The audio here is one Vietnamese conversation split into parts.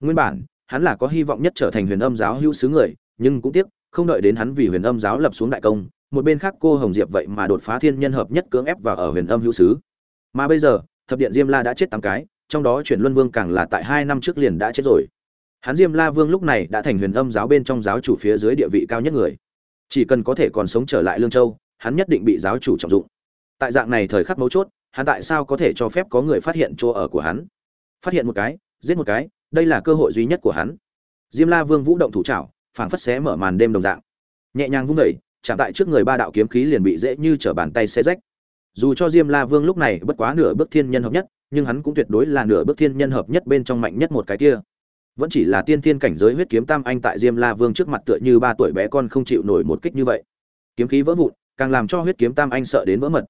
nguyên bản, hắn là có hy vọng nhất trở thành huyền âm giáo hữu sứ người, nhưng cũng tiếc, không đợi đến hắn vì huyền âm giáo lập xuống đại công, một bên khác cô hồng diệp vậy mà đột phá thiên nhân hợp nhất cưỡng ép vào ở huyền âm hữu sứ mà bây giờ, thập điện diêm la đã chết tám cái, trong đó chuyển luân vương càng là tại hai năm trước liền đã chết rồi. Hắn diêm la vương lúc này đã thành huyền âm giáo bên trong giáo chủ phía dưới địa vị cao nhất người. Chỉ cần có thể còn sống trở lại lương châu, hắn nhất định bị giáo chủ trọng dụng. Tại dạng này thời khắc mấu chốt, hắn tại sao có thể cho phép có người phát hiện chỗ ở của hắn? Phát hiện một cái, giết một cái đây là cơ hội duy nhất của hắn. Diêm la vương vũ động thủ trảo phảng phất xé mở màn đêm đồng dạng. Nhẹ nhàng vung đẩy chạm tại trước người ba đạo kiếm khí liền bị dễ như trở bàn tay xé rách. Dù cho diêm la vương lúc này bất quá nửa bước thiên nhân hợp nhất, nhưng hắn cũng tuyệt đối là nửa bước thiên nhân hợp nhất bên trong mạnh nhất một cái kia. Vẫn chỉ là tiên thiên cảnh giới huyết kiếm tam anh tại diêm la vương trước mặt tựa như ba tuổi bé con không chịu nổi một kích như vậy. Kiếm khí vỡ vụn, càng làm cho huyết kiếm tam anh sợ đến vỡ mật.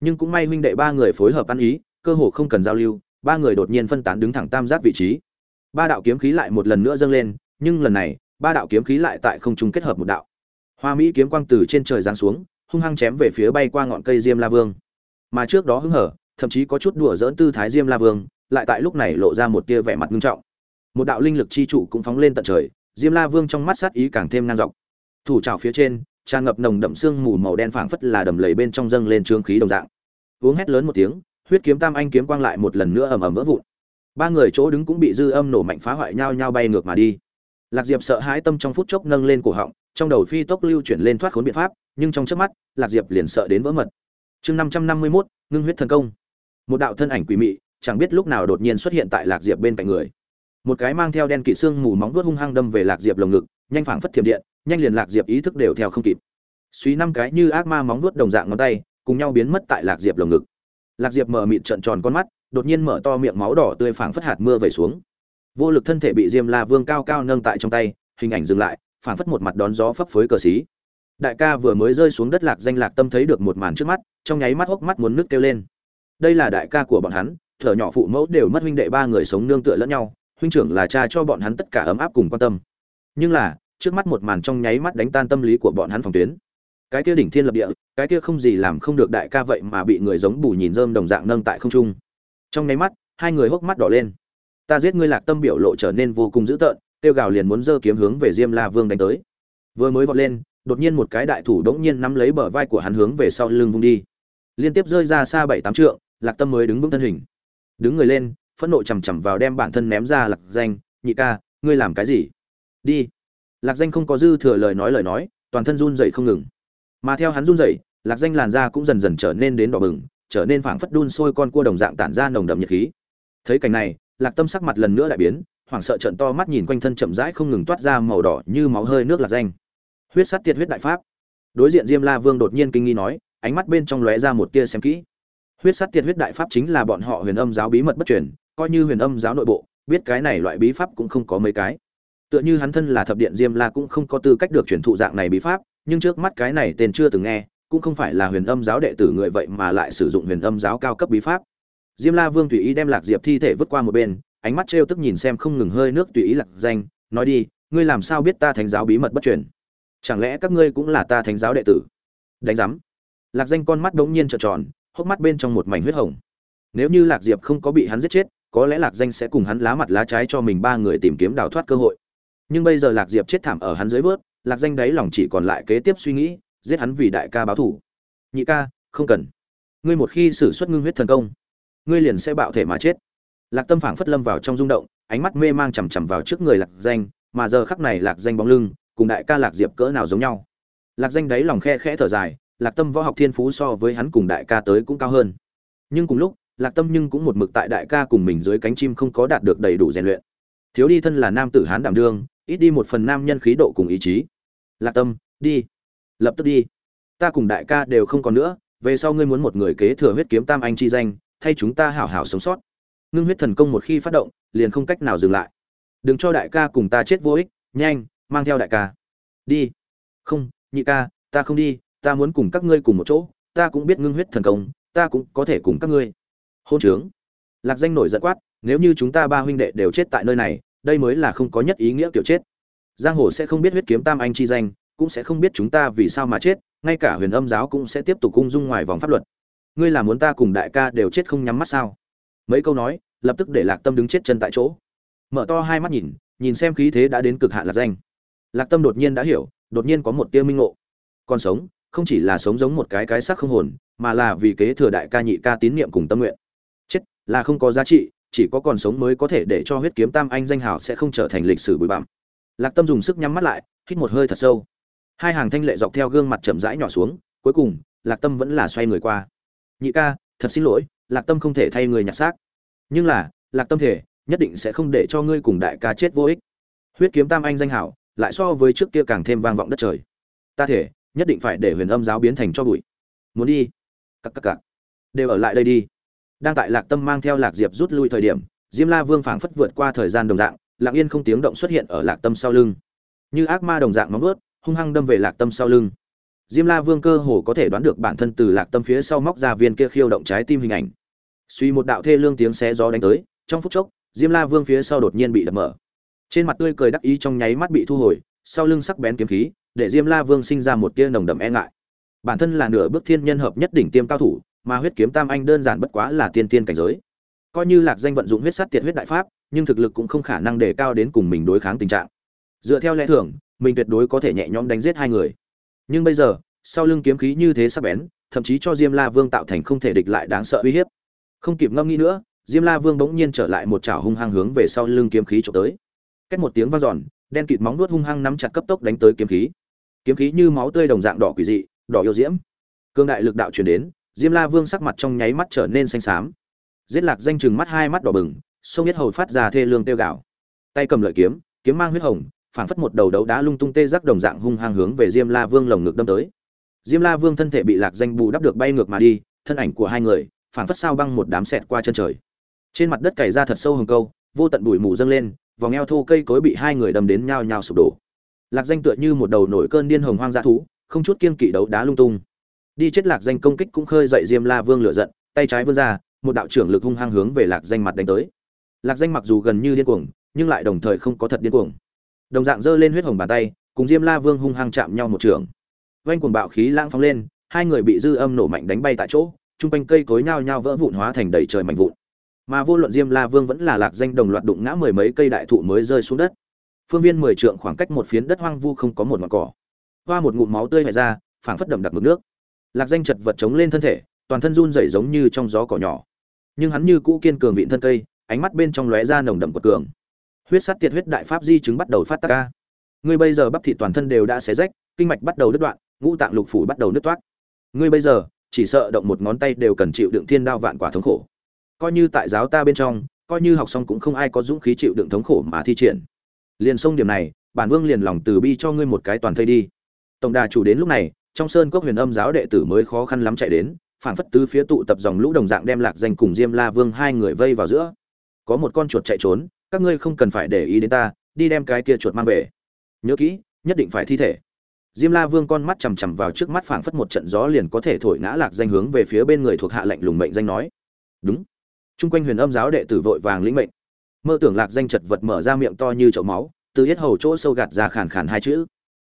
Nhưng cũng may huynh đệ ba người phối hợp ăn ý, cơ hồ không cần giao lưu, ba người đột nhiên phân tán đứng thẳng tam giác vị trí ba đạo kiếm khí lại một lần nữa dâng lên, nhưng lần này, ba đạo kiếm khí lại tại không trung kết hợp một đạo. Hoa mỹ kiếm quang từ trên trời giáng xuống, hung hăng chém về phía bay qua ngọn cây diêm la vương. Mà trước đó hứng hở, thậm chí có chút đùa dỡn tư thái diêm la vương, lại tại lúc này lộ ra một tia vẻ mặt nghiêm trọng. Một đạo linh lực chi trụ cũng phóng lên tận trời, diêm la vương trong mắt sát ý càng thêm ngang dọc. Thủ trào phía trên, tràn ngập nồng đậm sương mù màu đen phảng phất là đầm lầy bên trong dâng lên trương khí đồng dạng. Uống hét lớn một tiếng, huyết kiếm tam anh kiếm quang lại một lần nữa ầm ầm vỡ vụn ba người chỗ đứng cũng bị dư âm nổ mạnh phá hoại nhau nhau bay ngược mà đi. Lạc diệp sợ hãi tâm trong phút chốc nâng lên cổ họng, trong đầu phi tốc lưu chuyển lên thoát khốn biện pháp, nhưng trong chớp mắt, lạc diệp liền sợ đến vỡ mật. Chương năm trăm năm mươi mốt, ngưng huyết thần công. Một đạo thân ảnh quỷ mị, chẳng biết lúc nào đột nhiên xuất hiện tại lạc diệp bên cạnh người. Một cái mang theo đen kỵ xương mù móng vuốt hung hăng đâm về lạc diệp lồng ngực, nhanh phảng phất thiểm điện, nhanh liền lạc diệp ý thức đều theo không kịp. Suy năm cái như ác ma móng vuốt đồng dạng ngón tay, cùng nhau biến mất tại lạc diệp lồng ngực. Lạc diệp mở mịt trợn tròn con mắt đột nhiên mở to miệng máu đỏ tươi phảng phất hạt mưa về xuống. Vô lực thân thể bị diêm la vương cao cao nâng tại trong tay, hình ảnh dừng lại, phảng phất một mặt đón gió phấp phới cờ xí. Đại ca vừa mới rơi xuống đất lạc danh lạc tâm thấy được một màn trước mắt, trong nháy mắt hốc mắt muốn nước kêu lên. Đây là đại ca của bọn hắn, thở nhỏ phụ mẫu đều mất huynh đệ ba người sống nương tựa lẫn nhau, huynh trưởng là cha cho bọn hắn tất cả ấm áp cùng quan tâm. Nhưng là, trước mắt một màn trong nháy mắt đánh tan tâm lý của bọn hắn phòng tuyến. Cái kia đỉnh thiên lập địa, cái kia không gì làm không được đại ca vậy mà bị người giống bù nhìn rơm đồng dạng nâng tại không trung trong nháy mắt, hai người hốc mắt đỏ lên. Ta giết ngươi lạc tâm biểu lộ trở nên vô cùng dữ tợn tiêu gào liền muốn giơ kiếm hướng về diêm la vương đánh tới. Vừa mới vọt lên, đột nhiên một cái đại thủ đống nhiên nắm lấy bờ vai của hắn hướng về sau lưng vung đi. Liên tiếp rơi ra xa bảy tám trượng, lạc tâm mới đứng vững thân hình. Đứng người lên, phẫn nộ chằm chằm vào đem bản thân ném ra lạc danh, nhị ca, ngươi làm cái gì? Đi. Lạc danh không có dư thừa lời nói lời nói, toàn thân run dậy không ngừng. Mà theo hắn run dậy lạc danh làn da cũng dần dần trở nên đến đỏ bừng trở nên phảng phất đun sôi con cua đồng dạng tản ra nồng đậm nhiệt khí. Thấy cảnh này, lạc tâm sắc mặt lần nữa lại biến, hoảng sợ trận to mắt nhìn quanh thân chậm rãi không ngừng toát ra màu đỏ như máu hơi nước lạc danh. Huyết sát tiệt huyết đại pháp. Đối diện diêm la vương đột nhiên kinh nghi nói, ánh mắt bên trong lóe ra một tia xem kỹ. Huyết sát tiệt huyết đại pháp chính là bọn họ huyền âm giáo bí mật bất truyền, coi như huyền âm giáo nội bộ, biết cái này loại bí pháp cũng không có mấy cái. Tựa như hắn thân là thập điện diêm la cũng không có tư cách được truyền thụ dạng này bí pháp, nhưng trước mắt cái này tên chưa từng nghe cũng không phải là huyền âm giáo đệ tử người vậy mà lại sử dụng huyền âm giáo cao cấp bí pháp. Diêm la vương tùy ý đem lạc diệp thi thể vứt qua một bên, ánh mắt trêu tức nhìn xem không ngừng hơi nước tùy ý lạc danh, nói đi, ngươi làm sao biết ta thánh giáo bí mật bất truyền? Chẳng lẽ các ngươi cũng là ta thánh giáo đệ tử? Đánh giám. Lạc danh con mắt đống nhiên trợn tròn, hốc mắt bên trong một mảnh huyết hồng. Nếu như lạc diệp không có bị hắn giết chết, có lẽ lạc danh sẽ cùng hắn lá mặt lá trái cho mình ba người tìm kiếm đào thoát cơ hội. Nhưng bây giờ lạc diệp chết thảm ở hắn dưới vớt, lạc danh đấy lòng chỉ còn lại kế tiếp suy nghĩ giết hắn vì đại ca báo thủ. Nhị ca, không cần. Ngươi một khi xử suất ngưng huyết thần công, ngươi liền sẽ bạo thể mà chết. Lạc tâm phảng phất lâm vào trong rung động, ánh mắt mê mang chằm chằm vào trước người lạc danh, mà giờ khắc này lạc danh bóng lưng, cùng đại ca lạc diệp cỡ nào giống nhau. Lạc danh đấy lòng khe khẽ thở dài, lạc tâm võ học thiên phú so với hắn cùng đại ca tới cũng cao hơn. Nhưng cùng lúc, lạc tâm nhưng cũng một mực tại đại ca cùng mình dưới cánh chim không có đạt được đầy đủ rèn luyện. Thiếu đi thân là nam tử hán đảm đương, ít đi một phần nam nhân khí độ cùng ý chí. Lạc tâm, đi lập tức đi. Ta cùng đại ca đều không còn nữa, về sau ngươi muốn một người kế thừa huyết kiếm tam anh chi danh, thay chúng ta hảo hảo sống sót. Ngưng huyết thần công một khi phát động, liền không cách nào dừng lại. Đừng cho đại ca cùng ta chết vô ích, nhanh, mang theo đại ca. Đi. Không, nhị ca, ta không đi, ta muốn cùng các ngươi cùng một chỗ, ta cũng biết ngưng huyết thần công, ta cũng có thể cùng các ngươi. Hôn trướng. Lạc danh nổi giận quát, nếu như chúng ta ba huynh đệ đều chết tại nơi này, đây mới là không có nhất ý nghĩa kiểu chết. Giang hồ sẽ không biết huyết kiếm tam anh chi danh cũng sẽ không biết chúng ta vì sao mà chết, ngay cả huyền âm giáo cũng sẽ tiếp tục cung dung ngoài vòng pháp luật. Ngươi là muốn ta cùng đại ca đều chết không nhắm mắt sao? Mấy câu nói, lập tức để lạc tâm đứng chết chân tại chỗ. Mở to hai mắt nhìn nhìn xem khí thế đã đến cực hạn lạc danh. Lạc tâm đột nhiên đã hiểu, đột nhiên có một tia minh ngộ. Còn sống, không chỉ là sống giống một cái cái xác không hồn, mà là vì kế thừa đại ca nhị ca tín niệm cùng tâm nguyện. Chết, là không có giá trị, chỉ có còn sống mới có thể để cho huyết kiếm tam anh danh hào sẽ không trở thành lịch sử bụi bặm. Lạc tâm dùng sức nhắm mắt lại, hít một hơi thật sâu hai hàng thanh lệ dọc theo gương mặt chậm rãi nhỏ xuống, cuối cùng, lạc tâm vẫn là xoay người qua. Nhị ca, thật xin lỗi, lạc tâm không thể thay người nhặt xác. Nhưng là, lạc tâm thể, nhất định sẽ không để cho ngươi cùng đại ca chết vô ích. Huyết kiếm tam anh danh hảo, lại so với trước kia càng thêm vang vọng đất trời. Ta thể, nhất định phải để huyền âm giáo biến thành cho bụi. Muốn đi? Cặp cặp cặp đều ở lại đây đi. Đang tại lạc tâm mang theo lạc diệp rút lui thời điểm, diêm la vương phảng phất vượt qua thời gian đồng dạng, lặng yên không tiếng động xuất hiện ở lạc tâm sau lưng. Như ác ma đồng dạng móng ướt hung hăng đâm về lạc tâm sau lưng. Diêm la vương cơ hồ có thể đoán được bản thân từ lạc tâm phía sau móc ra viên kia khiêu động trái tim hình ảnh. Suy một đạo thê lương tiếng xé gió đánh tới, trong phút chốc, diêm la vương phía sau đột nhiên bị đập mở. Trên mặt tươi cười đắc ý trong nháy mắt bị thu hồi, sau lưng sắc bén kiếm khí, để diêm la vương sinh ra một tia nồng đậm e ngại. Bản thân là nửa bước thiên nhân hợp nhất đỉnh tiêm cao thủ, mà huyết kiếm tam anh đơn giản bất quá là tiên tiên cảnh giới. Coi như lạc danh vận dụng huyết sắt tiệt huyết đại pháp, nhưng thực lực cũng không khả năng để cao đến cùng mình đối kháng tình trạng. Dựa theo lẽ thường mình tuyệt đối có thể nhẹ nhõm đánh giết hai người. Nhưng bây giờ, sau lưng kiếm khí như thế sắc bén, thậm chí cho diêm la vương tạo thành không thể địch lại đáng sợ uy hiếp. Không kịp ngâm nghĩ nữa, diêm la vương bỗng nhiên trở lại một chảo hung hăng hướng về sau lưng kiếm khí trộm tới. Cách một tiếng vang giòn đen kịt móng nuốt hung hăng nắm chặt cấp tốc đánh tới kiếm khí. Kiếm khí như máu tươi đồng dạng đỏ quỷ dị, đỏ yêu diễm. Cương đại lực đạo chuyển đến, diêm la vương sắc mặt trong nháy mắt trở nên xanh xám. Giết lạc danh chừng mắt hai mắt đỏ bừng, sông nhất hầu phát ra thê lương tiêu gạo. Tay cầm lợi kiếm kiếm mang huyết hồng phảng phất một đầu đấu đá lung tung tê giác đồng dạng hung hăng hướng về diêm la vương lồng ngực đâm tới. Diêm la vương thân thể bị lạc danh bù đắp được bay ngược mà đi, thân ảnh của hai người, phảng phất sao băng một đám sẹt qua chân trời. Trên mặt đất cày ra thật sâu hừng câu, vô tận bụi mù dâng lên, vòng eo thô cây cối bị hai người đâm đến nhao nhao sụp đổ. Lạc danh tựa như một đầu nổi cơn điên hồng hoang dã thú, không chút kiên kỵ đấu đá lung tung. Đi chết lạc danh công kích cũng khơi dậy diêm la vương lửa giận, tay trái vươn ra, một đạo trưởng lực hung hăng hướng về lạc danh mặt đánh tới. Lạc danh mặc dù gần như điên cuồng, nhưng lại đồng thời không có thật điên cuồng đồng dạng giơ lên huyết hồng bàn tay, cùng diêm la vương hung hăng chạm nhau một trường. Vanh cuồng bạo khí lãng phóng lên, hai người bị dư âm nổ mạnh đánh bay tại chỗ, chung quanh cây cối nhao nhao vỡ vụn hóa thành đầy trời mảnh vụn. Mà vô luận diêm la vương vẫn là lạc danh đồng loạt đụng ngã mười mấy cây đại thụ mới rơi xuống đất. Phương viên mười trượng khoảng cách một phiến đất hoang vu không có một ngọn cỏ. Hoa một ngụm máu tươi hại ra, phảng phất đậm đặc mực nước. Lạc danh chật vật chống lên thân thể, toàn thân run rẩy giống như trong gió cỏ nhỏ. Nhưng hắn như cũ kiên cường vịn thân cây, ánh mắt bên trong lóe ra nồng đậm của cường huyết sát tiệt huyết đại pháp di chứng bắt đầu phát tác ca. Ngươi bây giờ bắp thịt toàn thân đều đã xé rách, kinh mạch bắt đầu đứt đoạn, ngũ tạng lục phủ bắt đầu nứt toát ngươi bây giờ, chỉ sợ động một ngón tay đều cần chịu đựng thiên đao vạn quả thống khổ. Coi như tại giáo ta bên trong, coi như học xong cũng không ai có dũng khí chịu đựng thống khổ mà thi triển. Liền sông điểm này, bản vương liền lòng từ bi cho ngươi một cái toàn thây đi. Tổng đà chủ đến lúc này, trong sơn cốc huyền âm giáo đệ tử mới khó khăn lắm chạy đến, phảng phất tứ phía tụ tập dòng lũ đồng dạng đem lạc danh cùng diêm la vương hai người vây vào giữa. Có một con chuột chạy trốn các ngươi không cần phải để ý đến ta, đi đem cái kia chuột mang về. Nhớ kỹ, nhất định phải thi thể. Diêm la vương con mắt chằm chằm vào trước mắt phảng phất một trận gió liền có thể thổi ngã lạc danh hướng về phía bên người thuộc hạ lệnh lùng mệnh danh nói. Đúng. Chung quanh huyền âm giáo đệ tử vội vàng lĩnh mệnh. Mơ tưởng lạc danh chật vật mở ra miệng to như chậu máu, từ hết hầu chỗ sâu gạt ra khàn khàn hai chữ.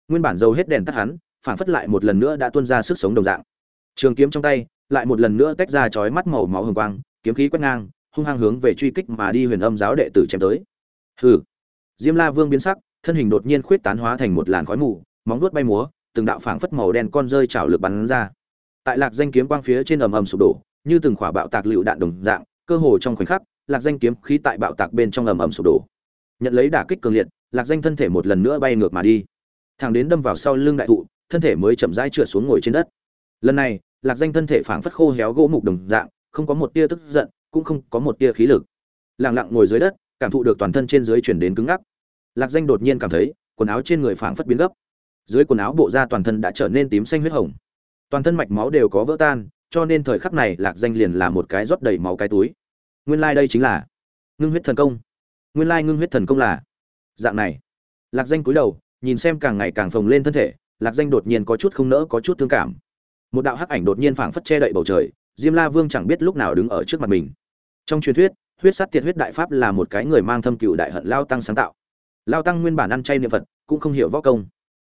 Nguyên bản dầu hết đèn tắt hắn, phảng phất lại một lần nữa đã tuôn ra sức sống đồng dạng. Trường kiếm trong tay, lại một lần nữa tách ra chói mắt màu máu hồng quang, kiếm khí quét ngang hung hăng hướng về truy kích mà đi huyền âm giáo đệ tử chém tới. Hừ. Diêm la vương biến sắc, thân hình đột nhiên khuyết tán hóa thành một làn khói mù, móng vuốt bay múa, từng đạo phảng phất màu đen con rơi chảo lực bắn ra. Tại lạc danh kiếm quang phía trên ầm ầm sụp đổ, như từng khỏa bạo tạc lựu đạn đồng dạng, cơ hồ trong khoảnh khắc, lạc danh kiếm khí tại bạo tạc bên trong ầm ầm sụp đổ. Nhận lấy đả kích cường liệt, lạc danh thân thể một lần nữa bay ngược mà đi. Thẳng đến đâm vào sau lưng đại thụ, thân thể mới chậm rãi trượt xuống ngồi trên đất. Lần này, lạc danh thân thể phảng phất khô héo gỗ mục đồng dạng, không có một tia tức giận cũng không có một tia khí lực. Lẳng lặng ngồi dưới đất, cảm thụ được toàn thân trên dưới chuyển đến cứng ngắc. Lạc danh đột nhiên cảm thấy, quần áo trên người phảng phất biến gấp. Dưới quần áo bộ da toàn thân đã trở nên tím xanh huyết hồng. Toàn thân mạch máu đều có vỡ tan, cho nên thời khắc này lạc danh liền là một cái rót đầy máu cái túi. Nguyên lai đây chính là ngưng huyết thần công. Nguyên lai ngưng huyết thần công là dạng này. Lạc danh cúi đầu, nhìn xem càng ngày càng phồng lên thân thể, lạc danh đột nhiên có chút không nỡ, có chút thương cảm. Một đạo hắc ảnh đột nhiên phảng phất che đậy bầu trời, diêm la vương chẳng biết lúc nào đứng ở trước mặt mình trong truyền thuyết, huyết sát tiệt huyết đại pháp là một cái người mang thâm cựu đại hận lao tăng sáng tạo. Lao tăng nguyên bản ăn chay niệm phật, cũng không hiểu võ công.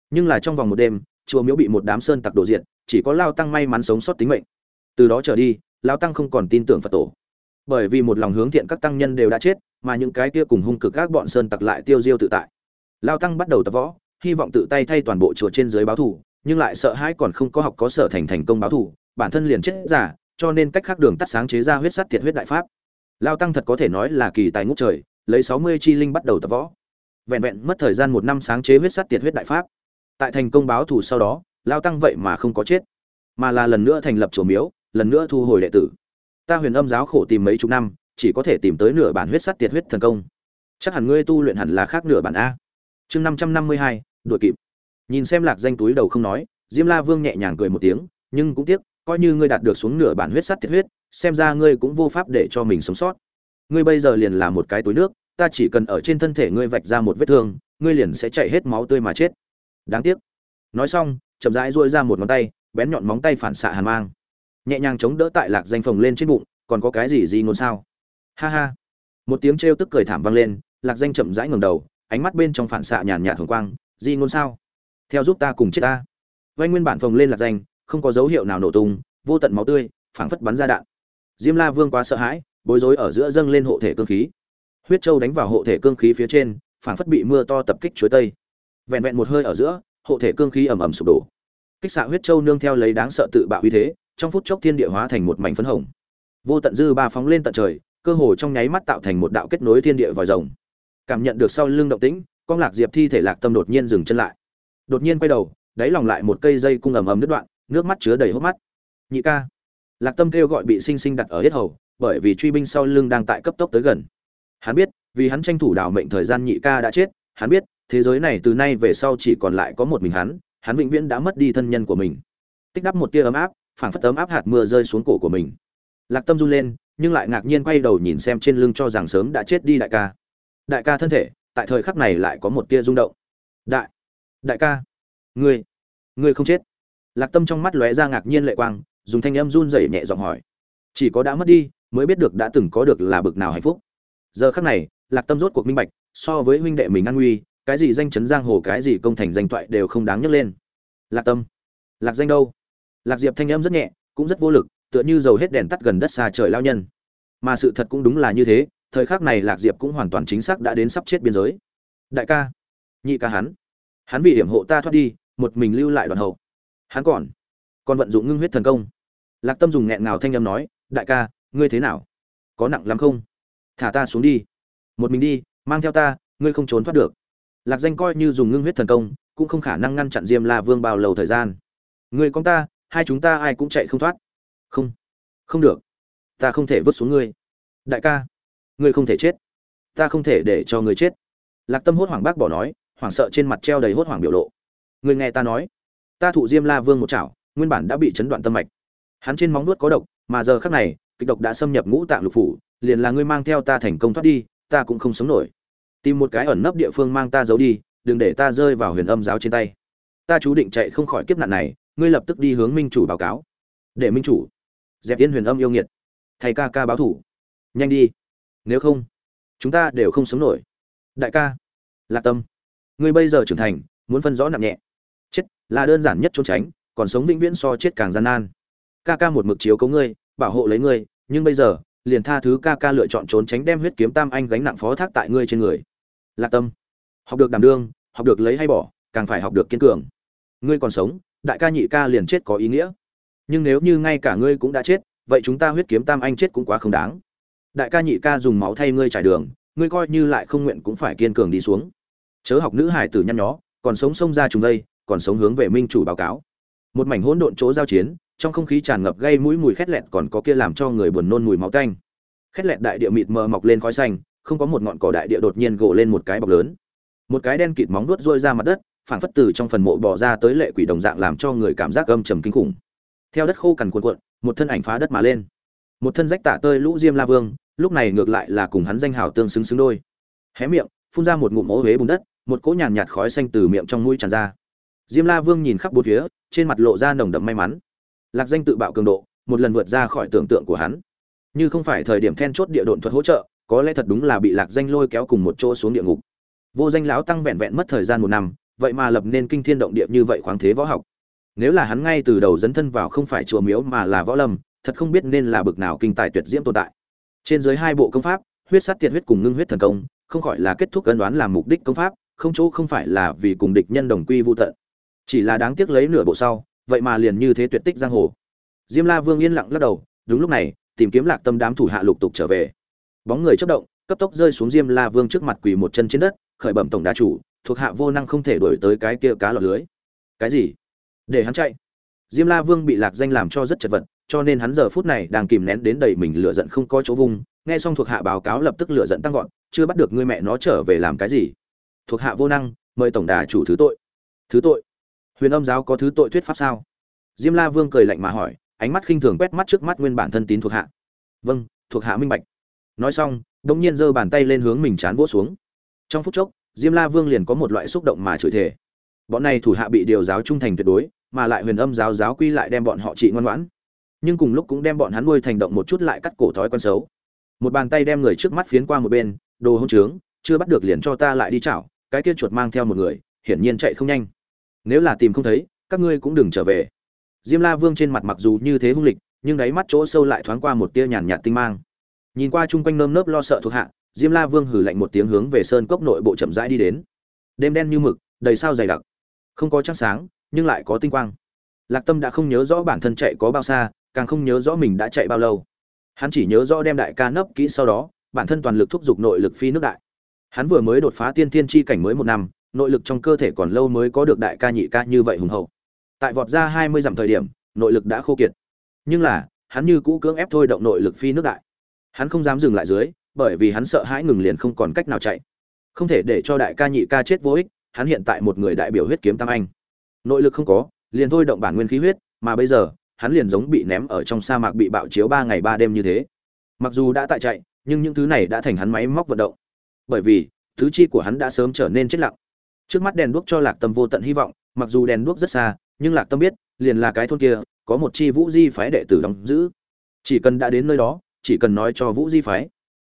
Nhưng là trong vòng một đêm, chùa miếu bị một đám sơn tặc đổ diện chỉ có lao tăng may mắn sống sót tính mệnh. Từ đó trở đi, lao tăng không còn tin tưởng phật tổ. Bởi vì một lòng hướng thiện các tăng nhân đều đã chết, mà những cái kia cùng hung cực các bọn sơn tặc lại tiêu diêu tự tại. Lao tăng bắt đầu tập võ, hy vọng tự tay thay toàn bộ chùa trên dưới báo thủ nhưng lại sợ hãi còn không có học có sở thành thành công báo thủ bản thân liền chết giả, cho nên cách khác đường tắt sáng chế ra huyết sắt tiệt huyết đại pháp lao tăng thật có thể nói là kỳ tài ngút trời, lấy sáu mươi chi linh bắt đầu tập võ. Vẹn vẹn mất thời gian một năm sáng chế huyết sắt tiệt huyết đại pháp. Tại thành công báo thù sau đó, lao tăng vậy mà không có chết, mà là lần nữa thành lập chùa miếu, lần nữa thu hồi đệ tử. Ta huyền âm giáo khổ tìm mấy chục năm, chỉ có thể tìm tới nửa bản huyết sắt tiệt huyết thần công. Chắc hẳn ngươi tu luyện hẳn là khác nửa bản a. Chương năm trăm năm mươi hai, đuổi kịp. Nhìn xem lạc danh túi đầu không nói, diêm la vương nhẹ nhàng cười một tiếng, nhưng cũng tiếc, coi như ngươi đạt được xuống nửa bản huyết sắt tiệt huyết xem ra ngươi cũng vô pháp để cho mình sống sót. Ngươi bây giờ liền là một cái túi nước, ta chỉ cần ở trên thân thể ngươi vạch ra một vết thương, ngươi liền sẽ chạy hết máu tươi mà chết. Đáng tiếc. Nói xong, chậm rãi duỗi ra một ngón tay, bén nhọn móng tay phản xạ hàn mang. Nhẹ nhàng chống đỡ tại lạc danh phồng lên trên bụng, còn có cái gì gì ngôn sao? Ha ha. Một tiếng trêu tức cười thảm vang lên, lạc danh chậm rãi ngẩng đầu, ánh mắt bên trong phản xạ nhàn nhạt hồng quang di ngôn sao? Theo giúp ta cùng chết ta. Vay nguyên bản phồng lên lạc danh, không có dấu hiệu nào nổ tung, vô tận máu tươi, phảng phất bắn ra đạn diêm la vương quá sợ hãi, bối rối ở giữa dâng lên hộ thể cương khí. Huyết châu đánh vào hộ thể cương khí phía trên, phảng phất bị mưa to tập kích chuối tây. Vẹn vẹn một hơi ở giữa, hộ thể cương khí ầm ầm sụp đổ. Kích xạ huyết châu nương theo lấy đáng sợ tự bạo uy thế, trong phút chốc thiên địa hóa thành một mảnh phấn hồng. Vô tận dư ba phóng lên tận trời, cơ hồ trong nháy mắt tạo thành một đạo kết nối thiên địa vòi rồng. Cảm nhận được sau lưng động tĩnh con lạc diệp thi thể lạc tâm đột nhiên dừng chân lại. Đột nhiên quay đầu, đáy lòng lại một cây dây cung ầm ầm đứt đoạn, nước mắt chứa đầy hốc mắt. Nhị ca lạc tâm kêu gọi bị sinh sinh đặt ở hết hầu, bởi vì truy binh sau lưng đang tại cấp tốc tới gần. Hắn biết, vì hắn tranh thủ đảo mệnh thời gian nhị ca đã chết, hắn biết, thế giới này từ nay về sau chỉ còn lại có một mình hắn hắn vĩnh viễn đã mất đi thân nhân của mình. Tích đắp một tia ấm áp, phảng phất ấm áp hạt mưa rơi xuống cổ của mình. Lạc tâm run lên, nhưng lại ngạc nhiên quay đầu nhìn xem trên lưng cho rằng sớm đã chết đi đại ca. Đại ca thân thể, tại thời khắc này lại có một tia rung động. Đại đại ca, ngươi ngươi không chết. Lạc tâm trong mắt lóe ra ngạc nhiên lệ quang dùng thanh âm run rẩy nhẹ giọng hỏi. Chỉ có đã mất đi, mới biết được đã từng có được là bực nào hạnh phúc. Giờ khắc này, lạc tâm rốt cuộc minh bạch, so với huynh đệ mình an nguy, cái gì danh chấn giang hồ, cái gì công thành danh toại đều không đáng nhắc lên. Lạc tâm. Lạc danh đâu? Lạc diệp thanh âm rất nhẹ, cũng rất vô lực, tựa như dầu hết đèn tắt gần đất xa trời lao nhân. Mà sự thật cũng đúng là như thế, thời khắc này lạc diệp cũng hoàn toàn chính xác đã đến sắp chết biên giới. Đại ca. Nhị ca hắn. Hắn vì hiểm hộ ta thoát đi, một mình lưu lại đoàn hậu. Hắn còn còn vận dụng ngưng huyết thần công. Lạc tâm dùng nghẹn ngào thanh âm nói, đại ca, ngươi thế nào? Có nặng lắm không? Thả ta xuống đi. Một mình đi, mang theo ta, ngươi không trốn thoát được. Lạc danh coi như dùng ngưng huyết thần công, cũng không khả năng ngăn chặn diêm la vương bao lâu thời gian. Ngươi con ta, hai chúng ta ai cũng chạy không thoát. Không không được. Ta không thể vứt xuống ngươi. Đại ca, ngươi không thể chết. Ta không thể để cho ngươi chết. Lạc tâm hốt hoảng bác bỏ nói, hoảng sợ trên mặt treo đầy hốt hoảng biểu lộ. Ngươi nghe ta nói. Ta thụ diêm la vương một chảo nguyên bản đã bị chấn đoạn tâm mạch. Hắn trên móng nuốt có độc, mà giờ khắc này, kịch độc đã xâm nhập ngũ tạng lục phủ, liền là ngươi mang theo ta thành công thoát đi, ta cũng không sống nổi. Tìm một cái ẩn nấp địa phương mang ta giấu đi, đừng để ta rơi vào huyền âm giáo trên tay. Ta chú định chạy không khỏi kiếp nạn này, ngươi lập tức đi hướng minh chủ báo cáo. Để minh chủ, dẹp yên huyền âm yêu nghiệt. Thầy ca ca báo thủ. Nhanh đi. Nếu không, chúng ta đều không sống nổi. Đại ca, lạc tâm, ngươi bây giờ trưởng thành, muốn phân rõ nặng nhẹ. Chết, là đơn giản nhất trốn tránh còn sống vĩnh viễn so chết càng gian nan. Ca ca một mực chiếu cấu ngươi, bảo hộ lấy ngươi, nhưng bây giờ, liền tha thứ ca ca lựa chọn trốn tránh đem huyết kiếm tam anh gánh nặng phó thác tại ngươi trên người. Lạc tâm, học được đảm đương, học được lấy hay bỏ, càng phải học được kiên cường. Ngươi còn sống, đại ca nhị ca liền chết có ý nghĩa. Nhưng nếu như ngay cả ngươi cũng đã chết, vậy chúng ta huyết kiếm tam anh chết cũng quá không đáng. Đại ca nhị ca dùng máu thay ngươi trải đường, ngươi coi như lại không nguyện cũng phải kiên cường đi xuống. Chớ học nữ hải tử nhăn nhó, còn sống xông ra trùng đây còn sống hướng về minh chủ báo cáo một mảnh hỗn độn chỗ giao chiến, trong không khí tràn ngập gây mũi mùi khét lẹt còn có kia làm cho người buồn nôn mùi máu tanh. Khét lẹt đại địa mịt mờ mọc lên khói xanh, không có một ngọn cỏ đại địa đột nhiên gỗ lên một cái bọc lớn. Một cái đen kịt móng vuốt rôi ra mặt đất, phảng phất từ trong phần mộ bỏ ra tới lệ quỷ đồng dạng làm cho người cảm giác âm trầm kinh khủng. Theo đất khô cằn cuộn cuộn, một thân ảnh phá đất mà lên. Một thân rách tả tơi lũ diêm la vương, lúc này ngược lại là cùng hắn danh hào tương xứng xứng đôi. Hé miệng, phun ra một ngụm ố huế bùn đất, một cỗ nhàn nhạt khói xanh từ miệng trong mũi tràn ra diêm la vương nhìn khắp bốn phía, trên mặt lộ ra nồng đậm may mắn. Lạc danh tự bạo cường độ, một lần vượt ra khỏi tưởng tượng của hắn. Như không phải thời điểm then chốt địa độn thuật hỗ trợ, có lẽ thật đúng là bị lạc danh lôi kéo cùng một chỗ xuống địa ngục. Vô danh lão tăng vẹn vẹn mất thời gian một năm, vậy mà lập nên kinh thiên động địa như vậy khoáng thế võ học. Nếu là hắn ngay từ đầu dấn thân vào không phải chùa miếu mà là võ lâm, thật không biết nên là bực nào kinh tài tuyệt diễm tồn tại. Trên dưới hai bộ công pháp, huyết sát tiệt huyết cùng ngưng huyết thần công, không khỏi là kết thúc cân đoán làm mục đích công pháp, không chỗ không phải là vì cùng địch nhân đồng quy vô tận chỉ là đáng tiếc lấy nửa bộ sau, vậy mà liền như thế tuyệt tích giang hồ. Diêm la vương yên lặng lắc đầu, đúng lúc này, tìm kiếm lạc tâm đám thủ hạ lục tục trở về. Bóng người chất động, cấp tốc rơi xuống diêm la vương trước mặt quỳ một chân trên đất, khởi bẩm tổng đà chủ, thuộc hạ vô năng không thể đuổi tới cái kia cá lọt lưới. Cái gì? Để hắn chạy. Diêm la vương bị lạc danh làm cho rất chật vật, cho nên hắn giờ phút này đang kìm nén đến đầy mình lửa giận không có chỗ vung, nghe xong thuộc hạ báo cáo lập tức lửa giận tăng vọt, chưa bắt được ngươi mẹ nó trở về làm cái gì. Thuộc hạ vô năng, mời tổng đà chủ thứ tội. Thứ tội huyền âm giáo có thứ tội thuyết pháp sao? Diêm la vương cười lạnh mà hỏi, ánh mắt khinh thường quét mắt trước mắt nguyên bản thân tín thuộc hạ. Vâng thuộc hạ minh bạch. Nói xong đ ỗ n g nhiên giơ bàn tay lên hướng mình chán vỗ xuống. Trong phút chốc, diêm la vương liền có một loại xúc động mà chửi thề. Bọn này thủ hạ bị điều giáo trung thành tuyệt đối, mà lại huyền âm giáo giáo quy lại đem bọn họ trị ngoan ngoãn. Nhưng cùng lúc cũng đem bọn hắn nuôi thành động một chút lại cắt cổ thói con xấu. Một bàn tay đem người trước mắt phiến qua một bên, đồ hông trướng, chưa bắt được liền cho ta lại đi chảo, cái kia chuột mang theo một người, hiển nhiên chạy không nhanh nếu là tìm không thấy, các ngươi cũng đừng trở về. Diêm la vương trên mặt mặc dù như thế hung lịch, nhưng đáy mắt chỗ sâu lại thoáng qua một tia nhàn nhạt tinh mang. Nhìn qua chung quanh nơm nớp lo sợ thuộc hạ, diêm la vương hử lạnh một tiếng hướng về sơn cốc nội bộ chậm rãi đi đến. Đêm đen như mực, đầy sao dày đặc. Không có trăng sáng, nhưng lại có tinh quang. Lạc tâm đã không nhớ rõ bản thân chạy có bao xa, càng không nhớ rõ mình đã chạy bao lâu. Hắn chỉ nhớ rõ đem đại ca nấp kỹ sau đó, bản thân toàn lực thúc giục nội lực phi nước đại. Hắn vừa mới đột phá tiên thiên chi cảnh mới một năm nội lực trong cơ thể còn lâu mới có được đại ca nhị ca như vậy hùng hậu. Tại vọt ra hai mươi dặm thời điểm, nội lực đã khô kiệt. Nhưng là, hắn như cũ cưỡng ép thôi động nội lực phi nước đại. Hắn không dám dừng lại dưới, bởi vì hắn sợ hãi ngừng liền không còn cách nào chạy. Không thể để cho đại ca nhị ca chết vô ích, hắn hiện tại một người đại biểu huyết kiếm tam anh. Nội lực không có, liền thôi động bản nguyên khí huyết, mà bây giờ, hắn liền giống bị ném ở trong sa mạc bị bạo chiếu ba ngày ba đêm như thế. Mặc dù đã tại chạy, nhưng những thứ này đã thành hắn máy móc vận động. Bởi vì, thứ chi của hắn đã sớm trở nên chết lặng trước mắt đèn đuốc cho lạc tâm vô tận hy vọng, mặc dù đèn đuốc rất xa, nhưng lạc tâm biết, liền là cái thôn kia, có một chi vũ di phái đệ tử đóng giữ. Chỉ cần đã đến nơi đó, chỉ cần nói cho vũ di phái,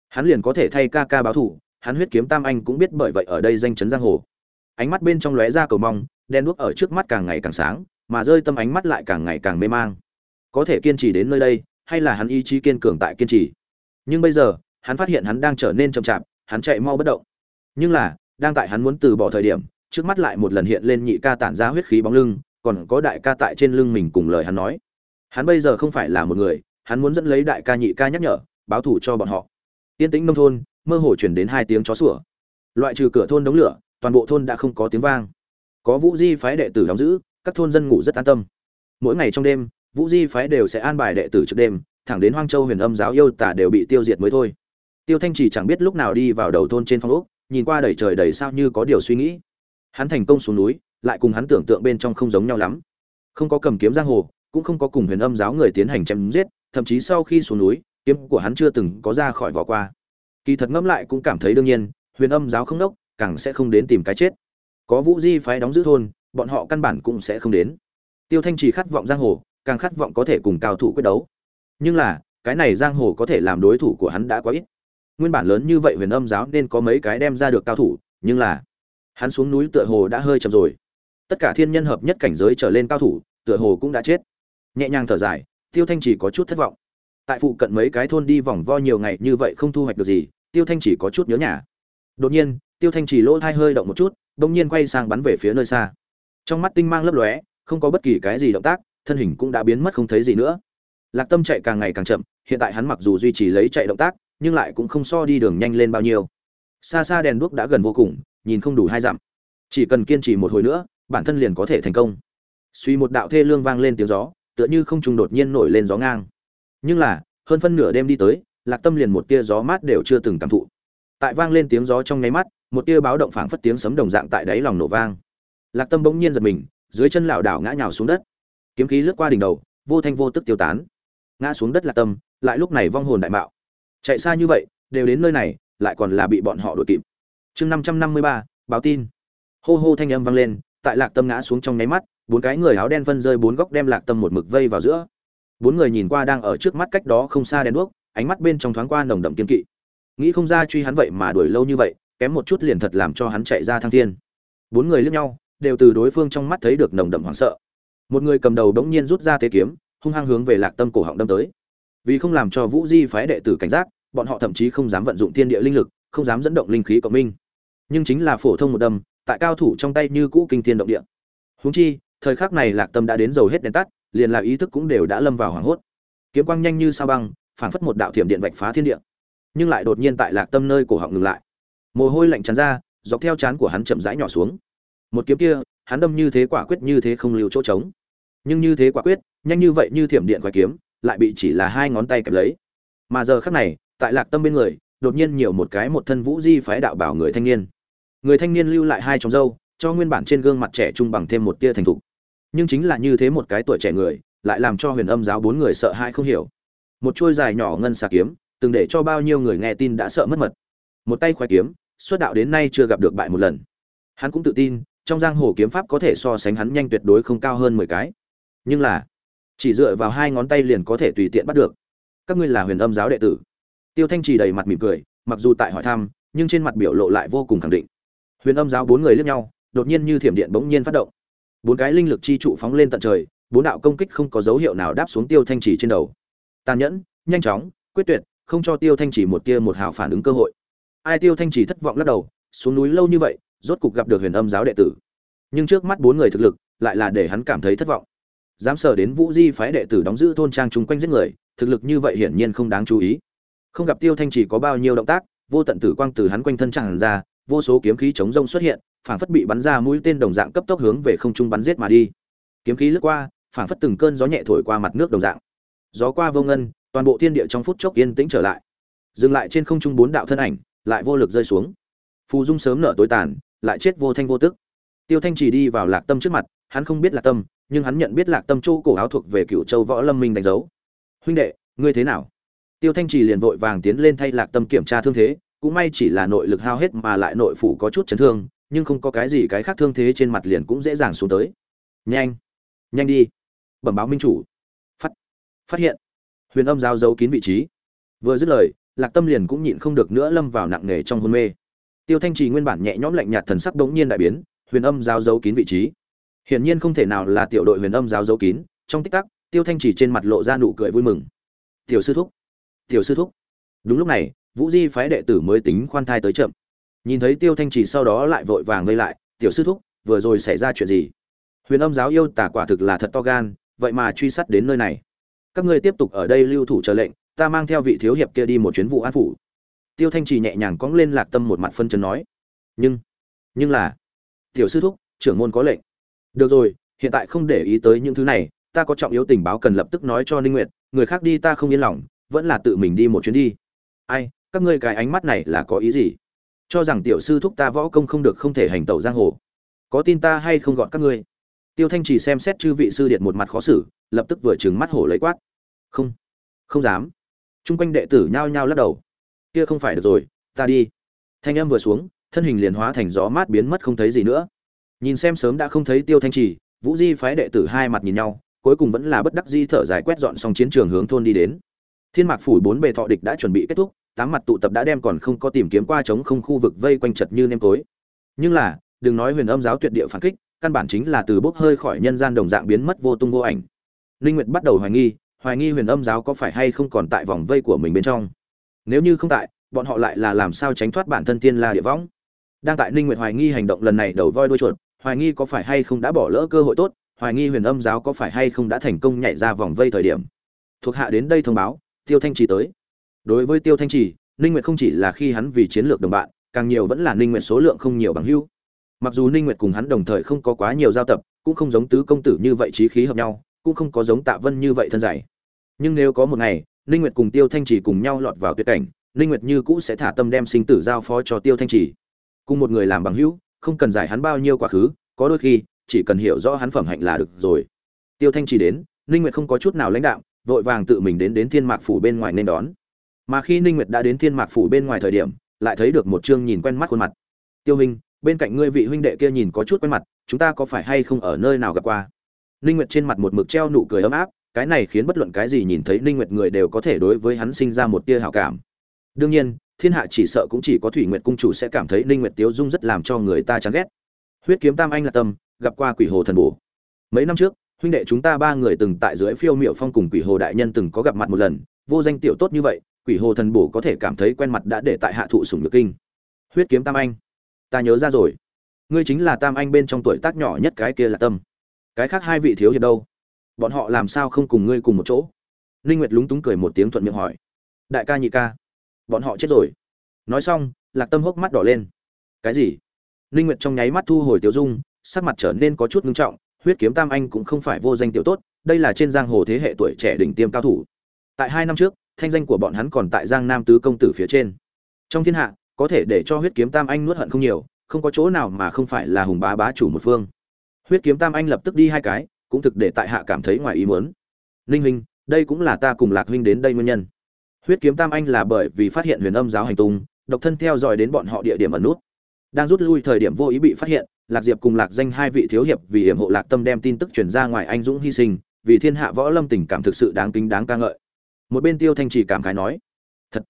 hắn liền có thể thay ca ca báo thủ, hắn huyết kiếm tam anh cũng biết bởi vậy ở đây danh chấn giang hồ. Ánh mắt bên trong lóe ra cầu mong đen đuốc ở trước mắt càng ngày càng sáng, mà rơi tâm ánh mắt lại càng ngày càng mê mang. Có thể kiên trì đến nơi đây, hay là hắn ý chí kiên cường tại kiên trì. Nhưng bây giờ, hắn phát hiện hắn đang trở nên chậm chạp, hắn chạy mau bất động. Nhưng là đang tại hắn muốn từ bỏ thời điểm, trước mắt lại một lần hiện lên nhị ca tản ra huyết khí bóng lưng, còn có đại ca tại trên lưng mình cùng lời hắn nói. Hắn bây giờ không phải là một người, hắn muốn dẫn lấy đại ca nhị ca nhắc nhở, báo thủ cho bọn họ. Yên tĩnh nông thôn, mơ hồ chuyển đến hai tiếng chó sủa. Loại trừ cửa thôn đống lửa, toàn bộ thôn đã không có tiếng vang. Có vũ di phái đệ tử đóng giữ, các thôn dân ngủ rất an tâm. Mỗi ngày trong đêm, vũ di phái đều sẽ an bài đệ tử trước đêm, thẳng đến hoang châu huyền âm giáo yêu tả đều bị tiêu diệt mới thôi. Tiêu thanh chỉ chẳng biết lúc nào đi vào đầu thôn trên phong ốc nhìn qua đầy trời đầy sao như có điều suy nghĩ. Hắn thành công xuống núi, lại cùng hắn tưởng tượng bên trong không giống nhau lắm. Không có cầm kiếm giang hồ, cũng không có cùng huyền âm giáo người tiến hành chém giết, thậm chí sau khi xuống núi, kiếm của hắn chưa từng có ra khỏi vỏ qua. Kỳ thật ngẫm lại cũng cảm thấy đương nhiên, huyền âm giáo không đốc càng sẽ không đến tìm cái chết. Có vũ di phái đóng giữ thôn, bọn họ căn bản cũng sẽ không đến. Tiêu thanh chỉ khát vọng giang hồ, càng khát vọng có thể cùng cao thủ quyết đấu. Nhưng là, cái này giang hồ có thể làm đối thủ của hắn đã quá ít nguyên bản lớn như vậy huyền âm giáo nên có mấy cái đem ra được cao thủ, nhưng là hắn xuống núi tựa hồ đã hơi chậm rồi. Tất cả thiên nhân hợp nhất cảnh giới trở lên cao thủ, tựa hồ cũng đã chết. Nhẹ nhàng thở dài, tiêu thanh chỉ có chút thất vọng. Tại phụ cận mấy cái thôn đi vòng vo nhiều ngày như vậy không thu hoạch được gì, tiêu thanh chỉ có chút nhớ nhà. Đột nhiên, tiêu thanh chỉ lỗ thai hơi động một chút, bỗng nhiên quay sang bắn về phía nơi xa. Trong mắt tinh mang lấp lóe, không có bất kỳ cái gì động tác, thân hình cũng đã biến mất không thấy gì nữa. Lạc tâm chạy càng ngày càng chậm, hiện tại hắn mặc dù duy trì lấy chạy động tác nhưng lại cũng không so đi đường nhanh lên bao nhiêu. Xa xa đèn đuốc đã gần vô cùng, nhìn không đủ hai dặm. Chỉ cần kiên trì một hồi nữa, bản thân liền có thể thành công. Suy một đạo thê lương vang lên tiếng gió, tựa như không trùng đột nhiên nổi lên gió ngang. Nhưng là, hơn phân nửa đêm đi tới, lạc tâm liền một tia gió mát đều chưa từng cảm thụ. Tại vang lên tiếng gió trong nháy mắt, một tia báo động phảng phất tiếng sấm đồng dạng tại đáy lòng nổ vang. Lạc tâm bỗng nhiên giật mình, dưới chân lảo đảo ngã nhào xuống đất. Kiếm khí lướt qua đỉnh đầu, vô thanh vô tức tiêu tán. Ngã xuống đất lạc tâm, lại lúc này vong hồn đại mạo chạy xa như vậy, đều đến nơi này, lại còn là bị bọn họ đuổi kịp. Chương năm trăm năm mươi ba, báo tin. Hô hô thanh âm vang lên, tại lạc tâm ngã xuống trong nháy mắt, bốn cái người áo đen phân rơi bốn góc đem lạc tâm một mực vây vào giữa. Bốn người nhìn qua đang ở trước mắt cách đó không xa đèn đuốc, ánh mắt bên trong thoáng qua nồng đậm kiên kỵ. Nghĩ không ra truy hắn vậy mà đuổi lâu như vậy, kém một chút liền thật làm cho hắn chạy ra thăng thiên. Bốn người liếc nhau, đều từ đối phương trong mắt thấy được nồng đậm hoảng sợ. Một người cầm đầu đống nhiên rút ra tế kiếm, hung hăng hướng về lạc tâm cổ họng đâm tới vì không làm cho vũ di phái đệ tử cảnh giác, bọn họ thậm chí không dám vận dụng thiên địa linh lực, không dám dẫn động linh khí cộng minh. Nhưng chính là phổ thông một đâm tại cao thủ trong tay như cũ kinh thiên động địa. Húng chi, thời khắc này lạc tâm đã đến dầu hết đèn tắt, liền là ý thức cũng đều đã lâm vào hoảng hốt. Kiếm quang nhanh như sao băng phảng phất một đạo thiểm điện vạch phá thiên địa. Nhưng lại đột nhiên tại lạc tâm nơi cổ họng ngừng lại. Mồ hôi lạnh tràn ra, dọc theo trán của hắn chậm rãi nhỏ xuống. Một kiếm kia, hắn đâm như thế quả quyết như thế không lưu chỗ trống. Nhưng như thế quả quyết, nhanh như vậy như thiểm điện khoái kiếm lại bị chỉ là hai ngón tay kẹp lấy. Mà giờ khắc này, tại lạc tâm bên người, đột nhiên nhiều một cái một thân vũ di phái đạo bảo người thanh niên. Người thanh niên lưu lại hai tròng râu, cho nguyên bản trên gương mặt trẻ trung bằng thêm một tia thành thục. Nhưng chính là như thế một cái tuổi trẻ người, lại làm cho huyền âm giáo bốn người sợ hãi không hiểu. Một chuôi dài nhỏ ngân xà kiếm, từng để cho bao nhiêu người nghe tin đã sợ mất mật. Một tay khoái kiếm, xuất đạo đến nay chưa gặp được bại một lần. Hắn cũng tự tin, trong giang hồ kiếm pháp có thể so sánh hắn nhanh tuyệt đối không cao hơn mười cái. Nhưng là chỉ dựa vào hai ngón tay liền có thể tùy tiện bắt được. Các ngươi là huyền âm giáo đệ tử. Tiêu thanh trì đầy mặt mỉm cười, mặc dù tại hỏi thăm, nhưng trên mặt biểu lộ lại vô cùng khẳng định. Huyền âm giáo bốn người liếc nhau, đột nhiên như thiểm điện bỗng nhiên phát động. Bốn cái linh lực chi trụ phóng lên tận trời, bốn đạo công kích không có dấu hiệu nào đáp xuống tiêu thanh trì trên đầu. Tàn nhẫn, nhanh chóng, quyết tuyệt, không cho tiêu thanh trì một tia một hào phản ứng cơ hội. Ai tiêu thanh trì thất vọng lắc đầu, xuống núi lâu như vậy, rốt cục gặp được huyền âm giáo đệ tử. Nhưng trước mắt bốn người thực lực, lại là để hắn cảm thấy thất vọng dám sở đến vũ di phái đệ tử đóng giữ thôn trang chung quanh giết người, thực lực như vậy hiển nhiên không đáng chú ý. Không gặp tiêu thanh chỉ có bao nhiêu động tác, vô tận tử quang từ hắn quanh thân tràn ra, vô số kiếm khí chống rông xuất hiện, phảng phất bị bắn ra mũi tên đồng dạng cấp tốc hướng về không trung bắn giết mà đi. Kiếm khí lướt qua, phảng phất từng cơn gió nhẹ thổi qua mặt nước đồng dạng. Gió qua vô ngân, toàn bộ thiên địa trong phút chốc yên tĩnh trở lại. Dừng lại trên không trung bốn đạo thân ảnh, lại vô lực rơi xuống. Phù dung sớm nở tối tàn, lại chết vô thanh vô tức. Tiêu thanh chỉ đi vào lạc tâm trước mặt, hắn không biết lạc tâm nhưng hắn nhận biết lạc tâm châu cổ áo thuộc về cựu châu võ lâm minh đánh dấu. Huynh đệ, ngươi thế nào? Tiêu thanh trì liền vội vàng tiến lên thay lạc tâm kiểm tra thương thế, cũng may chỉ là nội lực hao hết mà lại nội phủ có chút chấn thương, nhưng không có cái gì cái khác thương thế trên mặt liền cũng dễ dàng xuống tới. Nhanh nhanh đi, bẩm báo minh chủ. Phát phát hiện, huyền âm giao giấu kín vị trí. Vừa dứt lời, lạc tâm liền cũng nhịn không được nữa lâm vào nặng nề trong hôn mê. Tiêu thanh trì nguyên bản nhẹ nhõm lạnh nhạt thần sắc đống nhiên đại biến, huyền âm giao giấu kín vị trí hiển nhiên không thể nào là tiểu đội huyền âm giáo giấu kín, trong tích tắc, tiêu thanh Chỉ trên mặt lộ ra nụ cười vui mừng. Tiểu sư thúc, tiểu sư thúc. Đúng lúc này, vũ di phái đệ tử mới tính khoan thai tới chậm. Nhìn thấy tiêu thanh Chỉ sau đó lại vội vàng vây lại, tiểu sư thúc, vừa rồi xảy ra chuyện gì? Huyền âm giáo yêu tả quả thực là thật to gan, vậy mà truy sát đến nơi này. Các ngươi tiếp tục ở đây lưu thủ chờ lệnh, ta mang theo vị thiếu hiệp kia đi một chuyến vụ an phủ. Tiêu thanh trì nhẹ nhàng cóng lên lạc tâm một mặt phân chân nói. Nhưng nhưng là, tiểu sư thúc, trưởng môn có lệnh được rồi, hiện tại không để ý tới những thứ này, ta có trọng yếu tình báo cần lập tức nói cho ninh nguyệt, người khác đi ta không yên lòng, vẫn là tự mình đi một chuyến đi. Ai, các ngươi cái ánh mắt này là có ý gì? Cho rằng tiểu sư thúc ta võ công không được không thể hành tẩu giang hồ. Có tin ta hay không gọn các ngươi? Tiêu thanh chỉ xem xét chư vị sư điện một mặt khó xử, lập tức vừa trừng mắt hổ lấy quát. Không không dám. Chung quanh đệ tử nhao nhao lắc đầu. Kia không phải được rồi, ta đi. Thanh âm vừa xuống, thân hình liền hóa thành gió mát biến mất không thấy gì nữa nhìn xem sớm đã không thấy tiêu thanh trì, vũ di phái đệ tử hai mặt nhìn nhau, cuối cùng vẫn là bất đắc di thở dài quét dọn xong chiến trường hướng thôn đi đến. Thiên mạc phủ bốn bề thọ địch đã chuẩn bị kết thúc, tám mặt tụ tập đã đem còn không có tìm kiếm qua chống không khu vực vây quanh chật như nêm tối. Nhưng là, đừng nói huyền âm giáo tuyệt địa phản kích, căn bản chính là từ bốc hơi khỏi nhân gian đồng dạng biến mất vô tung vô ảnh. Linh nguyệt bắt đầu hoài nghi hoài nghi huyền âm giáo có phải hay không còn tại vòng vây của mình bên trong. Nếu như không tại, bọn họ lại là làm sao tránh thoát bản thân tiên la địa võng? Đang tại ninh nguyệt hoài nghi hành động lần này đầu voi đuôi chuột hoài nghi có phải hay không đã bỏ lỡ cơ hội tốt, hoài nghi huyền âm giáo có phải hay không đã thành công nhảy ra vòng vây thời điểm. Thuộc hạ đến đây thông báo, tiêu thanh trì tới. Đối với tiêu thanh trì, ninh nguyệt không chỉ là khi hắn vì chiến lược đồng bạn, càng nhiều vẫn là ninh nguyệt số lượng không nhiều bằng hữu. Mặc dù ninh nguyệt cùng hắn đồng thời không có quá nhiều giao tập, cũng không giống tứ công tử như vậy trí khí hợp nhau, cũng không có giống tạ vân như vậy thân dày nhưng nếu có một ngày, ninh nguyệt cùng tiêu thanh trì cùng nhau lọt vào tuyệt cảnh, ninh nguyệt như cũ sẽ thả tâm đem sinh tử giao phó cho tiêu thanh trì. Cùng một người làm bằng hữu không cần giải hắn bao nhiêu quá khứ, có đôi khi, chỉ cần hiểu rõ hắn phẩm hạnh là được rồi. Tiêu thanh chỉ đến, ninh nguyệt không có chút nào lãnh đạo vội vàng tự mình đến đến thiên mạc phủ bên ngoài nên đón. Mà khi ninh nguyệt đã đến thiên mạc phủ bên ngoài thời điểm, lại thấy được một trương nhìn quen mắt khuôn mặt. Tiêu minh, bên cạnh ngươi vị huynh đệ kia nhìn có chút quen mặt, chúng ta có phải hay không ở nơi nào gặp qua? Ninh nguyệt trên mặt một mực treo nụ cười ấm áp, cái này khiến bất luận cái gì nhìn thấy ninh nguyệt người đều có thể đối với hắn sinh ra một tia hảo cảm. Đương nhiên thiên hạ chỉ sợ cũng chỉ có thủy nguyệt cung chủ sẽ cảm thấy ninh nguyệt tiếu dung rất làm cho người ta chán ghét. Huyết kiếm tam anh là tâm, gặp qua quỷ hồ thần bổ. Mấy năm trước, huynh đệ chúng ta ba người từng tại dưới phiêu miệu phong cùng quỷ hồ đại nhân từng có gặp mặt một lần. Vô danh tiểu tốt như vậy, quỷ hồ thần bổ có thể cảm thấy quen mặt đã để tại hạ thụ sủng nhược kinh. Huyết kiếm tam anh. Ta nhớ ra rồi. Ngươi chính là tam anh bên trong tuổi tác nhỏ nhất cái kia là tâm. Cái khác hai vị thiếu hiệp đâu? Bọn họ làm sao không cùng ngươi cùng một chỗ? Ninh nguyệt lúng túng cười một tiếng thuận miệng hỏi. Đại ca nhị ca bọn họ chết rồi. Nói xong, lạc tâm hốc mắt đỏ lên. Cái gì? Ninh nguyệt trong nháy mắt thu hồi tiểu dung, sắc mặt trở nên có chút ngưng trọng, huyết kiếm tam anh cũng không phải vô danh tiểu tốt, đây là trên giang hồ thế hệ tuổi trẻ đỉnh tiêm cao thủ. Tại hai năm trước, thanh danh của bọn hắn còn tại giang nam tứ công tử phía trên. Trong thiên hạ, có thể để cho huyết kiếm tam anh nuốt hận không nhiều, không có chỗ nào mà không phải là hùng bá bá chủ một phương. Huyết kiếm tam anh lập tức đi hai cái, cũng thực để tại hạ cảm thấy ngoài ý muốn. Ninh huynh, đây cũng là ta cùng lạc huynh đến đây nguyên nhân huyết kiếm tam anh là bởi vì phát hiện huyền âm giáo hành tung, độc thân theo dõi đến bọn họ địa điểm ẩn nút. Đang rút lui thời điểm vô ý bị phát hiện, lạc diệp cùng lạc danh hai vị thiếu hiệp vì hiểm hộ lạc tâm đem tin tức truyền ra ngoài anh dũng hy sinh, vì thiên hạ võ lâm tình cảm thực sự đáng kính đáng ca ngợi. Một bên tiêu thanh chỉ cảm khái nói, thật.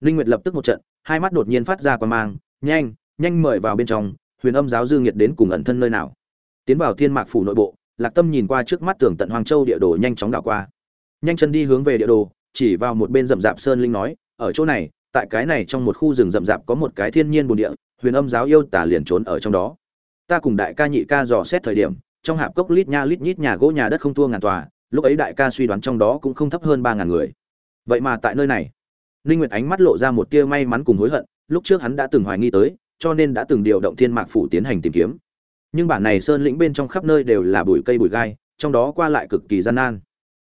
Linh nguyệt lập tức một trận, hai mắt đột nhiên phát ra quan mang, nhanh nhanh mời vào bên trong, huyền âm giáo dư nghiệt đến cùng ẩn thân nơi nào. Tiến vào thiên mạc phủ nội bộ, lạc tâm nhìn qua trước mắt tường tận hoàng châu địa đồ nhanh chóng đảo qua. Nhanh chân đi hướng về địa đồ chỉ vào một bên rậm rạp sơn linh nói, ở chỗ này, tại cái này trong một khu rừng rậm rạp có một cái thiên nhiên bồn địa, huyền âm giáo yêu tà liền trốn ở trong đó. Ta cùng đại ca nhị ca dò xét thời điểm, trong hạp cốc lít nha lít nhít nhà gỗ nhà đất không thua ngàn tòa, lúc ấy đại ca suy đoán trong đó cũng không thấp hơn ba ngàn người. Vậy mà tại nơi này. Linh nguyệt ánh mắt lộ ra một tia may mắn cùng hối hận, lúc trước hắn đã từng hoài nghi tới, cho nên đã từng điều động thiên mạc phủ tiến hành tìm kiếm. Nhưng bản này sơn lĩnh bên trong khắp nơi đều là bụi cây bụi gai, trong đó qua lại cực kỳ gian nan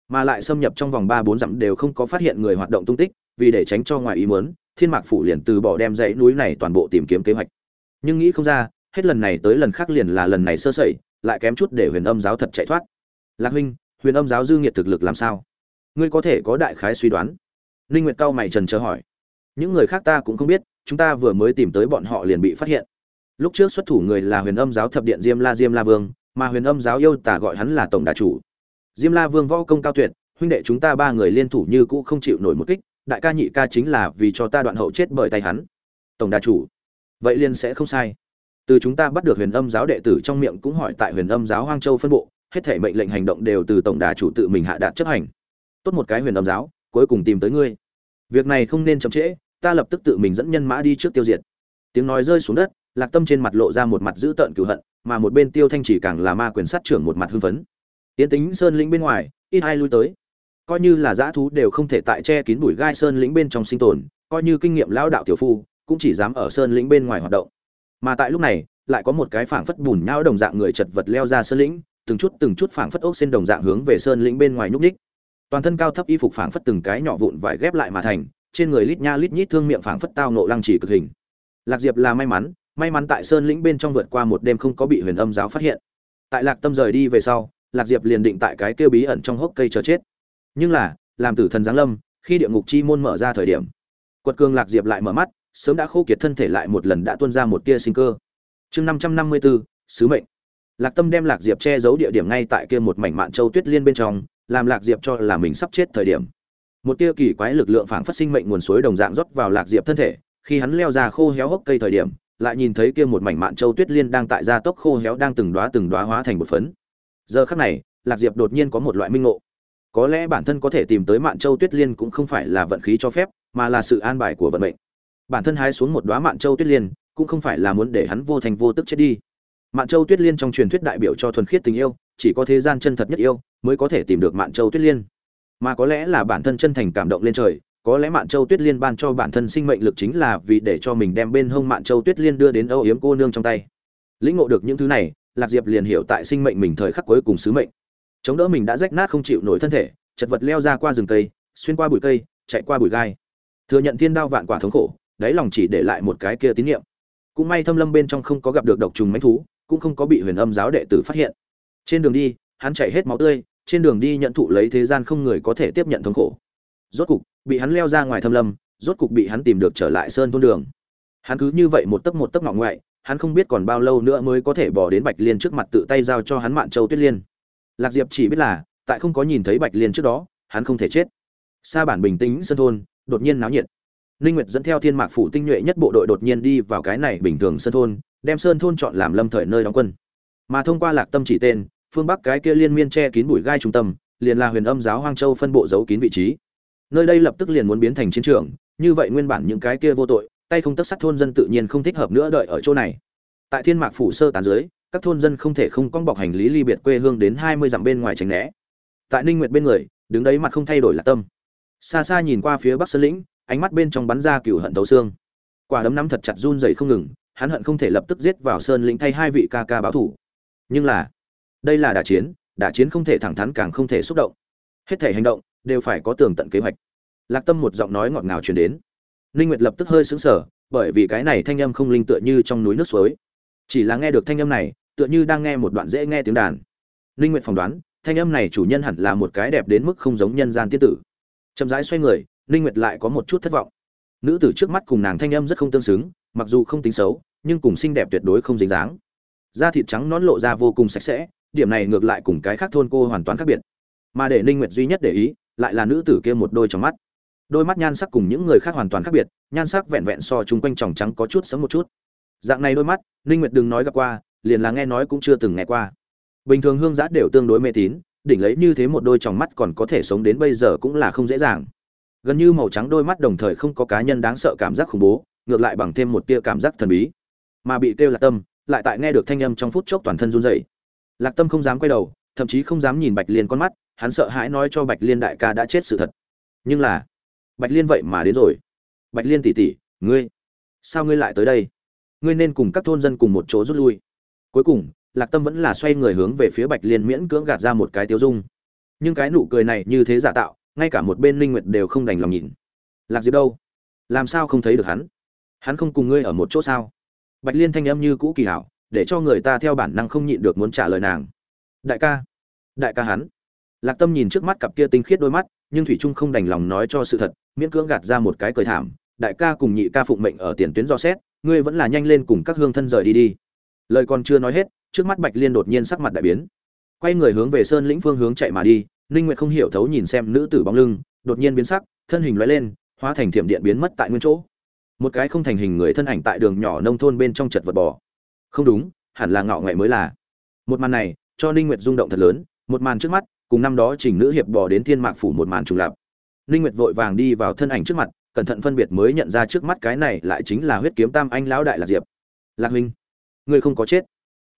mà lại xâm nhập trong vòng ba bốn dặm đều không có phát hiện người hoạt động tung tích, vì để tránh cho ngoài ý muốn, thiên mạc phủ liền từ bỏ đem dãy núi này toàn bộ tìm kiếm kế hoạch. Nhưng nghĩ không ra, hết lần này tới lần khác liền là lần này sơ sẩy, lại kém chút để huyền âm giáo thật chạy thoát. Lạc huynh, huyền âm giáo dư nghiệt thực lực làm sao? Ngươi có thể có đại khái suy đoán. Ninh nguyệt cao mày trần chờ hỏi. Những người khác ta cũng không biết, chúng ta vừa mới tìm tới bọn họ liền bị phát hiện. Lúc trước xuất thủ người là huyền âm giáo thập điện diêm la diêm la vương, mà huyền âm giáo yêu tả gọi hắn là tổng đà chủ diêm la vương võ công cao tuyệt, huynh đệ chúng ta ba người liên thủ như cũ không chịu nổi một kích, đại ca nhị ca chính là vì cho ta đoạn hậu chết bởi tay hắn. Tổng đà chủ, vậy liên sẽ không sai. Từ chúng ta bắt được huyền âm giáo đệ tử trong miệng cũng hỏi tại huyền âm giáo hoang châu phân bộ, hết thể mệnh lệnh hành động đều từ tổng đà chủ tự mình hạ đạt chấp hành. Tốt một cái huyền âm giáo, cuối cùng tìm tới ngươi. Việc này không nên chậm trễ, ta lập tức tự mình dẫn nhân mã đi trước tiêu diệt. Tiếng nói rơi xuống đất, lạc tâm trên mặt lộ ra một mặt dữ tợn cửu hận, mà một bên tiêu thanh chỉ càng là ma quyền sát trưởng một mặt hưng phấn tiến tính sơn lĩnh bên ngoài, ít ai lui tới. Coi như là dã thú đều không thể tại che kín bụi gai sơn lĩnh bên trong sinh tồn, coi như kinh nghiệm lão đạo tiểu phu, cũng chỉ dám ở sơn lĩnh bên ngoài hoạt động. Mà tại lúc này, lại có một cái phảng phất bùn nhau đồng dạng người chật vật leo ra sơn lĩnh, từng chút từng chút phảng phất ốc xên đồng dạng hướng về sơn lĩnh bên ngoài nhúc ních toàn thân cao thấp y phục phảng phất từng cái nhỏ vụn vải ghép lại mà thành, trên người lít nha lít nhít thương miệng phảng phất tao nộ lăng chỉ cực hình. Lạc diệp là may mắn may mắn tại sơn lĩnh bên trong vượt qua một đêm không có bị huyền âm giáo phát hiện. Tại lạc tâm rời đi về sau lạc diệp liền định tại cái kêu bí ẩn trong hốc cây chờ chết. Nhưng là, làm tử thần giáng lâm, khi địa ngục chi môn mở ra thời điểm, quật cường lạc diệp lại mở mắt, sớm đã khô kiệt thân thể lại một lần đã tuôn ra một tia sinh cơ. Chương năm trăm năm mươi bốn sứ mệnh. Lạc tâm đem lạc diệp che giấu địa điểm ngay tại kia một mảnh mạn châu tuyết liên bên trong, làm lạc diệp cho là mình sắp chết thời điểm. Một tia kỳ quái lực lượng phảng phất sinh mệnh nguồn suối đồng dạng rót vào lạc diệp thân thể, khi hắn leo ra khô héo hốc cây thời điểm, lại nhìn thấy kia một mảnh mạn châu tuyết liên đang tại gia tốc khô héo đang từng đóa từng đóa hóa thành một phấn giờ khắc này, lạc diệp đột nhiên có một loại minh ngộ. Có lẽ bản thân có thể tìm tới mạn châu tuyết liên cũng không phải là vận khí cho phép, mà là sự an bài của vận mệnh. Bản thân hái xuống một đóa mạn châu tuyết liên, cũng không phải là muốn để hắn vô thành vô tức chết đi. Mạn châu tuyết liên trong truyền thuyết đại biểu cho thuần khiết tình yêu, chỉ có thế gian chân thật nhất yêu mới có thể tìm được mạn châu tuyết liên. Mà có lẽ là bản thân chân thành cảm động lên trời, có lẽ mạn châu tuyết liên ban cho bản thân sinh mệnh lực chính là vì để cho mình đem bên hông mạn châu tuyết liên đưa đến âu yếm cô nương trong tay. Lĩnh ngộ được những thứ này lạc diệp liền hiểu tại sinh mệnh mình thời khắc cuối cùng sứ mệnh. Chống đỡ mình đã rách nát không chịu nổi thân thể, chật vật leo ra qua rừng cây, xuyên qua bụi cây, chạy qua bụi gai. Thừa nhận thiên đao vạn quả thống khổ, đáy lòng chỉ để lại một cái kia tín niệm. Cũng may thâm lâm bên trong không có gặp được độc trùng mánh thú, cũng không có bị huyền âm giáo đệ tử phát hiện. Trên đường đi, hắn chạy hết máu tươi, trên đường đi nhận thụ lấy thế gian không người có thể tiếp nhận thống khổ. Rốt cục, bị hắn leo ra ngoài thâm lâm, rốt cục bị hắn tìm được trở lại sơn thôn đường. Hắn cứ như vậy một tấc một tấc ngọn ngoại hắn không biết còn bao lâu nữa mới có thể bỏ đến bạch liên trước mặt tự tay giao cho hắn mạn châu tuyết liên. Lạc diệp chỉ biết là, tại không có nhìn thấy bạch liên trước đó, hắn không thể chết. Sa bản bình tĩnh sơn thôn, đột nhiên náo nhiệt. Ninh nguyệt dẫn theo thiên mạc phủ tinh nhuệ nhất bộ đội đột nhiên đi vào cái này bình thường sơn thôn, đem sơn thôn chọn làm lâm thời nơi đóng quân. Mà thông qua lạc tâm chỉ tên, phương bắc cái kia liên miên che kín bụi gai trung tâm, liền là huyền âm giáo hoang châu phân bộ giấu kín vị trí. Nơi đây lập tức liền muốn biến thành chiến trường, như vậy nguyên bản những cái kia vô tội tay không tất sắt thôn dân tự nhiên không thích hợp nữa đợi ở chỗ này. Tại thiên mạc phủ sơ tán dưới, các thôn dân không thể không cong bọc hành lý ly biệt quê hương đến hai mươi dặm bên ngoài tránh né. Tại ninh nguyệt bên người, đứng đấy mặt không thay đổi là tâm. Xa xa nhìn qua phía bắc sơn lĩnh, ánh mắt bên trong bắn ra cửu hận thấu xương. Quả đấm nắm thật chặt run rẩy không ngừng, hắn hận không thể lập tức giết vào sơn lĩnh thay hai vị ca ca báo thủ. Nhưng là, đây là đả chiến đả chiến không thể thẳng thắn càng không thể xúc động. Hết thể hành động đều phải có tường tận kế hoạch. Lạc tâm một giọng nói ngọt ngào truyền đến ninh nguyệt lập tức hơi sững sờ, bởi vì cái này thanh âm không linh tựa như trong núi nước suối. Chỉ là nghe được thanh âm này, tựa như đang nghe một đoạn dễ nghe tiếng đàn. Ninh nguyệt phỏng đoán, thanh âm này chủ nhân hẳn là một cái đẹp đến mức không giống nhân gian tiên tử. Chậm rãi xoay người ninh nguyệt lại có một chút thất vọng. Nữ tử trước mắt cùng nàng thanh âm rất không tương xứng, mặc dù không tính xấu, nhưng cùng xinh đẹp tuyệt đối không dính dáng. Da thịt trắng nõn lộ ra vô cùng sạch sẽ, điểm này ngược lại cùng cái khác thôn cô hoàn toàn khác biệt. Mà để ninh nguyệt duy nhất để ý, lại là nữ tử kia một đôi trong mắt đôi mắt nhan sắc cùng những người khác hoàn toàn khác biệt, nhan sắc vẹn vẹn so chung quanh tròng trắng có chút sớm một chút. Dạng này đôi mắt, ninh nguyệt đừng nói gặp qua, liền là nghe nói cũng chưa từng nghe qua. Bình thường hương giã đều tương đối mê tín, đỉnh lấy như thế một đôi tròng mắt còn có thể sống đến bây giờ cũng là không dễ dàng. Gần như màu trắng đôi mắt đồng thời không có cá nhân đáng sợ cảm giác khủng bố, ngược lại bằng thêm một tia cảm giác thần bí. Mà bị kêu là tâm, lại tại nghe được thanh âm trong phút chốc toàn thân run rẩy. Lạc tâm không dám quay đầu, thậm chí không dám nhìn bạch liên con mắt, hắn sợ hãi nói cho bạch liên đại ca đã chết sự thật. Nhưng là bạch liên vậy mà đến rồi. Bạch liên tỉ tỉ ngươi, sao ngươi lại tới đây? Ngươi nên cùng các thôn dân cùng một chỗ rút lui. Cuối cùng, lạc tâm vẫn là xoay người hướng về phía bạch liên miễn cưỡng gạt ra một cái tiêu dung. Nhưng cái nụ cười này như thế giả tạo, ngay cả một bên linh nguyệt đều không đành lòng nhìn. Lạc diệp đâu? Làm sao không thấy được hắn? Hắn không cùng ngươi ở một chỗ sao? Bạch liên thanh âm như cũ kỳ hảo, để cho người ta theo bản năng không nhịn được muốn trả lời nàng. Đại ca đại ca hắn. Lạc tâm nhìn trước mắt cặp kia tinh khiết đôi mắt, nhưng thủy trung không đành lòng nói cho sự thật miễn cưỡng gạt ra một cái cười thảm, đại ca cùng nhị ca phụng mệnh ở tiền tuyến do xét, ngươi vẫn là nhanh lên cùng các hương thân rời đi đi. Lời còn chưa nói hết, trước mắt bạch liên đột nhiên sắc mặt đại biến. Quay người hướng về sơn lĩnh phương hướng chạy mà đi, ninh nguyệt không hiểu thấu nhìn xem nữ tử bóng lưng, đột nhiên biến sắc, thân hình lóe lên, hóa thành thiểm điện biến mất tại nguyên chỗ. Một cái không thành hình người thân ảnh tại đường nhỏ nông thôn bên trong chật vật bò. Không đúng, hẳn là ngọ ngoại mới là. Một màn này, cho ninh nguyệt rung động thật lớn, một màn trước mắt, cùng năm đó chỉnh nữ hiệp bò đến thiên mạc phủ một màn trùng lập ninh nguyệt vội vàng đi vào thân ảnh trước mặt, cẩn thận phân biệt mới nhận ra trước mắt cái này lại chính là huyết kiếm tam anh lão đại lạc diệp. Lạc huynh, ngươi không có chết.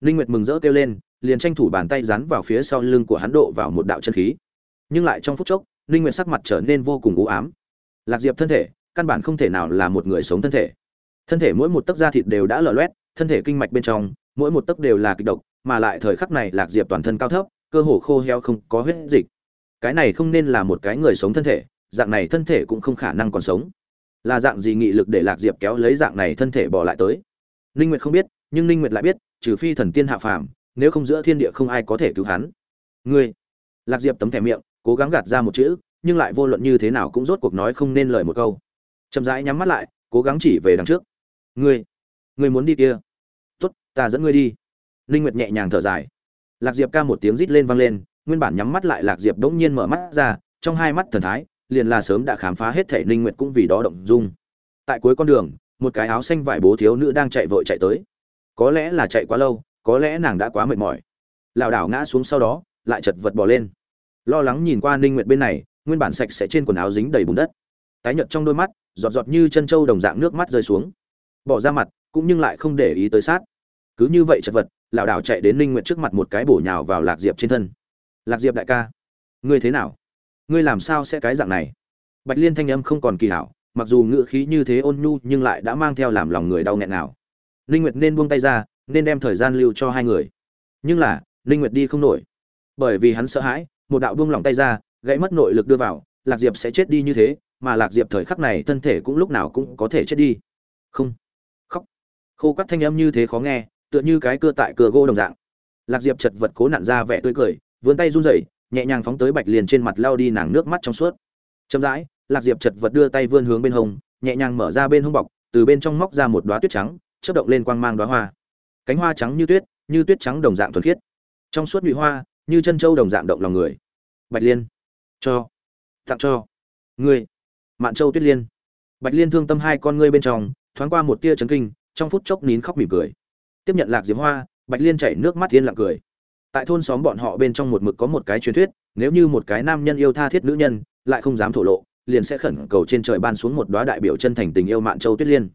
Ninh nguyệt mừng rỡ kêu lên, liền tranh thủ bàn tay dán vào phía sau lưng của hắn độ vào một đạo chân khí. Nhưng lại trong phút chốc, ninh nguyệt sắc mặt trở nên vô cùng u ám. Lạc diệp thân thể, căn bản không thể nào là một người sống thân thể. Thân thể mỗi một tấc da thịt đều đã lở loét, thân thể kinh mạch bên trong, mỗi một tấc đều là kịch độc, mà lại thời khắc này lạc diệp toàn thân cao thấp, cơ hồ khô heo không có huyết dịch. Cái này không nên là một cái người sống thân thể dạng này thân thể cũng không khả năng còn sống. Là dạng gì nghị lực để lạc diệp kéo lấy dạng này thân thể bỏ lại tới? Ninh nguyệt không biết, nhưng ninh nguyệt lại biết, trừ phi thần tiên hạ phàm, nếu không giữa thiên địa không ai có thể cứu hắn. Ngươi! Lạc diệp tấm thẻ miệng, cố gắng gạt ra một chữ, nhưng lại vô luận như thế nào cũng rốt cuộc nói không nên lời một câu. Chậm rãi nhắm mắt lại, cố gắng chỉ về đằng trước. Ngươi! Ngươi muốn đi kia? Tốt, ta dẫn ngươi đi. Ninh nguyệt nhẹ nhàng thở dài. Lạc diệp ca một tiếng rít lên vang lên, nguyên bản nhắm mắt lại lạc diệp đống nhiên mở mắt ra, trong hai mắt thần thái liền là sớm đã khám phá hết thể ninh nguyệt cũng vì đó động dung. Tại cuối con đường, một cái áo xanh vải bố thiếu nữ đang chạy vội chạy tới. Có lẽ là chạy quá lâu, có lẽ nàng đã quá mệt mỏi. Lão đảo ngã xuống sau đó, lại chật vật bò lên. Lo lắng nhìn qua ninh nguyệt bên này, nguyên bản sạch sẽ trên quần áo dính đầy bùn đất. Tái nhợt trong đôi mắt, giọt giọt như chân trâu đồng dạng nước mắt rơi xuống. Bỏ ra mặt, cũng nhưng lại không để ý tới sát. Cứ như vậy chật vật lão đảo chạy đến ninh nguyệt trước mặt một cái bổ nhào vào lạc diệp trên thân. Lạc diệp đại ca, ngươi thế nào? Ngươi làm sao sẽ cái dạng này? Bạch liên thanh âm không còn kỳ hảo, mặc dù ngựa khí như thế ôn nhu, nhưng lại đã mang theo làm lòng người đau nghẹn nào. Linh nguyệt nên buông tay ra, nên đem thời gian lưu cho hai người. Nhưng là Linh nguyệt đi không nổi. Bởi vì hắn sợ hãi, một đạo buông lỏng tay ra, gãy mất nội lực đưa vào, lạc diệp sẽ chết đi như thế, mà lạc diệp thời khắc này thân thể cũng lúc nào cũng có thể chết đi. Không. Khóc. Khô cắt thanh âm như thế khó nghe, tựa như cái cưa tại cửa gỗ đồng dạng. Lạc diệp chật vật cố nặn ra vẻ tươi cười, vươn tay run rẩy nhẹ nhàng phóng tới bạch liên trên mặt lao đi nàng nước mắt trong suốt. Chậm rãi, lạc diệp chật vật đưa tay vươn hướng bên hông, nhẹ nhàng mở ra bên hông bọc, từ bên trong móc ra một đóa tuyết trắng, chớp động lên quang mang đóa hoa. Cánh hoa trắng như tuyết như tuyết trắng đồng dạng thuần khiết. Trong suốt nhụy hoa, như chân châu đồng dạng động lòng người. Bạch liên, cho, tặng cho. Ngươi, mạn châu tuyết liên. Bạch liên thương tâm hai con ngươi bên trong, thoáng qua một tia chấn kinh, trong phút chốc nín khóc mỉm cười. Tiếp nhận lạc diệp hoa, bạch liên chảy nước mắt thiên lặng cười tại thôn xóm bọn họ bên trong một mực có một cái truyền thuyết, nếu như một cái nam nhân yêu tha thiết nữ nhân, lại không dám thổ lộ, liền sẽ khẩn cầu trên trời ban xuống một đóa đại biểu chân thành tình yêu mạn châu tuyết liên.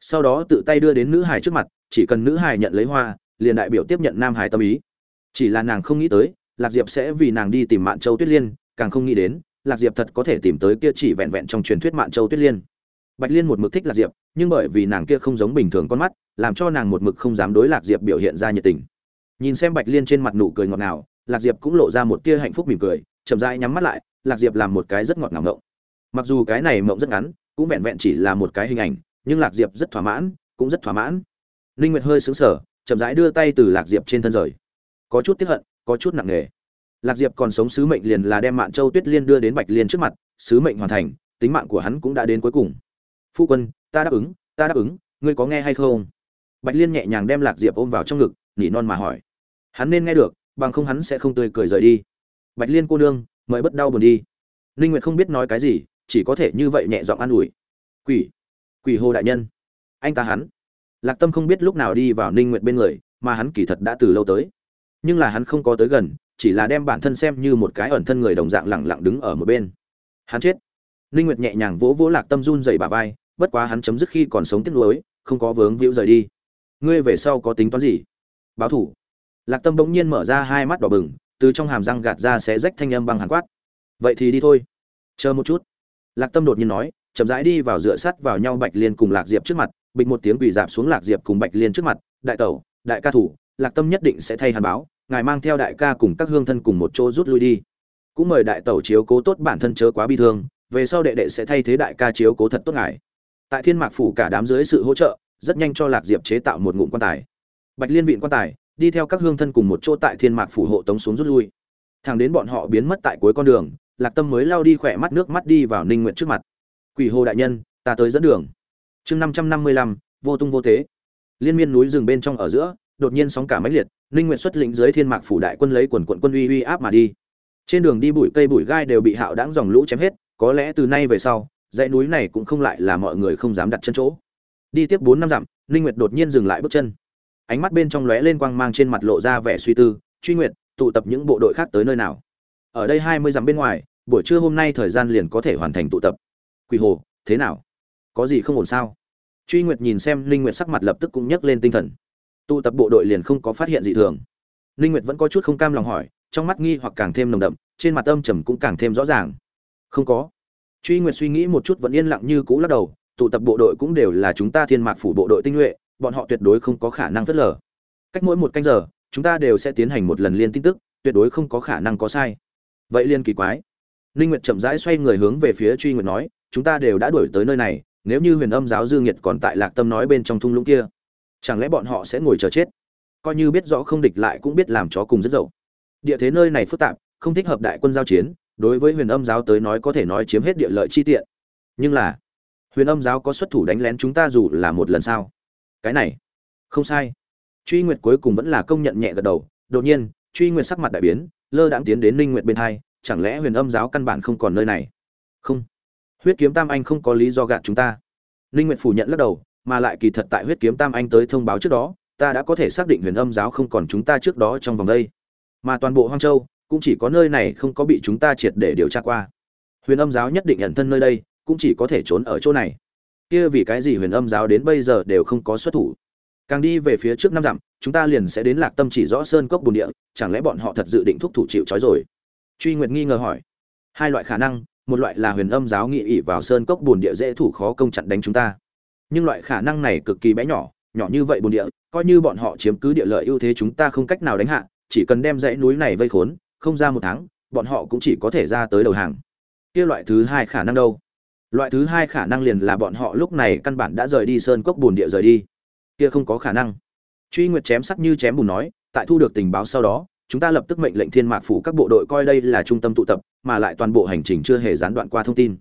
Sau đó tự tay đưa đến nữ hải trước mặt, chỉ cần nữ hải nhận lấy hoa, liền đại biểu tiếp nhận nam hải tâm ý. Chỉ là nàng không nghĩ tới, lạc diệp sẽ vì nàng đi tìm mạn châu tuyết liên, càng không nghĩ đến, lạc diệp thật có thể tìm tới kia chỉ vẹn vẹn trong truyền thuyết mạn châu tuyết liên. Bạch liên một mực thích lạc diệp, nhưng bởi vì nàng kia không giống bình thường con mắt, làm cho nàng một mực không dám đối lạc diệp biểu hiện ra nhiệt tình nhìn xem bạch liên trên mặt nụ cười ngọt ngào, lạc diệp cũng lộ ra một tia hạnh phúc mỉm cười, chậm rãi nhắm mắt lại, lạc diệp làm một cái rất ngọt ngào ngộng mặc dù cái này mộng rất ngắn, cũng vẹn vẹn chỉ là một cái hình ảnh, nhưng lạc diệp rất thỏa mãn, cũng rất thỏa mãn. Ninh nguyệt hơi sững sờ, chậm rãi đưa tay từ lạc diệp trên thân rời. Có chút tiếc hận, có chút nặng nề. Lạc diệp còn sống sứ mệnh liền là đem mạn châu tuyết liên đưa đến bạch liên trước mặt, sứ mệnh hoàn thành, tính mạng của hắn cũng đã đến cuối cùng. Phu quân, ta đáp ứng, ta đáp ứng, ngươi có nghe hay không? Bạch liên nhẹ nhàng đem lạc diệp ôm vào trong ngực, nỉ non mà hỏi hắn nên nghe được, bằng không hắn sẽ không tươi cười rời đi. Bạch liên cô nương, mời bất đau buồn đi. Ninh nguyệt không biết nói cái gì, chỉ có thể như vậy nhẹ giọng an ủi. Quỷ quỷ hồ đại nhân. Anh ta hắn. Lạc tâm không biết lúc nào đi vào ninh nguyệt bên người, mà hắn kỳ thật đã từ lâu tới. Nhưng là hắn không có tới gần, chỉ là đem bản thân xem như một cái ẩn thân người đồng dạng lẳng lặng đứng ở một bên. Hắn chết. Ninh nguyệt nhẹ nhàng vỗ vỗ lạc tâm run rẩy bả vai, bất quá hắn chấm dứt khi còn sống tiếc nuối, không có vướng víu rời đi. Ngươi về sau có tính toán gì? Báo thủ lạc tâm bỗng nhiên mở ra hai mắt đỏ bừng, từ trong hàm răng gạt ra sẽ rách thanh âm bằng hàn quát. Vậy thì đi thôi. Chờ một chút. Lạc tâm đột nhiên nói, chậm rãi đi vào dựa sắt vào nhau bạch liên cùng lạc diệp trước mặt, bịch một tiếng quỳ dạp xuống lạc diệp cùng bạch liên trước mặt, đại tẩu, đại ca thủ, lạc tâm nhất định sẽ thay hàn báo, ngài mang theo đại ca cùng các hương thân cùng một chỗ rút lui đi. Cũng mời đại tẩu chiếu cố tốt bản thân chớ quá bi thương, về sau đệ đệ sẽ thay thế đại ca chiếu cố thật tốt ngài. Tại thiên mạc phủ cả đám dưới sự hỗ trợ, rất nhanh cho lạc diệp chế tạo một ngụm quan tài. Bạch liên vịn quan tài đi theo các hương thân cùng một chỗ tại thiên mạc phủ hộ tống xuống rút lui. Thằng đến bọn họ biến mất tại cuối con đường, lạc tâm mới lao đi khỏe mắt nước mắt đi vào ninh nguyện trước mặt. Quỷ hồ đại nhân, ta tới dẫn đường. Chương năm trăm năm mươi lăm, vô tung vô thế liên miên núi rừng bên trong ở giữa, đột nhiên sóng cả máy liệt, ninh nguyện xuất lĩnh dưới thiên mạc phủ đại quân lấy quần quận quân uy uy áp mà đi. Trên đường đi bụi cây bụi gai đều bị hạo đáng dòng lũ chém hết, có lẽ từ nay về sau, dãy núi này cũng không lại là mọi người không dám đặt chân chỗ. Đi tiếp bốn năm dặm, ninh nguyệt đột nhiên dừng lại bước chân ánh mắt bên trong lóe lên quang mang trên mặt lộ ra vẻ suy tư, truy nguyệt, tụ tập những bộ đội khác tới nơi nào? Ở đây hai mươi dặm bên ngoài, buổi trưa hôm nay thời gian liền có thể hoàn thành tụ tập. Quỷ hồ, thế nào? Có gì không ổn sao? Truy nguyệt nhìn xem linh nguyệt sắc mặt lập tức cũng nhấc lên tinh thần. Tụ tập bộ đội liền không có phát hiện gì thường. Linh nguyệt vẫn có chút không cam lòng hỏi, trong mắt nghi hoặc càng thêm nồng đậm, trên mặt âm trầm cũng càng thêm rõ ràng. Không có. Truy nguyệt suy nghĩ một chút vẫn yên lặng như cũ lắc đầu, tụ tập bộ đội cũng đều là chúng ta thiên mạc phủ bộ đội tinh nhuệ bọn họ tuyệt đối không có khả năng phớt lờ cách mỗi một canh giờ chúng ta đều sẽ tiến hành một lần liên tin tức tuyệt đối không có khả năng có sai vậy liên kỳ quái Ninh Nguyệt chậm rãi xoay người hướng về phía Truy Nguyệt nói, chúng ta đều đã đuổi tới nơi này, nếu như Huyền Âm giáo Dương Nghiệt còn tại Lạc Tâm nói bên trong thung lũng kia, chẳng lẽ bọn họ sẽ ngồi chờ chết? Coi như biết rõ không địch lại cũng biết làm chó cùng rất dậu. Địa thế nơi này phức tạp, không thích hợp đại quân giao chiến, đối với Huyền Âm giáo tới nói có thể nói chiếm hết địa lợi chi tiện. Nhưng là, Huyền Âm giáo có xuất thủ đánh lén chúng ta dù là một lần sao? Cái này, không sai. Truy Nguyệt cuối cùng vẫn là công nhận nhẹ gật đầu, đột nhiên, Truy Nguyệt sắc mặt đại biến, lơ đãng tiến đến Ninh Nguyệt bên hai, chẳng lẽ huyền âm giáo căn bản không còn nơi này? Không. Huyết kiếm tam anh không có lý do gạt chúng ta. Ninh nguyện phủ nhận lắc đầu mà lại kỳ thật tại huyết kiếm tam anh tới thông báo trước đó ta đã có thể xác định huyền âm giáo không còn chúng ta trước đó trong vòng đây. Mà toàn bộ hoang châu cũng chỉ có nơi này không có bị chúng ta triệt để điều tra qua. Huyền âm giáo nhất định nhận thân nơi đây cũng chỉ có thể trốn ở chỗ này kia vì cái gì huyền âm giáo đến bây giờ đều không có xuất thủ. Càng đi về phía trước năm dặm, chúng ta liền sẽ đến lạc tâm chỉ rõ sơn cốc bùn địa, chẳng lẽ bọn họ thật dự định thúc thủ chịu trói rồi? Truy nguyệt nghi ngờ hỏi. Hai loại khả năng, một loại là huyền âm giáo nghị ỉ vào sơn cốc bồn địa dễ thủ khó công chặn đánh chúng ta. Nhưng loại khả năng này cực kỳ bé nhỏ nhỏ như vậy bồn địa, coi như bọn họ chiếm cứ địa lợi ưu thế chúng ta không cách nào đánh hạ, chỉ cần đem dãy núi này vây khốn, không ra một tháng, bọn họ cũng chỉ có thể ra tới đầu hàng. Kia loại thứ hai khả năng đâu? Loại thứ hai khả năng liền là bọn họ lúc này căn bản đã rời đi sơn cốc bồn địa rời đi. Kia không có khả năng. Truy nguyệt chém sắc như chém bùn nói, tại thu được tình báo sau đó, chúng ta lập tức mệnh lệnh thiên mạc phủ các bộ đội coi đây là trung tâm tụ tập, mà lại toàn bộ hành trình chưa hề gián đoạn qua thông tin.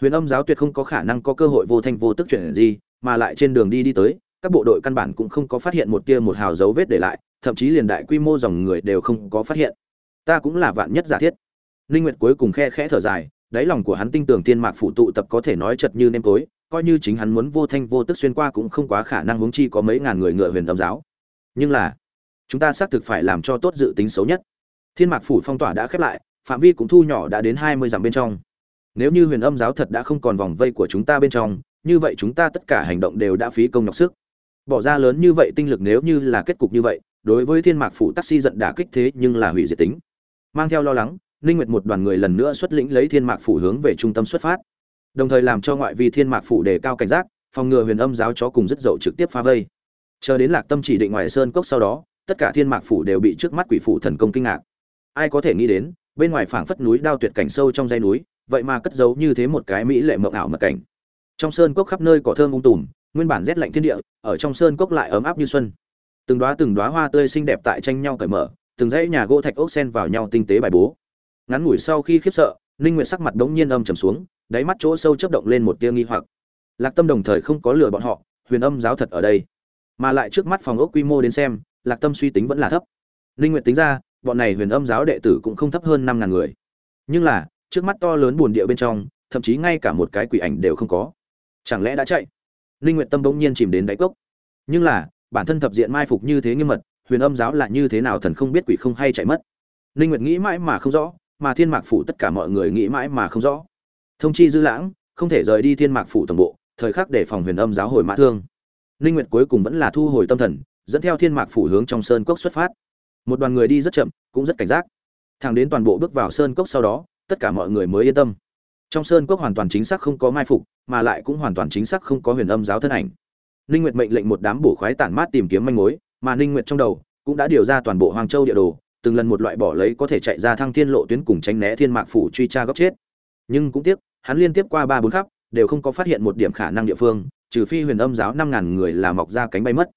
Huyền âm giáo tuyệt không có khả năng có cơ hội vô thanh vô tức chuyển gì, mà lại trên đường đi đi tới, các bộ đội căn bản cũng không có phát hiện một tia một hào dấu vết để lại, thậm chí liền đại quy mô dòng người đều không có phát hiện. Ta cũng là vạn nhất giả thiết. Ninh nguyệt cuối cùng khe khẽ thở dài đáy lòng của hắn tin tưởng thiên mạc phủ tụ tập có thể nói chật như nêm tối, coi như chính hắn muốn vô thanh vô tức xuyên qua cũng không quá khả năng huống chi có mấy ngàn người ngựa huyền âm giáo. Nhưng là, chúng ta xác thực phải làm cho tốt dự tính xấu nhất. Thiên mạc phủ phong tỏa đã khép lại, phạm vi cũng thu nhỏ đã đến hai mươi dặm bên trong. Nếu như huyền âm giáo thật đã không còn vòng vây của chúng ta bên trong, như vậy chúng ta tất cả hành động đều đã phí công nhọc sức. Bỏ ra lớn như vậy tinh lực nếu như là kết cục như vậy, đối với thiên mạc phủ taxi giận đả kích thế nhưng là hủy diệt tính. Mang theo lo lắng ninh nguyệt một đoàn người lần nữa xuất lĩnh lấy thiên mạc phủ hướng về trung tâm xuất phát. Đồng thời làm cho ngoại vi thiên mạc phủ đề cao cảnh giác, phòng ngừa huyền âm giáo chó cùng rất dậu trực tiếp phá vây. Chờ đến lạc tâm chỉ định ngoài sơn cốc sau đó, tất cả thiên mạc phủ đều bị trước mắt quỷ phủ thần công kinh ngạc. Ai có thể nghĩ đến, bên ngoài phảng phất núi đao tuyệt cảnh sâu trong dãy núi, vậy mà cất giấu như thế một cái mỹ lệ mộng ảo mật cảnh. Trong sơn cốc khắp nơi cỏ thơm um tùm, nguyên bản rét lạnh thiên địa, ở trong sơn cốc lại ấm áp như xuân. Từng đóa từng đóa hoa tươi xinh đẹp tại tranh nhau cởi mở, từng dãy nhà gỗ thạch ốc xen vào nhau tinh tế bài bố ngắn ngủi sau khi khiếp sợ, ninh nguyệt sắc mặt đống nhiên âm trầm xuống, đáy mắt chỗ sâu chớp động lên một tia nghi hoặc. Lạc tâm đồng thời không có lừa bọn họ, huyền âm giáo thật ở đây. Mà lại trước mắt phòng ốc quy mô đến xem, lạc tâm suy tính vẫn là thấp. Ninh nguyệt tính ra, bọn này huyền âm giáo đệ tử cũng không thấp hơn năm ngàn người. Nhưng là, trước mắt to lớn buồn địa bên trong, thậm chí ngay cả một cái quỷ ảnh đều không có. Chẳng lẽ đã chạy? Ninh nguyệt tâm bỗng nhiên chìm đến đáy cốc. Nhưng là, bản thân thập diện mai phục như thế nghiêm mật, huyền âm giáo là như thế nào thần không biết quỷ không hay chạy mất. Ninh nguyệt nghĩ mãi mà không rõ mà thiên mạc phủ tất cả mọi người nghĩ mãi mà không rõ. Thông chi dư lãng, không thể rời đi thiên mạc phủ tổng bộ, thời khắc để phòng huyền âm giáo hồi mã thương. Ninh nguyệt cuối cùng vẫn là thu hồi tâm thần, dẫn theo thiên mạc phủ hướng trong sơn cốc xuất phát. Một đoàn người đi rất chậm, cũng rất cảnh giác. Thẳng đến toàn bộ bước vào sơn cốc sau đó, tất cả mọi người mới yên tâm. Trong sơn cốc hoàn toàn chính xác không có mai phục, mà lại cũng hoàn toàn chính xác không có huyền âm giáo thân ảnh. Ninh nguyệt mệnh lệnh một đám bổ khoái tản mát tìm kiếm manh mối, mà ninh nguyệt trong đầu cũng đã điều ra toàn bộ hoàng châu địa đồ từng lần một loại bỏ lấy có thể chạy ra thăng thiên lộ tuyến cùng tránh né thiên mạc phủ truy tra góc chết. Nhưng cũng tiếc, hắn liên tiếp qua ba bốn khắp, đều không có phát hiện một điểm khả năng địa phương, trừ phi huyền âm giáo năm ngàn người là mọc ra cánh bay mất.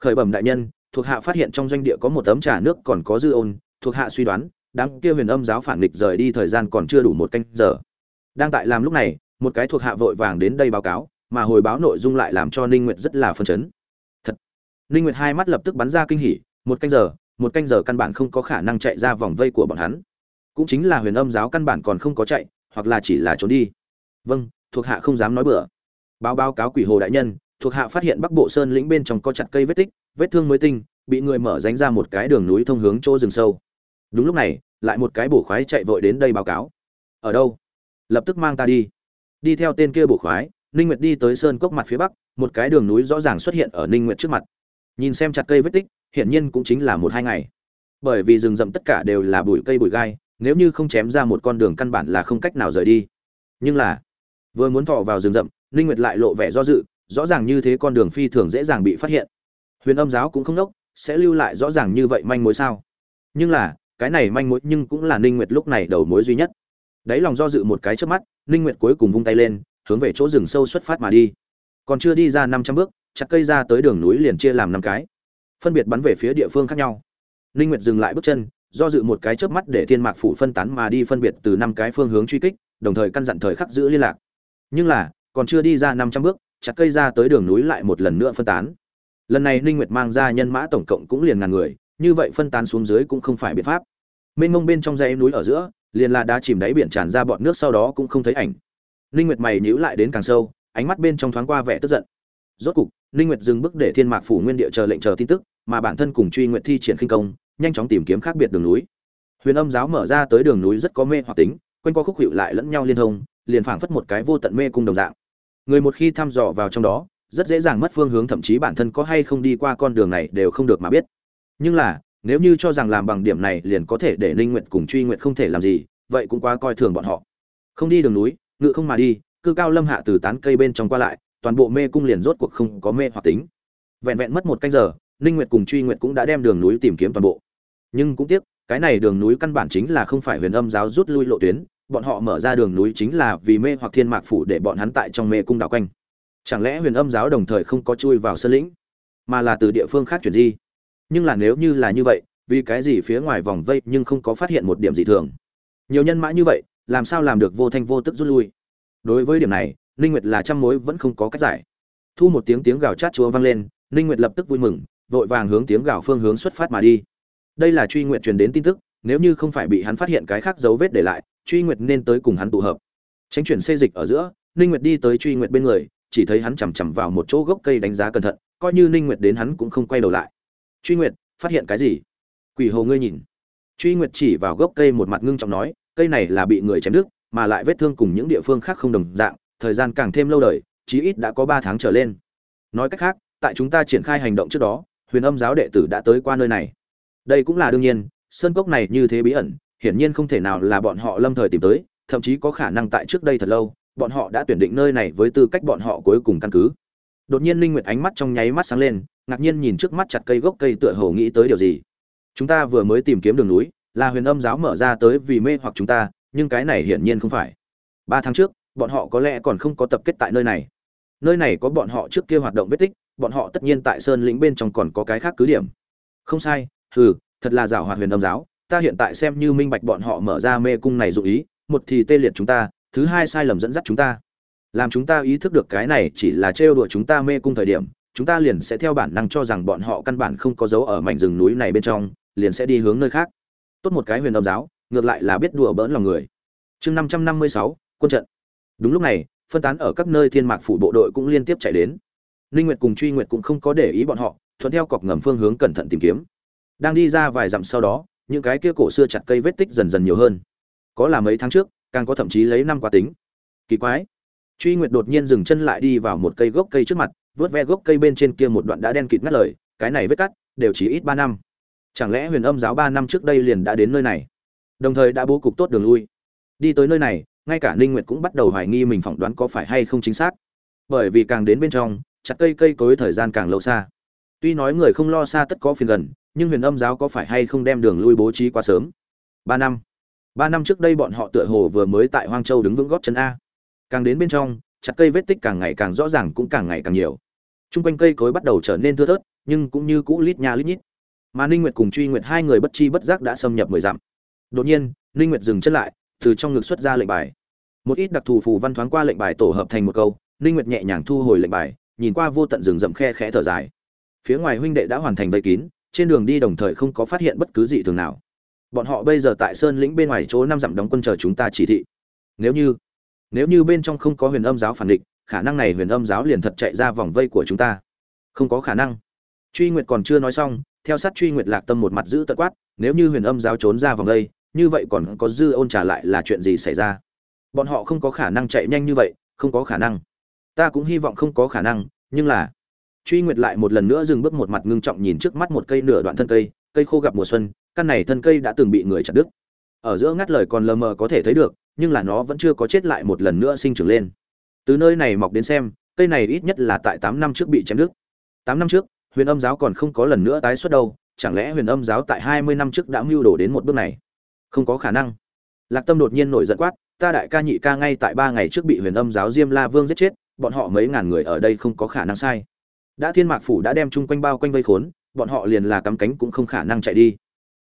Khởi bẩm đại nhân, thuộc hạ phát hiện trong doanh địa có một tấm trà nước còn có dư ôn, thuộc hạ suy đoán, đám kia huyền âm giáo phản nghịch rời đi thời gian còn chưa đủ một canh giờ. Đang tại làm lúc này, một cái thuộc hạ vội vàng đến đây báo cáo, mà hồi báo nội dung lại làm cho ninh nguyệt rất là phân chấn. Thật, ninh nguyệt hai mắt lập tức bắn ra kinh hỉ, một canh giờ một canh giờ căn bản không có khả năng chạy ra vòng vây của bọn hắn. Cũng chính là huyền âm giáo căn bản còn không có chạy, hoặc là chỉ là trốn đi. Vâng thuộc hạ không dám nói bừa. Báo báo cáo quỷ hồ đại nhân, thuộc hạ phát hiện bắc bộ sơn lĩnh bên trong có chặt cây vết tích, vết thương mới tinh, bị người mở ránh ra một cái đường núi thông hướng chỗ rừng sâu. Đúng lúc này, lại một cái bổ khoái chạy vội đến đây báo cáo. Ở đâu? Lập tức mang ta đi. Đi theo tên kia bổ khoái, ninh nguyệt đi tới sơn cốc mặt phía bắc, một cái đường núi rõ ràng xuất hiện ở ninh nguyệt trước mặt. Nhìn xem chặt cây vết tích hiện nhiên cũng chính là một hai ngày. Bởi vì rừng rậm tất cả đều là bụi cây bụi gai, nếu như không chém ra một con đường căn bản là không cách nào rời đi. Nhưng là, vừa muốn thọ vào rừng rậm, ninh nguyệt lại lộ vẻ do dự, rõ ràng như thế con đường phi thường dễ dàng bị phát hiện. Huyền âm giáo cũng không đốc, sẽ lưu lại rõ ràng như vậy manh mối sao? Nhưng là, cái này manh mối nhưng cũng là ninh nguyệt lúc này đầu mối duy nhất. Đấy lòng do dự một cái trước mắt, ninh nguyệt cuối cùng vung tay lên, hướng về chỗ rừng sâu xuất phát mà đi. Còn chưa đi ra 500 bước, chặt cây ra tới đường núi liền chia làm năm cái phân biệt bắn về phía địa phương khác nhau. Linh nguyệt dừng lại bước chân, do dự một cái chớp mắt để thiên mạc phủ phân tán mà đi phân biệt từ năm cái phương hướng truy kích, đồng thời căn dặn thời khắc giữ liên lạc. Nhưng là, còn chưa đi ra 500 bước, chặt cây ra tới đường núi lại một lần nữa phân tán. Lần này Linh nguyệt mang ra nhân mã tổng cộng cũng liền ngàn người, như vậy phân tán xuống dưới cũng không phải biện pháp. Mênh mông bên trong dãy núi ở giữa, liền là đá chìm đáy biển tràn ra bọt nước sau đó cũng không thấy ảnh. Linh nguyệt mày nhíu lại đến càng sâu, ánh mắt bên trong thoáng qua vẻ tức giận rốt cục, ninh nguyệt dừng bước để thiên mạc phủ nguyên địa chờ lệnh chờ tin tức, mà bản thân cùng truy nguyệt thi triển khinh công, nhanh chóng tìm kiếm khác biệt đường núi. Huyền âm giáo mở ra tới đường núi rất có mê hoặc tính, quanh qua khúc hiệu lại lẫn nhau liên thông, liền phảng phất một cái vô tận mê cung đồng dạng. Người một khi thăm dò vào trong đó, rất dễ dàng mất phương hướng, thậm chí bản thân có hay không đi qua con đường này đều không được mà biết. Nhưng là, nếu như cho rằng làm bằng điểm này liền có thể để ninh nguyệt cùng truy nguyệt không thể làm gì, vậy cũng quá coi thường bọn họ. Không đi đường núi, ngự không mà đi, cư cao lâm hạ từ tán cây bên trong qua lại toàn bộ mê cung liền rốt cuộc không có mê hoặc tính. Vẹn vẹn mất một canh giờ, ninh nguyệt cùng truy nguyệt cũng đã đem đường núi tìm kiếm toàn bộ. Nhưng cũng tiếc, cái này đường núi căn bản chính là không phải huyền âm giáo rút lui lộ tuyến, bọn họ mở ra đường núi chính là vì mê hoặc thiên mạc phủ để bọn hắn tại trong mê cung đảo quanh. Chẳng lẽ huyền âm giáo đồng thời không có chui vào sơn lĩnh, mà là từ địa phương khác chuyển di? Nhưng là nếu như là như vậy, vì cái gì phía ngoài vòng vây nhưng không có phát hiện một điểm gì thường? Nhiều nhân mã như vậy, làm sao làm được vô thanh vô tức rút lui? Đối với điểm này ninh nguyệt là trăm mối vẫn không có cách giải. Thu một tiếng tiếng gào chát chúa vang lên, ninh nguyệt lập tức vui mừng, vội vàng hướng tiếng gào phương hướng xuất phát mà đi. Đây là truy nguyệt truyền đến tin tức, nếu như không phải bị hắn phát hiện cái khác dấu vết để lại, truy nguyệt nên tới cùng hắn tụ hợp. Tránh chuyển xê dịch ở giữa, ninh nguyệt đi tới truy nguyệt bên người, chỉ thấy hắn chầm chậm vào một chỗ gốc cây đánh giá cẩn thận, coi như ninh nguyệt đến hắn cũng không quay đầu lại. Truy nguyệt, phát hiện cái gì? Quỷ hồ ngươi nhìn. Truy nguyệt chỉ vào gốc cây một mặt ngưng trọng nói, cây này là bị người chém đứt, mà lại vết thương cùng những địa phương khác không đồng dạng thời gian càng thêm lâu đời, chí ít đã có ba tháng trở lên. Nói cách khác, tại chúng ta triển khai hành động trước đó, huyền âm giáo đệ tử đã tới qua nơi này. Đây cũng là đương nhiên, sơn cốc này như thế bí ẩn, hiển nhiên không thể nào là bọn họ lâm thời tìm tới, thậm chí có khả năng tại trước đây thật lâu, bọn họ đã tuyển định nơi này với tư cách bọn họ cuối cùng căn cứ. Đột nhiên linh nguyệt ánh mắt trong nháy mắt sáng lên, ngạc nhiên nhìn trước mắt chặt cây gốc cây tựa hồ nghĩ tới điều gì. Chúng ta vừa mới tìm kiếm đường núi, là huyền âm giáo mở ra tới vì mê hoặc chúng ta, nhưng cái này hiển nhiên không phải. Ba tháng trước bọn họ có lẽ còn không có tập kết tại nơi này. Nơi này có bọn họ trước kia hoạt động vết tích, bọn họ tất nhiên tại sơn lĩnh bên trong còn có cái khác cứ điểm. Không sai, hừ, thật là giảo hoạt huyền âm giáo, ta hiện tại xem như minh bạch bọn họ mở ra mê cung này dụ ý, một thì tê liệt chúng ta, thứ hai sai lầm dẫn dắt chúng ta. Làm chúng ta ý thức được cái này chỉ là trêu đùa chúng ta mê cung thời điểm, chúng ta liền sẽ theo bản năng cho rằng bọn họ căn bản không có dấu ở mảnh rừng núi này bên trong, liền sẽ đi hướng nơi khác. Tốt một cái huyền âm giáo, ngược lại là biết đùa bỡn lòng người. Chương năm trăm năm mươi sáu, quân trận đúng lúc này, phân tán ở các nơi thiên mạc phủ bộ đội cũng liên tiếp chạy đến. Ninh nguyệt cùng truy nguyệt cũng không có để ý bọn họ, thuận theo cọc ngầm phương hướng cẩn thận tìm kiếm. Đang đi ra vài dặm sau đó, những cái kia cổ xưa chặt cây vết tích dần dần nhiều hơn. Có là mấy tháng trước, càng có thậm chí lấy năm qua tính. Kỳ quái. Truy nguyệt đột nhiên dừng chân lại đi vào một cây gốc cây trước mặt, vớt ve gốc cây bên trên kia một đoạn đã đen kịt ngắt lời, cái này vết cắt, đều chỉ ít ba năm. Chẳng lẽ huyền âm giáo ba năm trước đây liền đã đến nơi này? Đồng thời đã bố cục tốt đường lui. Đi tới nơi này ngay cả ninh nguyệt cũng bắt đầu hoài nghi mình phỏng đoán có phải hay không chính xác. Bởi vì càng đến bên trong, chặt cây cây cối thời gian càng lâu xa. Tuy nói người không lo xa tất có phiền gần, nhưng huyền âm giáo có phải hay không đem đường lui bố trí quá sớm? Ba năm. Ba năm trước đây bọn họ tựa hồ vừa mới tại hoang châu đứng vững gót chân a. Càng đến bên trong, chặt cây vết tích càng ngày càng rõ ràng cũng càng ngày càng nhiều. T r u n g quanh cây cối bắt đầu trở nên thưa thớt, nhưng cũng như cũ lít nha lít nhít. Mà ninh nguyệt cùng truy nguyệt hai người bất chi bất giác đã xâm nhập mười dặm. Đột nhiên, ninh nguyệt dừng chân lại, từ trong ngực xuất ra lệnh bài một ít đặc thù phù văn thoáng qua lệnh bài tổ hợp thành một câu, ninh nguyệt nhẹ nhàng thu hồi lệnh bài, nhìn qua vô tận rừng rậm khe khẽ thở dài. Phía ngoài huynh đệ đã hoàn thành vây kín, trên đường đi đồng thời không có phát hiện bất cứ gì thường nào. Bọn họ bây giờ tại sơn lĩnh bên ngoài chỗ năm dặm đóng quân chờ chúng ta chỉ thị. Nếu như nếu như bên trong không có huyền âm giáo phản địch, khả năng này huyền âm giáo liền thật chạy ra vòng vây của chúng ta. Không có khả năng. Truy nguyệt còn chưa nói xong, theo sát truy nguyệt lạc tâm một mặt giữ tận quát, nếu như huyền âm giáo trốn ra vòng vây, như vậy còn có dư ôn trả lại là chuyện gì xảy ra? Bọn họ không có khả năng chạy nhanh như vậy, không có khả năng. Ta cũng hy vọng không có khả năng, nhưng là, truy nguyệt lại một lần nữa dừng bước một mặt ngưng trọng nhìn trước mắt một cây nửa đoạn thân cây cây khô gặp mùa xuân, căn này thân cây đã từng bị người chặt đứt. Ở giữa ngắt lời còn lờ mờ có thể thấy được, nhưng là nó vẫn chưa có chết lại một lần nữa sinh trưởng lên. Từ nơi này mọc đến xem, cây này ít nhất là tại tám năm trước bị chém đứt. Tám năm trước, huyền âm giáo còn không có lần nữa tái xuất đâu, chẳng lẽ huyền âm giáo tại hai mươi năm trước đã mưu đồ đến một bước này? Không có khả năng. Lạc tâm đột nhiên nổi giận quát ta đại ca nhị ca ngay tại ba ngày trước bị huyền âm giáo diêm la vương giết chết, bọn họ mấy ngàn người ở đây không có khả năng sai. Đã thiên mạc phủ đã đem chung quanh bao quanh vây khốn, bọn họ liền là cắm cánh cũng không khả năng chạy đi.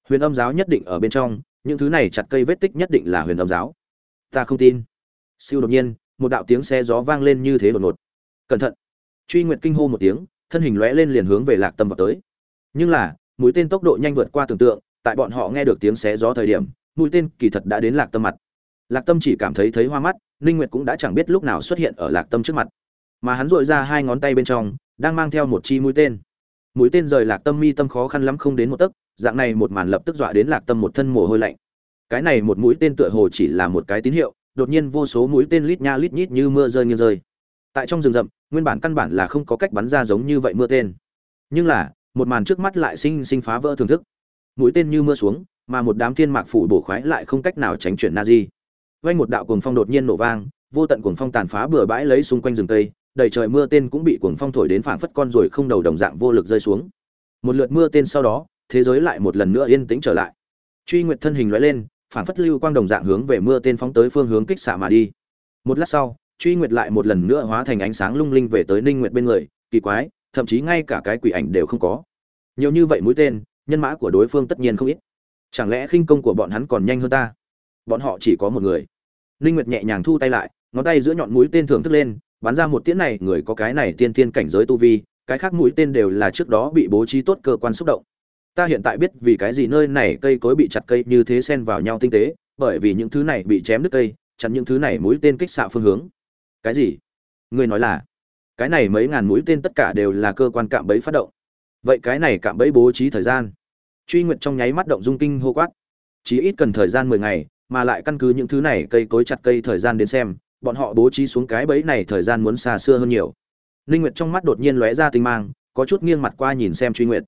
Huyền âm giáo nhất định ở bên trong, những thứ này chặt cây vết tích nhất định là huyền âm giáo. Ta không tin. Siêu đột nhiên, một đạo tiếng xe gió vang lên như thế đột ngột. Cẩn thận. Truy nguyện kinh hô một tiếng, thân hình lóe lên liền hướng về lạc tâm vào tới. Nhưng là, mũi tên tốc độ nhanh vượt qua tưởng tượng, tại bọn họ nghe được tiếng xé gió thời điểm, mũi tên kỳ thật đã đến lạc tâm mặt lạc tâm chỉ cảm thấy thấy hoa mắt, ninh nguyệt cũng đã chẳng biết lúc nào xuất hiện ở lạc tâm trước mặt. Mà hắn dội ra hai ngón tay bên trong, đang mang theo một chi mũi tên. Mũi tên rời lạc tâm mi tâm khó khăn lắm không đến một tấc, dạng này một màn lập tức dọa đến lạc tâm một thân mồ hôi lạnh. Cái này một mũi tên tựa hồ chỉ là một cái tín hiệu, đột nhiên vô số mũi tên lít nha lít nhít như mưa rơi như rơi. Tại trong rừng rậm, nguyên bản căn bản là không có cách bắn ra giống như vậy mưa tên. Nhưng là, một màn trước mắt lại sinh sinh phá vỡ thưởng thức. Mũi tên như mưa xuống, mà một đám thiên mạc phủ bổ khoái lại không cách nào tránh chuyển na di vay một đạo cuồng phong đột nhiên nổ vang, vô tận cuồng phong tàn phá bừa bãi lấy xung quanh rừng cây, đầy trời mưa tên cũng bị cuồng phong thổi đến phảng phất con rồi không đầu đồng dạng vô lực rơi xuống. Một lượt mưa tên sau đó, thế giới lại một lần nữa yên tĩnh trở lại. Truy nguyệt thân hình lóe lên, phảng phất lưu quang đồng dạng hướng về mưa tên phóng tới phương hướng kích xạ mà đi. Một lát sau, truy nguyệt lại một lần nữa hóa thành ánh sáng lung linh về tới ninh nguyệt bên người, kỳ quái, thậm chí ngay cả cái quỷ ảnh đều không có. Nhiều như vậy mũi tên, nhân mã của đối phương tất nhiên không ít. Chẳng lẽ khinh công của bọn hắn còn nhanh hơn ta? Bọn họ chỉ có một người ninh nguyệt nhẹ nhàng thu tay lại, ngón tay giữa nhọn mũi tên thưởng thức lên, bắn ra một tiễn này, người có cái này tiên tiên cảnh giới tu vi, cái khác mũi tên đều là trước đó bị bố trí tốt cơ quan xúc động. Ta hiện tại biết vì cái gì nơi này cây cối bị chặt cây như thế xen vào nhau tinh tế, bởi vì những thứ này bị chém đứt cây, chặn những thứ này mũi tên kích xạ phương hướng. Cái gì? Ngươi nói là, cái này mấy ngàn mũi tên tất cả đều là cơ quan cạm bẫy phát động. Vậy cái này cạm bẫy bố trí thời gian? Truy Nguyệt trong nháy mắt động dung kinh hô quát. Chỉ ít cần thời gian mười ngày mà lại căn cứ những thứ này cây cối chặt cây thời gian đến xem, bọn họ bố trí xuống cái bẫy này thời gian muốn xa xưa hơn nhiều. Ninh nguyệt trong mắt đột nhiên lóe ra tinh mang, có chút nghiêng mặt qua nhìn xem truy nguyệt.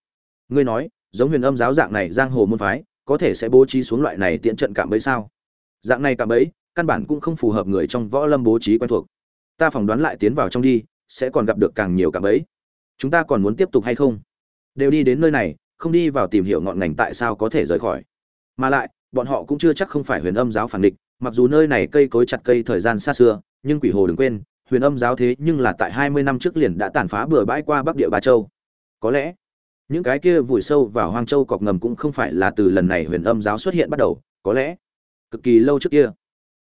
Ngươi nói, giống huyền âm giáo dạng này giang hồ môn phái, có thể sẽ bố trí xuống loại này tiện trận cạm bẫy sao? Dạng này cạm bẫy, căn bản cũng không phù hợp người trong võ lâm bố trí quen thuộc. Ta phỏng đoán lại tiến vào trong đi, sẽ còn gặp được càng nhiều cạm bẫy. Chúng ta còn muốn tiếp tục hay không? Đều đi đến nơi này, không đi vào tìm hiểu ngọn ngành tại sao có thể rời khỏi. Mà lại bọn họ cũng chưa chắc không phải huyền âm giáo phản địch, mặc dù nơi này cây cối chặt cây thời gian xa xưa, nhưng quỷ hồ đừng quên, huyền âm giáo thế nhưng là tại hai mươi năm trước liền đã tàn phá bừa bãi qua bắc địa ba châu. Có lẽ, những cái kia vùi sâu vào hoang châu cọc ngầm cũng không phải là từ lần này huyền âm giáo xuất hiện bắt đầu, có lẽ, cực kỳ lâu trước kia.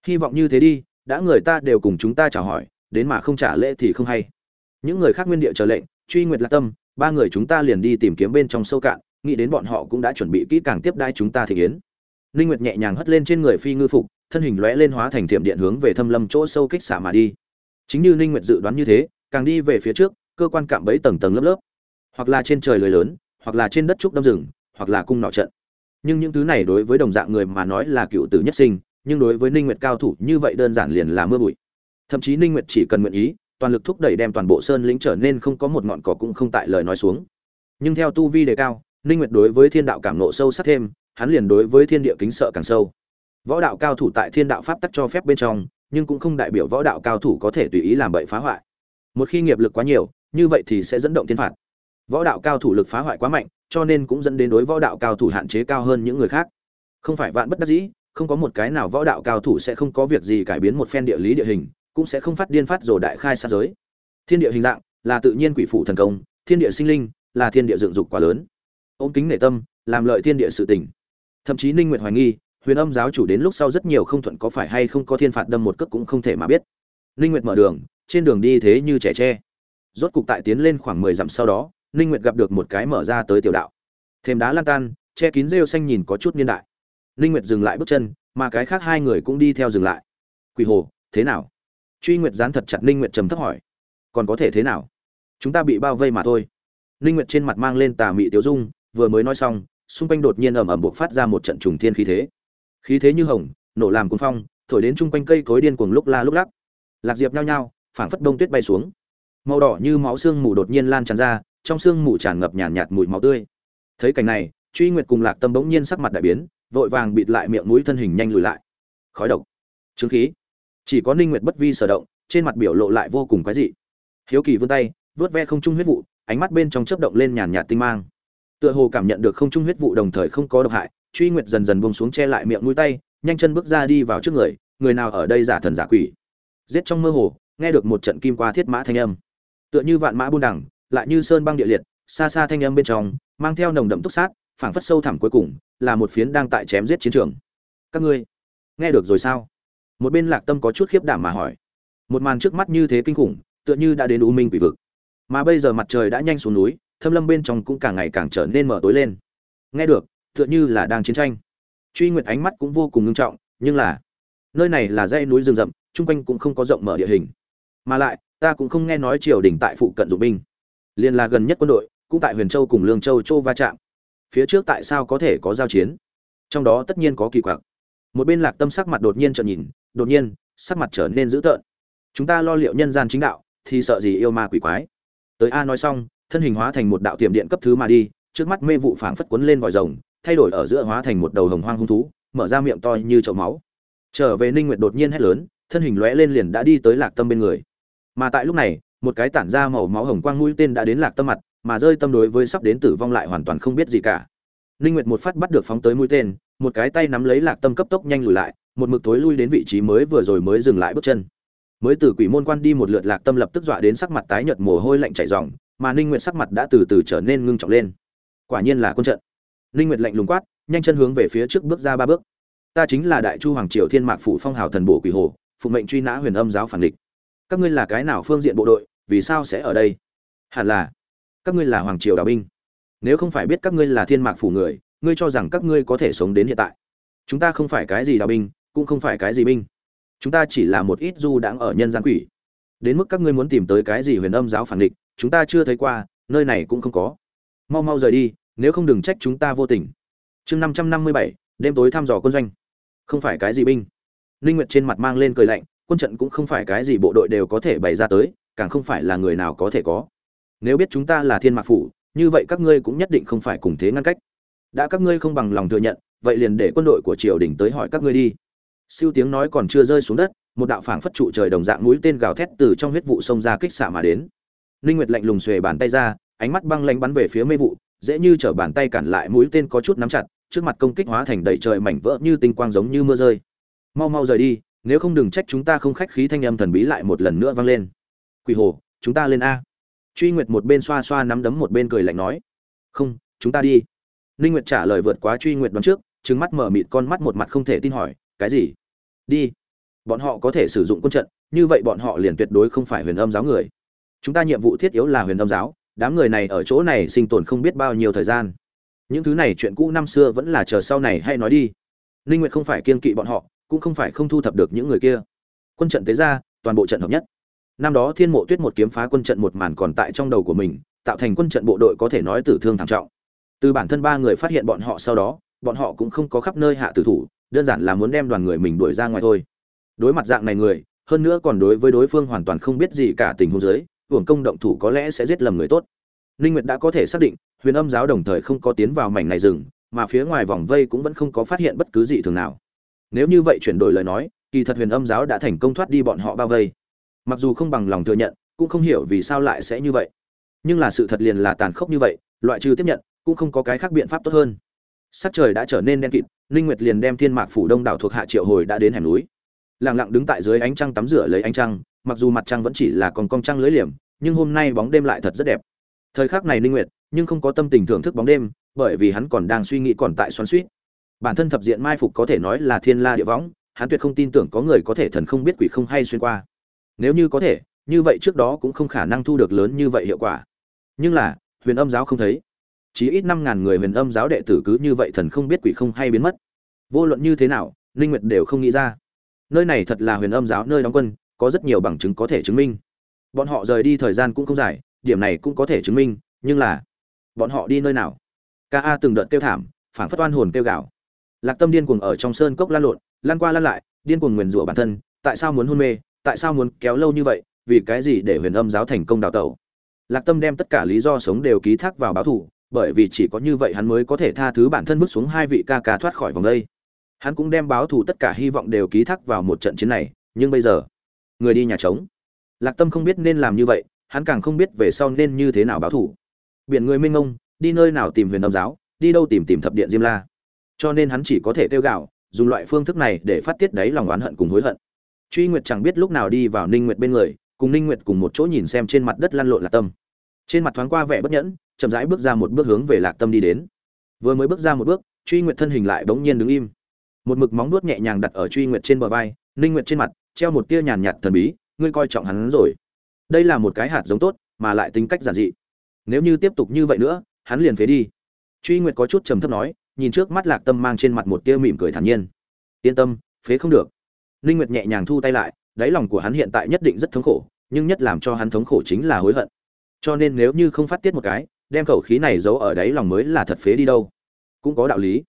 Hy vọng như thế đi, đã người ta đều cùng chúng ta chào hỏi, đến mà không trả lễ thì không hay. Những người khác nguyên địa chờ lệnh, truy nguyệt lạc tâm, ba người chúng ta liền đi tìm kiếm bên trong sâu cạn, nghĩ đến bọn họ cũng đã chuẩn bị kỹ càng tiếp đai chúng ta thị kiến ninh nguyệt nhẹ nhàng hất lên trên người phi ngư phục, thân hình lóe lên hóa thành thiểm điện hướng về thâm lâm chỗ sâu kích xả mà đi. Chính như ninh nguyệt dự đoán như thế, càng đi về phía trước, cơ quan cạm bẫy tầng tầng lớp lớp. Hoặc là trên trời lưới lớn, hoặc là trên đất trúc đâm rừng, hoặc là cung nọ trận. Nhưng những thứ này đối với đồng dạng người mà nói là cựu tử nhất sinh, nhưng đối với ninh nguyệt cao thủ như vậy đơn giản liền là mưa bụi. Thậm chí ninh nguyệt chỉ cần nguyện ý, toàn lực thúc đẩy đem toàn bộ sơn lĩnh trở nên không có một ngọn cỏ cũng không tại lời nói xuống. Nhưng theo tu vi đề cao, ninh nguyệt đối với thiên đạo cảm ngộ sâu sắc thêm hắn liền đối với thiên địa kính sợ càng sâu. Võ đạo cao thủ tại thiên đạo pháp tắc cho phép bên trong, nhưng cũng không đại biểu võ đạo cao thủ có thể tùy ý làm bậy phá hoại. Một khi nghiệp lực quá nhiều, như vậy thì sẽ dẫn động thiên phạt. Võ đạo cao thủ lực phá hoại quá mạnh, cho nên cũng dẫn đến đối võ đạo cao thủ hạn chế cao hơn những người khác. Không phải vạn bất đắc dĩ, không có một cái nào võ đạo cao thủ sẽ không có việc gì cải biến một phen địa lý địa hình, cũng sẽ không phát điên phát rồi đại khai sát giới. Thiên địa hình dạng là tự nhiên quỷ phụ thần công, thiên địa sinh linh là thiên địa dựng dục quá lớn. Ôm kính nể tâm, làm lợi thiên địa sự tỉnh thậm chí ninh nguyệt hoài nghi, huyền âm giáo chủ đến lúc sau rất nhiều không thuận có phải hay không có thiên phạt đâm một cước cũng không thể mà biết. Ninh nguyệt mở đường, trên đường đi thế như trẻ tre. Rốt cục tại tiến lên khoảng 10 dặm sau đó, ninh nguyệt gặp được một cái mở ra tới tiểu đạo. Thêm đá lan tan, che kín rêu xanh nhìn có chút niên đại. Ninh nguyệt dừng lại bước chân, mà cái khác hai người cũng đi theo dừng lại. Quỷ hồ, thế nào? Truy nguyệt dán thật chặt ninh nguyệt trầm thấp hỏi. Còn có thể thế nào? Chúng ta bị bao vây mà thôi. Ninh nguyệt trên mặt mang lên tà mị tiểu dung, vừa mới nói xong xung quanh đột nhiên ầm ầm bộc phát ra một trận trùng thiên khí thế. Khí thế như hồng nổ làm cuồng phong thổi đến chung quanh cây cối điên cuồng lúc la lúc lắc. Lạc diệp nhao nhao phảng phất đông tuyết bay xuống. Màu đỏ như máu xương mù đột nhiên lan tràn ra trong xương mù tràn ngập nhàn nhạt, nhạt mùi máu tươi. Thấy cảnh này truy nguyệt cùng lạc tâm bỗng nhiên sắc mặt đại biến vội vàng bịt lại miệng mũi thân hình nhanh lùi lại. Khói độc. Trướng khí. Chỉ có ninh nguyệt bất vi sở động trên mặt biểu lộ lại vô cùng quái dị. Hiếu kỳ vươn tay vớt ve không trung huyết vụ ánh mắt bên trong chớp động lên nhàn nhạt tinh mang tựa hồ cảm nhận được không trung huyết vụ đồng thời không có độc hại, truy nguyệt dần dần buông xuống che lại miệng mũi tay, nhanh chân bước ra đi vào trước người người nào ở đây giả thần giả quỷ. Giết trong mơ hồ, nghe được một trận kim qua thiết mã thanh âm. Tựa như vạn mã buôn đẳng lại như sơn băng địa liệt, xa xa thanh âm bên trong, mang theo nồng đậm túc sát, phảng phất sâu thẳm cuối cùng, là một phiến đang tại chém giết chiến trường. Các ngươi, nghe được rồi sao? Một bên lạc tâm có chút khiếp đảm mà hỏi. Một màn trước mắt như thế kinh khủng, tựa như đã đến u minh quỷ vực. Mà bây giờ mặt trời đã nhanh xuống núi thâm lâm bên trong cũng càng ngày càng trở nên mở tối lên. Nghe được, tựa như là đang chiến tranh. Truy nguyệt ánh mắt cũng vô cùng ngưng trọng, nhưng là, nơi này là dãy núi rừng rậm, chung quanh cũng không có rộng mở địa hình. Mà lại, ta cũng không nghe nói triều đình tại phụ cận dụng binh. Liền là gần nhất quân đội, cũng tại huyền châu cùng lương châu châu va chạm. Phía trước tại sao có thể có giao chiến? Trong đó tất nhiên có kỳ quặc. Một bên lạc tâm sắc mặt đột nhiên trợn nhìn, đột nhiên, sắc mặt trở nên dữ tợn. Chúng ta lo liệu nhân gian chính đạo, thì sợ gì yêu ma quỷ quái? Tới a nói xong thân hình hóa thành một đạo tiềm điện cấp thứ mà đi, trước mắt mê vụ phảng phất cuốn lên vòi rồng, thay đổi ở giữa hóa thành một đầu hồng hoang hung thú, mở ra miệng to như chậu máu. Trở về ninh nguyệt đột nhiên hét lớn, thân hình lóe lên liền đã đi tới lạc tâm bên người. Mà tại lúc này, một cái tản ra màu máu hồng quang mũi tên đã đến lạc tâm mặt, mà rơi tâm đối với sắp đến tử vong lại hoàn toàn không biết gì cả. Ninh nguyệt một phát bắt được phóng tới mũi tên, một cái tay nắm lấy lạc tâm cấp tốc nhanh lùi lại, một mực tối lui đến vị trí mới vừa rồi mới dừng lại bước chân. Mới từ quỷ môn quan đi một lượt lạc tâm lập tức dọa đến sắc mặt tái nhợt, mồ hôi lạnh chảy ròng mà ninh nguyệt sắc mặt đã từ từ trở nên ngưng trọng lên. Quả nhiên là quân trận. Ninh nguyệt lạnh lùng quát, nhanh chân hướng về phía trước bước ra ba bước. Ta chính là đại chu hoàng triều thiên mạc phủ phong hào thần bổ quỷ hồ, phụ mệnh truy nã huyền âm giáo phản địch. Các ngươi là cái nào phương diện bộ đội, vì sao sẽ ở đây? Hẳn là, các ngươi là hoàng triều đào binh. Nếu không phải biết các ngươi là thiên mạc phủ người, ngươi cho rằng các ngươi có thể sống đến hiện tại. Chúng ta không phải cái gì đào binh, cũng không phải cái gì binh. Chúng ta chỉ là một ít du đãng ở nhân gian quỷ. Đến mức các ngươi muốn tìm tới cái gì huyền âm giáo phản địch chúng ta chưa thấy qua, nơi này cũng không có. Mau mau rời đi, nếu không đừng trách chúng ta vô tình. Chương năm trăm năm mươi bảy, đêm tối thăm dò quân doanh. Không phải cái gì binh. Ninh nguyệt trên mặt mang lên cười lạnh, quân trận cũng không phải cái gì bộ đội đều có thể bày ra tới, càng không phải là người nào có thể có. Nếu biết chúng ta là thiên mạc phủ, như vậy các ngươi cũng nhất định không phải cùng thế ngăn cách. Đã các ngươi không bằng lòng thừa nhận, vậy liền để quân đội của triều đình tới hỏi các ngươi đi. Siêu tiếng nói còn chưa rơi xuống đất, một đạo phảng phất trụ trời đồng dạng mũi tên gào thét từ trong huyết vụ sông ra kích xạ mà đến ninh nguyệt lạnh lùng xuề bàn tay ra, ánh mắt băng lãnh bắn về phía mê vụ, dễ như trở bàn tay cản lại mũi tên có chút nắm chặt, trước mặt công kích hóa thành đầy trời mảnh vỡ như tinh quang giống như mưa rơi. Mau mau rời đi, nếu không đừng trách chúng ta không khách khí, thanh âm thần bí lại một lần nữa vang lên. Quỷ hồ chúng ta lên a. Truy nguyệt một bên xoa xoa nắm đấm một bên cười lạnh nói. Không, chúng ta đi. Ninh nguyệt trả lời vượt quá truy nguyệt đoán trước, trừng mắt mở mịt con mắt một mặt không thể tin hỏi, cái gì? Đi, bọn họ có thể sử dụng quân trận, như vậy bọn họ liền tuyệt đối không phải huyền âm giáo người chúng ta nhiệm vụ thiết yếu là huyền âm giáo, đám người này ở chỗ này sinh tồn không biết bao nhiêu thời gian. Những thứ này chuyện cũ năm xưa vẫn là chờ sau này hay nói đi. Ninh nguyệt không phải kiên kỵ bọn họ, cũng không phải không thu thập được những người kia. Quân trận tế ra, toàn bộ trận hợp nhất. Năm đó thiên mộ tuyết một kiếm phá quân trận một màn còn tại trong đầu của mình, tạo thành quân trận bộ đội có thể nói tử thương thảm trọng. Từ bản thân ba người phát hiện bọn họ sau đó, bọn họ cũng không có khắp nơi hạ tử thủ, đơn giản là muốn đem đoàn người mình đuổi ra ngoài thôi. Đối mặt dạng này người, hơn nữa còn đối với đối phương hoàn toàn không biết gì cả tình huống dưới hưởng công động thủ có lẽ sẽ giết lầm người tốt. Ninh nguyệt đã có thể xác định, huyền âm giáo đồng thời không có tiến vào mảnh này rừng, mà phía ngoài vòng vây cũng vẫn không có phát hiện bất cứ gì thường nào. Nếu như vậy chuyển đổi lời nói, kỳ thật huyền âm giáo đã thành công thoát đi bọn họ bao vây. Mặc dù không bằng lòng thừa nhận, cũng không hiểu vì sao lại sẽ như vậy. Nhưng là sự thật liền là tàn khốc như vậy, loại trừ tiếp nhận, cũng không có cái khác biện pháp tốt hơn. Sắc trời đã trở nên đen kịt ninh nguyệt liền đem thiên mạc phủ đông đảo thuộc hạ triệu hồi đã đến hẻm núi. Lặng lặng đứng tại dưới ánh trăng tắm rửa lấy ánh trăng mặc dù mặt trăng vẫn chỉ là còn cong trăng lưới liềm, nhưng hôm nay bóng đêm lại thật rất đẹp. Thời khắc này ninh nguyệt, nhưng không có tâm tình thưởng thức bóng đêm, bởi vì hắn còn đang suy nghĩ còn tại xoắn suýt. Bản thân thập diện mai phục có thể nói là thiên la địa võng, hắn tuyệt không tin tưởng có người có thể thần không biết quỷ không hay xuyên qua. Nếu như có thể, như vậy trước đó cũng không khả năng thu được lớn như vậy hiệu quả. Nhưng là, huyền âm giáo không thấy. Chỉ ít năm ngàn người huyền âm giáo đệ tử cứ như vậy thần không biết quỷ không hay biến mất. Vô luận như thế nào, ninh nguyệt đều không nghĩ ra. Nơi này thật là huyền âm giáo nơi đóng quân có rất nhiều bằng chứng có thể chứng minh. Bọn họ rời đi thời gian cũng không dài, điểm này cũng có thể chứng minh, nhưng là, bọn họ đi nơi nào? Ca a từng đợt kêu thảm, phảng phất oan hồn kêu gào. Lạc tâm điên cuồng ở trong sơn cốc lan lộn lan qua lan lại, điên cuồng nguyền rủa bản thân, tại sao muốn hôn mê, tại sao muốn kéo lâu như vậy, vì cái gì để huyền âm giáo thành công đào tẩu? Lạc tâm đem tất cả lý do sống đều ký thác vào báo thù bởi vì chỉ có như vậy hắn mới có thể tha thứ bản thân bước xuống hai vị ca ca thoát khỏi vòng đây. Hắn cũng đem báo thù tất cả hy vọng đều ký thác vào một trận chiến này, nhưng bây giờ người đi nhà trống. Lạc tâm không biết nên làm như vậy, hắn càng không biết về sau nên như thế nào báo thù biển người mênh mông, đi nơi nào tìm huyền âm giáo, đi đâu tìm tìm thập điện diêm la. Cho nên hắn chỉ có thể tiêu gạo, dùng loại phương thức này để phát tiết đáy lòng oán hận cùng hối hận. Truy nguyệt chẳng biết lúc nào đi vào ninh nguyệt bên người, cùng ninh nguyệt cùng một chỗ nhìn xem trên mặt đất lăn lộn lạc tâm. Trên mặt thoáng qua vẻ bất nhẫn, chậm rãi bước ra một bước hướng về lạc tâm đi đến. Vừa mới bước ra một bước, truy nguyệt thân hình lại bỗng nhiên đứng im. Một mực móng nuốt nhẹ nhàng đặt ở truy nguyệt trên bờ vai, ninh nguyệt trên mặt treo một tia nhàn nhạt thần bí, ngươi coi trọng hắn rồi. Đây là một cái hạt giống tốt, mà lại tính cách giản dị. Nếu như tiếp tục như vậy nữa, hắn liền phế đi. Truy nguyệt có chút trầm thấp nói, nhìn trước mắt lạc tâm mang trên mặt một tia mỉm cười thản nhiên. Yên tâm, phế không được. Ninh nguyệt nhẹ nhàng thu tay lại, đáy lòng của hắn hiện tại nhất định rất thống khổ, nhưng nhất làm cho hắn thống khổ chính là hối hận. Cho nên nếu như không phát tiết một cái, đem khẩu khí này giấu ở đáy lòng mới là thật phế đi đâu. Cũng có đạo lý.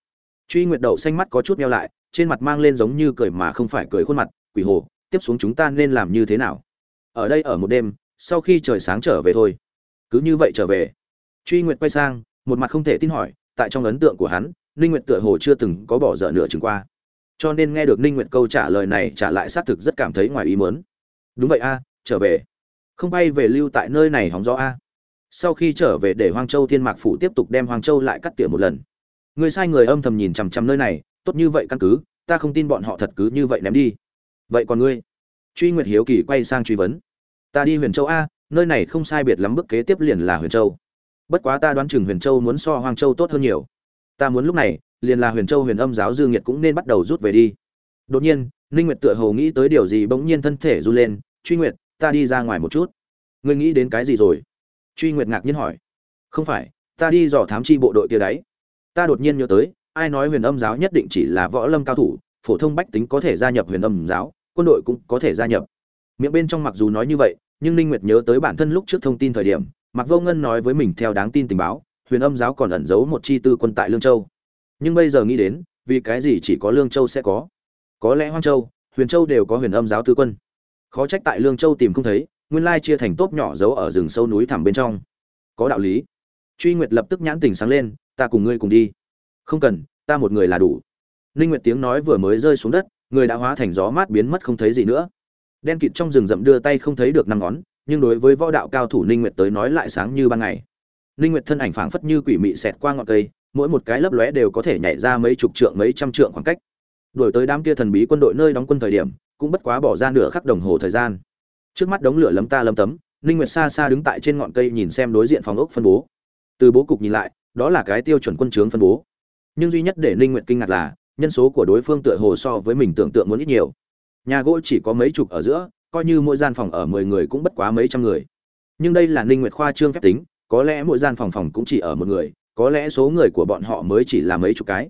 Truy nguyệt đậu xanh mắt có chút meo lại, trên mặt mang lên giống như cười mà không phải cười khuôn mặt quỷ hồ, tiếp xuống chúng ta nên làm như thế nào? Ở đây ở một đêm, sau khi trời sáng trở về thôi. Cứ như vậy trở về. Truy nguyệt quay sang, một mặt không thể tin hỏi, tại trong ấn tượng của hắn, ninh nguyệt tựa hồ chưa từng có bỏ dở nửa chừng qua. Cho nên nghe được ninh nguyệt câu trả lời này trả lại xác thực rất cảm thấy ngoài ý muốn. Đúng vậy a, trở về. Không bay về lưu tại nơi này hóng gió a. Sau khi trở về để hoang châu thiên mạc phủ tiếp tục đem hoang châu lại cắt tỉa một lần. Người sai người âm thầm nhìn chằm chằm nơi này, tốt như vậy căn cứ, ta không tin bọn họ thật cứ như vậy ném đi vậy còn ngươi? Truy nguyệt hiếu kỳ quay sang truy vấn. Ta đi huyền châu a, nơi này không sai biệt lắm, bước kế tiếp liền là huyền châu. Bất quá ta đoán chừng huyền châu muốn so hoang châu tốt hơn nhiều. Ta muốn lúc này, liền là huyền châu huyền âm giáo dư nghiệt cũng nên bắt đầu rút về đi. Đột nhiên, ninh nguyệt tựa hồ nghĩ tới điều gì bỗng nhiên thân thể run lên, truy nguyệt, ta đi ra ngoài một chút. Ngươi nghĩ đến cái gì rồi? Truy nguyệt ngạc nhiên hỏi. Không phải, ta đi dò thám chi bộ đội kia đấy. Ta đột nhiên nhớ tới, ai nói huyền âm giáo nhất định chỉ là võ lâm cao thủ, phổ thông bách tính có thể gia nhập huyền âm giáo quân đội cũng có thể gia nhập. Miệng bên trong mặc dù nói như vậy, nhưng ninh nguyệt nhớ tới bản thân lúc trước thông tin thời điểm mặc vô ngân nói với mình theo đáng tin tình báo, huyền âm giáo còn ẩn giấu một chi tư quân tại lương châu. Nhưng bây giờ nghĩ đến, vì cái gì chỉ có lương châu sẽ có? Có lẽ hoang châu, huyền châu đều có huyền âm giáo tư quân. Khó trách tại lương châu tìm không thấy, nguyên lai chia thành tốp nhỏ giấu ở rừng sâu núi thẳm bên trong. Có đạo lý. Truy nguyệt lập tức nhãn tình sáng lên, ta cùng ngươi cùng đi. Không cần, ta một người là đủ. Ninh nguyệt tiếng nói vừa mới rơi xuống đất người đã hóa thành gió mát biến mất không thấy gì nữa. Đen kịt trong rừng rậm đưa tay không thấy được năm ngón, nhưng đối với võ đạo cao thủ ninh nguyệt tới nói lại sáng như ban ngày. Ninh nguyệt thân ảnh phảng phất như quỷ mị xẹt qua ngọn cây, mỗi một cái lấp lóe đều có thể nhảy ra mấy chục trượng, mấy trăm trượng khoảng cách. Đuổi tới đám kia thần bí quân đội nơi đóng quân thời điểm, cũng bất quá bỏ ra nửa khắc đồng hồ thời gian. Trước mắt đống lửa lấm ta lấm tấm, ninh nguyệt xa xa đứng tại trên ngọn cây nhìn xem đối diện phòng ốc phân bố. Từ bố cục nhìn lại, đó là cái tiêu chuẩn quân trướng phân bố. Nhưng duy nhất để ninh nguyệt kinh ngạc là nhân số của đối phương tựa hồ so với mình tưởng tượng muốn ít nhiều. Nhà gỗ chỉ có mấy chục ở giữa, coi như mỗi gian phòng ở 10 người cũng bất quá mấy trăm người. Nhưng đây là ninh nguyệt khoa trương phép tính, có lẽ mỗi gian phòng phòng cũng chỉ ở một người, có lẽ số người của bọn họ mới chỉ là mấy chục cái.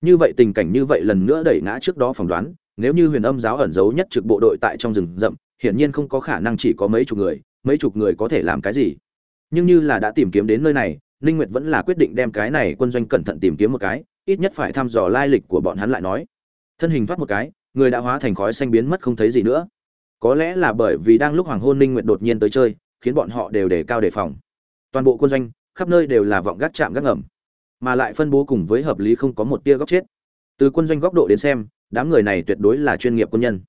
Như vậy tình cảnh như vậy lần nữa đẩy ngã trước đó phỏng đoán, nếu như huyền âm giáo ẩn giấu nhất trực bộ đội tại trong rừng rậm, hiển nhiên không có khả năng chỉ có mấy chục người, mấy chục người có thể làm cái gì. Nhưng như là đã tìm kiếm đến nơi này, ninh nguyệt vẫn là quyết định đem cái này quân doanh cẩn thận tìm kiếm một cái ít nhất phải thăm dò lai lịch của bọn hắn lại nói. Thân hình thoát một cái, người đã hóa thành khói xanh biến mất không thấy gì nữa. Có lẽ là bởi vì đang lúc hoàng hôn ninh nguyệt đột nhiên tới chơi, khiến bọn họ đều đề cao đề phòng. Toàn bộ quân doanh, khắp nơi đều là vọng gác chạm gác ngầm. Mà lại phân bố cùng với hợp lý không có một tia góc chết. Từ quân doanh góc độ đến xem, đám người này tuyệt đối là chuyên nghiệp quân nhân.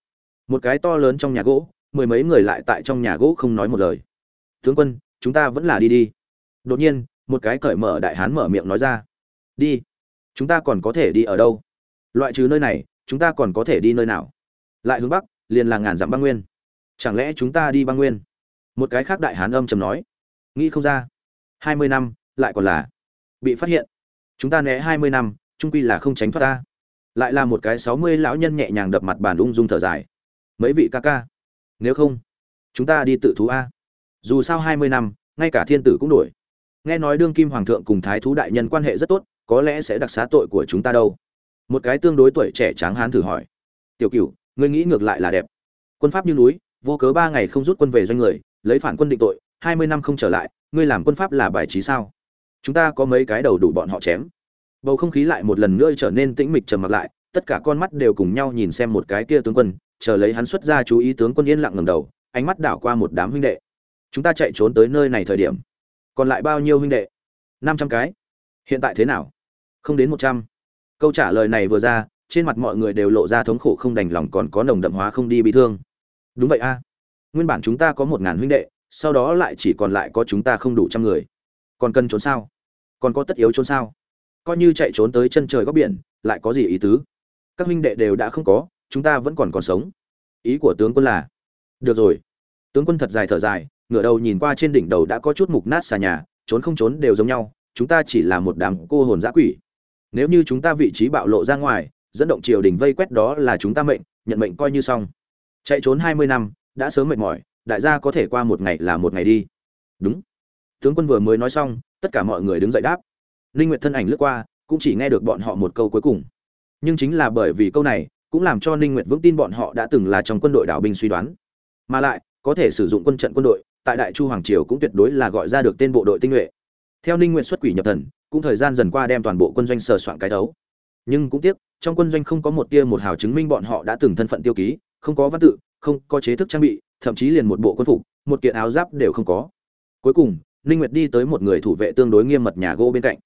Một cái to lớn trong nhà gỗ, mười mấy người lại tại trong nhà gỗ không nói một lời. Tướng quân, chúng ta vẫn là đi đi. Đột nhiên, một cái cởi mở đại hán mở miệng nói ra. Đi chúng ta còn có thể đi ở đâu? Loại trừ nơi này, chúng ta còn có thể đi nơi nào? Lại hướng bắc, liền là ngàn dặm băng nguyên. Chẳng lẽ chúng ta đi băng nguyên? Một cái khác đại hán âm trầm nói. Nghĩ không ra. Hai mươi năm, lại còn là bị phát hiện. Chúng ta né hai mươi năm trung quy là không tránh thoát ta. Lại là một cái sáu mươi lão nhân nhẹ nhàng đập mặt bàn ung dung thở dài. Mấy vị ca ca? Nếu không, chúng ta đi tự thú a. Dù sao hai mươi năm, ngay cả thiên tử cũng đổi nghe nói đương kim hoàng thượng cùng thái thú đại nhân quan hệ rất tốt có lẽ sẽ đặc xá tội của chúng ta đâu. Một cái tương đối tuổi trẻ tráng hán thử hỏi. Tiểu cửu, ngươi nghĩ ngược lại là đẹp. Quân pháp như núi, vô cớ ba ngày không rút quân về doanh người, lấy phản quân định tội, hai mươi năm không trở lại, ngươi làm quân pháp là bài trí sao? Chúng ta có mấy cái đầu đủ bọn họ chém. Bầu không khí lại một lần nữa trở nên tĩnh mịch trầm mặc lại, tất cả con mắt đều cùng nhau nhìn xem một cái kia tướng quân, chờ lấy hắn xuất ra chú ý tướng quân yên lặng ngầm đầu, ánh mắt đảo qua một đám huynh đệ. Chúng ta chạy trốn tới nơi này thời điểm. Còn lại bao nhiêu huynh đệ? Năm trăm cái hiện tại thế nào? Không đến một trăm. Câu trả lời này vừa ra, trên mặt mọi người đều lộ ra thống khổ không đành lòng còn có nồng đậm hóa không đi bị thương. Đúng vậy a. Nguyên bản chúng ta có một ngàn huynh đệ, sau đó lại chỉ còn lại có chúng ta không đủ trăm người. Còn cần trốn sao? Còn có tất yếu trốn sao? Coi như chạy trốn tới chân trời góc biển, lại có gì ý tứ? Các huynh đệ đều đã không có, chúng ta vẫn còn còn sống. Ý của tướng quân là, được rồi. Tướng quân thật dài thở dài, ngửa đầu nhìn qua trên đỉnh đầu đã có chút mục nát xà nhà, trốn không trốn đều giống nhau chúng ta chỉ là một đám cô hồn dã quỷ. Nếu như chúng ta vị trí bạo lộ ra ngoài, dẫn động triều đình vây quét đó là chúng ta mệnh, nhận mệnh coi như xong. Chạy trốn hai mươi năm, đã sớm mệt mỏi, đại gia có thể qua một ngày là một ngày đi. Đúng. Tướng quân vừa mới nói xong, tất cả mọi người đứng dậy đáp. Linh nguyệt thân ảnh lướt qua, cũng chỉ nghe được bọn họ một câu cuối cùng. Nhưng chính là bởi vì câu này, cũng làm cho ninh nguyệt vững tin bọn họ đã từng là trong quân đội đảo binh suy đoán. Mà lại, có thể sử dụng quân trận quân đội, tại đại chu hoàng triều cũng tuyệt đối là gọi ra được tên bộ đội tinh nhuệ theo ninh nguyệt xuất quỷ nhập thần, cũng thời gian dần qua đem toàn bộ quân doanh sờ soạn cái đấu. Nhưng cũng tiếc, trong quân doanh không có một tia một hào chứng minh bọn họ đã từng thân phận tiêu ký, không có văn tự, không có chế thức trang bị, thậm chí liền một bộ quân phục, một kiện áo giáp đều không có. Cuối cùng, ninh nguyệt đi tới một người thủ vệ tương đối nghiêm mật nhà gỗ bên cạnh.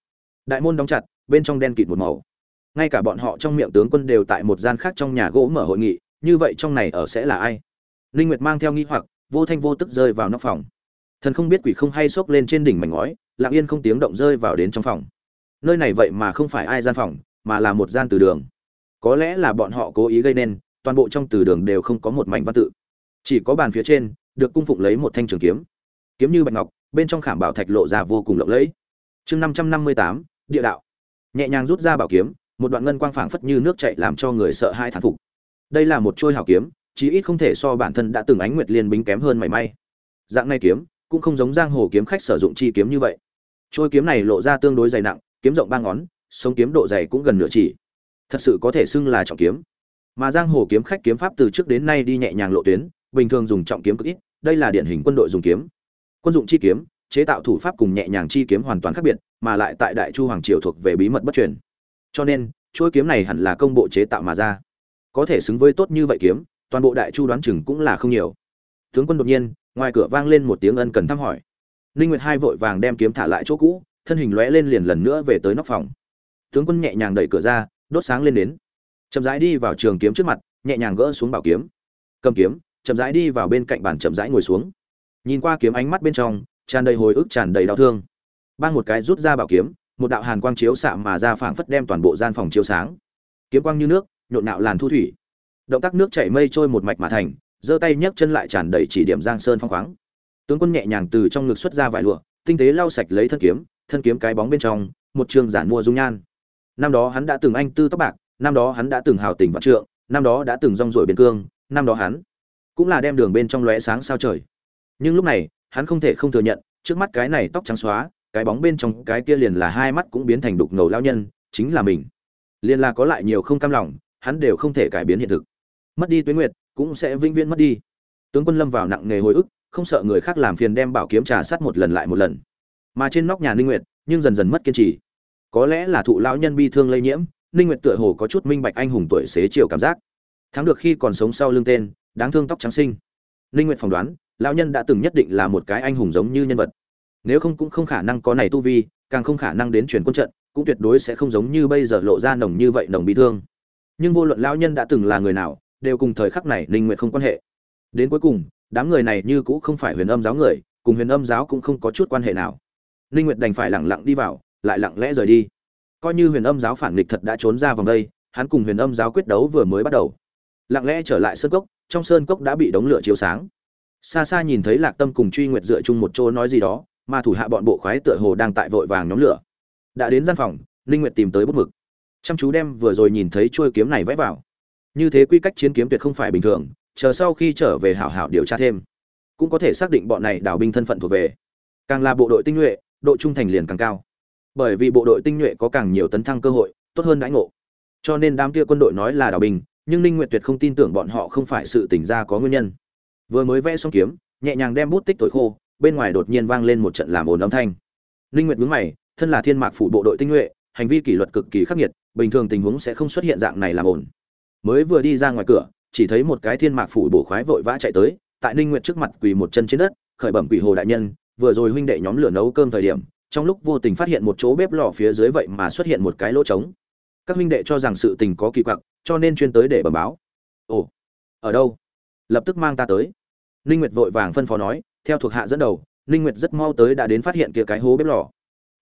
Đại môn đóng chặt, bên trong đen kịt một màu. Ngay cả bọn họ trong miệng tướng quân đều tại một gian khác trong nhà gỗ mở hội nghị, như vậy trong này ở sẽ là ai? Ninh nguyệt mang theo nghi hoặc, vô thanh vô tức rơi vào nóc phòng thần không biết quỷ không hay xốc lên trên đỉnh mảnh ngói, lặng yên không tiếng động rơi vào đến trong phòng. Nơi này vậy mà không phải ai gian phòng, mà là một gian từ đường. Có lẽ là bọn họ cố ý gây nên, toàn bộ trong từ đường đều không có một mảnh văn tự. Chỉ có bàn phía trên, được cung phụng lấy một thanh trường kiếm. Kiếm như bạch ngọc, bên trong khảm bảo thạch lộ ra vô cùng lộng lẫy. Chương năm trăm năm mươi tám, địa đạo. Nhẹ nhàng rút ra bảo kiếm, một đoạn ngân quang phảng phất như nước chảy làm cho người sợ hai thán phục. Đây là một trôi hảo kiếm, chí ít không thể so bản thân đã từng ánh nguyệt liên bính kém hơn mảy may. Dạng này kiếm cũng không giống giang hồ kiếm khách sử dụng chi kiếm như vậy. Trôi kiếm này lộ ra tương đối dày nặng, kiếm rộng ba ngón, sống kiếm độ dày cũng gần nửa chỉ. Thật sự có thể xưng là trọng kiếm. Mà giang hồ kiếm khách kiếm pháp từ trước đến nay đi nhẹ nhàng lộ tuyến, bình thường dùng trọng kiếm cực ít, đây là điển hình quân đội dùng kiếm. Quân dụng chi kiếm, chế tạo thủ pháp cùng nhẹ nhàng chi kiếm hoàn toàn khác biệt, mà lại tại đại chu hoàng triều thuộc về bí mật bất truyền. Cho nên, chuôi kiếm này hẳn là công bộ chế tạo mà ra. Có thể xứng với tốt như vậy kiếm, toàn bộ đại chu đoán chừng cũng là không nhiều. Tướng quân đột nhiên ngoài cửa vang lên một tiếng ân cần thăm hỏi. Ninh nguyệt hai vội vàng đem kiếm thả lại chỗ cũ, thân hình lóe lên liền lần nữa về tới nóc phòng. Tướng quân nhẹ nhàng đẩy cửa ra, đốt sáng lên đến. Chậm rãi đi vào trường kiếm trước mặt, nhẹ nhàng gỡ xuống bảo kiếm. Cầm kiếm, chậm rãi đi vào bên cạnh bàn chậm rãi ngồi xuống. Nhìn qua kiếm ánh mắt bên trong, tràn đầy hồi ức, tràn đầy đau thương. Bang một cái rút ra bảo kiếm, một đạo hàn quang chiếu xạ mà ra phảng phất đem toàn bộ gian phòng chiếu sáng. Kiếm quang như nước, nhộn nạo làn thu thủy. Động tác nước chảy mây trôi một mạch mà thành giơ tay nhấc chân lại tràn đầy chỉ điểm giang sơn phong khoáng. Tướng quân nhẹ nhàng từ trong ngực xuất ra vải lụa, tinh tế lau sạch lấy thân kiếm thân kiếm cái bóng bên trong, một trường giản mua dung nhan. Năm đó hắn đã từng anh tư tóc bạc, năm đó hắn đã từng hào tình vạn trượng, năm đó đã từng rong ruổi biên cương, năm đó hắn cũng là đem đường bên trong lóe sáng sao trời. Nhưng lúc này, hắn không thể không thừa nhận, trước mắt cái này tóc trắng xóa, cái bóng bên trong cái kia liền là hai mắt cũng biến thành đục ngầu lao nhân, chính là mình. Liền là có lại nhiều không cam lòng, hắn đều không thể cải biến hiện thực. Mất đi tuyến nguyệt cũng sẽ vĩnh viễn mất đi. Tướng quân lâm vào nặng nghề hồi ức, không sợ người khác làm phiền đem bảo kiếm trà sát một lần lại một lần. Mà trên nóc nhà ninh nguyệt, nhưng dần dần mất kiên trì. Có lẽ là thụ lão nhân bi thương lây nhiễm, ninh nguyệt tựa hồ có chút minh bạch anh hùng tuổi xế chiều cảm giác. Thắng được khi còn sống sau lưng tên, đáng thương tóc trắng sinh ninh nguyệt phỏng đoán, lão nhân đã từng nhất định là một cái anh hùng giống như nhân vật. Nếu không cũng không khả năng có này tu vi, càng không khả năng đến truyền quân trận, cũng tuyệt đối sẽ không giống như bây giờ lộ ra nồng như vậy nồng bi thương. Nhưng vô luận lão nhân đã từng là người nào đều cùng thời khắc này ninh nguyệt không quan hệ. Đến cuối cùng, đám người này như cũng không phải huyền âm giáo người, cùng huyền âm giáo cũng không có chút quan hệ nào. Ninh nguyệt đành phải lặng lặng đi vào, lại lặng lẽ rời đi. Coi như huyền âm giáo phản nghịch thật đã trốn ra vòng đây, hắn cùng huyền âm giáo quyết đấu vừa mới bắt đầu. Lặng lẽ trở lại sơn cốc, trong sơn cốc đã bị đống lửa chiếu sáng. Xa xa nhìn thấy lạc tâm cùng truy nguyệt dựa chung một chỗ nói gì đó, mà thủ hạ bọn bộ khoái tựa hồ đang tại vội vàng nhóm lửa. Đã đến gian phòng, ninh nguyệt tìm tới bút mực. Chăm chú đem vừa rồi nhìn thấy chuôi kiếm này vẽ vào như thế quy cách chiến kiếm tuyệt không phải bình thường, chờ sau khi trở về hảo hảo điều tra thêm, cũng có thể xác định bọn này đảo binh thân phận thuộc về. Càng là bộ đội tinh nhuệ, độ trung thành liền càng cao. Bởi vì bộ đội tinh nhuệ có càng nhiều tấn thăng cơ hội, tốt hơn đãi ngộ. Cho nên đám kia quân đội nói là đảo binh, nhưng ninh nguyệt tuyệt không tin tưởng bọn họ không phải sự tỉnh ra có nguyên nhân. Vừa mới vẽ xong kiếm, nhẹ nhàng đem bút tích thổi khô, bên ngoài đột nhiên vang lên một trận làm ồn âm thanh. Ninh nguyệt nhướng mày, thân là thiên mạc phủ bộ đội tinh nhuệ, hành vi kỷ luật cực kỳ khắc nghiệt, bình thường tình huống sẽ không xuất hiện dạng này làm ồn mới vừa đi ra ngoài cửa, chỉ thấy một cái thiên mạc phủ bổ khoái vội vã chạy tới, tại ninh nguyệt trước mặt quỳ một chân trên đất, khởi bẩm quỷ hồ đại nhân, vừa rồi huynh đệ nhóm lửa nấu cơm thời điểm, trong lúc vô tình phát hiện một chỗ bếp lò phía dưới vậy mà xuất hiện một cái lỗ trống. Các huynh đệ cho rằng sự tình có kỳ quặc, cho nên chuyên tới để bẩm báo. Ồ, ở đâu? Lập tức mang ta tới. Ninh nguyệt vội vàng phân phó nói, theo thuộc hạ dẫn đầu, ninh nguyệt rất mau tới đã đến phát hiện kia cái hố bếp lò.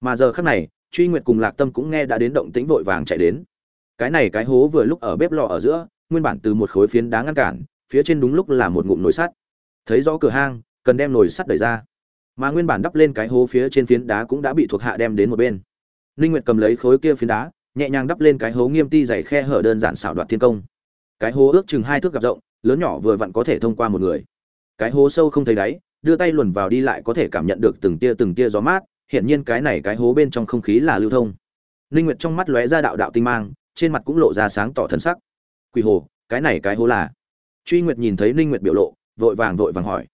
Mà giờ khắc này, truy nguyệt cùng lạc tâm cũng nghe đã đến động tĩnh vội vàng chạy đến cái này cái hố vừa lúc ở bếp lò ở giữa, nguyên bản từ một khối phiến đá ngăn cản, phía trên đúng lúc là một ngụm nồi sắt. Thấy rõ cửa hang, cần đem nồi sắt đẩy ra. Mà nguyên bản đắp lên cái hố phía trên phiến đá cũng đã bị thuộc hạ đem đến một bên. Ninh nguyệt cầm lấy khối kia phiến đá, nhẹ nhàng đắp lên cái hố nghiêm ti dày khe hở đơn giản xảo đoạt thiên công. Cái hố ước chừng hai thước gặp rộng, lớn nhỏ vừa vặn có thể thông qua một người. Cái hố sâu không thấy đáy, đưa tay luồn vào đi lại có thể cảm nhận được từng tia từng tia gió mát hiện nhiên cái này cái hố bên trong không khí là lưu thông. Ninh nguyệt trong mắt lóe ra đạo đạo tinh mang trên mặt cũng lộ ra sáng tỏ thần sắc. Quỷ hồ, cái này cái hố là? Truy nguyệt nhìn thấy ninh nguyệt biểu lộ, vội vàng vội vàng hỏi.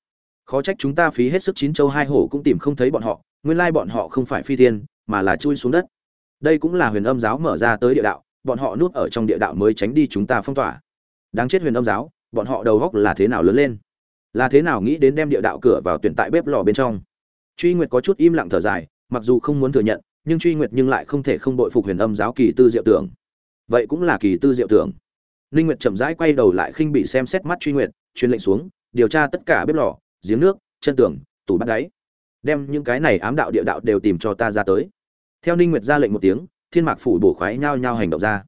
Khó trách chúng ta phí hết sức chín châu hai hổ cũng tìm không thấy bọn họ, nguyên lai bọn họ không phải phi thiên, mà là chui xuống đất. Đây cũng là huyền âm giáo mở ra tới địa đạo, bọn họ nuốt ở trong địa đạo mới tránh đi chúng ta phong tỏa. Đáng chết huyền âm giáo, bọn họ đầu góc là thế nào lớn lên? Là thế nào nghĩ đến đem địa đạo cửa vào tuyển tại bếp lò bên trong? Truy nguyệt có chút im lặng thở dài, mặc dù không muốn thừa nhận, nhưng truy nguyệt nhưng lại không thể không bội phục huyền âm giáo kỳ tư diệu tưởng vậy cũng là kỳ tư diệu tưởng. Ninh nguyệt chậm rãi quay đầu lại khinh bị xem xét mắt truy nguyệt, truyền lệnh xuống, điều tra tất cả bếp lò, giếng nước, chân tường, tủ bắt đáy. Đem những cái này ám đạo địa đạo đều tìm cho ta ra tới. Theo ninh nguyệt ra lệnh một tiếng, thiên mạc phủ bổ khoái nhao nhao hành động ra.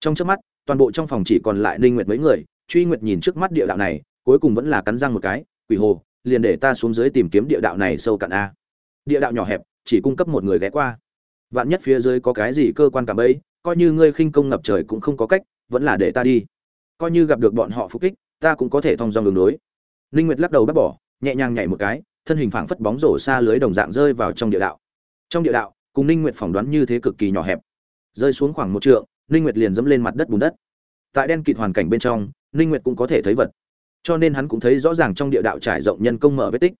Trong chớp mắt, toàn bộ trong phòng chỉ còn lại ninh nguyệt mấy người, truy nguyệt nhìn trước mắt địa đạo này, cuối cùng vẫn là cắn răng một cái, quỷ hồ, liền để ta xuống dưới tìm kiếm địa đạo này sâu cạn a. Địa đạo nhỏ hẹp, chỉ cung cấp một người ghé qua. Vạn nhất phía dưới có cái gì cơ quan cảm ấy coi như ngươi khinh công ngập trời cũng không có cách, vẫn là để ta đi. Coi như gặp được bọn họ phục kích, ta cũng có thể thông dong đường đối. Ninh nguyệt lắc đầu bác bỏ, nhẹ nhàng nhảy một cái, thân hình phảng phất bóng rổ xa lưới đồng dạng rơi vào trong địa đạo. Trong địa đạo, cùng ninh nguyệt phỏng đoán như thế cực kỳ nhỏ hẹp. Rơi xuống khoảng một trượng, ninh nguyệt liền dẫm lên mặt đất bùn đất. Tại đen kịt hoàn cảnh bên trong, ninh nguyệt cũng có thể thấy vật. Cho nên hắn cũng thấy rõ ràng trong địa đạo trải rộng nhân công mở vết tích.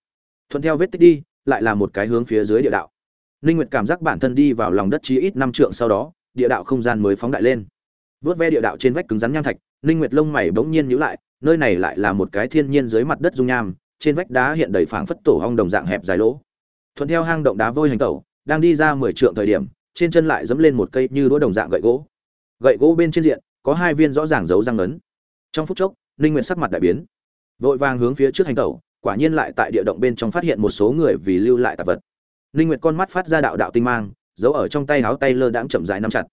Thuận theo vết tích đi, lại là một cái hướng phía dưới địa đạo. Ninh nguyệt cảm giác bản thân đi vào lòng đất chí ít năm trượng sau đó địa đạo không gian mới phóng đại lên. Vớt ve địa đạo trên vách cứng rắn nham thạch, ninh nguyệt lông mày bỗng nhiên nhíu lại, nơi này lại là một cái thiên nhiên dưới mặt đất dung nham, trên vách đá hiện đầy phảng phất tổ hong đồng dạng hẹp dài lỗ. Thuận theo hang động đá vôi hành tẩu, đang đi ra mười trượng thời điểm, trên chân lại dẫm lên một cây như đũa đồng dạng gậy gỗ. Gậy gỗ bên trên diện, có hai viên rõ ràng dấu răng ấn. Trong phút chốc, ninh nguyệt sắc mặt đại biến. Vội vàng hướng phía trước hành tẩu, quả nhiên lại tại địa động bên trong phát hiện một số người vì lưu lại tạp vật. Ninh nguyệt con mắt phát ra đạo đạo tinh mang giấu ở trong tay háo tay lơ đãng chậm rãi nắm chặt.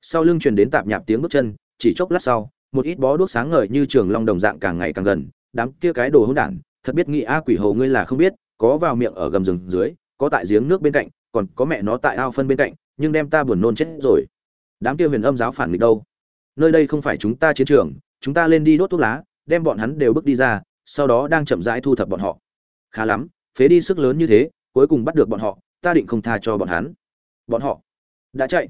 Sau lưng truyền đến tạp nhạp tiếng bước chân, chỉ chốc lát sau, một ít bó đuốc sáng ngời như trường long đồng dạng càng ngày càng gần, đám kia cái đồ hỗn đản, thật biết nghĩ, a quỷ hồ ngươi là không biết, có vào miệng ở gầm rừng dưới, có tại giếng nước bên cạnh, còn có mẹ nó tại ao phân bên cạnh, nhưng đem ta buồn nôn chết rồi. Đám kia huyền âm giáo phản nghịch đâu? Nơi đây không phải chúng ta chiến trường, chúng ta lên đi đốt thuốc lá, đem bọn hắn đều bước đi ra, sau đó đang chậm rãi thu thập bọn họ. Khá lắm, phế đi sức lớn như thế, cuối cùng bắt được bọn họ, ta định không tha cho bọn hắn bọn họ đã chạy.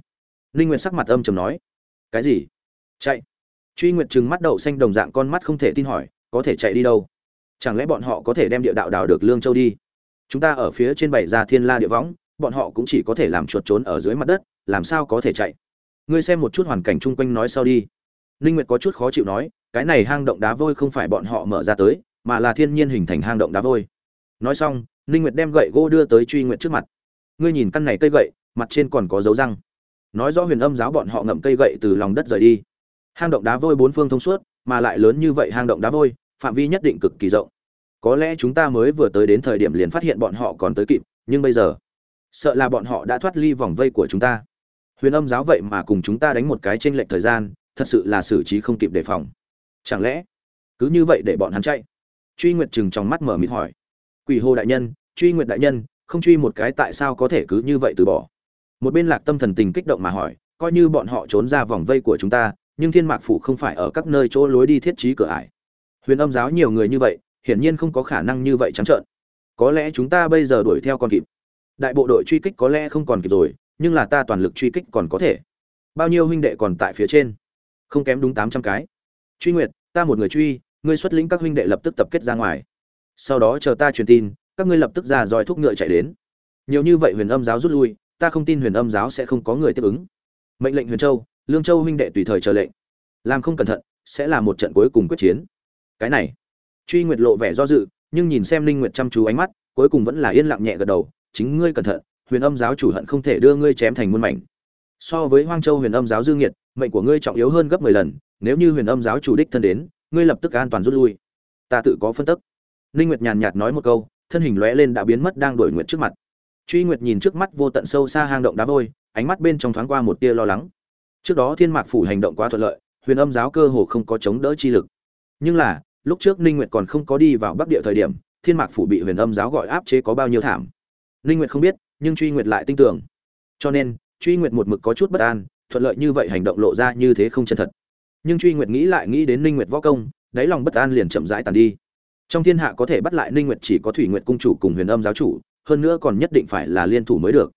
Linh nguyệt sắc mặt âm trầm nói. Cái gì? Chạy. Truy nguyệt trừng mắt đậu xanh đồng dạng con mắt không thể tin hỏi, có thể chạy đi đâu? Chẳng lẽ bọn họ có thể đem địa đạo đào được lương châu đi? Chúng ta ở phía trên bảy gia thiên la địa võng, bọn họ cũng chỉ có thể làm chuột trốn ở dưới mặt đất, làm sao có thể chạy? Ngươi xem một chút hoàn cảnh chung quanh nói sau đi. Ninh nguyệt có chút khó chịu nói, cái này hang động đá vôi không phải bọn họ mở ra tới, mà là thiên nhiên hình thành hang động đá vôi. Nói xong, ninh nguyệt đem gậy gỗ đưa tới truy nguyệt trước mặt. Ngươi nhìn căn này cây gậy mặt trên còn có dấu răng. Nói rõ huyền âm giáo bọn họ ngậm cây gậy từ lòng đất rời đi. Hang động đá vôi bốn phương thông suốt, mà lại lớn như vậy hang động đá vôi, phạm vi nhất định cực kỳ rộng. Có lẽ chúng ta mới vừa tới đến thời điểm liền phát hiện bọn họ còn tới kịp, nhưng bây giờ, sợ là bọn họ đã thoát ly vòng vây của chúng ta. Huyền âm giáo vậy mà cùng chúng ta đánh một cái tranh lệch thời gian, thật sự là xử trí không kịp đề phòng. Chẳng lẽ, cứ như vậy để bọn hắn chạy? Truy nguyệt chừng trong mắt mở mịt hỏi. Quỷ hồ đại nhân, truy nguyệt đại nhân, không truy một cái tại sao có thể cứ như vậy từ bỏ? Một bên lạc tâm thần tình kích động mà hỏi, coi như bọn họ trốn ra vòng vây của chúng ta, nhưng thiên mạc phủ không phải ở các nơi chỗ lối đi thiết trí cửa ải. Huyền âm giáo nhiều người như vậy, hiển nhiên không có khả năng như vậy trắng trợn. Có lẽ chúng ta bây giờ đuổi theo còn kịp. Đại bộ đội truy kích có lẽ không còn kịp rồi, nhưng là ta toàn lực truy kích còn có thể. Bao nhiêu huynh đệ còn tại phía trên? Không kém đúng tám trăm cái. Truy nguyệt, ta một người truy, ngươi xuất lĩnh các huynh đệ lập tức tập kết ra ngoài. Sau đó chờ ta truyền tin, các ngươi lập tức ra dòi thúc ngựa chạy đến. Nhiều như vậy huyền âm giáo rút lui ta không tin huyền âm giáo sẽ không có người tiếp ứng. Mệnh lệnh huyền châu, lương châu huynh đệ tùy thời chờ lệnh. Làm không cẩn thận, sẽ là một trận cuối cùng quyết chiến. Cái này, truy nguyệt lộ vẻ do dự, nhưng nhìn xem linh nguyệt chăm chú ánh mắt, cuối cùng vẫn là yên lặng nhẹ gật đầu, chính ngươi cẩn thận, huyền âm giáo chủ hận không thể đưa ngươi chém thành muôn mảnh. So với hoang châu huyền âm giáo dương nhiệt mệnh của ngươi trọng yếu hơn gấp 10 lần, nếu như huyền âm giáo chủ đích thân đến, ngươi lập tức an toàn rút lui. Ta tự có phân tích. linh nguyệt nhàn nhạt nói một câu, thân hình lóe lên đã biến mất đang đổi nguyệt trước mặt truy nguyệt nhìn trước mắt vô tận sâu xa hang động đá vôi, ánh mắt bên trong thoáng qua một tia lo lắng. Trước đó thiên mạc phủ hành động quá thuận lợi, huyền âm giáo cơ hồ không có chống đỡ chi lực. Nhưng là, lúc trước ninh nguyệt còn không có đi vào bắc địa thời điểm, thiên mạc phủ bị huyền âm giáo gọi áp chế có bao nhiêu thảm. Ninh nguyệt không biết, nhưng truy nguyệt lại tin tưởng. Cho nên, truy nguyệt một mực có chút bất an, thuận lợi như vậy hành động lộ ra như thế không chân thật. Nhưng truy nguyệt nghĩ lại nghĩ đến ninh nguyệt võ công, đáy lòng bất an liền chậm rãi tàn đi. Trong thiên hạ có thể bắt lại ninh nguyệt chỉ có thủy nguyệt cung chủ cùng huyền âm giáo chủ hơn nữa còn nhất định phải là liên thủ mới được.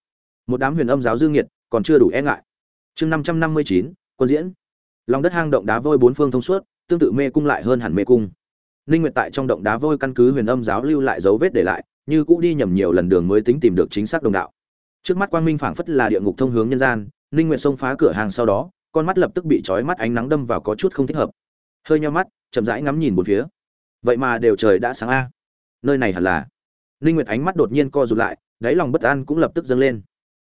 Một đám huyền âm giáo dương nghiệt còn chưa đủ e ngại. Chương 559, quân diễn. Lòng đất hang động đá vôi bốn phương thông suốt tương tự mê cung lại hơn hẳn mê cung. Ninh nguyệt tại trong động đá vôi căn cứ huyền âm giáo lưu lại dấu vết để lại như cũ đi nhầm nhiều lần đường mới tính tìm được chính xác đồng đạo. Trước mắt quang minh phảng phất là địa ngục thông hướng nhân gian ninh nguyệt xông phá cửa hàng sau đó con mắt lập tức bị chói mắt ánh nắng đâm vào có chút không thích hợp. Hơi nheo mắt chậm rãi ngắm nhìn một phía. Vậy mà đều trời đã sáng a. Nơi này hẳn là ninh nguyệt ánh mắt đột nhiên co rụt lại, đáy lòng bất an cũng lập tức dâng lên.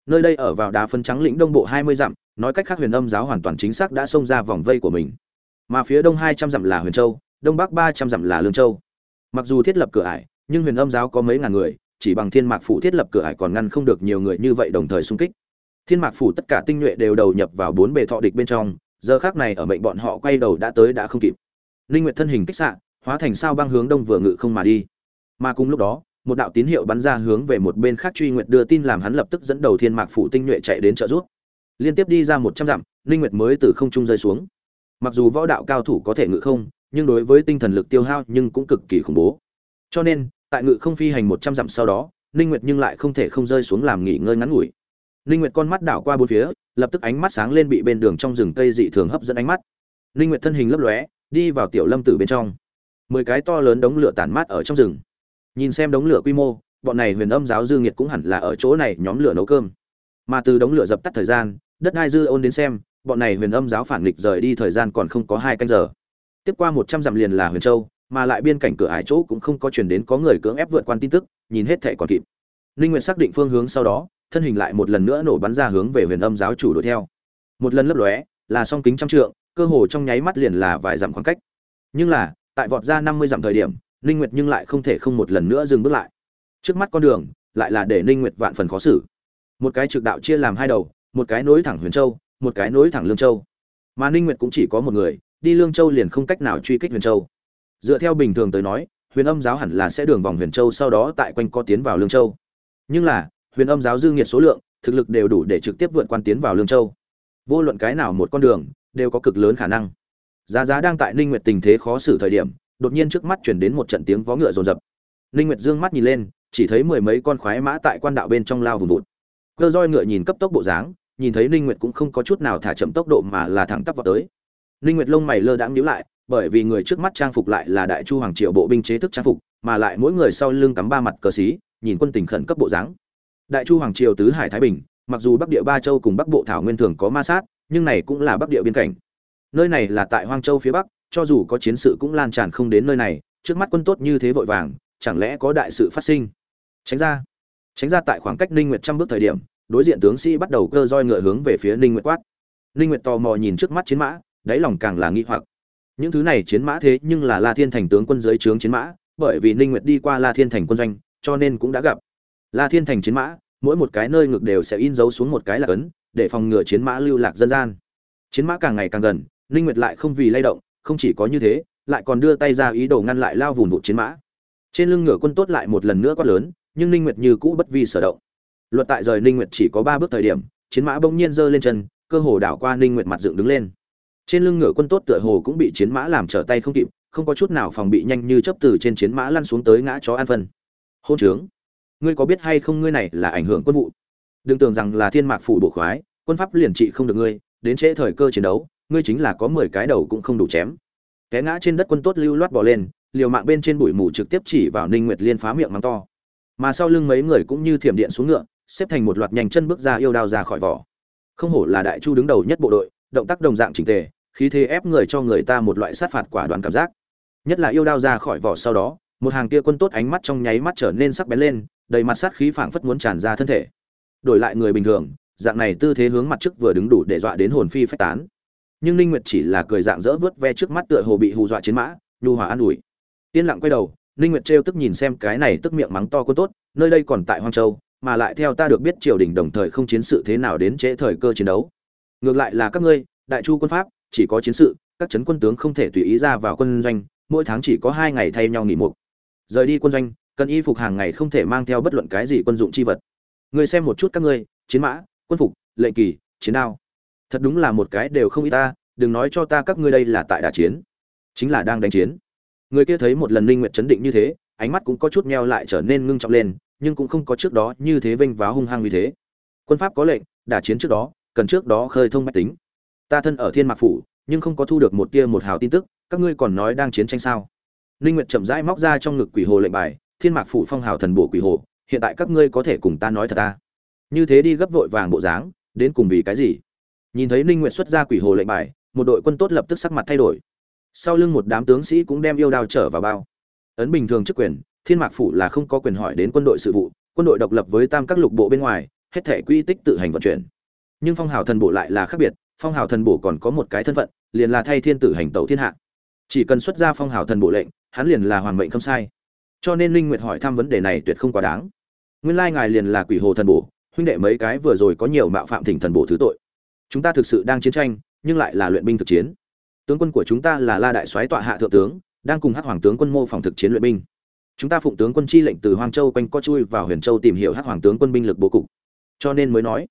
Nơi đây ở vào đá phân trắng lĩnh đông bộ 20 dặm, nói cách khác huyền âm giáo hoàn toàn chính xác đã xông ra vòng vây của mình. Mà phía đông 200 dặm là huyền châu, đông bắc 300 dặm là lương châu. Mặc dù thiết lập cửa ải, nhưng huyền âm giáo có mấy ngàn người, chỉ bằng thiên mạc phủ thiết lập cửa ải còn ngăn không được nhiều người như vậy đồng thời xung kích. Thiên mạc phủ tất cả tinh nhuệ đều đầu nhập vào bốn bề thọ địch bên trong, giờ khắc này ở mệnh bọn họ quay đầu đã tới đã không kịp. Linh nguyệt thân hình kích xạ, hóa thành sao băng hướng đông vừa ngự không mà đi. Mà cùng lúc đó một đạo tín hiệu bắn ra hướng về một bên khác truy nguyệt đưa tin làm hắn lập tức dẫn đầu thiên mạc phủ tinh nhuệ chạy đến trợ giúp. Liên tiếp đi ra một trăm dặm linh nguyệt mới từ không trung rơi xuống. Mặc dù võ đạo cao thủ có thể ngự không, nhưng đối với tinh thần lực tiêu hao nhưng cũng cực kỳ khủng bố. Cho nên, tại ngự không phi hành một trăm dặm sau đó linh nguyệt nhưng lại không thể không rơi xuống làm nghỉ ngơi ngắn ngủi. Linh nguyệt con mắt đảo qua bốn phía, lập tức ánh mắt sáng lên bị bên đường trong rừng cây dị thường hấp dẫn ánh mắt. Linh nguyệt thân hình lấp lóe, đi vào tiểu lâm tử bên trong. Mười cái to lớn đống lửa tản mát ở trong rừng nhìn xem đống lửa quy mô, bọn này huyền âm giáo dư nghiệt cũng hẳn là ở chỗ này nhóm lửa nấu cơm. Mà từ đống lửa dập tắt thời gian, đất ngai dư ôn đến xem, bọn này huyền âm giáo phản nghịch rời đi thời gian còn không có hai canh giờ. Tiếp qua một trăm dặm liền là huyền châu, mà lại biên cảnh cửa ải chỗ cũng không có truyền đến có người cưỡng ép vượt qua tin tức, nhìn hết thệ còn kịp. Ninh nguyệt xác định phương hướng sau đó, thân hình lại một lần nữa nổ bắn ra hướng về huyền âm giáo chủ đuổi theo. Một lần lấp lóe, là song kính trăm trượng, cơ hồ trong nháy mắt liền là vài dặm khoảng cách. Nhưng là, tại vọt ra 50 dặm thời điểm ninh nguyệt nhưng lại không thể không một lần nữa dừng bước lại. Trước mắt con đường, lại là để ninh nguyệt vạn phần khó xử. Một cái trực đạo chia làm hai đầu, một cái nối thẳng huyền châu, một cái nối thẳng lương châu. Mà ninh nguyệt cũng chỉ có một người, đi lương châu liền không cách nào truy kích huyền châu. Dựa theo bình thường tới nói, huyền âm giáo hẳn là sẽ đường vòng huyền châu sau đó tại quanh co tiến vào lương châu. Nhưng là, huyền âm giáo dư nghiệt số lượng, thực lực đều đủ để trực tiếp vượt quan tiến vào lương châu. Vô luận cái nào một con đường, đều có cực lớn khả năng. Giá giá đang tại ninh nguyệt tình thế khó xử thời điểm đột nhiên trước mắt chuyển đến một trận tiếng vó ngựa rồn rập. Ninh nguyệt dương mắt nhìn lên, chỉ thấy mười mấy con khoái mã tại quan đạo bên trong lao vùng vụt. Cơ roi ngựa nhìn cấp tốc bộ dáng, nhìn thấy ninh nguyệt cũng không có chút nào thả chậm tốc độ mà là thẳng tắp vào tới. Ninh nguyệt lông mày lơ đãng nhíu lại, bởi vì người trước mắt trang phục lại là đại chu hoàng triệu bộ binh chế thức trang phục, mà lại mỗi người sau lưng cắm ba mặt cờ xí, nhìn quân tình khẩn cấp bộ dáng. Đại chu hoàng triều tứ hải thái bình, mặc dù bắc địa ba châu cùng bắc bộ thảo nguyên thường có ma sát, nhưng này cũng là bắc địa biên cảnh. Nơi này là tại hoang châu phía bắc cho dù có chiến sự cũng lan tràn không đến nơi này, trước mắt quân tốt như thế vội vàng, chẳng lẽ có đại sự phát sinh? Tránh ra. Tránh ra tại khoảng cách ninh nguyệt trăm bước thời điểm, đối diện tướng sĩ bắt đầu cơ roi ngựa hướng về phía ninh nguyệt quát. Ninh nguyệt tò mò nhìn trước mắt chiến mã, đáy lòng càng là nghi hoặc. Những thứ này chiến mã thế nhưng là la thiên thành tướng quân dưới trướng chiến mã, bởi vì ninh nguyệt đi qua la thiên thành quân doanh, cho nên cũng đã gặp. La thiên thành chiến mã, mỗi một cái nơi ngực đều sẽ in dấu xuống một cái là cấn, để phòng ngừa chiến mã lưu lạc dân gian. Chiến mã càng ngày càng gần, ninh nguyệt lại không vì lay động không chỉ có như thế, lại còn đưa tay ra ý đồ ngăn lại lao vùng vụ chiến mã. Trên lưng ngựa quân tốt lại một lần nữa quát lớn, nhưng ninh nguyệt như cũ bất vi sở động. Luật tại rời ninh nguyệt chỉ có ba bước thời điểm, chiến mã bỗng nhiên giơ lên chân, cơ hồ đảo qua ninh nguyệt mặt dựng đứng lên. Trên lưng ngựa quân tốt tựa hồ cũng bị chiến mã làm trở tay không kịp, không có chút nào phòng bị nhanh như chấp từ trên chiến mã lăn xuống tới ngã chó an phân. Hôn trướng. Ngươi có biết hay không ngươi này là ảnh hưởng quân vụ? Đừng tưởng rằng là thiên mạc phủ bổ khoái, quân pháp liền trị không được ngươi, đến trễ thời cơ chiến đấu ngươi chính là có mười cái đầu cũng không đủ chém. Té ngã trên đất quân tốt lưu loát bỏ lên, liều mạng bên trên bụi mù trực tiếp chỉ vào ninh nguyệt liên phá miệng mắng to. Mà sau lưng mấy người cũng như thiểm điện xuống ngựa, xếp thành một loạt nhanh chân bước ra yêu đao ra khỏi vỏ. Không hổ là đại chu đứng đầu nhất bộ đội, động tác đồng dạng chỉnh tề, khí thế ép người cho người ta một loại sát phạt quả đoán cảm giác. Nhất là yêu đao ra khỏi vỏ sau đó, một hàng kia quân tốt ánh mắt trong nháy mắt trở nên sắc bén lên, đầy mặt sát khí phảng phất muốn tràn ra thân thể. Đổi lại người bình thường, dạng này tư thế hướng mặt trước vừa đứng đủ để dọa đến hồn phi phách tán nhưng ninh nguyệt chỉ là cười dạng dỡ vớt ve trước mắt tựa hồ bị hù dọa chiến mã, nhu hòa an ủi. Yên lặng quay đầu, ninh nguyệt trêu tức nhìn xem cái này tức miệng mắng to quân tốt, nơi đây còn tại hoang châu, mà lại theo ta được biết triều đình đồng thời không chiến sự thế nào đến trễ thời cơ chiến đấu. Ngược lại là các ngươi, đại chu quân pháp, chỉ có chiến sự, các chấn quân tướng không thể tùy ý ra vào quân doanh, mỗi tháng chỉ có hai ngày thay nhau nghỉ một rời đi quân doanh, cần y phục hàng ngày không thể mang theo bất luận cái gì quân dụng chi vật. Người xem một chút các ngươi, chiến mã, quân phục, lệnh kỳ, chiến đao thật đúng là một cái đều không ít ta, đừng nói cho ta các ngươi đây là tại đà chiến. Chính là đang đánh chiến. Người kia thấy một lần linh nguyện chấn định như thế, ánh mắt cũng có chút meo lại trở nên ngưng trọng lên, nhưng cũng không có trước đó như thế vênh váo hung hăng như thế. Quân pháp có lệnh, đả chiến trước đó, cần trước đó khơi thông mách tính. Ta thân ở thiên mạc phủ, nhưng không có thu được một tia một hào tin tức, các ngươi còn nói đang chiến tranh sao? Linh nguyệt chậm rãi móc ra trong ngực quỷ hồ lệnh bài, thiên mạc phủ phong hào thần bổ quỷ hồ, hiện tại các ngươi có thể cùng ta nói thật ta. Như thế đi gấp vội vàng bộ dáng, đến cùng vì cái gì? Nhìn thấy linh nguyện xuất ra quỷ hồ lệnh bài, một đội quân tốt lập tức sắc mặt thay đổi. Sau lưng một đám tướng sĩ cũng đem yêu đao trở vào bao. Ấn bình thường chức quyền, thiên mạc phủ là không có quyền hỏi đến quân đội sự vụ, quân đội độc lập với tam các lục bộ bên ngoài, hết thể quy tích tự hành vận chuyển. Nhưng phong hào thần bộ lại là khác biệt, phong hào thần bộ còn có một cái thân phận, liền là thay thiên tử hành tẩu thiên hạ. Chỉ cần xuất ra phong hào thần bộ lệnh, hắn liền là hoàn mệnh không sai. Cho nên linh nguyệt hỏi thăm vấn đề này tuyệt không quá đáng. Nguyên lai ngài liền là quỷ hồ thần bổ, huynh đệ mấy cái vừa rồi có nhiều mạo phạm thỉnh thần bổ thứ tội chúng ta thực sự đang chiến tranh, nhưng lại là luyện binh thực chiến. Tướng quân của chúng ta là la đại soái tọa hạ thượng tướng, đang cùng hắc hoàng tướng quân mô phỏng thực chiến luyện binh. Chúng ta phụng tướng quân chi lệnh từ hoang châu quanh co chui vào huyền châu tìm hiểu hắc hoàng tướng quân binh lực bố cục. Cho nên mới nói,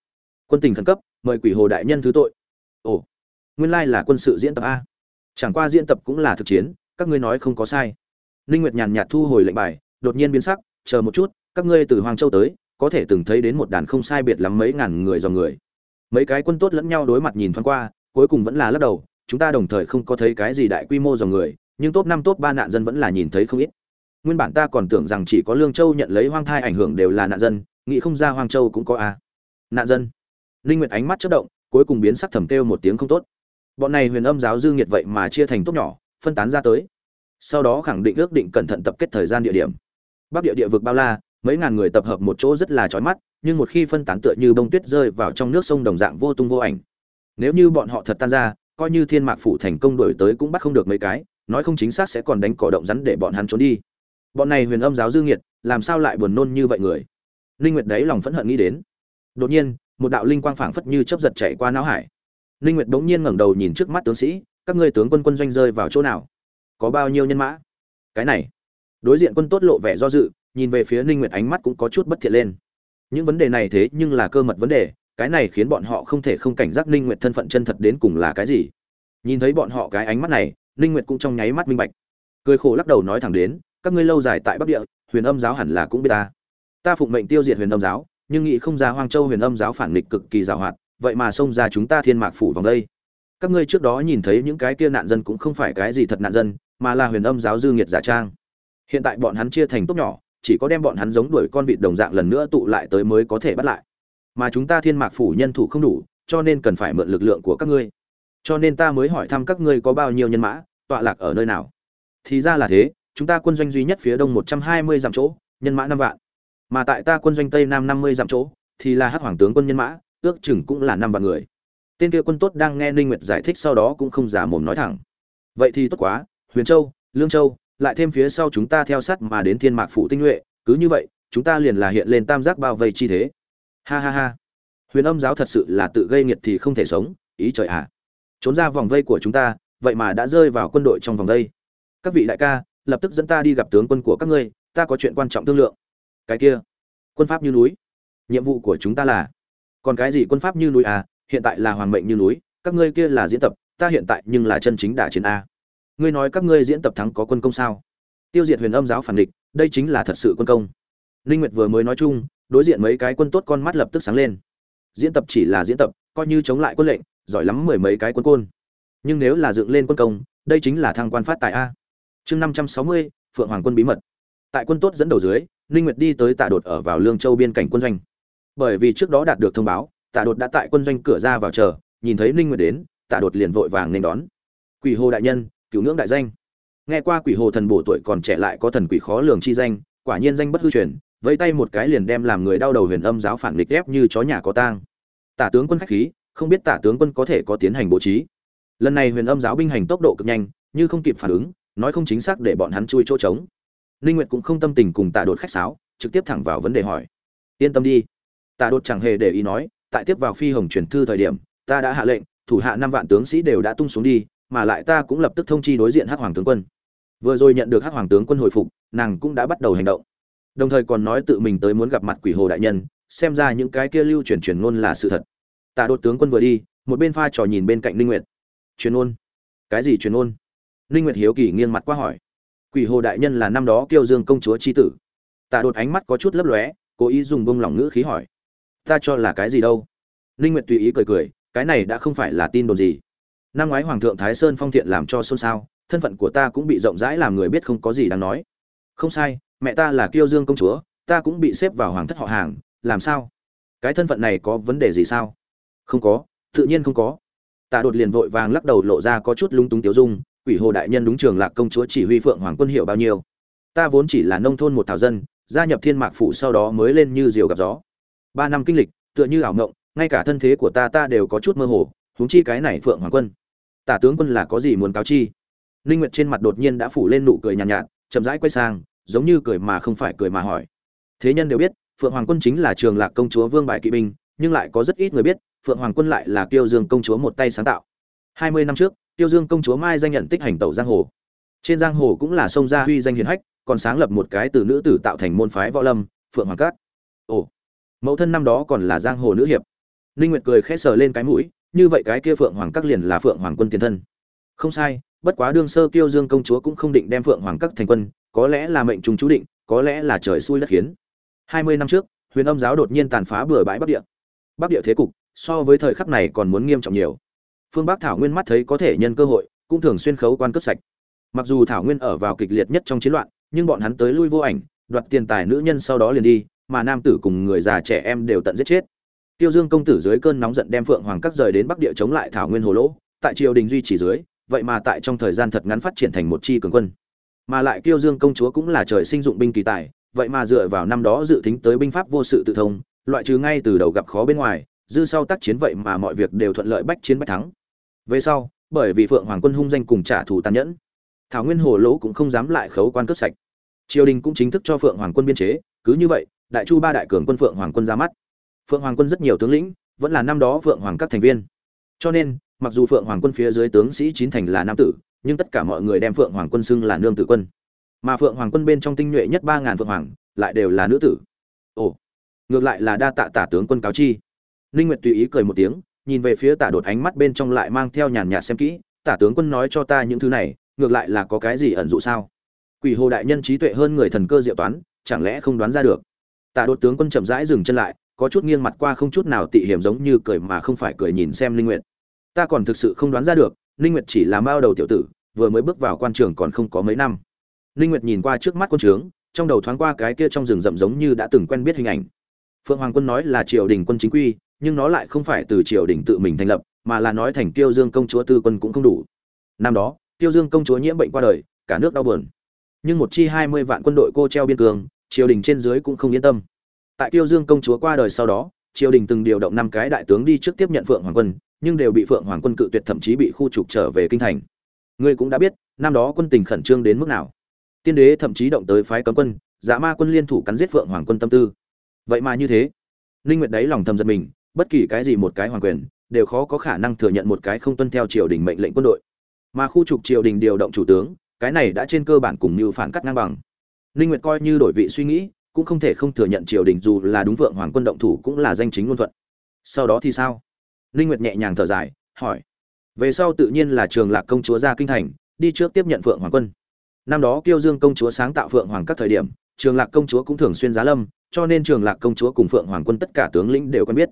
quân tình khẩn cấp, mời quỷ hồ đại nhân thứ tội. Ồ, nguyên lai là quân sự diễn tập a. Chẳng qua diễn tập cũng là thực chiến, các ngươi nói không có sai. Ninh nguyệt nhàn nhạt thu hồi lệnh bài, đột nhiên biến sắc, chờ một chút, các ngươi từ hoang châu tới, có thể từng thấy đến một đàn không sai biệt lắm mấy ngàn người dòng người mấy cái quân tốt lẫn nhau đối mặt nhìn thoáng qua, cuối cùng vẫn là lắc đầu, chúng ta đồng thời không có thấy cái gì đại quy mô dòng người, nhưng top năm, top ba nạn dân vẫn là nhìn thấy không ít. Nguyên bản ta còn tưởng rằng chỉ có lương châu nhận lấy hoang thai ảnh hưởng đều là nạn dân, nghĩ không ra hoang châu cũng có a nạn dân. Linh nguyệt ánh mắt chớp động, cuối cùng biến sắc thầm kêu một tiếng không tốt. Bọn này huyền âm giáo dư nghiệt vậy mà chia thành tốt nhỏ, phân tán ra tới. Sau đó khẳng định ước định cẩn thận tập kết thời gian địa điểm. Bắc địa địa vực bao la mấy ngàn người tập hợp một chỗ rất là chói mắt, nhưng một khi phân tán tựa như bông tuyết rơi vào trong nước sông đồng dạng vô tung vô ảnh. Nếu như bọn họ thật tan ra, coi như thiên mạc phủ thành công đổi tới cũng bắt không được mấy cái, nói không chính xác sẽ còn đánh cỏ động rắn để bọn hắn trốn đi. Bọn này huyền âm giáo dương nghiệt, làm sao lại buồn nôn như vậy người? Linh nguyệt đấy lòng phẫn hận nghĩ đến. Đột nhiên, một đạo linh quang phảng phất như chớp giật chạy qua não hải. Linh nguyệt đống nhiên ngẩng đầu nhìn trước mắt tướng sĩ, các ngươi tướng quân quân doanh rơi vào chỗ nào? Có bao nhiêu nhân mã? Cái này, đối diện quân tốt lộ vẻ do dự nhìn về phía ninh nguyệt ánh mắt cũng có chút bất thiện lên. Những vấn đề này thế nhưng là cơ mật vấn đề, cái này khiến bọn họ không thể không cảnh giác ninh nguyệt thân phận chân thật đến cùng là cái gì. Nhìn thấy bọn họ cái ánh mắt này, ninh nguyệt cũng trong nháy mắt minh bạch. Cười khổ lắc đầu nói thẳng đến, các ngươi lâu dài tại bắc địa, huyền âm giáo hẳn là cũng biết ta. Ta phụng mệnh tiêu diệt huyền âm giáo, nhưng nghĩ không ra hoang châu huyền âm giáo phản nghịch cực kỳ giàu hoạt vậy mà xông ra chúng ta thiên mạc phủ vòng đây. Các ngươi trước đó nhìn thấy những cái kia nạn dân cũng không phải cái gì thật nạn dân, mà là huyền âm giáo dư nghiệt giả trang. Hiện tại bọn hắn chia thành tốt nhỏ chỉ có đem bọn hắn giống đuổi con vịt đồng dạng lần nữa tụ lại tới mới có thể bắt lại. Mà chúng ta thiên mạc phủ nhân thủ không đủ, cho nên cần phải mượn lực lượng của các ngươi. Cho nên ta mới hỏi thăm các ngươi có bao nhiêu nhân mã, tọa lạc ở nơi nào. Thì ra là thế, chúng ta quân doanh duy nhất phía đông một trăm hai mươi dặm chỗ, nhân mã năm vạn. Mà tại ta quân doanh tây nam năm mươi dặm chỗ, thì là hắc hoàng tướng quân nhân mã, ước chừng cũng là năm vạn người. Tên kia quân tốt đang nghe ninh nguyệt giải thích sau đó cũng không giả mồm nói thẳng. Vậy thì tốt quá, huyền châu, lương châu lại thêm phía sau chúng ta theo sát mà đến thiên mạc phủ tinh nhuệ, cứ như vậy, chúng ta liền là hiện lên tam giác bao vây chi thế. Ha ha ha. Huyền âm giáo thật sự là tự gây nghiệt thì không thể sống, ý trời ạ. À. trốn ra vòng vây của chúng ta, vậy mà đã rơi vào quân đội trong vòng vây. Các vị đại ca, lập tức dẫn ta đi gặp tướng quân của các ngươi, ta có chuyện quan trọng thương lượng. Cái kia, quân pháp như núi. Nhiệm vụ của chúng ta là, còn cái gì quân pháp như núi à hiện tại là hoàng mệnh như núi, các ngươi kia là diễn tập, ta hiện tại nhưng là chân chính đả chiến a ngươi nói các ngươi diễn tập thắng có quân công sao? Tiêu diệt huyền âm giáo phản địch đây chính là thật sự quân công. Linh nguyệt vừa mới nói chung đối diện mấy cái quân tốt con mắt lập tức sáng lên. Diễn tập chỉ là diễn tập coi như chống lại quân lệnh giỏi lắm mười mấy cái quân côn. Nhưng nếu là dựng lên quân công đây chính là thăng quan phát tài a. Chương 560, phượng hoàng quân bí mật. Tại quân tốt dẫn đầu dưới linh nguyệt đi tới tạ đột ở vào lương châu biên cảnh quân doanh. Bởi vì trước đó đạt được thông báo tạ đột đã tại quân doanh cửa ra vào chờ nhìn thấy linh nguyệt đến tạ đột liền vội vàng nên đón. Quỷ hồ đại nhân cửu ngưỡng đại danh. Nghe qua quỷ hồ thần bổ tuổi còn trẻ lại có thần quỷ khó lường chi danh, quả nhiên danh bất hư truyền, vẫy tay một cái liền đem làm người đau đầu huyền âm giáo phản nghịch ép như chó nhà có tang. Tả tướng quân khách khí, không biết tả tướng quân có thể có tiến hành bố trí. Lần này huyền âm giáo binh hành tốc độ cực nhanh, như không kịp phản ứng, nói không chính xác để bọn hắn chui chỗ trống. Ninh nguyệt cũng không tâm tình cùng tả đột khách sáo, trực tiếp thẳng vào vấn đề hỏi. Yên tâm đi. Tả đột chẳng hề để ý nói, tại tiếp vào phi hồng truyền thư thời điểm, ta đã hạ lệnh, thủ hạ năm vạn tướng sĩ đều đã tung xuống đi mà lại ta cũng lập tức thông chi đối diện hắc hoàng tướng quân. Vừa rồi nhận được hắc hoàng tướng quân hồi phục, nàng cũng đã bắt đầu hành động. Đồng thời còn nói tự mình tới muốn gặp mặt quỷ hồ đại nhân, xem ra những cái kia lưu truyền truyền ngôn là sự thật. Tạ đột tướng quân vừa đi, một bên pha trò nhìn bên cạnh linh nguyệt. Truyền ngôn? Cái gì truyền ngôn? Linh nguyệt hiếu kỳ nghiêng mặt qua hỏi. Quỷ hồ đại nhân là năm đó kiêu dương công chúa chi tử. Tạ đột ánh mắt có chút lấp lóe, cố ý dùng bông lòng ngữ khí hỏi. Ta cho là cái gì đâu? Linh nguyệt tùy ý cười cười, cái này đã không phải là tin đồn gì năm ngoái hoàng thượng thái sơn phong thiện làm cho xôn xao, thân phận của ta cũng bị rộng rãi làm người biết không có gì đáng nói. Không sai, mẹ ta là kiêu dương công chúa, ta cũng bị xếp vào hoàng thất họ hàng, làm sao? Cái thân phận này có vấn đề gì sao? Không có, tự nhiên không có. Tạ đột liền vội vàng lắc đầu lộ ra có chút lung túng tiếu dung, quỷ hồ đại nhân đúng trường lạc công chúa chỉ huy phượng hoàng quân hiệu bao nhiêu? Ta vốn chỉ là nông thôn một thảo dân, gia nhập thiên mạc phủ sau đó mới lên như diều gặp gió. Ba năm kinh lịch, tựa như ảo ngộng ngay cả thân thế của ta ta đều có chút mơ hồ, huống chi cái này phượng hoàng quân tả tướng quân là có gì muốn cáo chi? Linh nguyệt trên mặt đột nhiên đã phủ lên nụ cười nhàn nhạt, nhạt chậm rãi quay sang giống như cười mà không phải cười mà hỏi. Thế nhân đều biết phượng hoàng quân chính là trường lạc công chúa vương bài kỵ binh nhưng lại có rất ít người biết phượng hoàng quân lại là Tiêu dương công chúa một tay sáng tạo. 20 năm trước Tiêu dương công chúa mai danh nhận tích hành tẩu giang hồ. Trên giang hồ cũng là sông gia huy danh hiển hách còn sáng lập một cái từ nữ tử tạo thành môn phái võ lâm phượng hoàng cát ồ mẫu thân năm đó còn là giang hồ nữ hiệp. Linh nguyệt cười khẽ sờ lên cái mũi như vậy cái kia phượng hoàng các liền là phượng hoàng quân tiền thân. Không sai, bất quá đương sơ kiêu dương công chúa cũng không định đem phượng hoàng các thành quân, có lẽ là mệnh trùng chú định, có lẽ là trời xui đất khiến. Hai mươi năm trước, huyền âm giáo đột nhiên tàn phá bừa bãi bắc địa. Bắc địa thế cục, so với thời khắc này còn muốn nghiêm trọng nhiều. Phương bắc thảo nguyên mắt thấy có thể nhân cơ hội, cũng thường xuyên khấu quan cướp sạch. Mặc dù thảo nguyên ở vào kịch liệt nhất trong chiến loạn, nhưng bọn hắn tới lui vô ảnh, đoạt tiền tài nữ nhân sau đó liền đi, mà nam tử cùng người già trẻ em đều tận giết chết. Tiêu Dương công tử dưới cơn nóng giận đem Phượng Hoàng các rời đến Bắc Địa chống lại Thảo Nguyên Hồ Lỗ, tại triều đình duy trì dưới, vậy mà tại trong thời gian thật ngắn phát triển thành một chi cường quân. Mà lại Tiêu dương công chúa cũng là trời sinh dụng binh kỳ tài vậy mà dựa vào năm đó dự tính tới binh pháp vô sự tự thông loại trừ ngay từ đầu gặp khó bên ngoài dư sau tác chiến vậy mà mọi việc đều thuận lợi bách chiến bách thắng. Về sau bởi vì phượng hoàng quân hung danh cùng trả thù tàn nhẫn thảo nguyên hồ lỗ cũng không dám lại khấu quan cướp sạch. Triều đình cũng chính thức cho phượng hoàng quân biên chế cứ như vậy đại chu ba đại cường quân phượng hoàng quân ra mắt phượng hoàng quân rất nhiều tướng lĩnh, vẫn là năm đó phượng hoàng các thành viên. Cho nên, mặc dù phượng hoàng quân phía dưới tướng sĩ chín thành là nam tử, nhưng tất cả mọi người đem phượng hoàng quân xưng là nương tử quân. Mà phượng hoàng quân bên trong tinh nhuệ nhất ba ngàn phượng hoàng, lại đều là nữ tử. Ồ, ngược lại là đa tạ tả tướng quân cáo chi. Ninh nguyệt tùy ý cười một tiếng, nhìn về phía tả đột ánh mắt bên trong lại mang theo nhàn nhạt xem kỹ, tả tướng quân nói cho ta những thứ này, ngược lại là có cái gì ẩn dụ sao? Quỷ hồ đại nhân trí tuệ hơn người thần cơ diệu toán, chẳng lẽ không đoán ra được? Tả đột tướng quân chậm rãi dừng chân lại có chút nghiêng mặt qua không chút nào tị hiểm giống như cười mà không phải cười nhìn xem linh nguyệt. Ta còn thực sự không đoán ra được, linh nguyệt chỉ là mao đầu tiểu tử, vừa mới bước vào quan trường còn không có mấy năm. Linh nguyệt nhìn qua trước mắt quân trướng, trong đầu thoáng qua cái kia trong rừng rậm giống như đã từng quen biết hình ảnh. Phượng hoàng quân nói là triều đình quân chính quy, nhưng nó lại không phải từ triều đình tự mình thành lập, mà là nói thành tiêu dương công chúa tư quân cũng không đủ. Năm đó, tiêu dương công chúa nhiễm bệnh qua đời, cả nước đau buồn. Nhưng một chi hai mươi vạn quân đội cô treo biên cương, triều đình trên dưới cũng không yên tâm tại tiêu dương công chúa qua đời sau đó, triều đình từng điều động năm cái đại tướng đi trước tiếp nhận phượng hoàng quân, nhưng đều bị phượng hoàng quân cự tuyệt thậm chí bị khu trục trở về kinh thành. Ngươi cũng đã biết, năm đó quân tình khẩn trương đến mức nào. Tiên đế thậm chí động tới phái cấm quân giả ma quân liên thủ cắn giết phượng hoàng quân tâm tư. Vậy mà như thế linh nguyệt đấy lòng thầm giật mình, bất kỳ cái gì một cái hoàng quyền, đều khó có khả năng thừa nhận một cái không tuân theo triều đình mệnh lệnh quân đội. Mà khu trục triều đình điều động chủ tướng, cái này đã trên cơ bản cùng như phản cắt ngang bằng. Linh nguyệt coi như đổi vị suy nghĩ cũng không thể không thừa nhận triều đình dù là đúng vượng hoàng quân động thủ cũng là danh chính ngôn thuận. Sau đó thì sao? Linh nguyệt nhẹ nhàng thở dài, hỏi. Về sau tự nhiên là trường lạc công chúa ra kinh thành, đi trước tiếp nhận phượng hoàng quân. Năm đó kiêu dương công chúa sáng tạo phượng hoàng các thời điểm, trường lạc công chúa cũng thường xuyên giá lâm, cho nên trường lạc công chúa cùng phượng hoàng quân tất cả tướng lĩnh đều quen biết.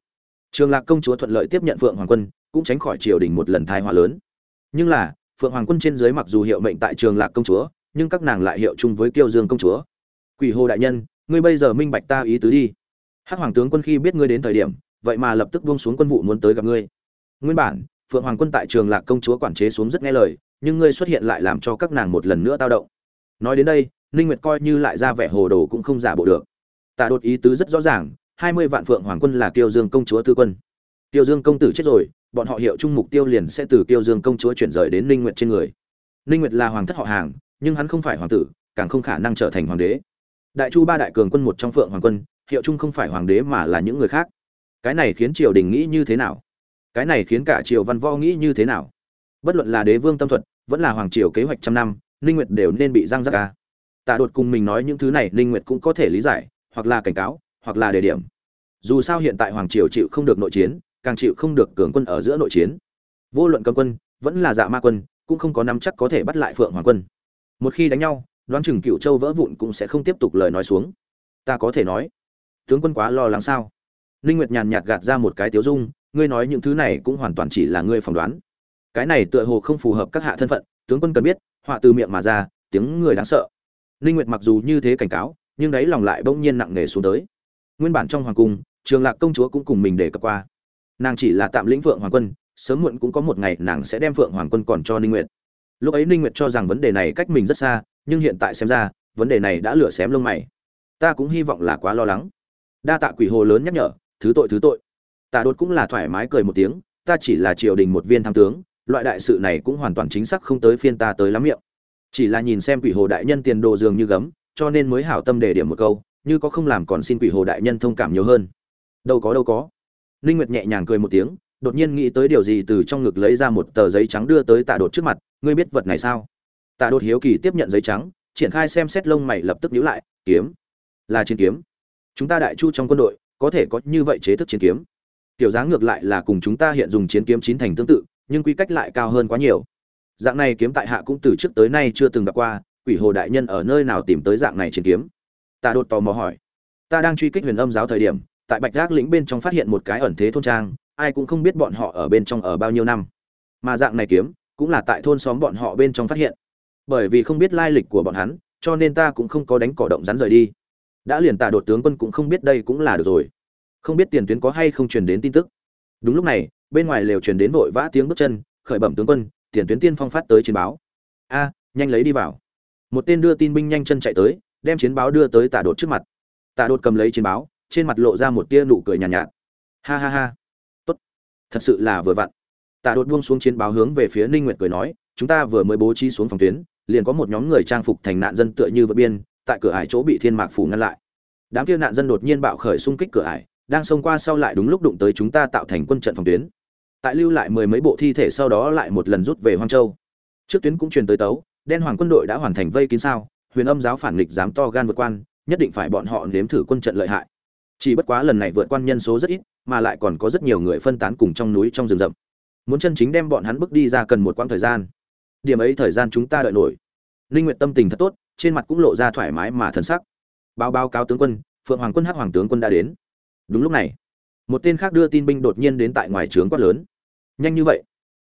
Trường lạc công chúa thuận lợi tiếp nhận phượng hoàng quân, cũng tránh khỏi triều đình một lần thai họa lớn. Nhưng là phượng hoàng quân trên dưới mặc dù hiệu mệnh tại trường lạc công chúa, nhưng các nàng lại hiệu chung với kiêu dương công chúa. Quỷ hồ đại nhân ngươi bây giờ minh bạch ta ý tứ đi. Hắc hoàng tướng quân khi biết ngươi đến thời điểm, vậy mà lập tức buông xuống quân vụ muốn tới gặp ngươi. Nguyên bản, phượng hoàng quân tại trường lạc công chúa quản chế xuống rất nghe lời, nhưng ngươi xuất hiện lại làm cho các nàng một lần nữa tao động. Nói đến đây, ninh nguyệt coi như lại ra vẻ hồ đồ cũng không giả bộ được. Tạ đột ý tứ rất rõ ràng, hai mươi vạn phượng hoàng quân là kiêu dương công chúa tư quân. Kiêu dương công tử chết rồi, bọn họ hiệu chung mục tiêu liền sẽ từ kiêu dương công chúa chuyển rời đến ninh nguyệt trên người. Ninh nguyệt là hoàng thất họ hàng, nhưng hắn không phải hoàng tử, càng không khả năng trở thành hoàng đế đại chu ba đại cường quân một trong phượng hoàng quân, hiệu chung không phải hoàng đế mà là những người khác. Cái này khiến triều đình nghĩ như thế nào? Cái này khiến cả triều văn võ nghĩ như thế nào? Bất luận là đế vương tâm thuật, vẫn là hoàng triều kế hoạch trăm năm, ninh nguyệt đều nên bị giang giác ca tạ đột cùng mình nói những thứ này, ninh nguyệt cũng có thể lý giải, hoặc là cảnh cáo, hoặc là đề điểm. Dù sao hiện tại hoàng triều chịu không được nội chiến, càng chịu không được cường quân ở giữa nội chiến. Vô luận cầm quân, vẫn là dạ ma quân, cũng không có nắm chắc có thể bắt lại phượng hoàng quân. Một khi đánh nhau đoán chừng cựu châu vỡ vụn cũng sẽ không tiếp tục lời nói xuống. Ta có thể nói, tướng quân quá lo lắng sao? Ninh nguyệt nhàn nhạt gạt ra một cái tiếu dung, ngươi nói những thứ này cũng hoàn toàn chỉ là ngươi phỏng đoán. Cái này tựa hồ không phù hợp các hạ thân phận, tướng quân cần biết, họa từ miệng mà ra, tiếng người đáng sợ. Ninh nguyệt mặc dù như thế cảnh cáo, nhưng đấy lòng lại bỗng nhiên nặng nề xuống tới. Nguyên bản trong hoàng cung, trường lạc công chúa cũng cùng mình để cập qua. Nàng chỉ là tạm lĩnh vượng hoàng quân, sớm muộn cũng có một ngày nàng sẽ đem vượng hoàng quân còn cho ninh nguyệt. Lúc ấy ninh nguyệt cho rằng vấn đề này cách mình rất xa nhưng hiện tại xem ra, vấn đề này đã lửa xém lông mày. Ta cũng hy vọng là quá lo lắng. Đa tạ quỷ hồ lớn nhắc nhở, thứ tội thứ tội. Tạ đột cũng là thoải mái cười một tiếng, ta chỉ là triều đình một viên tham tướng, loại đại sự này cũng hoàn toàn chính xác không tới phiên ta tới lắm miệng. Chỉ là nhìn xem quỷ hồ đại nhân tiền đồ dường như gấm, cho nên mới hảo tâm để điểm một câu, như có không làm còn xin quỷ hồ đại nhân thông cảm nhiều hơn. Đâu có đâu có. Linh nguyệt nhẹ nhàng cười một tiếng, đột nhiên nghĩ tới điều gì từ trong ngực lấy ra một tờ giấy trắng đưa tới tạ đột trước mặt, ngươi biết vật này sao? Tạ đột hiếu kỳ tiếp nhận giấy trắng, triển khai xem xét lông mày lập tức nhíu lại, kiếm. Là chiến kiếm. Chúng ta đại chu trong quân đội, có thể có như vậy chế thức chiến kiếm? Tiểu dáng ngược lại là cùng chúng ta hiện dùng chiến kiếm chín thành tương tự, nhưng quy cách lại cao hơn quá nhiều. Dạng này kiếm tại hạ cũng từ trước tới nay chưa từng gặp qua, quỷ hồ đại nhân ở nơi nào tìm tới dạng này chiến kiếm? Tạ đột tò mò hỏi. Ta đang truy kích huyền âm giáo thời điểm, tại bạch giác lĩnh bên trong phát hiện một cái ẩn thế thôn trang, ai cũng không biết bọn họ ở bên trong ở bao nhiêu năm. Mà dạng này kiếm, cũng là tại thôn xóm bọn họ bên trong phát hiện bởi vì không biết lai lịch của bọn hắn cho nên ta cũng không có đánh cỏ động rắn rời đi. Đã liền tạ đột tướng quân cũng không biết đây cũng là được rồi. Không biết tiền tuyến có hay không truyền đến tin tức. Đúng lúc này bên ngoài lều truyền đến vội vã tiếng bước chân khởi bẩm tướng quân tiền tuyến tiên phong phát tới chiến báo. A nhanh lấy đi vào. Một tên đưa tin binh nhanh chân chạy tới đem chiến báo đưa tới tạ đột trước mặt. Tạ đột cầm lấy chiến báo trên mặt lộ ra một tia nụ cười nhàn nhạt, nhạt. Ha ha ha. Tốt. Thật sự là vừa vặn tạ đột buông xuống chiến báo hướng về phía ninh nguyệt cười nói, chúng ta vừa mới bố trí xuống phòng tuyến, liền có một nhóm người trang phục thành nạn dân tựa như vượt biên, tại cửa ải chỗ bị thiên mạc phủ ngăn lại. Đám kia nạn dân đột nhiên bạo khởi xung kích cửa ải, đang xông qua sau lại đúng lúc đụng tới chúng ta tạo thành quân trận phòng tuyến. Tại lưu lại mười mấy bộ thi thể sau đó lại một lần rút về hoang châu. Trước tuyến cũng truyền tới tấu, đen hoàng quân đội đã hoàn thành vây kín sao, huyền âm giáo phản nghịch dám to gan vượt quan, nhất định phải bọn họ nếm thử quân trận lợi hại. Chỉ bất quá lần này vượt quan nhân số rất ít, mà lại còn có rất nhiều người phân tán cùng trong núi trong rừng rậm muốn chân chính đem bọn hắn bước đi ra cần một quãng thời gian. Điểm ấy thời gian chúng ta đợi nổi. Linh nguyện tâm tình thật tốt, trên mặt cũng lộ ra thoải mái mà thần sắc. Báo báo cáo tướng quân, phượng hoàng quân hắc hoàng tướng quân đã đến. Đúng lúc này, một tên khác đưa tin binh đột nhiên đến tại ngoài trướng quát lớn. Nhanh như vậy?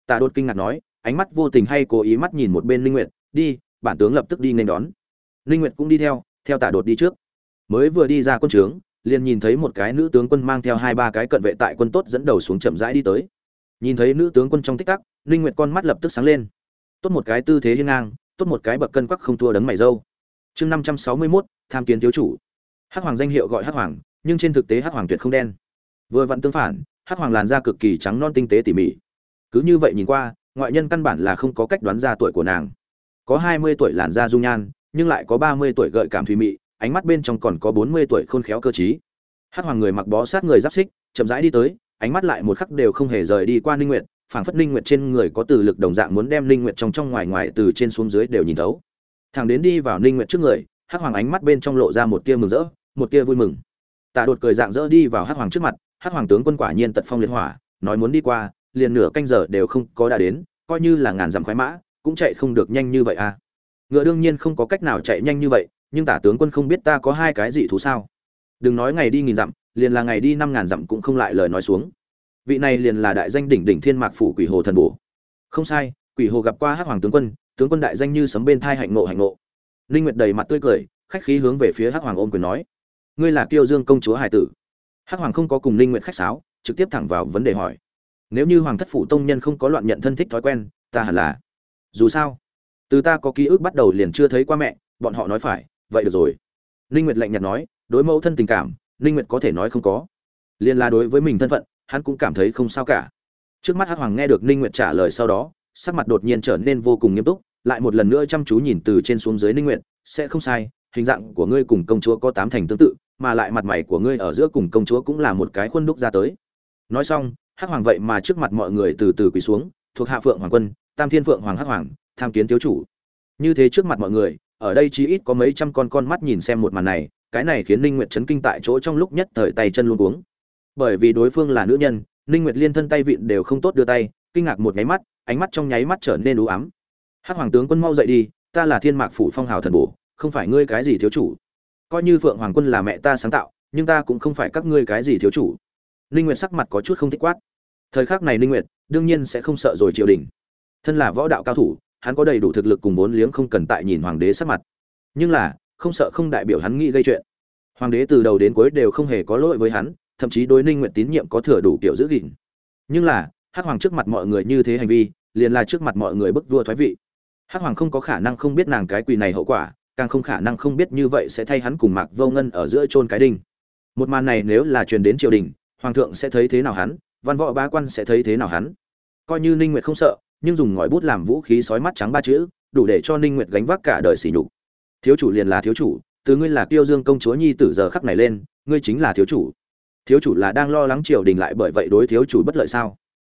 Tạ đột kinh ngạc nói, ánh mắt vô tình hay cố ý mắt nhìn một bên linh nguyện đi, bản tướng lập tức đi nên đón. Linh nguyện cũng đi theo theo tạ đột đi trước. Mới vừa đi ra quân trướng, liền nhìn thấy một cái nữ tướng quân mang theo hai ba cái cận vệ tại quân tốt dẫn đầu xuống chậm rãi đi tới nhìn thấy nữ tướng quân trong tích tắc linh nguyệt con mắt lập tức sáng lên. Tốt một cái tư thế hiên ngang, tốt một cái bậc cân quắc không thua đấng mày dâu. Chương năm trăm sáu mươi mốt, tham kiến thiếu chủ. Hắc hoàng danh hiệu gọi hắc hoàng, nhưng trên thực tế hắc hoàng tuyệt không đen. Vừa vặn tương phản, hắc hoàng làn da cực kỳ trắng non tinh tế tỉ mỉ. Cứ như vậy nhìn qua, ngoại nhân căn bản là không có cách đoán ra tuổi của nàng. Có hai mươi tuổi làn da dung nhan, nhưng lại có ba mươi tuổi gợi cảm thùy mị, ánh mắt bên trong còn có bốn mươi tuổi khôn khéo cơ trí. hắc hoàng người mặc bó sát người giáp xích, chậm rãi đi tới ánh mắt lại một khắc đều không hề rời đi qua ninh nguyệt, phảng phất ninh nguyệt trên người có từ lực đồng dạng muốn đem ninh nguyệt trong trong ngoài ngoài từ trên xuống dưới đều nhìn thấu. Thằng đến đi vào ninh nguyệt trước người, hắc hoàng ánh mắt bên trong lộ ra một tia mừng rỡ, một tia vui mừng. Tạ đột cười dạng dỡ đi vào hắc hoàng trước mặt, hắc hoàng tướng quân quả nhiên tật phong liệt hỏa, nói muốn đi qua, liền nửa canh giờ đều không có đã đến, coi như là ngàn dặm khoái mã, cũng chạy không được nhanh như vậy à. Ngựa đương nhiên không có cách nào chạy nhanh như vậy, nhưng tả tướng quân không biết ta có hai cái gì thú sao. Đừng nói ngày đi nghìn dặm liền là ngày đi năm ngàn dặm cũng không lại lời nói xuống. Vị này liền là đại danh đỉnh đỉnh thiên mạc phủ quỷ hồ thần bổ. Không sai, quỷ hồ gặp qua hắc hoàng tướng quân tướng quân đại danh như sấm bên thai hạnh ngộ hạnh ngộ linh nguyệt đầy mặt tươi cười, khách khí hướng về phía hắc hoàng ôm quyền nói, ngươi là kiêu dương công chúa hải tử. Hắc hoàng không có cùng linh nguyệt khách sáo, trực tiếp thẳng vào vấn đề hỏi, nếu như hoàng thất phủ tông nhân không có loạn nhận thân thích thói quen, ta hẳn là dù sao, từ ta có ký ức bắt đầu liền chưa thấy qua mẹ, bọn họ nói phải, vậy được rồi. Linh nguyệt lạnh nhạt nói, đối mẫu thân tình cảm Ninh nguyệt có thể nói không có. Liên la đối với mình thân phận, hắn cũng cảm thấy không sao cả. Trước mắt hắc hoàng nghe được ninh nguyệt trả lời sau đó, sắc mặt đột nhiên trở nên vô cùng nghiêm túc, lại một lần nữa chăm chú nhìn từ trên xuống dưới ninh nguyệt, sẽ không sai, hình dạng của ngươi cùng công chúa có tám thành tương tự, mà lại mặt mày của ngươi ở giữa cùng công chúa cũng là một cái khuôn đúc ra tới. Nói xong, hắc hoàng vậy mà trước mặt mọi người từ từ quỳ xuống, thuộc hạ phượng hoàng quân, tam thiên phượng hoàng hắc hoàng, tham kiến thiếu chủ. Như thế trước mặt mọi người, ở đây chỉ ít có mấy trăm con con mắt nhìn xem một màn này cái này khiến ninh nguyệt chấn kinh tại chỗ trong lúc nhất thời tay chân luôn cuống. Bởi vì đối phương là nữ nhân, ninh nguyệt liên thân tay vịn đều không tốt đưa tay, kinh ngạc một nháy mắt, ánh mắt trong nháy mắt trở nên u ám. Hắc hoàng tướng quân mau dậy đi, ta là thiên mạc phủ phong hào thần bổ, không phải ngươi cái gì thiếu chủ. Coi như phượng hoàng quân là mẹ ta sáng tạo, nhưng ta cũng không phải các ngươi cái gì thiếu chủ. Ninh nguyệt sắc mặt có chút không thích quát. Thời khắc này ninh nguyệt, đương nhiên sẽ không sợ rồi triều đình. Thân là võ đạo cao thủ, hắn có đầy đủ thực lực cùng vốn liếng không cần tại nhìn hoàng đế sắc mặt. Nhưng là không sợ không đại biểu hắn nghĩ gây chuyện. Hoàng đế từ đầu đến cuối đều không hề có lỗi với hắn, thậm chí đối ninh nguyện tín nhiệm có thừa đủ kiểu giữ gìn. Nhưng là, hắc hoàng trước mặt mọi người như thế hành vi, liền là trước mặt mọi người bức vua thoái vị. Hắc hoàng không có khả năng không biết nàng cái quỳ này hậu quả, càng không khả năng không biết như vậy sẽ thay hắn cùng mạc vô ngân ở giữa chôn cái đinh. Một màn này nếu là truyền đến triều đình, hoàng thượng sẽ thấy thế nào hắn, văn võ bá quan sẽ thấy thế nào hắn. Coi như ninh nguyệt không sợ, nhưng dùng ngòi bút làm vũ khí sói mắt trắng ba chữ, đủ để cho ninh nguyệt gánh vác cả đời sỉ nhục thiếu chủ liền là thiếu chủ, từ ngươi là tiêu dương công chúa nhi tử giờ khắc này lên, ngươi chính là thiếu chủ. Thiếu chủ là đang lo lắng triều đình lại bởi vậy đối thiếu chủ bất lợi sao?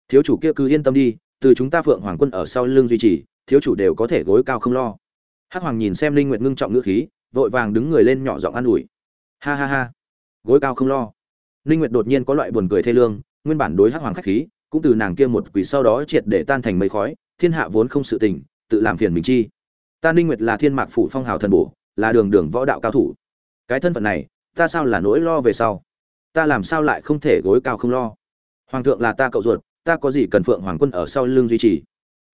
Thiếu chủ kia cứ yên tâm đi, từ chúng ta phượng hoàng quân ở sau lưng duy trì, thiếu chủ đều có thể gối cao không lo. Hắc hoàng nhìn xem linh nguyệt ngưng trọng ngữ khí, vội vàng đứng người lên nhỏ giọng an ủi. Ha ha ha, gối cao không lo. Linh nguyệt đột nhiên có loại buồn cười thê lương, nguyên bản đối hắc hoàng khách khí, cũng từ nàng kia một quỷ sau đó triệt để tan thành mây khói, thiên hạ vốn không sự tình, tự làm phiền mình chi ta Ninh nguyệt là thiên mạc phủ phong hào thần bổ, là đường đường võ đạo cao thủ. Cái thân phận này, ta sao là nỗi lo về sau? Ta làm sao lại không thể gối cao không lo? Hoàng thượng là ta cậu ruột, ta có gì cần phượng hoàng quân ở sau lưng duy trì?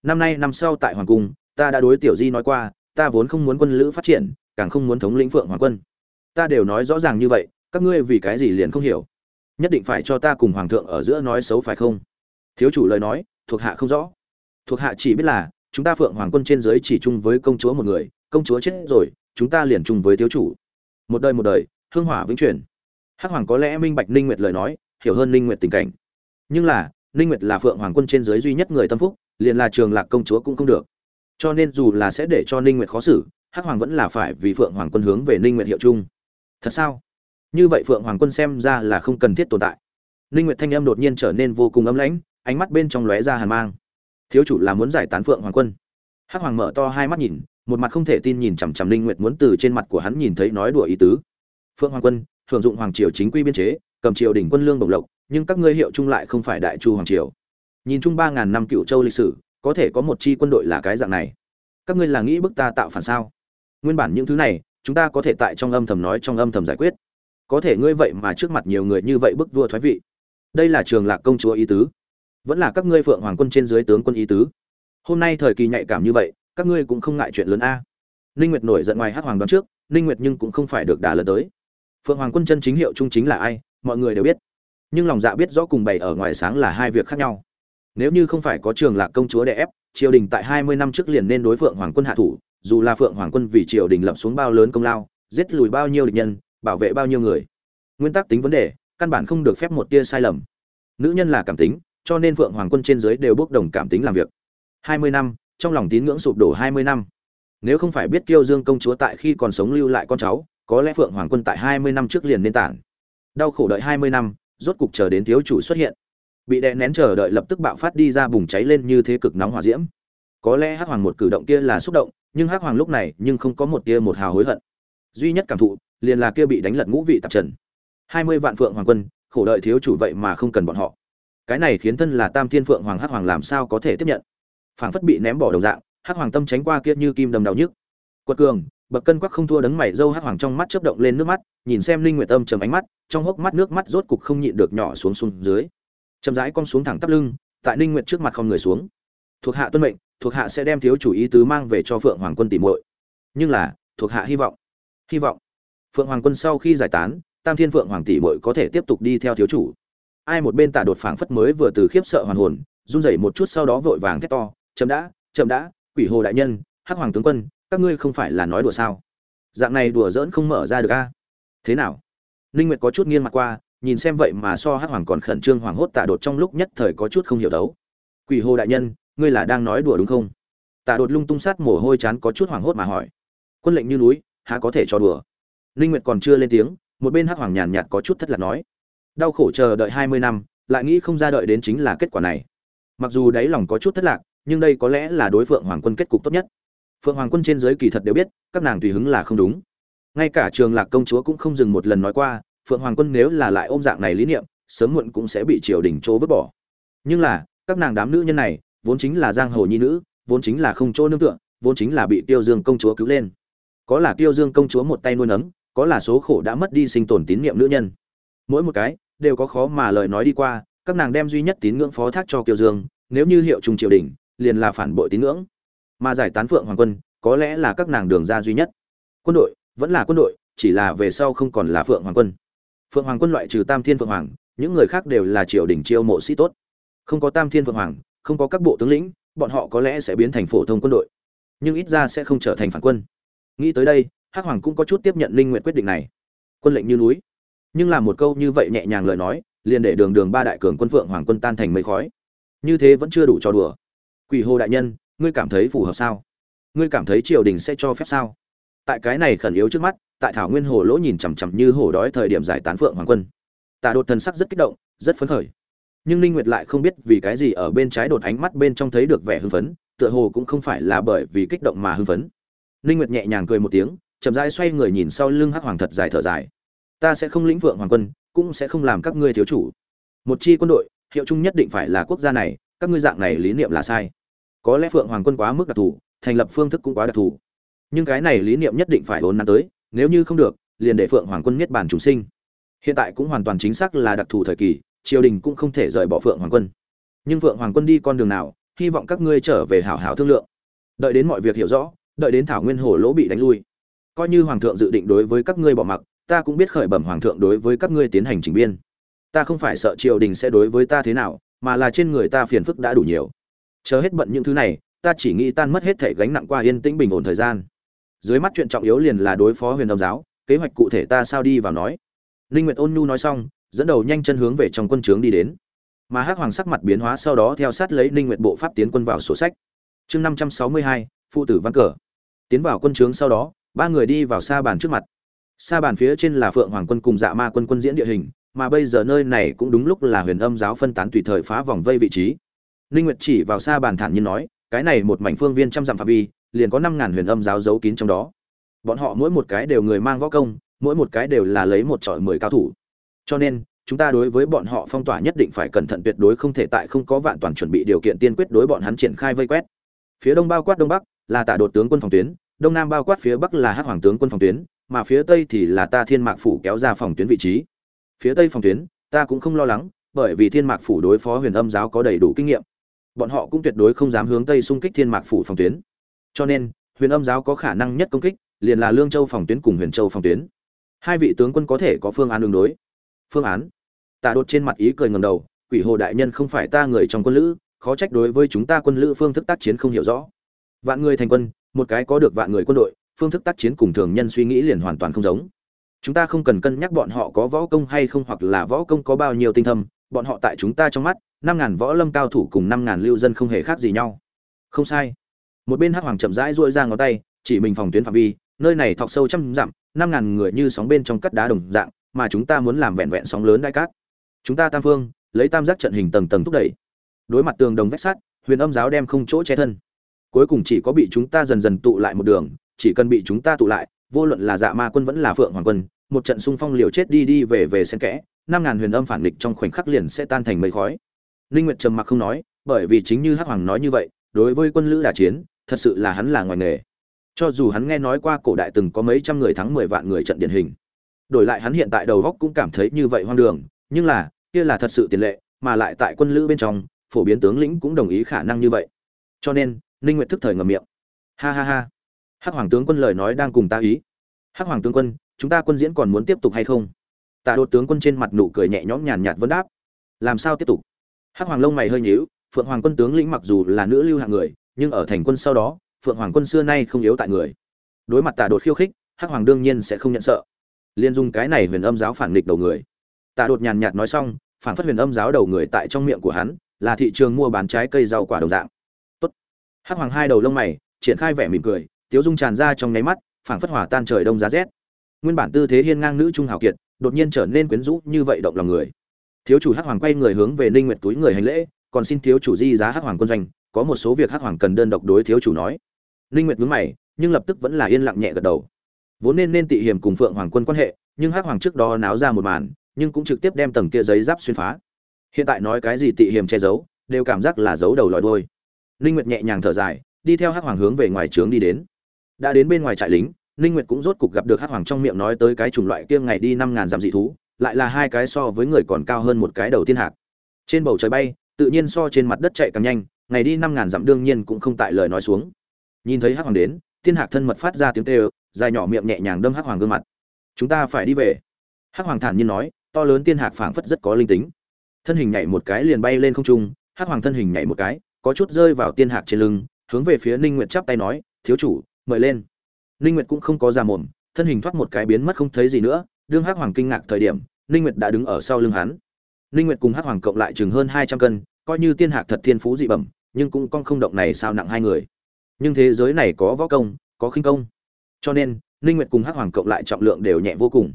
Năm nay năm sau tại hoàng cung, ta đã đối tiểu di nói qua, ta vốn không muốn quân lữ phát triển, càng không muốn thống lĩnh phượng hoàng quân. Ta đều nói rõ ràng như vậy, các ngươi vì cái gì liền không hiểu? Nhất định phải cho ta cùng hoàng thượng ở giữa nói xấu phải không? Thiếu chủ lời nói, thuộc hạ không rõ. Thuộc hạ chỉ biết là chúng ta phượng hoàng quân trên dưới chỉ chung với công chúa một người, công chúa chết rồi, chúng ta liền chung với thiếu chủ. Một đời một đời, hương hỏa vĩnh truyền. Hắc hoàng có lẽ minh bạch ninh nguyệt lời nói, hiểu hơn ninh nguyệt tình cảnh. Nhưng là, ninh nguyệt là phượng hoàng quân trên dưới duy nhất người tâm phúc, liền là trường lạc công chúa cũng không được. Cho nên dù là sẽ để cho ninh nguyệt khó xử, hắc hoàng vẫn là phải vì phượng hoàng quân hướng về ninh nguyệt hiệu chung. Thật sao? Như vậy phượng hoàng quân xem ra là không cần thiết tồn tại. Ninh nguyệt thanh âm đột nhiên trở nên vô cùng ấm lãnh, ánh mắt bên trong lóe ra hàn mang thiếu chủ là muốn giải tán phượng hoàng quân. Hắc hoàng mở to hai mắt nhìn, một mặt không thể tin nhìn chằm chằm Linh nguyệt muốn từ trên mặt của hắn nhìn thấy nói đùa ý tứ. Phượng hoàng quân hưởng dụng hoàng triều chính quy biên chế, cầm triều đỉnh quân lương bổng lộc, nhưng các ngươi hiệu chung lại không phải đại chu hoàng triều. Nhìn chung ba ngàn năm cựu châu lịch sử, có thể có một chi quân đội là cái dạng này. Các ngươi là nghĩ bức ta tạo phản sao? Nguyên bản những thứ này, chúng ta có thể tại trong âm thầm nói trong âm thầm giải quyết. Có thể ngươi vậy mà trước mặt nhiều người như vậy bức vua thoái vị. Đây là trường lạc công chúa ý tứ vẫn là các ngươi phượng hoàng quân trên dưới tướng quân ý tứ. Hôm nay thời kỳ nhạy cảm như vậy, các ngươi cũng không ngại chuyện lớn a. Ninh nguyệt nổi giận ngoài hát hoàng đoán trước, ninh nguyệt nhưng cũng không phải được đả lần tới. Phượng hoàng quân chân chính hiệu trung chính là ai, mọi người đều biết. Nhưng lòng dạ biết rõ cùng bày ở ngoài sáng là hai việc khác nhau. Nếu như không phải có trường lạc công chúa đè ép, triều đình tại 20 năm trước liền nên đối phượng hoàng quân hạ thủ, dù là phượng hoàng quân vì triều đình lập xuống bao lớn công lao, giết lùi bao nhiêu địch nhân, bảo vệ bao nhiêu người. Nguyên tắc tính vấn đề, căn bản không được phép một tia sai lầm. Nữ nhân là cảm tính cho nên phượng hoàng quân trên dưới đều bốc đồng cảm tính làm việc. 20 năm, trong lòng tín ngưỡng sụp đổ 20 năm. Nếu không phải biết kiêu dương công chúa tại khi còn sống lưu lại con cháu, có lẽ phượng hoàng quân tại 20 năm trước liền nên tản. Đau khổ đợi 20 năm, rốt cục chờ đến thiếu chủ xuất hiện. Bị đè nén chờ đợi lập tức bạo phát đi ra bùng cháy lên như thế cực nóng hỏa diễm. Có lẽ hắc hoàng một cử động kia là xúc động, nhưng hắc hoàng lúc này nhưng không có một tia một hào hối hận. Duy nhất cảm thụ, liền là kia bị đánh lật ngũ vị tạp trần. Hai mươi vạn phượng hoàng quân, khổ đợi thiếu chủ vậy mà không cần bọn họ cái này khiến thân là tam thiên phượng hoàng hắc hoàng làm sao có thể tiếp nhận? Phảng phất bị ném bỏ đồng dạng, hắc hoàng tâm tránh qua kia như kim đầm đau nhức. Quật cường, bậc cân quắc không thua đấng mày dâu hắc hoàng trong mắt chớp động lên nước mắt, nhìn xem linh nguyệt âm trầm ánh mắt, trong hốc mắt nước mắt rốt cục không nhịn được nhỏ xuống xuống dưới. Chậm rãi cong xuống thẳng tắp lưng, tại linh nguyệt trước mặt không người xuống. Thuộc hạ tuân mệnh, thuộc hạ sẽ đem thiếu chủ ý tứ mang về cho phượng hoàng quân tỉ muội. Nhưng là, thuộc hạ hy vọng hy vọng. Phượng hoàng quân sau khi giải tán, tam thiên phượng hoàng tỷ muội có thể tiếp tục đi theo thiếu chủ ai một bên tạ đột phảng phất mới vừa từ khiếp sợ hoàn hồn, run rẩy một chút sau đó vội vàng thét to, chậm đã chậm đã, quỷ hồ đại nhân, hắc hoàng tướng quân, các ngươi không phải là nói đùa sao? Dạng này đùa giỡn không mở ra được a. Thế nào? Ninh nguyệt có chút nghiêng mặt qua, nhìn xem vậy mà so hắc hoàng còn khẩn trương hoàng hốt tạ đột trong lúc nhất thời có chút không hiểu đấu. Quỷ hồ đại nhân, ngươi là đang nói đùa đúng không? Tạ đột lung tung sát mồ hôi chán có chút hoàng hốt mà hỏi. Quân lệnh như núi, há có thể cho đùa? Linh nguyệt còn chưa lên tiếng, một bên hắc hoàng nhàn nhạt có chút thất lạc nói đau khổ chờ đợi 20 năm, lại nghĩ không ra đợi đến chính là kết quả này. Mặc dù đáy lòng có chút thất lạc, nhưng đây có lẽ là đối phượng hoàng quân kết cục tốt nhất. Phượng hoàng quân trên giới kỳ thật đều biết, các nàng tùy hứng là không đúng. Ngay cả trường lạc công chúa cũng không dừng một lần nói qua, phượng hoàng quân nếu là lại ôm dạng này lý niệm, sớm muộn cũng sẽ bị triều đình chỗ vứt bỏ. Nhưng là, các nàng đám nữ nhân này, vốn chính là giang hồ nhi nữ, vốn chính là không chỗ nương tựa, vốn chính là bị tiêu dương công chúa cứu lên. Có là tiêu dương công chúa một tay nuôi nấng, có là số khổ đã mất đi sinh tồn tín niệm nữ nhân. Mỗi một cái đều có khó mà lời nói đi qua, các nàng đem duy nhất tín ngưỡng phó thác cho kiều dương, nếu như hiệu trung triều đình, liền là phản bội tín ngưỡng. Mà giải tán phượng hoàng quân, có lẽ là các nàng đường ra duy nhất. Quân đội, vẫn là quân đội, chỉ là về sau không còn là phượng hoàng quân. Phượng hoàng quân loại trừ tam thiên phượng hoàng, những người khác đều là triều đình chiêu mộ sĩ tốt. Không có tam thiên phượng hoàng, không có các bộ tướng lĩnh, bọn họ có lẽ sẽ biến thành phổ thông quân đội, nhưng ít ra sẽ không trở thành phản quân. Nghĩ tới đây, hắc hoàng cũng có chút tiếp nhận linh nguyện quyết định này. Quân lệnh như núi nhưng làm một câu như vậy nhẹ nhàng lời nói, liền để đường đường ba đại cường quân phượng hoàng quân tan thành mây khói. Như thế vẫn chưa đủ cho đùa. Quỷ hồ đại nhân, ngươi cảm thấy phù hợp sao? Ngươi cảm thấy triều đình sẽ cho phép sao? Tại cái này khẩn yếu trước mắt, tại thảo nguyên hồ lỗ nhìn chằm chằm như hổ đói thời điểm giải tán phượng hoàng quân. Tạ đột thần sắc rất kích động, rất phấn khởi. Nhưng ninh nguyệt lại không biết vì cái gì ở bên trái đột ánh mắt bên trong thấy được vẻ hưng phấn, tựa hồ cũng không phải là bởi vì kích động mà hưng phấn. Ninh nguyệt nhẹ nhàng cười một tiếng, chậm rãi xoay người nhìn sau lưng hắc hoàng thật dài thở dài ta sẽ không lĩnh vượng hoàng quân, cũng sẽ không làm các ngươi thiếu chủ. Một chi quân đội, hiệu chung nhất định phải là quốc gia này, các ngươi dạng này lý niệm là sai. Có lẽ phượng hoàng quân quá mức đặc thù, thành lập phương thức cũng quá đặc thù. Nhưng cái này lý niệm nhất định phải hồn nắn tới, nếu như không được, liền để phượng hoàng quân niết bản chủ sinh. Hiện tại cũng hoàn toàn chính xác là đặc thù thời kỳ, triều đình cũng không thể rời bỏ phượng hoàng quân. Nhưng phượng hoàng quân đi con đường nào, hy vọng các ngươi trở về hảo hảo thương lượng. Đợi đến mọi việc hiểu rõ, đợi đến thảo nguyên hồ lỗ bị đánh lui. Coi như hoàng thượng dự định đối với các ngươi bỏ mặc ta cũng biết khởi bẩm hoàng thượng đối với các ngươi tiến hành chỉnh biên. Ta không phải sợ triều đình sẽ đối với ta thế nào mà là trên người ta phiền phức đã đủ nhiều. Chờ hết bận những thứ này ta chỉ nghĩ tan mất hết thể gánh nặng qua yên tĩnh bình ổn thời gian. Dưới mắt chuyện trọng yếu liền là đối phó huyền âm giáo kế hoạch cụ thể ta sao đi vào nói. Linh nguyệt ôn nhu nói xong dẫn đầu nhanh chân hướng về trong quân trướng đi đến. Mà hắc hoàng sắc mặt biến hóa sau đó theo sát lấy linh nguyệt bộ pháp tiến quân vào sổ sách. Chương 562, phụ tử văn cờ. Tiến vào quân trướng sau đó ba người đi vào xa bàn trước mặt. Sa bàn phía trên là phượng hoàng quân cùng dạ ma quân quân diễn địa hình, mà bây giờ nơi này cũng đúng lúc là huyền âm giáo phân tán tùy thời phá vòng vây vị trí. Ninh nguyệt chỉ vào Sa bàn thản nhiên nói, cái này một mảnh phương viên trăm dặm phạm vi, liền có năm ngàn huyền âm giáo giấu kín trong đó. Bọn họ mỗi một cái đều người mang võ công, mỗi một cái đều là lấy một trọi mười cao thủ. Cho nên, chúng ta đối với bọn họ phong tỏa nhất định phải cẩn thận tuyệt đối không thể tại không có vạn toàn chuẩn bị điều kiện tiên quyết đối bọn hắn triển khai vây quét. Phía đông bao quát đông bắc là tả đột tướng quân phòng tuyến, đông nam bao quát phía bắc là hắc hoàng tướng quân phòng tuyến mà phía tây thì là ta thiên mạc phủ kéo ra phòng tuyến vị trí. Phía tây phòng tuyến, ta cũng không lo lắng, bởi vì thiên mạc phủ đối phó huyền âm giáo có đầy đủ kinh nghiệm. Bọn họ cũng tuyệt đối không dám hướng tây xung kích thiên mạc phủ phòng tuyến. Cho nên, huyền âm giáo có khả năng nhất công kích, liền là lương châu phòng tuyến cùng huyền châu phòng tuyến. Hai vị tướng quân có thể có phương án đường đối. Phương án? Tạ đột trên mặt ý cười ngầm đầu, quỷ hồ đại nhân không phải ta người trong quân lữ, khó trách đối với chúng ta quân lữ phương thức tác chiến không hiểu rõ. Vạn người thành quân, một cái có được vạn người quân đội phương thức tác chiến cùng thường nhân suy nghĩ liền hoàn toàn không giống. Chúng ta không cần cân nhắc bọn họ có võ công hay không hoặc là võ công có bao nhiêu tinh thâm, bọn họ tại chúng ta trong mắt, năm ngàn võ lâm cao thủ cùng năm ngàn lưu dân không hề khác gì nhau. Không sai. Một bên hắc hoàng chậm rãi duỗi ra ngón tay, chỉ mình phòng tuyến phạm vi, nơi này thọc sâu trăm dặm, năm ngàn người như sóng bên trong cắt đá đồng dạng, mà chúng ta muốn làm vẹn vẹn sóng lớn đại cát. Chúng ta tam phương, lấy tam giác trận hình tầng tầng thúc đẩy. Đối mặt tường đồng vách sắt, huyền âm giáo đem không chỗ che thân. Cuối cùng chỉ có bị chúng ta dần dần tụ lại một đường chỉ cần bị chúng ta tụ lại vô luận là dạ ma quân vẫn là phượng hoàng quân một trận xung phong liều chết đi đi về về xen kẽ năm ngàn huyền âm phản địch trong khoảnh khắc liền sẽ tan thành mây khói Linh Nguyệt trầm mặc không nói, bởi vì chính như Hắc Hoàng nói như vậy, đối với quân lữ đả chiến, thật sự là hắn là ngoài nghề. Cho dù hắn nghe nói qua cổ đại từng có mấy trăm người thắng 10 vạn người trận điển hình. Đổi lại hắn hiện tại đầu góc cũng cảm thấy như vậy hoang đường, nhưng là, kia là thật sự tiền lệ, mà lại tại quân lữ bên trong, phổ biến tướng lĩnh cũng đồng ý khả năng như vậy. Cho nên, Linh Nguyệt thức thời ngậm miệng. Ha ha ha. Hắc Hoàng tướng quân lời nói đang cùng ta ý. Hắc Hoàng tướng quân, chúng ta quân diễn còn muốn tiếp tục hay không? Tạ Đột tướng quân trên mặt nụ cười nhẹ nhõm nhàn nhạt vấn đáp. Làm sao tiếp tục? hắc hoàng lông mày hơi nhíu phượng hoàng quân tướng lĩnh mặc dù là nữ lưu hạng người nhưng ở thành quân sau đó phượng hoàng quân xưa nay không yếu tại người đối mặt Tạ đột khiêu khích hắc hoàng đương nhiên sẽ không nhận sợ liên dung cái này huyền âm giáo phản nghịch đầu người Tạ đột nhàn nhạt nói xong phản phát huyền âm giáo đầu người tại trong miệng của hắn là thị trường mua bán trái cây rau quả đồng dạng tốt hắc hoàng hai đầu lông mày triển khai vẻ mỉm cười tiếu dung tràn ra trong nháy mắt, phảng phất hỏa tan trời đông giá rét. Nguyên bản tư thế hiên ngang nữ trung hào kiệt, đột nhiên trở nên quyến rũ như vậy động lòng người. Thiếu chủ hắc hoàng quay người hướng về ninh nguyệt túi người hành lễ, còn xin thiếu chủ di giá hắc hoàng quân doanh, có một số việc hắc hoàng cần đơn độc đối thiếu chủ nói. Ninh nguyệt nhướng mày, nhưng lập tức vẫn là yên lặng nhẹ gật đầu. Vốn nên nên tị hiểm cùng phượng hoàng quân quan hệ, nhưng hắc hoàng trước đó náo ra một màn, nhưng cũng trực tiếp đem tầng kia giấy giáp xuyên phá. Hiện tại nói cái gì tị hiểm che giấu, đều cảm giác là giấu đầu lòi đuôi. Ninh nguyệt nhẹ nhàng thở dài, đi theo hắc hoàng hướng về ngoài trướng đi đến đã đến bên ngoài trại lính, ninh nguyệt cũng rốt cục gặp được hắc hoàng trong miệng nói tới cái chủng loại kia ngày đi năm ngàn dặm dị thú, lại là hai cái so với người còn cao hơn một cái đầu tiên hạc. Trên bầu trời bay, tự nhiên so trên mặt đất chạy càng nhanh, ngày đi năm ngàn dặm đương nhiên cũng không tại lời nói xuống. Nhìn thấy hắc hoàng đến, tiên hạc thân mật phát ra tiếng kêu, dài nhỏ miệng nhẹ nhàng đâm hắc hoàng gương mặt. Chúng ta phải đi về. Hắc hoàng thản nhiên nói, to lớn tiên hạc phảng phất rất có linh tính. Thân hình nhảy một cái liền bay lên không trung, hắc hoàng thân hình nhảy một cái, có chút rơi vào tiên hạc trên lưng, hướng về phía ninh nguyệt chắp tay nói, thiếu chủ mời lên. Ninh nguyệt cũng không có ra mồm, thân hình thoát một cái biến mất không thấy gì nữa, đương hắc hoàng kinh ngạc thời điểm, ninh nguyệt đã đứng ở sau lưng hắn. Ninh nguyệt cùng hắc hoàng cộng lại chừng hơn 200 cân, coi như tiên hạc thật thiên phú dị bẩm, nhưng cũng con không động này sao nặng hai người. Nhưng thế giới này có võ công, có khinh công. Cho nên, ninh nguyệt cùng hắc hoàng cộng lại trọng lượng đều nhẹ vô cùng.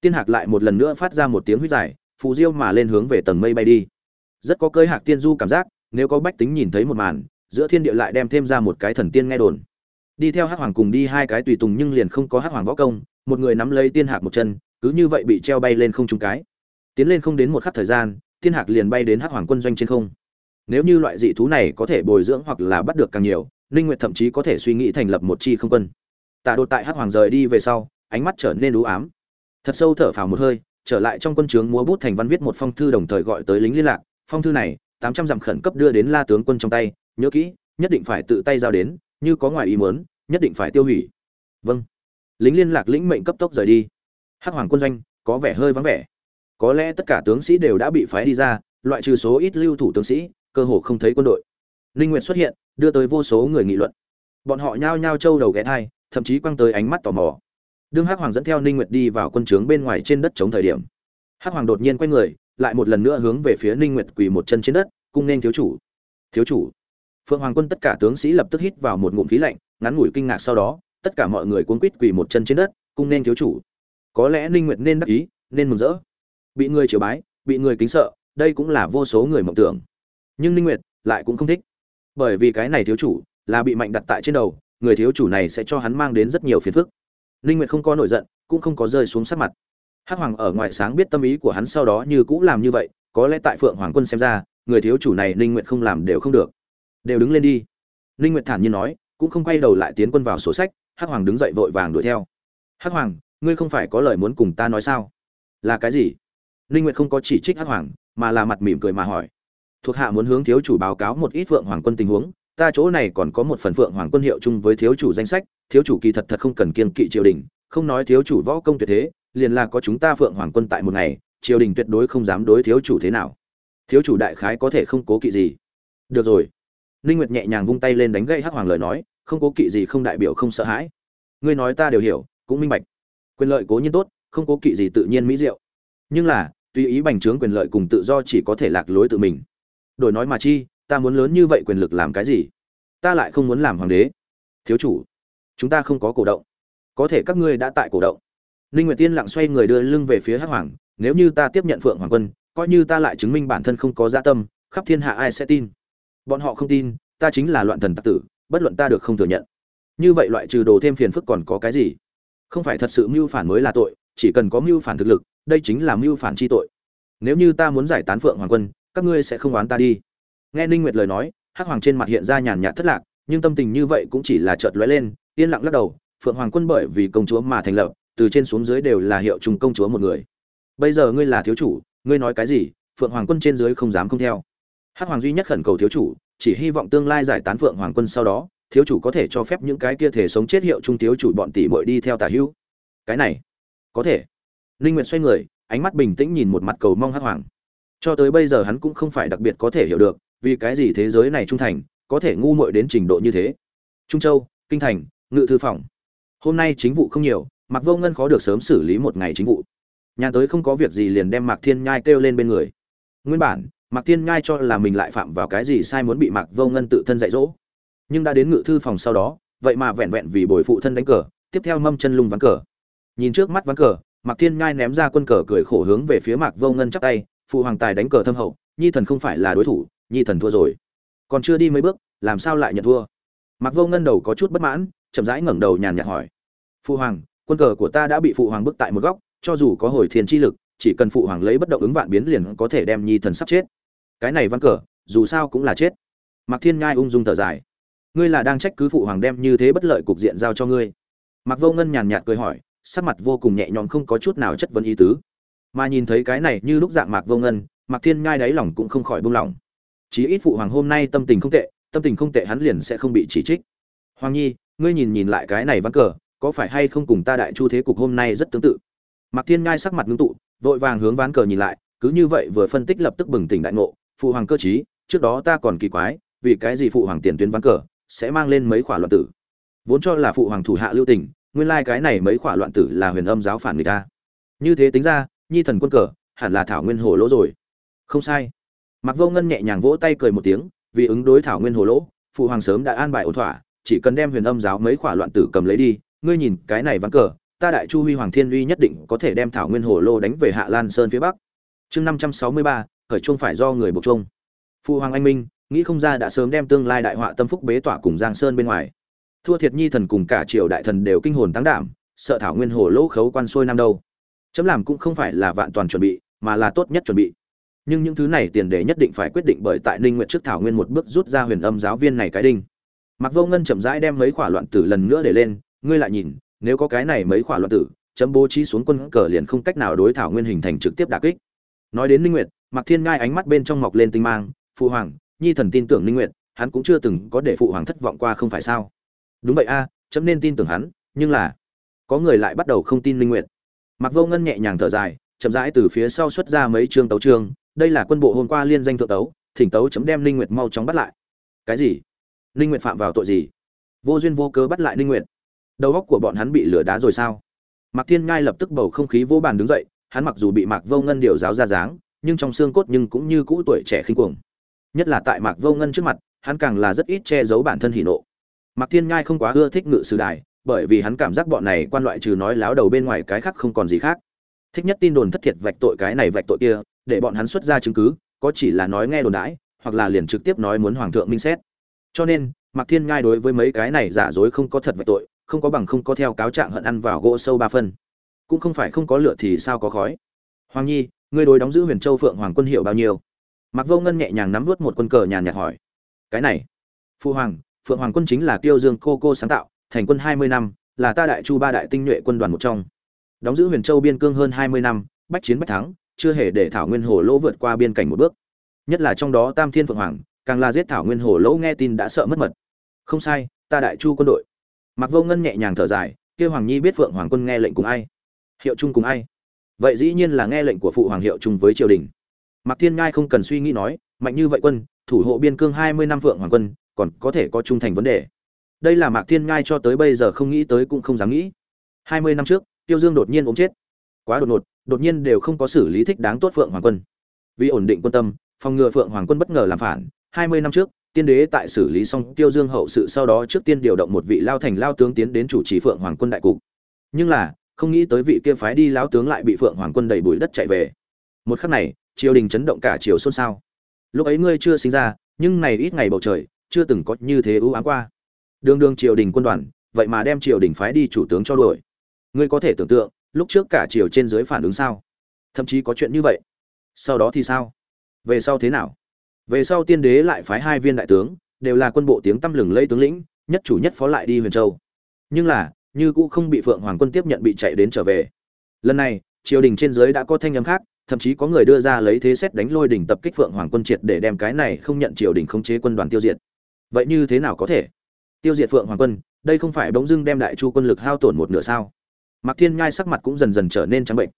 Tiên hạc lại một lần nữa phát ra một tiếng huyết dài, phù diêu mà lên hướng về tầng mây bay đi. Rất có cơi hạc tiên du cảm giác, nếu có bách tính nhìn thấy một màn, giữa thiên địa lại đem thêm ra một cái thần tiên nghe đồn đi theo hắc hoàng cùng đi hai cái tùy tùng nhưng liền không có hắc hoàng võ công, một người nắm lấy tiên hạc một chân, cứ như vậy bị treo bay lên không trung cái. Tiến lên không đến một khắc thời gian, tiên hạc liền bay đến hắc hoàng quân doanh trên không. Nếu như loại dị thú này có thể bồi dưỡng hoặc là bắt được càng nhiều, ninh nguyệt thậm chí có thể suy nghĩ thành lập một chi không quân. Tạ đột tại hắc hoàng rời đi về sau, ánh mắt trở nên u ám. Thật sâu thở phào một hơi, trở lại trong quân trướng múa bút thành văn viết một phong thư đồng thời gọi tới lính liên lạc. Phong thư này 800 dặm khẩn cấp đưa đến la tướng quân trong tay, nhớ kỹ, nhất định phải tự tay giao đến, như có ngoài ý muốn nhất định phải tiêu hủy. Vâng. Lính liên lạc lĩnh mệnh cấp tốc rời đi. Hắc hoàng quân doanh có vẻ hơi vắng vẻ. Có lẽ tất cả tướng sĩ đều đã bị phái đi ra, loại trừ số ít lưu thủ tướng sĩ, cơ hồ không thấy quân đội. Ninh nguyệt xuất hiện, đưa tới vô số người nghị luận. Bọn họ nhao nhao trâu đầu ghé thai, thậm chí quăng tới ánh mắt tò mò. Đương hắc hoàng dẫn theo ninh nguyệt đi vào quân trướng bên ngoài trên đất chống thời điểm, hắc hoàng đột nhiên quay người, lại một lần nữa hướng về phía ninh nguyệt quỳ một chân trên đất, cung nên thiếu chủ. Thiếu chủ. Phượng hoàng quân tất cả tướng sĩ lập tức hít vào một ngụm khí lạnh ngắn ngủi kinh ngạc sau đó, tất cả mọi người cuống quýt quỳ một chân trên đất, cung nên thiếu chủ. Có lẽ ninh nguyệt nên đắc ý, nên mừng rỡ. Bị người chiều bái, bị người kính sợ, đây cũng là vô số người mộng tưởng. Nhưng ninh nguyệt lại cũng không thích. Bởi vì cái này thiếu chủ là bị mạnh đặt tại trên đầu, người thiếu chủ này sẽ cho hắn mang đến rất nhiều phiền phức. Ninh nguyệt không có nổi giận, cũng không có rơi xuống sát mặt. Hắc hoàng ở ngoài sáng biết tâm ý của hắn sau đó như cũng làm như vậy, có lẽ tại phượng hoàng quân xem ra, người thiếu chủ này ninh nguyệt không làm đều không được. Đều đứng lên đi. Ninh nguyệt thản nhiên nói cũng không quay đầu lại tiến quân vào sổ sách, hắc hoàng đứng dậy vội vàng đuổi theo. Hắc hoàng, ngươi không phải có lời muốn cùng ta nói sao? Là cái gì? Ninh nguyệt không có chỉ trích hắc hoàng, mà là mặt mỉm cười mà hỏi. Thuộc hạ muốn hướng thiếu chủ báo cáo một ít vượng hoàng quân tình huống, ta chỗ này còn có một phần phượng hoàng quân hiệu chung với thiếu chủ danh sách, thiếu chủ kỳ thật thật không cần kiên kỵ triều đình, không nói thiếu chủ võ công tuyệt thế, liền là có chúng ta phượng hoàng quân tại một ngày, triều đình tuyệt đối không dám đối thiếu chủ thế nào. Thiếu chủ đại khái có thể không cố kỵ gì. Được rồi. Ninh nguyệt nhẹ nhàng vung tay lên đánh gậy hắc hoàng lời nói không cố kỵ gì không đại biểu không sợ hãi. Ngươi nói ta đều hiểu, cũng minh bạch. Quyền lợi cố nhiên tốt, không cố kỵ gì tự nhiên mỹ diệu. Nhưng là, tùy ý bành trướng quyền lợi cùng tự do chỉ có thể lạc lối tự mình. Đổi nói mà chi, ta muốn lớn như vậy quyền lực làm cái gì? Ta lại không muốn làm hoàng đế. Thiếu chủ, chúng ta không có cổ động. Có thể các ngươi đã tại cổ động. Ninh nguyệt tiên lặng xoay người đưa lưng về phía hắc hoàng, nếu như ta tiếp nhận phượng hoàng quân, coi như ta lại chứng minh bản thân không có dạ tâm, khắp thiên hạ ai sẽ tin? Bọn họ không tin, ta chính là loạn thần tặc tử bất luận ta được không thừa nhận. Như vậy loại trừ đồ thêm phiền phức còn có cái gì? Không phải thật sự mưu phản mới là tội, chỉ cần có mưu phản thực lực, đây chính là mưu phản chi tội. Nếu như ta muốn giải tán phượng hoàng quân, các ngươi sẽ không oán ta đi. Nghe ninh nguyệt lời nói, hắc hoàng trên mặt hiện ra nhàn nhạt thất lạc, nhưng tâm tình như vậy cũng chỉ là chợt lóe lên, yên lặng lắc đầu, phượng hoàng quân bởi vì công chúa mà thành lập, từ trên xuống dưới đều là hiệu trùng công chúa một người. Bây giờ ngươi là thiếu chủ, ngươi nói cái gì, phượng hoàng quân trên dưới không dám không theo. Hắc hoàng duy nhất khẩn cầu thiếu chủ chỉ hy vọng tương lai giải tán phượng hoàng quân sau đó, thiếu chủ có thể cho phép những cái kia thể sống chết hiệu trung thiếu chủ bọn tỷ muội đi theo tả hữu. Cái này, có thể. Linh nguyệt xoay người, ánh mắt bình tĩnh nhìn một mặt cầu mong hắc hoàng. Cho tới bây giờ hắn cũng không phải đặc biệt có thể hiểu được, vì cái gì thế giới này trung thành, có thể ngu muội đến trình độ như thế. Trung châu, kinh thành, ngự thư phòng. Hôm nay chính vụ không nhiều mặc vô ngân khó được sớm xử lý một ngày chính vụ. Nhà tới không có việc gì liền đem mạc thiên nhai kêu lên bên người. Nguyên bản mạc thiên ngai cho là mình lại phạm vào cái gì sai muốn bị mạc vô ngân tự thân dạy dỗ. Nhưng đã đến ngự thư phòng sau đó, vậy mà vẹn vẹn vì bồi phụ thân đánh cờ, tiếp theo mâm chân lung ván cờ. Nhìn trước mắt ván cờ, mạc thiên ngai ném ra quân cờ cười khổ hướng về phía mạc vô ngân chắc tay, phụ hoàng tài đánh cờ thâm hậu, nhi thần không phải là đối thủ, nhi thần thua rồi. Còn chưa đi mấy bước, làm sao lại nhận thua? Mạc vô ngân đầu có chút bất mãn, chậm rãi ngẩng đầu nhàn nhạt hỏi, phụ hoàng, quân cờ của ta đã bị phụ hoàng bức tại một góc, cho dù có hồi thiên chi lực, chỉ cần phụ hoàng lấy bất động ứng vạn biến liền có thể đem nhi thần sắp chết cái này văn cờ, dù sao cũng là chết. Mạc thiên nhai ung dung thở dài. Ngươi là đang trách cứ phụ hoàng đem như thế bất lợi cục diện giao cho ngươi. Mạc vô ngân nhàn nhạt cười hỏi, sắc mặt vô cùng nhẹ nhõm không có chút nào chất vấn ý tứ. Mà nhìn thấy cái này như lúc dạng mạc vô ngân, mạc thiên nhai đáy lòng cũng không khỏi buông lỏng. Chí ít phụ hoàng hôm nay tâm tình không tệ, tâm tình không tệ hắn liền sẽ không bị chỉ trích. Hoàng nhi, ngươi nhìn nhìn lại cái này văn cờ, có phải hay không cùng ta đại chu thế cục hôm nay rất tương tự? Mạc thiên nhai sắc mặt ngưng tụ, vội vàng hướng ván cờ nhìn lại, cứ như vậy vừa phân tích lập tức bừng tỉnh đại ngộ phụ hoàng cơ chí trước đó ta còn kỳ quái, vì cái gì phụ hoàng tiền tuyến ván cờ, sẽ mang lên mấy khỏa loạn tử? Vốn cho là phụ hoàng thủ hạ lưu tình, nguyên lai cái này mấy khỏa loạn tử là huyền âm giáo phản người ta. Như thế tính ra, nhi thần quân cờ, hẳn là thảo nguyên hồ lỗ rồi. Không sai. Mặc vô ngân nhẹ nhàng vỗ tay cười một tiếng, vì ứng đối thảo nguyên hồ lỗ, phụ hoàng sớm đã an bài ổn thỏa, chỉ cần đem huyền âm giáo mấy khỏa loạn tử cầm lấy đi, ngươi nhìn, cái này ván cờ, ta đại chu huy hoàng thiên uy nhất định có thể đem thảo nguyên hồ lô đánh về hạ lan sơn phía bắc. Chương năm trăm sáu mươi ba khởi chuông phải do người buộc chuông. Phụ hoàng anh minh, nghĩ không ra đã sớm đem tương lai đại họa tâm phúc bế tỏa cùng giang sơn bên ngoài. Thua thiệt nhi thần cùng cả triều đại thần đều kinh hồn tăng đảm, sợ thảo nguyên hồ lỗ khấu quan xuôi năm đâu. Chấm làm cũng không phải là vạn toàn chuẩn bị, mà là tốt nhất chuẩn bị. Nhưng những thứ này tiền đề nhất định phải quyết định bởi tại ninh nguyện trước thảo nguyên một bước rút ra huyền âm giáo viên này cái đinh. Mặc vô ngân chậm rãi đem mấy khỏa loạn tử lần nữa để lên, ngươi lại nhìn, nếu có cái này mấy khỏa loạn tử, chấm bố trí xuống quân cờ liền không cách nào đối thảo nguyên hình thành trực tiếp đả kích. Nói đến ninh nguyệt Mạc thiên ngai ánh mắt bên trong mọc lên tinh mang, phụ hoàng, nhi thần tin tưởng ninh nguyệt, hắn cũng chưa từng có để phụ hoàng thất vọng qua không phải sao? Đúng vậy a, chấm nên tin tưởng hắn, nhưng là có người lại bắt đầu không tin ninh nguyệt. Mạc vô ngân nhẹ nhàng thở dài, chậm rãi từ phía sau xuất ra mấy chương tấu chương đây là quân bộ hôm qua liên danh thượng tấu, thỉnh tấu chấm đem ninh nguyệt mau chóng bắt lại. Cái gì? Ninh nguyệt phạm vào tội gì? Vô duyên vô cớ bắt lại ninh nguyệt. Đầu óc của bọn hắn bị lửa đá rồi sao? Mạc thiên ngai lập tức bầu không khí vô bàn đứng dậy, hắn mặc dù bị mạc vô ngân điều giáo ra dáng nhưng trong xương cốt nhưng cũng như cũ tuổi trẻ khinh cuồng. Nhất là tại mạc vô ngân trước mặt, hắn càng là rất ít che giấu bản thân hỉ nộ. Mạc thiên ngai không quá ưa thích ngự sử đài, bởi vì hắn cảm giác bọn này quan loại trừ nói láo đầu bên ngoài cái khác không còn gì khác. Thích nhất tin đồn thất thiệt vạch tội cái này vạch tội kia, để bọn hắn xuất ra chứng cứ, có chỉ là nói nghe đồn đãi, hoặc là liền trực tiếp nói muốn hoàng thượng minh xét. Cho nên, mạc thiên ngai đối với mấy cái này giả dối không có thật vạch tội, không có bằng không có theo cáo trạng hận ăn vào gỗ sâu ba phân. Cũng không phải không có lửa thì sao có khói. Hoàng nhi ngươi đối đóng giữ huyền châu phượng hoàng quân hiệu bao nhiêu? Mạc vô ngân nhẹ nhàng nắm nuốt một quân cờ nhàn nhạt hỏi. Cái này, phu hoàng, phượng hoàng quân chính là kiêu dương cô cô sáng tạo, thành quân hai mươi năm, là ta đại chu ba đại tinh nhuệ quân đoàn một trong. Đóng giữ huyền châu biên cương hơn hai mươi năm, bách chiến bách thắng, chưa hề để thảo nguyên hồ lỗ vượt qua biên cảnh một bước. Nhất là trong đó tam thiên phượng hoàng, càng là giết thảo nguyên hồ lỗ nghe tin đã sợ mất mật. Không sai, ta đại chu quân đội. Mặc vô ngân nhẹ nhàng thở dài, kêu hoàng nhi biết phượng hoàng quân nghe lệnh cùng ai? Hiệu chung cùng ai? Vậy dĩ nhiên là nghe lệnh của phụ hoàng hiệu chung với triều đình. Mạc thiên ngai không cần suy nghĩ nói, mạnh như vậy quân, thủ hộ biên cương hai mươi năm phượng hoàng quân, còn có thể có trung thành vấn đề. Đây là mạc thiên ngai cho tới bây giờ không nghĩ tới cũng không dám nghĩ. hai mươi năm trước, tiêu dương đột nhiên ốm chết. Quá đột ngột, đột nhiên đều không có xử lý thích đáng tốt phượng hoàng quân. Vì ổn định quân tâm, phòng ngừa phượng hoàng quân bất ngờ làm phản, hai mươi năm trước, tiên đế tại xử lý xong tiêu dương hậu sự sau đó trước tiên điều động một vị lao thành lao tướng tiến đến chủ trì phượng hoàng quân đại cục. Nhưng là không nghĩ tới vị kia phái đi lão tướng lại bị phượng hoàng quân đẩy bụi đất chạy về. Một khắc này, triều đình chấn động cả triều xôn xao. Lúc ấy ngươi chưa sinh ra, nhưng này ít ngày bầu trời, chưa từng có như thế ưu ám qua. Đường đường triều đình quân đoàn, vậy mà đem triều đình phái đi chủ tướng cho đuổi. Ngươi có thể tưởng tượng, lúc trước cả triều trên dưới phản ứng sao? Thậm chí có chuyện như vậy. Sau đó thì sao? Về sau thế nào? Về sau tiên đế lại phái hai viên đại tướng, đều là quân bộ tiếng tăm lừng lây tướng lĩnh, nhất chủ nhất phó lại đi huyền châu. Nhưng là như cũ không bị phượng hoàng quân tiếp nhận bị chạy đến trở về. Lần này, triều đình trên dưới đã có thanh âm khác, thậm chí có người đưa ra lấy thế xét đánh lôi đỉnh tập kích phượng hoàng quân triệt để đem cái này không nhận triều đình khống chế quân đoàn tiêu diệt. Vậy như thế nào có thể? Tiêu diệt phượng hoàng quân, đây không phải bỗng dưng đem đại chu quân lực hao tổn một nửa sao? Mạc thiên nhai sắc mặt cũng dần dần trở nên trắng bệnh.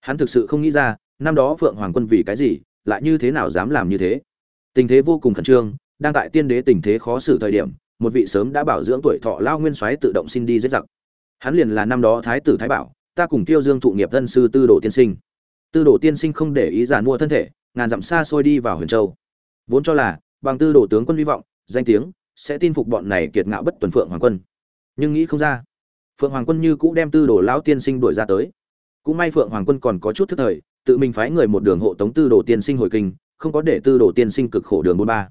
Hắn thực sự không nghĩ ra, năm đó phượng hoàng quân vì cái gì, lại như thế nào dám làm như thế? Tình thế vô cùng khẩn trương, đang tại tiên đế tình thế khó xử thời điểm, một vị sớm đã bảo dưỡng tuổi thọ lao nguyên soái tự động xin đi giết giặc hắn liền là năm đó thái tử thái bảo, ta cùng tiêu dương thụ nghiệp thân sư tư đồ tiên sinh. Tư đồ tiên sinh không để ý giàn mua thân thể, ngàn dặm xa xôi đi vào huyền châu. Vốn cho là, bằng tư đồ tướng quân hy vọng, danh tiếng, sẽ tin phục bọn này kiệt ngạo bất tuần phượng hoàng quân. Nhưng nghĩ không ra, phượng hoàng quân như cũ đem tư đồ lão tiên sinh đuổi ra tới. Cũng may phượng hoàng quân còn có chút thức thời, tự mình phái người một đường hộ tống tư đồ tiên sinh hồi kinh, không có để tư đồ tiên sinh cực khổ đường bốn ba.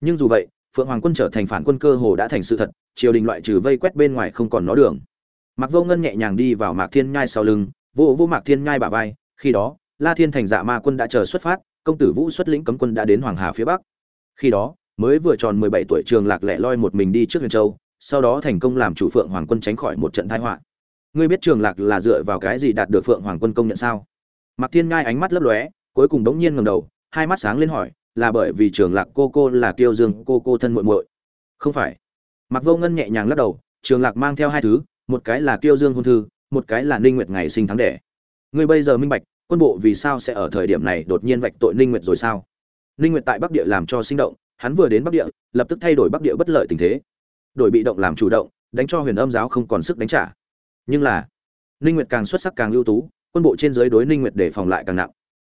Nhưng dù vậy, phượng hoàng quân trở thành phản quân cơ hồ đã thành sự thật, triều đình loại trừ vây quét bên ngoài không còn nó đường. Mạc Vô Ngân nhẹ nhàng đi vào Mạc Thiên Nhai sau lưng, vỗ vô Mạc Thiên Nhai bả vai, khi đó, La Thiên thành Dạ Ma quân đã chờ xuất phát, công tử Vũ xuất lĩnh cấm quân đã đến Hoàng Hà phía bắc. Khi đó, mới vừa tròn 17 tuổi Trường Lạc lẻ loi một mình đi trước Huyền Châu, sau đó thành công làm chủ Phượng Hoàng quân tránh khỏi một trận tai họa. Ngươi biết Trường Lạc là dựa vào cái gì đạt được Phượng Hoàng quân công nhận sao? Mạc Thiên Nhai ánh mắt lấp lóe, cuối cùng đống nhiên ngẩng đầu, hai mắt sáng lên hỏi, là bởi vì Trường Lạc cô cô là Kiêu Dương cô cô thân muội muội. Không phải. Mạc Vô Ngân nhẹ nhàng lắc đầu, Trường Lạc mang theo hai thứ, một cái là kiêu dương hôn thư, một cái là ninh nguyệt ngày sinh tháng đẻ. Ngươi bây giờ minh bạch, quân bộ vì sao sẽ ở thời điểm này đột nhiên vạch tội ninh nguyệt rồi sao? Ninh nguyệt tại bắc địa làm cho sinh động, hắn vừa đến bắc địa, lập tức thay đổi bắc địa bất lợi tình thế. Đổi bị động làm chủ động, đánh cho huyền âm giáo không còn sức đánh trả. Nhưng là, ninh nguyệt càng xuất sắc càng ưu tú, quân bộ trên dưới đối ninh nguyệt để phòng lại càng nặng.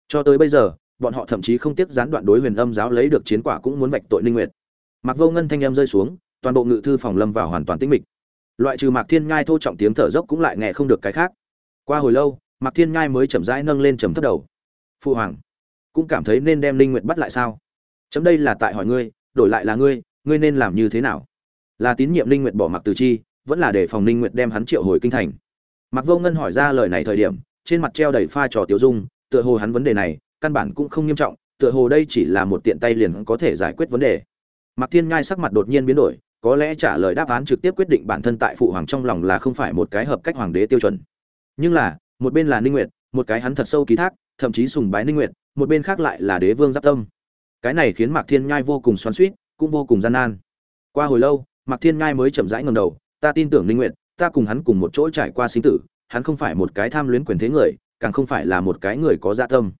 Cho tới bây giờ, bọn họ thậm chí không tiếc gián đoạn đối huyền âm giáo lấy được chiến quả cũng muốn vạch tội ninh nguyệt. Mặc vô ngân thanh em rơi xuống, toàn bộ ngự thư phòng lâm vào hoàn toàn tĩnh mịch loại trừ mạc thiên nhai thô trọng tiếng thở dốc cũng lại nghe không được cái khác. Qua hồi lâu, mạc thiên nhai mới chậm rãi nâng lên trầm thấp đầu. Phụ hoàng, cũng cảm thấy nên đem linh nguyệt bắt lại sao? Chấm đây là tại hỏi ngươi, đổi lại là ngươi ngươi nên làm như thế nào? Là tín nhiệm linh nguyệt bỏ mặc từ chi, vẫn là để phòng linh nguyệt đem hắn triệu hồi kinh thành? Mạc vô ngân hỏi ra lời này thời điểm, trên mặt treo đầy pha trò tiểu dung, tựa hồ hắn vấn đề này, căn bản cũng không nghiêm trọng, tựa hồ đây chỉ là một tiện tay liền có thể giải quyết vấn đề. Mạc thiên nhai sắc mặt đột nhiên biến đổi có lẽ trả lời đáp án trực tiếp quyết định bản thân tại phụ hoàng trong lòng là không phải một cái hợp cách hoàng đế tiêu chuẩn. Nhưng là, một bên là ninh nguyệt, một cái hắn thật sâu ký thác, thậm chí sùng bái ninh nguyệt, một bên khác lại là đế vương giáp tâm. Cái này khiến mạc thiên nhai vô cùng xoắn xuýt, cũng vô cùng gian nan. Qua hồi lâu, mạc thiên nhai mới chậm rãi ngẩng đầu, ta tin tưởng ninh nguyệt, ta cùng hắn cùng một chỗ trải qua sinh tử, hắn không phải một cái tham luyến quyền thế người, càng không phải là một cái người có dạ tâm.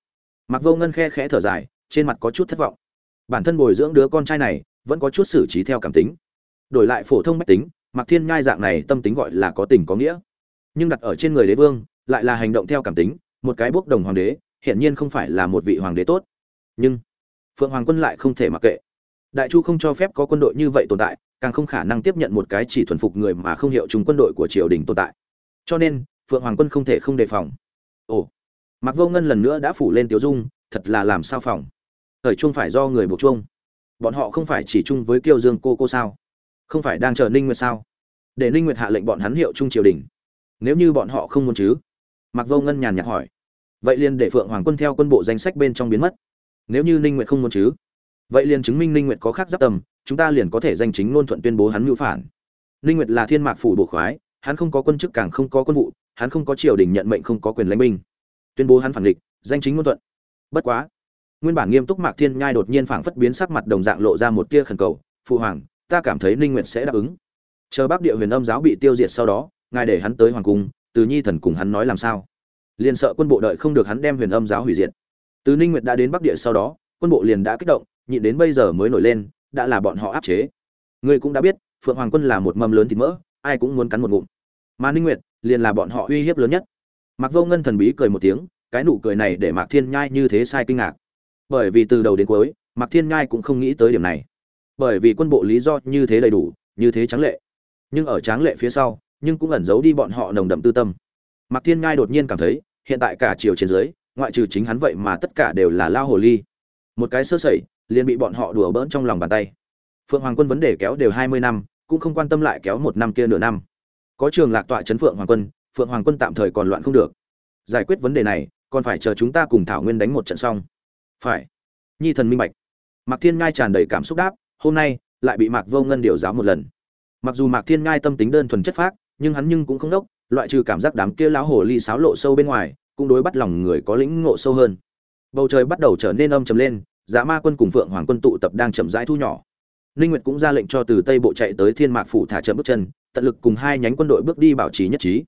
Mạc vô ngân khe khẽ thở dài, trên mặt có chút thất vọng. Bản thân bồi dưỡng đứa con trai này, vẫn có chút xử trí theo cảm tính đổi lại phổ thông mách tính mặc thiên nhai dạng này tâm tính gọi là có tình có nghĩa. Nhưng đặt ở trên người đế vương, lại là hành động theo cảm tính, một cái bốc đồng hoàng đế, hiển nhiên không phải là một vị hoàng đế tốt. Nhưng, phượng hoàng quân lại không thể mặc kệ. Đại chu không cho phép có quân đội như vậy tồn tại, càng không khả năng tiếp nhận một cái chỉ thuần phục người mà không hiệu chúng quân đội của triều đình tồn tại. Cho nên, phượng hoàng quân không thể không đề phòng. Ồ mặc vô ngân lần nữa đã phủ lên tiểu dung, thật là làm sao phòng? Thời chung phải do người buộc chuông. Bọn họ không phải chỉ chung với kiêu dương cô cô sao? Không phải đang chờ ninh nguyệt sao? Để ninh nguyệt hạ lệnh bọn hắn hiệu trung triều đình. Nếu như bọn họ không muốn chứ? Mặc vô ngân nhàn nhạt hỏi. Vậy liền để phượng hoàng quân theo quân bộ danh sách bên trong biến mất. Nếu như ninh nguyệt không muốn chứ? Vậy liền chứng minh ninh nguyệt có khác giáp tầm, chúng ta liền có thể danh chính ngôn thuận tuyên bố hắn mưu phản. Ninh nguyệt là thiên mạc phủ bộ khoái, hắn không có quân chức càng không có quân vụ, hắn không có triều đình nhận mệnh không có quyền lãnh binh. Tuyên bố hắn phản địch, danh chính ngôn thuận. Bất quá, nguyên bản nghiêm túc mạc thiên nhai đột nhiên phảng phất biến sắc mặt đồng dạng lộ ra một tia khẩn cầu, phụ hoàng ta cảm thấy ninh nguyệt sẽ đáp ứng. Chờ bắc địa huyền âm giáo bị tiêu diệt sau đó ngài để hắn tới hoàng cung từ nhi thần cùng hắn nói làm sao? Liền sợ quân bộ đợi không được hắn đem huyền âm giáo hủy diệt. Từ ninh nguyệt đã đến bắc địa sau đó quân bộ liền đã kích động nhịn đến bây giờ mới nổi lên đã là bọn họ áp chế. Ngươi cũng đã biết phượng hoàng quân là một mầm lớn thịt mỡ ai cũng muốn cắn một ngụm. Mà ninh nguyệt liền là bọn họ uy hiếp lớn nhất. Mạc Vô Ngân thần bí cười một tiếng, cái nụ cười này để Mạc Thiên Nhai như thế sai kinh ngạc. Bởi vì từ đầu đến cuối, Mạc Thiên Nhai cũng không nghĩ tới điểm này. Bởi vì quân bộ lý do như thế đầy đủ, như thế tráng lệ. Nhưng ở tráng lệ phía sau, nhưng cũng ẩn giấu đi bọn họ nồng đậm tư tâm. Mạc Thiên ngai đột nhiên cảm thấy, hiện tại cả triều trên dưới, ngoại trừ chính hắn vậy mà tất cả đều là lao hồ ly. Một cái sơ sẩy, liền bị bọn họ đùa bỡn trong lòng bàn tay. Phượng Hoàng quân vấn đề kéo đều 20 năm, cũng không quan tâm lại kéo một năm kia nửa năm. Có trường lạc tọa chấn Phượng Hoàng quân, phượng hoàng quân tạm thời còn loạn không được giải quyết vấn đề này còn phải chờ chúng ta cùng thảo nguyên đánh một trận xong phải nhi thần minh bạch mạc thiên ngai tràn đầy cảm xúc đáp hôm nay lại bị mạc vô ngân điều giáo một lần. Mặc dù mạc thiên ngai tâm tính đơn thuần chất phác, nhưng hắn nhưng cũng không đốc, loại trừ cảm giác đám kia lão hồ ly sáo lộ sâu bên ngoài, cũng đối bắt lòng người có lĩnh ngộ sâu hơn. Bầu trời bắt đầu trở nên âm trầm lên giá ma quân cùng phượng hoàng quân tụ tập đang chậm rãi thu nhỏ. Ninh nguyệt cũng ra lệnh cho từ tây bộ chạy tới thiên mạc phủ thả chậm bước chân, tận lực cùng hai nhánh quân đội bước đi bảo trì nhất trí.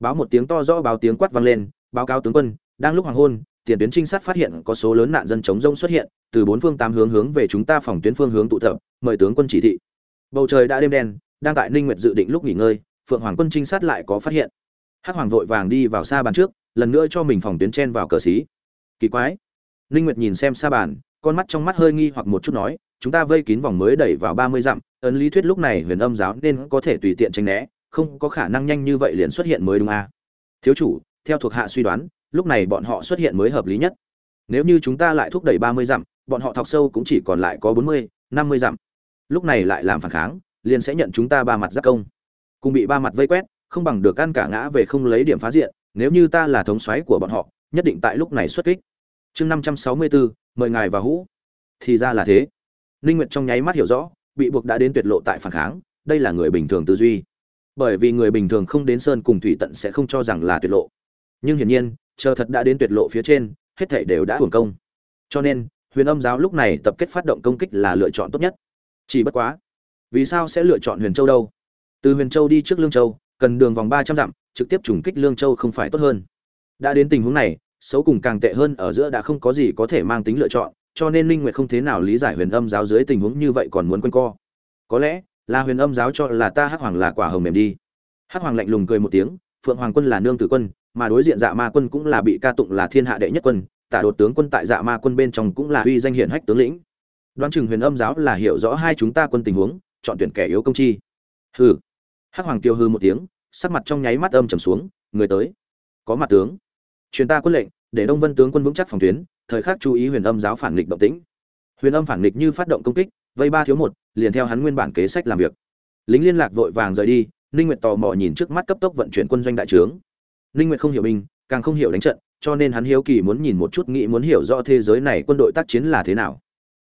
Báo một tiếng to rõ báo tiếng quát vang lên, báo cáo tướng quân, đang lúc hoàng hôn tiền tuyến trinh sát phát hiện có số lớn nạn dân chống rông xuất hiện, từ bốn phương tám hướng hướng về chúng ta phòng tuyến phương hướng tụ tập, mời tướng quân chỉ thị. Bầu trời đã đêm đen, đang tại ninh nguyệt dự định lúc nghỉ ngơi, phượng hoàng quân trinh sát lại có phát hiện. Hắc hoàng vội vàng đi vào xa bàn trước, lần nữa cho mình phòng tuyến chen vào cờ xí. Kỳ quái. Ninh nguyệt nhìn xem xa bàn, con mắt trong mắt hơi nghi hoặc một chút nói, chúng ta vây kín vòng mới đẩy vào 30 dặm, ấn lý thuyết lúc này huyền âm giáo nên có thể tùy tiện tránh né, không có khả năng nhanh như vậy liền xuất hiện mới đúng à. thiếu chủ, theo thuộc hạ suy đoán lúc này bọn họ xuất hiện mới hợp lý nhất. Nếu như chúng ta lại thúc đẩy ba mươi dặm, bọn họ thọc sâu cũng chỉ còn lại có bốn mươi, năm mươi dặm. Lúc này lại làm phản kháng, liền sẽ nhận chúng ta ba mặt giáp công. Cùng bị ba mặt vây quét, không bằng được ăn cả ngã về không lấy điểm phá diện, nếu như ta là thống soái của bọn họ, nhất định tại lúc này xuất kích. Chương năm trăm sáu mươi bốn, mời ngài và hũ. Thì ra là thế. Ninh nguyệt trong nháy mắt hiểu rõ, bị buộc đã đến tuyệt lộ tại phản kháng, đây là người bình thường tư duy. Bởi vì người bình thường không đến sơn cùng thủy tận sẽ không cho rằng là tuyệt lộ. Nhưng hiển nhiên chờ thật đã đến tuyệt lộ phía trên, hết thảy đều đã hưởng công. Cho nên, huyền âm giáo lúc này tập kết phát động công kích là lựa chọn tốt nhất. Chỉ bất quá, vì sao sẽ lựa chọn huyền châu đâu? Từ huyền châu đi trước lương châu, cần đường vòng ba trăm dặm, trực tiếp trùng kích lương châu không phải tốt hơn. Đã đến tình huống này, xấu cùng càng tệ hơn ở giữa đã không có gì có thể mang tính lựa chọn, cho nên linh nguyệt không thế nào lý giải huyền âm giáo dưới tình huống như vậy còn muốn quanh co. Có lẽ, là huyền âm giáo cho là ta hắc hoàng là quả hồng mềm đi. Hắc hoàng lạnh lùng cười một tiếng, phượng hoàng quân là nương tử quân mà đối diện dạ ma quân cũng là bị ca tụng là thiên hạ đệ nhất quân, tả đột tướng quân tại dạ ma quân bên trong cũng là uy danh hiển hách tướng lĩnh. Đoán chừng huyền âm giáo là hiểu rõ hai chúng ta quân tình huống, chọn tuyển kẻ yếu công chi. Hừ. Hắc hoàng tiêu hư một tiếng, sắc mặt trong nháy mắt âm trầm xuống, người tới. Có mặt tướng. Truyền ta quân lệnh, để đông vân tướng quân vững chắc phòng tuyến, thời khắc chú ý huyền âm giáo phản nghịch động tĩnh. Huyền âm phản nghịch như phát động công kích, vây ba thiếu một, liền theo hắn nguyên bản kế sách làm việc. Lính liên lạc vội vàng rời đi, ninh nguyệt tò mò nhìn trước mắt cấp tốc vận chuyển quân doanh đại trướng ninh nguyệt không hiểu binh, càng không hiểu đánh trận, cho nên hắn hiếu kỳ muốn nhìn một chút, nghĩ muốn hiểu rõ thế giới này quân đội tác chiến là thế nào.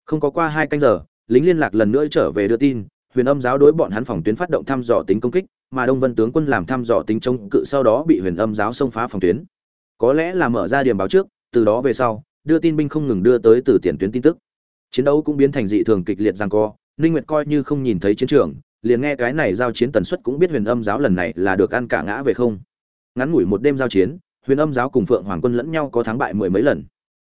Không có qua hai canh giờ, lính liên lạc lần nữa trở về đưa tin, huyền âm giáo đối bọn hắn phòng tuyến phát động thăm dò tính công kích, mà đông vân tướng quân làm thăm dò tính chống cự sau đó bị huyền âm giáo xông phá phòng tuyến. Có lẽ là mở ra điểm báo trước, từ đó về sau, đưa tin binh không ngừng đưa tới từ tiền tuyến tin tức. Chiến đấu cũng biến thành dị thường kịch liệt giằng co, ninh nguyệt coi như không nhìn thấy chiến trường, liền nghe cái này giao chiến tần suất cũng biết huyền âm giáo lần này là được ăn cả ngã về không ngắn ngủi một đêm giao chiến, huyền âm giáo cùng phượng hoàng quân lẫn nhau có thắng bại mười mấy lần.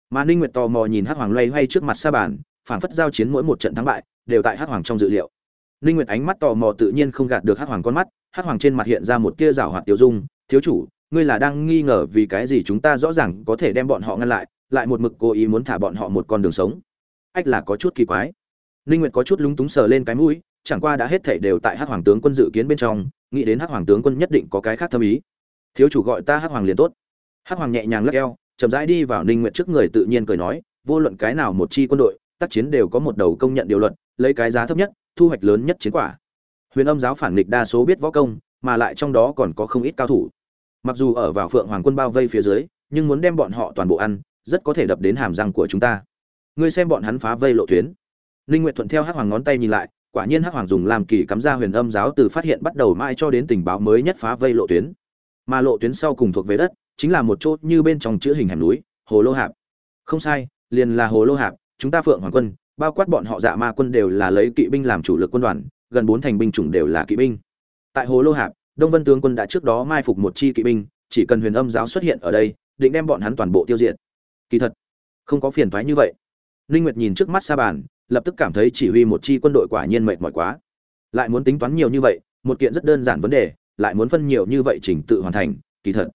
Mà ninh nguyệt tò mò nhìn hắc hoàng loay hoay trước mặt sa bàn phản phất giao chiến mỗi một trận thắng bại, đều tại hắc hoàng trong dự liệu. Ninh nguyệt ánh mắt tò mò tự nhiên không gạt được hắc hoàng con mắt, hắc hoàng trên mặt hiện ra một tia rảo hoạt tiêu dung, thiếu chủ, ngươi là đang nghi ngờ vì cái gì chúng ta rõ ràng có thể đem bọn họ ngăn lại lại một mực cố ý muốn thả bọn họ một con đường sống? Ách là có chút kỳ quái. Ninh nguyệt có chút lúng túng sờ lên cái mũi, chẳng qua đã hết thảy đều tại hắc hoàng tướng quân dự kiến bên trong, nghĩ đến hắc hoàng tướng quân nhất định có cái khác thâm ý thiếu chủ gọi ta hắc hoàng liền tốt. Hắc hoàng nhẹ nhàng lắc eo, chậm rãi đi vào ninh nguyện trước người tự nhiên cười nói, vô luận cái nào một chi quân đội, tác chiến đều có một đầu công nhận điều luật, lấy cái giá thấp nhất, thu hoạch lớn nhất chiến quả. Huyền âm giáo phản nghịch đa số biết võ công, mà lại trong đó còn có không ít cao thủ. Mặc dù ở vào phượng hoàng quân bao vây phía dưới, nhưng muốn đem bọn họ toàn bộ ăn, rất có thể đập đến hàm răng của chúng ta. Ngươi xem bọn hắn phá vây lộ tuyến. Ninh nguyện thuận theo hắc hoàng ngón tay nhìn lại, quả nhiên hắc hoàng dùng làm kỳ cắm ra huyền âm giáo từ phát hiện bắt đầu mãi cho đến tình báo mới nhất phá vây lộ tuyến mà lộ tuyến sau cùng thuộc về đất, chính là một chỗ như bên trong chữ hình hẻm núi, hồ lô hạp. Không sai, liền là hồ lô hạp, chúng ta phượng hoàng quân, bao quát bọn họ dạ ma quân đều là lấy kỵ binh làm chủ lực quân đoàn, gần bốn thành binh chủng đều là kỵ binh. Tại hồ lô hạp, đông vân tướng quân đã trước đó mai phục một chi kỵ binh, chỉ cần huyền âm giáo xuất hiện ở đây, định đem bọn hắn toàn bộ tiêu diệt. Kỳ thật, không có phiền thoái như vậy. Ninh nguyệt nhìn trước mắt xa bàn, lập tức cảm thấy chỉ huy một chi quân đội quả nhiên mệt mỏi quá. Lại muốn tính toán nhiều như vậy, một kiện rất đơn giản vấn đề lại muốn phân nhiều như vậy chỉnh tự hoàn thành, kỳ thật.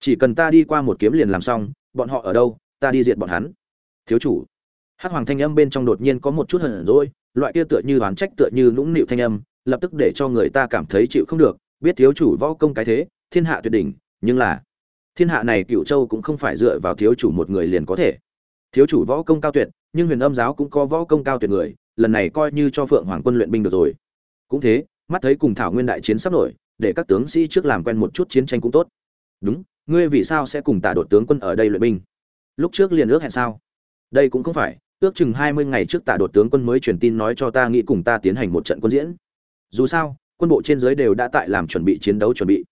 Chỉ cần ta đi qua một kiếm liền làm xong, bọn họ ở đâu, ta đi diệt bọn hắn. Thiếu chủ. Hắc hoàng thanh âm bên trong đột nhiên có một chút hờn dỗi, loại kia tựa như đoán trách tựa như lũng nịu thanh âm, lập tức để cho người ta cảm thấy chịu không được. Biết thiếu chủ võ công cái thế, thiên hạ tuyệt đỉnh, nhưng là, thiên hạ này cựu châu cũng không phải dựa vào thiếu chủ một người liền có thể. Thiếu chủ võ công cao tuyệt, nhưng huyền âm giáo cũng có võ công cao tuyệt người, lần này coi như cho phượng hoàng quân luyện binh được rồi. Cũng thế, mắt thấy cùng thảo nguyên đại chiến sắp nổi để các tướng sĩ trước làm quen một chút chiến tranh cũng tốt. Đúng, ngươi vì sao sẽ cùng tả đột tướng quân ở đây luyện binh? Lúc trước liền ước hẹn sao? Đây cũng không phải, ước chừng hai mươi ngày trước tả đột tướng quân mới truyền tin nói cho ta nghĩ cùng ta tiến hành một trận quân diễn. Dù sao, quân bộ trên dưới đều đã tại làm chuẩn bị chiến đấu chuẩn bị.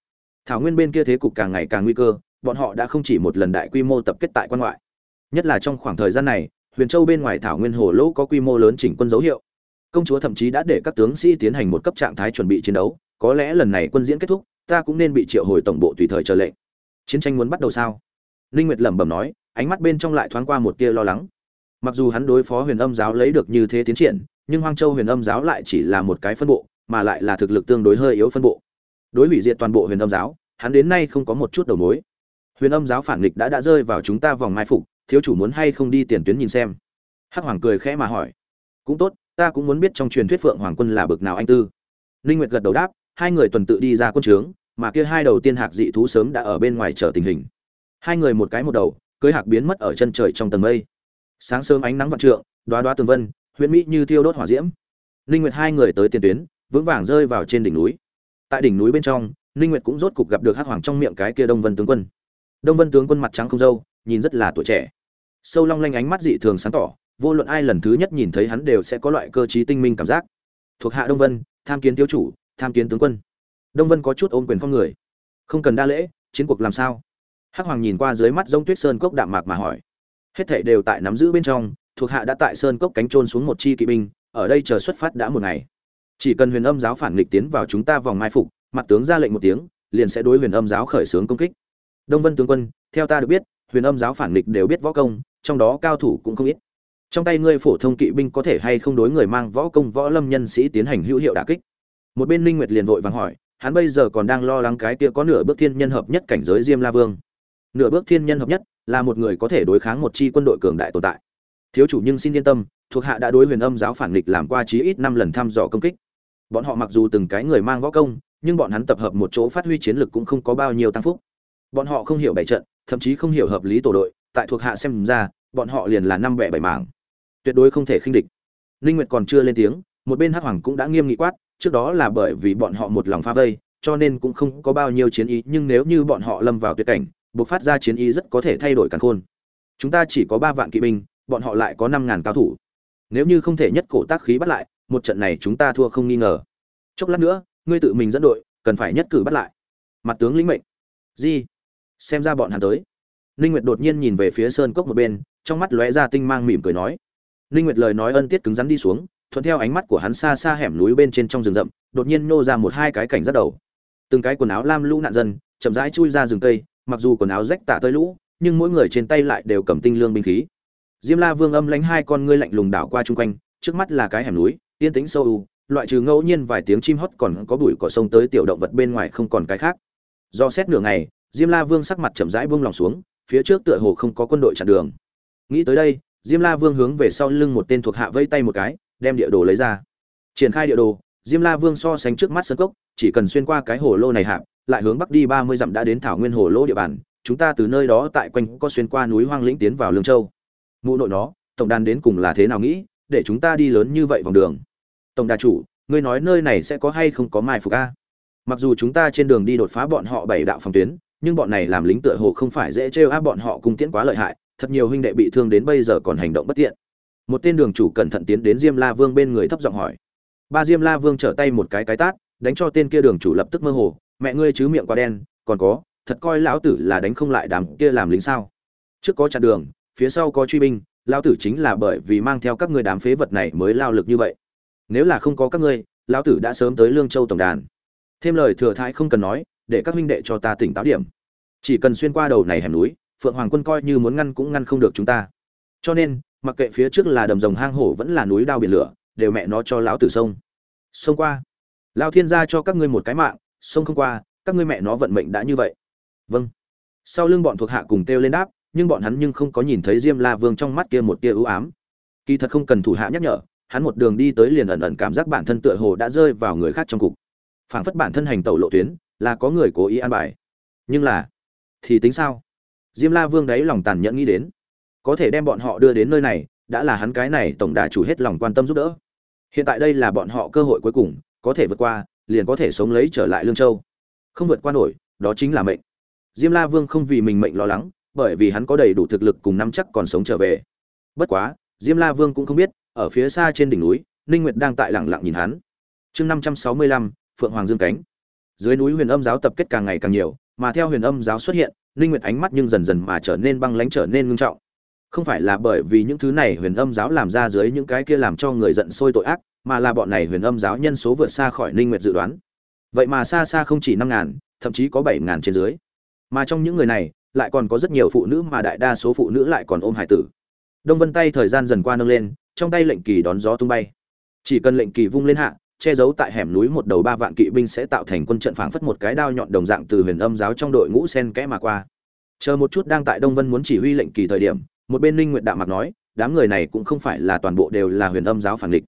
Thảo nguyên bên kia thế cục càng ngày càng nguy cơ, bọn họ đã không chỉ một lần đại quy mô tập kết tại quan ngoại. Nhất là trong khoảng thời gian này, huyền châu bên ngoài thảo nguyên hồ lỗ có quy mô lớn chỉnh quân dấu hiệu công chúa thậm chí đã để các tướng sĩ tiến hành một cấp trạng thái chuẩn bị chiến đấu, có lẽ lần này quân diễn kết thúc, ta cũng nên bị triệu hồi tổng bộ tùy thời chờ lệnh. Chiến tranh muốn bắt đầu sao? Linh nguyệt lẩm bẩm nói, ánh mắt bên trong lại thoáng qua một tia lo lắng. Mặc dù hắn đối phó huyền âm giáo lấy được như thế tiến triển, nhưng hoang châu huyền âm giáo lại chỉ là một cái phân bộ, mà lại là thực lực tương đối hơi yếu phân bộ. Đối hủy diệt toàn bộ huyền âm giáo, hắn đến nay không có một chút đầu mối. Huyền âm giáo phản nghịch đã đã rơi vào chúng ta vòng mai phục, thiếu chủ muốn hay không đi tiền tuyến nhìn xem? Hắc hoàng cười khẽ mà hỏi. Cũng tốt ta cũng muốn biết trong truyền thuyết phượng hoàng quân là bực nào anh tư. Linh nguyệt gật đầu đáp, hai người tuần tự đi ra quân trướng, mà kia hai đầu tiên hạc dị thú sớm đã ở bên ngoài chờ tình hình. Hai người một cái một đầu, cưới hạc biến mất ở chân trời trong tầng mây. Sáng sớm ánh nắng vạn trượng đoá đoá tường vân, huyễn mỹ như thiêu đốt hỏa diễm. Linh nguyệt hai người tới tiền tuyến, vững vàng rơi vào trên đỉnh núi. Tại đỉnh núi bên trong linh nguyệt cũng rốt cục gặp được hắc hoàng trong miệng cái kia đông vân tướng quân. Đông vân tướng quân mặt trắng không râu, nhìn rất là tuổi trẻ. Sâu long lanh ánh mắt dị thường sáng tỏ vô luận ai lần thứ nhất nhìn thấy hắn đều sẽ có loại cơ trí tinh minh cảm giác. Thuộc hạ đông vân, tham kiến thiếu chủ, tham kiến tướng quân. Đông vân có chút ôm quyền con người. Không cần đa lễ, chiến cuộc làm sao? Hắc hoàng nhìn qua dưới mắt giống tuyết sơn cốc đạm mạc mà hỏi. Hết thảy đều tại nắm giữ bên trong, thuộc hạ đã tại sơn cốc cánh trôn xuống một chi kỵ binh, ở đây chờ xuất phát đã một ngày. Chỉ cần huyền âm giáo phản nghịch tiến vào chúng ta vòng mai phục, mặt tướng ra lệnh một tiếng, liền sẽ đối huyền âm giáo khởi xướng công kích. Đông vân tướng quân, theo ta được biết, huyền âm giáo phản nghịch đều biết võ công, trong đó cao thủ cũng không ít trong tay ngươi phổ thông kỵ binh có thể hay không đối người mang võ công võ lâm nhân sĩ tiến hành hữu hiệu đả kích? Một bên linh nguyệt liền vội vàng hỏi, hắn bây giờ còn đang lo lắng cái kia có nửa bước thiên nhân hợp nhất cảnh giới diêm la vương. Nửa bước thiên nhân hợp nhất là một người có thể đối kháng một chi quân đội cường đại tồn tại. Thiếu chủ nhưng xin yên tâm, thuộc hạ đã đối huyền âm giáo phản nghịch làm qua chí ít năm lần thăm dò công kích. Bọn họ mặc dù từng cái người mang võ công, nhưng bọn hắn tập hợp một chỗ phát huy chiến lực cũng không có bao nhiêu tăng phúc. Bọn họ không hiểu bảy trận, thậm chí không hiểu hợp lý tổ đội, tại thuộc hạ xem ra, bọn họ liền là năm bẻ bảy mảng tuyệt đối không thể khinh địch. Linh nguyệt còn chưa lên tiếng, một bên hắc hoàng cũng đã nghiêm nghị quát, trước đó là bởi vì bọn họ một lòng pha vây, cho nên cũng không có bao nhiêu chiến ý, nhưng nếu như bọn họ lâm vào tuyệt cảnh buộc phát ra chiến ý rất có thể thay đổi càn khôn. Chúng ta chỉ có ba vạn kỵ binh, bọn họ lại có năm ngàn cao thủ. Nếu như không thể nhất cổ tác khí bắt lại, một trận này chúng ta thua không nghi ngờ. Chốc lát nữa, ngươi tự mình dẫn đội, cần phải nhất cử bắt lại. Mặt tướng lĩnh mệnh. Gì xem ra bọn hắn tới. Ninh nguyệt đột nhiên nhìn về phía sơn cốc một bên, trong mắt lóe ra tinh mang mỉm cười nói ninh nguyệt lời nói ân tiết cứng rắn đi xuống, thuận theo ánh mắt của hắn xa xa hẻm núi bên trên trong rừng rậm, đột nhiên nô ra một hai cái cảnh rất đầu. Từng cái quần áo lam lũ nạn dân, chậm rãi chui ra rừng cây, mặc dù quần áo rách tả tơi lũ, nhưng mỗi người trên tay lại đều cầm tinh lương binh khí. Diêm la vương âm lãnh hai con ngươi lạnh lùng đảo qua chung quanh, trước mắt là cái hẻm núi, yên tĩnh sâu u, loại trừ ngẫu nhiên vài tiếng chim hót còn có bụi cỏ sông tới tiểu động vật bên ngoài không còn cái khác. Do xét nửa ngày, diêm la vương sắc mặt chậm rãi buông lòng xuống, phía trước tựa hồ không có quân đội chặn đường. Nghĩ tới đây diêm la vương hướng về sau lưng một tên thuộc hạ vây tay một cái, đem địa đồ lấy ra. Triển khai địa đồ, diêm la vương so sánh trước mắt sân cốc, chỉ cần xuyên qua cái hồ lô này hạ, lại hướng bắc đi ba mươi dặm đã đến thảo nguyên hồ lô địa bàn, chúng ta từ nơi đó tại quanh có xuyên qua núi hoang lĩnh tiến vào lương châu. Mụ nội nó, tổng đàn đến cùng là thế nào nghĩ, để chúng ta đi lớn như vậy vòng đường. Tổng đà chủ, ngươi nói nơi này sẽ có hay không có mai phục a? Mặc dù chúng ta trên đường đi đột phá bọn họ bảy đạo phòng tuyến, nhưng bọn này làm lính tựa hồ không phải dễ trêu áp bọn họ cung tiễn quá lợi hại thật nhiều huynh đệ bị thương đến bây giờ còn hành động bất tiện. Một tên đường chủ cẩn thận tiến đến diêm la vương bên người thấp giọng hỏi. Ba diêm la vương trở tay một cái cái tát, đánh cho tên kia đường chủ lập tức mơ hồ. Mẹ ngươi chứ miệng quá đen, còn có, thật coi lão tử là đánh không lại đám kia làm lính sao? Trước có chặn đường, phía sau có truy binh, lão tử chính là bởi vì mang theo các ngươi đám phế vật này mới lao lực như vậy. Nếu là không có các ngươi, lão tử đã sớm tới lương châu tổng đàn. Thêm lời thừa thái không cần nói, để các huynh đệ cho ta tỉnh táo điểm. Chỉ cần xuyên qua đầu này hẻm núi phượng hoàng quân coi như muốn ngăn cũng ngăn không được chúng ta. Cho nên, mặc kệ phía trước là đầm rồng hang hổ vẫn là núi đao biển lửa, đều mẹ nó cho lão tử sông. Sông qua. Lao thiên gia cho các ngươi một cái mạng, sông không qua, các ngươi mẹ nó vận mệnh đã như vậy. Vâng. Sau lưng bọn thuộc hạ cùng kêu lên đáp, nhưng bọn hắn nhưng không có nhìn thấy diêm la vương trong mắt kia một tia ưu ám. Kỳ thật không cần thủ hạ nhắc nhở, hắn một đường đi tới liền ẩn ẩn cảm giác bản thân tựa hồ đã rơi vào người khác trong cục. Phảng phất bản thân hành tẩu lộ tuyến, là có người cố ý an bài. Nhưng là, thì tính sao? Diêm la vương đấy lòng tàn nhẫn nghĩ đến. Có thể đem bọn họ đưa đến nơi này đã là hắn cái này tổng đà chủ hết lòng quan tâm giúp đỡ. Hiện tại đây là bọn họ cơ hội cuối cùng có thể vượt qua liền có thể sống lấy trở lại lương châu. Không vượt qua nổi đó chính là mệnh. Diêm la vương không vì mình mệnh lo lắng bởi vì hắn có đầy đủ thực lực cùng nắm chắc còn sống trở về. Bất quá diêm la vương cũng không biết ở phía xa trên đỉnh núi ninh nguyệt đang tại lặng lặng nhìn hắn. Chương 565, phượng hoàng dương cánh. Dưới núi huyền âm giáo tập kết càng ngày càng nhiều mà theo huyền âm giáo xuất hiện ninh nguyệt ánh mắt nhưng dần dần mà trở nên băng lãnh trở nên ngưng trọng. Không phải là bởi vì những thứ này huyền âm giáo làm ra dưới những cái kia làm cho người giận sôi tội ác, mà là bọn này huyền âm giáo nhân số vượt xa khỏi ninh nguyệt dự đoán. Vậy mà xa xa không chỉ năm ngàn, thậm chí có bảy ngàn trên dưới. Mà trong những người này, lại còn có rất nhiều phụ nữ mà đại đa số phụ nữ lại còn ôm hải tử. Đông vân tay thời gian dần qua nâng lên, trong tay lệnh kỳ đón gió tung bay. Chỉ cần lệnh kỳ vung lên hạ che giấu tại hẻm núi một đầu ba vạn kỵ binh sẽ tạo thành quân trận phảng phất một cái đao nhọn đồng dạng từ huyền âm giáo trong đội ngũ sen kẽ mà qua. Chờ một chút đang tại đông vân muốn chỉ huy lệnh kỳ thời điểm, một bên linh nguyện đạo mặc nói, đám người này cũng không phải là toàn bộ đều là huyền âm giáo phản địch.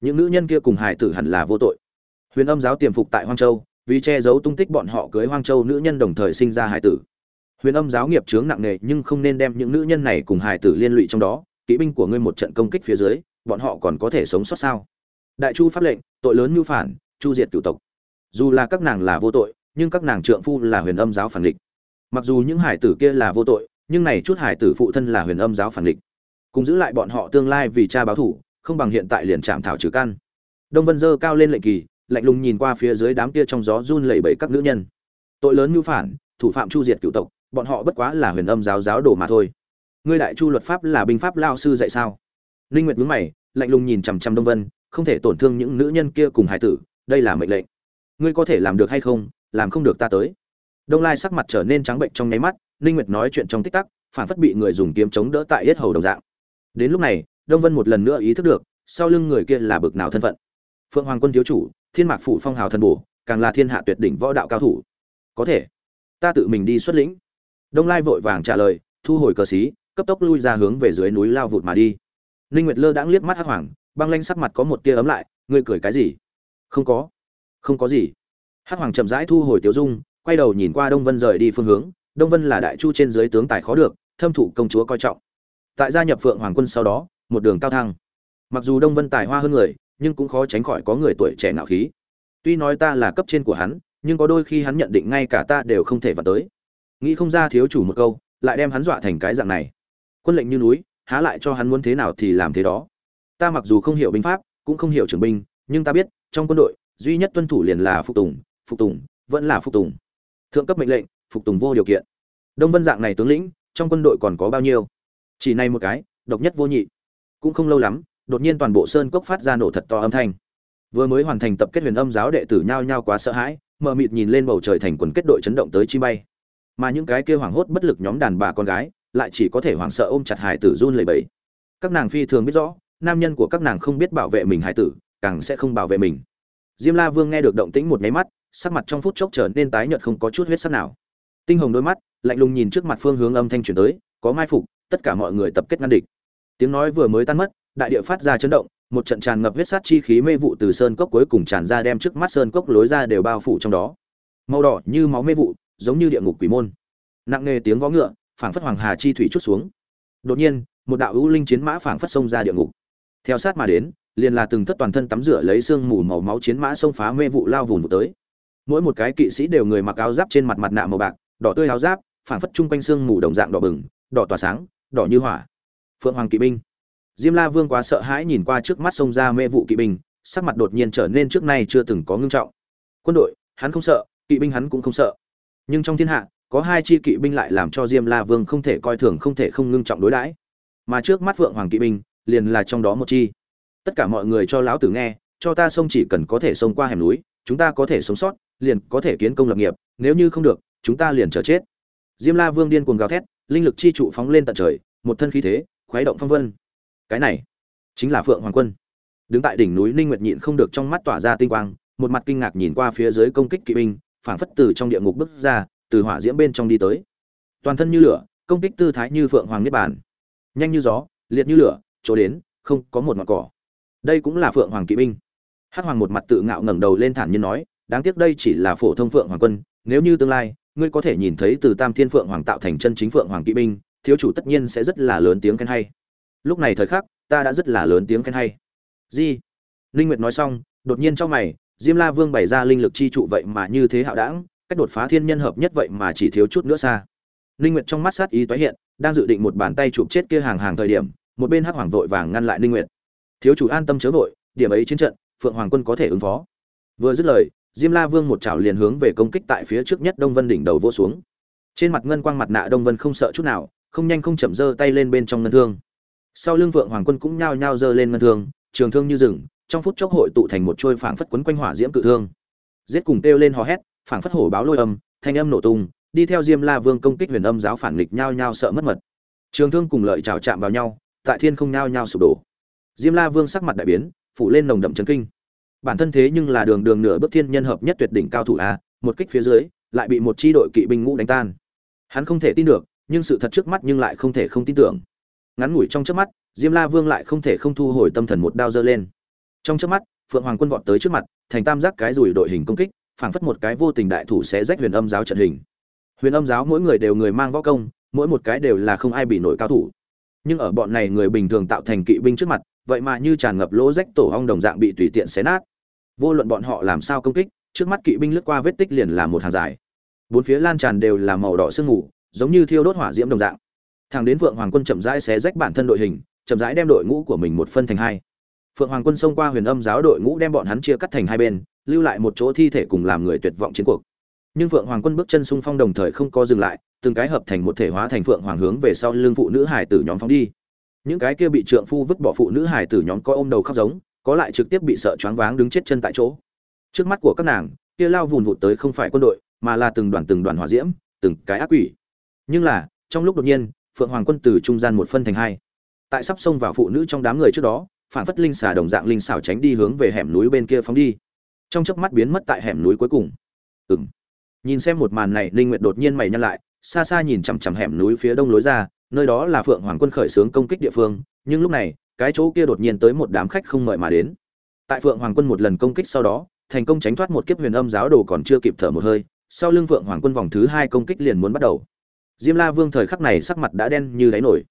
Những nữ nhân kia cùng hải tử hẳn là vô tội. Huyền âm giáo tiềm phục tại hoang châu, vì che giấu tung tích bọn họ cưới hoang châu nữ nhân đồng thời sinh ra hải tử. Huyền âm giáo nghiệp chướng nặng nề nhưng không nên đem những nữ nhân này cùng hải tử liên lụy trong đó, kỵ binh của ngươi một trận công kích phía dưới, bọn họ còn có thể sống sót sao? Đại chu pháp lệnh, tội lớn mưu phản, chu diệt cửu tộc. Dù là các nàng là vô tội, nhưng các nàng trượng phu là huyền âm giáo phản địch. Mặc dù những hải tử kia là vô tội, nhưng này chút hải tử phụ thân là huyền âm giáo phản địch. Cùng giữ lại bọn họ tương lai vì cha báo thủ, không bằng hiện tại liền chạm thảo trừ căn. Đông vân dơ cao lên lệnh kỳ, lạnh lùng nhìn qua phía dưới đám kia trong gió run lẩy bẩy các nữ nhân. Tội lớn mưu phản, thủ phạm chu diệt cựu tộc, bọn họ bất quá là huyền âm giáo giáo đồ mà thôi. Ngươi đại chu luật pháp là binh pháp lao sư dạy sao? Linh nguyệt nhướng mày, lạnh lùng nhìn chằm chằm đông vân không thể tổn thương những nữ nhân kia cùng hải tử, đây là mệnh lệnh. Ngươi có thể làm được hay không, làm không được ta tới. Đông lai sắc mặt trở nên trắng bệnh trong nháy mắt, Ninh nguyệt nói chuyện trong tích tắc, phản phất bị người dùng kiếm chống đỡ tại hết hầu đồng dạng. Đến lúc này, đông vân một lần nữa ý thức được, sau lưng người kia là bực nào thân phận. Phượng hoàng quân thiếu chủ, thiên mạc phủ phong hào thần bổ, càng là thiên hạ tuyệt đỉnh võ đạo cao thủ. Có thể, ta tự mình đi xuất lĩnh. Đông lai vội vàng trả lời, thu hồi cờ xí, cấp tốc lui ra hướng về dưới núi lao vụt mà đi. Ninh nguyệt lơ đãng liếc mắt hắc hoàng băng lanh sắc mặt có một tia ấm lại, ngươi cười cái gì? Không có. Không có gì. Hắc hoàng chậm rãi thu hồi tiểu dung, quay đầu nhìn qua đông vân rời đi phương hướng. Đông vân là đại chu trên dưới tướng tài khó được, thâm thụ công chúa coi trọng. Tại gia nhập phượng hoàng quân sau đó, một đường cao thăng. Mặc dù đông vân tài hoa hơn người, nhưng cũng khó tránh khỏi có người tuổi trẻ nạo khí. Tuy nói ta là cấp trên của hắn, nhưng có đôi khi hắn nhận định ngay cả ta đều không thể vào tới. Nghĩ không ra thiếu chủ một câu, lại đem hắn dọa thành cái dạng này. Quân lệnh như núi, há lại cho hắn muốn thế nào thì làm thế đó ta mặc dù không hiểu binh pháp, cũng không hiểu trưởng binh, nhưng ta biết, trong quân đội, duy nhất tuân thủ liền là phục tùng phục tùng, vẫn là phục tùng. Thượng cấp mệnh lệnh, phục tùng vô điều kiện. Đông vân dạng này tướng lĩnh, trong quân đội còn có bao nhiêu? Chỉ này một cái, độc nhất vô nhị. Cũng không lâu lắm, đột nhiên toàn bộ sơn cốc phát ra nổ thật to âm thanh. Vừa mới hoàn thành tập kết huyền âm giáo đệ tử nhao nhao quá sợ hãi, mờ mịt nhìn lên bầu trời thành quần kết đội chấn động tới chi bay. Mà những cái kia hoảng hốt bất lực nhóm đàn bà con gái, lại chỉ có thể hoảng sợ ôm chặt hải tử run lẩy bẩy. Các nàng phi thường biết rõ nam nhân của các nàng không biết bảo vệ mình hải tử, càng sẽ không bảo vệ mình. Diêm la vương nghe được động tĩnh một nháy mắt, sắc mặt trong phút chốc trở nên tái nhợt không có chút huyết sắc nào. Tinh hồng đôi mắt lạnh lùng nhìn trước mặt phương hướng âm thanh truyền tới, có mai phục, tất cả mọi người tập kết ngăn địch. Tiếng nói vừa mới tan mất, đại địa phát ra chấn động, một trận tràn ngập huyết sát chi khí mê vụ từ sơn cốc cuối cùng tràn ra đem trước mắt sơn cốc lối ra đều bao phủ trong đó. Màu đỏ như máu mê vụ, giống như địa ngục quỷ môn. Nặng nề tiếng vó ngựa, phảng phất hoàng hà chi thủy chút xuống. Đột nhiên, một đạo ưu linh chiến mã phảng phất xông ra địa ngục theo sát mà đến, liền là từng thất toàn thân tắm rửa lấy xương mù màu máu chiến mã xông phá mê vụ lao vùn vụ tới. Mỗi một cái kỵ sĩ đều người mặc áo giáp trên mặt mặt nạ màu bạc, đỏ tươi áo giáp, phảng phất chung quanh xương mù đồng dạng đỏ bừng, đỏ tỏa sáng, đỏ như hỏa. Phượng hoàng kỵ binh. Diêm la vương quá sợ hãi nhìn qua trước mắt xông ra mê vụ kỵ binh, sắc mặt đột nhiên trở nên trước nay chưa từng có ngưng trọng. Quân đội, hắn không sợ, kỵ binh hắn cũng không sợ. Nhưng trong thiên hạ, có hai chi kỵ binh lại làm cho diêm la vương không thể coi thường, không thể không ngưng trọng đối đãi. Mà trước mắt phượng hoàng kỵ binh liền là trong đó một chi. Tất cả mọi người cho lão tử nghe, cho ta sông chỉ cần có thể xông qua hẻm núi, chúng ta có thể sống sót, liền có thể kiến công lập nghiệp, nếu như không được, chúng ta liền chờ chết. Diêm la vương điên cuồng gào thét, linh lực chi trụ phóng lên tận trời, một thân khí thế, khuấy động phong vân. Cái này chính là phượng hoàng quân. Đứng tại đỉnh núi ninh nguyệt nhịn không được trong mắt tỏa ra tinh quang, một mặt kinh ngạc nhìn qua phía dưới công kích kỵ binh, phảng phất từ trong địa ngục bước ra, từ hỏa diễm bên trong đi tới. Toàn thân như lửa, công kích tư thái như phượng hoàng niết bàn. Nhanh như gió, liệt như lửa chỗ đến, không có một ngọn cỏ. Đây cũng là phượng hoàng kỵ binh. Hắc hoàng một mặt tự ngạo ngẩng đầu lên thản nhiên nói, đáng tiếc đây chỉ là phổ thông phượng hoàng quân, nếu như tương lai, ngươi có thể nhìn thấy từ tam thiên phượng hoàng tạo thành chân chính phượng hoàng kỵ binh, thiếu chủ tất nhiên sẽ rất là lớn tiếng khen hay. Lúc này thời khắc, ta đã rất là lớn tiếng khen hay. Di. Linh nguyệt nói xong, đột nhiên trong mày, diêm la vương bày ra linh lực chi trụ vậy mà như thế hạo đảng, cách đột phá thiên nhân hợp nhất vậy mà chỉ thiếu chút nữa xa. Linh nguyệt trong mắt sát ý tái hiện, đang dự định một bàn tay chụp chết kia hàng hàng thời điểm một bên hắc hoàng vội vàng ngăn lại linh nguyệt. Thiếu chủ an tâm chớ vội, điểm ấy chiến trận, phượng hoàng quân có thể ứng phó. Vừa dứt lời, diêm la vương một chảo liền hướng về công kích tại phía trước nhất đông vân đỉnh đầu vỗ xuống. Trên mặt ngân quang mặt nạ đông vân không sợ chút nào, không nhanh không chậm giơ tay lên bên trong ngân thương. Sau lưng vượng hoàng quân cũng nhao nhao giơ lên ngân thương, trường thương như rừng, trong phút chốc hội tụ thành một trôi phảng phất quấn quanh hỏa diễm cự thương. Giết cùng kêu lên hò hét, phảng phất hổ báo lôi âm, thanh âm nổ tung, đi theo diêm la vương công kích huyền âm giáo phản nghịch nhao nhao sợ mất mật. Trường thương cùng lợi chảo chạm vào nhau tại thiên không nhao nhao sụp đổ. Diêm la vương sắc mặt đại biến, phủ lên nồng đậm chấn kinh. Bản thân thế nhưng là đường đường nửa bước thiên nhân hợp nhất tuyệt đỉnh cao thủ a, một kích phía dưới, lại bị một chi đội kỵ binh ngũ đánh tan. Hắn không thể tin được, nhưng sự thật trước mắt nhưng lại không thể không tin tưởng. Ngắn ngủi trong trước mắt, diêm la vương lại không thể không thu hồi tâm thần một đao dơ lên. Trong trước mắt, phượng hoàng quân vọt tới trước mặt, thành tam giác cái rùi đội hình công kích, phảng phất một cái vô tình đại thủ sẽ rách huyền âm giáo trận hình. Huyền âm giáo mỗi người đều người mang võ công, mỗi một cái đều là không ai bị nổi cao thủ nhưng ở bọn này người bình thường tạo thành kỵ binh trước mặt, vậy mà như tràn ngập lỗ rách tổ ong đồng dạng bị tùy tiện xé nát. Vô luận bọn họ làm sao công kích, trước mắt kỵ binh lướt qua vết tích liền là một hàng dài. Bốn phía lan tràn đều là màu đỏ sương mù, giống như thiêu đốt hỏa diễm đồng dạng. Thằng đến vượng hoàng quân chậm rãi xé rách bản thân đội hình, chậm rãi đem đội ngũ của mình một phân thành hai. Phượng hoàng quân xông qua huyền âm giáo đội ngũ đem bọn hắn chia cắt thành hai bên, lưu lại một chỗ thi thể cùng làm người tuyệt vọng chiến cuộc. Nhưng phượng hoàng quân bước chân xung phong đồng thời không có dừng lại từng cái hợp thành một thể hóa thành phượng hoàng hướng về sau lưng phụ nữ hải tử nhóm phóng đi. Những cái kia bị trượng phu vứt bỏ phụ nữ hải tử nhóm có ôm đầu khóc giống, có lại trực tiếp bị sợ choáng váng đứng chết chân tại chỗ. Trước mắt của các nàng, kia lao vùn vụt tới không phải quân đội, mà là từng đoàn từng đoàn hỏa diễm, từng cái ác quỷ. Nhưng là, trong lúc đột nhiên, phượng hoàng quân từ trung gian một phân thành hai. Tại sắp xông vào phụ nữ trong đám người trước đó, phản phất linh xà đồng dạng linh xảo tránh đi hướng về hẻm núi bên kia phóng đi. Trong chớp mắt biến mất tại hẻm núi cuối cùng. Ừng nhìn xem một màn này linh nguyệt đột nhiên mày nhăn lại xa xa nhìn chằm chằm hẻm núi phía đông lối ra, nơi đó là phượng hoàng quân khởi xướng công kích địa phương, nhưng lúc này, cái chỗ kia đột nhiên tới một đám khách không mời mà đến. Tại phượng hoàng quân một lần công kích sau đó, thành công tránh thoát một kiếp huyền âm giáo đồ còn chưa kịp thở một hơi, sau lưng phượng hoàng quân vòng thứ hai công kích liền muốn bắt đầu. Diêm la vương thời khắc này sắc mặt đã đen như đáy nổi.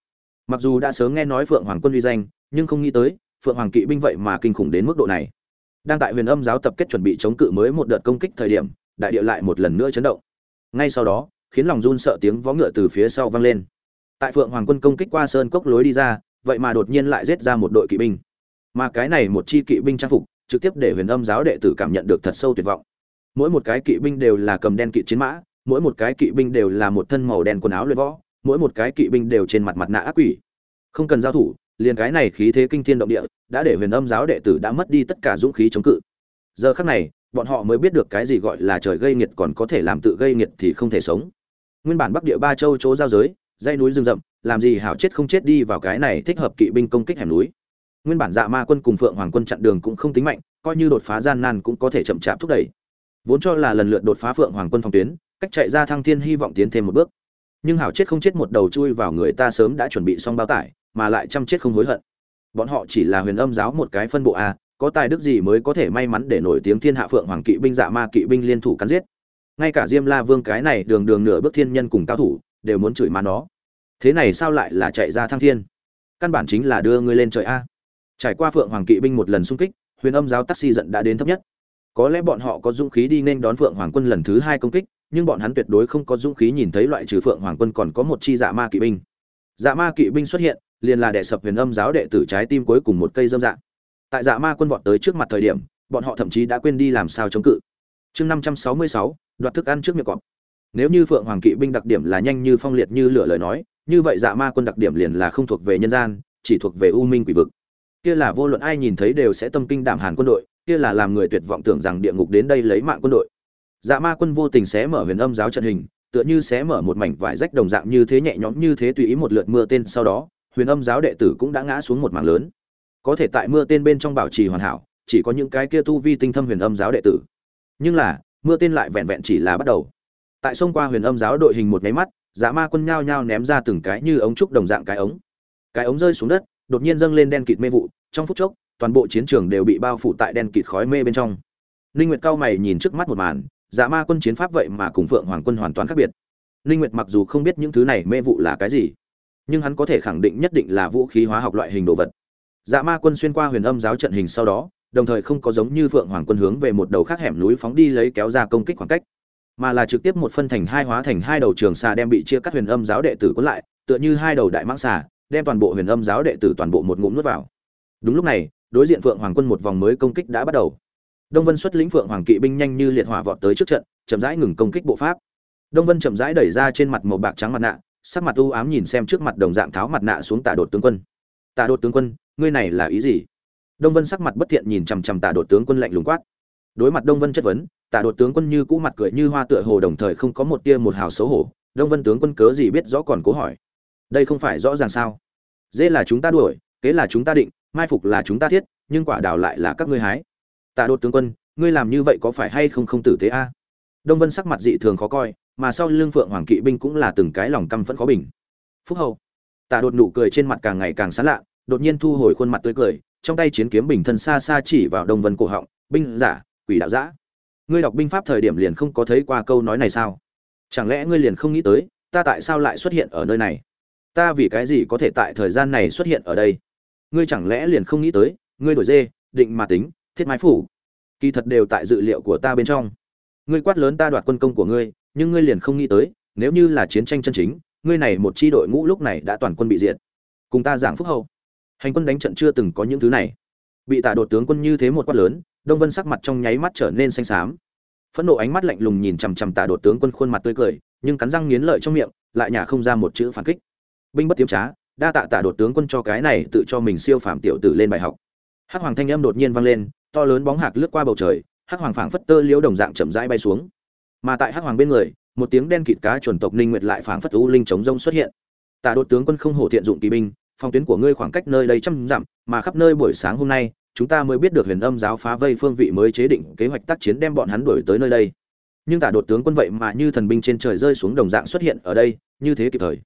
Mặc dù đã sớm nghe nói phượng hoàng quân uy danh, nhưng không nghĩ tới, phượng hoàng kỵ binh vậy mà kinh khủng đến mức độ này. Đang tại huyền âm giáo tập kết chuẩn bị chống cự mới một đợt công kích thời điểm, đại địa lại một lần nữa chấn động. Ngay sau đó khiến lòng run sợ tiếng vó ngựa từ phía sau vang lên. Tại phượng hoàng quân công kích qua sơn cốc lối đi ra, vậy mà đột nhiên lại giết ra một đội kỵ binh. Mà cái này một chi kỵ binh trang phục, trực tiếp để huyền âm giáo đệ tử cảm nhận được thật sâu tuyệt vọng. Mỗi một cái kỵ binh đều là cầm đen kỵ chiến mã, mỗi một cái kỵ binh đều là một thân màu đen quần áo luyện võ, mỗi một cái kỵ binh đều trên mặt mặt nạ ác quỷ. Không cần giao thủ, liền cái này khí thế kinh thiên động địa, đã để huyền âm giáo đệ tử đã mất đi tất cả dũng khí chống cự. Giờ khắc này, bọn họ mới biết được cái gì gọi là trời gây nghiệt còn có thể làm tự gây nghiệt thì không thể sống nguyên bản bắc địa ba châu chỗ giao giới, dãy núi rừng rậm, làm gì hảo chết không chết đi vào cái này thích hợp kỵ binh công kích hẻm núi. Nguyên bản dạ ma quân cùng phượng hoàng quân chặn đường cũng không tính mạnh, coi như đột phá gian nan cũng có thể chậm chạp thúc đẩy. Vốn cho là lần lượt đột phá phượng hoàng quân phòng tuyến, cách chạy ra thăng thiên hy vọng tiến thêm một bước. Nhưng hảo chết không chết một đầu chui vào người ta sớm đã chuẩn bị xong bao tải, mà lại chăm chết không hối hận. Bọn họ chỉ là huyền âm giáo một cái phân bộ a, có tài đức gì mới có thể may mắn để nổi tiếng thiên hạ phượng hoàng kỵ binh dạ ma kỵ binh liên thủ cắn giết ngay cả diêm la vương cái này đường đường nửa bước thiên nhân cùng cao thủ, đều muốn chửi má nó. Thế này sao lại là chạy ra thăng thiên? Căn bản chính là đưa ngươi lên trời a. Trải qua phượng hoàng kỵ binh một lần xung kích, huyền âm giáo taxi giận đã đến thấp nhất. Có lẽ bọn họ có dũng khí đi nên đón phượng hoàng quân lần thứ hai công kích, nhưng bọn hắn tuyệt đối không có dũng khí nhìn thấy loại trừ phượng hoàng quân còn có một chi dạ ma kỵ binh. Dạ ma kỵ binh xuất hiện, liền là đệ sập huyền âm giáo đệ tử trái tim cuối cùng một cây dâm dạ. Tại dạ ma quân vọt tới trước mặt thời điểm, bọn họ thậm chí đã quên đi làm sao chống cự. Chương năm trăm sáu mươi sáu đoạt thức ăn trước miệng cọp. Nếu như phượng hoàng kỵ binh đặc điểm là nhanh như phong liệt như lửa lời nói, như vậy dạ ma quân đặc điểm liền là không thuộc về nhân gian, chỉ thuộc về u minh quỷ vực. Kia là vô luận ai nhìn thấy đều sẽ tâm kinh đảm hàn quân đội, kia là làm người tuyệt vọng tưởng rằng địa ngục đến đây lấy mạng quân đội. Dạ ma quân vô tình xé mở huyền âm giáo trận hình, tựa như xé mở một mảnh vải rách đồng dạng như thế nhẹ nhõm như thế tùy ý một lượt mưa tên sau đó, huyền âm giáo đệ tử cũng đã ngã xuống một mảng lớn. Có thể tại mưa tên bên trong bảo trì hoàn hảo, chỉ có những cái kia tu vi tinh thâm huyền âm giáo đệ tử. Nhưng là mưa tên lại vẹn vẹn chỉ là bắt đầu. Tại sông qua huyền âm giáo đội hình một máy mắt dạ ma quân nhao nhao ném ra từng cái như ống trúc đồng dạng cái ống. Cái ống rơi xuống đất, đột nhiên dâng lên đen kịt mê vụ, trong phút chốc, toàn bộ chiến trường đều bị bao phủ tại đen kịt khói mê bên trong. Ninh nguyệt cao mày nhìn trước mắt một màn dạ ma quân chiến pháp vậy mà cùng phượng hoàng quân hoàn toàn khác biệt. Ninh nguyệt mặc dù không biết những thứ này mê vụ là cái gì, nhưng hắn có thể khẳng định nhất định là vũ khí hóa học loại hình đồ vật. Dạ ma quân xuyên qua huyền âm giáo trận hình sau đó đồng thời không có giống như phượng hoàng quân hướng về một đầu khác hẻm núi phóng đi lấy kéo ra công kích khoảng cách, mà là trực tiếp một phân thành hai hóa thành hai đầu trường xà đem bị chia cắt huyền âm giáo đệ tử cuốn lại, tựa như hai đầu đại mãng xà, đem toàn bộ huyền âm giáo đệ tử toàn bộ một ngụm nuốt vào. Đúng lúc này, đối diện phượng hoàng quân một vòng mới công kích đã bắt đầu. Đông vân xuất lĩnh phượng hoàng kỵ binh nhanh như liệt hỏa vọt tới trước trận, chậm rãi ngừng công kích bộ pháp. Đông vân chậm rãi đẩy ra trên mặt màu bạc trắng mặt nạ, sắc mặt u ám nhìn xem trước mặt đồng dạng tháo mặt nạ xuống tả đột tướng quân. Tả đột tướng quân, ngươi này là ý gì? Đông vân sắc mặt bất thiện nhìn chằm chằm tả đột tướng quân lạnh lùng quát. Đối mặt đông vân chất vấn, tả đột tướng quân như cũ mặt cười như hoa tựa hồ đồng thời không có một tia một hào xấu hổ. Đông vân tướng quân cớ gì biết rõ còn cố hỏi. Đây không phải rõ ràng sao? Dễ là chúng ta đuổi, kế là chúng ta định, mai phục là chúng ta thiết, nhưng quả đào lại là các ngươi hái. Tạ đột tướng quân, ngươi làm như vậy có phải hay không không tử tế a? Đông vân sắc mặt dị thường khó coi, mà sau lưng phượng hoàng kỵ binh cũng là từng cái lòng căm phẫn khó bình. Phúc hậu. Tạ đột nụ cười trên mặt càng ngày càng sán lạ, đột nhiên thu hồi khuôn mặt tươi cười trong tay chiến kiếm bình thân xa xa chỉ vào đông vân cổ họng, binh giả, quỷ đạo giã, ngươi đọc binh pháp thời điểm liền không có thấy qua câu nói này sao? Chẳng lẽ ngươi liền không nghĩ tới, ta tại sao lại xuất hiện ở nơi này? Ta vì cái gì có thể tại thời gian này xuất hiện ở đây? Ngươi chẳng lẽ liền không nghĩ tới, ngươi đổi dê, định mà tính, thiết mái phủ. Kỳ thật đều tại dự liệu của ta bên trong. Ngươi quát lớn ta đoạt quân công của ngươi, nhưng ngươi liền không nghĩ tới, nếu như là chiến tranh chân chính, ngươi này một chi đội ngũ lúc này đã toàn quân bị diệt. Cùng ta giảng phúc hậu hành quân đánh trận chưa từng có những thứ này. Bị tả đột tướng quân như thế một quát lớn, đông vân sắc mặt trong nháy mắt trở nên xanh xám. Phẫn nộ ánh mắt lạnh lùng nhìn chằm chằm tả đột tướng quân khuôn mặt tươi cười, nhưng cắn răng nghiến lợi trong miệng, lại nhả không ra một chữ phản kích. Binh bất tiếm trá, đa tạ tả đột tướng quân cho cái này tự cho mình siêu phàm tiểu tử lên bài học. Hắc hoàng thanh âm đột nhiên vang lên, to lớn bóng hạc lướt qua bầu trời, hắc hoàng phảng phất tơ liễu đồng dạng chậm rãi bay xuống. Mà tại hắc hoàng bên người, một tiếng đen kịt cá chuẩn tộc ninh nguyệt lại phảng phất u linh chống rông xuất hiện. Tả đột tướng quân không hổ thiện dụng kỳ binh phong tuyến của ngươi khoảng cách nơi đây trăm dặm, mà khắp nơi buổi sáng hôm nay, chúng ta mới biết được huyền âm giáo phá vây phương vị mới chế định kế hoạch tác chiến đem bọn hắn đuổi tới nơi đây. Nhưng tả đột tướng quân vậy mà như thần binh trên trời rơi xuống đồng dạng xuất hiện ở đây, như thế kịp thời.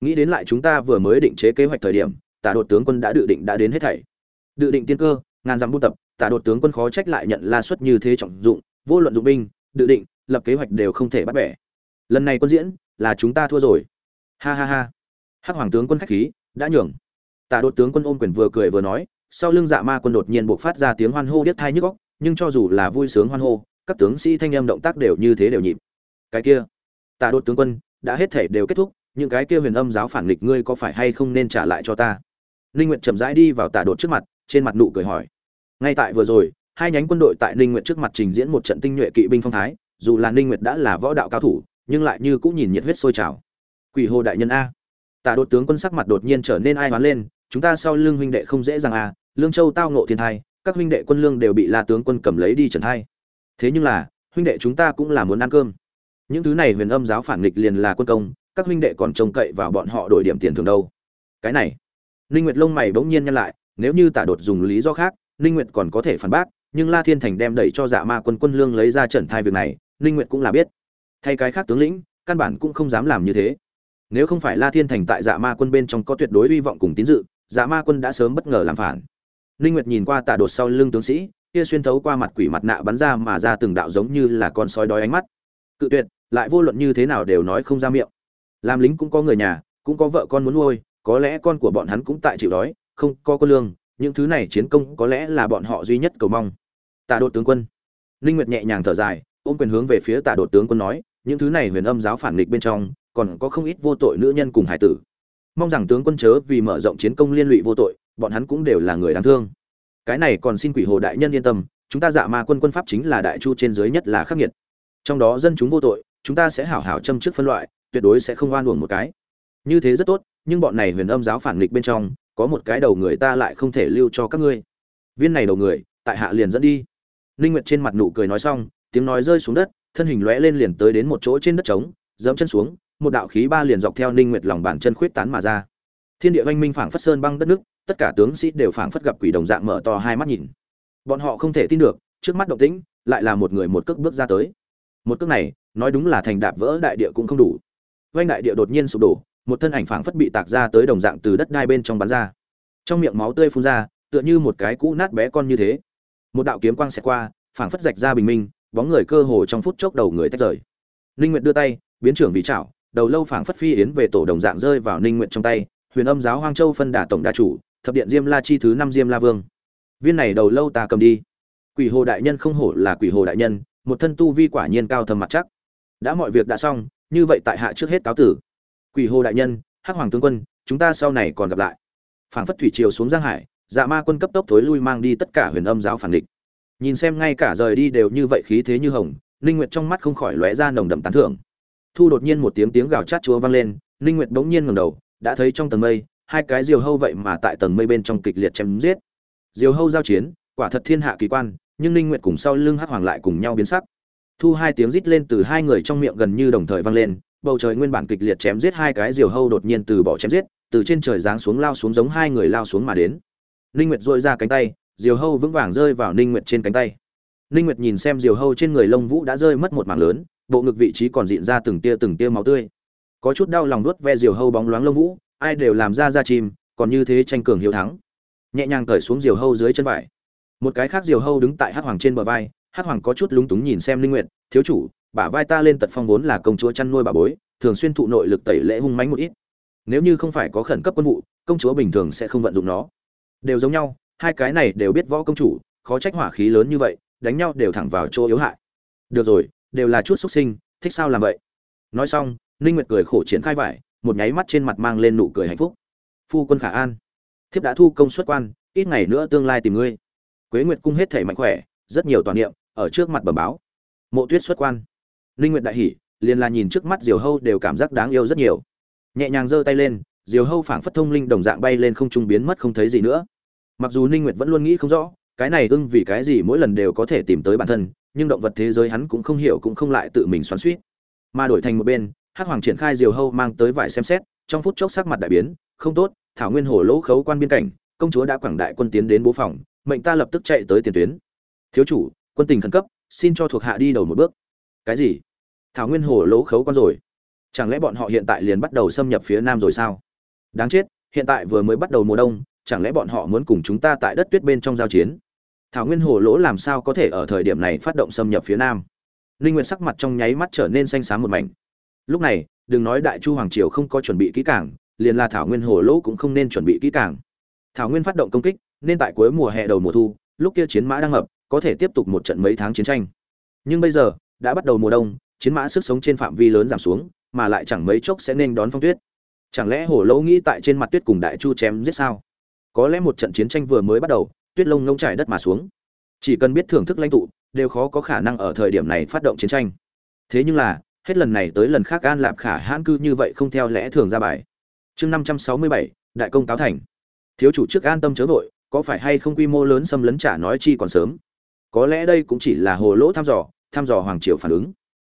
Nghĩ đến lại chúng ta vừa mới định chế kế hoạch thời điểm, tả đột tướng quân đã dự định đã đến hết thảy. Dự định tiên cơ, ngàn dặm buôn tập, tả đột tướng quân khó trách lại nhận la suất như thế trọng dụng, vô luận dụng binh, dự định, lập kế hoạch đều không thể bắt bẻ. Lần này quân diễn, là chúng ta thua rồi. Ha ha ha. Hắc hoàng tướng quân khách khí đã nhường. Tả đột tướng quân ôm quyền vừa cười vừa nói, sau lưng dạ ma quân đột nhiên buộc phát ra tiếng hoan hô điếc thai nhức góc nhưng cho dù là vui sướng hoan hô, các tướng sĩ thanh âm động tác đều như thế đều nhịp. Cái kia, tả đột tướng quân, đã hết thể đều kết thúc, những cái kia huyền âm giáo phản nghịch ngươi có phải hay không nên trả lại cho ta? Ninh nguyệt chậm rãi đi vào tả đột trước mặt, trên mặt nụ cười hỏi. Ngay tại vừa rồi, hai nhánh quân đội tại ninh nguyệt trước mặt trình diễn một trận tinh nhuệ kỵ binh phong thái, dù là ninh nguyệt đã là võ đạo cao thủ, nhưng lại như cũng nhìn nhiệt huyết sôi trào. Quỷ hồ đại nhân a tả đột tướng quân sắc mặt đột nhiên trở nên ai hoán lên chúng ta sau lưng huynh đệ không dễ dàng à? lương châu tao ngộ thiên tai, các huynh đệ quân lương đều bị la tướng quân cầm lấy đi trần hai. thế nhưng là huynh đệ chúng ta cũng là muốn ăn cơm những thứ này huyền âm giáo phản nghịch liền là quân công các huynh đệ còn trông cậy vào bọn họ đổi điểm tiền thường đâu cái này ninh nguyệt lông mày bỗng nhiên nhăn lại nếu như tả đột dùng lý do khác ninh nguyệt còn có thể phản bác nhưng la thiên thành đem đẩy cho dạ ma quân quân lương lấy ra trần thai việc này ninh nguyệt cũng là biết thay cái khác tướng lĩnh căn bản cũng không dám làm như thế nếu không phải la thiên thành tại dạ ma quân bên trong có tuyệt đối hy vọng cùng tín dự dạ ma quân đã sớm bất ngờ làm phản. Ninh nguyệt nhìn qua Tạ đột sau lưng tướng sĩ, kia xuyên thấu qua mặt quỷ mặt nạ bắn ra mà ra từng đạo giống như là con sói đói ánh mắt. Cự tuyệt, lại vô luận như thế nào đều nói không ra miệng. Làm lính cũng có người nhà, cũng có vợ con muốn nuôi, có lẽ con của bọn hắn cũng tại chịu đói, không có quân lương, những thứ này chiến công có lẽ là bọn họ duy nhất cầu mong. Tạ đột tướng quân. Ninh nguyệt nhẹ nhàng thở dài, ôm quyền hướng về phía tạ đột tướng quân nói, những thứ này huyền âm giáo phản nghịch bên trong còn có không ít vô tội nữ nhân cùng hải tử. Mong rằng tướng quân chớ vì mở rộng chiến công liên lụy vô tội, bọn hắn cũng đều là người đáng thương. Cái này còn xin quỷ hồ đại nhân yên tâm, chúng ta dạ ma quân quân pháp chính là đại chu trên dưới nhất là khắc nghiệt. Trong đó dân chúng vô tội, chúng ta sẽ hảo hảo châm trước phân loại, tuyệt đối sẽ không oan uổng một cái. Như thế rất tốt, nhưng bọn này huyền âm giáo phản nghịch bên trong, có một cái đầu người ta lại không thể lưu cho các ngươi. Viên này đầu người, tại hạ liền dẫn đi. Linh nguyệt trên mặt nụ cười nói xong, tiếng nói rơi xuống đất, thân hình lóe lên liền tới đến một chỗ trên đất trống giẫm chân xuống một đạo khí ba liền dọc theo linh nguyệt lòng bàn chân khuyết tán mà ra. Thiên địa vanh minh phảng phất sơn băng đất nước, tất cả tướng sĩ đều phảng phất gặp quỷ đồng dạng mở to hai mắt nhìn. Bọn họ không thể tin được, trước mắt động tĩnh, lại là một người một cước bước ra tới. Một cước này, nói đúng là thành đạp vỡ đại địa cũng không đủ. Vanh đại địa đột nhiên sụp đổ, một thân ảnh phảng phất bị tạc ra tới đồng dạng từ đất đai bên trong bắn ra. Trong miệng máu tươi phun ra, tựa như một cái cũ nát bé con như thế. Một đạo kiếm quang xẹt qua, phảng phất rạch ra bình minh, bóng người cơ hồ trong phút chốc đầu người tách rời. Linh nguyệt đưa tay, biến trưởng vị chảo đầu lâu phảng phất phi yến về tổ đồng dạng rơi vào ninh nguyện trong tay, huyền âm giáo hoang châu phân đà tổng đà chủ, thập điện diêm la chi thứ năm diêm la vương. Viên này đầu lâu ta cầm đi. Quỷ hồ đại nhân không hổ là quỷ hồ đại nhân, một thân tu vi quả nhiên cao thầm mặt chắc. Đã mọi việc đã xong, như vậy tại hạ trước hết cáo tử. Quỷ hồ đại nhân, hắc hoàng tướng quân, chúng ta sau này còn gặp lại. Phảng phất thủy triều xuống giang hải dạ ma quân cấp tốc thối lui mang đi tất cả huyền âm giáo phản địch. Nhìn xem ngay cả rời đi đều như vậy khí thế như hồng, ninh nguyệt trong mắt không khỏi lóe ra nồng đậm tán thưởng thu đột nhiên một tiếng tiếng gào chát chúa vang lên, ninh nguyệt bỗng nhiên ngẩng đầu, đã thấy trong tầng mây, hai cái diều hâu vậy mà tại tầng mây bên trong kịch liệt chém giết. Diều hâu giao chiến, quả thật thiên hạ kỳ quan, nhưng ninh nguyệt cùng sau lưng hắc hoàng lại cùng nhau biến sắc. Thu hai tiếng rít lên từ hai người trong miệng gần như đồng thời vang lên, bầu trời nguyên bản kịch liệt chém giết hai cái diều hâu đột nhiên từ bỏ chém giết, từ trên trời giáng xuống lao xuống giống hai người lao xuống mà đến. Ninh nguyệt dội ra cánh tay, diều hâu vững vàng rơi vào ninh nguyệt trên cánh tay. Ninh nguyệt nhìn xem diều hâu trên người lông vũ đã rơi mất một mảng lớn bộ ngực vị trí còn dịn ra từng tia từng tia máu tươi. Có chút đau lòng nuốt ve diều hâu bóng loáng lông vũ ai đều làm ra ra chim còn như thế tranh cường hiếu thắng. Nhẹ nhàng cởi xuống diều hâu dưới chân vải. Một cái khác diều hâu đứng tại hát hoàng trên bờ vai hát hoàng có chút lúng túng nhìn xem linh nguyện, thiếu chủ bả vai ta lên tật phong vốn là công chúa chăn nuôi bà bối thường xuyên thụ nội lực tẩy lễ hung mãnh một ít. Nếu như không phải có khẩn cấp quân vụ công chúa bình thường sẽ không vận dụng nó. Đều giống nhau hai cái này đều biết võ công chủ khó trách hỏa khí lớn như vậy đánh nhau đều thẳng vào chỗ yếu hại. Được rồi đều là chút xuất sinh, thích sao làm vậy? Nói xong, ninh nguyệt cười khổ triển khai vải, một nháy mắt trên mặt mang lên nụ cười hạnh phúc. Phu quân khả an, thiếp đã thu công xuất quan, ít ngày nữa tương lai tìm ngươi. Quế nguyệt cung hết thể mạnh khỏe, rất nhiều toàn niệm, ở trước mặt bẩm báo. Mộ tuyết xuất quan. Ninh nguyệt đại hỉ, liền là nhìn trước mắt diều hâu đều cảm giác đáng yêu rất nhiều. Nhẹ nhàng giơ tay lên, diều hâu phảng phất thông linh đồng dạng bay lên không trung biến mất không thấy gì nữa. Mặc dù ninh nguyệt vẫn luôn nghĩ không rõ cái này ưng vì cái gì mỗi lần đều có thể tìm tới bản thân, nhưng động vật thế giới hắn cũng không hiểu cũng không lại tự mình xoắn suýt mà đổi thành một bên, hắc hoàng triển khai diều hâu mang tới vải xem xét, trong phút chốc sắc mặt đại biến, không tốt, thảo nguyên hồ lỗ khấu quan biên cảnh, công chúa đã quảng đại quân tiến đến bố phòng, mệnh ta lập tức chạy tới tiền tuyến. Thiếu chủ, quân tình khẩn cấp, xin cho thuộc hạ đi đầu một bước. Cái gì? Thảo nguyên hồ lỗ khấu quan rồi. Chẳng lẽ bọn họ hiện tại liền bắt đầu xâm nhập phía nam rồi sao? Đáng chết, hiện tại vừa mới bắt đầu mùa đông, chẳng lẽ bọn họ muốn cùng chúng ta tại đất tuyết bên trong giao chiến? Thảo nguyên hồ lỗ làm sao có thể ở thời điểm này phát động xâm nhập phía nam? Ninh nguyện sắc mặt trong nháy mắt trở nên xanh xám một mảnh. Lúc này, đừng nói đại chu hoàng triều không có chuẩn bị kỹ càng, liền là thảo nguyên hồ lỗ cũng không nên chuẩn bị kỹ càng. Thảo nguyên phát động công kích, nên tại cuối mùa hè đầu mùa thu, lúc kia chiến mã đang ngập, có thể tiếp tục một trận mấy tháng chiến tranh. Nhưng bây giờ, đã bắt đầu mùa đông, chiến mã sức sống trên phạm vi lớn giảm xuống, mà lại chẳng mấy chốc sẽ nên đón phong tuyết. Chẳng lẽ hồ lỗ nghĩ tại trên mặt tuyết cùng đại chu chém giết sao? Có lẽ một trận chiến tranh vừa mới bắt đầu tuyết lông ngông trải đất mà xuống. Chỉ cần biết thưởng thức lãnh tụ, đều khó có khả năng ở thời điểm này phát động chiến tranh. Thế nhưng là, hết lần này tới lần khác an lạp khả hãn cư như vậy không theo lẽ thường ra bài. Chương năm trăm sáu mươi bảy, đại công cáo thành. Thiếu chủ trước an tâm chớ vội, có phải hay không quy mô lớn xâm lấn trả nói chi còn sớm? Có lẽ đây cũng chỉ là hồ lỗ thăm dò thăm dò hoàng triều phản ứng.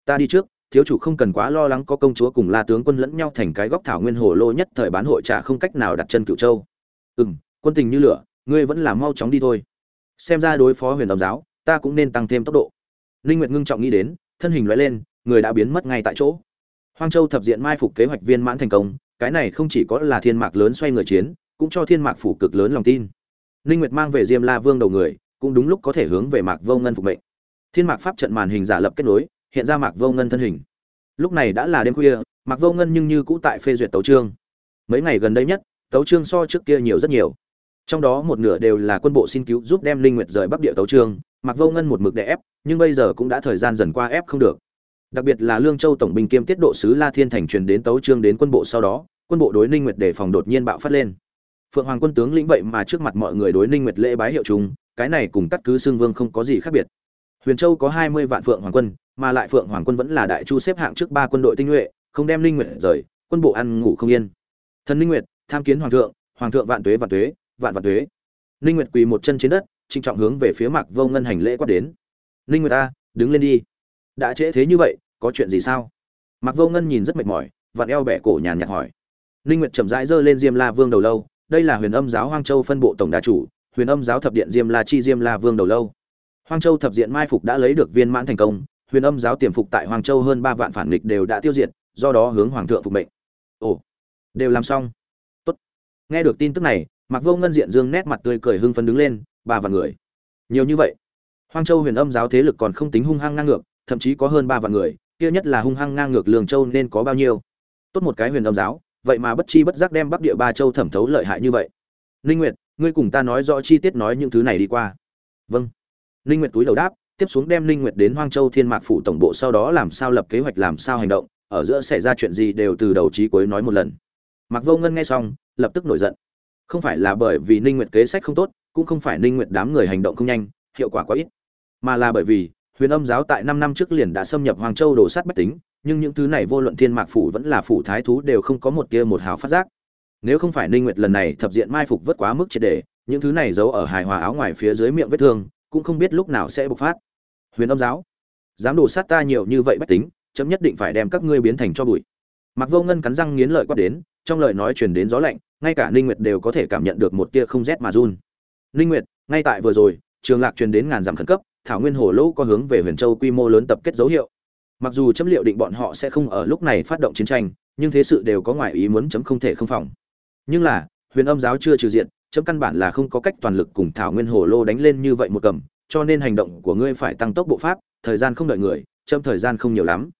Ta đi trước, thiếu chủ không cần quá lo lắng có công chúa cùng la tướng quân lẫn nhau thành cái góc thảo nguyên hồ lô nhất thời bán hội trả không cách nào đặt chân cựu châu. Ừ m quân tình như lửa ngươi vẫn là mau chóng đi thôi. Xem ra đối phó huyền âm giáo, ta cũng nên tăng thêm tốc độ. Linh nguyệt ngưng trọng nghĩ đến, thân hình lóe lên, người đã biến mất ngay tại chỗ. Hoang châu thập diện mai phục kế hoạch viên mãn thành công, cái này không chỉ có là thiên mạc lớn xoay người chiến, cũng cho thiên mạc phủ cực lớn lòng tin. Linh nguyệt mang về diêm la vương đầu người, cũng đúng lúc có thể hướng về mạc vô ngân phục mệnh. Thiên mạc pháp trận màn hình giả lập kết nối, hiện ra mạc vô ngân thân hình. Lúc này đã là đêm khuya, mạc vô ngân nhưng như cũ tại phê duyệt tấu trương mấy ngày gần đây nhất, tấu trương so trước kia nhiều rất nhiều trong đó một nửa đều là quân bộ xin cứu giúp đem linh nguyệt rời bắc địa tấu trương, mặc vô ngân một mực đè ép, nhưng bây giờ cũng đã thời gian dần qua ép không được. Đặc biệt là lương châu tổng binh kiêm tiết độ sứ la thiên thành truyền đến tấu trương đến quân bộ sau đó, quân bộ đối ninh nguyệt đề phòng đột nhiên bạo phát lên. Phượng hoàng quân tướng lĩnh vậy mà trước mặt mọi người đối ninh nguyệt lễ bái hiệu chúng, cái này cùng cắt cứ xương vương không có gì khác biệt. Huyền châu có 20 vạn phượng hoàng quân, mà lại phượng hoàng quân vẫn là đại chu xếp hạng trước ba quân đội tinh nhuệ, không đem ninh nguyệt rời, quân bộ ăn ngủ không yên. Thần ninh nguyệt, tham kiến hoàng thượng hoàng thượng vạn tuế vạn tuế vạn vạn thuế, ninh nguyệt quỳ một chân trên đất trinh trọng hướng về phía mạc vô ngân hành lễ quát đến. Ninh nguyệt ta đứng lên đi. Đã trễ thế như vậy có chuyện gì sao? Mạc vô ngân nhìn rất mệt mỏi vặn eo bẻ cổ nhàn nhạt hỏi. Ninh nguyệt chậm rãi giơ lên diêm la vương đầu lâu đây là huyền âm giáo hoang châu phân bộ tổng đà chủ huyền âm giáo thập điện diêm la chi diêm la vương đầu lâu. Hoang châu thập diện mai phục đã lấy được viên mãn thành công huyền âm giáo tiềm phục tại hoang châu hơn ba vạn phản nghịch đều đã tiêu diệt do đó hướng hoàng thượng phục mệnh. Ồ đều làm xong. Tốt. Nghe được tin tức này mạc vô ngân diện dương nét mặt tươi cười hưng phấn đứng lên ba vạn người. Nhiều như vậy. Hoang châu huyền âm giáo thế lực còn không tính hung hăng ngang ngược, thậm chí có hơn ba vạn người, kia nhất là hung hăng ngang ngược Lương châu nên có bao nhiêu? Tốt một cái huyền âm giáo, vậy mà bất chi bất giác đem bắc địa ba châu thẩm thấu lợi hại như vậy. Linh nguyệt, ngươi cùng ta nói rõ chi tiết nói những thứ này đi qua. Vâng. Linh nguyệt túi đầu đáp, tiếp xuống đem Linh nguyệt đến hoang châu thiên mạc phủ tổng bộ sau đó làm sao lập kế hoạch, làm sao hành động, ở giữa xảy ra chuyện gì đều từ đầu chí cuối nói một lần. Mạc vô ngân nghe xong, lập tức nổi giận không phải là bởi vì ninh nguyệt kế sách không tốt, cũng không phải ninh nguyệt đám người hành động không nhanh, hiệu quả quá ít, mà là bởi vì huyền âm giáo tại 5 năm trước liền đã xâm nhập hoàng châu đổ sát bách tính, nhưng những thứ này vô luận thiên mạc phủ vẫn là phủ thái thú đều không có một tia một hào phát giác. Nếu không phải ninh nguyệt lần này thập diện mai phục vất quá mức triệt để, những thứ này giấu ở hài hòa áo ngoài phía dưới miệng vết thương, cũng không biết lúc nào sẽ bộc phát. Huyền âm giáo, dám đổ sát ta nhiều như vậy bách tính, chấm nhất định phải đem các ngươi biến thành cho bụi. Mặc vô ngân cắn răng nghiến lợi quát đến trong lời nói truyền đến gió lạnh, ngay cả ninh nguyệt đều có thể cảm nhận được một tia không rét mà run. Ninh nguyệt, ngay tại vừa rồi, trường lạc truyền đến ngàn dặm khẩn cấp, thảo nguyên hồ lỗ có hướng về huyền châu quy mô lớn tập kết dấu hiệu. Mặc dù chấm liệu định bọn họ sẽ không ở lúc này phát động chiến tranh, nhưng thế sự đều có ngoại ý muốn chấm không thể không phòng. Nhưng là, huyền âm giáo chưa trừ diện, chấm căn bản là không có cách toàn lực cùng thảo nguyên hồ lô đánh lên như vậy một cầm, cho nên hành động của ngươi phải tăng tốc bộ pháp, thời gian không đợi người, chấm thời gian không nhiều lắm.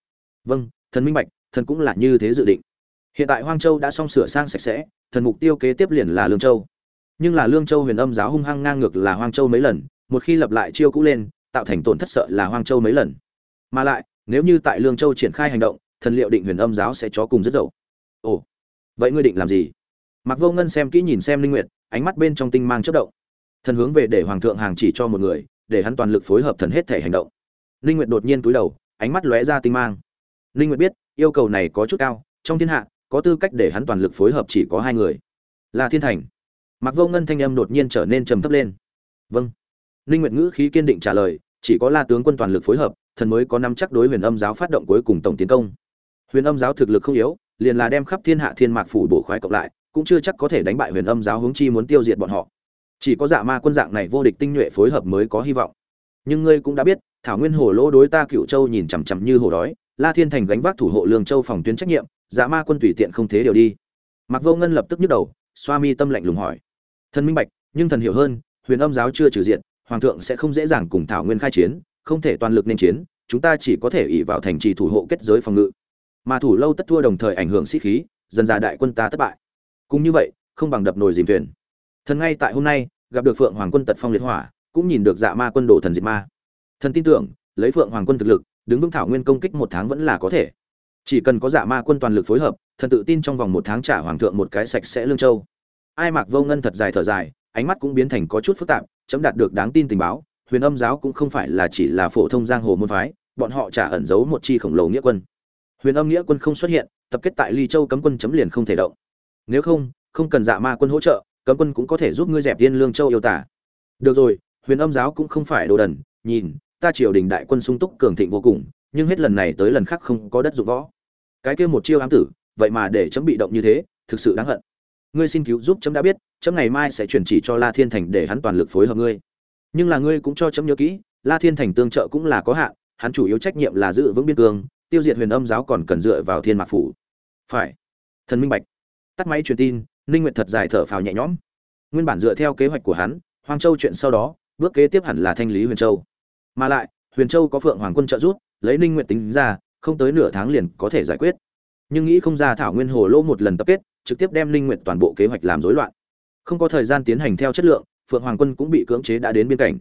Vâng thần minh bạch, thần cũng là như thế dự định hiện tại hoang châu đã xong sửa sang sạch sẽ, thần mục tiêu kế tiếp liền là lương châu. Nhưng là lương châu huyền âm giáo hung hăng ngang ngược là hoang châu mấy lần, một khi lập lại chiêu cũ lên, tạo thành tổn thất sợ là hoang châu mấy lần. Mà lại, nếu như tại lương châu triển khai hành động, thần liệu định huyền âm giáo sẽ chó cùng rất dậu. Ồ, vậy ngươi định làm gì? Mặc vô ngân xem kỹ nhìn xem linh nguyệt, ánh mắt bên trong tinh mang chớp động. Thần hướng về để hoàng thượng hàng chỉ cho một người, để hắn toàn lực phối hợp thần hết thể hành động. Linh nguyệt đột nhiên cúi đầu, ánh mắt lóe ra tinh mang. Linh nguyệt biết, yêu cầu này có chút cao, trong thiên hạ có tư cách để hắn toàn lực phối hợp chỉ có hai người. Là thiên thành. Mặc vô ngân thanh âm đột nhiên trở nên trầm thấp lên. Vâng. Linh nguyệt ngữ khí kiên định trả lời, chỉ có la tướng quân toàn lực phối hợp, thần mới có nắm chắc đối huyền âm giáo phát động cuối cùng tổng tiến công. Huyền âm giáo thực lực không yếu, liền là đem khắp thiên hạ thiên mạc phủ bổ khoái cộng lại, cũng chưa chắc có thể đánh bại huyền âm giáo hướng chi muốn tiêu diệt bọn họ. Chỉ có dạ ma quân dạng này vô địch tinh nhuệ phối hợp mới có hy vọng. Nhưng ngươi cũng đã biết, thảo nguyên hồ lỗ đối ta cựu châu nhìn chằm chằm như hồ đói, la thiên thành gánh vác thủ hộ lương châu phòng tuyến trách nhiệm dạ ma quân tùy tiện không thế điều đi. Mặc vô ngân lập tức nhức đầu, xoa mi tâm lạnh lùng hỏi. Thần minh bạch, nhưng thần hiểu hơn, huyền âm giáo chưa trừ diện, hoàng thượng sẽ không dễ dàng cùng thảo nguyên khai chiến, không thể toàn lực nên chiến, chúng ta chỉ có thể ỉ vào thành trì thủ hộ kết giới phòng ngự. Mà thủ lâu tất thua đồng thời ảnh hưởng sĩ khí, dần ra đại quân ta thất bại. Cũng như vậy, không bằng đập nồi dìm thuyền. Thần ngay tại hôm nay, gặp được phượng hoàng quân tật phong liệt hỏa, cũng nhìn được dạ ma quân đổ thần diệt ma. Thần tin tưởng, lấy phượng hoàng quân thực lực, đứng vững thảo nguyên công kích một tháng vẫn là có thể chỉ cần có giả ma quân toàn lực phối hợp, thần tự tin trong vòng một tháng trả hoàng thượng một cái sạch sẽ lương châu. Ai mặc vô ngân thật dài thở dài, ánh mắt cũng biến thành có chút phức tạp, chấm đạt được đáng tin tình báo, huyền âm giáo cũng không phải là chỉ là phổ thông giang hồ môn phái, bọn họ trả ẩn giấu một chi khổng lồ nghĩa quân. Huyền âm nghĩa quân không xuất hiện, tập kết tại ly châu cấm quân chấm liền không thể động. Nếu không không cần dạ ma quân hỗ trợ, cấm quân cũng có thể giúp ngươi dẹp tiên lương châu yêu tả. Được rồi, huyền âm giáo cũng không phải đồ đần, nhìn, ta triều đình đại quân sung túc cường thịnh vô cùng, nhưng hết lần này tới lần khác không có đất dụng võ cái kia một chiêu ám tử, vậy mà để chấm bị động như thế, thực sự đáng hận. Ngươi xin cứu giúp chấm đã biết, chấm ngày mai sẽ chuyển chỉ cho la thiên thành để hắn toàn lực phối hợp ngươi. Nhưng là ngươi cũng cho chấm nhớ kỹ, la thiên thành tương trợ cũng là có hạn, hắn chủ yếu trách nhiệm là giữ vững biên cương, tiêu diệt huyền âm giáo còn cần dựa vào thiên mạc phủ. Phải. Thần minh bạch. Tắt máy truyền tin, ninh nguyệt thật dài thở phào nhẹ nhõm. Nguyên bản dựa theo kế hoạch của hắn, hoang châu chuyện sau đó, bước kế tiếp hẳn là thanh lý huyền châu. Mà lại, huyền châu có phượng hoàng quân trợ giúp, lấy ninh nguyệt tính ra không tới nửa tháng liền có thể giải quyết. Nhưng nghĩ không ra thảo nguyên hồ lô một lần tập kết, trực tiếp đem linh nguyệt toàn bộ kế hoạch làm rối loạn. Không có thời gian tiến hành theo chất lượng, phượng hoàng quân cũng bị cưỡng chế đã đến biên cảnh.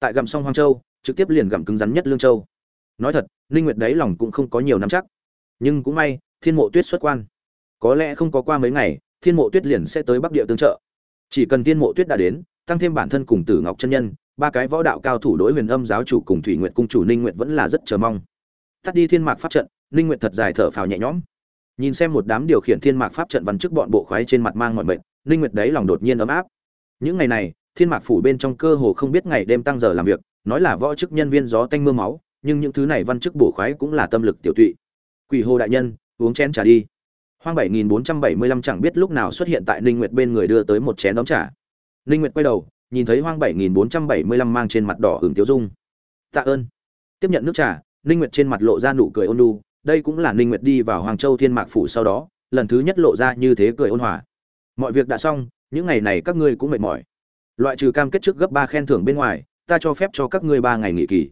Tại gầm sông hoang châu, trực tiếp liền gầm cứng rắn nhất lương châu. Nói thật, linh nguyệt đấy lòng cũng không có nhiều nắm chắc. Nhưng cũng may, thiên mộ tuyết xuất quan. Có lẽ không có qua mấy ngày, thiên mộ tuyết liền sẽ tới bắc địa tương trợ. Chỉ cần thiên mộ tuyết đã đến, tăng thêm bản thân cùng tử ngọc chân nhân, ba cái võ đạo cao thủ đối huyền âm giáo chủ cùng thủy Nguyệt cung chủ ninh Nguyệt vẫn là rất chờ mong tắt đi thiên mạc pháp trận, ninh nguyện thật dài thở phào nhẹ nhõm. Nhìn xem một đám điều khiển thiên mạc pháp trận văn chức bọn bộ khoái trên mặt mang mọi mệt ninh nguyệt đấy lòng đột nhiên ấm áp. Những ngày này, thiên mạc phủ bên trong cơ hồ không biết ngày đêm tăng giờ làm việc, nói là võ chức nhân viên gió tanh mưa máu, nhưng những thứ này văn chức bổ khoái cũng là tâm lực tiểu tụy. Quỷ hồ đại nhân, uống chén trà đi. Hoang bảy nghìn bốn trăm bảy mươi lăm chẳng biết lúc nào xuất hiện tại ninh nguyệt bên người đưa tới một chén đóng trà. Ninh nguyệt quay đầu, nhìn thấy hoang bảy nghìn bốn trăm bảy mươi lăm mang trên mặt đỏ hưởng tiêu dung. Tạ ơn. Tiếp nhận nước trà ninh nguyệt trên mặt lộ ra nụ cười ôn nhu, đây cũng là ninh nguyệt đi vào hoàng châu thiên mạc phủ sau đó, lần thứ nhất lộ ra như thế cười ôn hòa. Mọi việc đã xong, những ngày này các ngươi cũng mệt mỏi. Loại trừ cam kết trước gấp ba khen thưởng bên ngoài, ta cho phép cho các ngươi ba ngày nghỉ kỳ.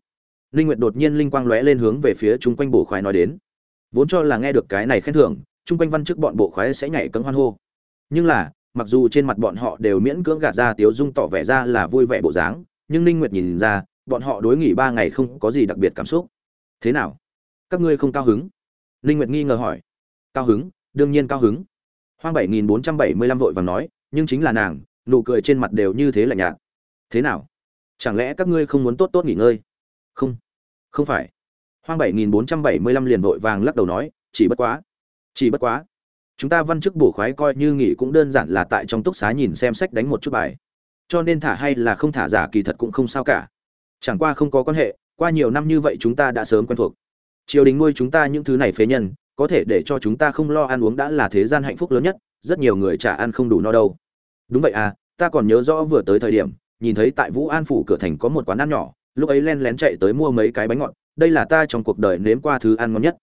Ninh nguyệt đột nhiên linh quang lóe lên hướng về phía Trung quanh bổ khoái nói đến. Vốn cho là nghe được cái này khen thưởng Trung quanh văn chức bọn bộ khoái sẽ nhảy cẫng hoan hô. Nhưng là, mặc dù trên mặt bọn họ đều miễn cưỡng gạt ra tiếu dung tỏ vẻ ra là vui vẻ bộ dáng, nhưng ninh nguyệt nhìn ra, bọn họ đối nghỉ ba ngày không có gì đặc biệt cảm xúc thế nào? Các ngươi không cao hứng? Ninh nguyệt nghi ngờ hỏi. Cao hứng? Đương nhiên cao hứng. Hoang 7475 vội vàng nói, nhưng chính là nàng, nụ cười trên mặt đều như thế lạnh nhạt. Thế nào? Chẳng lẽ các ngươi không muốn tốt tốt nghỉ ngơi? Không. Không phải. Hoang 7475 liền vội vàng lắc đầu nói, chỉ bất quá. Chỉ bất quá. Chúng ta văn chức bổ khoái coi như nghỉ cũng đơn giản là tại trong túc xá nhìn xem sách đánh một chút bài. Cho nên thả hay là không thả giả kỳ thật cũng không sao cả. Chẳng qua không có quan hệ qua nhiều năm như vậy chúng ta đã sớm quen thuộc. Triều đình nuôi chúng ta những thứ này phế nhân, có thể để cho chúng ta không lo ăn uống đã là thế gian hạnh phúc lớn nhất, rất nhiều người chả ăn không đủ no đâu. Đúng vậy à ta còn nhớ rõ vừa tới thời điểm, nhìn thấy tại vũ an phủ cửa thành có một quán ăn nhỏ, lúc ấy len lén chạy tới mua mấy cái bánh ngọt, đây là ta trong cuộc đời nếm qua thứ ăn ngon nhất.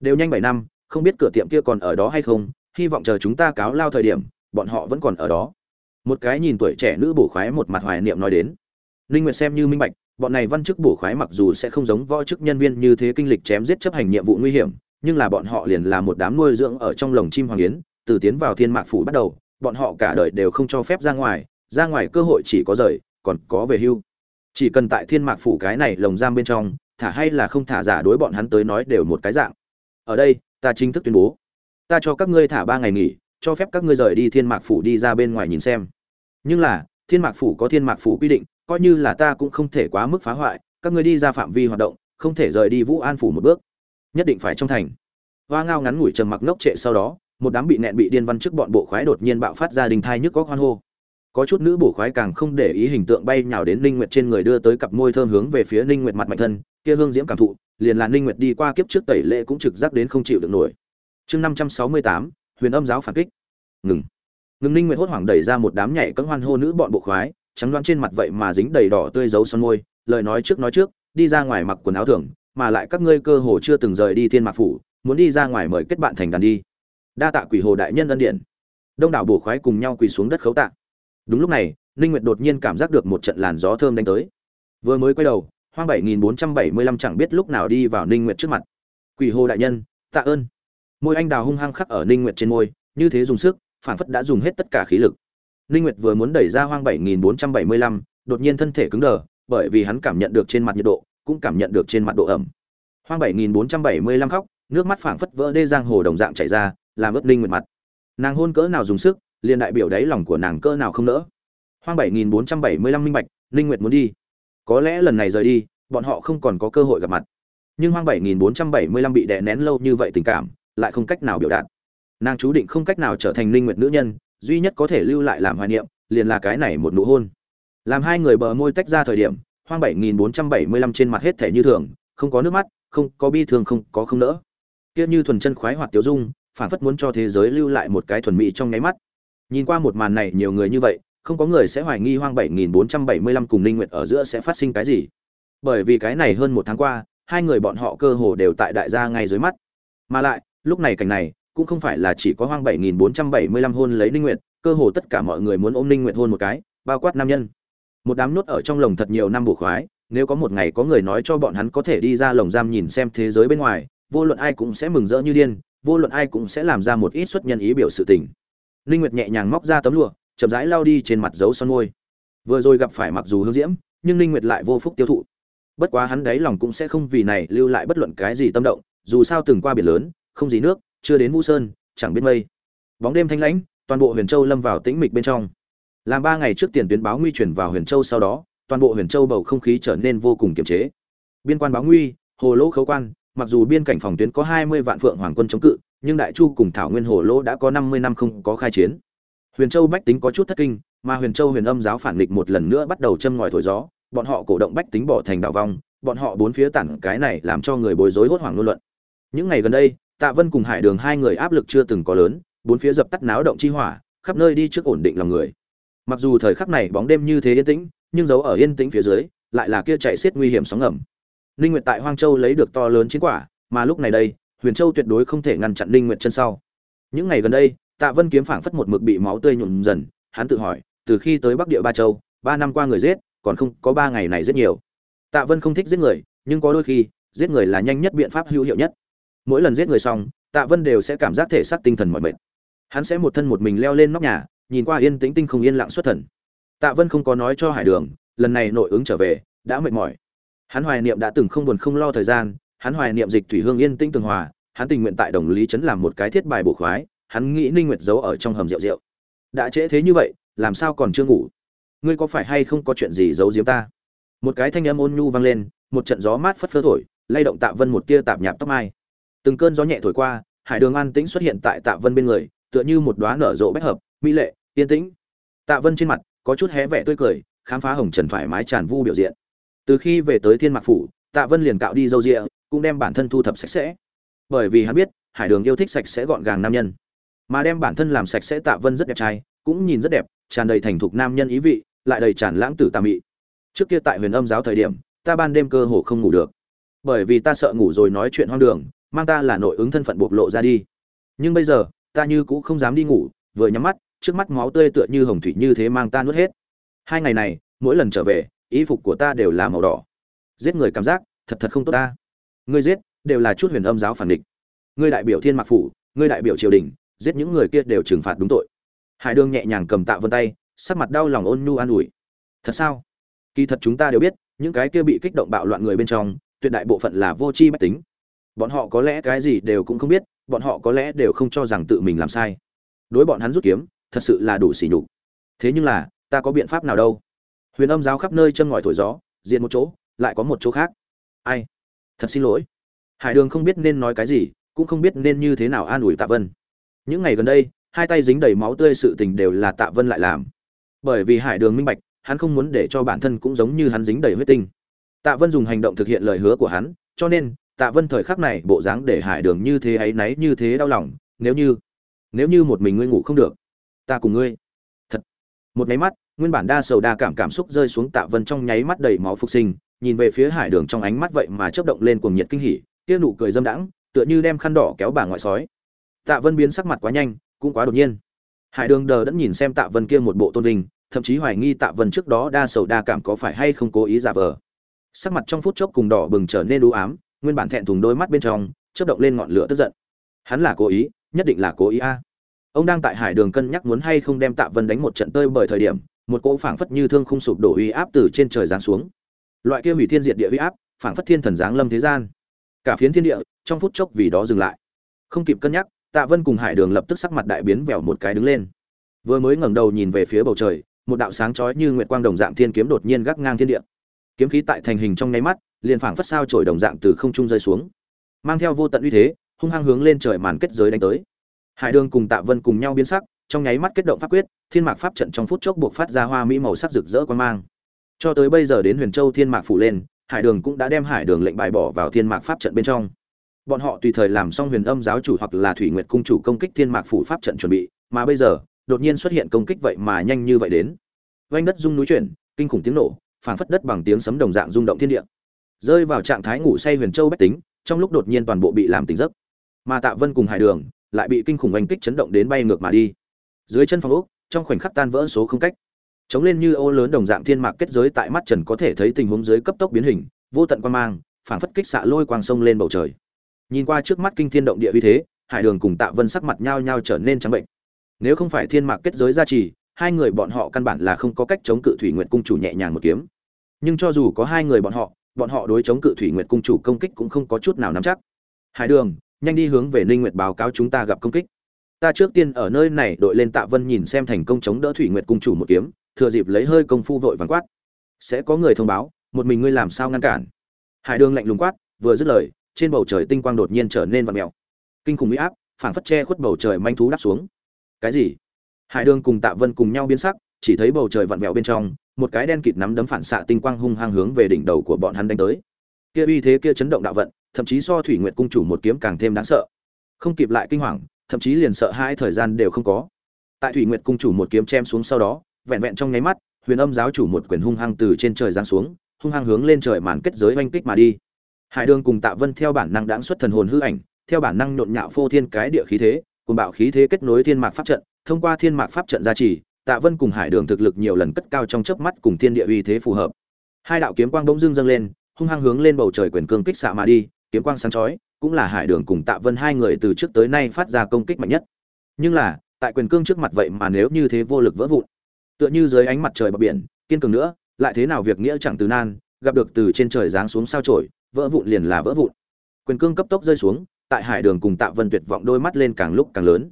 Đều nhanh bảy năm, không biết cửa tiệm kia còn ở đó hay không, hy vọng chờ chúng ta cáo lao thời điểm, bọn họ vẫn còn ở đó. Một cái nhìn tuổi trẻ nữ bổ khoái một mặt hoài niệm nói đến. Linh nguyệt xem như minh bạch bọn này văn chức bổ khoái mặc dù sẽ không giống võ chức nhân viên như thế kinh lịch chém giết chấp hành nhiệm vụ nguy hiểm, nhưng là bọn họ liền là một đám nuôi dưỡng ở trong lồng chim hoàng yến, từ tiến vào thiên mạc phủ bắt đầu, bọn họ cả đời đều không cho phép ra ngoài ra ngoài cơ hội chỉ có rời, còn có về hưu. Chỉ cần tại thiên mạc phủ cái này lồng giam bên trong, thả hay là không thả giả đối bọn hắn tới nói đều một cái dạng. Ở đây, ta chính thức tuyên bố. Ta cho các ngươi thả ba ngày nghỉ, cho phép các ngươi rời đi thiên mạc phủ đi ra bên ngoài nhìn xem. Nhưng là, thiên mạc phủ có thiên mạc phủ quy định coi như là ta cũng không thể quá mức phá hoại các ngươi đi ra phạm vi hoạt động không thể rời đi vũ an phủ một bước. Nhất định phải trong thành. Hoa ngao ngắn ngủi trầm mặc ngốc trệ sau đó một đám bị nẹn bị điên văn trước bọn bộ khoái đột nhiên bạo phát ra đình thai nhức có hoan hô. Có chút nữ bổ khoái càng không để ý hình tượng bay nhào đến ninh nguyệt trên người đưa tới cặp môi thơm hướng về phía ninh nguyệt mặt mạnh thân kia hương diễm cảm thụ liền là ninh nguyệt đi qua kiếp trước tẩy lệ cũng trực giác đến không chịu được nổi. Chương 568, huyền âm giáo phản kích. Ngừng. Ngừng ninh nguyệt hốt hoảng đẩy ra một đám nhảy cẫng hoan hô nữ bọn bộ khoái trắng đoán trên mặt vậy mà dính đầy đỏ tươi dấu son môi, lời nói trước nói trước, đi ra ngoài mặc quần áo thường, mà lại các ngươi cơ hồ chưa từng rời đi thiên mạc phủ, muốn đi ra ngoài mời kết bạn thành đàn đi. Đa tạ quỷ hồ đại nhân ân điện đông đảo bổ khoái cùng nhau quỳ xuống đất khấu tạ. Đúng lúc này, ninh nguyệt đột nhiên cảm giác được một trận làn gió thơm đánh tới. Vừa mới quay đầu, hoang 7475 chẳng biết lúc nào đi vào ninh nguyệt trước mặt. Quỷ hồ đại nhân, tạ ơn. Môi anh đào hung hăng khắc ở ninh nguyệt trên môi, như thế dùng sức phản phất đã dùng hết tất cả khí lực ninh nguyệt vừa muốn đẩy ra hoang 7475, đột nhiên thân thể cứng đờ bởi vì hắn cảm nhận được trên mặt nhiệt độ cũng cảm nhận được trên mặt độ ẩm. Hoang 7475 khóc nước mắt phảng phất vỡ đê giang hồ đồng dạng chảy ra làm ướt ninh nguyệt mặt. Nàng hôn cỡ nào dùng sức liền đại biểu đáy lòng của nàng cỡ nào không nỡ. Hoang 7475 minh bạch ninh nguyệt muốn đi. Có lẽ lần này rời đi bọn họ không còn có cơ hội gặp mặt. Nhưng hoang 7475 bị đè nén lâu như vậy tình cảm lại không cách nào biểu đạt. Nàng chú định không cách nào trở thành linh nguyệt nữ nhân duy nhất có thể lưu lại làm hoài niệm liền là cái này một nụ hôn làm hai người bờ môi tách ra thời điểm hoang 7475 trên mặt hết thể như thường không có nước mắt không có bi thương không có không nỡ kia như thuần chân khoái hoạt tiêu dung phản phất muốn cho thế giới lưu lại một cái thuần mỹ trong nháy mắt nhìn qua một màn này nhiều người như vậy không có người sẽ hoài nghi hoang 7475 cùng Ninh Nguyệt ở giữa sẽ phát sinh cái gì. Bởi vì cái này hơn một tháng qua, hai người bọn họ cơ hồ đều tại đại gia ngay dưới mắt. Mà lại, lúc này cảnh này, cũng không phải là chỉ có hoang 7475 hôn lấy Ninh Nguyệt, cơ hồ tất cả mọi người muốn ôm Ninh Nguyệt hôn một cái, bao quát nam nhân. Một đám nốt ở trong lồng thật nhiều năm bổ khoái, nếu có một ngày có người nói cho bọn hắn có thể đi ra lồng giam nhìn xem thế giới bên ngoài, vô luận ai cũng sẽ mừng rỡ như điên, vô luận ai cũng sẽ làm ra một ít xuất nhân ý biểu sự tình. Ninh Nguyệt nhẹ nhàng móc ra tấm lụa, chậm rãi lao đi trên mặt dấu son môi vừa rồi gặp phải mặc dù hương diễm nhưng ninh nguyệt lại vô phúc tiêu thụ bất quá hắn đấy lòng cũng sẽ không vì này lưu lại bất luận cái gì tâm động dù sao từng qua biển lớn không gì nước chưa đến vũ sơn, chẳng biết mây. Bóng đêm thanh lãnh, toàn bộ huyền châu lâm vào tĩnh mịch bên trong. Làm ba ngày trước tiền tuyến báo nguy truyền vào huyền châu sau đó, toàn bộ huyền châu bầu không khí trở nên vô cùng kiềm chế. Biên quan báo nguy, hồ lỗ khấu quan, mặc dù biên cảnh phòng tuyến có 20 vạn phượng hoàng quân chống cự, nhưng đại chu cùng thảo nguyên hồ lỗ đã có 50 năm không có khai chiến. Huyền châu bách tính có chút thất kinh, mà huyền châu huyền âm giáo phản nghịch một lần nữa bắt đầu châm ngòi thổi gió, bọn họ cổ động bách tính bỏ thành đảo vong, bọn họ bốn phía tản cái này làm cho người bối rối hốt hoảng luôn luận. Những ngày gần đây tạ vân cùng hải đường hai người áp lực chưa từng có lớn bốn phía dập tắt náo động chi hỏa khắp nơi đi trước ổn định lòng người mặc dù thời khắc này bóng đêm như thế yên tĩnh nhưng dấu ở yên tĩnh phía dưới lại là kia chạy xiết nguy hiểm sóng ngầm ninh nguyệt tại hoang châu lấy được to lớn chiến quả mà lúc này đây huyền châu tuyệt đối không thể ngăn chặn ninh nguyệt chân sau những ngày gần đây Tạ Vân kiếm phảng phất một mực bị máu tươi nhuộm dần, hắn tự hỏi, từ khi tới Bắc Địa Ba Châu, ba năm qua người giết, còn không có ba ngày này rất nhiều. Tạ Vân không thích giết người, nhưng có đôi khi, giết người là nhanh nhất biện pháp hữu hiệu nhất. Mỗi lần giết người xong, Tạ Vân đều sẽ cảm giác thể xác tinh thần mỏi mệt. Hắn sẽ một thân một mình leo lên nóc nhà, nhìn qua yên tĩnh tinh không yên lặng xuất thần. Tạ Vân không có nói cho Hải Đường, lần này nội ứng trở về, đã mệt mỏi. Hắn hoài niệm đã từng không buồn không lo thời gian, hắn hoài niệm dịch thủy hương yên tĩnh tường hòa, hắn tình nguyện tại đồng lý trấn làm một cái thiết bài bổ khoái, hắn nghĩ Ninh Nguyệt giấu ở trong hầm rượu rượu. Đã trễ thế như vậy, làm sao còn chưa ngủ? Ngươi có phải hay không có chuyện gì giấu giếm ta? Một cái thanh âm ôn nhu vang lên, một trận gió mát phất phơ thổi, lay động Tạ Vân một tia tạp nhạp tóc mai. Từng cơn gió nhẹ thổi qua, Hải Đường an tĩnh xuất hiện tại Tạ Vân bên người, tựa như một đoá nở rộ bách hợp, mỹ lệ, yên tĩnh. Tạ Vân trên mặt có chút hé vẻ tươi cười, khám phá hồng trần thoải mái tràn vu biểu diện. Từ khi về tới Thiên Mạc phủ, Tạ Vân liền cạo đi râu ria, cũng đem bản thân thu thập sạch sẽ. Bởi vì hắn biết, Hải Đường yêu thích sạch sẽ gọn gàng nam nhân mà đem bản thân làm sạch sẽ tạ vân rất đẹp trai cũng nhìn rất đẹp tràn đầy thành thục nam nhân ý vị lại đầy tràn lãng tử tà mị trước kia tại huyền âm giáo thời điểm ta ban đêm cơ hồ không ngủ được bởi vì ta sợ ngủ rồi nói chuyện hoang đường, mang ta là nội ứng thân phận bộc lộ ra đi. Nhưng bây giờ, ta như cũng không dám đi ngủ, vừa nhắm mắt, trước mắt máu tươi tựa như hồng thủy như thế mang ta nuốt hết. Hai ngày này, mỗi lần trở về, y phục của ta đều là màu đỏ. Giết người cảm giác, thật thật không tốt ta. Ngươi giết, đều là chút huyền âm giáo phản địch. Ngươi đại biểu thiên mạc phủ, ngươi đại biểu triều đình, giết những người kia đều trừng phạt đúng tội. Hải đường nhẹ nhàng cầm tạ vân tay, sắc mặt đau lòng ôn nhu an ủi. Thật sao? Kỳ thật chúng ta đều biết, những cái kia bị kích động bạo loạn người bên trong tuyệt đại bộ phận là vô tri bách tính. Bọn họ có lẽ cái gì đều cũng không biết, bọn họ có lẽ đều không cho rằng tự mình làm sai. Đối bọn hắn rút kiếm, thật sự là đủ sỉ nhục. Thế nhưng là, ta có biện pháp nào đâu? Huyền âm giáo khắp nơi chân ngòi thổi gió, diện một chỗ, lại có một chỗ khác. Ai? Thật xin lỗi. Hải đường không biết nên nói cái gì, cũng không biết nên như thế nào an ủi tạ vân. Những ngày gần đây, hai tay dính đầy máu tươi sự tình đều là tạ vân lại làm. Bởi vì hải đường minh bạch, hắn không muốn để cho bản thân cũng giống như hắn dính đầy huyết tinh tạ vân dùng hành động thực hiện lời hứa của hắn cho nên tạ vân thời khắc này bộ dáng để hải đường như thế ấy náy như thế đau lòng nếu như nếu như một mình ngươi ngủ không được ta cùng ngươi. Thật. Một cái mắt nguyên bản đa sầu đa cảm cảm xúc rơi xuống tạ vân trong nháy mắt đầy máu phục sinh nhìn về phía hải đường trong ánh mắt vậy mà chớp động lên cuồng nhiệt kinh hỉ kia nụ cười dâm đãng tựa như đem khăn đỏ kéo bà ngoại sói. Tạ vân biến sắc mặt quá nhanh cũng quá đột nhiên. Hải đường đờ đẫn nhìn xem tạ vân kia một bộ tôn linh, thậm chí hoài nghi tạ vân trước đó đa sầu đa cảm có phải hay không cố ý giả vờ sắc mặt trong phút chốc cùng đỏ bừng trở nên u ám nguyên bản thẹn thùng đôi mắt bên trong chớp động lên ngọn lửa tức giận. Hắn là cố ý nhất định là cố ý a. Ông đang tại hải đường cân nhắc muốn hay không đem tạ vân đánh một trận tơi bởi thời điểm một cỗ phảng phất như thương không sụp đổ uy áp từ trên trời giáng xuống. Loại kia hủy thiên diệt địa uy áp phảng phất thiên thần giáng lâm thế gian. Cả phiến thiên địa trong phút chốc vì đó dừng lại. Không kịp cân nhắc Tạ Vân cùng Hải Đường lập tức sắc mặt đại biến vèo một cái đứng lên. Vừa mới ngẩng đầu nhìn về phía bầu trời, một đạo sáng chói như nguyệt quang đồng dạng thiên kiếm đột nhiên gác ngang thiên địa. Kiếm khí tại thành hình trong nháy mắt, liền phảng phất sao chổi đồng dạng từ không trung rơi xuống, mang theo vô tận uy thế, hung hăng hướng lên trời màn kết giới đánh tới. Hải Đường cùng Tạ Vân cùng nhau biến sắc, trong nháy mắt kết động pháp quyết, Thiên Mạc pháp trận trong phút chốc buộc phát ra hoa mỹ màu sắc rực rỡ quan mang. Cho tới bây giờ đến Huyền Châu Thiên Mạc phủ lên, Hải Đường cũng đã đem Hải Đường lệnh bài bỏ vào Thiên Mạc pháp trận bên trong bọn họ tùy thời làm xong huyền âm giáo chủ hoặc là thủy nguyệt cung chủ công kích thiên mạc phủ pháp trận chuẩn bị mà bây giờ đột nhiên xuất hiện công kích vậy mà nhanh như vậy đến vanh đất rung núi chuyển kinh khủng tiếng nổ phảng phất đất bằng tiếng sấm đồng dạng rung động thiên địa. Rơi vào trạng thái ngủ say huyền châu bách tính, trong lúc đột nhiên toàn bộ bị làm tỉnh giấc. Mà tạ vân cùng hải đường lại bị kinh khủng oanh kích chấn động đến bay ngược mà đi. Dưới chân phòng ốc, trong khoảnh khắc tan vỡ số không cách. Chống lên như ô lớn đồng dạng thiên mạc kết giới tại mắt trần có thể thấy tình huống dưới cấp tốc biến hình, vô tận quan mang, phảng phất kích xạ lôi quang sông lên bầu trời. Nhìn qua trước mắt kinh thiên động địa uy thế, hải đường cùng tạ vân sắc mặt nhao nhao trở nên trắng bệnh. Nếu không phải thiên mạc kết giới gia trì hai người bọn họ căn bản là không có cách chống cự thủy nguyệt cung chủ nhẹ nhàng một kiếm. Nhưng cho dù có hai người bọn họ bọn họ đối chống cự thủy nguyệt cung chủ công kích cũng không có chút nào nắm chắc. Hải đường, nhanh đi hướng về ninh nguyệt báo cáo chúng ta gặp công kích. Ta trước tiên ở nơi này đội lên tạ vân nhìn xem thành công chống đỡ thủy nguyệt cung chủ một kiếm, thừa dịp lấy hơi công phu vội vàng quát. Sẽ có người thông báo, một mình ngươi làm sao ngăn cản? Hải đường lạnh lùng quát, vừa dứt lời, trên bầu trời tinh quang đột nhiên trở nên vặn mèo. Kinh khủng uy áp, phảng phất che khuất bầu trời manh thú đáp xuống. Cái gì? Hải đường cùng tạ vân cùng nhau biến sắc, chỉ thấy bầu trời vặn vẹo bên trong, một cái đen kịt nắm đấm phản xạ tinh quang hung hăng hướng về đỉnh đầu của bọn hắn đánh tới. Kia uy thế kia chấn động đạo vận, thậm chí so thủy nguyệt cung chủ một kiếm càng thêm đáng sợ. Không kịp lại kinh hoàng, thậm chí liền sợ hai thời gian đều không có. Tại thủy nguyệt cung chủ một kiếm chém xuống sau đó, vẹn vẹn trong nháy mắt, huyền âm giáo chủ một quyền hung hăng từ trên trời giáng xuống, hung hăng hướng lên trời màn kết giới oanh kích mà đi. Hải đường cùng tạ vân theo bản năng đãng xuất thần hồn hư ảnh, theo bản năng nhộn nhạo phô thiên cái địa khí thế, cùng bạo khí thế kết nối thiên mạc pháp trận thông qua thiên mạc pháp trận gia trì, tạ vân cùng hải đường thực lực nhiều lần cất cao trong chớp mắt cùng thiên địa uy thế phù hợp. Hai đạo kiếm quang bỗng dưng dâng lên, hung hăng hướng lên bầu trời quyền cương kích xạ mà đi, kiếm quang sáng chói, cũng là hải đường cùng tạ vân hai người từ trước tới nay phát ra công kích mạnh nhất. Nhưng là, tại quyền cương trước mặt vậy mà nếu như thế vô lực vỡ vụn. Tựa như dưới ánh mặt trời bờ biển, kiên cường nữa, lại thế nào việc nghĩa chẳng từ nan, gặp được từ trên trời giáng xuống sao trổi vỡ vụn liền là vỡ vụn. Quyền cương cấp tốc rơi xuống, tại hải đường cùng tạ vân tuyệt vọng đôi mắt lên càng lúc càng lớn.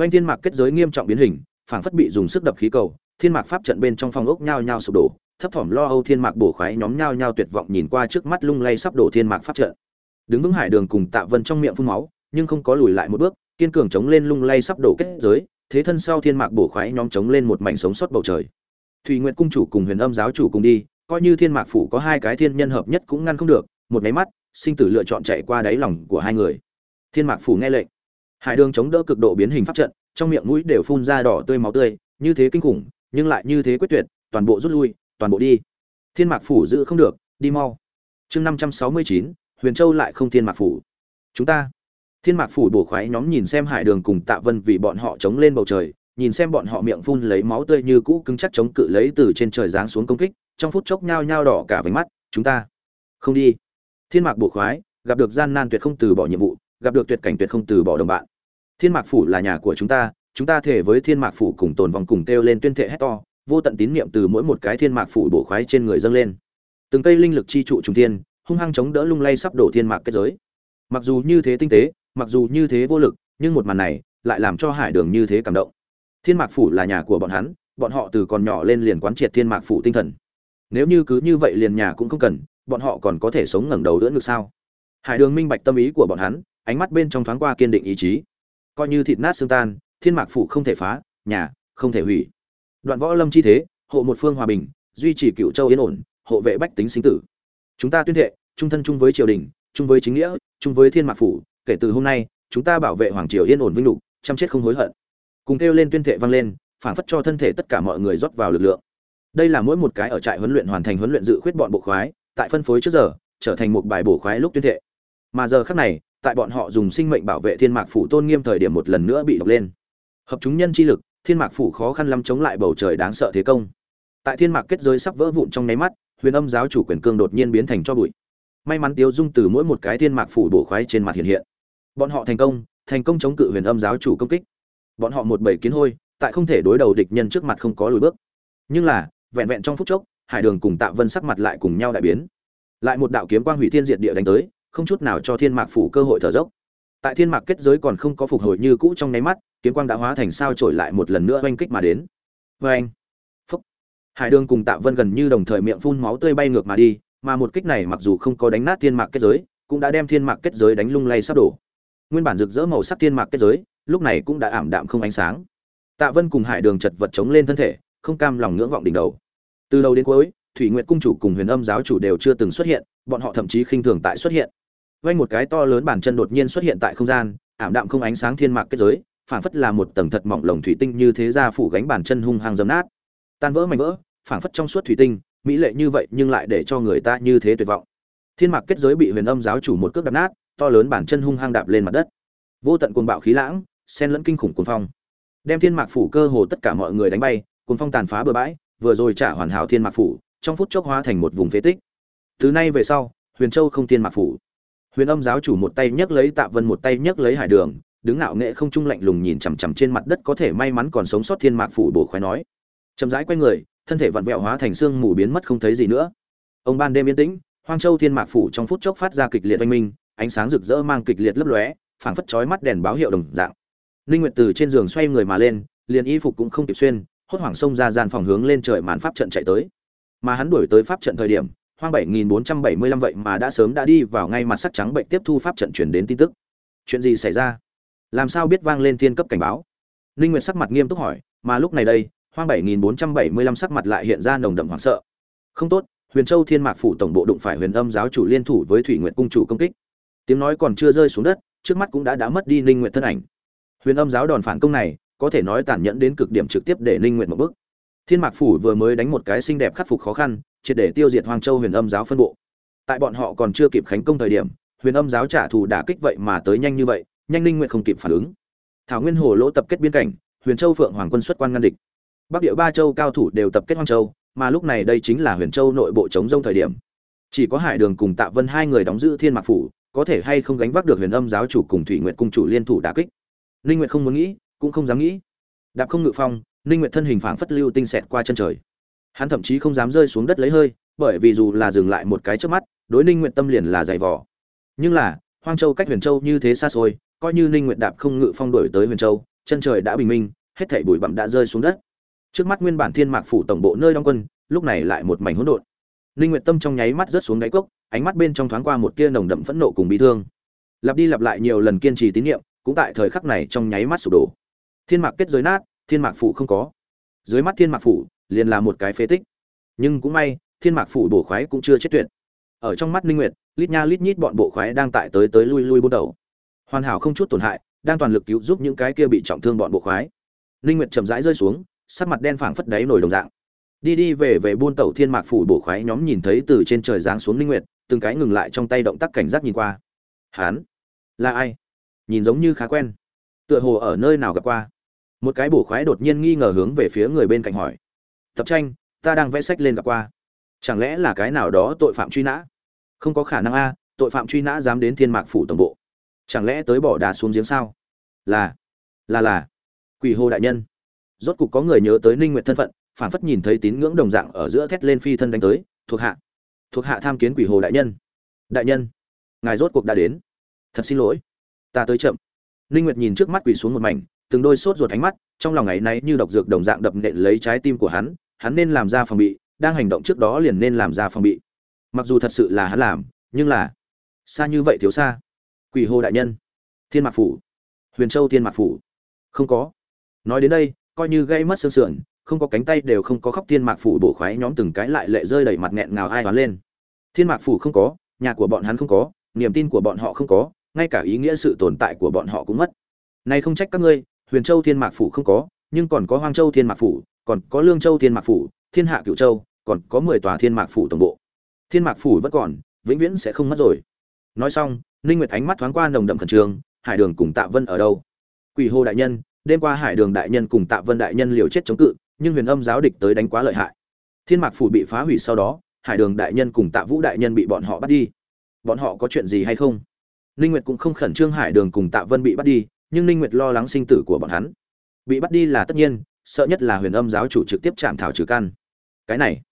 Vành thiên mạc kết giới nghiêm trọng biến hình, phảng phất bị dùng sức đập khí cầu, thiên mạc pháp trận bên trong phòng ốc nhao nhao sụp đổ, thấp thỏm lo âu thiên mạc bổ khoái nhóm nhao nhao tuyệt vọng nhìn qua trước mắt lung lay sắp đổ thiên mạc pháp trận. Đứng vững hải đường cùng tạ vân trong miệng phun máu, nhưng không có lùi lại một bước, kiên cường chống lên lung lay sắp đổ kết giới, thế thân sau thiên mạc bổ khoái nhóm chống lên một mảnh sống sót bầu trời. Thủy Nguyệt cung chủ cùng huyền âm giáo chủ cùng đi, coi như thiên mạc phủ có hai cái thiên nhân hợp nhất cũng ngăn không được, một máy mắt, sinh tử lựa chọn chạy qua đáy lòng của hai người. Thiên mạc phủ nghe lệnh hải đường chống đỡ cực độ biến hình pháp trận, trong miệng mũi đều phun ra đỏ tươi máu tươi, như thế kinh khủng, nhưng lại như thế quyết tuyệt, toàn bộ rút lui, toàn bộ đi. Thiên mạc phủ giữ không được, đi mau. Chương năm trăm sáu mươi chín, huyền châu lại không thiên mạc phủ. Chúng ta. Thiên mạc phủ bổ khoái nhóm nhìn xem hải đường cùng tạ vân vì bọn họ chống lên bầu trời, nhìn xem bọn họ miệng phun lấy máu tươi như cũ cứng chắc chống cự lấy từ trên trời giáng xuống công kích, trong phút chốc nhao nhao đỏ cả váy mắt, chúng ta không đi. Thiên mạc bổ khoái, gặp được gian nan tuyệt không từ bỏ nhiệm vụ, gặp được tuyệt cảnh tuyệt không từ bỏ đồng bạn thiên mạc phủ là nhà của chúng ta chúng ta thể với thiên mạc phủ cùng tồn vòng cùng kêu lên tuyên thệ hét to, vô tận tín niệm từ mỗi một cái thiên mạc phủ bổ khoái trên người dâng lên. Từng cây linh lực chi trụ trùng thiên, hung hăng chống đỡ lung lay sắp đổ thiên mạc kết giới. Mặc dù như thế tinh tế, mặc dù như thế vô lực, nhưng một màn này lại làm cho hải đường như thế cảm động. Thiên mạc phủ là nhà của bọn hắn, bọn họ từ còn nhỏ lên liền quán triệt thiên mạc phủ tinh thần. Nếu như cứ như vậy liền nhà cũng không cần, bọn họ còn có thể sống ngẩng đầu đỡ ngực sao? Hải đường minh bạch tâm ý của bọn hắn, ánh mắt bên trong thoáng qua kiên định ý chí coi như thịt nát xương tan, thiên mạc phủ không thể phá, nhà, không thể hủy. Đoạn võ lâm chi thế, hộ một phương hòa bình, duy trì cựu châu yên ổn, hộ vệ bách tính sinh tử. Chúng ta tuyên thệ, trung thân chung với triều đình, chung với chính nghĩa, chung với thiên mạc phủ, kể từ hôm nay, chúng ta bảo vệ hoàng triều yên ổn vinh lục, chăm chết không hối hận. Cùng kêu lên tuyên thệ vang lên, phản phất cho thân thể tất cả mọi người rót vào lực lượng. Đây là mỗi một cái ở trại huấn luyện hoàn thành huấn luyện dự khuyết bọn bộ khoái, tại phân phối trước giờ, trở thành một bài bổ khoái lúc tuyên thệ. Mà giờ khác này tại bọn họ dùng sinh mệnh bảo vệ thiên mạc phủ tôn nghiêm thời điểm một lần nữa bị độc lên. Hợp chúng nhân chi lực, thiên mạc phủ khó khăn lắm chống lại bầu trời đáng sợ thế công. Tại thiên mạc kết giới sắp vỡ vụn trong nháy mắt, huyền âm giáo chủ quyền cương đột nhiên biến thành cho bụi. May mắn tiêu dung từ mỗi một cái thiên mạc phủ bổ khoái trên mặt hiện hiện. Bọn họ thành công thành công chống cự huyền âm giáo chủ công kích. Bọn họ một bầy kiến hôi, tại không thể đối đầu địch nhân trước mặt không có lùi bước. Nhưng là, vẹn vẹn trong phút chốc, hải đường cùng tạ vân sắc mặt lại cùng nhau đại biến. Lại một đạo kiếm quang hủy thiên diệt địa đánh tới không chút nào cho thiên mạc phủ cơ hội thở dốc. Tại thiên mạc kết giới còn không có phục hồi như cũ trong nháy mắt, kiếm quang đã hóa thành sao trổi lại một lần nữa oanh kích mà đến. Vê anh phúc! Hải đường cùng tạ vân gần như đồng thời miệng phun máu tươi bay ngược mà đi, mà một kích này mặc dù không có đánh nát thiên mạc kết giới, cũng đã đem thiên mạc kết giới đánh lung lay sắp đổ. Nguyên bản rực rỡ màu sắc thiên mạc kết giới, lúc này cũng đã ảm đạm không ánh sáng. Tạ vân cùng hải đường chật vật chống lên thân thể, không cam lòng ngưỡng vọng đỉnh đầu. Từ đầu đến cuối, thủy nguyện cung chủ cùng huyền âm giáo chủ đều chưa từng xuất hiện, bọn họ thậm chí khinh thường tại xuất hiện vay một cái to lớn bàn chân đột nhiên xuất hiện tại không gian, ảm đạm không ánh sáng thiên mạc kết giới, phảng phất là một tầng thật mỏng lồng thủy tinh như thế ra phủ gánh bàn chân hung hăng dấm nát. Tan vỡ mảnh vỡ, phảng phất trong suốt thủy tinh, mỹ lệ như vậy nhưng lại để cho người ta như thế tuyệt vọng. Thiên mạc kết giới bị huyền âm giáo chủ một cước đập nát, to lớn bản chân hung hăng đạp lên mặt đất. Vô tận cuồng bạo khí lãng, xen lẫn kinh khủng cuồng phong. Đem thiên mạc phủ cơ hồ tất cả mọi người đánh bay, cuồng phong tàn phá bừa bãi, vừa rồi trả hoàn hảo thiên mạc phủ, trong phút chốc hóa thành một vùng phế tích. Từ nay về sau, huyền châu không thiên mạc phủ huyền âm giáo chủ một tay nhấc lấy tạ vân, một tay nhấc lấy hải đường, đứng ngạo nghệ không trung lạnh lùng nhìn chằm chằm trên mặt đất có thể may mắn còn sống sót thiên mạc phủ bổ khoái nói. Chậm rãi quay người, thân thể vặn vẹo hóa thành xương mù biến mất không thấy gì nữa. Ông ban đêm yên tĩnh, hoang châu thiên mạc phủ trong phút chốc phát ra kịch liệt oanh minh, ánh sáng rực rỡ mang kịch liệt lấp lóe, phảng phất chói mắt đèn báo hiệu đồng dạng. Linh nguyệt từ trên giường xoay người mà lên, liền y phục cũng không kịp xuyên, hốt hoảng xông ra gian phòng hướng lên trời màn pháp trận chạy tới. Mà hắn đuổi tới pháp trận thời điểm hoang 7475 vậy mà đã sớm đã đi vào ngay mặt sắc trắng bệnh tiếp thu pháp trận chuyển đến tin tức. Chuyện gì xảy ra? Làm sao biết vang lên thiên cấp cảnh báo? Linh nguyệt sắc mặt nghiêm túc hỏi, mà lúc này đây, hoang 7475 sắc mặt lại hiện ra nồng đậm hoảng sợ. Không tốt, huyền châu thiên mạc phủ tổng bộ đụng phải huyền âm giáo chủ liên thủ với thủy Nguyệt cung chủ công kích. Tiếng nói còn chưa rơi xuống đất, trước mắt cũng đã đã mất đi ninh Nguyệt thân ảnh. Huyền âm giáo đòn phản công này, có thể nói tàn nhẫn đến cực điểm trực tiếp để ninh Nguyệt một bước. Thiên mạc phủ vừa mới đánh một cái xinh đẹp khắc phục khó khăn triệt để tiêu diệt hoàng châu huyền âm giáo phân bộ. Tại bọn họ còn chưa kịp khánh công thời điểm, huyền âm giáo trả thù đả kích vậy mà tới nhanh như vậy, nhanh Linh nguyện không kịp phản ứng. Thảo nguyên hồ lỗ tập kết biên cảnh, huyền châu phượng hoàng quân xuất quan ngăn địch. Bắc địa ba châu cao thủ đều tập kết hoang châu, mà lúc này đây chính là huyền châu nội bộ chống rông thời điểm. Chỉ có hải đường cùng tạ vân hai người đóng giữ thiên mạc phủ, có thể hay không gánh vác được huyền âm giáo chủ cùng thủy Nguyệt cung chủ liên thủ đả kích. Linh nguyệt không muốn nghĩ, cũng không dám nghĩ. Đạp không ngự phong ninh nguyệt thân hình phảng phất lưu tinh xẹt qua chân trời hắn thậm chí không dám rơi xuống đất lấy hơi, bởi vì dù là dừng lại một cái trước mắt, đối ninh nguyện tâm liền là dày vò. Nhưng là, hoang châu cách huyền châu như thế xa xôi, coi như ninh nguyện đạp không ngự phong đuổi tới huyền châu, chân trời đã bình minh, hết thảy bụi bặm đã rơi xuống đất. Trước mắt nguyên bản thiên mạc phủ tổng bộ nơi đóng quân, lúc này lại một mảnh hỗn độn. Ninh nguyện tâm trong nháy mắt rớt xuống đáy cốc, ánh mắt bên trong thoáng qua một tia nồng đậm phẫn nộ cùng bi thương. Lặp đi lặp lại nhiều lần kiên trì tín nhiệm cũng tại thời khắc này trong nháy mắt sụp đổ. Thiên mạc kết giới nát, thiên mạc phủ không có. Dưới mắt thiên mạc phủ liền là một cái phế tích. Nhưng cũng may, thiên mạc phủ bổ khoái cũng chưa chết tuyệt. Ở trong mắt ninh nguyệt, lít nha lít nhít bọn bộ khoái đang tại tới tới lui lui buôn đầu. Hoàn hảo không chút tổn hại, đang toàn lực cứu giúp những cái kia bị trọng thương bọn bộ khoái. Ninh nguyệt chậm rãi rơi xuống, sắc mặt đen phảng phất đáy nổi đồng dạng. Đi đi về về buôn tẩu thiên mạc phủ bổ khoái nhóm nhìn thấy từ trên trời giáng xuống linh nguyệt, từng cái ngừng lại trong tay động tác cảnh giác nhìn qua. Hán, là ai? Nhìn giống như khá quen. Tựa hồ ở nơi nào gặp qua? Một cái bổ khoái đột nhiên nghi ngờ hướng về phía người bên cạnh hỏi tập tranh, ta đang vẽ sách lên gặp qua. Chẳng lẽ là cái nào đó tội phạm truy nã? Không có khả năng a, tội phạm truy nã dám đến thiên mạc phủ tổng bộ. Chẳng lẽ tới bỏ đá xuống giếng sao? Là là là. Quỷ hồ đại nhân. Rốt cục có người nhớ tới ninh nguyện thân phận phản phất nhìn thấy tín ngưỡng đồng dạng ở giữa thét lên phi thân đánh tới. Thuộc hạ thuộc hạ tham kiến quỷ hồ đại nhân. Đại nhân, ngài rốt cuộc đã đến. Thật xin lỗi. Ta tới chậm. Ninh nguyệt nhìn trước mắt quỷ xuống một mảnh, từng đôi sốt ruột ánh mắt trong lòng ngày nay như độc dược đồng dạng đập nện lấy trái tim của hắn hắn nên làm ra phòng bị, đang hành động trước đó liền nên làm ra phòng bị. Mặc dù thật sự là hắn làm, nhưng là xa như vậy thiếu xa. Quỷ hô đại nhân, thiên mạc phủ, huyền châu thiên mạc phủ. Không có. Nói đến đây, coi như gây mất xương sườn, không có cánh tay đều không có khóc thiên mạc phủ bổ khoái nhóm từng cái lại lệ rơi đầy mặt nghẹn ngào ai đoán lên. Thiên mạc phủ không có, nhà của bọn hắn không có, niềm tin của bọn họ không có, ngay cả ý nghĩa sự tồn tại của bọn họ cũng mất. Nay không trách các ngươi huyền châu thiên mạc phủ không có, nhưng còn có hoang châu thiên mạc phủ, còn có lương châu thiên mạc phủ, thiên hạ cựu châu, còn có mười tòa thiên mạc phủ tổng bộ. Thiên mạc phủ vẫn còn, vĩnh viễn sẽ không mất rồi. Nói xong, ninh nguyệt ánh mắt thoáng qua nồng đậm khẩn trương, hải đường cùng tạ vân ở đâu? Quỷ hồ đại nhân, đêm qua hải đường đại nhân cùng tạ vân đại nhân liều chết chống cự, nhưng huyền âm giáo địch tới đánh quá lợi hại. Thiên mạc phủ bị phá hủy sau đó, hải đường đại nhân cùng tạ vũ đại nhân bị bọn họ bắt đi. Bọn họ có chuyện gì hay không? Ninh nguyệt cũng không khẩn trương hải đường cùng tạ vân bị bắt đi nhưng ninh nguyệt lo lắng sinh tử của bọn hắn. Bị bắt đi là tất nhiên, sợ nhất là huyền âm giáo chủ trực tiếp chạm thảo trừ căn. Cái này,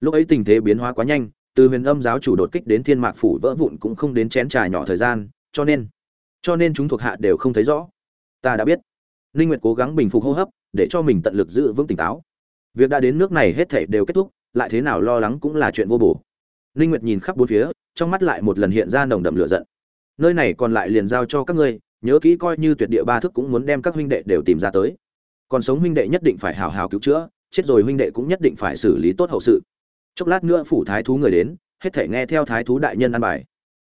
lúc ấy tình thế biến hóa quá nhanh, từ huyền âm giáo chủ đột kích đến thiên mạc phủ vỡ vụn cũng không đến chén trà nhỏ thời gian, cho nên cho nên chúng thuộc hạ đều không thấy rõ. Ta đã biết. Ninh nguyệt cố gắng bình phục hô hấp, để cho mình tận lực giữ vững tỉnh táo. Việc đã đến nước này hết thảy đều kết thúc, lại thế nào lo lắng cũng là chuyện vô bổ. Ninh nguyệt nhìn khắp bốn phía, trong mắt lại một lần hiện ra nồng đậm lửa giận. Nơi này còn lại liền giao cho các ngươi nhớ kỹ coi như tuyệt địa ba thức cũng muốn đem các huynh đệ đều tìm ra tới. Còn sống huynh đệ nhất định phải hào hào cứu chữa, chết rồi huynh đệ cũng nhất định phải xử lý tốt hậu sự. Chốc lát nữa phủ thái thú người đến, hết thể nghe theo thái thú đại nhân an bài.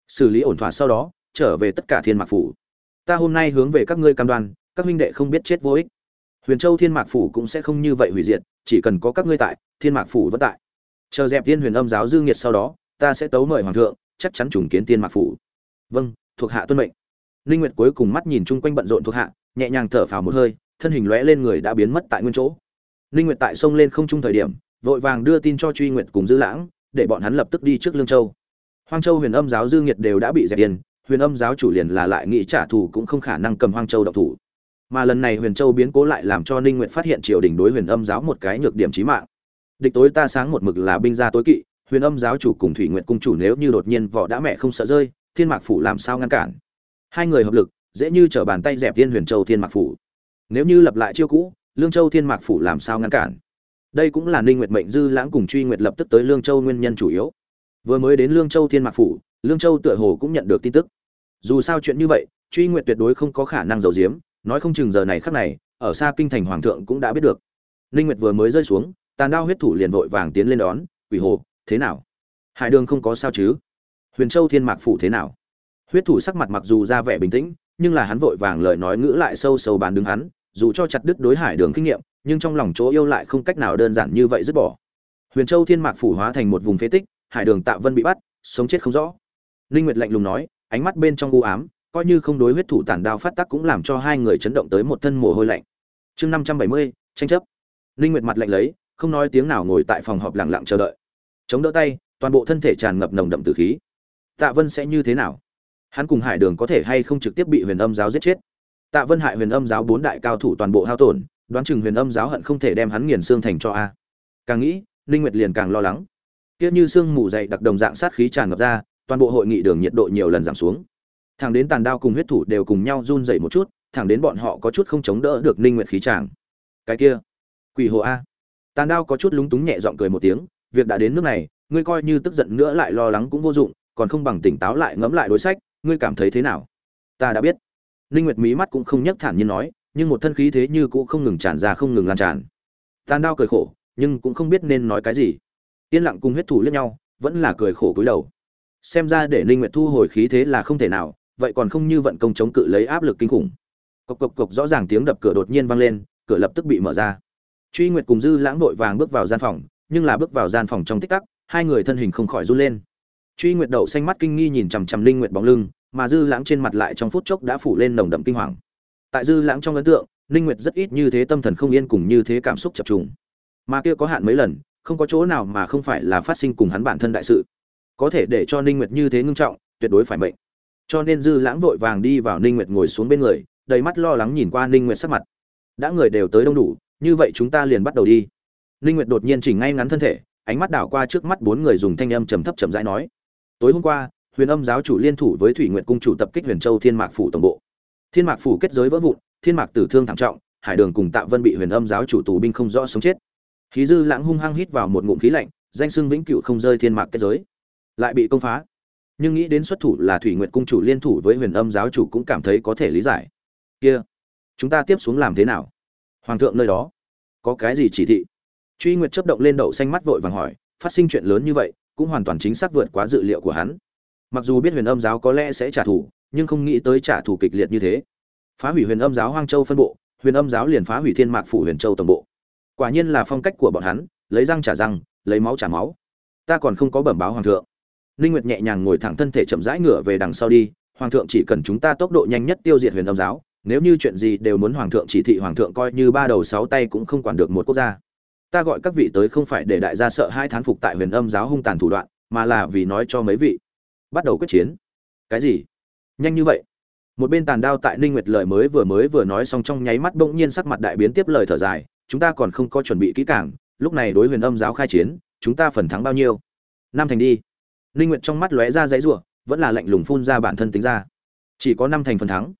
Xử lý ổn thỏa sau đó, trở về tất cả thiên mạc phủ. Ta hôm nay hướng về các ngươi cam đoan, các huynh đệ không biết chết vô ích. Huyền châu thiên mạc phủ cũng sẽ không như vậy hủy diệt, chỉ cần có các ngươi tại, thiên mạc phủ vẫn tại. Chờ dẹp tiên huyền âm giáo dư nghiệt sau đó, ta sẽ tấu mời hoàng thượng, chắc chắn trùng kiến tiên mạc phủ. Vâng thuộc hạ tuân mệnh linh nguyệt cuối cùng mắt nhìn chung quanh bận rộn thuộc hạ nhẹ nhàng thở phào một hơi thân hình lóe lên người đã biến mất tại nguyên chỗ. Linh nguyệt tại sông lên không trung thời điểm vội vàng đưa tin cho truy nguyệt cùng dư lãng để bọn hắn lập tức đi trước lương châu. Hoang châu huyền âm giáo dư Nguyệt đều đã bị dẹp điền, huyền âm giáo chủ liền là lại nghĩ trả thù cũng không khả năng cầm hoang châu độc thủ. Mà lần này huyền châu biến cố lại làm cho ninh nguyệt phát hiện triều đình đối huyền âm giáo một cái nhược điểm chí mạng. Địch tối ta sáng một mực là binh gia tối kỵ huyền âm giáo chủ cùng thủy nguyệt cung chủ nếu như đột nhiên vỏ đã mẹ không sợ rơi thiên mạc phủ làm sao ngăn cản? Hai người hợp lực, dễ như trở bàn tay dẹp thiên huyền châu thiên mạc phủ. Nếu như lập lại chiêu cũ, lương châu thiên mạc phủ làm sao ngăn cản? Đây cũng là ninh nguyệt mệnh dư lãng cùng truy nguyệt lập tức tới lương châu nguyên nhân chủ yếu. Vừa mới đến lương châu thiên mạc phủ, lương châu tựa hồ cũng nhận được tin tức. Dù sao chuyện như vậy, truy nguyệt tuyệt đối không có khả năng giấu giếm, nói không chừng giờ này khắc này, ở xa kinh thành hoàng thượng cũng đã biết được. Ninh nguyệt vừa mới rơi xuống, tàn đao huyết thủ liền vội vàng tiến lên đón, quỷ hồ, thế nào? Hải đường không có sao chứ? Huyền châu thiên mạc phủ thế nào? Huyết thủ sắc mặt mặc dù ra vẻ bình tĩnh, nhưng là hắn vội vàng lời nói ngữ lại sâu sâu bán đứng hắn, dù cho chặt đứt đối hải đường kinh nghiệm, nhưng trong lòng chỗ yêu lại không cách nào đơn giản như vậy dứt bỏ. Huyền châu thiên mạc phủ hóa thành một vùng phế tích, hải đường tạ vân bị bắt, sống chết không rõ. Linh nguyệt lạnh lùng nói, ánh mắt bên trong u ám, coi như không đối huyết thủ tàn đao phát tác cũng làm cho hai người chấn động tới một thân mồ hôi lạnh. Chương năm trăm bảy mươi, tranh chấp. Linh nguyệt mặt lạnh lấy, không nói tiếng nào ngồi tại phòng họp lặng lặng chờ đợi. Chống đỡ tay, toàn bộ thân thể tràn ngập nồng đậm tử khí. Tạ vân sẽ như thế nào? Hắn cùng hải đường có thể hay không trực tiếp bị huyền âm giáo giết chết? Tạ vân hại huyền âm giáo bốn đại cao thủ toàn bộ hao tổn, đoán chừng huyền âm giáo hận không thể đem hắn nghiền xương thành cho a. Càng nghĩ, ninh nguyệt liền càng lo lắng. Tiếc như xương mù dày đặc đồng dạng sát khí tràn ngập ra, toàn bộ hội nghị đường nhiệt độ nhiều lần giảm xuống. Thẳng đến tàn đao cùng huyết thủ đều cùng nhau run dậy một chút, thẳng đến bọn họ có chút không chống đỡ được ninh nguyệt khí tràng. Cái kia, quỷ hồ a. Tàn đao có chút lúng túng nhẹ giọng cười một tiếng, việc đã đến nước này, ngươi coi như tức giận nữa lại lo lắng cũng vô dụng, còn không bằng tỉnh táo lại ngẫm lại đối sách ngươi cảm thấy thế nào? Ta đã biết. Ninh nguyệt mí mắt cũng không nhấc thản nhiên nói, nhưng một thân khí thế như cũ không ngừng tràn ra, không ngừng lan tràn. Tàn đao cười khổ, nhưng cũng không biết nên nói cái gì. Yên lặng cùng huyết thủ liếc nhau, vẫn là cười khổ cúi đầu. Xem ra để ninh nguyệt thu hồi khí thế là không thể nào, vậy còn không như vận công chống cự lấy áp lực kinh khủng. Cộc cộc cộc, rõ ràng tiếng đập cửa đột nhiên vang lên, cửa lập tức bị mở ra. Truy nguyệt cùng dư lãng vội vàng bước vào gian phòng, nhưng là bước vào gian phòng trong tích tắc, hai người thân hình không khỏi run lên truy nguyệt đậu xanh mắt kinh nghi nhìn chằm chằm linh nguyệt bóng lưng, mà dư lãng trên mặt lại trong phút chốc đã phủ lên nồng đậm kinh hoàng. Tại dư lãng trong ấn tượng, linh nguyệt rất ít như thế tâm thần không yên cùng như thế cảm xúc chập trùng. Mà kia có hạn mấy lần, không có chỗ nào mà không phải là phát sinh cùng hắn bản thân đại sự. Có thể để cho ninh nguyệt như thế ngưng trọng, tuyệt đối phải mệnh. Cho nên dư lãng vội vàng đi vào ninh nguyệt ngồi xuống bên người, đầy mắt lo lắng nhìn qua ninh nguyệt sắc mặt. Đã người đều tới đông đủ, như vậy chúng ta liền bắt đầu đi. Ninh nguyệt đột nhiên chỉnh ngay ngắn thân thể, ánh mắt đảo qua trước mắt bốn người dùng thanh âm trầm thấp trầm rãi nói tối hôm qua, huyền âm giáo chủ liên thủ với thủy nguyệt cung chủ tập kích huyền châu thiên mạc phủ tổng bộ. Thiên mạc phủ kết giới vỡ vụn, thiên mạc tử thương thảm trọng, hải đường cùng tạ vân bị huyền âm giáo chủ tù binh không rõ sống chết. Khí dư lãng hung hăng hít vào một ngụm khí lạnh, danh xưng vĩnh cửu không rơi thiên mạc kết giới. Lại bị công phá. Nhưng nghĩ đến xuất thủ là thủy nguyệt cung chủ liên thủ với huyền âm giáo chủ cũng cảm thấy có thể lý giải. Kia, chúng ta tiếp xuống làm thế nào? Hoàng thượng nơi đó, có cái gì chỉ thị? Truy nguyệt chấp động lên đậu xanh mắt vội vàng hỏi, phát sinh chuyện lớn như vậy cũng hoàn toàn chính xác vượt quá dự liệu của hắn. Mặc dù biết huyền âm giáo có lẽ sẽ trả thù nhưng không nghĩ tới trả thù kịch liệt như thế. Phá hủy huyền âm giáo hoang châu phân bộ huyền âm giáo liền phá hủy thiên mạc phủ huyền châu tổng bộ. Quả nhiên là phong cách của bọn hắn lấy răng trả răng lấy máu trả máu. Ta còn không có bẩm báo hoàng thượng. Ninh Nguyệt nhẹ nhàng ngồi thẳng thân thể chậm rãi ngửa về đằng sau đi, hoàng thượng chỉ cần chúng ta tốc độ nhanh nhất tiêu diệt Huyền Âm giáo, nếu như chuyện gì đều muốn hoàng thượng chỉ thị hoàng thượng coi như ba đầu sáu tay cũng không quản được một quốc gia. Ta gọi các vị tới không phải để đại gia sợ hai thán phục tại Huyền Âm giáo hung tàn thủ đoạn, mà là vì nói cho mấy vị, bắt đầu quyết chiến. Cái gì? Nhanh như vậy? Một bên tàn đao tại Ninh Nguyệt lời mới vừa mới vừa nói xong trong nháy mắt bỗng nhiên sắc mặt đại biến tiếp lời thở dài, chúng ta còn không có chuẩn bị kỹ càng, lúc này đối Huyền Âm giáo khai chiến, chúng ta phần thắng bao nhiêu? Năm thành đi Ninh Nguyệt trong mắt lóe ra dãy rủa, vẫn là lạnh lùng phun ra bản thân tính ra. Chỉ có năm thành phần thắng.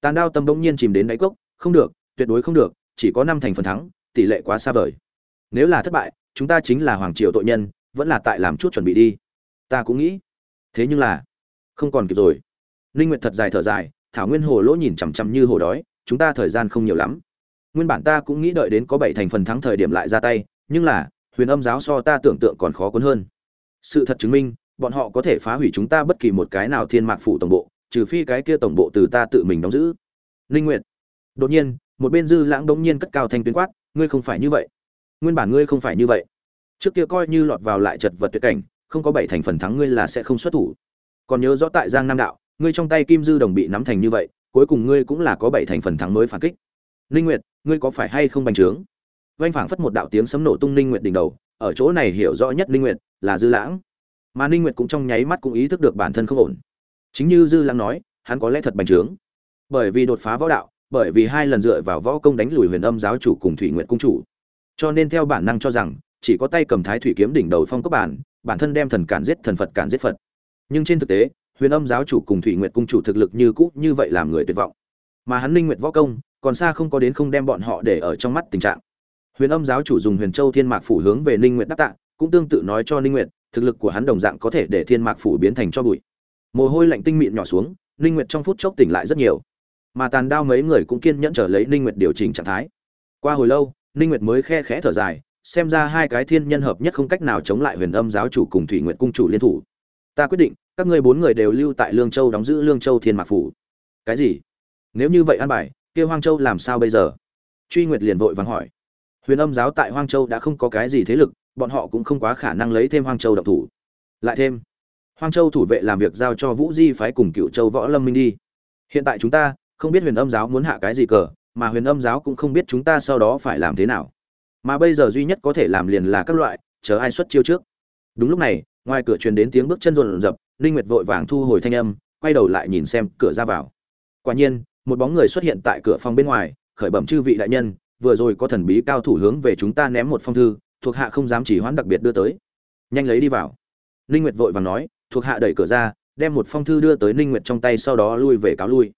Tàn đao tâm bỗng nhiên chìm đến đáy cốc, không được, tuyệt đối không được, chỉ có năm thành phần thắng, tỷ lệ quá xa vời. Nếu là thất bại, chúng ta chính là hoàng triều tội nhân, vẫn là tại làm chút chuẩn bị đi. Ta cũng nghĩ. Thế nhưng là, không còn kịp rồi. Ninh Nguyệt thật dài thở dài, Thảo Nguyên Hồ lỗ nhìn chằm chằm như hồ đói, chúng ta thời gian không nhiều lắm. Nguyên bản ta cũng nghĩ đợi đến có bảy thành phần thắng thời điểm lại ra tay, nhưng là, Huyền Âm giáo so ta tưởng tượng còn khó cuốn hơn. Sự thật chứng minh, bọn họ có thể phá hủy chúng ta bất kỳ một cái nào thiên mạc phủ tổng bộ trừ phi cái kia tổng bộ từ ta tự mình đóng giữ ninh nguyệt đột nhiên một bên dư lãng đống nhiên cất cao thanh tuyến quát ngươi không phải như vậy nguyên bản ngươi không phải như vậy. Trước kia coi như lọt vào lại chật vật tuyệt cảnh, không có bảy thành phần thắng ngươi là sẽ không xuất thủ. Còn nhớ rõ tại giang nam đạo, ngươi trong tay kim dư đồng bị nắm thành như vậy, cuối cùng ngươi cũng là có bảy thành phần thắng mới phản kích. Ninh nguyệt, ngươi có phải hay không bành trướng? Vang phảng phất một đạo tiếng sấm nổ tung ninh nguyệt đỉnh đầu, ở chỗ này hiểu rõ nhất ninh nguyệt là dư lãng. Mà ninh nguyệt cũng trong nháy mắt cũng ý thức được bản thân không ổn. Chính như dư lãng nói, hắn có lẽ thật bành trướng. Bởi vì đột phá võ đạo, bởi vì hai lần dựa vào võ công đánh lùi huyền âm giáo chủ cùng thủy nguyệt cung chủ cho nên theo bản năng cho rằng, chỉ có tay cầm thái thủy kiếm đỉnh đầu phong cấp bản bản thân đem thần cản giết thần phật cản giết phật. Nhưng trên thực tế, huyền âm giáo chủ cùng thủy nguyệt cung chủ thực lực như cũ như vậy làm người tuyệt vọng. Mà hắn Linh nguyệt võ công, còn xa không có đến không đem bọn họ để ở trong mắt tình trạng. Huyền âm giáo chủ dùng huyền châu thiên mạc phủ hướng về Linh nguyệt đáp tạ, cũng tương tự nói cho Linh nguyệt, thực lực của hắn đồng dạng có thể để thiên mạc phủ biến thành cho bụi. Mồ hôi lạnh tinh mịn nhỏ xuống Linh nguyệt trong phút chốc tỉnh lại rất nhiều. Mà tàn đao mấy người cũng kiên nhẫn chờ lấy Linh nguyệt điều chỉnh trạng thái. Qua hồi lâu ninh nguyệt mới khe khẽ thở dài, xem ra hai cái thiên nhân hợp nhất không cách nào chống lại huyền âm giáo chủ cùng thủy nguyệt cung chủ liên thủ. Ta quyết định, các ngươi bốn người đều lưu tại lương châu đóng giữ lương châu thiên mạc phủ. Cái gì? Nếu như vậy an bài, kia hoang châu làm sao bây giờ? Truy nguyệt liền vội vàng hỏi. Huyền âm giáo tại hoang châu đã không có cái gì thế lực, bọn họ cũng không quá khả năng lấy thêm hoang châu độc thủ. Lại thêm, hoang châu thủ vệ làm việc giao cho vũ di phái cùng cựu châu võ lâm minh đi. Hiện tại chúng ta, không biết huyền âm giáo muốn hạ cái gì cờ mà huyền âm giáo cũng không biết chúng ta sau đó phải làm thế nào. Mà bây giờ duy nhất có thể làm liền là các loại, chờ ai xuất chiêu trước. Đúng lúc này, ngoài cửa truyền đến tiếng bước chân rộn rập, linh nguyệt vội vàng thu hồi thanh âm, quay đầu lại nhìn xem cửa ra vào. Quả nhiên, một bóng người xuất hiện tại cửa phòng bên ngoài, khởi bẩm chư vị đại nhân, vừa rồi có thần bí cao thủ hướng về chúng ta ném một phong thư, thuộc hạ không dám chỉ hoãn đặc biệt đưa tới. Nhanh lấy đi vào. Linh nguyệt vội vàng nói, thuộc hạ đẩy cửa ra, đem một phong thư đưa tới ninh nguyệt trong tay sau đó lui về cáo lui.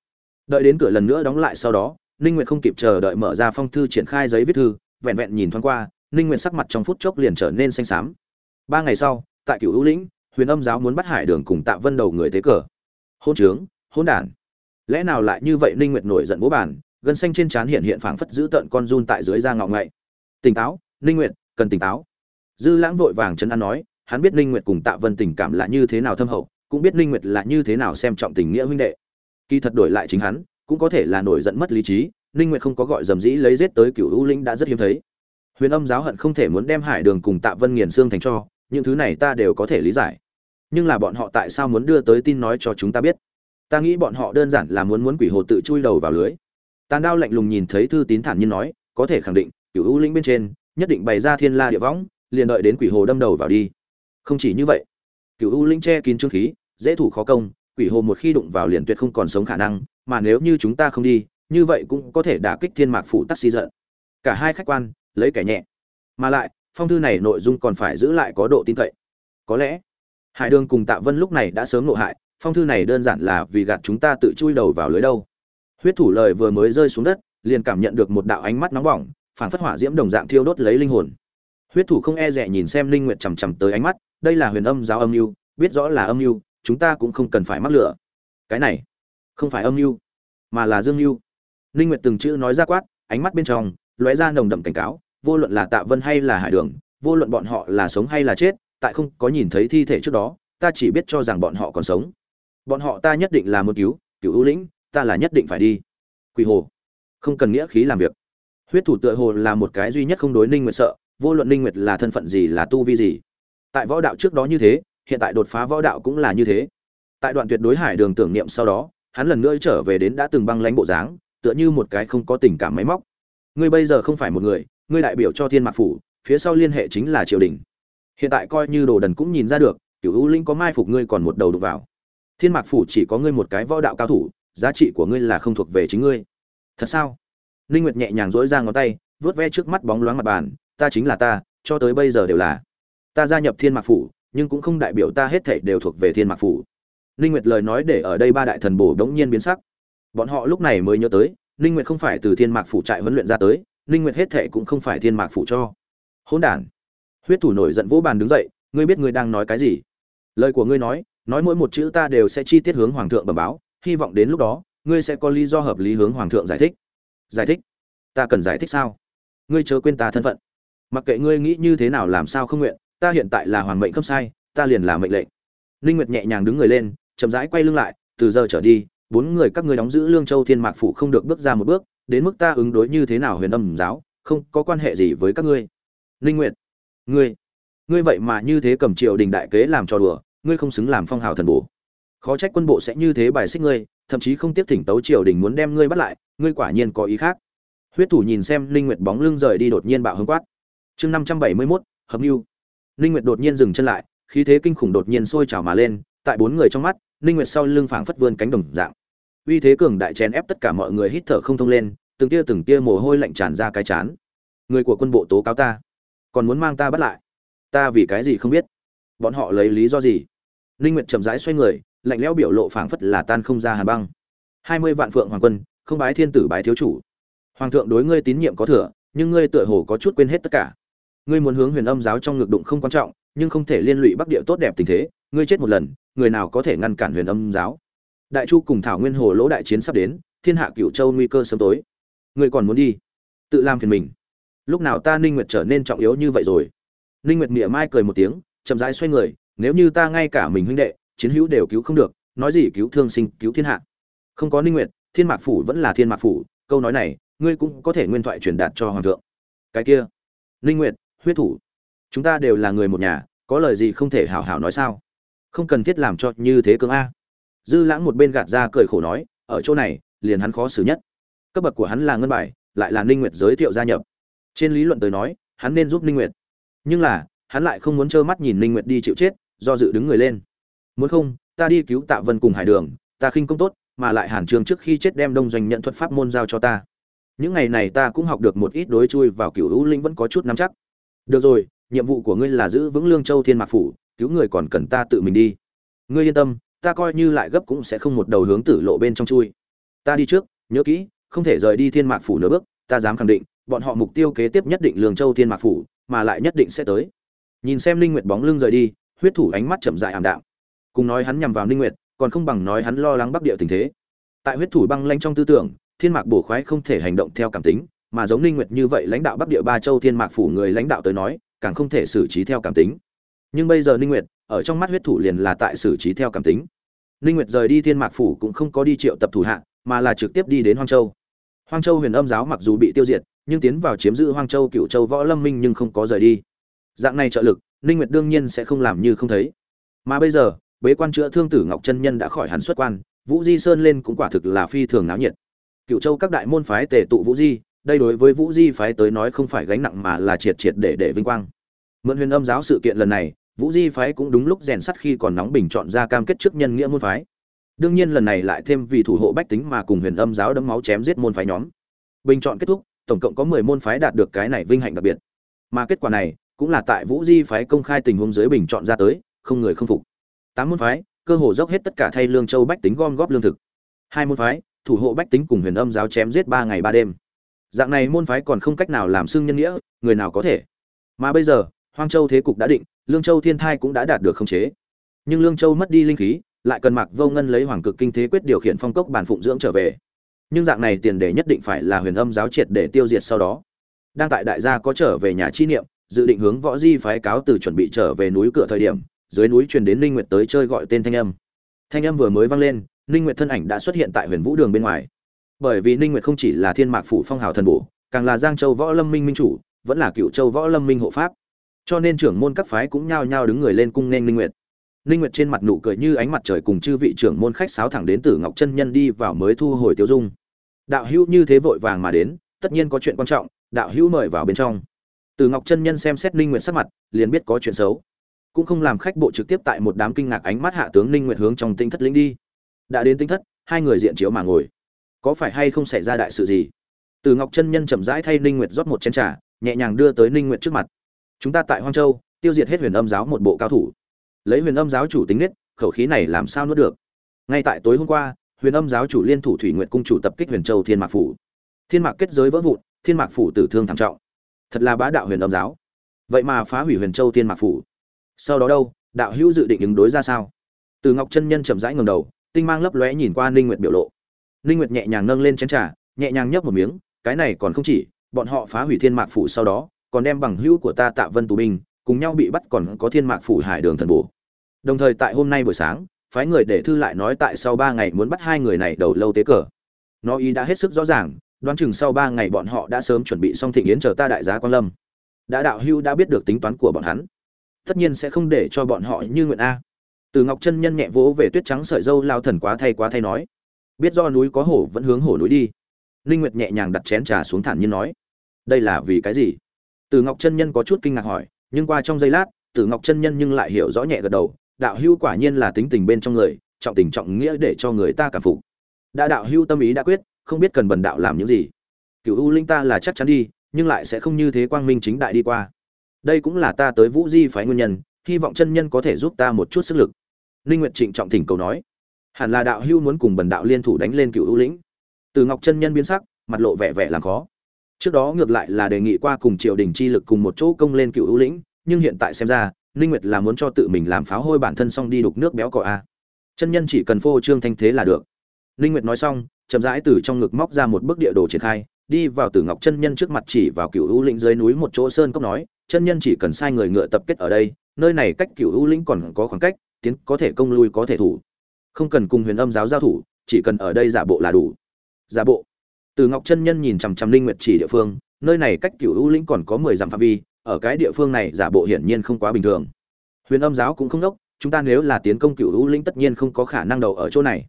Đợi đến cửa lần nữa đóng lại sau đó ninh nguyệt không kịp chờ đợi mở ra phong thư triển khai giấy viết thư vẹn vẹn nhìn thoáng qua ninh nguyệt sắc mặt trong phút chốc liền trở nên xanh xám. Ba ngày sau tại cửu u lĩnh huyền âm giáo muốn bắt hải đường cùng tạ vân đầu người tế cờ. Hôn trướng hôn đản. Lẽ nào lại như vậy ninh nguyệt nổi giận bố bàn, gân xanh trên trán hiện hiện phảng phất giữ tận con run tại dưới da ngọ ngậy. Tỉnh táo ninh nguyệt cần tỉnh táo. Dư lãng vội vàng trấn an nói hắn biết ninh nguyệt cùng tạ vân tình cảm là như thế nào thâm hậu cũng biết ninh nguyệt là như thế nào xem trọng tình nghĩa huynh đệ. Kỳ thật đổi lại chính hắn cũng có thể là nổi giận mất lý trí, ninh nguyệt không có gọi dầm dĩ lấy giết tới cửu u linh đã rất hiếm thấy. Huyền âm giáo hận không thể muốn đem hải đường cùng tạ vân nghiền xương thành cho, những thứ này ta đều có thể lý giải. Nhưng là bọn họ tại sao muốn đưa tới tin nói cho chúng ta biết? Ta nghĩ bọn họ đơn giản là muốn muốn quỷ hồ tự chui đầu vào lưới. Tàn đao lạnh lùng nhìn thấy thư tín thản nhiên nói, có thể khẳng định cửu u linh bên trên, nhất định bày ra thiên la địa võng, liền đợi đến quỷ hồ đâm đầu vào đi. Không chỉ như vậy cửu u linh che kín trương khí, dễ thủ khó công quỷ hồ một khi đụng vào liền tuyệt không còn sống khả năng, mà nếu như chúng ta không đi, như vậy cũng có thể đả kích thiên mạc phụ taxi giận. Cả hai khách quan, lấy kẻ nhẹ. Mà lại, phong thư này nội dung còn phải giữ lại có độ tin cậy. Có lẽ, hải đường cùng tạ vân lúc này đã sớm nộ hại, phong thư này đơn giản là vì gạt chúng ta tự chui đầu vào lưới đâu. Huyết thủ lời vừa mới rơi xuống đất, liền cảm nhận được một đạo ánh mắt nóng bỏng phản phất hỏa diễm đồng dạng thiêu đốt lấy linh hồn. Huyết thủ không e rẻ nhìn xem linh nguyệt chằm chằm tới ánh mắt, đây là huyền âm giáo âm mưu, biết rõ là âm mưu chúng ta cũng không cần phải mắc lửa. Cái này, không phải âm mưu, mà là dương mưu. Ninh nguyệt từng chữ nói ra quát, ánh mắt bên trong, lóe ra nồng đậm cảnh cáo, vô luận là tạ vân hay là hải đường, vô luận bọn họ là sống hay là chết, tại không có nhìn thấy thi thể trước đó, ta chỉ biết cho rằng bọn họ còn sống. Bọn họ ta nhất định là muốn cứu cứu ưu lĩnh, ta là nhất định phải đi. Quỷ hồ, không cần nghĩa khí làm việc. Huyết thủ tựa hồ là một cái duy nhất không đối ninh nguyệt sợ, vô luận ninh nguyệt là thân phận gì là tu vi gì. Tại võ đạo trước đó như thế hiện tại đột phá võ đạo cũng là như thế. Tại đoạn tuyệt đối hải đường tưởng niệm sau đó, hắn lần nữa trở về đến đã từng băng lãnh bộ dáng, tựa như một cái không có tình cảm máy móc. Ngươi bây giờ không phải một người, ngươi đại biểu cho thiên mạc phủ, phía sau liên hệ chính là triều đình. Hiện tại coi như đồ đần cũng nhìn ra được, cửu u linh có mai phục ngươi còn một đầu đụng vào. Thiên mạc phủ chỉ có ngươi một cái võ đạo cao thủ, giá trị của ngươi là không thuộc về chính ngươi. Thật sao? Linh nguyệt nhẹ nhàng duỗi ra ngón tay vớt ve trước mắt bóng loáng mặt bàn, ta chính là ta, cho tới bây giờ đều là. Ta gia nhập thiên mạc phủ nhưng cũng không đại biểu ta hết thảy đều thuộc về thiên mạc phủ. Linh nguyệt lời nói để ở đây ba đại thần bổ đống nhiên biến sắc. Bọn họ lúc này mới nhớ tới linh nguyệt không phải từ thiên mạc phủ trại huấn luyện ra tới linh nguyệt hết thảy cũng không phải thiên mạc phủ cho. Hỗn đản. Huyết thủ nổi giận vỗ bàn đứng dậy, ngươi biết ngươi đang nói cái gì? Lời của ngươi nói nói mỗi một chữ ta đều sẽ chi tiết hướng hoàng thượng bẩm báo, hy vọng đến lúc đó, ngươi sẽ có lý do hợp lý hướng hoàng thượng giải thích. Giải thích? Ta cần giải thích sao? Ngươi chớ quên ta thân phận. Mặc kệ ngươi nghĩ như thế nào làm sao không nguyện ta hiện tại là hoàng mệnh cấp sai ta liền là mệnh lệnh. Linh nguyệt nhẹ nhàng đứng người lên chậm rãi quay lưng lại từ giờ trở đi bốn người các ngươi đóng giữ lương châu thiên mạc phủ không được bước ra một bước đến mức ta ứng đối như thế nào huyền âm giáo không có quan hệ gì với các ngươi. Linh nguyệt ngươi ngươi vậy mà như thế cầm triều đình đại kế làm trò đùa ngươi không xứng làm phong hào thần bổ. Khó trách quân bộ sẽ như thế bài xích ngươi thậm chí không tiếp thỉnh tấu triều đình muốn đem ngươi bắt lại ngươi quả nhiên có ý khác. Huyết thủ nhìn xem linh nguyệt bóng lưng rời đi đột nhiên bạo hứng quát. Chương 571, hợp lưu ninh nguyệt đột nhiên dừng chân lại, khí thế kinh khủng đột nhiên sôi trào mà lên, tại bốn người trong mắt, ninh nguyệt sau lưng phảng phất vươn cánh đồng dạng. Uy thế cường đại chèn ép tất cả mọi người hít thở không thông lên, từng tia từng tia mồ hôi lạnh tràn ra cái chán. Người của quân bộ tố cáo ta, còn muốn mang ta bắt lại? Ta vì cái gì không biết? Bọn họ lấy lý do gì? Ninh nguyệt chậm rãi xoay người, lạnh lẽo biểu lộ phảng phất là tan không ra hàn băng. Hai mươi vạn phượng hoàng quân, không bái thiên tử bái thiếu chủ. Hoàng thượng đối ngươi tín nhiệm có thừa, nhưng ngươi tựa hồ có chút quên hết tất cả ngươi muốn hướng huyền âm giáo trong ngực đụng không quan trọng, nhưng không thể liên lụy bắc địa tốt đẹp tình thế, ngươi chết một lần, người nào có thể ngăn cản huyền âm giáo? Đại chu cùng thảo nguyên hồ lỗ đại chiến sắp đến, thiên hạ cửu châu nguy cơ sớm tối. Ngươi còn muốn đi? Tự làm phiền mình. Lúc nào ta ninh nguyệt trở nên trọng yếu như vậy rồi? Ninh nguyệt mỉa mai cười một tiếng, chậm rãi xoay người, nếu như ta ngay cả mình huynh đệ, chiến hữu đều cứu không được, nói gì cứu thương sinh, cứu thiên hạ? Không có ninh nguyệt, thiên mạc phủ vẫn là thiên mạc phủ, câu nói này, ngươi cũng có thể nguyên thoại truyền đạt cho hoàng thượng. Cái kia, ninh nguyệt huyết thủ. Chúng ta đều là người một nhà, có lời gì không thể hảo hảo nói sao? Không cần thiết làm cho như thế cương a. Dư lãng một bên gạt ra cười khổ nói, ở chỗ này, liền hắn khó xử nhất. Cấp bậc của hắn là ngân bài, lại là ninh nguyệt giới thiệu gia nhập. Trên lý luận tới nói, hắn nên giúp ninh nguyệt. Nhưng là, hắn lại không muốn trơ mắt nhìn ninh nguyệt đi chịu chết, do dự đứng người lên. Muốn không, ta đi cứu tạ vân cùng hải đường, ta khinh công tốt, mà lại hàn trường trước khi chết đem đông doanh nhận thuật pháp môn giao cho ta. Những ngày này ta cũng học được một ít đối chui vào cựu hữu linh vẫn có chút nắm chắc được rồi, nhiệm vụ của ngươi là giữ vững lương châu thiên mạc phủ, cứu người còn cần ta tự mình đi. Ngươi yên tâm, ta coi như lại gấp cũng sẽ không một đầu hướng tử lộ bên trong chui. Ta đi trước, nhớ kỹ, không thể rời đi thiên mạc phủ nửa bước, ta dám khẳng định, bọn họ mục tiêu kế tiếp nhất định lương châu thiên mạc phủ, mà lại nhất định sẽ tới. Nhìn xem linh nguyệt bóng lưng rời đi, huyết thủ ánh mắt chậm dại ảm đạm. Cùng nói hắn nhằm vào Linh nguyệt, còn không bằng nói hắn lo lắng bắc địa tình thế. Tại huyết thủ băng lanh trong tư tưởng, thiên mạc bổ khoái không thể hành động theo cảm tính mà giống ninh nguyệt như vậy lãnh đạo bắc địa ba châu thiên mạc phủ người lãnh đạo tới nói, càng không thể xử trí theo cảm tính. Nhưng bây giờ ninh nguyệt, ở trong mắt huyết thủ liền là tại xử trí theo cảm tính. Ninh nguyệt rời đi thiên mạc phủ cũng không có đi triệu tập thủ hạ, mà là trực tiếp đi đến hoang châu. Hoang châu huyền âm giáo mặc dù bị tiêu diệt, nhưng tiến vào chiếm giữ hoang châu cựu châu võ lâm minh nhưng không có rời đi. Dạng này trợ lực, ninh nguyệt đương nhiên sẽ không làm như không thấy. Mà bây giờ, bế quan chữa thương tử ngọc chân nhân đã khỏi hẳn xuất quan, vũ di sơn lên cũng quả thực là phi thường náo nhiệt. Cựu châu các đại môn phái tề tụ vũ di đây đối với vũ di phái tới nói không phải gánh nặng mà là triệt triệt để để vinh quang. Mượn huyền âm giáo sự kiện lần này, vũ di phái cũng đúng lúc rèn sắt khi còn nóng bình chọn ra cam kết trước nhân nghĩa môn phái. Đương nhiên lần này lại thêm vì thủ hộ bách tính mà cùng huyền âm giáo đấm máu chém giết môn phái nhóm. Bình chọn kết thúc, tổng cộng có mười môn phái đạt được cái này vinh hạnh đặc biệt. Mà kết quả này cũng là tại vũ di phái công khai tình huống dưới bình chọn ra tới, không người không phục. Tám môn phái, cơ hồ dốc hết tất cả thay lương châu bách tính gom góp lương thực. Hai môn phái, thủ hộ bách tính cùng huyền âm giáo chém giết ba ngày ba đêm dạng này môn phái còn không cách nào làm xưng nhân nghĩa người nào có thể mà bây giờ hoang châu thế cục đã định lương châu thiên thai cũng đã đạt được khống chế nhưng lương châu mất đi linh khí lại cần mặc vô ngân lấy hoàng cực kinh thế quyết điều khiển phong cốc bản phụng dưỡng trở về nhưng dạng này tiền đề nhất định phải là huyền âm giáo triệt để tiêu diệt sau đó đang tại đại gia có trở về nhà chi niệm dự định hướng võ di phái cáo từ chuẩn bị trở về núi cửa thời điểm dưới núi truyền đến Ninh Nguyệt tới chơi gọi tên thanh âm. Thanh âm vừa mới vang lên, Ninh Nguyệt thân ảnh đã xuất hiện tại Huyền Vũ Đường bên ngoài. Bởi vì Ninh Nguyệt không chỉ là Thiên Mạc phủ phong hào thần bổ, càng là Giang Châu Võ Lâm Minh minh chủ, vẫn là Cựu Châu Võ Lâm Minh hộ pháp. Cho nên trưởng môn các phái cũng nhao nhao đứng người lên cung nên Ninh Nguyệt. Ninh Nguyệt trên mặt nụ cười như ánh mặt trời cùng chư vị trưởng môn khách sáo thẳng đến Tử Ngọc chân nhân đi vào mới thu hồi tiêu dung. Đạo hữu như thế vội vàng mà đến, tất nhiên có chuyện quan trọng, đạo hữu mời vào bên trong. Tử Ngọc chân nhân xem xét Ninh Nguyệt sắc mặt, liền biết có chuyện xấu cũng không làm khách bộ trực tiếp tại một đám kinh ngạc ánh mắt hạ tướng ninh nguyệt hướng trong tinh thất lĩnh đi đã đến tinh thất hai người diện chiếu mà ngồi có phải hay không xảy ra đại sự gì? Từ ngọc chân nhân chậm rãi thay ninh nguyệt rót một chén trà, nhẹ nhàng đưa tới ninh nguyệt trước mặt. Chúng ta tại hoang châu, tiêu diệt hết huyền âm giáo một bộ cao thủ. Lấy huyền âm giáo chủ tính nết, khẩu khí này làm sao nuốt được? Ngay tại tối hôm qua, huyền âm giáo chủ liên thủ thủy nguyệt cung chủ tập kích huyền châu thiên mạc phủ. Thiên mạc kết giới vỡ vụn, thiên mạc phủ tử thương thảm trọng. Thật là bá đạo huyền âm giáo. Vậy mà phá hủy huyền châu thiên mạc phủ. Sau đó đâu, đạo hữu dự định ứng đối ra sao? Từ ngọc chân nhân chậm rãi ngầm đầu, tinh mang lấp lóe nhìn qua ninh nguyệt biểu lộ ninh nguyệt nhẹ nhàng nâng lên chén trà, nhẹ nhàng nhấp một miếng, cái này còn không chỉ, bọn họ phá hủy thiên mạc phủ sau đó, còn đem bằng hữu của ta tạ vân tù binh, cùng nhau bị bắt còn có thiên mạc phủ hải đường thần bổ. Đồng thời tại hôm nay buổi sáng, phái người để thư lại nói tại sau ba ngày muốn bắt hai người này đầu lâu tế cờ. Nó ý đã hết sức rõ ràng, đoán chừng sau ba ngày bọn họ đã sớm chuẩn bị xong thịnh yến chờ ta đại giá quan lâm. Đã đạo hưu đã biết được tính toán của bọn hắn. Tất nhiên sẽ không để cho bọn họ như nguyện a. Từ ngọc chân nhân nhẹ vỗ về tuyết trắng sợi dâu lao thần quá thay quá thay nói biết do núi có hổ vẫn hướng hổ núi đi. Ninh nguyệt nhẹ nhàng đặt chén trà xuống thản nhiên nói, đây là vì cái gì? Từ ngọc chân nhân có chút kinh ngạc hỏi, nhưng qua trong giây lát từ ngọc chân nhân nhưng lại hiểu rõ nhẹ gật đầu, đạo hưu quả nhiên là tính tình bên trong người, trọng tình trọng nghĩa để cho người ta cảm phục. Đã đạo hưu tâm ý đã quyết, không biết cần bần đạo làm những gì. Cựu u linh ta là chắc chắn đi, nhưng lại sẽ không như thế quang minh chính đại đi qua. Đây cũng là ta tới vũ di phái nguyên nhân, hy vọng chân nhân có thể giúp ta một chút sức lực. Ninh nguyệt trịnh trọng thỉnh cầu nói hẳn là đạo hưu muốn cùng bần đạo liên thủ đánh lên cựu ưu lĩnh. Từ ngọc chân nhân biến sắc, mặt lộ vẻ vẻ làm khó. Trước đó ngược lại là đề nghị qua cùng triều đình chi lực cùng một chỗ công lên cựu ưu lĩnh, nhưng hiện tại xem ra, ninh nguyệt là muốn cho tự mình làm pháo hôi bản thân xong đi đục nước béo cỏ a. Chân nhân chỉ cần phô trương thanh thế là được. Ninh nguyệt nói xong, chậm rãi từ trong ngực móc ra một bức địa đồ triển khai, đi vào tử ngọc chân nhân trước mặt chỉ vào cựu ưu lĩnh dưới núi một chỗ sơn cốc nói, chân nhân chỉ cần sai người ngựa tập kết ở đây, nơi này cách cựu ưu lĩnh còn có khoảng cách, tiến có thể công lui có thể thủ không cần cùng huyền âm giáo giao thủ, chỉ cần ở đây giả bộ là đủ. Giả bộ. Từ ngọc chân nhân nhìn chằm chằm linh nguyệt chỉ địa phương, nơi này cách cựu u lĩnh còn có mười dặm phạm vi, ở cái địa phương này giả bộ hiển nhiên không quá bình thường. Huyền âm giáo cũng không đốc, chúng ta nếu là tiến công cựu u lĩnh tất nhiên không có khả năng đầu ở chỗ này.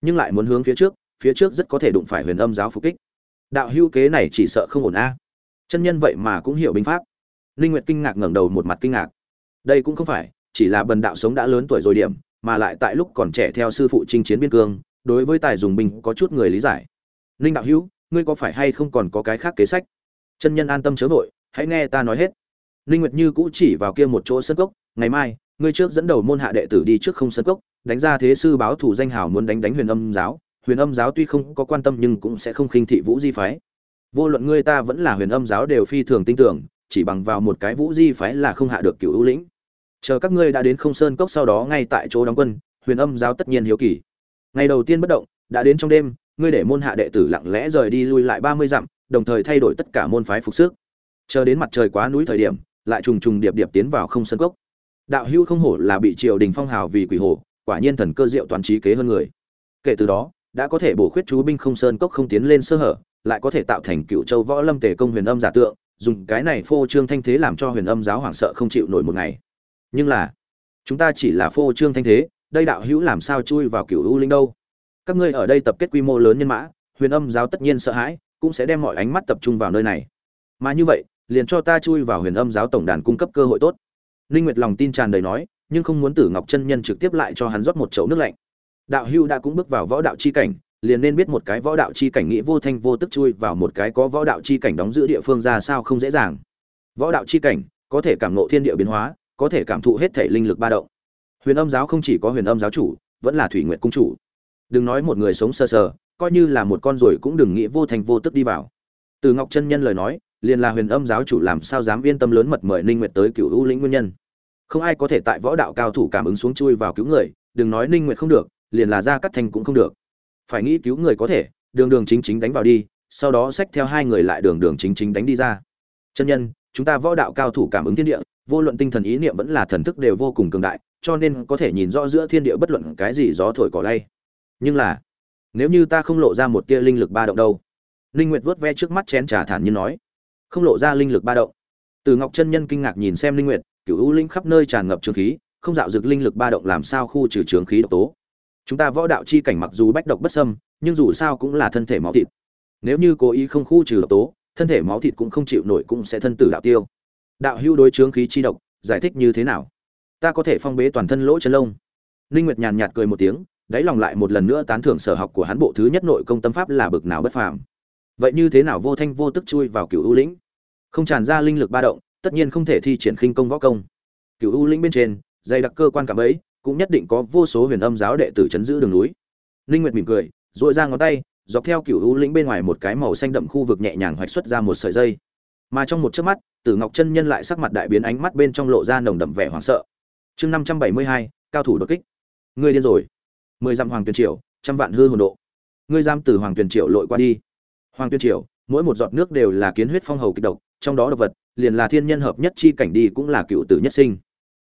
Nhưng lại muốn hướng phía trước phía trước rất có thể đụng phải huyền âm giáo phục kích. Đạo hưu kế này chỉ sợ không ổn a. Chân nhân vậy mà cũng hiểu binh pháp. Linh nguyệt kinh ngạc ngẩng đầu một mặt kinh ngạc. Đây cũng không phải, chỉ là bần đạo sống đã lớn tuổi rồi điểm mà lại tại lúc còn trẻ theo sư phụ chinh chiến biên cương, đối với tài dùng binh có chút người lý giải. Linh đạo hữu, ngươi có phải hay không còn có cái khác kế sách? Chân nhân an tâm chớ vội, hãy nghe ta nói hết. Linh nguyệt như cũ chỉ vào kia một chỗ sân cốc, ngày mai, ngươi trước dẫn đầu môn hạ đệ tử đi trước không sân cốc, đánh ra thế sư báo thủ danh hào muốn đánh đánh huyền âm giáo. Huyền âm giáo tuy không có quan tâm nhưng cũng sẽ không khinh thị vũ di phái. Vô luận ngươi ta vẫn là huyền âm giáo đều phi thường tin tưởng, chỉ bằng vào một cái vũ di phái là không hạ được cựu ưu lĩnh chờ các ngươi đã đến không sơn cốc sau đó ngay tại chỗ đóng quân, huyền âm giáo tất nhiên hiếu kỳ. Ngày đầu tiên bất động, đã đến trong đêm, ngươi để môn hạ đệ tử lặng lẽ rời đi lui lại ba mươi dặm, đồng thời thay đổi tất cả môn phái phục sức. Chờ đến mặt trời quá núi thời điểm, lại trùng trùng điệp điệp tiến vào không sơn cốc. Đạo hữu không hổ là bị triều đình phong hào vì quỷ hổ, quả nhiên thần cơ diệu toàn trí kế hơn người. Kể từ đó, đã có thể bổ khuyết chú binh không sơn cốc không tiến lên sơ hở, lại có thể tạo thành cựu châu võ lâm tề công huyền âm giả tượng, dùng cái này phô trương thanh thế làm cho huyền âm giáo hoảng sợ không chịu nổi một ngày nhưng là, chúng ta chỉ là phô trương thanh thế, đây đạo hữu làm sao chui vào cựu u linh đâu? Các ngươi ở đây tập kết quy mô lớn nhân mã, huyền âm giáo tất nhiên sợ hãi, cũng sẽ đem mọi ánh mắt tập trung vào nơi này. Mà như vậy, liền cho ta chui vào huyền âm giáo tổng đàn cung cấp cơ hội tốt. Ninh nguyệt lòng tin tràn đầy nói, nhưng không muốn tử ngọc chân nhân trực tiếp lại cho hắn rót một chậu nước lạnh. Đạo hưu đã cũng bước vào võ đạo chi cảnh, liền nên biết một cái võ đạo chi cảnh nghĩ vô thanh vô tức chui vào một cái có võ đạo chi cảnh đóng giữ địa phương ra sao không dễ dàng. Võ đạo chi cảnh có thể cảm ngộ thiên địa biến hóa có thể cảm thụ hết thể linh lực ba động. Huyền âm giáo không chỉ có huyền âm giáo chủ vẫn là thủy nguyện cung chủ. Đừng nói một người sống sơ sờ, sờ coi như là một con rồi cũng đừng nghĩ vô thành vô tức đi vào. Từ ngọc chân nhân lời nói liền là huyền âm giáo chủ làm sao dám yên tâm lớn mật mời ninh nguyệt tới cựu ưu lĩnh nguyên nhân. Không ai có thể tại võ đạo cao thủ cảm ứng xuống chui vào cứu người đừng nói ninh nguyệt không được liền là ra cắt thành cũng không được. Phải nghĩ cứu người có thể đường đường chính chính đánh vào đi sau đó xách theo hai người lại đường đường chính chính đánh đi ra. Chân nhân chúng ta võ đạo cao thủ cảm ứng thiên địa vô luận tinh thần ý niệm vẫn là thần thức đều vô cùng cường đại, cho nên có thể nhìn rõ giữa thiên địa bất luận cái gì gió thổi cỏ lay. Nhưng là, nếu như ta không lộ ra một tia linh lực ba động đâu? Linh nguyệt vớt ve trước mắt chén trà thản nhiên nói. Không lộ ra linh lực ba động. Từ ngọc chân nhân kinh ngạc nhìn xem linh nguyệt, cửu u linh khắp nơi tràn ngập trường khí, không dạo dực linh lực ba động làm sao khu trừ trường khí độc tố? Chúng ta võ đạo chi cảnh mặc dù bách độc bất sâm nhưng dù sao cũng là thân thể máu thịt. Nếu như cố ý không khu trừ độc tố, thân thể máu thịt cũng không chịu nổi cũng sẽ thân tử đạo tiêu đạo hưu đối chướng khí chi độc, giải thích như thế nào? Ta có thể phong bế toàn thân lỗ chân lông. Ninh nguyệt nhàn nhạt cười một tiếng, đáy lòng lại một lần nữa tán thưởng sở học của hắn bộ thứ nhất nội công tâm pháp là bực nào bất phàm. Vậy như thế nào vô thanh vô tức chui vào cửu u lĩnh? Không tràn ra linh lực ba động, tất nhiên không thể thi triển khinh công võ công. Cửu u lĩnh bên trên, dày đặc cơ quan cảm ấy, cũng nhất định có vô số huyền âm giáo đệ tử chấn giữ đường núi. Ninh nguyệt mỉm cười, duỗi ra ngón tay, dọc theo cửu u lĩnh bên ngoài một cái màu xanh đậm khu vực nhẹ nhàng hoạch xuất ra một sợi dây mà trong một chớp mắt, tử ngọc chân nhân lại sắc mặt đại biến, ánh mắt bên trong lộ ra nồng đậm vẻ hoảng sợ. Chương năm trăm bảy mươi hai, cao thủ đột kích. Ngươi điên rồi. Mười dặm hoàng tuyền triều, trăm vạn hư hồn độ. Ngươi giam từ hoàng tuyền triều lội qua đi. Hoàng tuyền triều, mỗi một giọt nước đều là kiến huyết phong hầu kịch độc, trong đó độc vật, liền là thiên nhân hợp nhất chi cảnh đi cũng là cựu tử nhất sinh.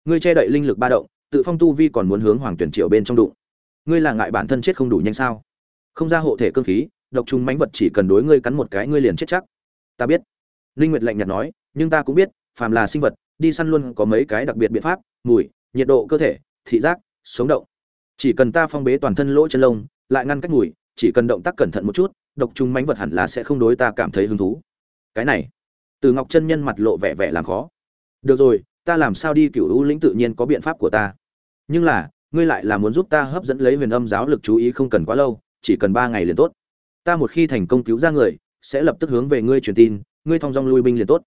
Ngươi che đậy linh lực ba động, tự phong tu vi còn muốn hướng hoàng tuyển triều bên trong đụng. Ngươi là ngại bản thân chết không đủ nhanh sao? Không ra hộ thể cương khí, độc trùng mãnh vật chỉ cần đối ngươi cắn một cái, ngươi liền chết chắc. Ta biết linh nguyệt lạnh nhạt nói, nhưng ta cũng biết, phàm là sinh vật, đi săn luôn có mấy cái đặc biệt biện pháp, mùi, nhiệt độ, cơ thể, thị giác, sống động. Chỉ cần ta phong bế toàn thân lỗ chân lông, lại ngăn cách mùi, chỉ cần động tác cẩn thận một chút, độc trùng mãnh vật hẳn là sẽ không đối ta cảm thấy hứng thú. Cái này, từ ngọc chân nhân mặt lộ vẻ vẻ làm khó. Được rồi, ta làm sao đi, cửu u lĩnh tự nhiên có biện pháp của ta. Nhưng là, ngươi lại là muốn giúp ta hấp dẫn lấy huyền âm giáo lực chú ý không cần quá lâu, chỉ cần ba ngày liền tốt. Ta một khi thành công cứu ra người, sẽ lập tức hướng về ngươi truyền tin ngươi thong dong lui binh liền tốt.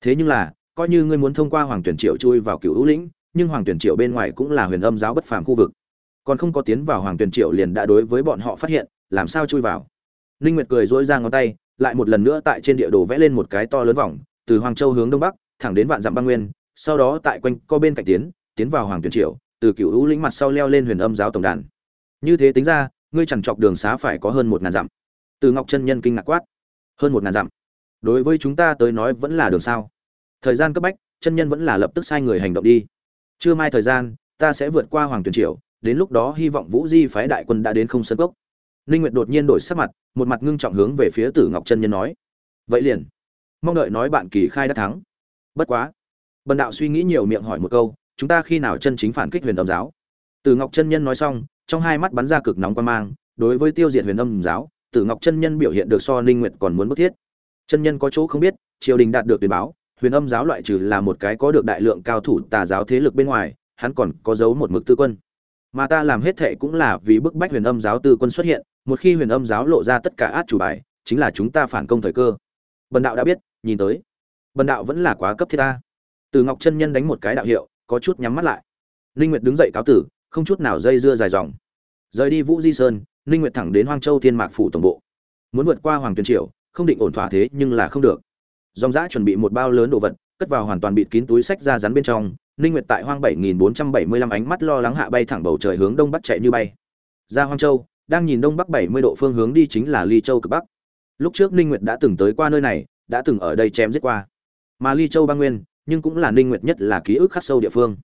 Thế nhưng là, coi như ngươi muốn thông qua hoàng tuyển triệu chui vào cựu hữu lĩnh, nhưng hoàng tuyển triệu bên ngoài cũng là huyền âm giáo bất phàm khu vực. Còn không có tiến vào hoàng tuyển triệu liền đã đối với bọn họ phát hiện, làm sao chui vào? Ninh nguyệt cười dỗi ra ngón tay, lại một lần nữa tại trên địa đồ vẽ lên một cái to lớn vòng, từ hoàng châu hướng đông bắc, thẳng đến vạn dặm băng nguyên, sau đó tại quanh co bên cạnh tiến tiến vào hoàng tuyển triệu từ cựu hữu lĩnh mặt sau leo lên huyền âm giáo tổng đàn. Như thế tính ra, ngươi chẳng chọc đường xá phải có hơn một ngàn dặm. Từ ngọc chân nhân kinh ngạc quát. Hơn một ngàn dặm đối với chúng ta tới nói vẫn là đường sao. Thời gian cấp bách, chân nhân vẫn là lập tức sai người hành động đi. Chưa mai thời gian, ta sẽ vượt qua hoàng tuyền triều, đến lúc đó hy vọng vũ di phái đại quân đã đến không sân cốc. Ninh nguyệt đột nhiên đổi sắc mặt, một mặt ngưng trọng hướng về phía tử ngọc chân nhân nói. Vậy liền. Mong đợi nói bạn kỳ khai đã thắng. Bất quá. Bần đạo suy nghĩ nhiều miệng hỏi một câu, chúng ta khi nào chân chính phản kích huyền âm giáo? Tử ngọc chân nhân nói xong, trong hai mắt bắn ra cực nóng quan mang, đối với tiêu diệt huyền âm giáo, tử ngọc chân nhân biểu hiện được so ninh nguyệt còn muốn bức thiết chân nhân có chỗ không biết, triều đình đạt được tuyển báo, huyền âm giáo loại trừ là một cái có được đại lượng cao thủ tà giáo thế lực bên ngoài, hắn còn có giấu một mực tư quân. Mà ta làm hết thệ cũng là vì bức bách huyền âm giáo tư quân xuất hiện, một khi huyền âm giáo lộ ra tất cả át chủ bài, chính là chúng ta phản công thời cơ. Bần đạo đã biết, nhìn tới. Bần đạo vẫn là quá cấp thiết ta. Từ ngọc chân nhân đánh một cái đạo hiệu, có chút nhắm mắt lại. Ninh nguyệt đứng dậy cáo tử, không chút nào dây dưa dài dòng. Rời đi vũ di sơn, ninh nguyệt thẳng đến hoang châu thiên mạc phủ tổng bộ. Muốn vượt qua hoàng tuyền triều không định ổn thỏa thế nhưng là không được. Dòng giã chuẩn bị một bao lớn đồ vật, cất vào hoàn toàn bịt kín túi sách ra rắn bên trong, ninh nguyệt tại hoang 7475 ánh mắt lo lắng hạ bay thẳng bầu trời hướng đông bắc chạy như bay. Ra hoang châu, đang nhìn đông bắc 70 độ phương hướng đi chính là ly châu cực bắc. Lúc trước ninh nguyệt đã từng tới qua nơi này, đã từng ở đây chém giết qua. Mà ly châu băng nguyên, nhưng cũng là ninh nguyệt nhất là ký ức khắc sâu địa phương.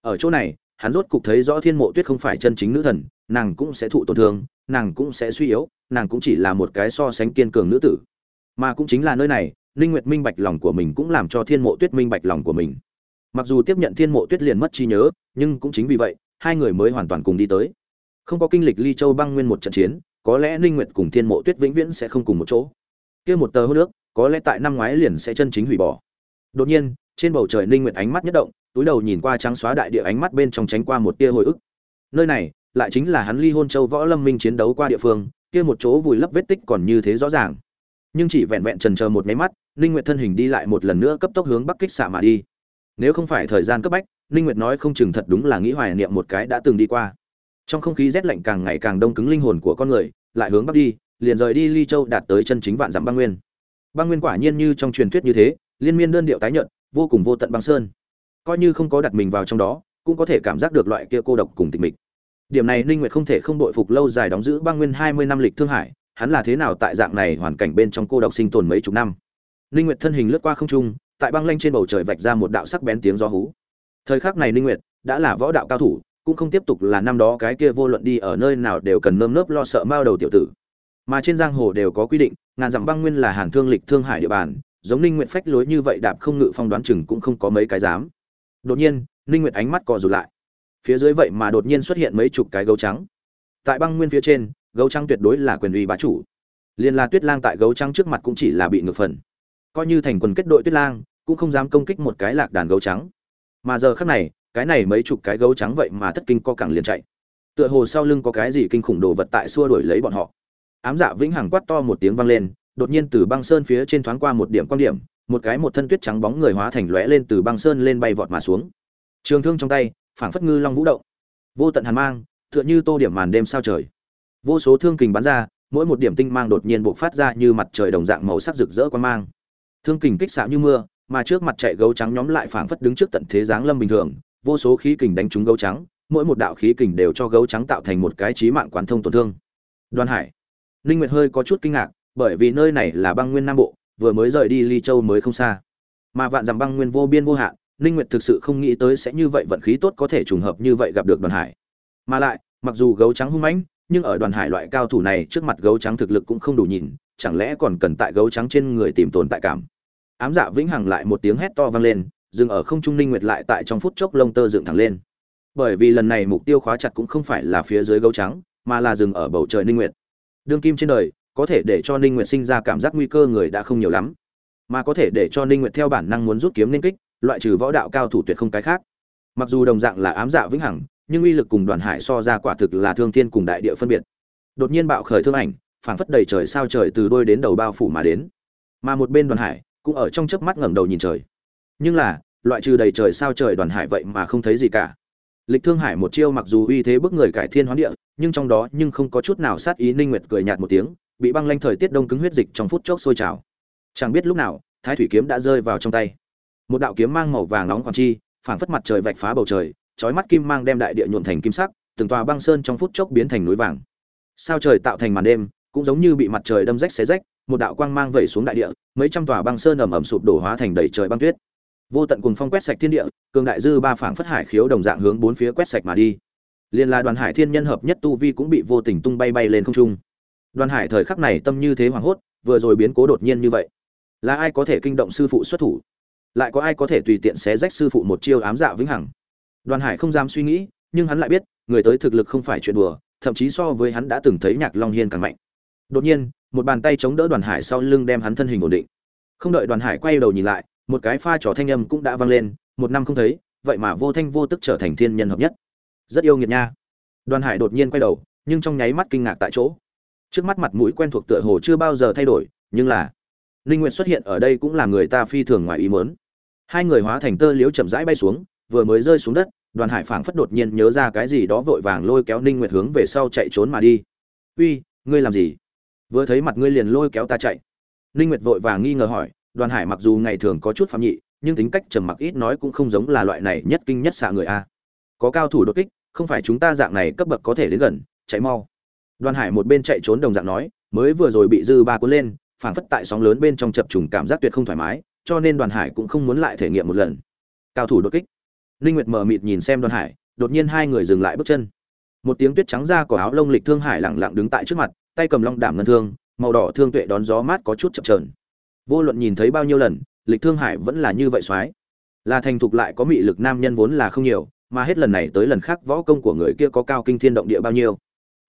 Ở chỗ này, hắn rốt cục thấy rõ thiên mộ tuyết không phải chân chính nữ thần, nàng cũng sẽ thụ tổn thương, nàng cũng sẽ suy yếu nàng cũng chỉ là một cái so sánh kiên cường nữ tử. Mà cũng chính là nơi này, ninh nguyệt minh bạch lòng của mình cũng làm cho thiên mộ tuyết minh bạch lòng của mình. Mặc dù tiếp nhận thiên mộ tuyết liền mất trí nhớ, nhưng cũng chính vì vậy, hai người mới hoàn toàn cùng đi tới. Không có kinh lịch ly châu băng nguyên một trận chiến, có lẽ ninh nguyệt cùng thiên mộ tuyết vĩnh viễn sẽ không cùng một chỗ. Kia một tờ hô nước có lẽ tại năm ngoái liền sẽ chân chính hủy bỏ. Đột nhiên, trên bầu trời ninh nguyệt ánh mắt nhất động, túi đầu nhìn qua trắng xóa đại địa ánh mắt bên trong tránh qua một tia hồi ức. Nơi này, lại chính là hắn ly hôn châu võ lâm minh chiến đấu qua địa phương kia một chỗ vùi lấp vết tích còn như thế rõ ràng. Nhưng chỉ vẹn vẹn trần chờ một máy mắt, ninh nguyệt thân hình đi lại một lần nữa cấp tốc hướng bắc kích xạ mà đi. Nếu không phải thời gian cấp bách, ninh nguyệt nói không chừng thật đúng là nghĩ hoài niệm một cái đã từng đi qua. Trong không khí rét lạnh càng ngày càng đông cứng linh hồn của con người, lại hướng bắc đi, liền rời đi ly châu đạt tới chân chính vạn dặm băng nguyên. Băng nguyên quả nhiên như trong truyền thuyết như thế, liên miên đơn điệu tái nhận vô cùng vô tận băng sơn. Coi như không có đặt mình vào trong đó, cũng có thể cảm giác được loại kia cô độc cùng tịch mịch điểm này ninh nguyệt không thể không đội phục lâu dài đóng giữ băng nguyên 20 năm lịch thương hải, hắn là thế nào tại dạng này hoàn cảnh bên trong cô độc sinh tồn mấy chục năm? Ninh nguyệt thân hình lướt qua không trung, tại băng lanh trên bầu trời vạch ra một đạo sắc bén tiếng gió hú. Thời khắc này ninh nguyệt đã là võ đạo cao thủ, cũng không tiếp tục là năm đó cái kia vô luận đi ở nơi nào đều cần nơm nớp lo sợ mao đầu tiểu tử. Mà trên giang hồ đều có quy định, ngàn dặm băng nguyên là hàn thương lịch thương hải địa bàn, giống ninh nguyệt phách lối như vậy đạp không ngự phong đoán chừng cũng không có mấy cái dám. Đột nhiên, ninh nguyệt ánh mắt co rụt lại phía dưới vậy mà đột nhiên xuất hiện mấy chục cái gấu trắng. Tại băng nguyên phía trên, gấu trắng tuyệt đối là quyền uy bá chủ. Liên la tuyết lang tại gấu trắng trước mặt cũng chỉ là bị ngược phần. Coi như thành quần kết đội tuyết lang, cũng không dám công kích một cái lạc đàn gấu trắng. Mà giờ khắc này, cái này mấy chục cái gấu trắng vậy mà thất kinh co cẳng liền chạy. Tựa hồ sau lưng có cái gì kinh khủng đồ vật tại xua đuổi lấy bọn họ. Ám dạ vĩnh hằng quát to một tiếng vang lên, đột nhiên từ băng sơn phía trên thoáng qua một điểm quan điểm, một cái một thân tuyết trắng bóng người hóa thành lóe lên từ băng sơn lên bay vọt mà xuống. Trường thương trong tay phảng phất ngư long vũ động. Vô tận hàn mang, tựa như tô điểm màn đêm sao trời. Vô số thương kình bắn ra, mỗi một điểm tinh mang đột nhiên bộc phát ra như mặt trời đồng dạng màu sắc rực rỡ quan mang. Thương kình kích xạ như mưa, mà trước mặt chạy gấu trắng nhóm lại phảng phất đứng trước tận thế giáng lâm bình thường. Vô số khí kình đánh trúng gấu trắng, mỗi một đạo khí kình đều cho gấu trắng tạo thành một cái trí mạng quán thông tổn thương. Đoàn hải, ninh nguyệt hơi có chút kinh ngạc, bởi vì nơi này là băng nguyên nam bộ, vừa mới rời đi ly châu mới không xa. Mà vạn dặm băng nguyên vô biên vô hạn ninh nguyệt thực sự không nghĩ tới sẽ như vậy vận khí tốt có thể trùng hợp như vậy gặp được đoàn hải. Mà lại, mặc dù gấu trắng hung mãnh, nhưng ở đoàn hải loại cao thủ này trước mặt gấu trắng thực lực cũng không đủ nhìn, chẳng lẽ còn cần tại gấu trắng trên người tìm tồn tại cảm? Ám dạ vĩnh hằng lại một tiếng hét to vang lên, dừng ở không trung ninh nguyệt lại tại trong phút chốc lông tơ dựng thẳng lên. Bởi vì lần này mục tiêu khóa chặt cũng không phải là phía dưới gấu trắng, mà là dừng ở bầu trời ninh nguyệt. Đương kim trên đời, có thể để cho ninh nguyệt sinh ra cảm giác nguy cơ người đã không nhiều lắm. Mà có thể để cho ninh nguyệt theo bản năng muốn rút kiếm lên kích loại trừ võ đạo cao thủ tuyệt không cái khác. Mặc dù đồng dạng là ám dạ vĩnh hằng, nhưng uy lực cùng đoàn hải so ra quả thực là thương thiên cùng đại địa phân biệt. Đột nhiên bạo khởi thương ảnh, phảng phất đầy trời sao trời từ đôi đến đầu bao phủ mà đến. Mà một bên đoàn hải cũng ở trong chớp mắt ngẩng đầu nhìn trời. Nhưng là, loại trừ đầy trời sao trời đoàn hải vậy mà không thấy gì cả. Lịch thương hải một chiêu mặc dù uy thế bức người cải thiên hoán địa, nhưng trong đó nhưng không có chút nào sát ý ninh nguyệt cười nhạt một tiếng, bị băng lanh thời tiết đông cứng huyết dịch trong phút chốc sôi trào. Chẳng biết lúc nào, thái thủy kiếm đã rơi vào trong tay một đạo kiếm mang màu vàng nóng còn chi, phảng phất mặt trời vạch phá bầu trời, chói mắt kim mang đem đại địa nhuộn thành kim sắc, từng tòa băng sơn trong phút chốc biến thành núi vàng. Sao trời tạo thành màn đêm, cũng giống như bị mặt trời đâm rách xé rách, một đạo quang mang vẩy xuống đại địa, mấy trăm tòa băng sơn ầm ầm sụp đổ hóa thành đầy trời băng tuyết. Vô tận cùng phong quét sạch thiên địa, cường đại dư ba phảng phất hải khiếu đồng dạng hướng bốn phía quét sạch mà đi. Liên là đoàn hải thiên nhân hợp nhất tu vi cũng bị vô tình tung bay bay lên không trung. Đoàn hải thời khắc này tâm như thế hoảng hốt, vừa rồi biến cố đột nhiên như vậy. Là ai có thể kinh động sư phụ xuất thủ? Lại có ai có thể tùy tiện xé rách sư phụ một chiêu ám dạ vĩnh hằng? Đoàn hải không dám suy nghĩ, nhưng hắn lại biết, người tới thực lực không phải chuyện đùa, thậm chí so với hắn đã từng thấy nhạc long hiên càng mạnh. Đột nhiên, một bàn tay chống đỡ đoàn hải sau lưng đem hắn thân hình ổn định. Không đợi đoàn hải quay đầu nhìn lại, một cái pha trò thanh âm cũng đã vang lên, một năm không thấy, vậy mà vô thanh vô tức trở thành thiên nhân hợp nhất. Rất yêu nghiệt nha. Đoàn hải đột nhiên quay đầu, nhưng trong nháy mắt kinh ngạc tại chỗ. Trước mắt mặt mũi quen thuộc tựa hồ chưa bao giờ thay đổi, nhưng là linh nguyệt xuất hiện ở đây cũng là người ta phi thường ngoài ý muốn. Hai người hóa thành tơ liếu chậm rãi bay xuống, vừa mới rơi xuống đất, đoàn hải phảng phất đột nhiên nhớ ra cái gì đó vội vàng lôi kéo ninh nguyệt hướng về sau chạy trốn mà đi. Uy, ngươi làm gì? Vừa thấy mặt ngươi liền lôi kéo ta chạy. Ninh nguyệt vội vàng nghi ngờ hỏi, đoàn hải mặc dù ngày thường có chút phạm nhị, nhưng tính cách trầm mặc ít nói cũng không giống là loại này nhất kinh nhất xạ người a. Có cao thủ đột kích, không phải chúng ta dạng này cấp bậc có thể đến gần, chạy mau. Đoàn hải một bên chạy trốn đồng dạng nói, mới vừa rồi bị dư ba cuốn lên phảng phất tại sóng lớn bên trong chập trùng cảm giác tuyệt không thoải mái, cho nên đoàn hải cũng không muốn lại thể nghiệm một lần. Cao thủ đột kích. Linh nguyệt mờ mịt nhìn xem đoàn hải, đột nhiên hai người dừng lại bước chân. Một tiếng tuyết trắng ra của áo lông lịch thương hải lặng lặng đứng tại trước mặt, tay cầm long đảm ngân thương, màu đỏ thương tuệ đón gió mát có chút chập chờn. Vô luận nhìn thấy bao nhiêu lần, lịch thương hải vẫn là như vậy soái là thành thục lại có mị lực nam nhân vốn là không nhiều, mà hết lần này tới lần khác võ công của người kia có cao kinh thiên động địa bao nhiêu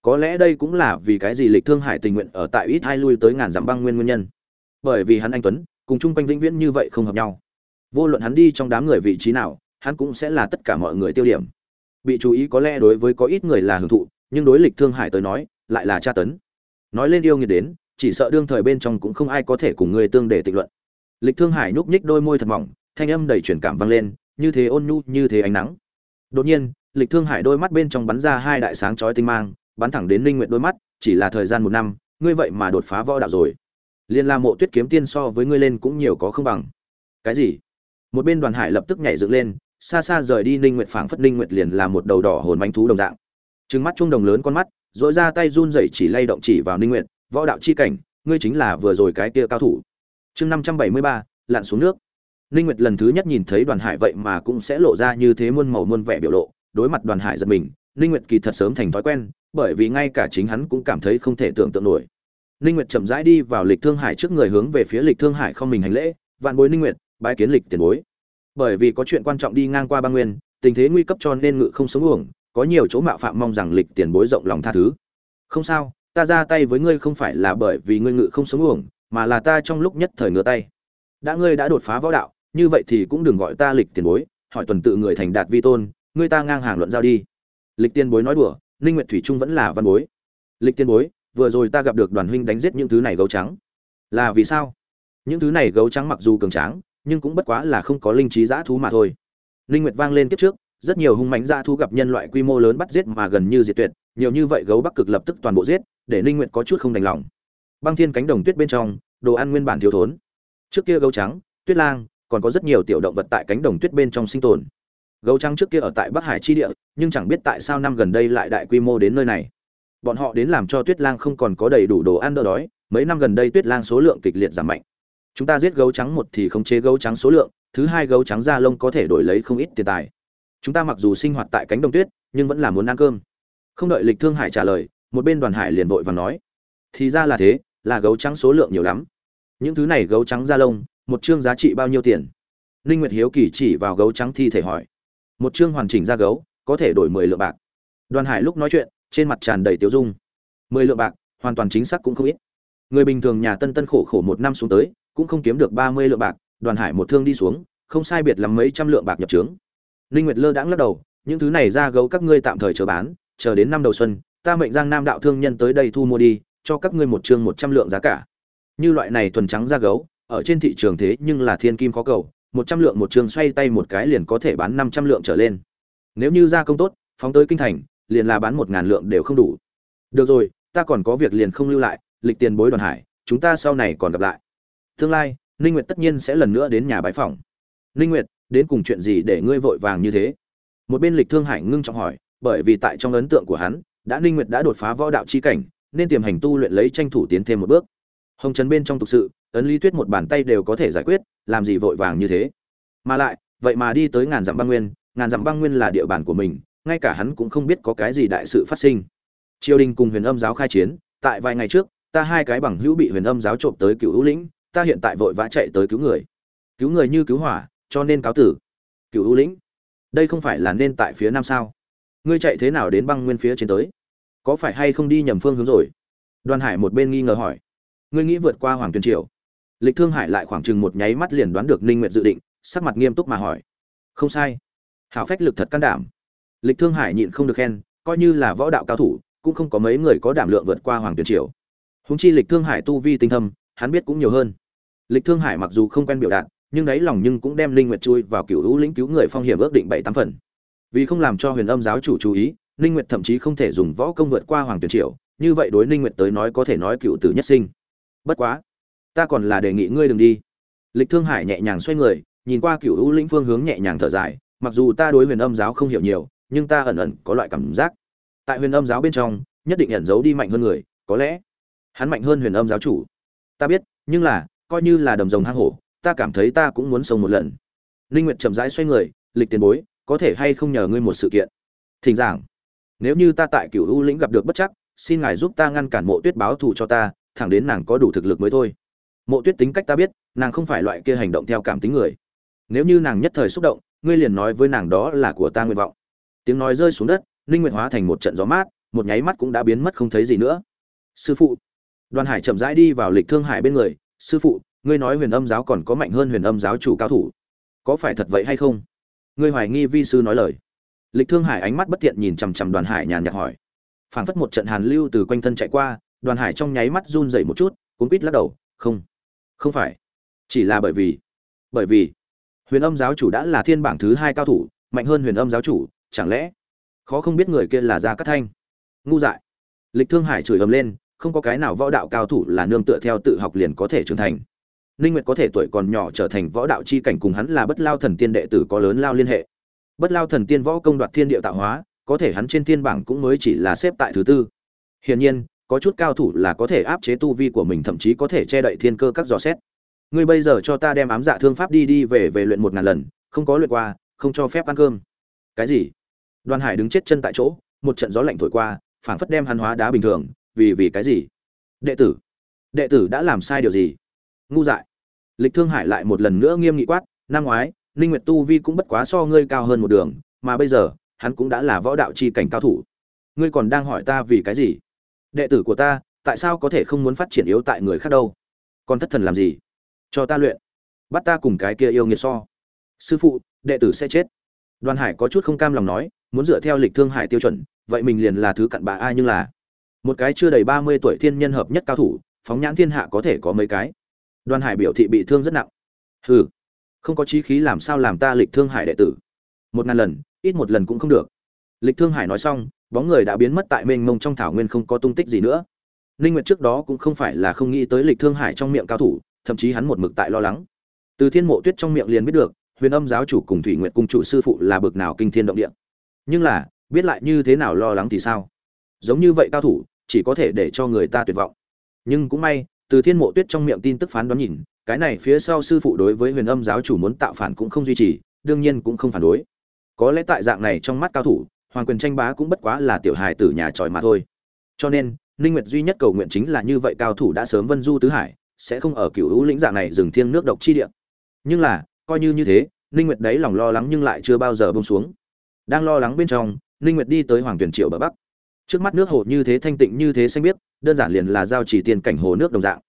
có lẽ đây cũng là vì cái gì lịch thương hải tình nguyện ở tại ít hai lui tới ngàn dặm băng nguyên nguyên nhân. Bởi vì hắn anh tuấn, cùng chung quanh vĩnh viễn như vậy không hợp nhau. Vô luận hắn đi trong đám người vị trí nào, hắn cũng sẽ là tất cả mọi người tiêu điểm. Bị chú ý có lẽ đối với có ít người là hưởng thụ, nhưng đối lịch thương hải tới nói, lại là tra tấn. Nói lên yêu nghiệt đến, chỉ sợ đương thời bên trong cũng không ai có thể cùng người tương để tịch luận. Lịch thương hải nhúc nhích đôi môi thật mỏng, thanh âm đầy truyền cảm vang lên, như thế ôn nhu, như thế ánh nắng. Đột nhiên, lịch thương hải đôi mắt bên trong bắn ra hai đại sáng chói tinh mang bắn thẳng đến linh nguyện đôi mắt chỉ là thời gian một năm ngươi vậy mà đột phá võ đạo rồi. Liên la mộ tuyết kiếm tiên so với ngươi lên cũng nhiều có không bằng. Cái gì? Một bên đoàn hải lập tức nhảy dựng lên xa xa rời đi ninh nguyệt phảng phất ninh nguyệt liền là một đầu đỏ hồn manh thú đồng dạng. Trừng mắt trung đồng lớn con mắt rỗi ra tay run rẩy chỉ lay động chỉ vào ninh nguyệt võ đạo chi cảnh ngươi chính là vừa rồi cái kia cao thủ. Chương 573, lặn xuống nước. Ninh nguyệt lần thứ nhất nhìn thấy đoàn hải vậy mà cũng sẽ lộ ra như thế muôn màu muôn vẻ biểu lộ đối mặt đoàn hải giật mình ninh nguyệt kỳ thật sớm thành thói quen bởi vì ngay cả chính hắn cũng cảm thấy không thể tưởng tượng nổi. Ninh nguyệt chậm rãi đi vào lịch thương hải trước người hướng về phía lịch thương hải không mình hành lễ, vạn bối ninh nguyệt, bái kiến lịch tiền bối. Bởi vì có chuyện quan trọng đi ngang qua Ba nguyên, tình thế nguy cấp cho nên ngự không sống uổng, có nhiều chỗ mạo phạm mong rằng lịch tiền bối rộng lòng tha thứ. Không sao, ta ra tay với ngươi không phải là bởi vì ngươi ngự không sống uổng, mà là ta trong lúc nhất thời ngửa tay. Đã ngươi đã đột phá võ đạo, như vậy thì cũng đừng gọi ta lịch tiền bối, hỏi tuần tự người thành đạt vi tôn, ngươi ta ngang hàng luận giao đi. Lịch tiền bối nói đùa ninh nguyện thủy trung vẫn là văn bối. Lịch tiên bối, vừa rồi ta gặp được đoàn huynh đánh giết những thứ này gấu trắng. Là vì sao? Những thứ này gấu trắng mặc dù cường tráng, nhưng cũng bất quá là không có linh trí dã thú mà thôi. Linh nguyệt vang lên kiếp trước, rất nhiều hung mãnh dã thú gặp nhân loại quy mô lớn bắt giết mà gần như diệt tuyệt, nhiều như vậy gấu bắc cực lập tức toàn bộ giết, để linh nguyệt có chút không đành lòng. Băng thiên cánh đồng tuyết bên trong, đồ ăn nguyên bản thiếu thốn. Trước kia gấu trắng, tuyết lang, còn có rất nhiều tiểu động vật tại cánh đồng tuyết bên trong sinh tồn gấu trắng trước kia ở tại bắc hải chi địa, nhưng chẳng biết tại sao năm gần đây lại đại quy mô đến nơi này. Bọn họ đến làm cho tuyết lang không còn có đầy đủ đồ ăn đỡ đói, mấy năm gần đây tuyết lang số lượng kịch liệt giảm mạnh. Chúng ta giết gấu trắng một thì không chế gấu trắng số lượng, thứ hai gấu trắng da lông có thể đổi lấy không ít tiền tài. Chúng ta mặc dù sinh hoạt tại cánh đồng tuyết, nhưng vẫn là muốn ăn cơm. Không đợi lịch thương hải trả lời, một bên đoàn hải liền vội và nói, thì ra là thế, là gấu trắng số lượng nhiều lắm. Những thứ này gấu trắng da lông, một chương giá trị bao nhiêu tiền? Ninh nguyệt hiếu kỳ chỉ vào gấu trắng thi thể hỏi một chương hoàn chỉnh ra gấu, có thể đổi 10 lượng bạc. Đoàn hải lúc nói chuyện, trên mặt tràn đầy tiêu dung. 10 lượng bạc, hoàn toàn chính xác cũng không ít. Người bình thường nhà tân tân khổ khổ một năm xuống tới, cũng không kiếm được 30 lượng bạc, đoàn hải một thương đi xuống, không sai biệt lắm mấy trăm lượng bạc nhập trướng. Ninh nguyệt lơ đãng lắc đầu, những thứ này ra gấu các ngươi tạm thời chờ bán, chờ đến năm đầu xuân, ta mệnh giang nam đạo thương nhân tới đây thu mua đi, cho các ngươi một chương một trăm lượng giá cả. Như loại này thuần trắng ra gấu, ở trên thị trường thế nhưng là thiên kim khó cầu một trăm lượng một trường xoay tay một cái liền có thể bán năm trăm lượng trở lên. Nếu như gia công tốt, phóng tới kinh thành, liền là bán một ngàn lượng đều không đủ. Được rồi, ta còn có việc liền không lưu lại, lịch tiền bối đoàn hải, chúng ta sau này còn gặp lại. Tương lai, ninh nguyệt tất nhiên sẽ lần nữa đến nhà bái phòng ninh nguyệt, đến cùng chuyện gì để ngươi vội vàng như thế? Một bên lịch thương hải ngưng trọng hỏi, bởi vì tại trong ấn tượng của hắn, đã ninh nguyệt đã đột phá võ đạo chi cảnh, nên tiềm hành tu luyện lấy tranh thủ tiến thêm một bước. Hồng trần bên trong thực sự, ấn lý thuyết một bàn tay đều có thể giải quyết làm gì vội vàng như thế? Mà lại, vậy mà đi tới ngàn dặm băng nguyên, ngàn dặm băng nguyên là địa bàn của mình, ngay cả hắn cũng không biết có cái gì đại sự phát sinh. Triều đình cùng huyền âm giáo khai chiến, tại vài ngày trước, ta hai cái bằng hữu bị huyền âm giáo trộm tới cứu hữu lĩnh, ta hiện tại vội vã chạy tới cứu người. Cứu người như cứu hỏa, cho nên cáo tử. Cứu hữu lĩnh, đây không phải là nên tại phía nam sao? Ngươi chạy thế nào đến băng nguyên phía trên tới? Có phải hay không đi nhầm phương hướng rồi? Đoàn hải một bên nghi ngờ hỏi. Ngươi nghĩ vượt qua hoàng tuyên triều lịch thương hải lại khoảng chừng một nháy mắt liền đoán được ninh nguyệt dự định, sắc mặt nghiêm túc mà hỏi. Không sai. Hảo phách lực thật can đảm. Lịch thương hải nhịn không được khen, coi như là võ đạo cao thủ, cũng không có mấy người có đảm lượng vượt qua hoàng tuyển triều. Húng chi lịch thương hải tu vi tinh thâm, hắn biết cũng nhiều hơn. Lịch thương hải mặc dù không quen biểu đạt, nhưng đáy lòng nhưng cũng đem linh nguyệt chui vào cựu hữu lĩnh cứu người phong hiểm ước định bảy tám phần. Vì không làm cho huyền âm giáo chủ chú ý linh nguyệt thậm chí không thể dùng võ công vượt qua hoàng tuyển triều, như vậy đối linh nguyệt tới nói có thể nói cựu tử nhất sinh. Bất quá ta còn là đề nghị ngươi đừng đi. Lịch thương hải nhẹ nhàng xoay người, nhìn qua cựu hữu lĩnh phương hướng nhẹ nhàng thở dài, mặc dù ta đối huyền âm giáo không hiểu nhiều, nhưng ta ẩn ẩn có loại cảm giác. Tại huyền âm giáo bên trong, nhất định ẩn giấu đi mạnh hơn người, có lẽ hắn mạnh hơn huyền âm giáo chủ. Ta biết, nhưng là, coi như là đầm rồng hang hổ, ta cảm thấy ta cũng muốn sống một lần. Linh nguyệt chậm rãi xoay người, lịch tiền bối, có thể hay không nhờ ngươi một sự kiện? Thỉnh giảng. Nếu như ta tại cửu u lĩnh gặp được bất chắc, xin ngài giúp ta ngăn cản mộ tuyết báo thù cho ta, thẳng đến nàng có đủ thực lực mới thôi mộ tuyết tính cách ta biết, nàng không phải loại kia hành động theo cảm tính người. Nếu như nàng nhất thời xúc động, ngươi liền nói với nàng đó là của ta nguyện vọng. Tiếng nói rơi xuống đất linh nguyệt hóa thành một trận gió mát, một nháy mắt cũng đã biến mất không thấy gì nữa. Sư phụ. Đoàn hải chậm rãi đi vào lịch thương hải bên người, sư phụ, ngươi nói huyền âm giáo còn có mạnh hơn huyền âm giáo chủ cao thủ. Có phải thật vậy hay không? Ngươi hoài nghi vi sư nói lời. Lịch thương hải ánh mắt bất tiện nhìn chằm chằm đoàn hải nhàn nhạt hỏi. Phảng phất một trận hàn lưu từ quanh thân chạy qua, đoàn hải trong nháy mắt run dậy một chút, cuốn quít lắc đầu, không không phải chỉ là bởi vì bởi vì huyền âm giáo chủ đã là thiên bảng thứ hai cao thủ mạnh hơn huyền âm giáo chủ chẳng lẽ khó không biết người kia là gia cát thanh ngu dại lịch thương hải chửi ầm lên không có cái nào võ đạo cao thủ là nương tựa theo tự học liền có thể trưởng thành Ninh Nguyệt có thể tuổi còn nhỏ trở thành võ đạo chi cảnh cùng hắn là Bất Lao Thần Tiên đệ tử có lớn lao liên hệ. Bất Lao Thần Tiên võ công đoạt thiên địa tạo hóa, có thể hắn trên thiên bảng cũng mới chỉ là xếp tại thứ tư. Hiển nhiên, có chút cao thủ là có thể áp chế tu vi của mình thậm chí có thể che đậy thiên cơ các dò xét. Ngươi bây giờ cho ta đem ám dạ thương pháp đi đi về về luyện một ngàn lần, không có luyện qua, không cho phép ăn cơm. Cái gì? Đoàn Hải đứng chết chân tại chỗ, một trận gió lạnh thổi qua, phảng phất đem hắn hóa đá bình thường, vì vì cái gì? Đệ tử, đệ tử đã làm sai điều gì? ngu dại lịch thương hải lại một lần nữa nghiêm nghị quát năm ngoái ninh nguyệt tu vi cũng bất quá so ngươi cao hơn một đường mà bây giờ hắn cũng đã là võ đạo chi cảnh cao thủ ngươi còn đang hỏi ta vì cái gì đệ tử của ta, tại sao có thể không muốn phát triển yếu tại người khác đâu? Còn thất thần làm gì? Cho ta luyện. Bắt ta cùng cái kia yêu nghiệt so. Sư phụ, đệ tử sẽ chết. Đoàn hải có chút không cam lòng nói, muốn dựa theo lịch thương hải tiêu chuẩn, vậy mình liền là thứ cặn bạ ai nhưng là. Một cái chưa đầy ba mươi tuổi thiên nhân hợp nhất cao thủ, phóng nhãn thiên hạ có thể có mấy cái. Đoàn hải biểu thị bị thương rất nặng. Hừ, không có trí khí làm sao làm ta lịch thương hải đệ tử. Một ngàn lần, ít một lần cũng không được. Lịch thương hải nói xong bóng người đã biến mất tại mênh mông trong thảo nguyên không có tung tích gì nữa. Ninh nguyệt trước đó cũng không phải là không nghĩ tới lịch thương hải trong miệng cao thủ, thậm chí hắn một mực tại lo lắng. Từ thiên mộ tuyết trong miệng liền biết được, huyền âm giáo chủ cùng thủy nguyệt cung chủ sư phụ là bực nào kinh thiên động địa. Nhưng là, biết lại như thế nào lo lắng thì sao? Giống như vậy cao thủ, chỉ có thể để cho người ta tuyệt vọng. Nhưng cũng may, từ thiên mộ tuyết trong miệng tin tức phán đoán nhìn, cái này phía sau sư phụ đối với huyền âm giáo chủ muốn tạo phản cũng không duy trì, đương nhiên cũng không phản đối. Có lẽ tại dạng này trong mắt cao thủ hoàng quyền tranh bá cũng bất quá là tiểu hài tử nhà tròi mà thôi. Cho nên, ninh nguyệt duy nhất cầu nguyện chính là như vậy cao thủ đã sớm vân du tứ hải, sẽ không ở cựu hữu lĩnh dạng này dừng thiêng nước độc chi địa. Nhưng là, coi như như thế, ninh nguyệt đấy lòng lo lắng nhưng lại chưa bao giờ buông xuống. Đang lo lắng bên trong, ninh nguyệt đi tới hoàng tuyển triệu bờ bắc. Trước mắt nước hồ như thế thanh tịnh như thế xanh biếc, đơn giản liền là giao chỉ tiền cảnh hồ nước đồng dạng.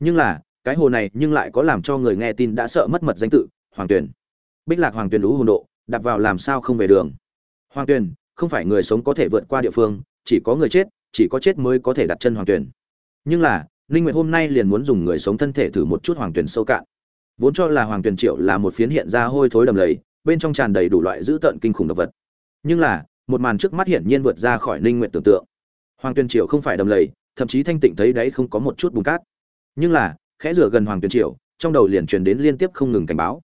Nhưng là, cái hồ này nhưng lại có làm cho người nghe tin đã sợ mất mật danh tự, hoàng tuyển bích lạc hoàng tuyển lũ hồn độ đặt vào làm sao không về đường. Hoàng tuyển không phải người sống có thể vượt qua địa phương, chỉ có người chết, chỉ có chết mới có thể đặt chân hoàng tuyển. Nhưng là, ninh nguyệt hôm nay liền muốn dùng người sống thân thể thử một chút hoàng tuyển sâu cạn. Vốn cho là hoàng tuyển triệu là một phiến hiện ra hôi thối đầm lầy, bên trong tràn đầy đủ loại dữ tợn kinh khủng độc vật. Nhưng là, một màn trước mắt hiển nhiên vượt ra khỏi ninh nguyệt tưởng tượng. Hoàng tuyển triệu không phải đầm lầy, thậm chí thanh tịnh thấy đấy không có một chút bùn cát. Nhưng là, khẽ rửa gần hoàng tuyển triệu, trong đầu liền truyền đến liên tiếp không ngừng cảnh báo.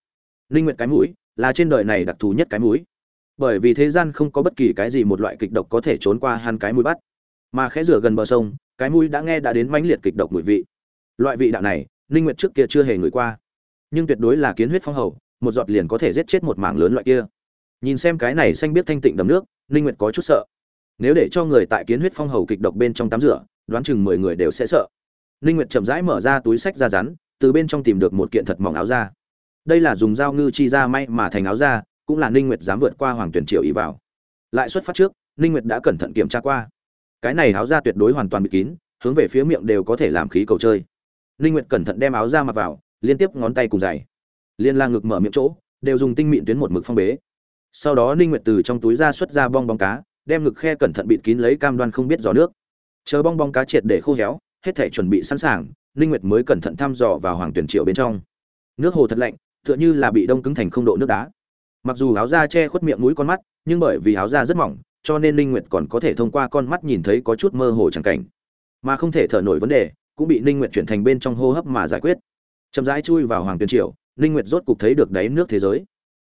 Ninh nguyệt cái mũi, là trên đời này đặc thù nhất cái mũi bởi vì thế gian không có bất kỳ cái gì một loại kịch độc có thể trốn qua hắn cái mũi bắt. Mà khẽ rửa gần bờ sông, cái mũi đã nghe đã đến mãnh liệt kịch độc mùi vị. Loại vị đạo này, ninh nguyệt trước kia chưa hề ngửi qua. Nhưng tuyệt đối là kiến huyết phong hầu, một giọt liền có thể giết chết một mảng lớn loại kia. Nhìn xem cái này xanh biết thanh tịnh đầm nước, ninh nguyệt có chút sợ. Nếu để cho người tại kiến huyết phong hầu kịch độc bên trong tắm rửa, đoán chừng mười người đều sẽ sợ. Ninh nguyệt chậm rãi mở ra túi sách ra rắn, từ bên trong tìm được một kiện thật mỏng áo da. Đây là dùng dao ngư chi ra may mà thành áo da cũng là ninh nguyệt dám vượt qua hoàng tuyển triệu ý vào. Lại xuất phát trước, ninh nguyệt đã cẩn thận kiểm tra qua. Cái này áo da tuyệt đối hoàn toàn bị kín, hướng về phía miệng đều có thể làm khí cầu chơi. Ninh nguyệt cẩn thận đem áo da mặc vào, liên tiếp ngón tay cùng giày. Liên la ngực mở miệng chỗ, đều dùng tinh mịn tuyến một mực phong bế. Sau đó ninh nguyệt từ trong túi ra xuất ra bong bóng cá, đem ngực khe cẩn thận bịt kín lấy cam đoan không biết gió nước. Chờ bong bóng cá triệt để khô héo, hết thể chuẩn bị sẵn sàng, ninh nguyệt mới cẩn thận thăm dò vào hoàng tuyển triệu bên trong. Nước hồ thật lạnh, tựa như là bị đông cứng thành không độ nước đá mặc dù áo da che khuất miệng mũi con mắt, nhưng bởi vì áo da rất mỏng, cho nên ninh nguyệt còn có thể thông qua con mắt nhìn thấy có chút mơ hồ chẳng cảnh. Mà không thể thở nổi vấn đề, cũng bị ninh nguyệt chuyển thành bên trong hô hấp mà giải quyết. Chậm rãi chui vào hoàng Tuyên triều, ninh nguyệt rốt cục thấy được đáy nước thế giới.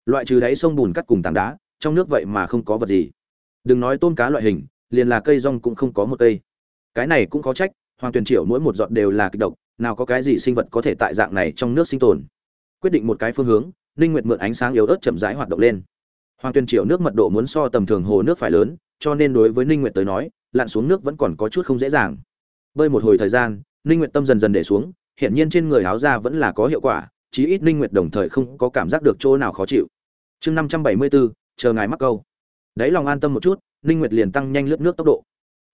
Loại trừ đáy sông bùn cắt cùng tảng đá, trong nước vậy mà không có vật gì. Đừng nói tôm cá loại hình, liền là cây rong cũng không có một cây. Cái này cũng có trách, hoàng Tuyên triều mỗi một giọt đều là kịch độc, nào có cái gì sinh vật có thể tại dạng này trong nước sinh tồn. Quyết định một cái phương hướng ninh nguyệt mượn ánh sáng yếu ớt chậm rãi hoạt động lên. Hoàng tuyên triều nước mật độ muốn so tầm thường hồ nước phải lớn cho nên đối với ninh nguyệt tới nói lặn xuống nước vẫn còn có chút không dễ dàng. Bơi một hồi thời gian ninh nguyệt tâm dần dần để xuống hiện nhiên trên người áo da vẫn là có hiệu quả chí ít ninh nguyệt đồng thời không có cảm giác được chỗ nào khó chịu. Chương 574, chờ ngài mắc câu. Đấy lòng an tâm một chút ninh nguyệt liền tăng nhanh lướt nước tốc độ.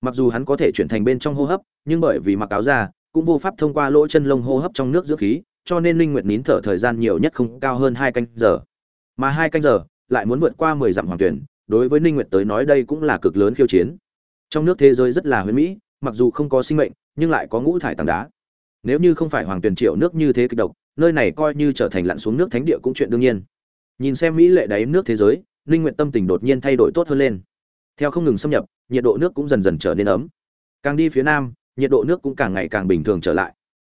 Mặc dù hắn có thể chuyển thành bên trong hô hấp nhưng bởi vì mặc áo da cũng vô pháp thông qua lỗ chân lông hô hấp trong nước dưỡng khí cho nên linh nguyệt nín thở thời gian nhiều nhất không cao hơn hai canh giờ. Mà hai canh giờ lại muốn vượt qua 10 dặm hoàng tuyển, đối với linh nguyệt tới nói đây cũng là cực lớn khiêu chiến. Trong nước thế giới rất là huyền mỹ, mặc dù không có sinh mệnh, nhưng lại có ngũ thải tảng đá. Nếu như không phải hoàng tuyển triệu nước như thế kịch độc, nơi này coi như trở thành lặn xuống nước thánh địa cũng chuyện đương nhiên. Nhìn xem mỹ lệ đáy nước thế giới, linh nguyện tâm tình đột nhiên thay đổi tốt hơn lên. Theo không ngừng xâm nhập, nhiệt độ nước cũng dần dần trở nên ấm. Càng đi phía nam, nhiệt độ nước cũng càng ngày càng bình thường trở lại.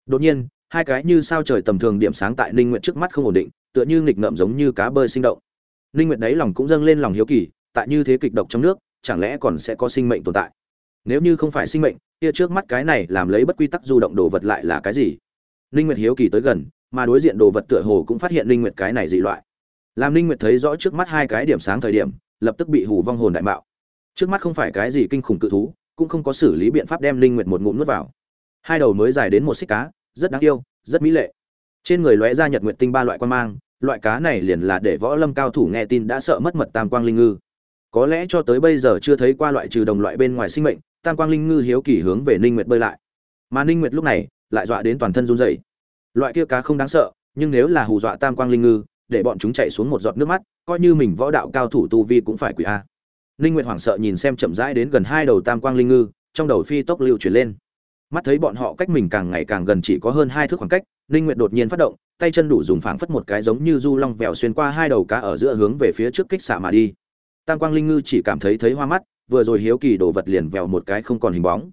Đột nhiên hai cái như sao trời tầm thường điểm sáng tại ninh nguyện trước mắt không ổn định, tựa như nghịch ngợm giống như cá bơi sinh động. Ninh nguyện đấy lòng cũng dâng lên lòng hiếu kỳ, tại như thế kịch độc trong nước, chẳng lẽ còn sẽ có sinh mệnh tồn tại? Nếu như không phải sinh mệnh, kia trước mắt cái này làm lấy bất quy tắc du động đồ vật lại là cái gì? Ninh nguyệt hiếu kỳ tới gần, mà đối diện đồ vật tựa hồ cũng phát hiện ninh nguyệt cái này dị loại. Làm ninh nguyệt thấy rõ trước mắt hai cái điểm sáng thời điểm, lập tức bị hù vong hồn đại mạo. Trước mắt không phải cái gì kinh khủng cự thú, cũng không có xử lý biện pháp đem ninh nguyệt một ngụm nuốt vào. Hai đầu mới dài đến một xích cá rất đáng yêu, rất mỹ lệ. Trên người lóe ra nhật nguyệt tinh ba loại quan mang, loại cá này liền là để võ lâm cao thủ nghe tin đã sợ mất mật tam quang linh ngư. Có lẽ cho tới bây giờ chưa thấy qua loại trừ đồng loại bên ngoài sinh mệnh, tam quang linh ngư hiếu kỳ hướng về ninh nguyệt bơi lại. Mà ninh nguyệt lúc này lại dọa đến toàn thân run rẩy. Loại kia cá không đáng sợ, nhưng nếu là hù dọa tam quang linh ngư, để bọn chúng chạy xuống một giọt nước mắt, coi như mình võ đạo cao thủ tu vi cũng phải quỷ a. Ninh nguyệt hoảng sợ nhìn xem chậm rãi đến gần hai đầu tam quang linh ngư, trong đầu phi tốc lưu chuyển lên mắt thấy bọn họ cách mình càng ngày càng gần chỉ có hơn hai thước khoảng cách, ninh nguyệt đột nhiên phát động, tay chân đủ dùng phảng phất một cái giống như du long vèo xuyên qua hai đầu cá ở giữa hướng về phía trước kích xạ mà đi. Tam quang linh ngư chỉ cảm thấy thấy hoa mắt, vừa rồi hiếu kỳ đồ vật liền vèo một cái không còn hình bóng.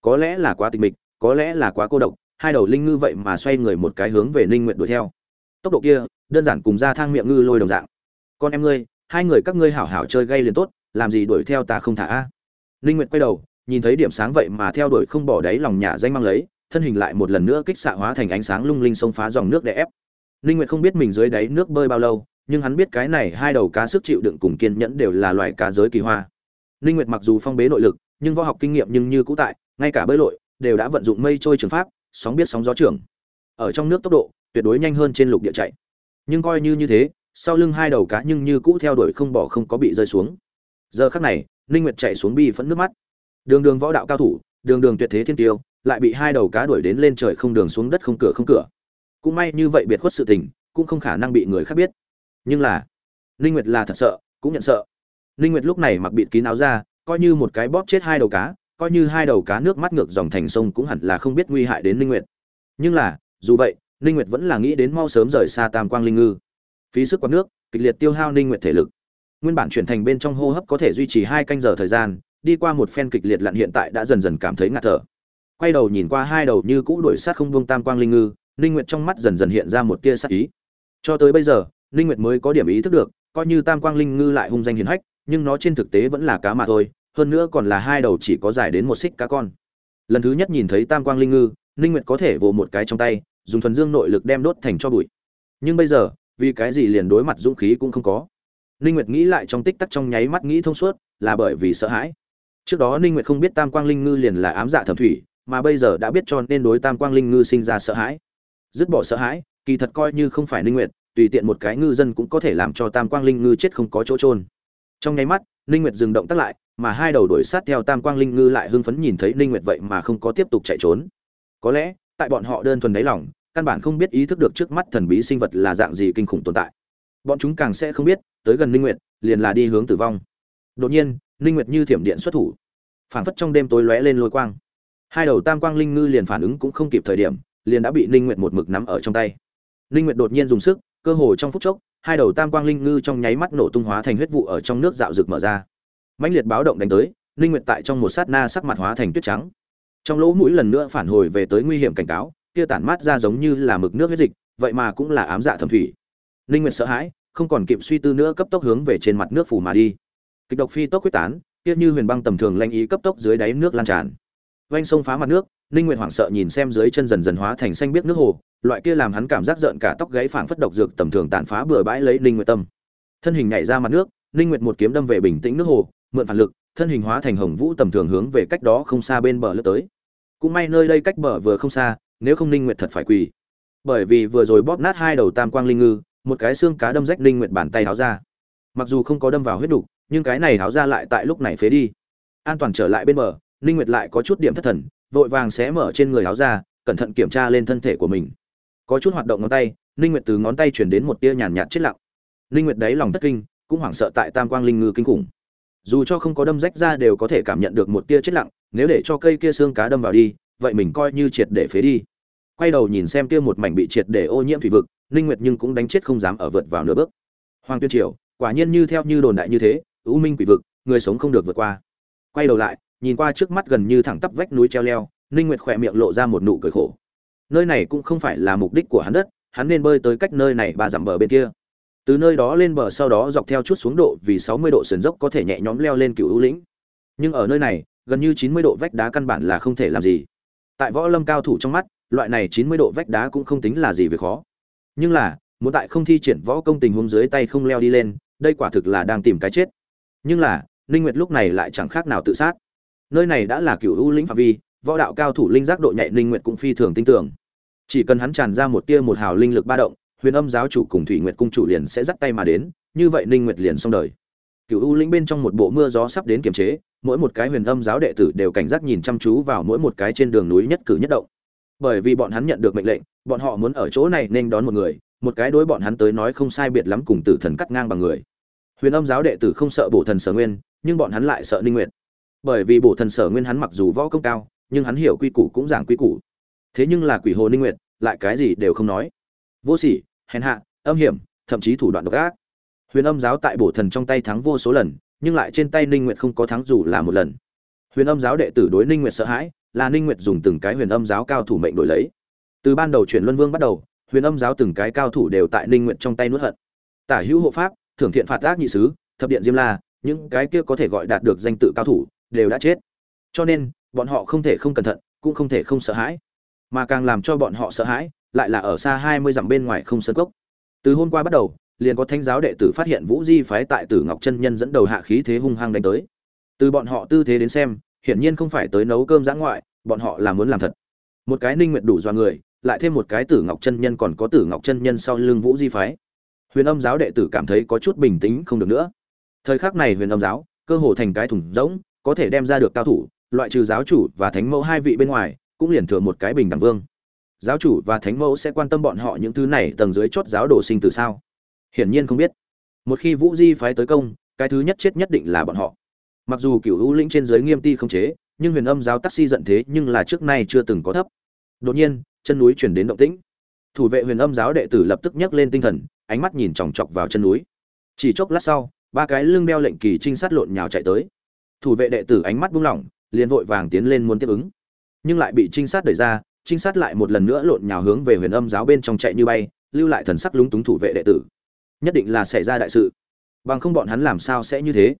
Có lẽ là quá tịch mịch, có lẽ là quá cô độc, hai đầu linh ngư vậy mà xoay người một cái hướng về ninh nguyện đuổi theo. Tốc độ kia, đơn giản cùng ra thang miệng ngư lôi đồng dạng. Con em ngươi, hai người các ngươi hảo hảo chơi gây liền tốt, làm gì đuổi theo ta không thả a? Ninh nguyện quay đầu nhìn thấy điểm sáng vậy mà theo đuổi không bỏ đáy lòng nhà danh mang lấy thân hình lại một lần nữa kích xạ hóa thành ánh sáng lung linh xông phá dòng nước để ép. Ninh Nguyệt không biết mình dưới đáy nước bơi bao lâu nhưng hắn biết cái này hai đầu cá sức chịu đựng cùng kiên nhẫn đều là loài cá giới kỳ hoa. Linh Nguyệt mặc dù phong bế nội lực, nhưng võ học kinh nghiệm nhưng như cũ tại ngay cả bơi lội đều đã vận dụng mây trôi trường pháp sóng biết sóng gió trưởng ở trong nước tốc độ tuyệt đối nhanh hơn trên lục địa chạy. Nhưng coi như như thế sau lưng hai đầu cá nhưng như cũ theo đuổi không bỏ không có bị rơi xuống. Giờ khắc này ninh nguyệt chạy xuống bi phẫn nước mắt đường đường võ đạo cao thủ, đường đường tuyệt thế thiên tiêu, lại bị hai đầu cá đuổi đến lên trời không đường xuống đất không cửa không cửa. Cũng may như vậy biệt khuất sự tình, cũng không khả năng bị người khác biết. Nhưng là, ninh nguyệt là thật sợ, cũng nhận sợ. Ninh nguyệt lúc này mặc bịt kín áo ra, coi như một cái bóp chết hai đầu cá, coi như hai đầu cá nước mắt ngược dòng thành sông cũng hẳn là không biết nguy hại đến ninh nguyệt. Nhưng là, dù vậy, ninh nguyệt vẫn là nghĩ đến mau sớm rời xa tam quang linh ngư. Phí sức quạt nước, kịch liệt tiêu hao ninh nguyệt thể lực. Nguyên bản chuyển thành bên trong hô hấp có thể duy trì hai canh giờ thời gian đi qua một phen kịch liệt lặn hiện tại đã dần dần cảm thấy ngạt thở. Quay đầu nhìn qua hai đầu như cũ đuổi sát không buông tam quang linh ngư, ninh nguyệt trong mắt dần dần hiện ra một tia sát ý. Cho tới bây giờ, ninh nguyệt mới có điểm ý thức được, coi như tam quang linh ngư lại hung danh hiển hách, nhưng nó trên thực tế vẫn là cá mà thôi, hơn nữa còn là hai đầu chỉ có dài đến một xích cá con. Lần thứ nhất nhìn thấy tam quang linh ngư, ninh nguyệt có thể vồ một cái trong tay, dùng thuần dương nội lực đem đốt thành cho bụi. Nhưng bây giờ, vì cái gì liền đối mặt dũng khí cũng không có. Ninh nguyệt nghĩ lại trong tích tắc trong nháy mắt nghĩ thông suốt, là bởi vì sợ hãi trước đó ninh nguyệt không biết tam quang linh ngư liền là ám dạ thẩm thủy, mà bây giờ đã biết cho nên đối tam quang linh ngư sinh ra sợ hãi. Dứt bỏ sợ hãi, kỳ thật coi như không phải ninh nguyệt, tùy tiện một cái ngư dân cũng có thể làm cho tam quang linh ngư chết không có chỗ trôn trong nháy mắt, ninh nguyệt dừng động tác lại, mà hai đầu đuổi sát theo tam quang linh ngư lại hưng phấn nhìn thấy ninh nguyệt vậy mà không có tiếp tục chạy trốn. Có lẽ, tại bọn họ đơn thuần đáy lòng, căn bản không biết ý thức được trước mắt thần bí sinh vật là dạng gì kinh khủng tồn tại. Bọn chúng càng sẽ không biết, tới gần ninh nguyệt, liền là đi hướng tử vong. Đột nhiên ninh nguyệt như thiểm điện xuất thủ. Phảng phất trong đêm tối lóe lên lôi quang. Hai đầu tam quang linh ngư liền phản ứng cũng không kịp thời điểm, liền đã bị ninh nguyệt một mực nắm ở trong tay. Ninh nguyệt đột nhiên dùng sức, cơ hồ trong phút chốc, hai đầu tam quang linh ngư trong nháy mắt nổ tung hóa thành huyết vụ ở trong nước dạo rực mở ra. Mãnh liệt báo động đánh tới, ninh nguyệt tại trong một sát na sắc mặt hóa thành tuyết trắng. Trong lỗ mũi lần nữa phản hồi về tới nguy hiểm cảnh cáo, kia tản mát ra giống như là mực nước huyết dịch, vậy mà cũng là ám dạ thẩm thủy. Ninh nguyệt sợ hãi, không còn kịp suy tư nữa cấp tốc hướng về trên mặt nước phủ mà đi kịch độc phi tốc quyết tán, kia như huyền băng tầm thường lanh ý cấp tốc dưới đáy nước lan tràn. Vanh sông phá mặt nước, ninh nguyện hoảng sợ nhìn xem dưới chân dần dần hóa thành xanh biếc nước hồ, loại kia làm hắn cảm giác giận cả tóc gáy phảng phất độc dược tầm thường tàn phá bừa bãi lấy ninh nguyện tâm. Thân hình nhảy ra mặt nước, ninh nguyện một kiếm đâm về bình tĩnh nước hồ, mượn phản lực, thân hình hóa thành hồng vũ tầm thường hướng về cách đó không xa bên bờ lướt tới. Cũng may nơi đây cách bờ vừa không xa, nếu không ninh nguyện thật phải quỳ. Bởi vì vừa rồi bóp nát hai đầu tam quang linh ngư, một cái xương cá đâm rách ninh nguyện bàn tay tháo ra. Mặc dù không có đâm vào huyết đục nhưng cái này tháo ra lại tại lúc này phế đi. An toàn trở lại bên bờ, ninh nguyệt lại có chút điểm thất thần, vội vàng xé mở trên người háo ra, cẩn thận kiểm tra lên thân thể của mình. Có chút hoạt động ngón tay, ninh nguyệt từ ngón tay chuyển đến một tia nhàn nhạt chết lặng. Ninh nguyệt đấy lòng thất kinh, cũng hoảng sợ tại tam quang linh ngư kinh khủng. Dù cho không có đâm rách ra đều có thể cảm nhận được một tia chết lặng, nếu để cho cây kia xương cá đâm vào đi, vậy mình coi như triệt để phế đi. Quay đầu nhìn xem kia một mảnh bị triệt để ô nhiễm thủy vực, ninh nguyệt nhưng cũng đánh chết không dám ở vượt vào nửa bước. Hoàng tuyên triều, quả nhiên như theo như đồn đại như thế u minh quỷ vực, người sống không được vượt qua. Quay đầu lại, nhìn qua trước mắt gần như thẳng tắp vách núi treo leo, ninh nguyệt khỏe miệng lộ ra một nụ cười khổ. Nơi này cũng không phải là mục đích của hắn đất, hắn nên bơi tới cách nơi này ba dặm bờ bên kia. Từ nơi đó lên bờ sau đó dọc theo chút xuống độ vì 60 độ sườn dốc có thể nhẹ nhõm leo lên cựu ưu lĩnh. Nhưng ở nơi này, gần như 90 độ vách đá căn bản là không thể làm gì. Tại võ lâm cao thủ trong mắt, loại này 90 độ vách đá cũng không tính là gì về khó. Nhưng là, muốn tại không thi triển võ công tình huống dưới tay không leo đi lên, đây quả thực là đang tìm cái chết nhưng là, ninh nguyệt lúc này lại chẳng khác nào tự sát. Nơi này đã là cựu ưu lĩnh phạm vi, võ đạo cao thủ linh giác độ nhạy ninh nguyệt cũng phi thường tin tưởng. Chỉ cần hắn tràn ra một tia một hào linh lực ba động, huyền âm giáo chủ cùng thủy nguyệt cung chủ liền sẽ dắt tay mà đến, như vậy ninh nguyệt liền xong đời. Cựu ưu lĩnh bên trong một bộ mưa gió sắp đến kiềm chế, mỗi một cái huyền âm giáo đệ tử đều cảnh giác nhìn chăm chú vào mỗi một cái trên đường núi nhất cử nhất động. Bởi vì bọn hắn nhận được mệnh lệnh, bọn họ muốn ở chỗ này nên đón một người, một cái đối bọn hắn tới nói không sai biệt lắm cùng tử thần cắt ngang bằng người huyền âm giáo đệ tử không sợ bổ thần sở nguyên, nhưng bọn hắn lại sợ ninh nguyệt. Bởi vì bổ thần sở nguyên hắn mặc dù võ công cao, nhưng hắn hiểu quy củ cũng giảng quy củ. Thế nhưng là quỷ hồ ninh nguyệt, lại cái gì đều không nói. Vô sỉ, hèn hạ, âm hiểm, thậm chí thủ đoạn độc ác. Huyền âm giáo tại bổ thần trong tay thắng vô số lần, nhưng lại trên tay ninh nguyệt không có thắng dù là một lần. Huyền âm giáo đệ tử đối ninh nguyệt sợ hãi, là ninh nguyệt dùng từng cái huyền âm giáo cao thủ mệnh đổi lấy. Từ ban đầu chuyển luân vương bắt đầu, huyền âm giáo từng cái cao thủ đều tại ninh nguyệt trong tay nuốt hận. Tả hữu hộ pháp thưởng thiện phạt ác nhị sứ thập điện diêm la, những cái kia có thể gọi đạt được danh tự cao thủ, đều đã chết. Cho nên, bọn họ không thể không cẩn thận, cũng không thể không sợ hãi. Mà càng làm cho bọn họ sợ hãi, lại là ở xa hai mươi dặm bên ngoài không sơn cốc. Từ hôm qua bắt đầu, liền có thánh giáo đệ tử phát hiện vũ di phái tại tử ngọc chân nhân dẫn đầu hạ khí thế hung hăng đánh tới. Từ bọn họ tư thế đến xem, hiển nhiên không phải tới nấu cơm giã ngoại, bọn họ là muốn làm thật. Một cái ninh nguyện đủ do người, lại thêm một cái tử ngọc chân nhân còn có tử ngọc chân nhân sau lưng vũ di phái huyền âm giáo đệ tử cảm thấy có chút bình tĩnh không được nữa. Thời khắc này huyền âm giáo, cơ hồ thành cái thủng rỗng, có thể đem ra được cao thủ, loại trừ giáo chủ và thánh mẫu hai vị bên ngoài, cũng liền thừa một cái bình đẳng vương. Giáo chủ và thánh mẫu sẽ quan tâm bọn họ những thứ này tầng dưới chót giáo đồ sinh từ sao? Hiển nhiên không biết. Một khi vũ di phái tới công, cái thứ nhất chết nhất định là bọn họ. Mặc dù cựu hữu lĩnh trên giới nghiêm ti không chế, nhưng huyền âm giáo taxi giận thế nhưng là trước nay chưa từng có thấp. Đột nhiên, chân núi chuyển đến động tĩnh thủ vệ huyền âm giáo đệ tử lập tức nhấc lên tinh thần, ánh mắt nhìn chòng chọc vào chân núi. Chỉ chốc lát sau, ba cái lưng đeo lệnh kỳ trinh sát lộn nhào chạy tới. Thủ vệ đệ tử ánh mắt buông lỏng, liền vội vàng tiến lên muốn tiếp ứng. Nhưng lại bị trinh sát đẩy ra, trinh sát lại một lần nữa lộn nhào hướng về huyền âm giáo bên trong chạy như bay, lưu lại thần sắc lúng túng thủ vệ đệ tử. Nhất định là xảy ra đại sự. Bằng không bọn hắn làm sao sẽ như thế?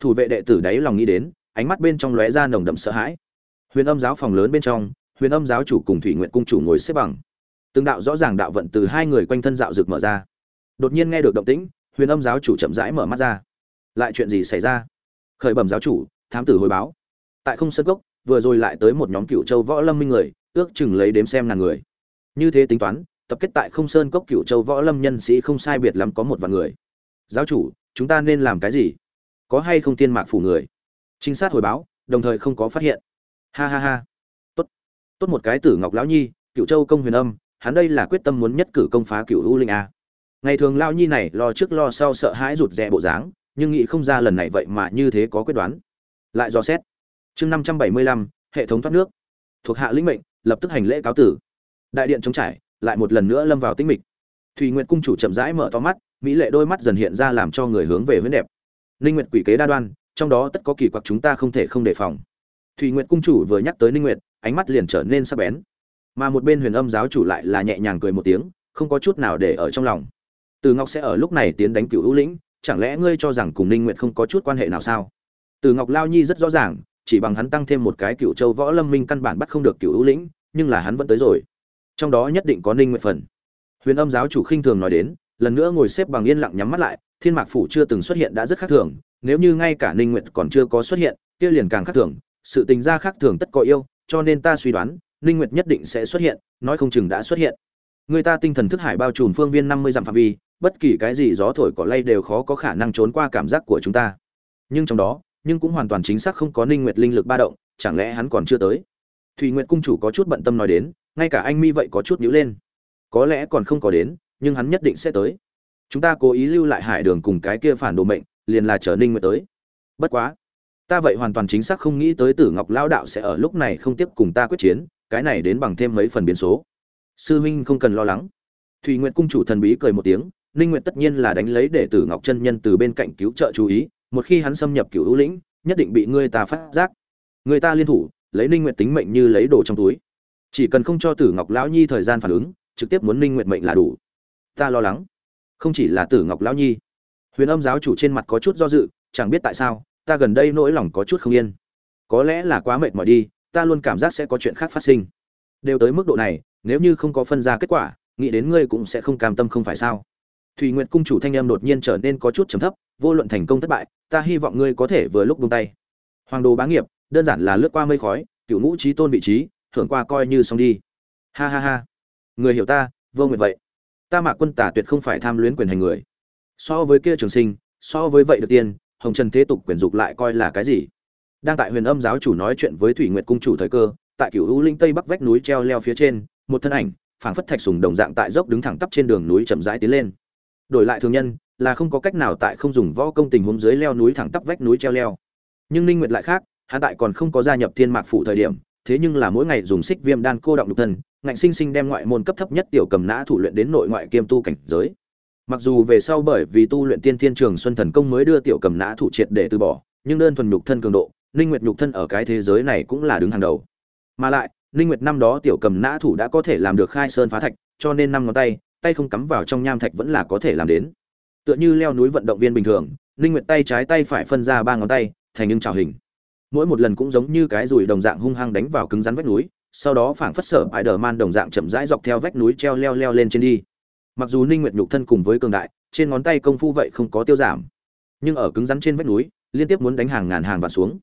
Thủ vệ đệ tử đáy lòng nghĩ đến, ánh mắt bên trong lóe ra nồng đậm sợ hãi. Huyền âm giáo phòng lớn bên trong, huyền âm giáo chủ cùng thủy nguyện cung chủ ngồi xếp bằng từng đạo rõ ràng đạo vận từ hai người quanh thân dạo rực mở ra. Đột nhiên nghe được động tĩnh, huyền âm giáo chủ chậm rãi mở mắt ra. Lại chuyện gì xảy ra? Khởi bẩm giáo chủ, thám tử hồi báo. Tại không sân gốc, vừa rồi lại tới một nhóm cựu châu võ lâm minh người, ước chừng lấy đếm xem ngàn người. Như thế tính toán, tập kết tại không sơn cốc cựu châu võ lâm nhân sĩ không sai biệt lắm có một vài người. Giáo chủ, chúng ta nên làm cái gì? Có hay không tiên mạc phủ người? Trinh sát hồi báo, đồng thời không có phát hiện. Ha ha ha. Tốt. Tốt một cái tử ngọc lão nhi, cựu châu công huyền âm hắn đây là quyết tâm muốn nhất cử công phá cựu u linh a. Ngày thường lao nhi này lo trước lo sau sợ hãi rụt rè bộ dáng, nhưng nghĩ không ra lần này vậy mà như thế có quyết đoán. Lại do xét. Chương năm trăm bảy mươi lăm, hệ thống thoát nước. Thuộc hạ lĩnh mệnh, lập tức hành lễ cáo tử. Đại điện chống trải, lại một lần nữa lâm vào tĩnh mịch. Thùy nguyệt cung chủ chậm rãi mở to mắt, mỹ lệ đôi mắt dần hiện ra làm cho người hướng về hướng đẹp. Ninh nguyệt quỷ kế đa đoan, trong đó tất có kỳ quặc chúng ta không thể không đề phòng. Thùy nguyệt cung chủ vừa nhắc tới ninh nguyệt, ánh mắt liền trở nên sắc bén mà một bên huyền âm giáo chủ lại là nhẹ nhàng cười một tiếng, không có chút nào để ở trong lòng. Từ ngọc sẽ ở lúc này tiến đánh cựu hữu lĩnh, chẳng lẽ ngươi cho rằng cùng ninh nguyệt không có chút quan hệ nào sao? Từ ngọc lao nhi rất rõ ràng, chỉ bằng hắn tăng thêm một cái cựu châu võ lâm minh căn bản bắt không được cựu hữu lĩnh, nhưng là hắn vẫn tới rồi. Trong đó nhất định có ninh nguyệt phần. Huyền âm giáo chủ khinh thường nói đến, lần nữa ngồi xếp bằng yên lặng nhắm mắt lại, thiên mạc phủ chưa từng xuất hiện đã rất khác thường, nếu như ngay cả ninh nguyệt còn chưa có xuất hiện, kia liền càng khác thường, sự tình ra khác thường tất có yêu, cho nên ta suy đoán ninh nguyệt nhất định sẽ xuất hiện, nói không chừng đã xuất hiện. Người ta tinh thần thức hải bao trùm phương viên 50 dặm phạm vi, bất kỳ cái gì gió thổi cỏ lay đều khó có khả năng trốn qua cảm giác của chúng ta. Nhưng trong đó, nhưng cũng hoàn toàn chính xác không có ninh nguyệt linh lực ba động, chẳng lẽ hắn còn chưa tới? Thùy nguyệt cung chủ có chút bận tâm nói đến, ngay cả anh mi vậy có chút nhíu lên. Có lẽ còn không có đến, nhưng hắn nhất định sẽ tới. Chúng ta cố ý lưu lại hải đường cùng cái kia phản đồ mệnh, liền là chờ ninh nguyệt tới. Bất quá, ta vậy hoàn toàn chính xác không nghĩ tới tử ngọc Lão đạo sẽ ở lúc này không tiếp cùng ta quyết chiến cái này đến bằng thêm mấy phần biến số. Sư huynh không cần lo lắng. Thùy nguyệt cung chủ thần bí cười một tiếng, ninh nguyệt tất nhiên là đánh lấy để tử ngọc chân nhân từ bên cạnh cứu trợ chú ý, một khi hắn xâm nhập cửu hữu lĩnh, nhất định bị ngươi ta phát giác. Người ta liên thủ, lấy ninh nguyệt tính mệnh như lấy đồ trong túi. Chỉ cần không cho tử ngọc lão nhi thời gian phản ứng, trực tiếp muốn ninh nguyệt mệnh là đủ. Ta lo lắng. Không chỉ là tử ngọc lão nhi. Huyền âm giáo chủ trên mặt có chút do dự, chẳng biết tại sao, ta gần đây nỗi lòng có chút không yên. Có lẽ là quá mệt mỏi đi ta luôn cảm giác sẽ có chuyện khác phát sinh. Đều tới mức độ này, nếu như không có phân ra kết quả, nghĩ đến ngươi cũng sẽ không cam tâm không phải sao? Thùy nguyệt cung chủ thanh em đột nhiên trở nên có chút trầm thấp, vô luận thành công thất bại, ta hy vọng ngươi có thể vừa lúc buông tay. Hoàng đồ bá nghiệp, đơn giản là lướt qua mây khói, cựu ngũ trí tôn vị trí, thưởng qua coi như xong đi. Ha ha ha. Người hiểu ta, vô nguyện vậy. Ta mạc quân tả tuyệt không phải tham luyến quyền hành người. So với kia trường sinh, so với vậy được tiên, hồng trần thế tục quyền dục lại coi là cái gì? Đang tại huyền âm giáo chủ nói chuyện với thủy nguyệt cung chủ thời cơ, tại cựu hữu linh tây bắc vách núi treo leo phía trên, một thân ảnh, phảng phất thạch sùng đồng dạng tại dốc đứng thẳng tắp trên đường núi chậm rãi tiến lên. Đổi lại thường nhân, là không có cách nào tại không dùng võ công tình huống dưới leo núi thẳng tắp vách núi treo leo. Nhưng ninh nguyệt lại khác, hắn tại còn không có gia nhập thiên mạc phủ thời điểm, thế nhưng là mỗi ngày dùng xích viêm đan cô động nhục thân, ngạnh sinh sinh đem ngoại môn cấp thấp nhất tiểu cầm nã thủ luyện đến nội ngoại kiêm tu cảnh giới. Mặc dù về sau bởi vì tu luyện tiên thiên trường xuân thần công mới đưa tiểu cầm nã thủ triệt để từ bỏ, nhưng đơn thuần nhục thân cường độ ninh nguyệt nhục thân ở cái thế giới này cũng là đứng hàng đầu. Mà lại, ninh nguyệt năm đó tiểu cầm nã thủ đã có thể làm được khai sơn phá thạch, cho nên năm ngón tay tay không cắm vào trong nham thạch vẫn là có thể làm đến. Tựa như leo núi vận động viên bình thường, ninh nguyệt tay trái tay phải phân ra ba ngón tay, thành những trào hình. Mỗi một lần cũng giống như cái rùi đồng dạng hung hăng đánh vào cứng rắn vách núi, sau đó phảng phất sở bãi đờ man đồng dạng chậm rãi dọc theo vách núi treo leo leo lên trên đi. Mặc dù ninh nguyệt nhục thân cùng với cường đại, trên ngón tay công phu vậy không có tiêu giảm. Nhưng ở cứng rắn trên vách núi, liên tiếp muốn đánh hàng ngàn hàng và xuống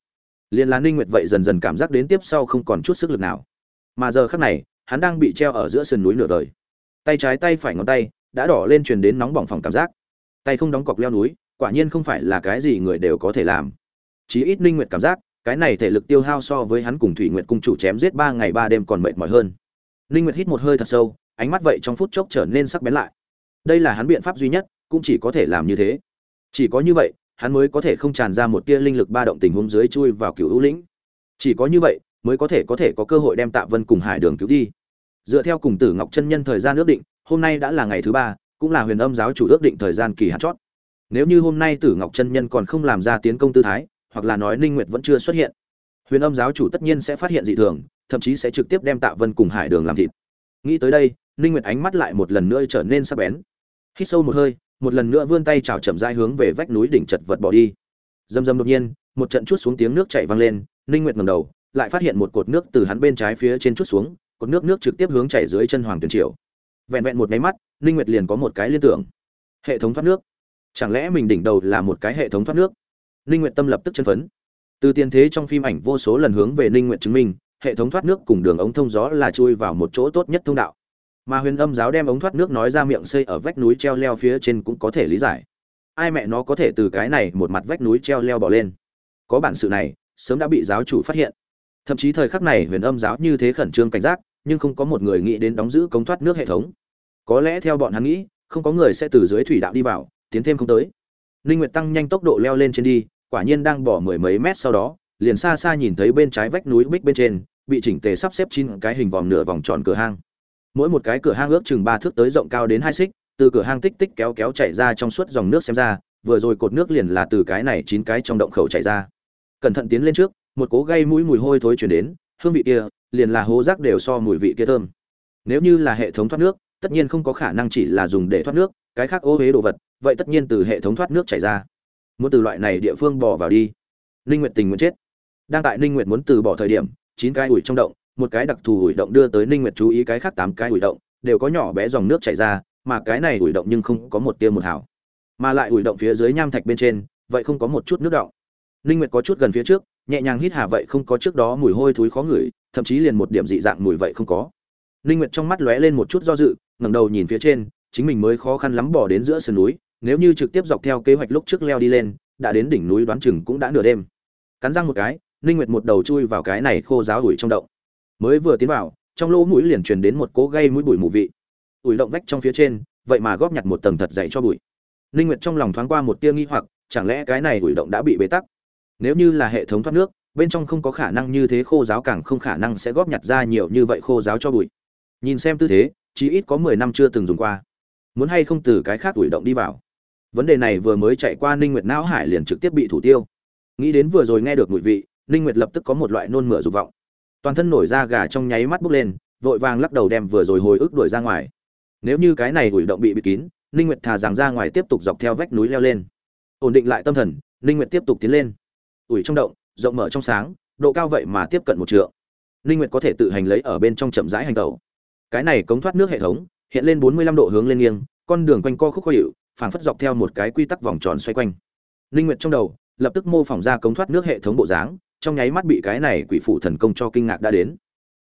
liền là ninh nguyệt vậy dần dần cảm giác đến tiếp sau không còn chút sức lực nào. Mà giờ khắc này, hắn đang bị treo ở giữa sườn núi nửa đời. Tay trái tay phải ngón tay đã đỏ lên truyền đến nóng bỏng phòng cảm giác. Tay không đóng cọc leo núi, quả nhiên không phải là cái gì người đều có thể làm. Chí ít ninh nguyệt cảm giác, cái này thể lực tiêu hao so với hắn cùng thủy nguyệt cung chủ chém giết ba ngày ba đêm còn mệt mỏi hơn. Ninh nguyệt hít một hơi thật sâu, ánh mắt vậy trong phút chốc trở nên sắc bén lại. Đây là hắn biện pháp duy nhất, cũng chỉ có thể làm như thế. Chỉ có như vậy hắn mới có thể không tràn ra một tia linh lực ba động tình huống dưới chui vào cựu hữu lĩnh. Chỉ có như vậy, mới có thể có thể có cơ hội đem tạ vân cùng hải đường cứu đi. Dựa theo cùng tử ngọc chân nhân thời gian ước định, hôm nay đã là ngày thứ ba, cũng là huyền âm giáo chủ ước định thời gian kỳ hạn chót. Nếu như hôm nay tử ngọc chân nhân còn không làm ra tiến công tư thái, hoặc là nói ninh nguyệt vẫn chưa xuất hiện, huyền âm giáo chủ tất nhiên sẽ phát hiện dị thường, thậm chí sẽ trực tiếp đem tạ vân cùng hải đường làm thịt. Nghĩ tới đây, ninh nguyệt ánh mắt lại một lần nữa trở nên sắc bén. Hít sâu một hơi một lần nữa vươn tay chào chậm rãi hướng về vách núi đỉnh chật vật bỏ đi. Dầm dầm đột nhiên, một trận chút xuống tiếng nước chảy vang lên, ninh nguyệt ngẩng đầu, lại phát hiện một cột nước từ hắn bên trái phía trên chút xuống, cột nước nước trực tiếp hướng chảy dưới chân hoàng tuyền triều. Vẹn vẹn một máy mắt, ninh nguyệt liền có một cái liên tưởng. Hệ thống thoát nước. Chẳng lẽ mình đỉnh đầu là một cái hệ thống thoát nước? Ninh nguyệt tâm lập tức chân phấn. Từ tiền thế trong phim ảnh vô số lần hướng về ninh nguyệt chứng minh, hệ thống thoát nước cùng đường ống thông gió là chui vào một chỗ tốt nhất thông đạo mà huyền âm giáo đem ống thoát nước nói ra miệng xây ở vách núi treo leo phía trên cũng có thể lý giải. Ai mẹ nó có thể từ cái này một mặt vách núi treo leo bỏ lên? Có bản sự này, sớm đã bị giáo chủ phát hiện. Thậm chí thời khắc này huyền âm giáo như thế khẩn trương cảnh giác, nhưng không có một người nghĩ đến đóng giữ cống thoát nước hệ thống. Có lẽ theo bọn hắn nghĩ, không có người sẽ từ dưới thủy đạo đi vào, tiến thêm không tới. Ninh nguyệt tăng nhanh tốc độ leo lên trên đi, quả nhiên đang bỏ mười mấy mét sau đó, liền xa xa nhìn thấy bên trái vách núi bích bên trên, bị chỉnh tề sắp xếp chín cái hình vòm nửa vòng tròn cửa hang mỗi một cái cửa hang ước chừng ba thước tới rộng cao đến hai xích, từ cửa hang tích tích kéo kéo chảy ra trong suốt dòng nước xem ra, vừa rồi cột nước liền là từ cái này chín cái trong động khẩu chảy ra. Cẩn thận tiến lên trước, một cố gây mũi mùi hôi thối chuyển đến, hương vị kia, liền là hố rác đều so mùi vị kia thơm. Nếu như là hệ thống thoát nước, tất nhiên không có khả năng chỉ là dùng để thoát nước, cái khác ô huế đồ vật, vậy tất nhiên từ hệ thống thoát nước chảy ra. Muốn từ loại này địa phương bỏ vào đi. Ninh nguyệt tình muốn chết. Đang tại ninh nguyệt muốn từ bỏ thời điểm, chín cái ủi trong động một cái đặc thù ủi động đưa tới ninh nguyệt chú ý cái khác tám cái ủi động, đều có nhỏ bé dòng nước chảy ra, mà cái này ủi động nhưng không có một tia một hào. Mà lại ủi động phía dưới nham thạch bên trên, vậy không có một chút nước động ninh nguyệt có chút gần phía trước, nhẹ nhàng hít hà vậy không có trước đó mùi hôi thối khó ngửi, thậm chí liền một điểm dị dạng mùi vậy không có. Ninh nguyệt trong mắt lóe lên một chút do dự, ngẩng đầu nhìn phía trên, chính mình mới khó khăn lắm bỏ đến giữa sườn núi, nếu như trực tiếp dọc theo kế hoạch lúc trước leo đi lên, đã đến đỉnh núi đoán chừng cũng đã nửa đêm. Cắn răng một cái, ninh nguyệt một đầu chui vào cái này khô giáo ủi trong động mới vừa tiến vào, trong lỗ mũi liền truyền đến một cỗ gây mũi bụi mù vị. Ủi động vách trong phía trên, vậy mà góp nhặt một tầng thật dày cho bụi. Linh nguyệt trong lòng thoáng qua một tia nghi hoặc, chẳng lẽ cái này ủi động đã bị bế tắc? Nếu như là hệ thống thoát nước, bên trong không có khả năng như thế khô giáo càng không khả năng sẽ góp nhặt ra nhiều như vậy khô giáo cho bụi. Nhìn xem tư thế, chí ít có 10 năm chưa từng dùng qua. Muốn hay không từ cái khác ủi động đi vào. Vấn đề này vừa mới chạy qua ninh nguyệt não hải liền trực tiếp bị thủ tiêu. Nghĩ đến vừa rồi nghe được mùi vị ninh nguyệt lập tức có một loại nôn mửa dục vọng toàn thân nổi da gà trong nháy mắt bốc lên, vội vàng lắc đầu đem vừa rồi hồi ức đuổi ra ngoài. Nếu như cái này ủi động bị bịt kín, ninh nguyệt thà rằng ra ngoài tiếp tục dọc theo vách núi leo lên. Ổn định lại tâm thần, ninh nguyệt tiếp tục tiến lên. Ủi trong động, rộng mở trong sáng, độ cao vậy mà tiếp cận một trượng. Ninh nguyệt có thể tự hành lấy ở bên trong chậm rãi hành tẩu. Cái này cống thoát nước hệ thống, hiện lên 45 độ hướng lên nghiêng, con đường quanh co khúc khó hiệu phảng phất dọc theo một cái quy tắc vòng tròn xoay quanh. Ninh nguyệt trong đầu, lập tức mô phỏng ra cống thoát nước hệ thống bộ dáng trong nháy mắt bị cái này quỷ phụ thần công cho kinh ngạc đã đến.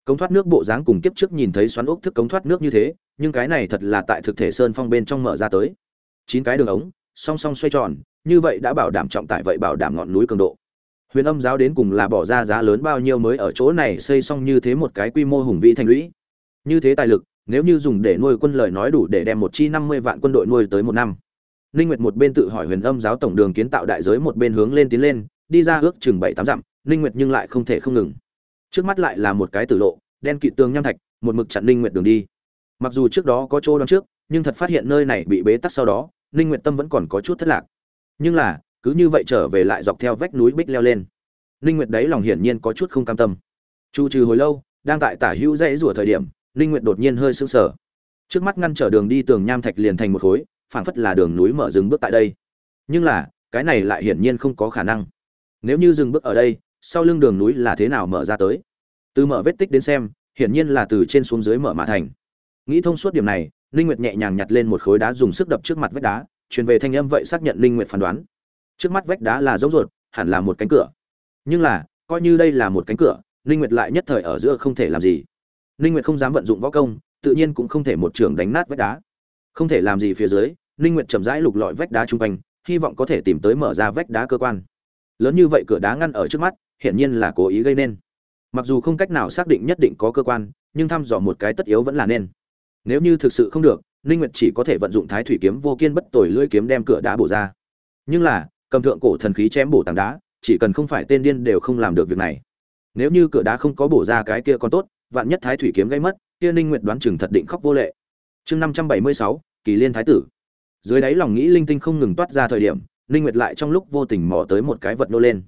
Cống thoát nước bộ dáng cùng kiếp trước nhìn thấy xoắn ốc thức cống thoát nước như thế, nhưng cái này thật là tại thực thể sơn phong bên trong mở ra tới. Chín cái đường ống, song song xoay tròn, như vậy đã bảo đảm trọng tải vậy bảo đảm ngọn núi cường độ. Huyền âm giáo đến cùng là bỏ ra giá lớn bao nhiêu mới ở chỗ này xây xong như thế một cái quy mô hùng vĩ thành lũy. Như thế tài lực, nếu như dùng để nuôi quân lời nói đủ để đem một chi năm mươi vạn quân đội nuôi tới một năm. Ninh nguyệt một bên tự hỏi huyền âm giáo tổng đường kiến tạo đại giới một bên hướng lên tiến lên, đi ra ước chừng bảy tám dặm ninh nguyệt nhưng lại không thể không ngừng. Trước mắt lại là một cái tử lộ, đen kịt tường nham thạch, một mực chặn ninh nguyệt đường đi. Mặc dù trước đó có chỗ đón trước, nhưng thật phát hiện nơi này bị bế tắc sau đó, ninh nguyệt tâm vẫn còn có chút thất lạc. Nhưng là, cứ như vậy trở về lại dọc theo vách núi bích leo lên. Ninh nguyệt đấy lòng hiển nhiên có chút không cam tâm. Chu trừ hồi lâu, đang tại tả hữu dãy rủa thời điểm, ninh nguyệt đột nhiên hơi sững sờ. Trước mắt ngăn trở đường đi tường nham thạch liền thành một khối, phảng phất là đường núi mở dừng bước tại đây. Nhưng là, cái này lại hiển nhiên không có khả năng. Nếu như dừng bước ở đây sau lưng đường núi là thế nào mở ra tới? Từ mở vết tích đến xem, hiển nhiên là từ trên xuống dưới mở mã thành. Nghĩ thông suốt điểm này linh nguyệt nhẹ nhàng nhặt lên một khối đá dùng sức đập trước mặt vách đá, truyền về thanh âm vậy xác nhận linh nguyệt phán đoán. Trước mắt vách đá là giống ruột, hẳn là một cánh cửa. Nhưng là, coi như đây là một cánh cửa, ninh nguyệt lại nhất thời ở giữa không thể làm gì. Ninh nguyệt không dám vận dụng võ công, tự nhiên cũng không thể một trường đánh nát vách đá. Không thể làm gì phía dưới, ninh nguyệt chậm rãi lục lọi vách đá trung quanh, hy vọng có thể tìm tới mở ra vách đá cơ quan. Lớn như vậy cửa đá ngăn ở trước mắt hiển nhiên là cố ý gây nên. Mặc dù không cách nào xác định nhất định có cơ quan nhưng thăm dò một cái tất yếu vẫn là nên. Nếu như thực sự không được ninh nguyệt chỉ có thể vận dụng thái thủy kiếm vô kiên bất tồi lưỡi kiếm đem cửa đá bổ ra. Nhưng là cầm thượng cổ thần khí chém bổ tảng đá chỉ cần không phải tên điên đều không làm được việc này. Nếu như cửa đá không có bổ ra cái kia còn tốt vạn nhất thái thủy kiếm gây mất kia ninh nguyệt đoán chừng thật định khóc vô lệ. Chương 576, kỳ liên thái tử. Dưới đáy lòng nghĩ linh tinh không ngừng toát ra thời điểm ninh nguyệt lại trong lúc vô tình mò tới một cái vật nô lên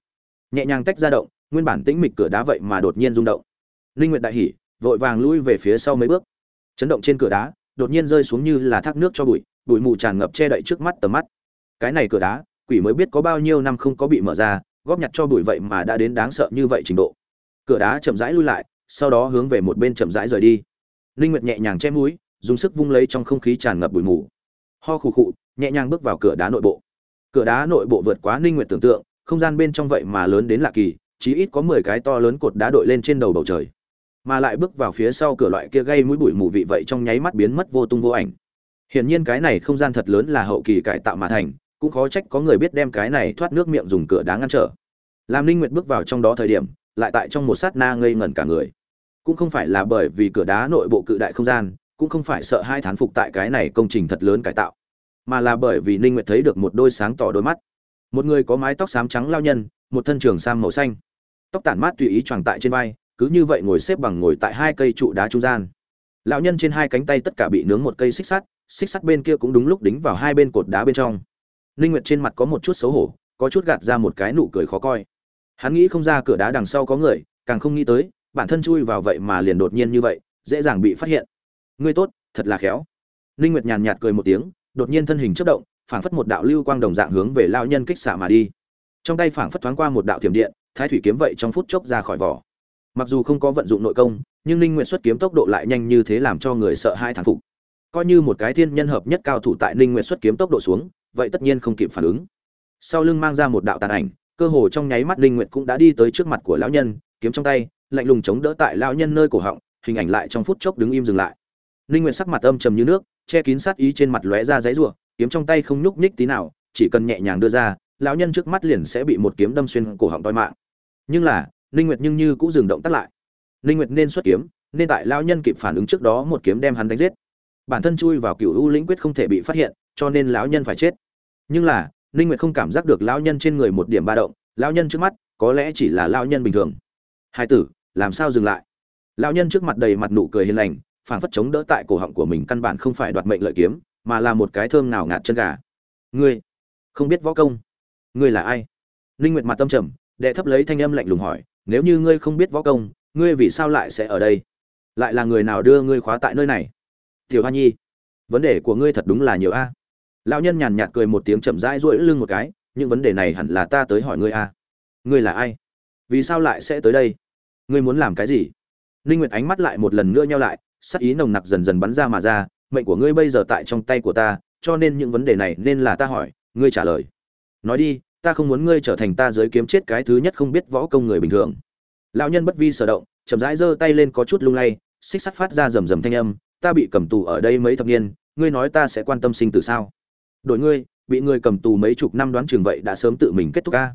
nhẹ nhàng tách ra động, nguyên bản tĩnh mịch cửa đá vậy mà đột nhiên rung động. Linh nguyệt đại hỉ, vội vàng lui về phía sau mấy bước. Chấn động trên cửa đá, đột nhiên rơi xuống như là thác nước cho bụi bụi mù tràn ngập che đậy trước mắt tầm mắt. Cái này cửa đá, quỷ mới biết có bao nhiêu năm không có bị mở ra, góp nhặt cho bụi vậy mà đã đến đáng sợ như vậy trình độ. Cửa đá chậm rãi lui lại, sau đó hướng về một bên chậm rãi rời đi. Linh nguyệt nhẹ nhàng che mũi, dùng sức vung lấy trong không khí tràn ngập bụi mù. Ho khụ khụ, nhẹ nhàng bước vào cửa đá nội bộ. Cửa đá nội bộ vượt quá linh nguyệt tưởng tượng không gian bên trong vậy mà lớn đến lạ kỳ, chí ít có 10 cái to lớn cột đá đội lên trên đầu bầu trời. Mà lại bước vào phía sau cửa loại kia gây mũi bụi mù vị vậy trong nháy mắt biến mất vô tung vô ảnh. Hiển nhiên cái này không gian thật lớn là hậu kỳ cải tạo mà thành, cũng khó trách có người biết đem cái này thoát nước miệng dùng cửa đá ngăn trở. Làm linh nguyệt bước vào trong đó thời điểm, lại tại trong một sát na ngây ngẩn cả người. Cũng không phải là bởi vì cửa đá nội bộ cự đại không gian, cũng không phải sợ hai thán phục tại cái này công trình thật lớn cải tạo, mà là bởi vì ninh nguyệt thấy được một đôi sáng tỏ đôi mắt một người có mái tóc xám trắng lao nhân, một thân trường sam màu xanh. Tóc tản mát tùy ý choàng tại trên vai, cứ như vậy ngồi xếp bằng ngồi tại hai cây trụ đá trung gian. Lão nhân trên hai cánh tay tất cả bị nướng một cây xích sắt xích sắt bên kia cũng đúng lúc đính vào hai bên cột đá bên trong. Ninh nguyệt trên mặt có một chút xấu hổ, có chút gạt ra một cái nụ cười khó coi. Hắn nghĩ không ra cửa đá đằng sau có người, càng không nghĩ tới, bản thân chui vào vậy mà liền đột nhiên như vậy, dễ dàng bị phát hiện. Ngươi tốt, thật là khéo. Ninh nguyệt nhàn nhạt cười một tiếng, đột nhiên thân hình chớp động phảng phất một đạo lưu quang đồng dạng hướng về lão nhân kích xạ mà đi. Trong tay phảng phất thoáng qua một đạo thiểm điện, thái thủy kiếm vậy trong phút chốc ra khỏi vỏ. Mặc dù không có vận dụng nội công, nhưng ninh nguyệt xuất kiếm tốc độ lại nhanh như thế làm cho người sợ hai thằng phục. Coi như một cái thiên nhân hợp nhất cao thủ tại ninh nguyệt xuất kiếm tốc độ xuống, vậy tất nhiên không kịp phản ứng. Sau lưng mang ra một đạo tàn ảnh, cơ hồ trong nháy mắt linh nguyệt cũng đã đi tới trước mặt của lão nhân, kiếm trong tay, lạnh lùng chống đỡ tại lão nhân nơi cổ họng, hình ảnh lại trong phút chốc đứng im dừng lại. Linh nguyệt sắc mặt âm trầm như nước, che kín sát ý trên mặt lóe ra giấy rủa kiếm trong tay không nhúc nhích tí nào, chỉ cần nhẹ nhàng đưa ra, lão nhân trước mắt liền sẽ bị một kiếm đâm xuyên cổ họng toi mạng. Nhưng là linh nguyệt nhưng như cũng dừng động tác lại. Linh nguyệt nên xuất kiếm, nên tại lão nhân kịp phản ứng trước đó một kiếm đem hắn đánh giết. Bản thân chui vào cựu u lĩnh quyết không thể bị phát hiện, cho nên lão nhân phải chết. Nhưng là, ninh nguyệt không cảm giác được lão nhân trên người một điểm ba động, lão nhân trước mắt, có lẽ chỉ là lão nhân bình thường. Hai tử, làm sao dừng lại? Lão nhân trước mặt đầy mặt nụ cười hiền lành, phảng phất chống đỡ tại cổ họng của mình căn bản không phải đoạt mệnh lợi kiếm mà là một cái thơm nào ngạt chân gà. Ngươi, không biết võ công. Ngươi là ai? Ninh nguyệt mặt tâm trầm, đệ thấp lấy thanh âm lạnh lùng hỏi, nếu như ngươi không biết võ công, ngươi vì sao lại sẽ ở đây? Lại là người nào đưa ngươi khóa tại nơi này? Tiểu hoa nhi, vấn đề của ngươi thật đúng là nhiều a. Lão nhân nhàn nhạt cười một tiếng chậm rãi duỗi lưng một cái, những vấn đề này hẳn là ta tới hỏi ngươi a. Ngươi là ai? Vì sao lại sẽ tới đây? Ngươi muốn làm cái gì? Ninh nguyệt ánh mắt lại một lần nữa nhau lại, sắc ý nồng nặc dần dần bắn ra mà ra mệnh của ngươi bây giờ tại trong tay của ta, cho nên những vấn đề này nên là ta hỏi, ngươi trả lời. Nói đi, ta không muốn ngươi trở thành ta giới kiếm chết cái thứ nhất không biết võ công người bình thường. Lão nhân bất vi sở động, chậm rãi giơ tay lên có chút lung lay, xích sắt phát ra rầm rầm thanh âm, ta bị cầm tù ở đây mấy thập niên, ngươi nói ta sẽ quan tâm sinh tử sao? Đội ngươi, bị người cầm tù mấy chục năm đoán chừng vậy đã sớm tự mình kết thúc ca.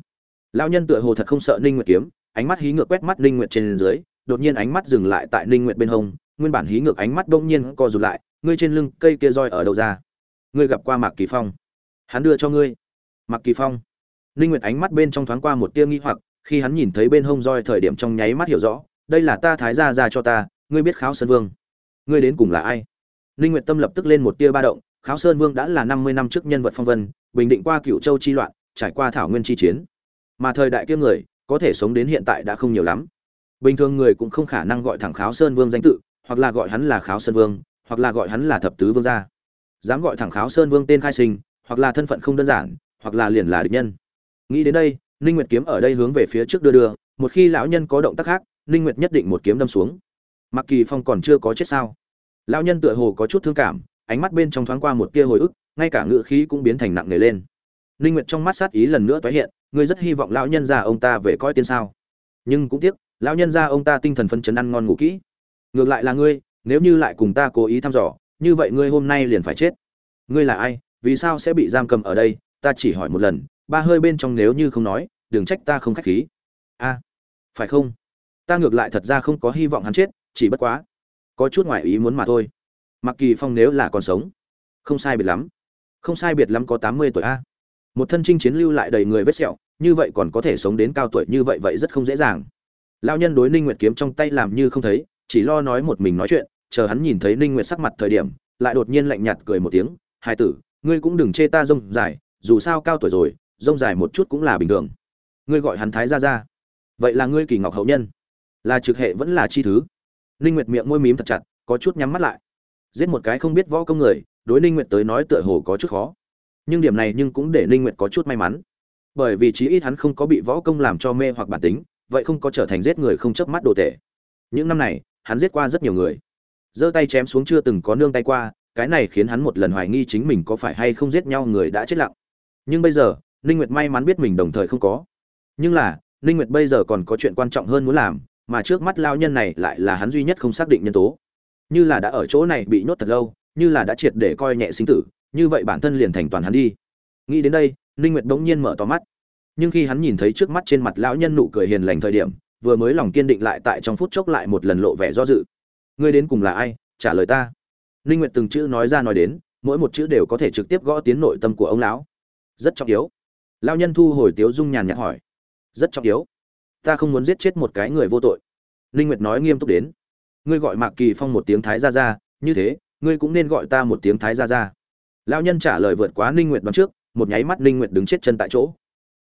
Lão nhân tựa hồ thật không sợ ninh nguyệt kiếm, ánh mắt hí ngược quét mắt ninh nguyệt trên dưới, đột nhiên ánh mắt dừng lại tại ninh nguyệt bên hông, nguyên bản hí ngược ánh mắt bỗng nhiên co rụt lại ngươi trên lưng cây kia roi ở đâu ra? Ngươi gặp qua mạc kỳ phong. Hắn đưa cho ngươi. Mạc kỳ phong. Ninh nguyệt ánh mắt bên trong thoáng qua một tia nghi hoặc, khi hắn nhìn thấy bên hông roi thời điểm trong nháy mắt hiểu rõ, đây là ta thái gia ra cho ta, ngươi biết kháo sơn vương. Ngươi đến cùng là ai? Ninh nguyệt tâm lập tức lên một tia ba động, kháo sơn vương đã là năm mươi năm trước nhân vật phong vân, bình định qua cựu châu chi loạn, trải qua thảo nguyên chi chiến. Mà thời đại kia người, có thể sống đến hiện tại đã không nhiều lắm. Bình thường người cũng không khả năng gọi thẳng kháo sơn vương danh tự, hoặc là gọi hắn là kháo sơn vương hoặc là gọi hắn là thập tứ vương gia. Dám gọi thẳng kháo sơn vương tên khai sinh, hoặc là thân phận không đơn giản, hoặc là liền là địch nhân. Nghĩ đến đây, ninh nguyệt kiếm ở đây hướng về phía trước đưa đưa, một khi lão nhân có động tác khác, ninh nguyệt nhất định một kiếm đâm xuống. Mặc kỳ phong còn chưa có chết sao? Lão nhân tựa hồ có chút thương cảm, ánh mắt bên trong thoáng qua một tia hồi ức, ngay cả ngựa khí cũng biến thành nặng nề lên. Linh nguyệt trong mắt sát ý lần nữa tái hiện, ngươi rất hy vọng lão nhân gia ông ta về coi tiên sao? Nhưng cũng tiếc, lão nhân gia ông ta tinh thần phân chấn ăn ngon ngủ kỹ. Ngược lại là ngươi nếu như lại cùng ta cố ý thăm dò, như vậy ngươi hôm nay liền phải chết. Ngươi là ai? Vì sao sẽ bị giam cầm ở đây? Ta chỉ hỏi một lần, ba hơi bên trong nếu như không nói, đừng trách ta không khách khí. A, phải không? Ta ngược lại thật ra không có hy vọng hắn chết, chỉ bất quá, có chút ngoại ý muốn mà thôi. Mặc kỳ phong nếu là còn sống, không sai biệt lắm. Không sai biệt lắm có tám mươi tuổi a. Một thân chinh chiến lưu lại đầy người vết sẹo, như vậy còn có thể sống đến cao tuổi như vậy vậy rất không dễ dàng. Lao nhân đối ninh nguyệt kiếm trong tay làm như không thấy, chỉ lo nói một mình nói chuyện chờ hắn nhìn thấy ninh nguyệt sắc mặt thời điểm, lại đột nhiên lạnh nhạt cười một tiếng hai tử, ngươi cũng đừng chê ta rông dài, dù sao cao tuổi rồi, rông dài một chút cũng là bình thường. Ngươi gọi hắn thái gia gia. Vậy là ngươi kỳ ngọc hậu nhân. Là trực hệ vẫn là chi thứ? Ninh nguyệt miệng môi mím thật chặt, có chút nhắm mắt lại. Giết một cái không biết võ công người, đối ninh nguyệt tới nói tựa hồ có chút khó. Nhưng điểm này nhưng cũng để ninh nguyệt có chút may mắn. Bởi vì chí ít hắn không có bị võ công làm cho mê hoặc bản tính, vậy không có trở thành giết người không chớp mắt đồ tệ những năm này, hắn giết qua rất nhiều người giơ tay chém xuống chưa từng có nương tay qua, cái này khiến hắn một lần hoài nghi chính mình có phải hay không giết nhau người đã chết lặng. Nhưng bây giờ, ninh nguyệt may mắn biết mình đồng thời không có. Nhưng là, ninh nguyệt bây giờ còn có chuyện quan trọng hơn muốn làm, mà trước mắt lao nhân này lại là hắn duy nhất không xác định nhân tố. Như là đã ở chỗ này bị nhốt thật lâu, như là đã triệt để coi nhẹ sinh tử, như vậy bản thân liền thành toàn hắn đi. Nghĩ đến đây, ninh nguyệt bỗng nhiên mở to mắt. Nhưng khi hắn nhìn thấy trước mắt trên mặt lão nhân nụ cười hiền lành thời điểm, vừa mới lòng kiên định lại tại trong phút chốc lại một lần lộ vẻ do dự ngươi đến cùng là ai, trả lời ta. Ninh nguyệt từng chữ nói ra nói đến, mỗi một chữ đều có thể trực tiếp gõ tiến nội tâm của ông lão. Rất trọng yếu. Lão nhân thu hồi tiếu dung nhàn nhạt hỏi. Rất trọng yếu. Ta không muốn giết chết một cái người vô tội. Ninh nguyệt nói nghiêm túc đến. Ngươi gọi mạc kỳ phong một tiếng thái gia gia, như thế, ngươi cũng nên gọi ta một tiếng thái gia gia. Lão nhân trả lời vượt quá ninh nguyệt đoán trước, một nháy mắt ninh nguyệt đứng chết chân tại chỗ.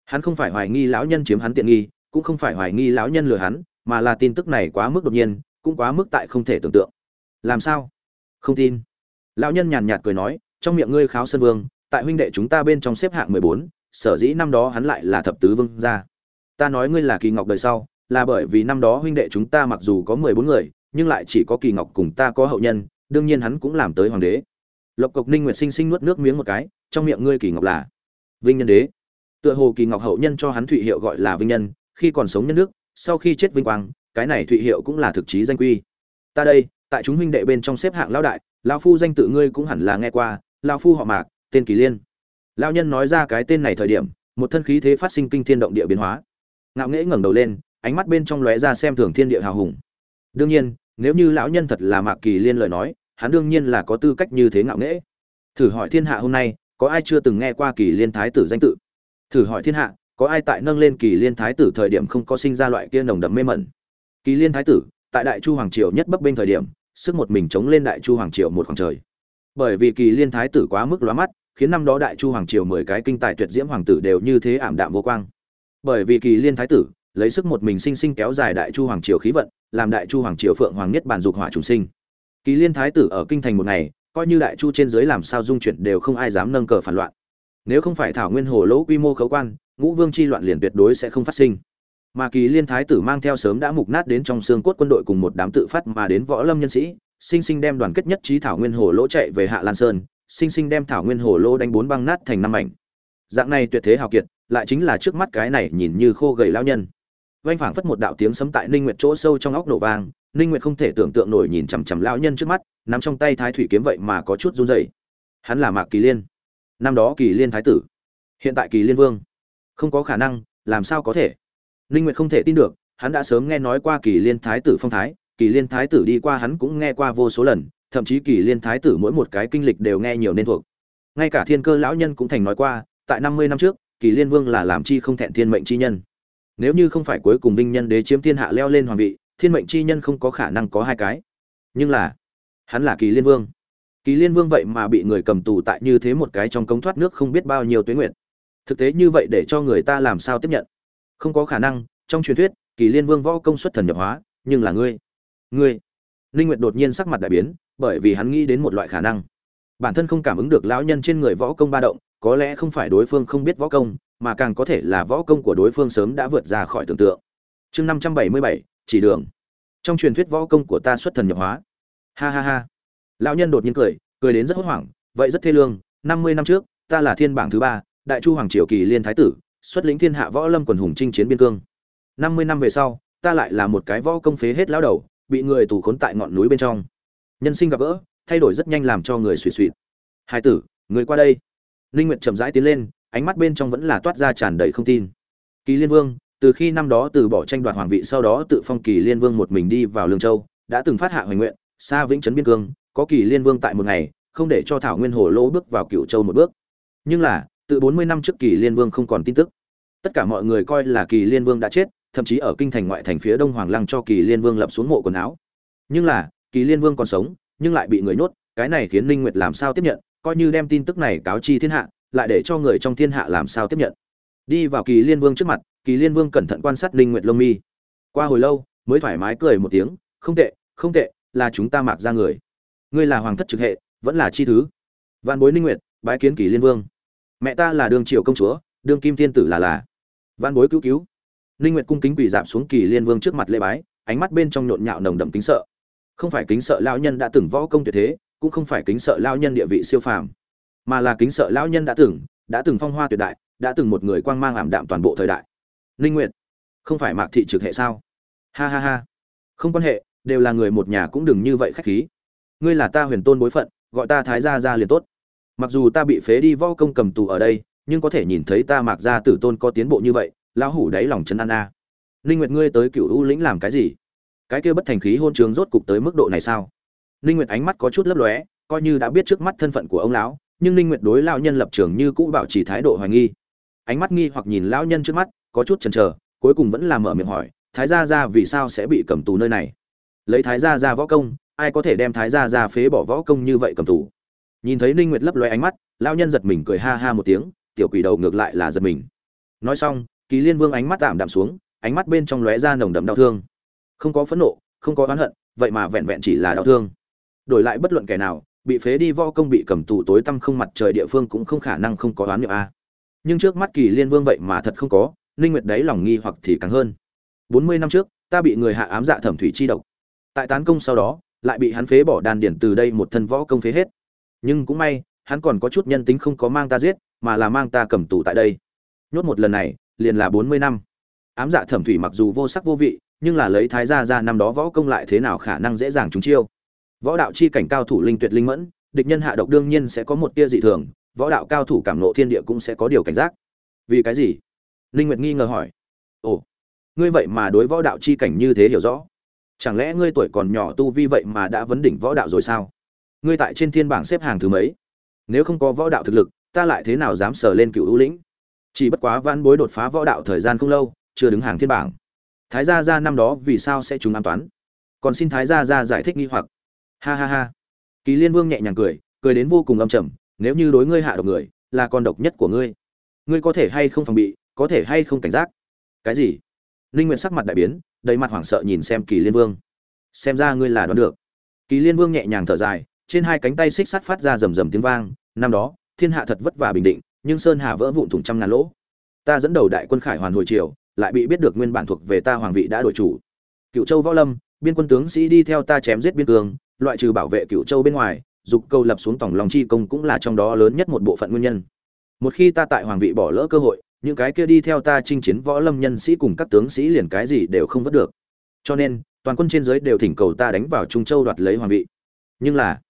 Hắn không phải hoài nghi lão nhân chiếm hắn tiện nghi, cũng không phải hoài nghi lão nhân lừa hắn, mà là tin tức này quá mức đột nhiên cũng quá mức tại không thể tưởng tượng. Làm sao? Không tin. Lão nhân nhàn nhạt cười nói, trong miệng ngươi kháo sơn vương, tại huynh đệ chúng ta bên trong xếp hạng mười bốn, sở dĩ năm đó hắn lại là thập tứ vương gia. Ta nói ngươi là kỳ ngọc đời sau, là bởi vì năm đó huynh đệ chúng ta mặc dù có mười bốn người, nhưng lại chỉ có kỳ ngọc cùng ta có hậu nhân, đương nhiên hắn cũng làm tới hoàng đế. Lộc cộc ninh nguyệt sinh sinh nuốt nước miếng một cái, trong miệng ngươi kỳ ngọc là vinh nhân đế. Tựa hồ kỳ ngọc hậu nhân cho hắn thụy hiệu gọi là vinh nhân, khi còn sống nhân nước, sau khi chết vinh quang cái này thụy hiệu cũng là thực chí danh quy. Ta đây, tại chúng huynh đệ bên trong xếp hạng lão đại, lão phu danh tự ngươi cũng hẳn là nghe qua, lão phu họ mạc, tên kỳ liên. Lão nhân nói ra cái tên này thời điểm, một thân khí thế phát sinh kinh thiên động địa biến hóa. Ngạo nghễ ngẩng đầu lên, ánh mắt bên trong lóe ra xem thường thiên địa hào hùng. Đương nhiên, nếu như lão nhân thật là mạc kỳ liên lời nói, hắn đương nhiên là có tư cách như thế ngạo nghễ. Thử hỏi thiên hạ hôm nay, có ai chưa từng nghe qua kỳ liên thái tử danh tự? Thử hỏi thiên hạ, có ai tại nâng lên kỳ liên thái tử thời điểm không có sinh ra loại kia nồng đậm mê mẩn? Kỳ liên thái tử, tại đại chu hoàng triều nhất bấp bên thời điểm, sức một mình chống lên đại chu hoàng triều một khoảng trời. Bởi vì kỳ liên thái tử quá mức lóa mắt, khiến năm đó đại chu hoàng triều mười cái kinh tài tuyệt diễm hoàng tử đều như thế ảm đạm vô quang. Bởi vì kỳ liên thái tử lấy sức một mình sinh sinh kéo dài đại chu hoàng triều khí vận, làm đại chu hoàng triều phượng hoàng nhất bản dục hỏa trùng sinh. Kỳ liên thái tử ở kinh thành một ngày, coi như đại chu trên dưới làm sao dung chuyển đều không ai dám nâng cờ phản loạn. Nếu không phải thảo nguyên hồ lỗ quy mô khấu quan, ngũ vương chi loạn liền tuyệt đối sẽ không phát sinh mà kỳ liên thái tử mang theo sớm đã mục nát đến trong xương cốt quân đội cùng một đám tự phát mà đến võ lâm nhân sĩ sinh sinh đem đoàn kết nhất trí thảo nguyên hồ lỗ chạy về hạ lan sơn sinh sinh đem thảo nguyên hồ lỗ đánh bốn băng nát thành năm ảnh, dạng này tuyệt thế hào kiệt lại chính là trước mắt cái này nhìn như khô gầy lao nhân. Vanh phảng phất một đạo tiếng sấm tại ninh nguyệt chỗ sâu trong óc nổ vang ninh nguyệt không thể tưởng tượng nổi nhìn chằm chằm lao nhân trước mắt nắm trong tay thái thủy kiếm vậy mà có chút run rẩy. Hắn là mạc kỳ liên. Năm đó kỳ liên thái tử. Hiện tại kỳ liên vương. Không có khả năng làm sao có thể? Ninh nguyệt không thể tin được, hắn đã sớm nghe nói qua kỳ liên thái tử phong thái, kỳ liên thái tử đi qua hắn cũng nghe qua vô số lần, thậm chí kỳ liên thái tử mỗi một cái kinh lịch đều nghe nhiều nên thuộc. Ngay cả thiên cơ lão nhân cũng thành nói qua, tại 50 năm trước, kỳ liên vương là làm chi không thẹn thiên mệnh chi nhân. Nếu như không phải cuối cùng vinh nhân đế chiếm thiên hạ leo lên hoàng vị, thiên mệnh chi nhân không có khả năng có hai cái. Nhưng là, hắn là kỳ liên vương. Kỳ liên vương vậy mà bị người cầm tù tại như thế một cái trong cống thoát nước không biết bao nhiêu tuế nguyệt. thực tế như vậy để cho người ta làm sao tiếp nhận? Không có khả năng trong truyền thuyết kỳ liên vương võ công xuất thần nhập hóa nhưng là ngươi ngươi. Linh nguyệt đột nhiên sắc mặt đại biến bởi vì hắn nghĩ đến một loại khả năng. Bản thân không cảm ứng được lão nhân trên người võ công ba động có lẽ không phải đối phương không biết võ công mà càng có thể là võ công của đối phương sớm đã vượt ra khỏi tưởng tượng. Chương 577, chỉ đường. Trong truyền thuyết võ công của ta xuất thần nhập hóa. Ha ha ha. Lão nhân đột nhiên cười cười đến rất hốt hoảng vậy rất thê lương năm mươi năm trước ta là thiên bảng thứ ba đại chu hoàng triều kỳ liên thái tử xuất lĩnh thiên hạ võ lâm quần hùng chinh chiến biên cương. Năm mươi năm về sau, ta lại là một cái võ công phế hết lão đầu, bị người tù khốn tại ngọn núi bên trong. Nhân sinh gặp gỡ, thay đổi rất nhanh làm cho người suy suyệt. hai tử, người qua đây. Linh nguyệt chậm rãi tiến lên, ánh mắt bên trong vẫn là toát ra tràn đầy không tin. Kỳ liên vương, từ khi năm đó từ bỏ tranh đoạt hoàng vị sau đó tự phong kỳ liên vương một mình đi vào lương châu, đã từng phát hạ hoành nguyện xa vĩnh trấn biên cương, có kỳ liên vương tại một ngày, không để cho thảo nguyên hồ lô bước vào cựu châu một bước. Nhưng là, từ 40 năm trước kỳ liên vương không còn tin tức tất cả mọi người coi là kỳ liên vương đã chết, thậm chí ở kinh thành ngoại thành phía đông hoàng lăng cho kỳ liên vương lập xuống mộ quần áo. Nhưng là, kỳ liên vương còn sống, nhưng lại bị người nhốt, cái này khiến ninh nguyệt làm sao tiếp nhận, coi như đem tin tức này cáo chi thiên hạ, lại để cho người trong thiên hạ làm sao tiếp nhận. Đi vào kỳ liên vương trước mặt, kỳ liên vương cẩn thận quan sát ninh nguyệt lông mi. Qua hồi lâu, mới thoải mái cười một tiếng, không tệ không tệ, là chúng ta mạc ra người. Ngươi là hoàng thất trực hệ, vẫn là chi thứ. Văn bối ninh nguyệt, bái kiến kỳ liên vương. Mẹ ta là đường triều công chúa, đương kim thiên tử là là văn bối cứu cứu. Ninh nguyệt cung kính quỳ dạp xuống kỳ liên vương trước mặt lễ bái, ánh mắt bên trong nhộn nhạo nồng đậm kính sợ. Không phải kính sợ lão nhân đã từng võ công tuyệt thế, cũng không phải kính sợ lão nhân địa vị siêu phàm, mà là kính sợ lão nhân đã từng đã từng phong hoa tuyệt đại, đã từng một người quang mang ảm đạm toàn bộ thời đại. Ninh nguyệt, không phải mạc thị trực hệ sao? Ha ha ha. Không quan hệ, đều là người một nhà cũng đừng như vậy khách khí. Ngươi là ta huyền tôn bối phận, gọi ta thái gia gia liền tốt. Mặc dù ta bị phế đi võ công cầm tù ở đây nhưng có thể nhìn thấy ta mạc gia tử tôn có tiến bộ như vậy, lão hủ đáy lòng chân ăn a. Ninh nguyệt ngươi tới cựu u lĩnh làm cái gì? Cái kia bất thành khí hôn trường rốt cục tới mức độ này sao? Ninh nguyệt ánh mắt có chút lấp lóe, coi như đã biết trước mắt thân phận của ông lão, nhưng ninh nguyệt đối lão nhân lập trường như cũ bảo trì thái độ hoài nghi. Ánh mắt nghi hoặc nhìn lão nhân trước mắt, có chút chần chờ, cuối cùng vẫn là mở miệng hỏi, thái gia gia vì sao sẽ bị cầm tù nơi này? Lấy thái gia gia võ công, ai có thể đem thái gia gia phế bỏ võ công như vậy cầm tù? Nhìn thấy ninh nguyệt lấp lóe ánh mắt, lão nhân giật mình cười ha ha một tiếng tiểu quỷ đầu ngược lại là giật mình. Nói xong, kỳ liên vương ánh mắt tạm đạm xuống, ánh mắt bên trong lóe ra nồng đậm đau thương. Không có phẫn nộ, không có oán hận, vậy mà vẹn vẹn chỉ là đau thương. Đổi lại bất luận kẻ nào, bị phế đi võ công bị cầm tù tối tăm không mặt trời địa phương cũng không khả năng không có oán niệm a. Nhưng trước mắt kỳ liên vương vậy mà thật không có, ninh nguyệt đấy lòng nghi hoặc thì càng hơn. 40 năm trước, ta bị người hạ ám dạ thẩm thủy chi độc. Tại tán công sau đó, lại bị hắn phế bỏ đan điển từ đây một thân võ công phế hết. Nhưng cũng may, hắn còn có chút nhân tính không có mang ta giết mà là mang ta cầm tù tại đây. Nhốt một lần này, liền là 40 năm. Ám dạ thẩm thủy mặc dù vô sắc vô vị, nhưng là lấy thái gia ra năm đó võ công lại thế nào khả năng dễ dàng trúng chiêu. Võ đạo chi cảnh cao thủ linh tuyệt linh mẫn, địch nhân hạ độc đương nhiên sẽ có một tia dị thường, võ đạo cao thủ cảm nộ thiên địa cũng sẽ có điều cảnh giác. Vì cái gì? Linh nguyệt nghi ngờ hỏi. Ồ, ngươi vậy mà đối võ đạo chi cảnh như thế hiểu rõ. Chẳng lẽ ngươi tuổi còn nhỏ tu vi vậy mà đã vấn đỉnh võ đạo rồi sao? Ngươi tại trên thiên bảng xếp hàng thứ mấy? Nếu không có võ đạo thực lực ta lại thế nào dám sờ lên cựu ưu lĩnh? Chỉ bất quá văn bối đột phá võ đạo thời gian không lâu, chưa đứng hàng thiên bảng. Thái gia gia năm đó vì sao sẽ trúng an toán? Còn xin thái gia gia giải thích nghi hoặc. Ha ha ha. Kỳ liên vương nhẹ nhàng cười cười đến vô cùng âm trầm, nếu như đối ngươi hạ độc người, là con độc nhất của ngươi. Ngươi có thể hay không phòng bị, có thể hay không cảnh giác? Cái gì? Linh nguyện sắc mặt đại biến, đầy mặt hoảng sợ nhìn xem kỳ liên vương. Xem ra ngươi là đoán được. Kỳ liên vương nhẹ nhàng thở dài, trên hai cánh tay xích sắt phát ra rầm rầm tiếng vang, năm đó thiên hạ thật vất vả bình định, nhưng sơn hà vỡ vụn thủng trăm ngàn lỗ. Ta dẫn đầu đại quân khải hoàn hồi triều, lại bị biết được nguyên bản thuộc về ta hoàng vị đã đổi chủ. Cựu châu võ lâm, biên quân tướng sĩ đi theo ta chém giết biên cương, loại trừ bảo vệ cựu châu bên ngoài, dục câu lập xuống tổng lòng chi công cũng là trong đó lớn nhất một bộ phận nguyên nhân. Một khi ta tại hoàng vị bỏ lỡ cơ hội, những cái kia đi theo ta chinh chiến võ lâm nhân sĩ cùng các tướng sĩ liền cái gì đều không vớt được. Cho nên, toàn quân trên giới đều thỉnh cầu ta đánh vào trung châu đoạt lấy hoàng vị. Nhưng là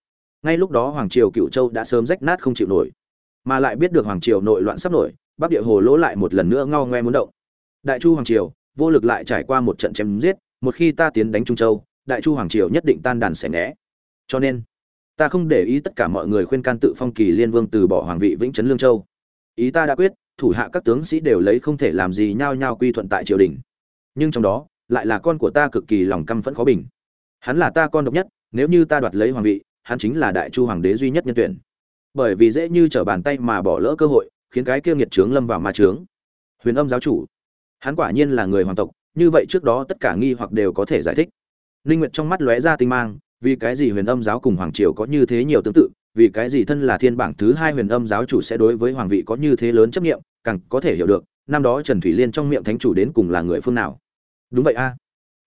ngay lúc đó hoàng triều cựu châu đã sớm rách nát không chịu nổi. Mà lại biết được hoàng triều nội loạn sắp nổi, bắc địa hồ lỗ lại một lần nữa ngao ngoe muốn động. Đại chu hoàng triều, vô lực lại trải qua một trận chém giết, một khi ta tiến đánh trung châu, đại chu hoàng triều nhất định tan đàn xẻ né cho nên, ta không để ý tất cả mọi người khuyên can tự phong kỳ liên vương từ bỏ hoàng vị vĩnh trấn lương châu. Ý ta đã quyết, thủ hạ các tướng sĩ đều lấy không thể làm gì nhao nhao quy thuận tại triều đình. Nhưng trong đó, lại là con của ta cực kỳ lòng căm phẫn khó bình. Hắn là ta con độc nhất, nếu như ta đoạt lấy hoàng vị hắn chính là đại chu hoàng đế duy nhất nhân tuyển. Bởi vì dễ như trở bàn tay mà bỏ lỡ cơ hội, khiến cái kia nghiệt trướng lâm vào ma trướng. Huyền âm giáo chủ, hắn quả nhiên là người hoàng tộc, như vậy trước đó tất cả nghi hoặc đều có thể giải thích. Ninh nguyệt trong mắt lóe ra tinh mang, vì cái gì huyền âm giáo cùng hoàng triều có như thế nhiều tương tự, vì cái gì thân là thiên bảng thứ hai huyền âm giáo chủ sẽ đối với hoàng vị có như thế lớn chấp nghiệm càng có thể hiểu được, năm đó trần thủy liên trong miệng thánh chủ đến cùng là người phương nào. Đúng vậy a.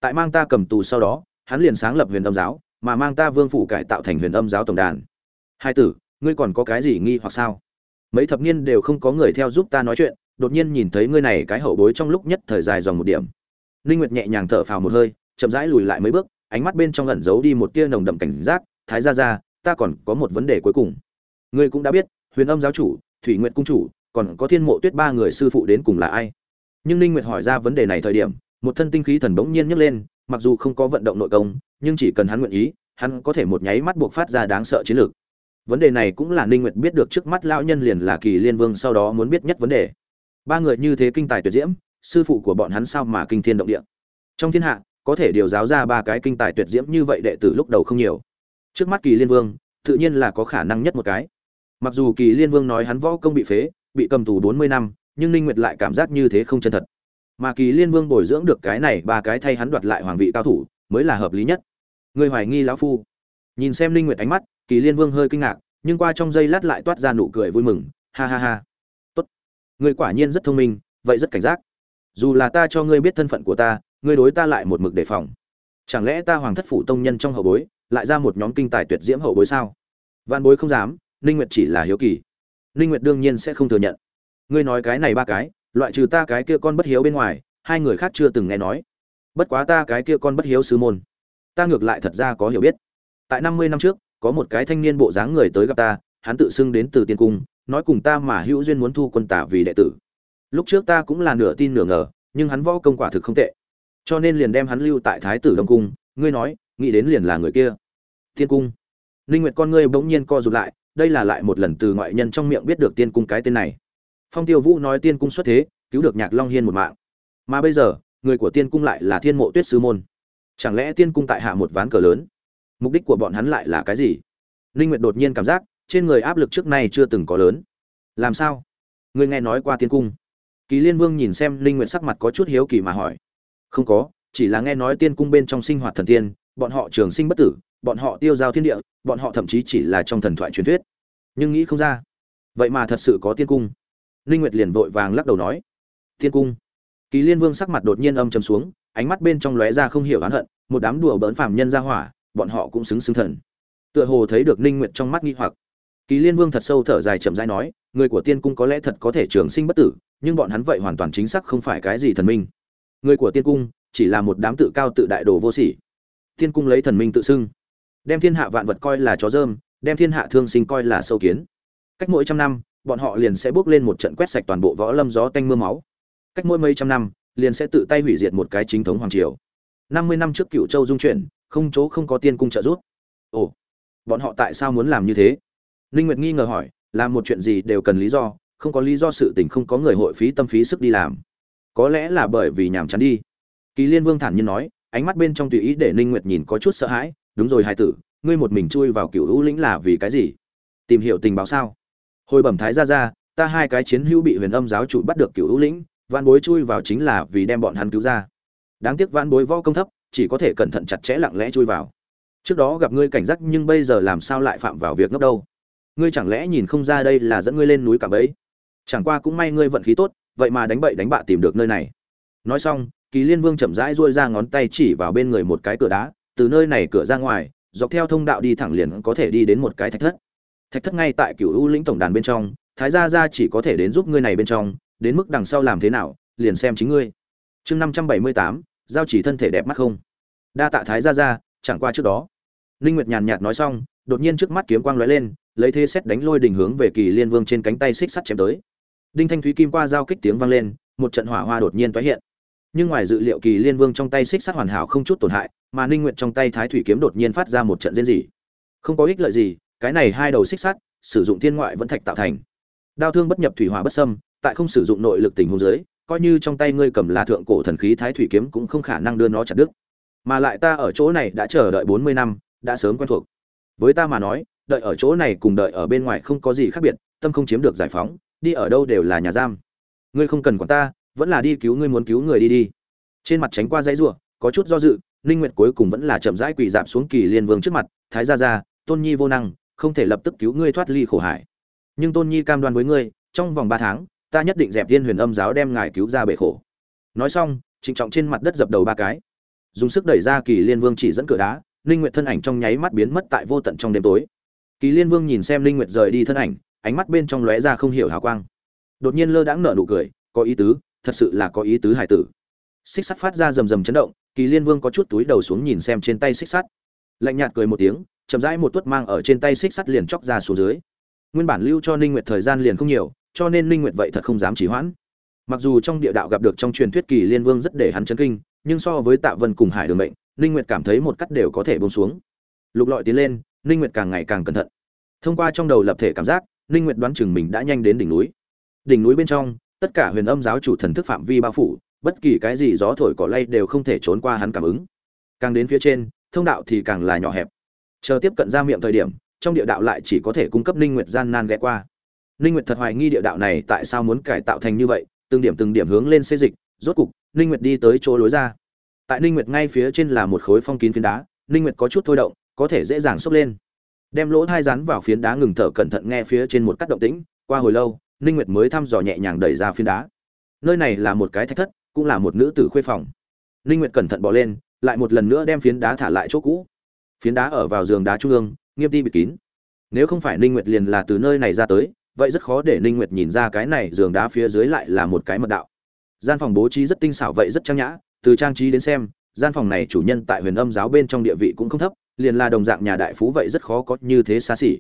Tại mang ta cầm tù sau đó, hắn liền sáng lập huyền âm giáo mà mang ta vương phủ cải tạo thành huyền âm giáo tổng đàn. Hai tử, ngươi còn có cái gì nghi hoặc sao? Mấy thập niên đều không có người theo giúp ta nói chuyện, đột nhiên nhìn thấy ngươi này cái hậu bối trong lúc nhất thời dài dòng một điểm. Ninh nguyệt nhẹ nhàng thở phào một hơi, chậm rãi lùi lại mấy bước, ánh mắt bên trong ẩn giấu đi một tia nồng đậm cảnh giác, thái gia gia, ta còn có một vấn đề cuối cùng. Ngươi cũng đã biết, huyền âm giáo chủ, thủy nguyện cung chủ, còn có thiên mộ tuyết ba người sư phụ đến cùng là ai? Nhưng ninh nguyệt hỏi ra vấn đề này thời điểm, một thân tinh khí thần bỗng nhiên nhấc lên mặc dù không có vận động nội công, nhưng chỉ cần hắn nguyện ý, hắn có thể một nháy mắt buộc phát ra đáng sợ chiến lược. Vấn đề này cũng là ninh nguyệt biết được trước mắt lão nhân liền là kỳ liên vương sau đó muốn biết nhất vấn đề. Ba người như thế kinh tài tuyệt diễm, sư phụ của bọn hắn sao mà kinh thiên động địa? Trong thiên hạ, có thể điều giáo ra ba cái kinh tài tuyệt diễm như vậy đệ tử lúc đầu không nhiều. Trước mắt kỳ liên vương, tự nhiên là có khả năng nhất một cái. Mặc dù kỳ liên vương nói hắn võ công bị phế, bị cầm tù bốn mươi năm, nhưng ninh nguyệt lại cảm giác như thế không chân thật mà kỳ liên vương bồi dưỡng được cái này ba cái thay hắn đoạt lại hoàng vị cao thủ, mới là hợp lý nhất. Người hoài nghi lão phu. Nhìn xem ninh nguyệt ánh mắt, kỳ liên vương hơi kinh ngạc, nhưng qua trong giây lát lại toát ra nụ cười vui mừng, ha ha ha. Tốt. Người quả nhiên rất thông minh, vậy rất cảnh giác. Dù là ta cho ngươi biết thân phận của ta, ngươi đối ta lại một mực đề phòng. Chẳng lẽ ta hoàng thất phủ tông nhân trong hậu bối, lại ra một nhóm kinh tài tuyệt diễm hậu bối sao? Văn bối không dám ninh nguyệt chỉ là hiếu kỳ. Ninh nguyệt đương nhiên sẽ không thừa nhận. Ngươi nói cái này ba cái loại trừ ta cái kia con bất hiếu bên ngoài, hai người khác chưa từng nghe nói. Bất quá ta cái kia con bất hiếu sư môn, ta ngược lại thật ra có hiểu biết. Tại 50 năm trước, có một cái thanh niên bộ dáng người tới gặp ta, hắn tự xưng đến từ tiên cung, nói cùng ta mà hữu duyên muốn thu quân tả vì đệ tử. Lúc trước ta cũng là nửa tin nửa ngờ, nhưng hắn võ công quả thực không tệ. Cho nên liền đem hắn lưu tại thái tử đông cung, ngươi nói, nghĩ đến liền là người kia. Tiên cung. Ninh nguyệt con ngươi bỗng nhiên co rụt lại, đây là lại một lần từ ngoại nhân trong miệng biết được tiên cung cái tên này phong tiêu vũ nói tiên cung xuất thế, cứu được nhạc long hiên một mạng. Mà bây giờ, người của tiên cung lại là thiên mộ tuyết sư môn. Chẳng lẽ tiên cung tại hạ một ván cờ lớn? Mục đích của bọn hắn lại là cái gì? Ninh nguyệt đột nhiên cảm giác, trên người áp lực trước nay chưa từng có lớn. Làm sao? Người nghe nói qua tiên cung. Kỳ liên vương nhìn xem ninh nguyệt sắc mặt có chút hiếu kỳ mà hỏi. Không có, chỉ là nghe nói tiên cung bên trong sinh hoạt thần tiên, bọn họ trường sinh bất tử, bọn họ tiêu giao thiên địa, bọn họ thậm chí chỉ là trong thần thoại truyền thuyết. Nhưng nghĩ không ra, vậy mà thật sự có tiên cung ninh nguyệt liền vội vàng lắc đầu nói tiên cung. Kỳ liên vương sắc mặt đột nhiên âm trầm xuống, ánh mắt bên trong lóe ra không hiểu oán hận, một đám đùa bỡn phàm nhân ra hỏa, bọn họ cũng xứng xứng thần. Tựa hồ thấy được ninh nguyệt trong mắt nghi hoặc. Kỳ liên vương thật sâu thở dài chậm rãi nói, người của tiên cung có lẽ thật có thể trường sinh bất tử, nhưng bọn hắn vậy hoàn toàn chính xác không phải cái gì thần minh. Người của tiên cung chỉ là một đám tự cao tự đại đồ vô sỉ. Tiên cung lấy thần minh tự xưng, đem thiên hạ vạn vật coi là chó dơm, đem thiên hạ thương sinh coi là sâu kiến. Cách mỗi trăm năm bọn họ liền sẽ bước lên một trận quét sạch toàn bộ võ lâm gió tanh mưa máu. Cách mỗi mấy trăm năm, liền sẽ tự tay hủy diệt một cái chính thống hoàng triều. Năm mươi năm trước cựu châu dung chuyển, không chỗ không có tiên cung trợ giúp. Ồ, bọn họ tại sao muốn làm như thế? Ninh nguyệt nghi ngờ hỏi, làm một chuyện gì đều cần lý do, không có lý do sự tình không có người hội phí tâm phí sức đi làm. Có lẽ là bởi vì nhàm chán đi. Kỳ liên vương thản nhiên nói, ánh mắt bên trong tùy ý để ninh nguyệt nhìn có chút sợ hãi, đúng rồi hai tử, ngươi một mình chui vào cựu hữu lĩnh là vì cái gì? Tìm hiểu tình báo sao? Hồi bẩm thái ra ra ta hai cái chiến hữu bị huyền âm giáo chủ bắt được cựu hữu lĩnh, vạn bối chui vào chính là vì đem bọn hắn cứu ra. Đáng tiếc vạn bối võ công thấp, chỉ có thể cẩn thận chặt chẽ lặng lẽ chui vào. Trước đó gặp ngươi cảnh giác nhưng bây giờ làm sao lại phạm vào việc ngốc đâu? Ngươi chẳng lẽ nhìn không ra đây là dẫn ngươi lên núi cả bấy chẳng qua cũng may ngươi vận khí tốt, vậy mà đánh bậy đánh bạ tìm được nơi này. Nói xong, kỳ liên vương chậm rãi duỗi ra ngón tay chỉ vào bên người một cái cửa đá, từ nơi này cửa ra ngoài, dọc theo thông đạo đi thẳng liền có thể đi đến một cái thạch thất thạch thất ngay tại cựu u lĩnh tổng đàn bên trong, thái gia gia chỉ có thể đến giúp ngươi này bên trong, đến mức đằng sau làm thế nào, liền xem chính ngươi. Chương năm trăm bảy mươi tám, giao chỉ thân thể đẹp mắt không? Đa tạ thái gia gia, chẳng qua trước đó. Linh nguyệt nhàn nhạt nói xong, đột nhiên trước mắt kiếm quang lóe lên, lấy thế xét đánh lôi đình hướng về kỳ liên vương trên cánh tay xích sắt chém tới. Đinh thanh thúy kim qua giao kích tiếng vang lên, một trận hỏa hoa đột nhiên tái hiện. Nhưng ngoài dự liệu kỳ liên vương trong tay xích sắt hoàn hảo không chút tổn hại, mà ninh nguyệt trong tay thái thủy kiếm đột nhiên phát ra một trận rên rỉ. Không có ích lợi gì cái này hai đầu xích sắt, sử dụng thiên ngoại vẫn thạch tạo thành. Đao thương bất nhập thủy hỏa bất xâm, tại không sử dụng nội lực tình huống dưới, coi như trong tay ngươi cầm là thượng cổ thần khí thái thủy kiếm cũng không khả năng đưa nó chặt đứt. Mà lại ta ở chỗ này đã chờ đợi 40 năm, đã sớm quen thuộc. Với ta mà nói, đợi ở chỗ này cùng đợi ở bên ngoài không có gì khác biệt, tâm không chiếm được giải phóng, đi ở đâu đều là nhà giam. Ngươi không cần quản ta, vẫn là đi cứu ngươi muốn cứu người đi đi. Trên mặt tránh qua dãy rủa, có chút do dự, ninh nguyệt cuối cùng vẫn là chậm rãi quỳ dạp xuống kỳ liên vương trước mặt, thái gia gia, tôn nhi vô năng không thể lập tức cứu ngươi thoát ly khổ hải. Nhưng tôn nhi cam đoan với ngươi, trong vòng 3 tháng, ta nhất định dẹp thiên huyền âm giáo đem ngài cứu ra bể khổ. Nói xong, trịnh trọng trên mặt đất dập đầu ba cái. Dùng sức đẩy ra kỳ liên vương chỉ dẫn cửa đá, linh nguyệt thân ảnh trong nháy mắt biến mất tại vô tận trong đêm tối. Kỳ liên vương nhìn xem linh nguyệt rời đi thân ảnh, ánh mắt bên trong lóe ra không hiểu hào quang. Đột nhiên lơ đãng nở nụ cười, có ý tứ, thật sự là có ý tứ hải tử. Xích sắt phát ra rầm rầm chấn động, kỳ liên vương có chút túi đầu xuống nhìn xem trên tay xích sắt lạnh nhạt cười một tiếng, chậm rãi một tuất mang ở trên tay xích sắt liền chóc ra xuống dưới. Nguyên bản lưu cho ninh nguyệt thời gian liền không nhiều, cho nên ninh nguyệt vậy thật không dám chỉ hoãn. Mặc dù trong địa đạo gặp được trong truyền thuyết kỳ liên vương rất để hắn chấn kinh, nhưng so với tạ vân cùng hải đường mệnh, ninh nguyệt cảm thấy một cắt đều có thể buông xuống. Lục lọi tiến lên, ninh nguyệt càng ngày càng cẩn thận. Thông qua trong đầu lập thể cảm giác, ninh nguyệt đoán chừng mình đã nhanh đến đỉnh núi. Đỉnh núi bên trong, tất cả huyền âm giáo chủ thần thức phạm vi bao phủ, bất kỳ cái gì gió thổi cỏ lay đều không thể trốn qua hắn cảm ứng. Càng đến phía trên thông đạo thì càng là nhỏ hẹp. Chờ tiếp cận ra miệng thời điểm, trong địa đạo lại chỉ có thể cung cấp ninh nguyệt gian nan ghé qua. Ninh nguyệt thật hoài nghi địa đạo này tại sao muốn cải tạo thành như vậy, từng điểm từng điểm hướng lên xây dịch, rốt cục, ninh nguyệt đi tới chỗ lối ra. Tại ninh nguyệt ngay phía trên là một khối phong kín phiến đá, ninh nguyệt có chút thôi động, có thể dễ dàng xốc lên. Đem lỗ hai rắn vào phiến đá ngừng thở cẩn thận nghe phía trên một cắt động tĩnh, qua hồi lâu, ninh nguyệt mới thăm dò nhẹ nhàng đẩy ra phiến đá. Nơi này là một cái thạch thất, cũng là một nữ tử khuê phòng. Ninh nguyệt cẩn thận bỏ lên lại một lần nữa đem phiến đá thả lại chỗ cũ. Phiến đá ở vào giường đá trung ương, nghiêm ti bịt kín. Nếu không phải ninh nguyệt liền là từ nơi này ra tới, vậy rất khó để ninh nguyệt nhìn ra cái này giường đá phía dưới lại là một cái mật đạo. Gian phòng bố trí rất tinh xảo vậy rất trang nhã, từ trang trí đến xem, gian phòng này chủ nhân tại huyền âm giáo bên trong địa vị cũng không thấp, liền là đồng dạng nhà đại phú vậy rất khó có như thế xa xỉ.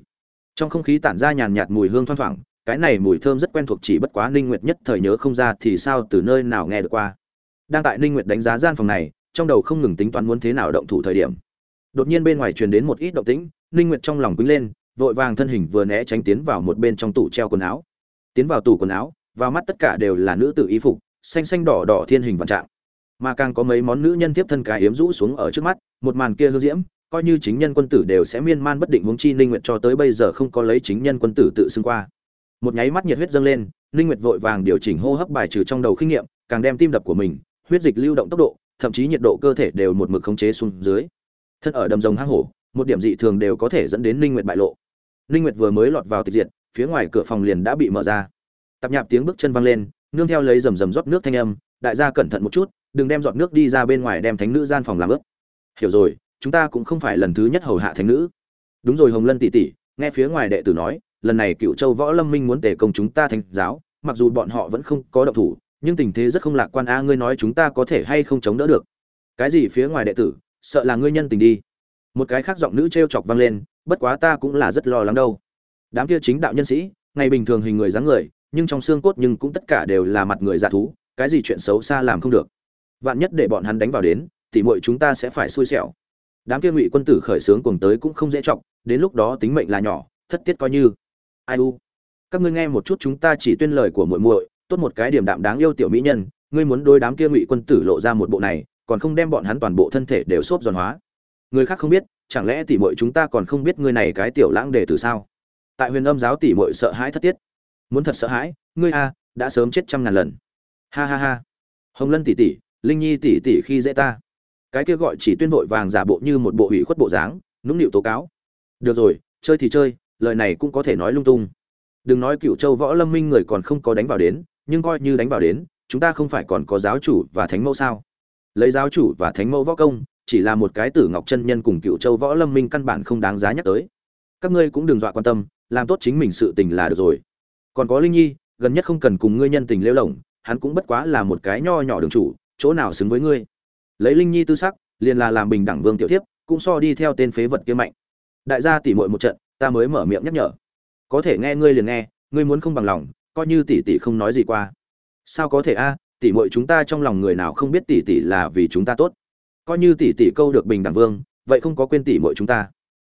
Trong không khí tản ra nhàn nhạt mùi hương thoang thoảng, cái này mùi thơm rất quen thuộc chỉ bất quá ninh nguyệt nhất thời nhớ không ra thì sao từ nơi nào nghe được qua. Đang tại ninh nguyệt đánh giá gian phòng này trong đầu không ngừng tính toán muốn thế nào động thủ thời điểm. Đột nhiên bên ngoài truyền đến một ít động tĩnh, ninh nguyệt trong lòng quýnh lên, vội vàng thân hình vừa né tránh tiến vào một bên trong tủ treo quần áo. Tiến vào tủ quần áo, vào mắt tất cả đều là nữ tử y phục, xanh xanh đỏ đỏ thiên hình vạn trạng. Mà càng có mấy món nữ nhân tiếp thân cái yếm rũ xuống ở trước mắt, một màn kia hương diễm, coi như chính nhân quân tử đều sẽ miên man bất định huống chi ninh nguyệt cho tới bây giờ không có lấy chính nhân quân tử tự xưng qua. Một nháy mắt nhiệt huyết dâng lên, ninh nguyệt vội vàng điều chỉnh hô hấp bài trừ trong đầu kinh nghiệm, càng đem tim đập của mình, huyết dịch lưu động tốc độ thậm chí nhiệt độ cơ thể đều một mực khống chế xuống dưới. Thân ở đầm rồng hang hổ, một điểm dị thường đều có thể dẫn đến ninh nguyệt bại lộ. Ninh nguyệt vừa mới lọt vào tịch diệt, phía ngoài cửa phòng liền đã bị mở ra. Tập nhạp tiếng bước chân vang lên, nương theo lấy rầm rầm rót nước thanh âm, đại gia cẩn thận một chút, đừng đem giọt nước đi ra bên ngoài đem thánh nữ gian phòng làm ướt. Hiểu rồi, chúng ta cũng không phải lần thứ nhất hầu hạ thánh nữ. Đúng rồi hồng lân tỷ tỷ, nghe phía ngoài đệ tử nói, lần này cựu châu võ lâm minh muốn tề công chúng ta thành giáo, mặc dù bọn họ vẫn không có động thủ nhưng tình thế rất không lạc quan a ngươi nói chúng ta có thể hay không chống đỡ được? Cái gì phía ngoài đệ tử, sợ là ngươi nhân tình đi. Một cái khác giọng nữ t r e o chọc vang lên, bất quá ta cũng là rất lo lắng đâu. Đám kia chính đạo nhân sĩ, ngày bình thường hình người dáng người, nhưng trong xương cốt nhưng cũng tất cả đều là mặt người dạ thú, cái gì chuyện xấu xa làm không được. Vạn nhất để bọn hắn đánh vào đến, thì mọi chúng ta sẽ phải xui xẻo. Đám kia ngụy quân tử khởi xướng cuồng tới cũng không dễ trọng đến lúc đó tính mệnh là nhỏ, thất tiết coi như. Ai u? Các ngươi nghe một chút chúng ta chỉ tuyên lời của muội muội tốt một cái điểm đạm đáng yêu tiểu mỹ nhân, ngươi muốn đôi đám kia ngụy quân tử lộ ra một bộ này, còn không đem bọn hắn toàn bộ thân thể đều xốp giòn hóa. Người khác không biết, chẳng lẽ tỷ muội chúng ta còn không biết ngươi này cái tiểu lãng đề từ sao? Tại huyền âm giáo tỷ muội sợ hãi thất tiết. Muốn thật sợ hãi, ngươi a, đã sớm chết trăm ngàn lần. Ha ha ha. Hồng lân tỷ tỷ, linh nhi tỷ tỷ khi dễ ta. Cái kia gọi chỉ tuyên vội vàng giả bộ như một bộ hủy khuất bộ dáng, nũng nịu tố cáo. Được rồi, chơi thì chơi, lời này cũng có thể nói lung tung. Đừng nói cựu châu võ lâm minh người còn không có đánh vào đến nhưng coi như đánh vào đến, chúng ta không phải còn có giáo chủ và thánh mẫu sao? Lấy giáo chủ và thánh mẫu võ công, chỉ là một cái tử ngọc chân nhân cùng cựu châu võ lâm minh căn bản không đáng giá nhắc tới. Các ngươi cũng đừng dọa quan tâm, làm tốt chính mình sự tình là được rồi. Còn có linh nhi, gần nhất không cần cùng ngươi nhân tình lêu lỏng, hắn cũng bất quá là một cái nho nhỏ đường chủ, chỗ nào xứng với ngươi? Lấy linh nhi tư sắc, liền là làm bình đẳng vương tiểu thiếp, cũng so đi theo tên phế vật kia mạnh. Đại gia tỉ muội một trận, ta mới mở miệng nhắc nhở. Có thể nghe ngươi liền nghe, ngươi muốn không bằng lòng coi như tỷ tỷ không nói gì qua. Sao có thể a, tỷ muội chúng ta trong lòng người nào không biết tỷ tỷ là vì chúng ta tốt? Coi như tỷ tỷ câu được bình đẳng vương, vậy không có quên tỷ muội chúng ta.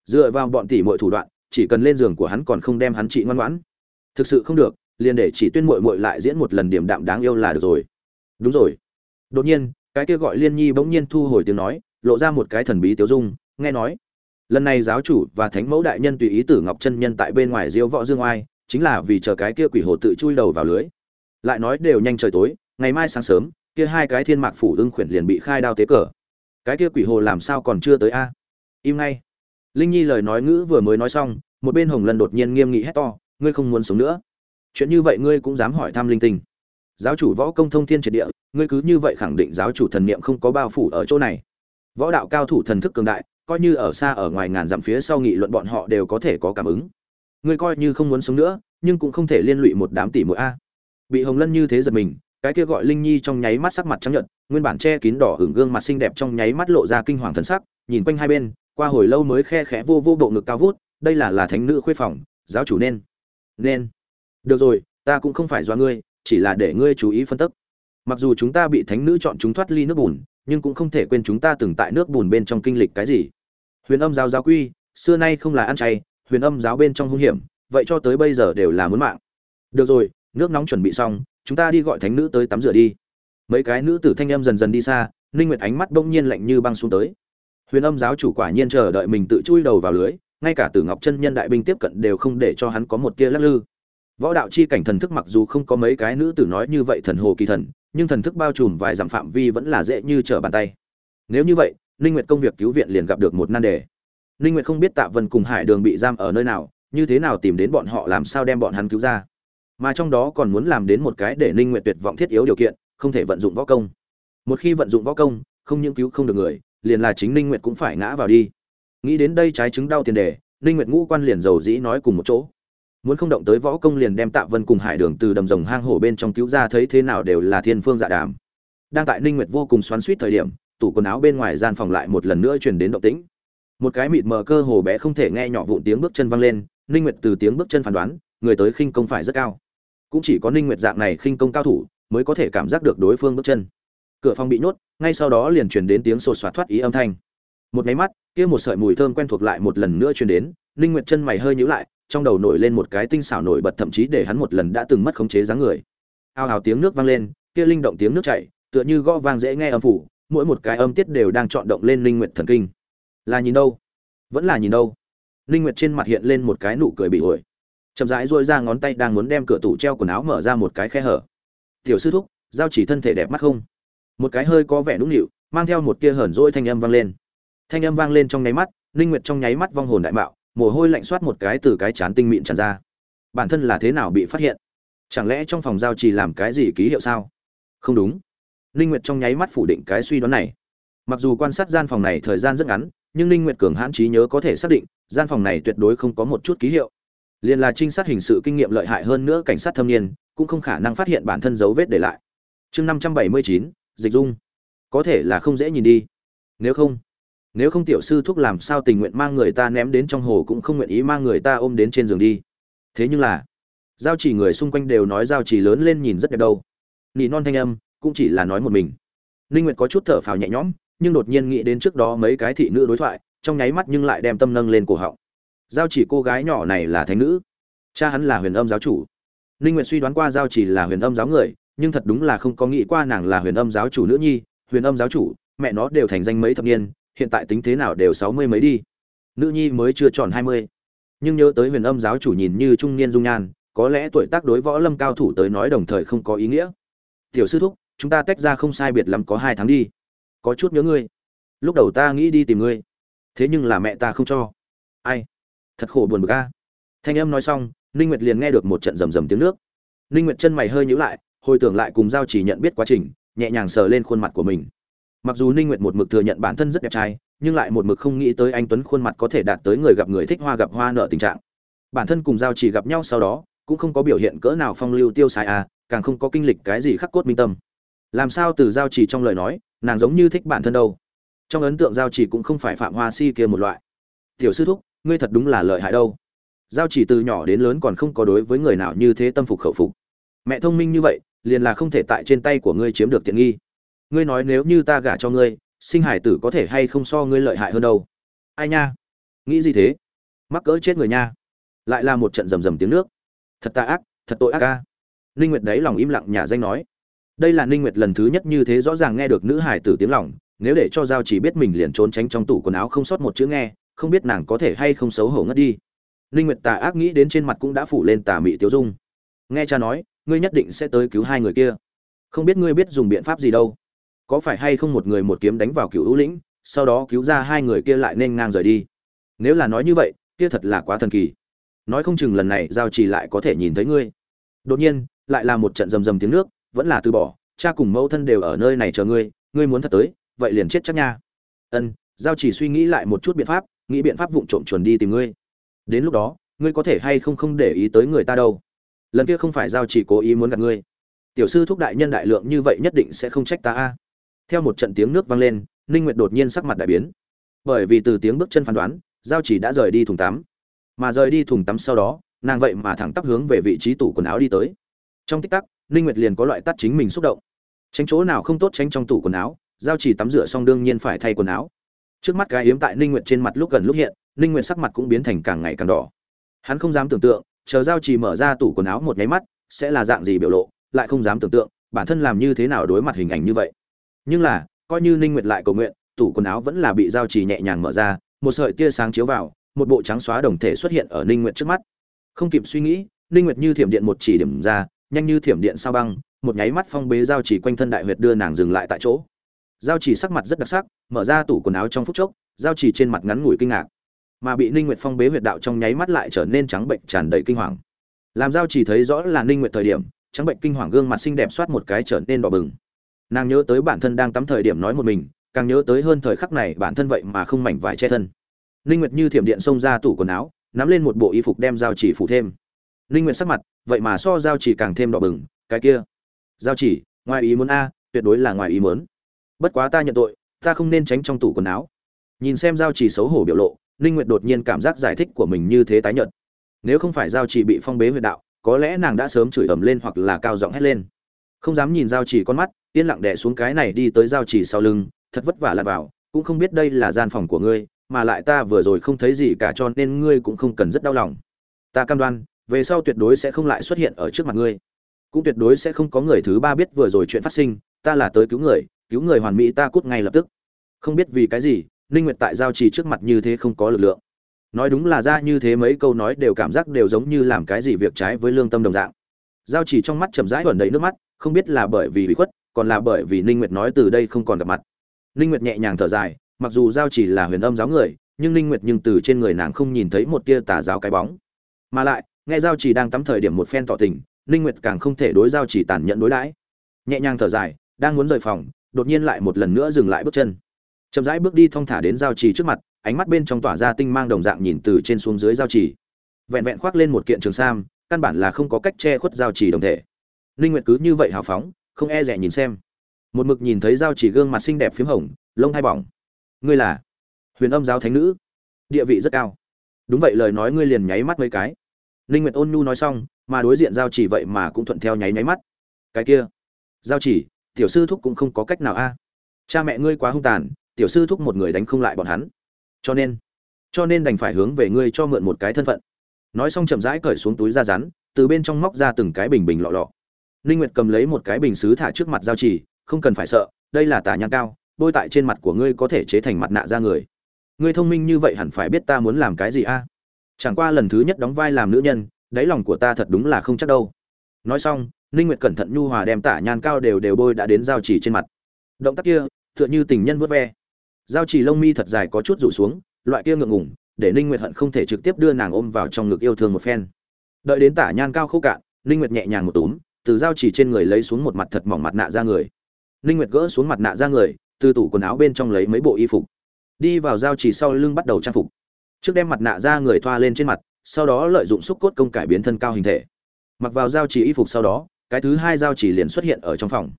Dựa vào bọn tỷ muội thủ đoạn, chỉ cần lên giường của hắn còn không đem hắn trị ngoan ngoãn. Thực sự không được, liền để chỉ tuyên muội muội lại diễn một lần điểm đạm đáng yêu là được rồi. Đúng rồi. Đột nhiên, cái kia gọi liên nhi bỗng nhiên thu hồi tiếng nói, lộ ra một cái thần bí tiêu dung, nghe nói. Lần này giáo chủ và thánh mẫu đại nhân tùy ý tử ngọc chân nhân tại bên ngoài diêu võ dương oai chính là vì chờ cái kia quỷ hồ tự chui đầu vào lưới. Lại nói đều nhanh trời tối, ngày mai sáng sớm, kia hai cái thiên mạc phủ ưng khuyển liền bị khai đao tế cờ. Cái kia quỷ hồ làm sao còn chưa tới a? Im ngay. Linh nhi lời nói ngữ vừa mới nói xong, một bên hồng lân đột nhiên nghiêm nghị hét to, ngươi không muốn sống nữa? Chuyện như vậy ngươi cũng dám hỏi thăm linh tinh. Giáo chủ võ công thông thiên triệt địa, ngươi cứ như vậy khẳng định giáo chủ thần niệm không có bao phủ ở chỗ này. Võ đạo cao thủ thần thức cường đại, coi như ở xa ở ngoài ngàn dặm phía sau nghị luận bọn họ đều có thể có cảm ứng ngươi coi như không muốn sống nữa, nhưng cũng không thể liên lụy một đám tỷ muội a. Bị hồng lân như thế giật mình, cái kia gọi linh nhi trong nháy mắt sắc mặt trắng nhợt, nguyên bản che kín đỏ hưởng gương mặt xinh đẹp trong nháy mắt lộ ra kinh hoàng thần sắc, nhìn quanh hai bên, qua hồi lâu mới khe khẽ vô vô bộ ngực cao vút, đây là là thánh nữ khuê phòng, giáo chủ nên. Nên. Được rồi, ta cũng không phải do ngươi, chỉ là để ngươi chú ý phân tích mặc dù chúng ta bị thánh nữ chọn chúng thoát ly nước bùn, nhưng cũng không thể quên chúng ta từng tại nước bùn bên trong kinh lịch cái gì. Huyền âm giáo giáo quy, xưa nay không là ăn chay huyền âm giáo bên trong hung hiểm, vậy cho tới bây giờ đều là muốn mạng. Được rồi, nước nóng chuẩn bị xong, chúng ta đi gọi thánh nữ tới tắm rửa đi. Mấy cái nữ tử thanh âm dần dần đi xa, ninh nguyệt ánh mắt bỗng nhiên lạnh như băng xuống tới. Huyền âm giáo chủ quả nhiên chờ đợi mình tự chui đầu vào lưới, ngay cả tử ngọc chân nhân đại binh tiếp cận đều không để cho hắn có một tia lắc lư. Võ đạo chi cảnh thần thức mặc dù không có mấy cái nữ tử nói như vậy thần hồ kỳ thần, nhưng thần thức bao trùm vài dặm phạm vi vẫn là dễ như trở bàn tay. Nếu như vậy, ninh nguyệt công việc cứu viện liền gặp được một nan đề ninh nguyệt không biết tạ vân cùng hải đường bị giam ở nơi nào, như thế nào tìm đến bọn họ, làm sao đem bọn hắn cứu ra. Mà trong đó còn muốn làm đến một cái để ninh nguyệt tuyệt vọng thiết yếu điều kiện, không thể vận dụng võ công. Một khi vận dụng võ công, không những cứu không được người, liền là chính ninh nguyệt cũng phải ngã vào đi. Nghĩ đến đây trái chứng đau tiền đề, ninh nguyệt ngũ quan liền dầu dĩ nói cùng một chỗ. Muốn không động tới võ công liền đem tạ vân cùng hải đường từ đầm rồng hang hổ bên trong cứu ra thấy thế nào đều là thiên phương dạ đàm. Đang tại ninh nguyệt vô cùng xoắn xuýt thời điểm, tủ quần áo bên ngoài gian phòng lại một lần nữa truyền đến động tĩnh một cái mịt mờ cơ hồ bé không thể nghe nhỏ vụn tiếng bước chân vang lên, ninh nguyệt từ tiếng bước chân phán đoán, người tới khinh công phải rất cao. Cũng chỉ có ninh nguyệt dạng này khinh công cao thủ mới có thể cảm giác được đối phương bước chân. Cửa phòng bị nhốt, ngay sau đó liền truyền đến tiếng sột soạt thoát ý âm thanh. Một máy mắt, kia một sợi mùi thơm quen thuộc lại một lần nữa truyền đến, ninh nguyệt chân mày hơi nhíu lại, trong đầu nổi lên một cái tinh xảo nổi bật thậm chí để hắn một lần đã từng mất khống chế dáng người. Ao ào tiếng nước vang lên, kia linh động tiếng nước chảy, tựa như gõ vang dễ nghe âm phủ, mỗi một cái âm tiết đều đang chọn động lên linh nguyệt thần kinh là nhìn đâu? Vẫn là nhìn đâu? Linh nguyệt trên mặt hiện lên một cái nụ cười bị ổi. Chậm rãi duỗi ra ngón tay đang muốn đem cửa tủ treo quần áo mở ra một cái khe hở. Tiểu sư thúc, giao chỉ thân thể đẹp mắt không? Một cái hơi có vẻ nũng nịu, mang theo một tia hờn dỗi thanh âm vang lên. Thanh âm vang lên trong nháy mắt, linh nguyệt trong nháy mắt vong hồn đại mạo, mồ hôi lạnh soát một cái từ cái chán tinh mịn tràn ra. Bản thân là thế nào bị phát hiện? Chẳng lẽ trong phòng giao chỉ làm cái gì ký hiệu sao? Không đúng. Ninh nguyệt trong nháy mắt phủ định cái suy đoán này. Mặc dù quan sát gian phòng này thời gian rất ngắn nhưng ninh nguyệt cường hãn trí nhớ có thể xác định gian phòng này tuyệt đối không có một chút ký hiệu. Liền là trinh sát hình sự kinh nghiệm lợi hại hơn nữa cảnh sát thâm niên cũng không khả năng phát hiện bản thân dấu vết để lại. Chương 579, dịch dung. Có thể là không dễ nhìn đi. Nếu không nếu không tiểu sư thúc làm sao tình nguyện mang người ta ném đến trong hồ cũng không nguyện ý mang người ta ôm đến trên giường đi. Thế nhưng là giao chỉ người xung quanh đều nói giao chỉ lớn lên nhìn rất đẹp đâu. Nỉ non thanh âm cũng chỉ là nói một mình. Ninh nguyệt có chút thở phào nhẹ nhõm nhưng đột nhiên nghĩ đến trước đó mấy cái thị nữ đối thoại, trong nháy mắt nhưng lại đem tâm nâng lên cổ họng. Giao chỉ cô gái nhỏ này là thánh nữ. Cha hắn là huyền âm giáo chủ. Ninh nguyện suy đoán qua giao chỉ là huyền âm giáo người, nhưng thật đúng là không có nghĩ qua nàng là huyền âm giáo chủ nữ nhi, huyền âm giáo chủ, mẹ nó đều thành danh mấy thập niên, hiện tại tính thế nào đều sáu mươi mấy đi. Nữ nhi mới chưa tròn hai mươi. Nhưng nhớ tới huyền âm giáo chủ nhìn như trung niên dung nhan, có lẽ tuổi tác đối võ lâm cao thủ tới nói đồng thời không có ý nghĩa. Tiểu sư thúc, chúng ta tách ra không sai biệt lắm có hai tháng đi có chút nhớ ngươi. Lúc đầu ta nghĩ đi tìm ngươi, thế nhưng là mẹ ta không cho. Ai? Thật khổ buồn bực a. Thanh âm nói xong, ninh nguyệt liền nghe được một trận rầm rầm tiếng nước. Ninh nguyệt chân mày hơi nhíu lại, hồi tưởng lại cùng giao chỉ nhận biết quá trình, nhẹ nhàng sờ lên khuôn mặt của mình. Mặc dù ninh nguyệt một mực thừa nhận bản thân rất đẹp trai, nhưng lại một mực không nghĩ tới anh tuấn khuôn mặt có thể đạt tới người gặp người thích hoa gặp hoa nợ tình trạng. Bản thân cùng giao chỉ gặp nhau sau đó, cũng không có biểu hiện cỡ nào phong lưu tiêu xài à càng không có kinh lịch cái gì khắc cốt minh tâm. Làm sao từ giao chỉ trong lời nói nàng giống như thích bản thân đâu. Trong ấn tượng giao chỉ cũng không phải phạm hoa si kia một loại. Tiểu sư thúc, ngươi thật đúng là lợi hại đâu. Giao chỉ từ nhỏ đến lớn còn không có đối với người nào như thế tâm phục khẩu phục. Mẹ thông minh như vậy, liền là không thể tại trên tay của ngươi chiếm được tiện nghi. Ngươi nói nếu như ta gả cho ngươi, sinh hải tử có thể hay không so ngươi lợi hại hơn đâu? Ai nha? Nghĩ gì thế? Mắc cỡ chết người nha. Lại là một trận rầm rầm tiếng nước. Thật tà ác, thật tội ác ca. Ninh nguyệt đấy lòng im lặng nhà danh nói đây là ninh nguyệt lần thứ nhất như thế rõ ràng nghe được nữ hải tử tiếng lòng, nếu để cho giao chỉ biết mình liền trốn tránh trong tủ quần áo không sót một chữ nghe, không biết nàng có thể hay không xấu hổ ngất đi. Ninh nguyệt tà ác nghĩ đến trên mặt cũng đã phủ lên tà mị tiêu dung. Nghe cha nói, ngươi nhất định sẽ tới cứu hai người kia. Không biết ngươi biết dùng biện pháp gì đâu. Có phải hay không một người một kiếm đánh vào cựu hữu lĩnh, sau đó cứu ra hai người kia lại nên ngang rời đi? Nếu là nói như vậy, kia thật là quá thần kỳ. Nói không chừng lần này giao trì lại có thể nhìn thấy ngươi. Đột nhiên, lại là một trận rầm rầm tiếng nước vẫn là từ bỏ, cha cùng mẫu thân đều ở nơi này chờ ngươi ngươi muốn thật tới, vậy liền chết chắc nha. Ân, giao chỉ suy nghĩ lại một chút biện pháp, nghĩ biện pháp vụng trộm chuẩn đi tìm ngươi. Đến lúc đó, ngươi có thể hay không không để ý tới người ta đâu. Lần kia không phải giao chỉ cố ý muốn gặp ngươi. Tiểu sư thúc đại nhân đại lượng như vậy nhất định sẽ không trách ta a. Theo một trận tiếng nước vang lên, ninh nguyệt đột nhiên sắc mặt đại biến. Bởi vì từ tiếng bước chân phán đoán, giao chỉ đã rời đi thùng tắm. Mà rời đi thùng tắm sau đó, nàng vậy mà thẳng tắp hướng về vị trí tủ quần áo đi tới. Trong tích tắc ninh nguyệt liền có loại tắt chính mình xúc động. Tránh chỗ nào không tốt tránh trong tủ quần áo, giao chỉ tắm rửa xong đương nhiên phải thay quần áo. Trước mắt cái yếm tại ninh nguyệt trên mặt lúc gần lúc hiện ninh nguyệt sắc mặt cũng biến thành càng ngày càng đỏ. Hắn không dám tưởng tượng, chờ giao chỉ mở ra tủ quần áo một nháy mắt, sẽ là dạng gì biểu lộ, lại không dám tưởng tượng, bản thân làm như thế nào đối mặt hình ảnh như vậy. Nhưng là, coi như ninh nguyệt lại cầu nguyện, tủ quần áo vẫn là bị giao chỉ nhẹ nhàng mở ra, một sợi tia sáng chiếu vào, một bộ trắng xóa đồng thể xuất hiện ở ninh nguyệt trước mắt. Không kịp suy nghĩ ninh nguyệt như thiểm điện một chỉ điểm ra nhanh như thiểm điện sao băng, một nháy mắt phong bế giao chỉ quanh thân đại huyệt đưa nàng dừng lại tại chỗ. Giao chỉ sắc mặt rất đặc sắc, mở ra tủ quần áo trong phút chốc, giao chỉ trên mặt ngắn ngủi kinh ngạc. Mà bị ninh nguyệt phong bế huyệt đạo trong nháy mắt lại trở nên trắng bệnh tràn đầy kinh hoàng. Làm giao chỉ thấy rõ là ninh nguyệt thời điểm, trắng bệnh kinh hoàng gương mặt xinh đẹp xoát một cái trở nên đỏ bừng. Nàng nhớ tới bản thân đang tắm thời điểm nói một mình, càng nhớ tới hơn thời khắc này bản thân vậy mà không mảnh vải che thân. Ninh nguyệt như thiểm điện xông ra tủ quần áo, nắm lên một bộ y phục đem giao chỉ phủ thêm. Ninh nguyệt sắc mặt vậy mà so giao chỉ càng thêm đỏ bừng, cái kia. Giao chỉ, ngoài ý muốn a, tuyệt đối là ngoài ý muốn. Bất quá ta nhận tội, ta không nên tránh trong tủ quần áo. Nhìn xem giao chỉ xấu hổ biểu lộ, ninh nguyệt đột nhiên cảm giác giải thích của mình như thế tái nhợt. Nếu không phải giao chỉ bị phong bế huyệt đạo, có lẽ nàng đã sớm chửi ầm lên hoặc là cao giọng hét lên. Không dám nhìn giao chỉ con mắt, yên lặng đè xuống cái này đi tới giao chỉ sau lưng, thật vất vả lặn vào, cũng không biết đây là gian phòng của ngươi, mà lại ta vừa rồi không thấy gì cả cho nên ngươi cũng không cần rất đau lòng. Ta cam đoan về sau tuyệt đối sẽ không lại xuất hiện ở trước mặt ngươi. Cũng tuyệt đối sẽ không có người thứ ba biết vừa rồi chuyện phát sinh, ta là tới cứu người cứu người hoàn mỹ ta cút ngay lập tức. Không biết vì cái gì, ninh nguyệt tại giao trì trước mặt như thế không có lực lượng. Nói đúng là ra như thế mấy câu nói đều cảm giác đều giống như làm cái gì việc trái với lương tâm đồng dạng. Giao trì trong mắt chậm rãi gần đầy nước mắt, không biết là bởi vì bị khuất, còn là bởi vì ninh nguyệt nói từ đây không còn gặp mặt. Ninh nguyệt nhẹ nhàng thở dài, mặc dù giao chỉ là huyền âm giáo người, nhưng ninh nguyệt nhưng từ trên người nàng không nhìn thấy một tia tà giáo cái bóng. Mà lại nghe giao chỉ đang tắm thời điểm một phen tỏ tình, ninh nguyệt càng không thể đối giao chỉ tàn nhẫn đối đãi. Nhẹ nhàng thở dài, đang muốn rời phòng, đột nhiên lại một lần nữa dừng lại bước chân. Chậm rãi bước đi thong thả đến giao chỉ trước mặt, ánh mắt bên trong tỏa ra tinh mang đồng dạng nhìn từ trên xuống dưới giao chỉ. Vẹn vẹn khoác lên một kiện trường sam, căn bản là không có cách che khuất giao chỉ đồng thể. Ninh nguyệt cứ như vậy hào phóng, không e dè nhìn xem. Một mực nhìn thấy giao chỉ gương mặt xinh đẹp phím hồng, lông hai bỏng. Ngươi là huyền âm giáo thánh nữ? Địa vị rất cao. Đúng vậy lời nói ngươi liền nháy mắt mấy cái ninh nguyệt ôn nhu nói xong, mà đối diện giao chỉ vậy mà cũng thuận theo nháy nháy mắt. Cái kia, giao chỉ, tiểu sư thúc cũng không có cách nào a. Cha mẹ ngươi quá hung tàn, tiểu sư thúc một người đánh không lại bọn hắn. Cho nên cho nên đành phải hướng về ngươi cho mượn một cái thân phận. Nói xong chậm rãi cởi xuống túi da rắn, từ bên trong móc ra từng cái bình bình lọ lọ. Ninh nguyệt cầm lấy một cái bình sứ thả trước mặt giao chỉ, không cần phải sợ, đây là tà nhang cao, bôi tại trên mặt của ngươi có thể chế thành mặt nạ ra người. Ngươi thông minh như vậy hẳn phải biết ta muốn làm cái gì a? Chẳng qua lần thứ nhất đóng vai làm nữ nhân, đáy lòng của ta thật đúng là không chắc đâu. Nói xong, ninh nguyệt cẩn thận nhu hòa đem tả nhan cao đều đều bôi đã đến giao chỉ trên mặt. Động tác kia, tựa như tình nhân vớt ve. Giao chỉ lông mi thật dài có chút rủ xuống, loại kia ngượng ngùng, để ninh nguyệt hận không thể trực tiếp đưa nàng ôm vào trong ngực yêu thương một phen. Đợi đến tả nhan cao khô cạn, ninh nguyệt nhẹ nhàng một túm, từ giao chỉ trên người lấy xuống một mặt thật mỏng mặt nạ ra người. Ninh nguyệt gỡ xuống mặt nạ ra người, từ tủ quần áo bên trong lấy mấy bộ y phục. Đi vào giao chỉ sau lưng bắt đầu trang phục trước đem mặt nạ ra người thoa lên trên mặt, sau đó lợi dụng xúc cốt công cải biến thân cao hình thể. Mặc vào giao chỉ y phục sau đó, cái thứ hai giao chỉ liền xuất hiện ở trong phòng.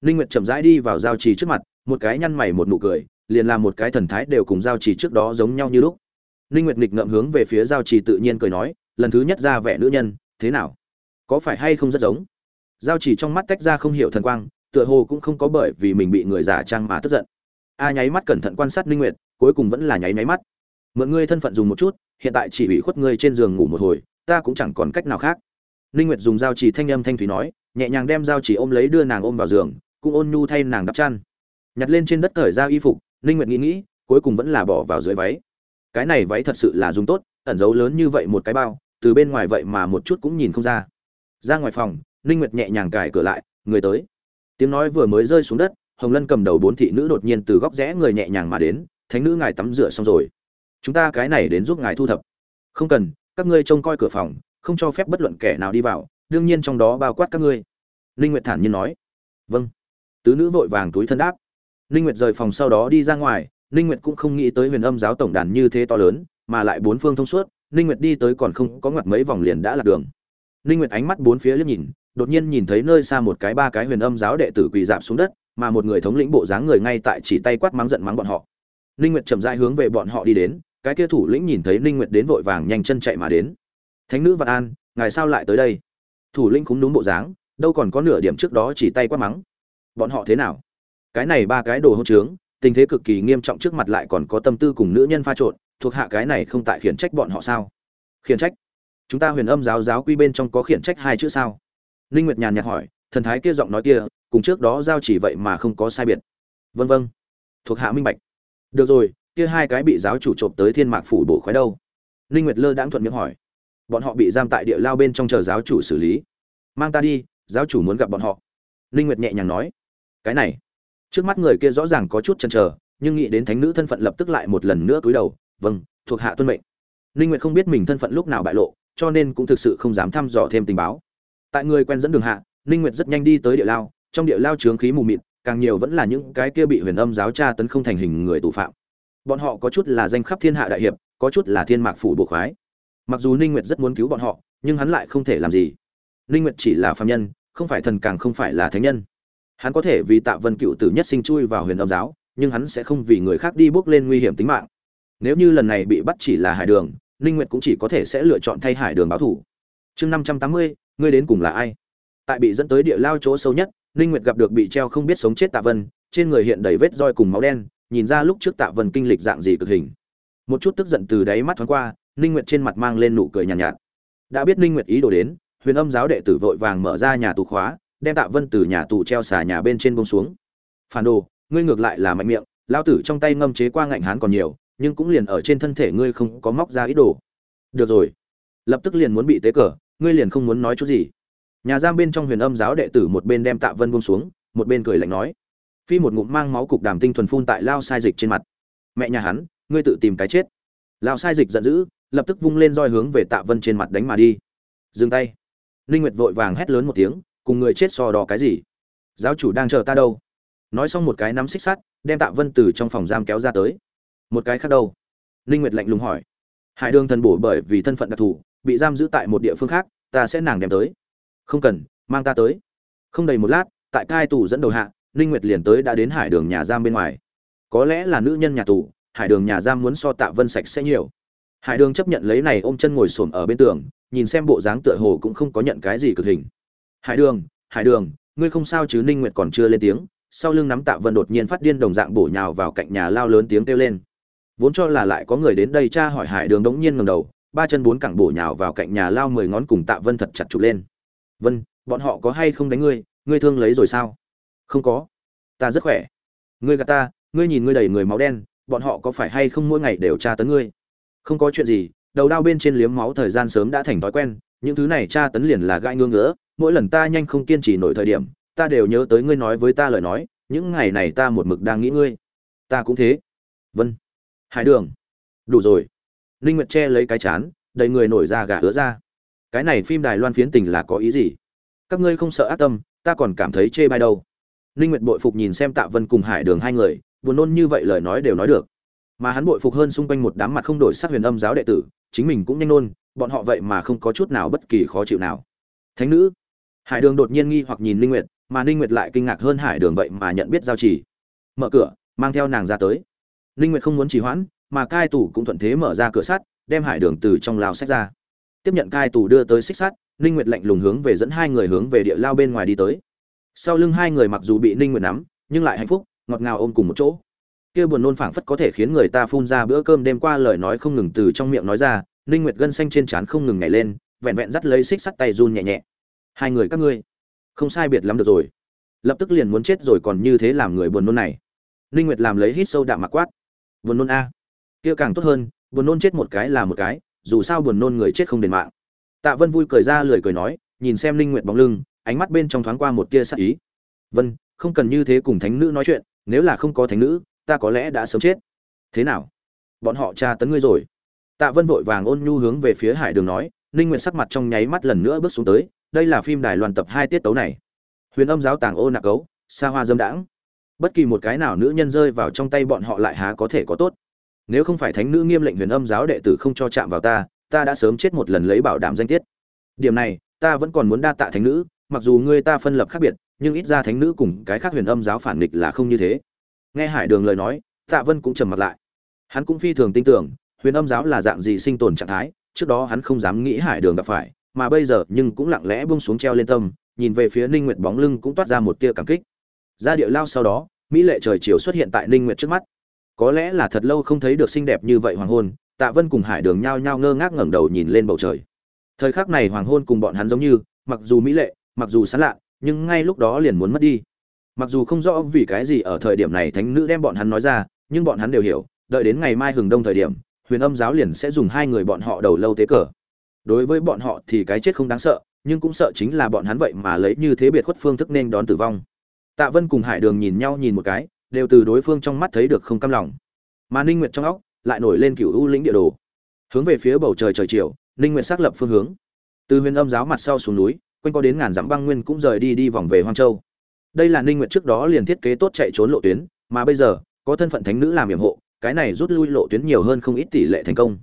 Ninh nguyệt chậm rãi đi vào giao chỉ trước mặt, một cái nhăn mày một nụ cười, liền làm một cái thần thái đều cùng giao chỉ trước đó giống nhau như lúc. Ninh nguyệt nghịch ngậm hướng về phía giao chỉ tự nhiên cười nói, lần thứ nhất ra vẻ nữ nhân, thế nào? Có phải hay không rất giống? Giao chỉ trong mắt tách ra không hiểu thần quang, tựa hồ cũng không có bởi vì mình bị người giả trang mà tức giận. A nháy mắt cẩn thận quan sát linh nguyệt, cuối cùng vẫn là nháy nháy mắt mượn ngươi thân phận dùng một chút, hiện tại chỉ ủy khuất ngươi trên giường ngủ một hồi, ta cũng chẳng còn cách nào khác. Linh nguyệt dùng dao chỉ thanh âm thanh thủy nói, nhẹ nhàng đem dao chỉ ôm lấy đưa nàng ôm vào giường, cũng ôn nhu thay nàng đắp chăn. Nhặt lên trên đất thời ra y phục linh nguyệt nghĩ nghĩ, cuối cùng vẫn là bỏ vào dưới váy. Cái này váy thật sự là dùng tốt, ẩn dấu lớn như vậy một cái bao, từ bên ngoài vậy mà một chút cũng nhìn không ra. Ra ngoài phòng linh nguyệt nhẹ nhàng cài cửa lại, người tới. Tiếng nói vừa mới rơi xuống đất, hồng lân cầm đầu bốn thị nữ đột nhiên từ góc rẽ người nhẹ nhàng mà đến, thánh nữ ngài tắm rửa xong rồi chúng ta cái này đến giúp ngài thu thập. Không cần, các ngươi trông coi cửa phòng, không cho phép bất luận kẻ nào đi vào, đương nhiên trong đó bao quát các ngươi. Linh nguyệt thản nhiên nói. Vâng. Tứ nữ vội vàng túi thân đáp. Linh nguyệt rời phòng sau đó đi ra ngoài linh nguyệt cũng không nghĩ tới huyền âm giáo tổng đàn như thế to lớn, mà lại bốn phương thông suốt linh nguyệt đi tới còn không có ngoặt mấy vòng liền đã lạc đường. Linh nguyệt ánh mắt bốn phía liếc nhìn, đột nhiên nhìn thấy nơi xa một cái ba cái huyền âm giáo đệ tử quỳ dạp xuống đất, mà một người thống lĩnh bộ dáng người ngay tại chỉ tay quát mắng giận mắng bọn họ. Ninh nguyệt chậm rãi hướng về bọn họ đi đến cái kia thủ lĩnh nhìn thấy ninh nguyệt đến vội vàng nhanh chân chạy mà đến. Thánh nữ vạn an, ngài sao lại tới đây? Thủ lĩnh cũng đúng bộ dáng, đâu còn có nửa điểm trước đó chỉ tay quát mắng. Bọn họ thế nào? Cái này ba cái đồ hỗn trướng, tình thế cực kỳ nghiêm trọng trước mặt lại còn có tâm tư cùng nữ nhân pha trộn, thuộc hạ cái này không tại khiển trách bọn họ sao? Khiển trách? Chúng ta huyền âm giáo giáo quy bên trong có khiển trách hai chữ sao? Ninh nguyệt nhàn nhạt hỏi, thần thái kia giọng nói kia, cùng trước đó giao chỉ vậy mà không có sai biệt. Vâng vâng thuộc hạ minh bạch. Được rồi kia hai cái bị giáo chủ trộm tới thiên mạc phủ bổ khoái đâu? Ninh nguyệt lơ đãng thuận miệng hỏi. Bọn họ bị giam tại địa lao bên trong chờ giáo chủ xử lý. Mang ta đi, giáo chủ muốn gặp bọn họ. Ninh nguyệt nhẹ nhàng nói. Cái này. Trước mắt người kia rõ ràng có chút chần chờ, nhưng nghĩ đến thánh nữ thân phận lập tức lại một lần nữa cúi đầu. Vâng thuộc hạ tuân mệnh. Ninh nguyệt không biết mình thân phận lúc nào bại lộ, cho nên cũng thực sự không dám thăm dò thêm tình báo. Tại người quen dẫn đường hạ ninh nguyệt rất nhanh đi tới địa lao. Trong địa lao trướng khí mù mịt, càng nhiều vẫn là những cái kia bị huyền âm giáo tra tấn không thành hình người tù phạm bọn họ có chút là danh khắp thiên hạ đại hiệp có chút là thiên mạc phủ bộ khoái. Mặc dù ninh nguyệt rất muốn cứu bọn họ nhưng hắn lại không thể làm gì. Ninh nguyệt chỉ là phàm nhân không phải thần càng không phải là thánh nhân. Hắn có thể vì tạ vân cựu tử nhất sinh chui vào huyền âm giáo nhưng hắn sẽ không vì người khác đi bước lên nguy hiểm tính mạng. Nếu như lần này bị bắt chỉ là hải đường ninh nguyệt cũng chỉ có thể sẽ lựa chọn thay hải đường báo thủ. Chương 580, ngươi đến cùng là ai? Tại bị dẫn tới địa lao chỗ sâu nhất ninh nguyệt gặp được bị treo không biết sống chết tạ vân trên người hiện đầy vết roi cùng máu đen nhìn ra lúc trước tạ vân kinh lịch dạng gì cực hình. Một chút tức giận từ đáy mắt thoáng qua ninh nguyệt trên mặt mang lên nụ cười nhàn nhạt, nhạt. Đã biết ninh nguyệt ý đồ đến huyền âm giáo đệ tử vội vàng mở ra nhà tù khóa đem tạ vân từ nhà tù treo xà nhà bên trên buông xuống. Phản đồ ngươi ngược lại là mạnh miệng lão tử trong tay ngâm chế qua ngạnh hán còn nhiều nhưng cũng liền ở trên thân thể ngươi không có móc ra ý đồ. Được rồi. Lập tức liền muốn bị tế cờ ngươi liền không muốn nói chút gì. Nhà giam bên trong huyền âm giáo đệ tử một bên đem tạ vân buông xuống một bên cười lạnh nói phi một ngụm mang máu cục đàm tinh thuần phun tại lao sai dịch trên mặt. Mẹ nhà hắn, ngươi tự tìm cái chết. Lao sai dịch giận dữ, lập tức vung lên roi hướng về tạ vân trên mặt đánh mà đi. Dừng tay. Ninh nguyệt vội vàng hét lớn một tiếng, cùng người chết so đỏ cái gì? Giáo chủ đang chờ ta đâu? Nói xong một cái nắm xích sắt, đem tạ vân từ trong phòng giam kéo ra tới. Một cái khác đâu? Ninh nguyệt lạnh lùng hỏi. Hải đường thần bổ bởi vì thân phận đặc thù, bị giam giữ tại một địa phương khác, ta sẽ nàng đem tới. Không cần, mang ta tới. Không đầy một lát, tại cai tù dẫn đầu hạ ninh nguyệt liền tới đã đến hải đường nhà giam bên ngoài. Có lẽ là nữ nhân nhà tù, hải đường nhà giam muốn so tạ vân sạch sẽ nhiều. Hải đường chấp nhận lấy này ôm chân ngồi xổm ở bên tường, nhìn xem bộ dáng tựa hồ cũng không có nhận cái gì cực hình. Hải đường hải đường, ngươi không sao chứ? Ninh nguyệt còn chưa lên tiếng, sau lưng nắm tạ vân đột nhiên phát điên đồng dạng bổ nhào vào cạnh nhà lao lớn tiếng kêu lên. Vốn cho là lại có người đến đây tra hỏi hải đường đống nhiên ngẩng đầu, ba chân bốn cẳng bổ nhào vào cạnh nhà lao mười ngón cùng tạ vân thật chặt chụp lên. Vân, bọn họ có hay không đánh ngươi? Ngươi thương lấy rồi sao? Không có. Ta rất khỏe. Ngươi gạt ta, ngươi nhìn ngươi đầy người máu đen, bọn họ có phải hay không mỗi ngày đều tra tấn ngươi? Không có chuyện gì, đầu đao bên trên liếm máu thời gian sớm đã thành thói quen, những thứ này tra tấn liền là gai ngương ngỡ mỗi lần ta nhanh không kiên trì nổi thời điểm, ta đều nhớ tới ngươi nói với ta lời nói, những ngày này ta một mực đang nghĩ ngươi. Ta cũng thế. Vân. Hải đường. Đủ rồi. Linh nguyệt che lấy cái chán, đầy người nổi ra gà ứa ra cái này phim đài loan phiến tình là có ý gì? Các ngươi không sợ ác tâm, ta còn cảm thấy chê bai đâu linh nguyệt bội phục nhìn xem tạ vân cùng hải đường hai người, buồn nôn như vậy lời nói đều nói được. Mà hắn bội phục hơn xung quanh một đám mặt không đổi sắc huyền âm giáo đệ tử, chính mình cũng nhanh nôn, bọn họ vậy mà không có chút nào bất kỳ khó chịu nào. Thánh nữ. Hải đường đột nhiên nghi hoặc nhìn linh nguyệt, mà linh nguyệt lại kinh ngạc hơn hải đường vậy mà nhận biết giao chỉ mở cửa, mang theo nàng ra tới. Linh nguyệt không muốn trì hoãn, mà cai tủ cũng thuận thế mở ra cửa sắt, đem hải đường từ trong lao sách ra. Tiếp nhận cai tủ đưa tới xích sắt linh nguyệt lạnh lùng hướng về dẫn hai người hướng về địa lao bên ngoài đi tới sau lưng hai người mặc dù bị ninh nguyệt nắm, nhưng lại hạnh phúc, ngọt ngào ôm cùng một chỗ. Kia buồn nôn phảng phất có thể khiến người ta phun ra bữa cơm đêm qua lời nói không ngừng từ trong miệng nói ra, ninh nguyệt gân xanh trên trán không ngừng nhảy lên, vẹn vẹn dắt lấy xích sắt tay run nhẹ nhẹ. Hai người các ngươi, không sai biệt lắm được rồi. Lập tức liền muốn chết rồi còn như thế làm người buồn nôn này. Ninh nguyệt làm lấy hít sâu đạm mặc quát. Buồn nôn a. Kia càng tốt hơn, buồn nôn chết một cái là một cái, dù sao buồn nôn người chết không đền mạng. Tạ vân vui cười ra lười cười nói, nhìn xem ninh nguyệt bóng lưng ánh mắt bên trong thoáng qua một tia sắc ý. Vân, không cần như thế cùng thánh nữ nói chuyện, nếu là không có thánh nữ, ta có lẽ đã sớm chết. Thế nào? Bọn họ tra tấn ngươi rồi. Tạ vân vội vàng ôn nhu hướng về phía hải đường nói, ninh nguyệt sắc mặt trong nháy mắt lần nữa bước xuống tới, đây là phim đài loan tập hai tiết tấu này. Huyền âm giáo tàng ô nạc cấu, xa hoa dâm đãng. Bất kỳ một cái nào nữ nhân rơi vào trong tay bọn họ lại há có thể có tốt. Nếu không phải thánh nữ nghiêm lệnh huyền âm giáo đệ tử không cho chạm vào ta ta đã sớm chết một lần lấy bảo đảm danh tiết. Điểm này, ta vẫn còn muốn đa tạ thánh nữ mặc dù ngươi ta phân lập khác biệt, nhưng ít ra thánh nữ cùng cái khác huyền âm giáo phản nghịch là không như thế. Nghe hải đường lời nói, tạ vân cũng trầm mặt lại. Hắn cũng phi thường tin tưởng, huyền âm giáo là dạng gì sinh tồn trạng thái, trước đó hắn không dám nghĩ hải đường gặp phải, mà bây giờ nhưng cũng lặng lẽ buông xuống treo lên tâm, nhìn về phía ninh nguyệt bóng lưng cũng toát ra một tia cảm kích. Ra địa lao sau đó, mỹ lệ trời chiều xuất hiện tại ninh nguyệt trước mắt. Có lẽ là thật lâu không thấy được xinh đẹp như vậy hoàng hôn, tạ vân cùng hải đường nhao nhao ngơ ngác ngẩng đầu nhìn lên bầu trời. Thời khắc này hoàng hôn cùng bọn hắn giống như, mặc dù mỹ lệ mặc dù sán lạ nhưng ngay lúc đó liền muốn mất đi. Mặc dù không rõ vì cái gì ở thời điểm này thánh nữ đem bọn hắn nói ra, nhưng bọn hắn đều hiểu, đợi đến ngày mai hừng đông thời điểm, huyền âm giáo liền sẽ dùng hai người bọn họ đầu lâu tế cờ. Đối với bọn họ thì cái chết không đáng sợ, nhưng cũng sợ chính là bọn hắn vậy mà lấy như thế biệt khuất phương thức nên đón tử vong. Tạ vân cùng hải đường nhìn nhau nhìn một cái, đều từ đối phương trong mắt thấy được không cam lòng. Mà ninh nguyệt trong óc lại nổi lên cựu u lĩnh địa đồ. Hướng về phía bầu trời trời chiều, ninh nguyệt xác lập phương hướng. Từ huyền âm giáo mặt sau xuống núi quanh có đến ngàn dặm băng nguyên cũng rời đi đi vòng về hoang châu. Đây là ninh nguyệt trước đó liền thiết kế tốt chạy trốn lộ tuyến, mà bây giờ, có thân phận thánh nữ làm yểm hộ, cái này rút lui lộ tuyến nhiều hơn không ít tỷ lệ thành công.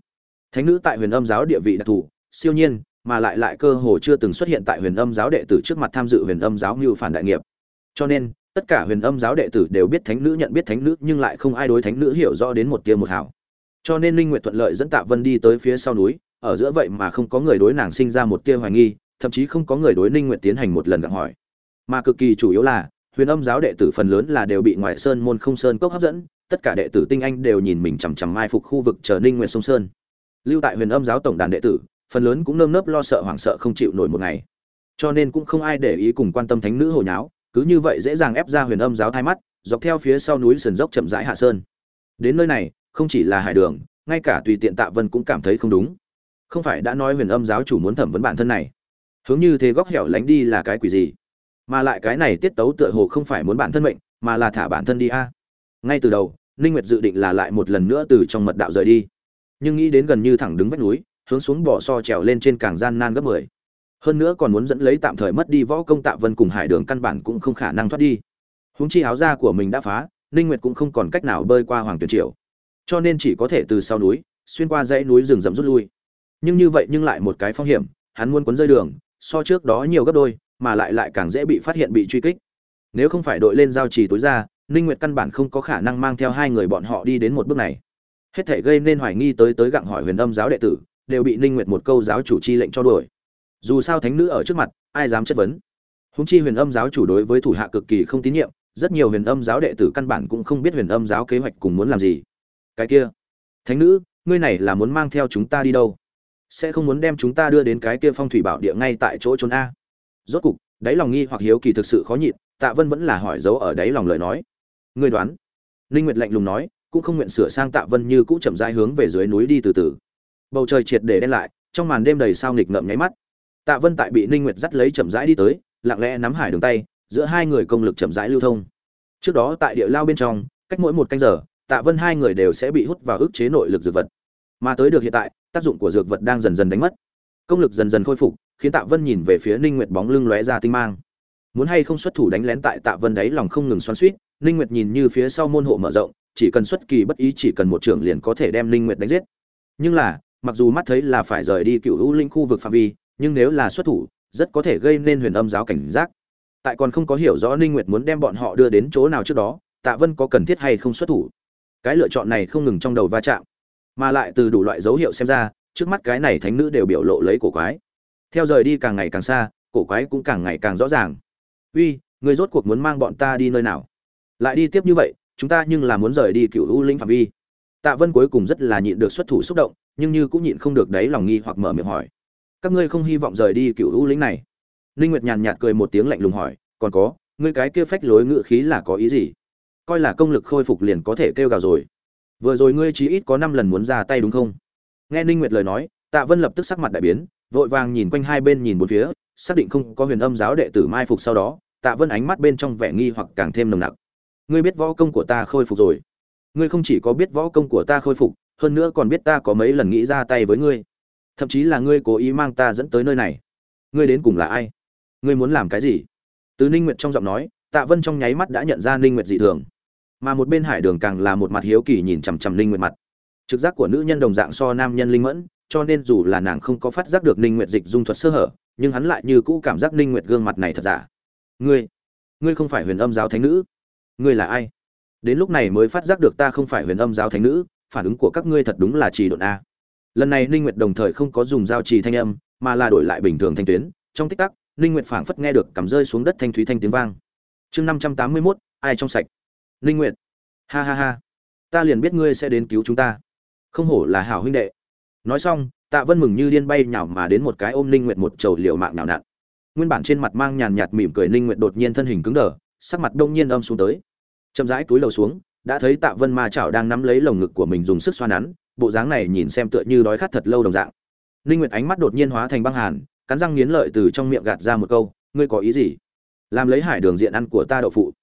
Thánh nữ tại huyền âm giáo địa vị đặc thù, siêu nhiên, mà lại lại cơ hồ chưa từng xuất hiện tại huyền âm giáo đệ tử trước mặt tham dự huyền âm giáo mưu phản đại nghiệp. Cho nên, tất cả huyền âm giáo đệ tử đều biết thánh nữ, nhận biết thánh nữ, nhưng lại không ai đối thánh nữ hiểu rõ đến một tia một hảo cho nên linh nguyệt thuận lợi dẫn tạ vân đi tới phía sau núi, ở giữa vậy mà không có người đối nàng sinh ra một tia hoài nghi thậm chí không có người đối ninh nguyệt tiến hành một lần gặng hỏi. Mà cực kỳ chủ yếu là, huyền âm giáo đệ tử phần lớn là đều bị ngoại sơn môn không sơn cốc hấp dẫn, tất cả đệ tử tinh anh đều nhìn mình chằm chằm mai phục khu vực chờ ninh nguyệt sông sơn. Lưu tại huyền âm giáo tổng đàn đệ tử, phần lớn cũng nơm nớp lo sợ hoảng sợ không chịu nổi một ngày. Cho nên cũng không ai để ý cùng quan tâm thánh nữ hồi nháo, cứ như vậy dễ dàng ép ra huyền âm giáo thay mắt, dọc theo phía sau núi sườn dốc chậm rãi hạ sơn. Đến nơi này, không chỉ là hải đường, ngay cả tùy tiện tạ vân cũng cảm thấy không đúng. Không phải đã nói huyền âm giáo chủ muốn thẩm vấn bản thân này hướng như thế góc hẻo lánh đi là cái quỷ gì? Mà lại cái này tiết tấu tựa hồ không phải muốn bản thân mệnh, mà là thả bản thân đi a. Ngay từ đầu, ninh nguyệt dự định là lại một lần nữa từ trong mật đạo rời đi. Nhưng nghĩ đến gần như thẳng đứng vách núi, hướng xuống bỏ so trèo lên trên càng gian nan gấp 10. hơn nữa còn muốn dẫn lấy tạm thời mất đi võ công tạ vân cùng hải đường căn bản cũng không khả năng thoát đi. Huống chi áo da của mình đã phá, ninh nguyệt cũng không còn cách nào bơi qua hoàng tuyển triều. Cho nên chỉ có thể từ sau núi, xuyên qua dãy núi rừng rậm rút lui. Nhưng như vậy nhưng lại một cái phong hiểm, hắn muốn cuốn rơi đường so trước đó nhiều gấp đôi, mà lại lại càng dễ bị phát hiện bị truy kích. Nếu không phải đội lên giao trì tối ra, ninh nguyệt căn bản không có khả năng mang theo hai người bọn họ đi đến một bước này. Hết thể gây nên hoài nghi tới tới gặng hỏi huyền âm giáo đệ tử, đều bị ninh nguyệt một câu giáo chủ chi lệnh cho đuổi. Dù sao thánh nữ ở trước mặt, ai dám chất vấn? Húng chi huyền âm giáo chủ đối với thủ hạ cực kỳ không tín nhiệm, rất nhiều huyền âm giáo đệ tử căn bản cũng không biết huyền âm giáo kế hoạch cùng muốn làm gì. Cái kia, thánh nữ, ngươi này là muốn mang theo chúng ta đi đâu? Sẽ không muốn đem chúng ta đưa đến cái kia phong thủy bảo địa ngay tại chỗ trốn a. Rốt cục, đáy lòng nghi hoặc hiếu kỳ thực sự khó nhịn, tạ vân vẫn là hỏi dấu ở đáy lòng lời nói. Ngươi đoán? Linh nguyệt lạnh lùng nói, cũng không nguyện sửa sang tạ vân như cũ chậm rãi hướng về dưới núi đi từ từ. Bầu trời triệt để đen lại, trong màn đêm đầy sao nghịch ngợm nháy mắt. Tạ vân tại bị Linh nguyệt dắt lấy chậm rãi đi tới, lặng lẽ nắm hải đường tay, giữa hai người công lực chậm rãi lưu thông. Trước đó tại địa lao bên trong, cách mỗi một canh giờ, tạ vân hai người đều sẽ bị hút vào ức chế nội lực dược vật mà tới được hiện tại, tác dụng của dược vật đang dần dần đánh mất. Công lực dần dần khôi phục, khiến tạ vân nhìn về phía ninh nguyệt bóng lưng lóe ra tinh mang. Muốn hay không xuất thủ đánh lén tại tạ vân đấy lòng không ngừng xoắn xuýt, ninh nguyệt nhìn như phía sau môn hộ mở rộng, chỉ cần xuất kỳ bất ý, chỉ cần một trưởng liền có thể đem ninh nguyệt đánh giết. Nhưng là, mặc dù mắt thấy là phải rời đi cựu hữu linh khu vực phạm vi, nhưng nếu là xuất thủ, rất có thể gây nên huyền âm giáo cảnh giác. Tại còn không có hiểu rõ ninh nguyệt muốn đem bọn họ đưa đến chỗ nào trước đó, tạ vân có cần thiết hay không xuất thủ? Cái lựa chọn này không ngừng trong đầu va chạm mà lại từ đủ loại dấu hiệu xem ra, trước mắt cái này thánh nữ đều biểu lộ lấy cổ quái. Theo rời đi càng ngày càng xa, cổ quái cũng càng ngày càng rõ ràng. Uy, người rốt cuộc muốn mang bọn ta đi nơi nào? Lại đi tiếp như vậy, chúng ta nhưng là muốn rời đi cựu u linh phạm vi. Tạ vân cuối cùng rất là nhịn được xuất thủ xúc động, nhưng như cũng nhịn không được đấy lòng nghi hoặc mở miệng hỏi. Các ngươi không hy vọng rời đi cựu u linh này? Linh nguyệt nhàn nhạt cười một tiếng lạnh lùng hỏi, còn có, ngươi cái kia phách lối ngự khí là có ý gì? Coi là công lực khôi phục liền có thể kêu gào rồi vừa rồi ngươi chí ít có năm lần muốn ra tay đúng không? Nghe ninh nguyệt lời nói, tạ vân lập tức sắc mặt đại biến, vội vàng nhìn quanh hai bên nhìn bốn phía, xác định không có huyền âm giáo đệ tử mai phục sau đó, tạ vân ánh mắt bên trong vẻ nghi hoặc càng thêm nồng nặc. Ngươi biết võ công của ta khôi phục rồi. Ngươi không chỉ có biết võ công của ta khôi phục, hơn nữa còn biết ta có mấy lần nghĩ ra tay với ngươi. Thậm chí là ngươi cố ý mang ta dẫn tới nơi này. Ngươi đến cùng là ai? Ngươi muốn làm cái gì? Từ ninh nguyệt trong giọng nói, tạ vân trong nháy mắt đã nhận ra ninh nguyệt dị thường mà một bên hải đường càng là một mặt hiếu kỳ nhìn chằm chằm linh nguyệt mặt. Trực giác của nữ nhân đồng dạng so nam nhân linh mẫn cho nên dù là nàng không có phát giác được linh nguyệt dịch dung thuật sơ hở nhưng hắn lại như cũ cảm giác linh nguyệt gương mặt này thật giả. Ngươi ngươi không phải huyền âm giáo thánh nữ. Ngươi là ai? Đến lúc này mới phát giác được ta không phải huyền âm giáo thánh nữ phản ứng của các ngươi thật đúng là trì độn a. Lần này linh nguyệt đồng thời không có dùng giao trì thanh âm mà là đổi lại bình thường thanh tuyến. Trong tích tắc linh nguyệt phảng phất nghe được cảm rơi xuống đất thanh thúy thanh tiếng vang. Chương 581, ai trong sạch? Ninh nguyệt. Ha ha ha. Ta liền biết ngươi sẽ đến cứu chúng ta. Không hổ là hảo huynh đệ. Nói xong, tạ vân mừng như điên bay nhào mà đến một cái ôm ninh nguyệt một trầu liều mạng nhào nặn. Nguyên bản trên mặt mang nhàn nhạt mỉm cười ninh nguyệt đột nhiên thân hình cứng đờ, sắc mặt đông nhiên âm xuống tới. Chậm rãi túi lầu xuống, đã thấy tạ vân ma chảo đang nắm lấy lồng ngực của mình dùng sức xoa nắn, bộ dáng này nhìn xem tựa như đói khát thật lâu đồng dạng. Ninh nguyệt ánh mắt đột nhiên hóa thành băng hàn, cắn răng nghiến lợi từ trong miệng gạt ra một câu, ngươi có ý gì? Làm lấy hải đường diện ăn của ta đậu phụ.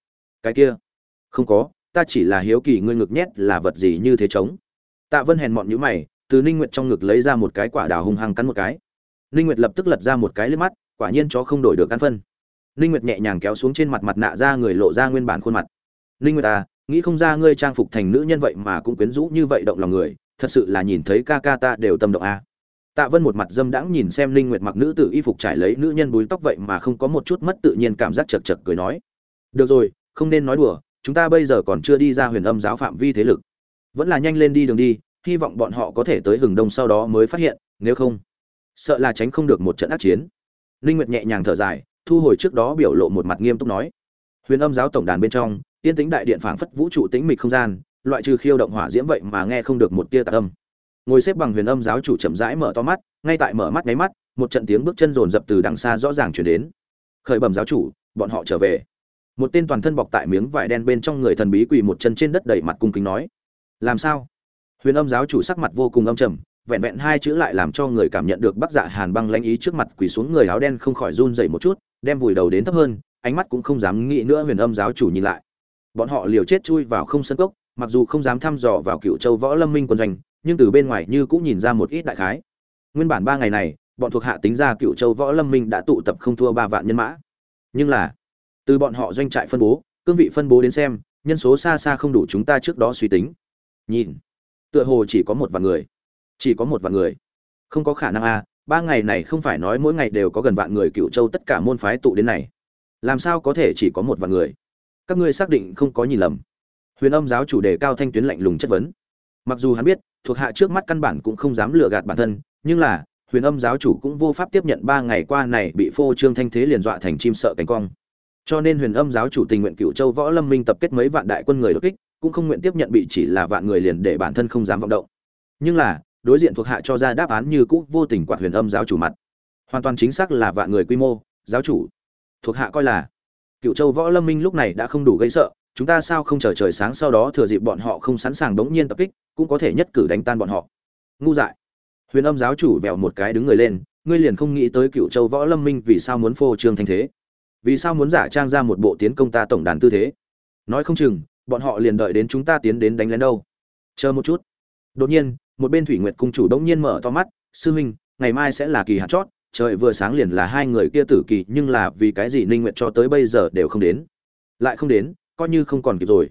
Cái kia không có, ta chỉ là hiếu kỳ ngươi ngực nhét là vật gì như thế trống. Tạ vân hèn mọn nhíu mày, từ ninh nguyệt trong ngực lấy ra một cái quả đào hung hăng cắn một cái. Ninh nguyệt lập tức lật ra một cái lên mắt, quả nhiên chó không đổi được căn phân. Ninh nguyệt nhẹ nhàng kéo xuống trên mặt mặt nạ ra người lộ ra nguyên bản khuôn mặt. Ninh nguyệt à nghĩ không ra ngươi trang phục thành nữ nhân vậy mà cũng quyến rũ như vậy động lòng người, thật sự là nhìn thấy ca ca ta đều tâm động a à. tạ vân một mặt dâm đãng nhìn xem ninh nguyệt mặc nữ tử y phục trải lấy nữ nhân búi tóc vậy mà không có một chút mất tự nhiên cảm giác chật chật cười nói. Được rồi, không nên nói đùa chúng ta bây giờ còn chưa đi ra huyền âm giáo phạm vi thế lực. Vẫn là nhanh lên đi đường đi, hy vọng bọn họ có thể tới hừng đông sau đó mới phát hiện, nếu không, sợ là tránh không được một trận ác chiến. Linh nguyệt nhẹ nhàng thở dài, thu hồi trước đó biểu lộ một mặt nghiêm túc nói. Huyền âm giáo tổng đàn bên trong tiên tính đại điện phảng phất vũ trụ tĩnh mịch không gian, loại trừ khiêu động hỏa diễm vậy mà nghe không được một tia tạc âm. Ngồi xếp bằng huyền âm giáo chủ chậm rãi mở to mắt, ngay tại mở mắt nháy mắt, một trận tiếng bước chân rồn rập từ đằng xa rõ ràng chuyển đến. Khởi bẩm giáo chủ, bọn họ trở về một tên toàn thân bọc tại miếng vải đen bên trong người thần bí quỳ một chân trên đất đầy mặt cung kính nói, làm sao? Huyền âm giáo chủ sắc mặt vô cùng âm trầm, vẹn vẹn hai chữ lại làm cho người cảm nhận được bắc dạ hàn băng lãnh ý trước mặt quỳ xuống người áo đen không khỏi run dậy một chút, đem vùi đầu đến thấp hơn, ánh mắt cũng không dám nghĩ nữa huyền âm giáo chủ nhìn lại. Bọn họ liều chết chui vào không sân cốc, mặc dù không dám thăm dò vào cựu châu võ lâm minh quân doanh, nhưng từ bên ngoài như cũng nhìn ra một ít đại khái. Nguyên bản ba ngày này, bọn thuộc hạ tính ra cựu châu võ lâm minh đã tụ tập không thua ba vạn nhân mã. Nhưng là từ bọn họ doanh trại phân bố, cương vị phân bố đến xem, nhân số xa xa không đủ chúng ta trước đó suy tính. Nhìn, tựa hồ chỉ có một vạn người. Chỉ có một vạn người. Không có khả năng a ba ngày này không phải nói mỗi ngày đều có gần vạn người cựu châu tất cả môn phái tụ đến này. Làm sao có thể chỉ có một vạn người? Các ngươi xác định không có nhìn lầm. Huyền âm giáo chủ đề cao thanh tuyến lạnh lùng chất vấn. Mặc dù hắn biết, thuộc hạ trước mắt căn bản cũng không dám lừa gạt bản thân, nhưng là, huyền âm giáo chủ cũng vô pháp tiếp nhận ba ngày qua này bị phô trương thanh thế liền dọa thành chim sợ cánh cong cho nên huyền âm giáo chủ tình nguyện cựu châu võ lâm minh tập kết mấy vạn đại quân người đột kích, cũng không nguyện tiếp nhận bị chỉ là vạn người liền để bản thân không dám vọng động. Nhưng là, đối diện thuộc hạ cho ra đáp án như cũ vô tình quạt huyền âm giáo chủ mặt. Hoàn toàn chính xác là vạn người quy mô, giáo chủ. Thuộc hạ coi là cựu châu võ lâm minh lúc này đã không đủ gây sợ, chúng ta sao không chờ trời sáng sau đó thừa dịp bọn họ không sẵn sàng đống nhiên tập kích, cũng có thể nhất cử đánh tan bọn họ. Ngu dại. Huyền âm giáo chủ vẹo một cái đứng người lên, ngươi liền không nghĩ tới cựu châu võ lâm minh vì sao muốn phô trương thanh thế vì sao muốn giả trang ra một bộ tiến công ta tổng đàn tư thế? Nói không chừng, bọn họ liền đợi đến chúng ta tiến đến đánh lén đâu. Chờ một chút. Đột nhiên, một bên thủy nguyệt cung chủ đống nhiên mở to mắt, sư huynh, ngày mai sẽ là kỳ hạn chót, trời vừa sáng liền là hai người kia tử kỳ, nhưng là vì cái gì ninh nguyệt cho tới bây giờ đều không đến? Lại không đến, coi như không còn kịp rồi.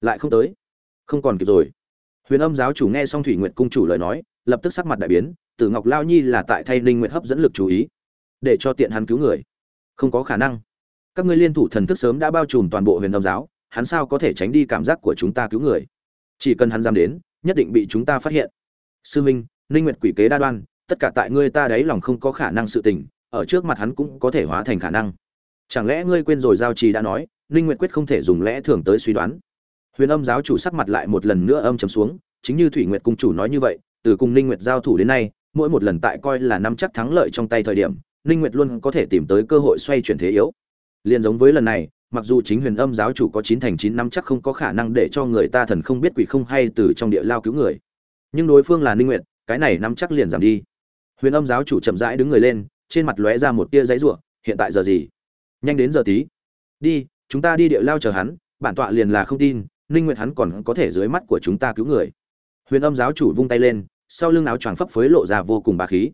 Lại không tới. Không còn kịp rồi. Huyền âm giáo chủ nghe xong thủy nguyệt cung chủ lời nói, lập tức sắc mặt đại biến, tử ngọc lao nhi là tại thay ninh nguyệt hấp dẫn lực chú ý, để cho tiện hắn cứu người không có khả năng. Các ngươi liên thủ thần thức sớm đã bao trùm toàn bộ huyền âm giáo, hắn sao có thể tránh đi cảm giác của chúng ta cứu người? Chỉ cần hắn dám đến, nhất định bị chúng ta phát hiện. Sư minh, ninh nguyệt quỷ kế đa đoan, tất cả tại ngươi ta đấy lòng không có khả năng sự tình, ở trước mặt hắn cũng có thể hóa thành khả năng. Chẳng lẽ ngươi quên rồi giao trì đã nói, ninh nguyệt quyết không thể dùng lẽ thường tới suy đoán. Huyền âm giáo chủ sắc mặt lại một lần nữa âm trầm xuống, chính như thủy nguyệt cung chủ nói như vậy, từ cùng ninh nguyệt giao thủ đến nay, mỗi một lần tại coi là năm chắc thắng lợi trong tay thời điểm ninh nguyệt luôn có thể tìm tới cơ hội xoay chuyển thế yếu. Liền giống với lần này, mặc dù chính huyền âm giáo chủ có chín thành chín năm chắc không có khả năng để cho người ta thần không biết quỷ không hay từ trong địa lao cứu người. Nhưng đối phương là ninh nguyệt, cái này năm chắc liền giảm đi. Huyền âm giáo chủ chậm rãi đứng người lên, trên mặt lóe ra một tia giấy rủa, hiện tại giờ gì? Nhanh đến giờ tí. Đi, chúng ta đi địa lao chờ hắn, bản tọa liền là không tin, ninh nguyệt hắn còn có thể dưới mắt của chúng ta cứu người. Huyền âm giáo chủ vung tay lên, sau lưng áo choàng phấp phới lộ ra vô cùng bá khí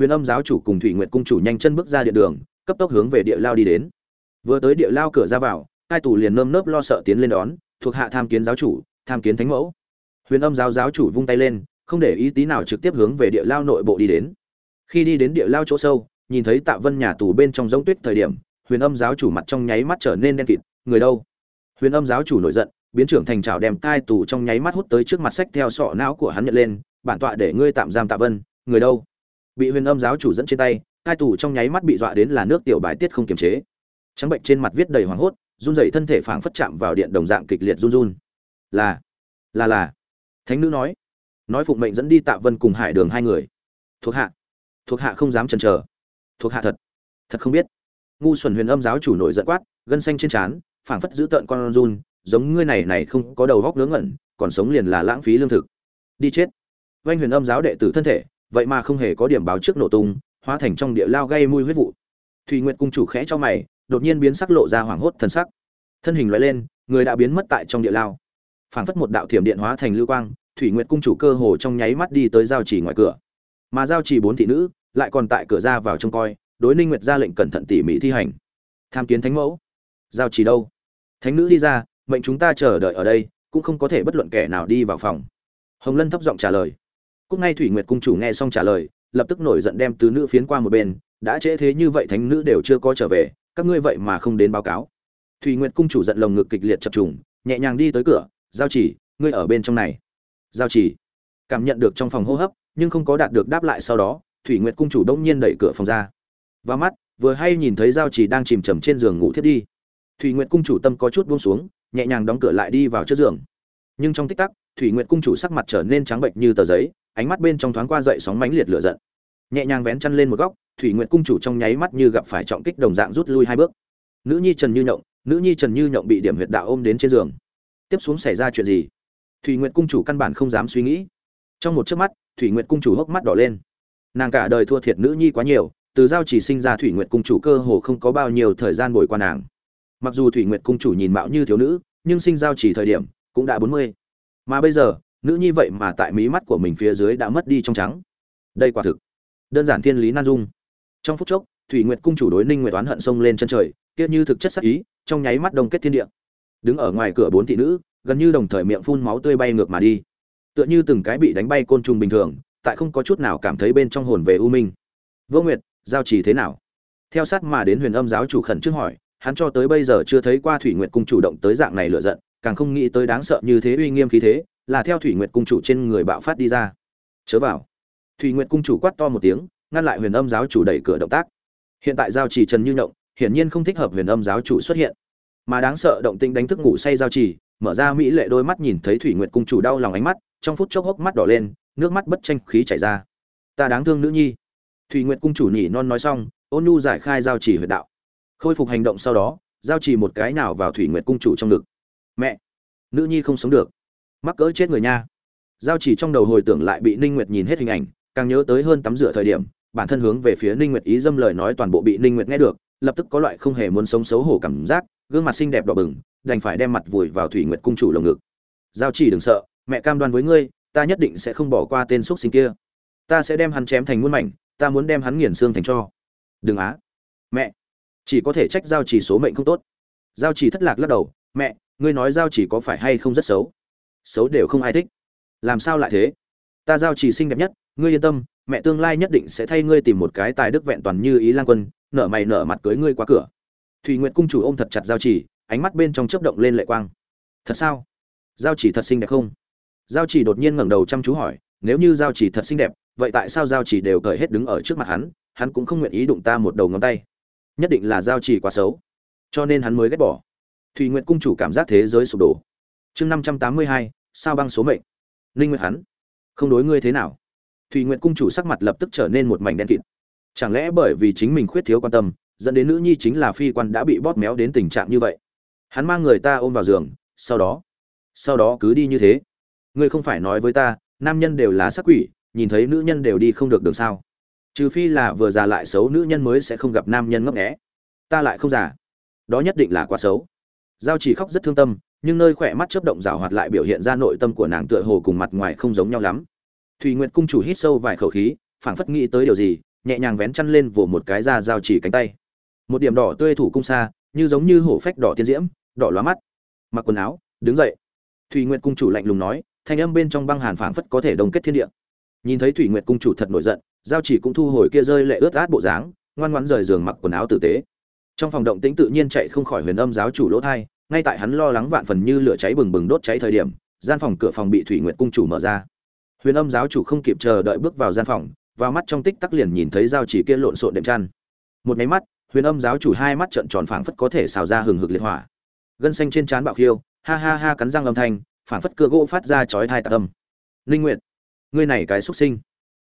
huyền âm giáo chủ cùng thủy nguyệt cung chủ nhanh chân bước ra địa đường, cấp tốc hướng về địa lao đi đến. Vừa tới địa lao cửa ra vào hai tù liền nơm nớp lo sợ tiến lên đón, thuộc hạ tham kiến giáo chủ, tham kiến thánh mẫu. Huyền âm giáo giáo chủ vung tay lên, không để ý tí nào trực tiếp hướng về địa lao nội bộ đi đến. Khi đi đến địa lao chỗ sâu, nhìn thấy tạ vân nhà tù bên trong giống tuyết thời điểm, huyền âm giáo chủ mặt trong nháy mắt trở nên đen kịt, người đâu? Huyền âm giáo chủ nổi giận, biến trưởng thành trào đem cai tù trong nháy mắt hút tới trước mặt sách theo sọ não của hắn nhận lên, bản tọa để ngươi tạm giam tạ vân, người đâu? Bị huyền âm giáo chủ dẫn trên tay, cai tù trong nháy mắt bị dọa đến là nước tiểu bài tiết không kiềm chế. Trắng bệnh trên mặt viết đầy hoảng hốt, run rẩy thân thể phảng phất chạm vào điện đồng dạng kịch liệt run run. Là là là. Thánh nữ nói. Nói phụng mệnh dẫn đi tạ vân cùng hải đường hai người. Thuộc hạ. Thuộc hạ không dám chần chờ. Thuộc hạ thật. Thật không biết. Ngu xuẩn huyền âm giáo chủ nổi giận quát, gân xanh trên trán, phảng phất giữ tợn con run, giống ngươi này này không có đầu góc ngớ ngẩn, còn sống liền là lãng phí lương thực. Đi chết. Vanh huyền âm giáo đệ tử thân thể vậy mà không hề có điểm báo trước nổ tung, hóa thành trong địa lao gây mùi huyết vụ. Thùy nguyệt cung chủ khẽ cho mày, đột nhiên biến sắc lộ ra hoảng hốt thần sắc. Thân hình loại lên, người đã biến mất tại trong địa lao. Phảng phất một đạo thiểm điện hóa thành lưu quang, thủy nguyệt cung chủ cơ hồ trong nháy mắt đi tới giao chỉ ngoài cửa. Mà giao chỉ bốn thị nữ lại còn tại cửa ra vào trông coi, đối ninh nguyệt ra lệnh cẩn thận tỉ mỉ thi hành. Tham kiến thánh mẫu. Giao chỉ đâu? Thánh nữ đi ra, mệnh chúng ta chờ đợi ở đây, cũng không có thể bất luận kẻ nào đi vào phòng. Hồng lân thấp giọng trả lời cúc ngay thủy nguyệt cung chủ nghe xong trả lời, lập tức nổi giận đem tứ nữ phiến qua một bên, đã trễ thế như vậy thánh nữ đều chưa có trở về, các ngươi vậy mà không đến báo cáo. Thủy nguyệt cung chủ giận lồng ngực kịch liệt chập trùng, nhẹ nhàng đi tới cửa, giao chỉ, ngươi ở bên trong này. Giao chỉ cảm nhận được trong phòng hô hấp, nhưng không có đạt được đáp lại sau đó, thủy nguyệt cung chủ đông nhiên đẩy cửa phòng ra. Và mắt, vừa hay nhìn thấy giao chỉ đang chìm chầm trên giường ngủ thiết đi. Thủy nguyệt cung chủ tâm có chút buông xuống, nhẹ nhàng đóng cửa lại đi vào trước giường. Nhưng trong tích tắc, thủy nguyệt cung chủ sắc mặt trở nên trắng bệch như tờ giấy ánh mắt bên trong thoáng qua dậy sóng mãnh liệt lửa giận. Nhẹ nhàng vén chăn lên một góc, thủy nguyệt cung chủ trong nháy mắt như gặp phải trọng kích đồng dạng rút lui hai bước. Nữ nhi trần như nhộng, nữ nhi trần như nhộng bị điểm huyệt đạo ôm đến trên giường. Tiếp xuống xảy ra chuyện gì? Thủy nguyệt cung chủ căn bản không dám suy nghĩ. Trong một chớp mắt, thủy nguyệt cung chủ hốc mắt đỏ lên. Nàng cả đời thua thiệt nữ nhi quá nhiều, từ giao chỉ sinh ra thủy nguyệt cung chủ cơ hồ không có bao nhiêu thời gian bồi qua nàng. Mặc dù thủy nguyệt cung chủ nhìn mạo như thiếu nữ, nhưng sinh giao chỉ thời điểm cũng đã bốn mươi. Mà bây giờ nữ nhi vậy mà tại mí mắt của mình phía dưới đã mất đi trong trắng. Đây quả thực. Đơn giản thiên lý nan dung. Trong phút chốc, thủy nguyệt cung chủ đối ninh nguyệt oán hận sông lên chân trời, kia như thực chất sắc ý, trong nháy mắt đông kết thiên địa. Đứng ở ngoài cửa bốn thị nữ, gần như đồng thời miệng phun máu tươi bay ngược mà đi. Tựa như từng cái bị đánh bay côn trùng bình thường, tại không có chút nào cảm thấy bên trong hồn về u minh. Vô nguyệt, giao trì thế nào? Theo sát mà đến huyền âm giáo chủ khẩn trước hỏi, hắn cho tới bây giờ chưa thấy qua thủy nguyệt cung chủ động tới dạng này lựa giận, càng không nghĩ tới đáng sợ như thế uy nghiêm khí thế là theo thủy nguyệt cung chủ trên người bạo phát đi ra. Chớ vào. Thủy nguyệt cung chủ quát to một tiếng, ngăn lại huyền âm giáo chủ đẩy cửa động tác. Hiện tại giao chỉ trần như động hiển nhiên không thích hợp huyền âm giáo chủ xuất hiện. Mà đáng sợ động tĩnh đánh thức ngủ say giao chỉ mở ra mỹ lệ đôi mắt nhìn thấy thủy nguyệt cung chủ đau lòng ánh mắt, trong phút chốc hốc mắt đỏ lên, nước mắt bất tranh khí chảy ra. Ta đáng thương nữ nhi. Thủy nguyệt cung chủ nhỉ non nói xong, ôn nhu giải khai giao chỉ huyệt đạo. Khôi phục hành động sau đó, giao chỉ một cái nào vào thủy nguyệt cung chủ trong ngực. Mẹ, nữ nhi không sống được mắc cỡ chết người nha. Giao chỉ trong đầu hồi tưởng lại bị ninh nguyệt nhìn hết hình ảnh, càng nhớ tới hơn tắm rửa thời điểm, bản thân hướng về phía ninh nguyệt ý dâm lời nói toàn bộ bị ninh nguyệt nghe được, lập tức có loại không hề muốn sống xấu hổ cảm giác, gương mặt xinh đẹp đỏ bừng, đành phải đem mặt vùi vào thủy nguyệt cung chủ lồng ngực. Giao chỉ đừng sợ, mẹ cam đoan với ngươi, ta nhất định sẽ không bỏ qua tên xúc sinh kia. Ta sẽ đem hắn chém thành muôn mảnh, ta muốn đem hắn nghiền xương thành cho. Đừng á. Mẹ. Chỉ có thể trách giao chỉ số mệnh không tốt. Giao chỉ thất lạc lắc đầu, mẹ, ngươi nói giao chỉ có phải hay không rất xấu? Xấu đều không ai thích. Làm sao lại thế? Ta giao chỉ xinh đẹp nhất, ngươi yên tâm, mẹ tương lai nhất định sẽ thay ngươi tìm một cái tài đức vẹn toàn như ý lang quân, nở mày nở mặt cưới ngươi qua cửa. Thùy nguyệt cung chủ ôm thật chặt giao chỉ ánh mắt bên trong chớp động lên lệ quang. Thật sao? Giao chỉ thật xinh đẹp không? Giao chỉ đột nhiên ngẩng đầu chăm chú hỏi, nếu như giao chỉ thật xinh đẹp, vậy tại sao giao chỉ đều cởi hết đứng ở trước mặt hắn hắn cũng không nguyện ý đụng ta một đầu ngón tay. Nhất định là giao chỉ quá xấu, cho nên hắn mới ghét bỏ. Thùy nguyệt cung chủ cảm giác thế giới sụp đổ. Chương năm trăm tám mươi hai sao băng số mệnh? Linh nguyệt hắn, không đối ngươi thế nào. Thùy nguyệt cung chủ sắc mặt lập tức trở nên một mảnh đen kịt. Chẳng lẽ bởi vì chính mình khuyết thiếu quan tâm, dẫn đến nữ nhi chính là phi quan đã bị bóp méo đến tình trạng như vậy? Hắn mang người ta ôm vào giường, sau đó sau đó cứ đi như thế. Ngươi không phải nói với ta, nam nhân đều là sắc quỷ, nhìn thấy nữ nhân đều đi không được đường sao? Trừ phi là vừa già lại xấu, nữ nhân mới sẽ không gặp nam nhân ngấp nghẽ ta lại không già. Đó nhất định là quá xấu. Giao chỉ khóc rất thương tâm nhưng nơi khỏe mắt chớp động rào hoạt lại biểu hiện ra nội tâm của nàng tựa hồ cùng mặt ngoài không giống nhau lắm. Thùy nguyệt cung chủ hít sâu vài khẩu khí, phảng phất nghĩ tới điều gì, nhẹ nhàng vén chăn lên vỗ một cái ra giao chỉ cánh tay. Một điểm đỏ tươi thủ cung xa, như giống như hổ phách đỏ tiên diễm, đỏ lóa mắt. Mặc quần áo, đứng dậy. Thùy nguyệt cung chủ lạnh lùng nói, thanh âm bên trong băng hàn phảng phất có thể đồng kết thiên địa. Nhìn thấy thủy nguyệt cung chủ thật nổi giận, giao chỉ cũng thu hồi kia rơi lệ ướt át bộ dáng, ngoan ngoãn rời giường mặc quần áo tử tế. Trong phòng động tĩnh tự nhiên chạy không khỏi huyền âm giáo chủ lỗ thai ngay tại hắn lo lắng vạn phần như lửa cháy bừng bừng đốt cháy thời điểm, gian phòng cửa phòng bị thủy nguyệt cung chủ mở ra. Huyền âm giáo chủ không kịp chờ đợi bước vào gian phòng, vào mắt trong tích tắc liền nhìn thấy giao chỉ kia lộn xộn đệm chăn. Một máy mắt, huyền âm giáo chủ hai mắt trợn tròn phảng phất có thể xào ra hừng hực liệt hỏa. Gân xanh trên trán bạo khiêu, ha ha ha cắn răng âm thanh, phảng phất cưa gỗ phát ra chói thai tạc âm. Linh nguyện ngươi này cái xuất sinh.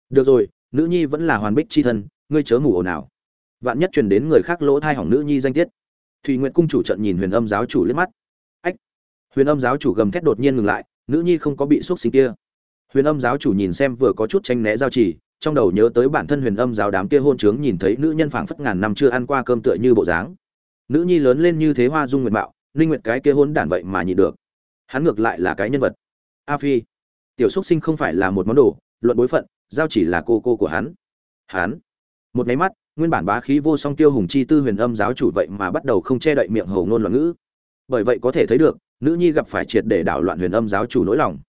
Được rồi, nữ nhi vẫn là hoàn bích chi thân, ngươi chớ ngủ ồn ào. Vạn nhất truyền đến người khác lỗ thai hỏng nữ nhi danh tiết thủy nguyện cung chủ trận nhìn huyền âm giáo chủ liếc mắt. Ách! Huyền âm giáo chủ gầm thét đột nhiên ngừng lại, nữ nhi không có bị xúc sinh kia. Huyền âm giáo chủ nhìn xem vừa có chút tranh né giao chỉ, trong đầu nhớ tới bản thân huyền âm giáo đám kia hôn trướng nhìn thấy nữ nhân phảng phất ngàn năm chưa ăn qua cơm tựa như bộ dáng. Nữ nhi lớn lên như thế hoa dung nguyệt mạo, linh nguyệt cái kia hôn đản vậy mà nhịn được. Hắn ngược lại là cái nhân vật. A phi! Tiểu xuất sinh không phải là một món đồ, luận bối phận, giao chỉ là cô cô của hắn. Hắn! Một cái mắt nguyên bản bá khí vô song tiêu hùng chi tư huyền âm giáo chủ vậy mà bắt đầu không che đậy miệng hầu ngôn loạn ngữ. Bởi vậy có thể thấy được, nữ nhi gặp phải triệt để đảo loạn huyền âm giáo chủ nỗi lòng.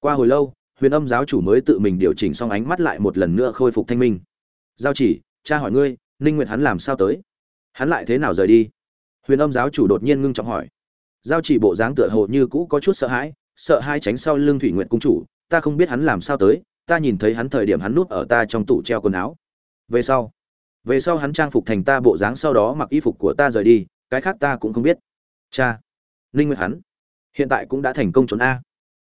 Qua hồi lâu, huyền âm giáo chủ mới tự mình điều chỉnh xong ánh mắt lại một lần nữa khôi phục thanh minh. Giao chỉ, cha hỏi ngươi, ninh nguyệt hắn làm sao tới? Hắn lại thế nào rời đi? Huyền âm giáo chủ đột nhiên ngưng trọng hỏi. Giao chỉ bộ dáng tựa hồ như cũ có chút sợ hãi, sợ hai tránh sau lưng thủy nguyện cung chủ, ta không biết hắn làm sao tới, ta nhìn thấy hắn thời điểm hắn núp ở ta trong tủ treo quần áo. Về sau về sau hắn trang phục thành ta bộ dáng sau đó mặc y phục của ta rời đi, cái khác ta cũng không biết. Cha, ninh nguyệt hắn, hiện tại cũng đã thành công trốn a.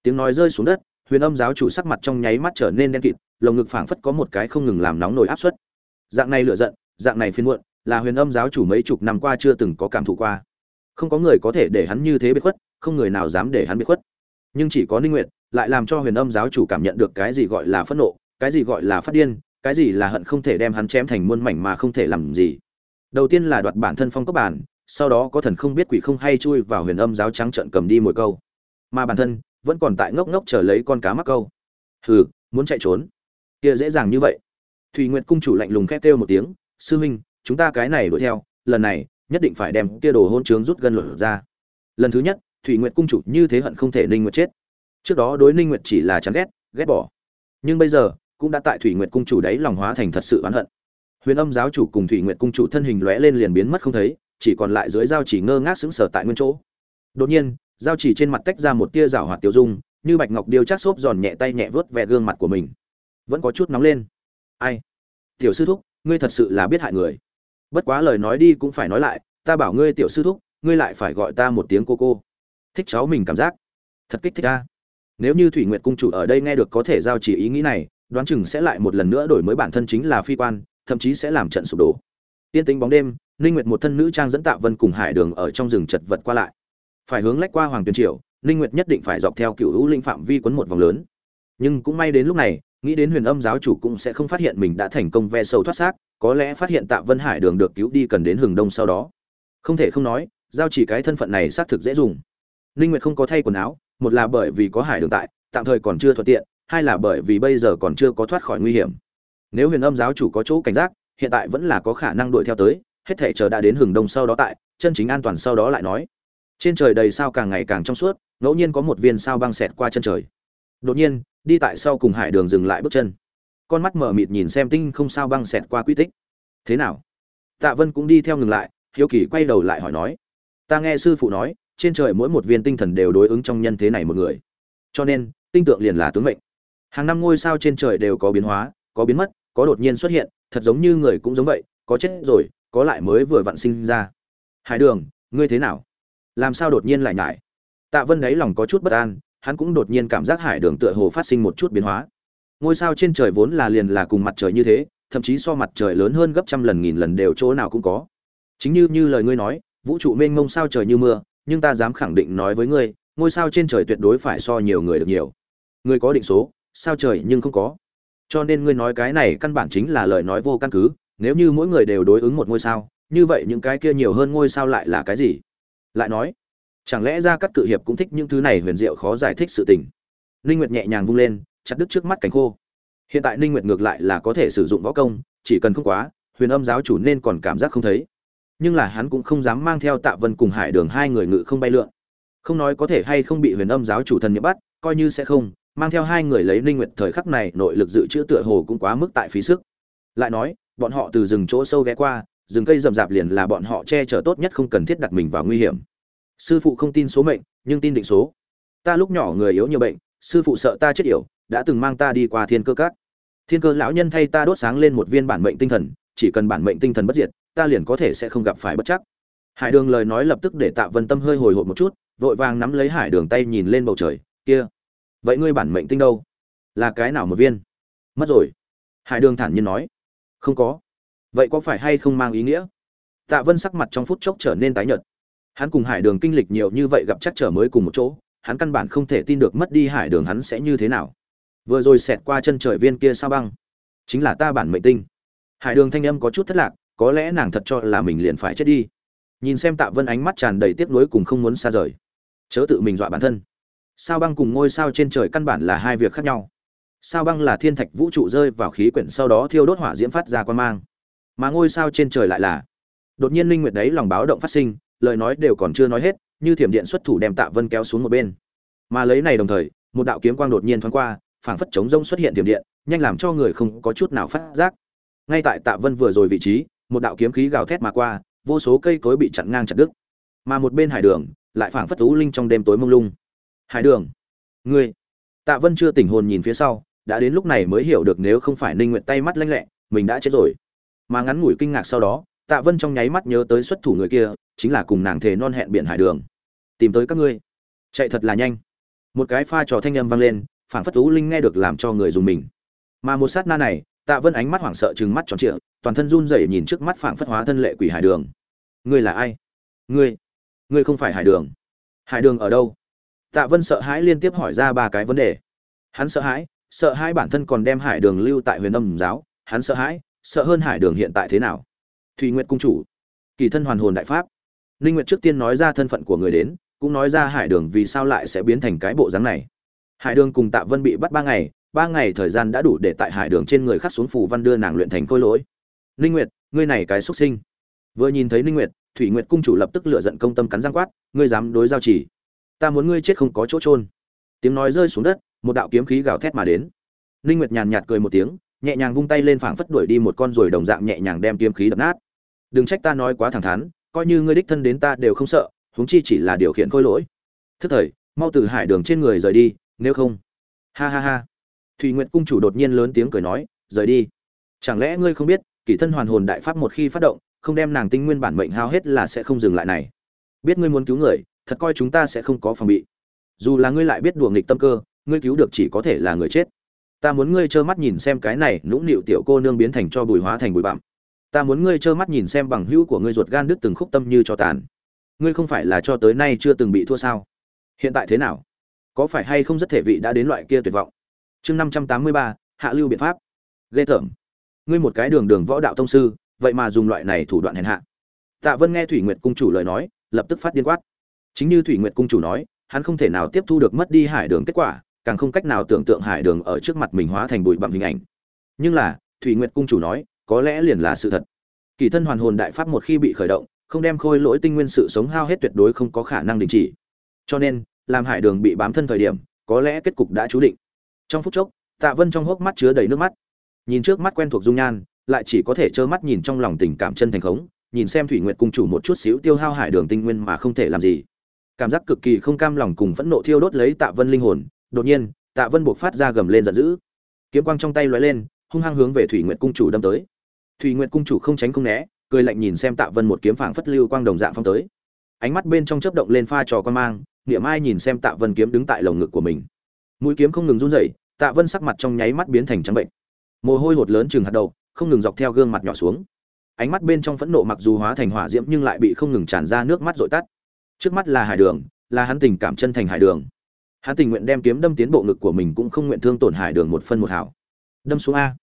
Tiếng nói rơi xuống đất, huyền âm giáo chủ sắc mặt trong nháy mắt trở nên đen kịt, lồng ngực phảng phất có một cái không ngừng làm nóng nổi áp suất. Dạng này lựa giận, dạng này phiên muộn, là huyền âm giáo chủ mấy chục năm qua chưa từng có cảm thụ qua. Không có người có thể để hắn như thế bị khuất, không người nào dám để hắn bị khuất. Nhưng chỉ có ninh nguyệt, lại làm cho huyền âm giáo chủ cảm nhận được cái gì gọi là phẫn nộ, cái gì gọi là phát điên cái gì là hận không thể đem hắn chém thành muôn mảnh mà không thể làm gì. Đầu tiên là đoạt bản thân phong cấp bản, sau đó có thần không biết quỷ không hay chui vào huyền âm giáo trắng trận cầm đi mồi câu. Mà bản thân vẫn còn tại ngốc ngốc chờ lấy con cá mắc câu. Hừ, muốn chạy trốn. Kia dễ dàng như vậy. Thùy nguyệt cung chủ lạnh lùng khét kêu một tiếng, sư huynh, chúng ta cái này đuổi theo, lần này nhất định phải đem kia đồ hôn trướng rút gân lở ra. Lần thứ nhất, thủy nguyệt cung chủ như thế hận không thể ninh nguyệt chết. Trước đó đối ninh nguyệt chỉ là chán ghét ghét bỏ. Nhưng bây giờ cũng đã tại thủy nguyệt cung chủ đấy lòng hóa thành thật sự oán hận. Huyền âm giáo chủ cùng thủy nguyệt cung chủ thân hình lóe lên liền biến mất không thấy, chỉ còn lại dưới dao chỉ ngơ ngác sững sờ tại nguyên chỗ. Đột nhiên dao chỉ trên mặt tách ra một tia rảo hoạt tiêu dung, như bạch ngọc điêu chát xốp giòn nhẹ tay nhẹ vớt vẹ gương mặt của mình. Vẫn có chút nóng lên. Ai? Tiểu sư thúc, ngươi thật sự là biết hại người. Bất quá lời nói đi cũng phải nói lại, ta bảo ngươi tiểu sư thúc, ngươi lại phải gọi ta một tiếng cô cô. Thích cháu mình cảm giác. Thật kích thích ta. Nếu như thủy nguyệt cung chủ ở đây nghe được có thể giao chỉ ý nghĩ này đoán chừng sẽ lại một lần nữa đổi mới bản thân chính là phi quan, thậm chí sẽ làm trận sụp đổ. Tiên tính bóng đêm, ninh nguyệt một thân nữ trang dẫn tạ vân cùng hải đường ở trong rừng chật vật qua lại. Phải hướng lách qua hoàng tuyền triều, ninh nguyệt nhất định phải dọc theo cựu hữu linh phạm vi quấn một vòng lớn. Nhưng cũng may đến lúc này, nghĩ đến huyền âm giáo chủ cũng sẽ không phát hiện mình đã thành công ve sâu thoát xác, có lẽ phát hiện tạ vân hải đường được cứu đi cần đến hừng đông sau đó. Không thể không nói, giao chỉ cái thân phận này xác thực dễ dùng. Ninh nguyệt không có thay quần áo, một là bởi vì có hải đường tại, tạm thời còn chưa thuận tiện hai là bởi vì bây giờ còn chưa có thoát khỏi nguy hiểm. Nếu huyền âm giáo chủ có chỗ cảnh giác, hiện tại vẫn là có khả năng đuổi theo tới, hết thể chờ đã đến hừng đông sau đó tại, chân chính an toàn sau đó lại nói. Trên trời đầy sao càng ngày càng trong suốt, ngẫu nhiên có một viên sao băng xẹt qua chân trời. Đột nhiên, đi tại sau cùng hải đường dừng lại bước chân. Con mắt mở mịt nhìn xem tinh không sao băng xẹt qua quy tích. Thế nào? Tạ vân cũng đi theo ngừng lại, hiếu kỳ quay đầu lại hỏi nói. Ta nghe sư phụ nói, trên trời mỗi một viên tinh thần đều đối ứng trong nhân thế này một người. Cho nên, tinh tượng liền là tướng mệnh hàng năm ngôi sao trên trời đều có biến hóa, có biến mất, có đột nhiên xuất hiện, thật giống như người cũng giống vậy, có chết rồi, có lại mới vừa vặn sinh ra. Hải đường, ngươi thế nào? Làm sao đột nhiên lại nhải tạ vân đáy lòng có chút bất an, hắn cũng đột nhiên cảm giác hải đường tựa hồ phát sinh một chút biến hóa. Ngôi sao trên trời vốn là liền là cùng mặt trời như thế, thậm chí so mặt trời lớn hơn gấp trăm lần nghìn lần đều chỗ nào cũng có. Chính như như lời ngươi nói, vũ trụ mênh mông sao trời như mưa, nhưng ta dám khẳng định nói với ngươi, ngôi sao trên trời tuyệt đối phải so nhiều người được nhiều. Người có định số? Sao trời nhưng không có? Cho nên ngươi nói cái này căn bản chính là lời nói vô căn cứ, nếu như mỗi người đều đối ứng một ngôi sao, như vậy những cái kia nhiều hơn ngôi sao lại là cái gì? Lại nói, chẳng lẽ ra các cự hiệp cũng thích những thứ này huyền diệu khó giải thích sự tình? Ninh nguyệt nhẹ nhàng vung lên, chặt đứt trước mắt cánh khô. Hiện tại ninh nguyệt ngược lại là có thể sử dụng võ công, chỉ cần không quá, huyền âm giáo chủ nên còn cảm giác không thấy. Nhưng là hắn cũng không dám mang theo tạ vân cùng hải đường hai người ngự không bay lượn. Không nói có thể hay không bị huyền âm giáo chủ thần nhiễm bắt, coi như sẽ không mang theo hai người lấy ninh nguyệt thời khắc này, nội lực dự trữ tựa hồ cũng quá mức tại phí sức. Lại nói, bọn họ từ rừng chỗ sâu ghé qua, rừng cây rậm rạp liền là bọn họ che chở tốt nhất không cần thiết đặt mình vào nguy hiểm. Sư phụ không tin số mệnh, nhưng tin định số. Ta lúc nhỏ người yếu nhiều bệnh, sư phụ sợ ta chết yểu, đã từng mang ta đi qua thiên cơ các. Thiên cơ lão nhân thay ta đốt sáng lên một viên bản mệnh tinh thần, chỉ cần bản mệnh tinh thần bất diệt, ta liền có thể sẽ không gặp phải bất chắc. Hải đường lời nói lập tức để tạ vân tâm hơi hồi hộp một chút, vội vàng nắm lấy hải đường tay nhìn lên bầu trời, kia vậy ngươi bản mệnh tinh đâu? Là cái nào một viên? Mất rồi. Hải đường thản nhiên nói. Không có. Vậy có phải hay không mang ý nghĩa? Tạ vân sắc mặt trong phút chốc trở nên tái nhợt. Hắn cùng hải đường kinh lịch nhiều như vậy gặp chắc trở mới cùng một chỗ, hắn căn bản không thể tin được mất đi hải đường hắn sẽ như thế nào. Vừa rồi xẹt qua chân trời viên kia sao băng? Chính là ta bản mệnh tinh. Hải đường thanh âm có chút thất lạc, có lẽ nàng thật cho là mình liền phải chết đi. Nhìn xem tạ vân ánh mắt tràn đầy tiếc nuối cùng không muốn xa rời. Chớ tự mình dọa bản thân sao băng cùng ngôi sao trên trời căn bản là hai việc khác nhau. Sao băng là thiên thạch vũ trụ rơi vào khí quyển sau đó thiêu đốt hỏa diễm phát ra quan mang. Mà ngôi sao trên trời lại là. Đột nhiên linh nguyệt đấy lòng báo động phát sinh, lời nói đều còn chưa nói hết, như thiểm điện xuất thủ đem tạ vân kéo xuống một bên. Mà lấy này đồng thời, một đạo kiếm quang đột nhiên thoáng qua, phảng phất chống rông xuất hiện thiểm điện, nhanh làm cho người không có chút nào phát giác. Ngay tại tạ vân vừa rồi vị trí, một đạo kiếm khí gào thét mà qua, vô số cây cối bị chặn ngang chặt đứt. Mà một bên hải đường, lại phảng phất thú linh trong đêm tối mông lung hải đường. Ngươi. Tạ vân chưa tỉnh hồn nhìn phía sau, đã đến lúc này mới hiểu được nếu không phải ninh nguyện tay mắt lanh lẹ, mình đã chết rồi. Mà ngắn ngủi kinh ngạc sau đó, tạ vân trong nháy mắt nhớ tới xuất thủ người kia, chính là cùng nàng thề non hẹn biển hải đường. Tìm tới các ngươi. Chạy thật là nhanh. Một cái pha trò thanh âm vang lên, phảng phất Tú linh nghe được làm cho người dùng mình. Mà một sát na này, tạ vân ánh mắt hoảng sợ trừng mắt tròn trịa, toàn thân run rẩy nhìn trước mắt phảng phất hóa thân lệ quỷ hải đường. Ngươi là ai? Ngươi. Ngươi không phải hải đường. Hải đường ở đâu? Tạ vân sợ hãi liên tiếp hỏi ra ba cái vấn đề. Hắn sợ hãi sợ hãi bản thân còn đem hải đường lưu tại huyền âm giáo. Hắn sợ hãi, sợ hơn hải đường hiện tại thế nào? Thùy nguyệt cung chủ, kỳ thân hoàn hồn đại pháp. Ninh nguyệt trước tiên nói ra thân phận của người đến, cũng nói ra hải đường vì sao lại sẽ biến thành cái bộ dáng này. Hải đường cùng tạ vân bị bắt ba ngày ba ngày thời gian đã đủ để tại hải đường trên người khắc xuống phù văn đưa nàng luyện thành khôi lỗi. Ninh nguyệt, ngươi này cái xuất sinh. Vừa nhìn thấy ninh nguyệt, thủy nguyệt cung chủ lập tức lựa giận công tâm cắn răng quát, ngươi dám đối giao chỉ ta muốn ngươi chết không có chỗ trôn tiếng nói rơi xuống đất, một đạo kiếm khí gào thét mà đến. Ninh nguyệt nhàn nhạt cười một tiếng, nhẹ nhàng vung tay lên phảng phất đuổi đi một con rồi đồng dạng nhẹ nhàng đem kiếm khí đập nát. Đừng trách ta nói quá thẳng thắn, coi như ngươi đích thân đến ta đều không sợ, huống chi chỉ là điều khiển khôi lỗi. Thức thời, mau từ hải đường trên người rời đi, nếu không. Ha ha ha. Thùy nguyệt cung chủ đột nhiên lớn tiếng cười nói, rời đi. Chẳng lẽ ngươi không biết, kỷ thân hoàn hồn đại pháp một khi phát động, không đem nàng tinh nguyên bản mệnh hao hết là sẽ không dừng lại này. Biết ngươi muốn cứu người thật coi chúng ta sẽ không có phòng bị. Dù là ngươi lại biết đùa nghịch tâm cơ, ngươi cứu được chỉ có thể là người chết. Ta muốn ngươi trơ mắt nhìn xem cái này nũng nịu tiểu cô nương biến thành cho bùi hóa thành bụi bặm. Ta muốn ngươi trơ mắt nhìn xem bằng hữu của ngươi ruột gan đứt từng khúc tâm như cho tàn. Ngươi không phải là cho tới nay chưa từng bị thua sao? Hiện tại thế nào? Có phải hay không rất thể vị đã đến loại kia tuyệt vọng? Chương năm trăm tám mươi ba, hạ lưu biện pháp. Ghê tởm. Ngươi một cái đường đường võ đạo thông sư, vậy mà dùng loại này thủ đoạn hèn hạ. Tạ vân nghe thủy nguyệt cung chủ lời nói, lập tức phát điên quát chính như thủy nguyệt cung chủ nói, hắn không thể nào tiếp thu được mất đi hải đường kết quả, càng không cách nào tưởng tượng hải đường ở trước mặt mình hóa thành bụi bặm hình ảnh. Nhưng là, thủy nguyệt cung chủ nói, có lẽ liền là sự thật. Kỳ thân hoàn hồn đại pháp một khi bị khởi động, không đem khôi lỗi tinh nguyên sự sống hao hết tuyệt đối không có khả năng đình chỉ. Cho nên, làm hải đường bị bám thân thời điểm, có lẽ kết cục đã chú định. Trong phút chốc, tạ vân trong hốc mắt chứa đầy nước mắt. Nhìn trước mắt quen thuộc dung nhan, lại chỉ có thể trơ mắt nhìn trong lòng tình cảm chân thành khống, nhìn xem thủy nguyệt cung chủ một chút xíu tiêu hao hải đường tinh nguyên mà không thể làm gì cảm giác cực kỳ không cam lòng cùng phẫn nộ thiêu đốt lấy tạ vân linh hồn. Đột nhiên, tạ vân buộc phát ra gầm lên giận dữ. Kiếm quang trong tay lóe lên, hung hăng hướng về thủy nguyệt cung chủ đâm tới. Thủy nguyệt cung chủ không tránh không né, cười lạnh nhìn xem tạ vân một kiếm phảng phất lưu quang đồng dạng phong tới. Ánh mắt bên trong chớp động lên pha trò quan mang, niệm ai nhìn xem tạ vân kiếm đứng tại lồng ngực của mình. Mũi kiếm không ngừng run rẩy, tạ vân sắc mặt trong nháy mắt biến thành trắng bệnh. Mồ hôi hột lớn chừng hạt đầu, không ngừng dọc theo gương mặt nhỏ xuống. Ánh mắt bên trong phẫn nộ mặc dù hóa thành hỏa diễm nhưng lại bị không ngừng tràn ra nước mắt dội tắt trước mắt là hải đường, là hắn tình cảm chân thành hải đường. Hắn tình nguyện đem kiếm đâm tiến bộ ngực của mình cũng không nguyện thương tổn hải đường một phân một hảo. Đâm xuống a.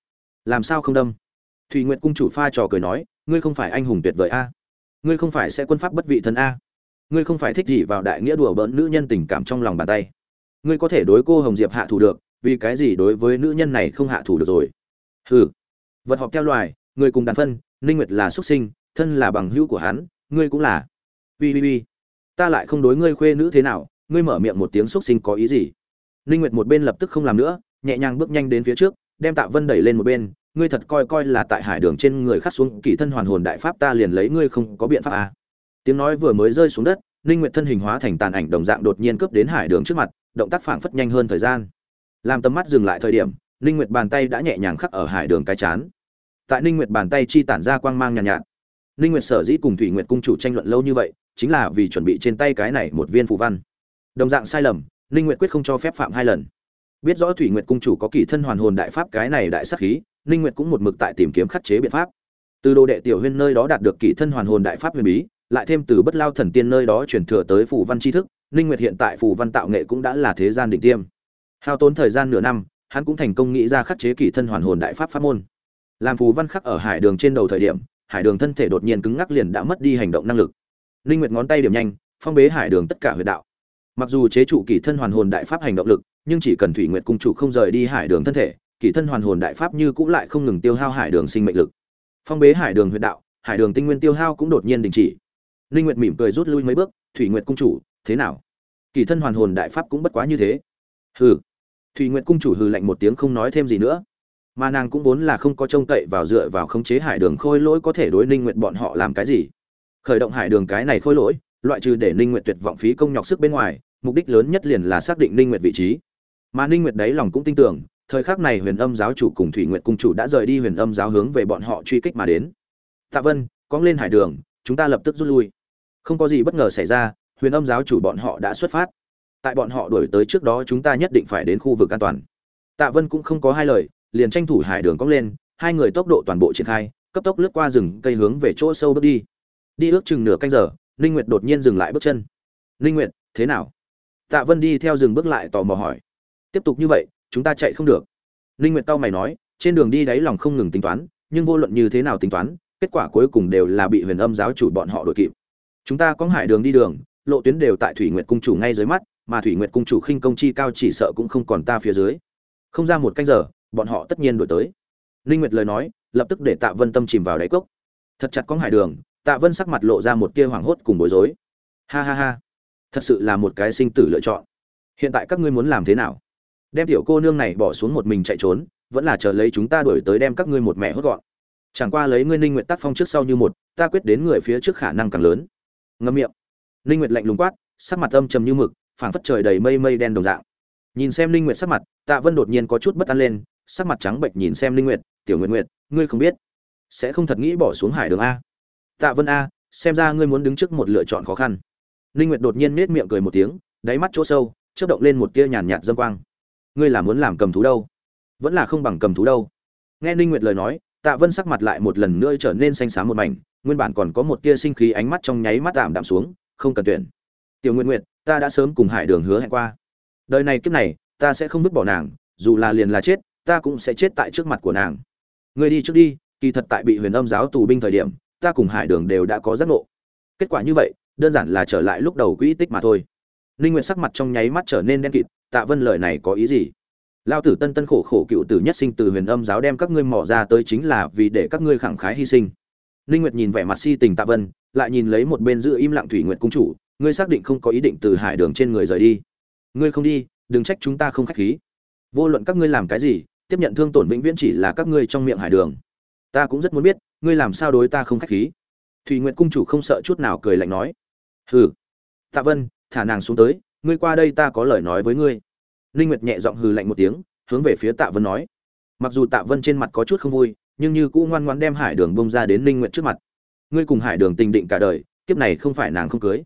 Làm sao không đâm? Thùy nguyện cung chủ pha trò cười nói, ngươi không phải anh hùng tuyệt vời a. Ngươi không phải sẽ quân pháp bất vị thân a. Ngươi không phải thích gì vào đại nghĩa đùa bỡn nữ nhân tình cảm trong lòng bàn tay. Ngươi có thể đối cô hồng diệp hạ thủ được, vì cái gì đối với nữ nhân này không hạ thủ được rồi? Hừ. Vật họp theo loài, người cùng đàn phân, ninh nguyệt là xuất sinh, thân là bằng hữu của hắn, ngươi cũng là. Ui ui ui ta lại không đối ngươi khuê nữ thế nào ngươi mở miệng một tiếng xúc sinh có ý gì? Ninh nguyệt một bên lập tức không làm nữa nhẹ nhàng bước nhanh đến phía trước đem tạ vân đẩy lên một bên ngươi thật coi coi là tại hải đường trên người khắc xuống kỳ thân hoàn hồn đại pháp ta liền lấy ngươi không có biện pháp à. tiếng nói vừa mới rơi xuống đất ninh nguyệt thân hình hóa thành tàn ảnh đồng dạng đột nhiên cướp đến hải đường trước mặt động tác phảng phất nhanh hơn thời gian. Làm tầm mắt dừng lại thời điểm ninh nguyệt bàn tay đã nhẹ nhàng khắc ở hải đường cái chán. Tại ninh nguyệt bàn tay chi tản ra quang mang nhàn nhạt, nhạt ninh nguyệt sở dĩ cùng thủy nguyệt cung chủ tranh luận lâu như vậy, chính là vì chuẩn bị trên tay cái này một viên phù văn. Đồng dạng sai lầm, ninh nguyệt quyết không cho phép phạm hai lần. Biết rõ thủy nguyệt cung chủ có kỳ thân hoàn hồn đại pháp cái này đại sắc khí, ninh nguyệt cũng một mực tại tìm kiếm khắc chế biện pháp. Từ đồ đệ tiểu huyên nơi đó đạt được kỳ thân hoàn hồn đại pháp huyền bí, lại thêm từ bất lao thần tiên nơi đó truyền thừa tới phù văn tri thức, ninh nguyệt hiện tại phù văn tạo nghệ cũng đã là thế gian đỉnh tiêm. Hao tốn thời gian nửa năm, hắn cũng thành công nghĩ ra khắc chế kỳ thân hoàn hồn đại pháp pháp môn. Làm phù văn khắc ở hải đường trên đầu thời điểm hải đường thân thể đột nhiên cứng ngắc liền đã mất đi hành động năng lực. Ninh nguyệt ngón tay điểm nhanh, phong bế hải đường tất cả huyệt đạo. Mặc dù chế trụ kỳ thân hoàn hồn đại pháp hành động lực, nhưng chỉ cần thủy nguyệt cung chủ không rời đi hải đường thân thể, kỳ thân hoàn hồn đại pháp như cũng lại không ngừng tiêu hao hải đường sinh mệnh lực. Phong bế hải đường huyệt đạo, hải đường tinh nguyên tiêu hao cũng đột nhiên đình chỉ. Ninh nguyệt mỉm cười rút lui mấy bước, thủy nguyệt cung chủ, thế nào? Kỳ thân hoàn hồn đại pháp cũng bất quá như thế. Hừ. Thủy nguyệt cung chủ hừ lạnh một tiếng không nói thêm gì nữa mà nàng cũng vốn là không có trông cậy vào dựa vào khống chế hải đường khôi lỗi có thể đối ninh nguyệt bọn họ làm cái gì. Khởi động hải đường cái này khôi lỗi, loại trừ để ninh nguyệt tuyệt vọng phí công nhọc sức bên ngoài, mục đích lớn nhất liền là xác định ninh nguyệt vị trí. Mà ninh nguyệt đấy lòng cũng tin tưởng, thời khắc này huyền âm giáo chủ cùng thủy nguyệt cung chủ đã rời đi huyền âm giáo hướng về bọn họ truy kích mà đến. Tạ vân cóng lên hải đường, chúng ta lập tức rút lui. Không có gì bất ngờ xảy ra, huyền âm giáo chủ bọn họ đã xuất phát. Tại bọn họ đuổi tới trước đó chúng ta nhất định phải đến khu vực an toàn. Tạ vân cũng không có hai lời liền tranh thủ hải đường cong lên, hai người tốc độ toàn bộ triển khai, cấp tốc lướt qua rừng cây hướng về chỗ sâu bước đi. Đi ước chừng nửa canh giờ, ninh nguyệt đột nhiên dừng lại bước chân. Ninh nguyệt, thế nào? Tạ vân đi theo rừng bước lại tò mò hỏi. Tiếp tục như vậy, chúng ta chạy không được. Ninh nguyệt tao mày nói, trên đường đi đáy lòng không ngừng tính toán, nhưng vô luận như thế nào tính toán, kết quả cuối cùng đều là bị huyền âm giáo chủ bọn họ đuổi kịp. Chúng ta có hải đường đi đường, lộ tuyến đều tại thủy nguyệt cung chủ ngay dưới mắt, mà thủy nguyệt cung chủ khinh công chi cao chỉ sợ cũng không còn ta phía dưới. Không ra một canh giờ bọn họ tất nhiên đuổi tới. Ninh nguyệt lời nói, lập tức để tạ vân tâm chìm vào đáy cốc. Thật chặt có hải đường, tạ vân sắc mặt lộ ra một tia hoảng hốt cùng bối rối. Ha ha ha, thật sự là một cái sinh tử lựa chọn. Hiện tại các ngươi muốn làm thế nào? Đem tiểu cô nương này bỏ xuống một mình chạy trốn, vẫn là chờ lấy chúng ta đuổi tới đem các ngươi một mẹ hốt gọn. Chẳng qua lấy ngươi ninh nguyệt tác phong trước sau như một, ta quyết đến người phía trước khả năng càng lớn. Ngâm miệng. Ninh nguyệt lạnh lùng quát, sắc mặt âm trầm như mực, phảng phất trời đầy mây mây đen đồng dạng. Nhìn xem ninh nguyệt sắc mặt, tạ vân đột nhiên có chút bất an lên sắc mặt trắng bệch nhìn xem linh nguyệt, tiểu nguyệt nguyệt, ngươi không biết, sẽ không thật nghĩ bỏ xuống hải đường a. Tạ vân a, xem ra ngươi muốn đứng trước một lựa chọn khó khăn. Linh nguyệt đột nhiên nhếch miệng cười một tiếng, đáy mắt chỗ sâu, chớp động lên một tia nhàn nhạt dâm quang. Ngươi là muốn làm cầm thú đâu? Vẫn là không bằng cầm thú đâu. Nghe linh nguyệt lời nói, tạ vân sắc mặt lại một lần nữa trở nên xanh xám một mảnh, nguyên bản còn có một tia sinh khí ánh mắt trong nháy mắt tạm đạm xuống, không cần tuyển. Tiểu nguyệt nguyệt, ta đã sớm cùng hải đường hứa hẹn qua. Đời này kiếp này, ta sẽ không vứt bỏ nàng, dù là liền là chết ta cũng sẽ chết tại trước mặt của nàng. Ngươi đi trước đi, kỳ thật tại bị huyền âm giáo tù binh thời điểm, ta cùng hải đường đều đã có giác ngộ. Kết quả như vậy, đơn giản là trở lại lúc đầu quỹ tích mà thôi. Ninh nguyện sắc mặt trong nháy mắt trở nên đen kịt, tạ vân lời này có ý gì? Lao tử tân tân khổ khổ cựu tử nhất sinh từ huyền âm giáo đem các ngươi mỏ ra tới chính là vì để các ngươi khẳng khái hy sinh. Ninh nguyệt nhìn vẻ mặt si tình tạ vân, lại nhìn lấy một bên giữ im lặng thủy nguyệt cung chủ, ngươi xác định không có ý định từ hải đường trên người rời đi. Ngươi không đi, đừng trách chúng ta không khách khí. Vô luận các ngươi làm cái gì tiếp nhận thương tổn vĩnh viễn chỉ là các ngươi trong miệng hải đường. Ta cũng rất muốn biết, ngươi làm sao đối ta không khách khí? Thủy nguyệt cung chủ không sợ chút nào cười lạnh nói. Hừ. Tạ vân, thả nàng xuống tới, ngươi qua đây ta có lời nói với ngươi. Linh nguyệt nhẹ giọng hừ lạnh một tiếng, hướng về phía tạ vân nói. Mặc dù tạ vân trên mặt có chút không vui, nhưng như cũ ngoan ngoãn đem hải đường bông ra đến linh nguyệt trước mặt. Ngươi cùng hải đường tình định cả đời, kiếp này không phải nàng không cưới.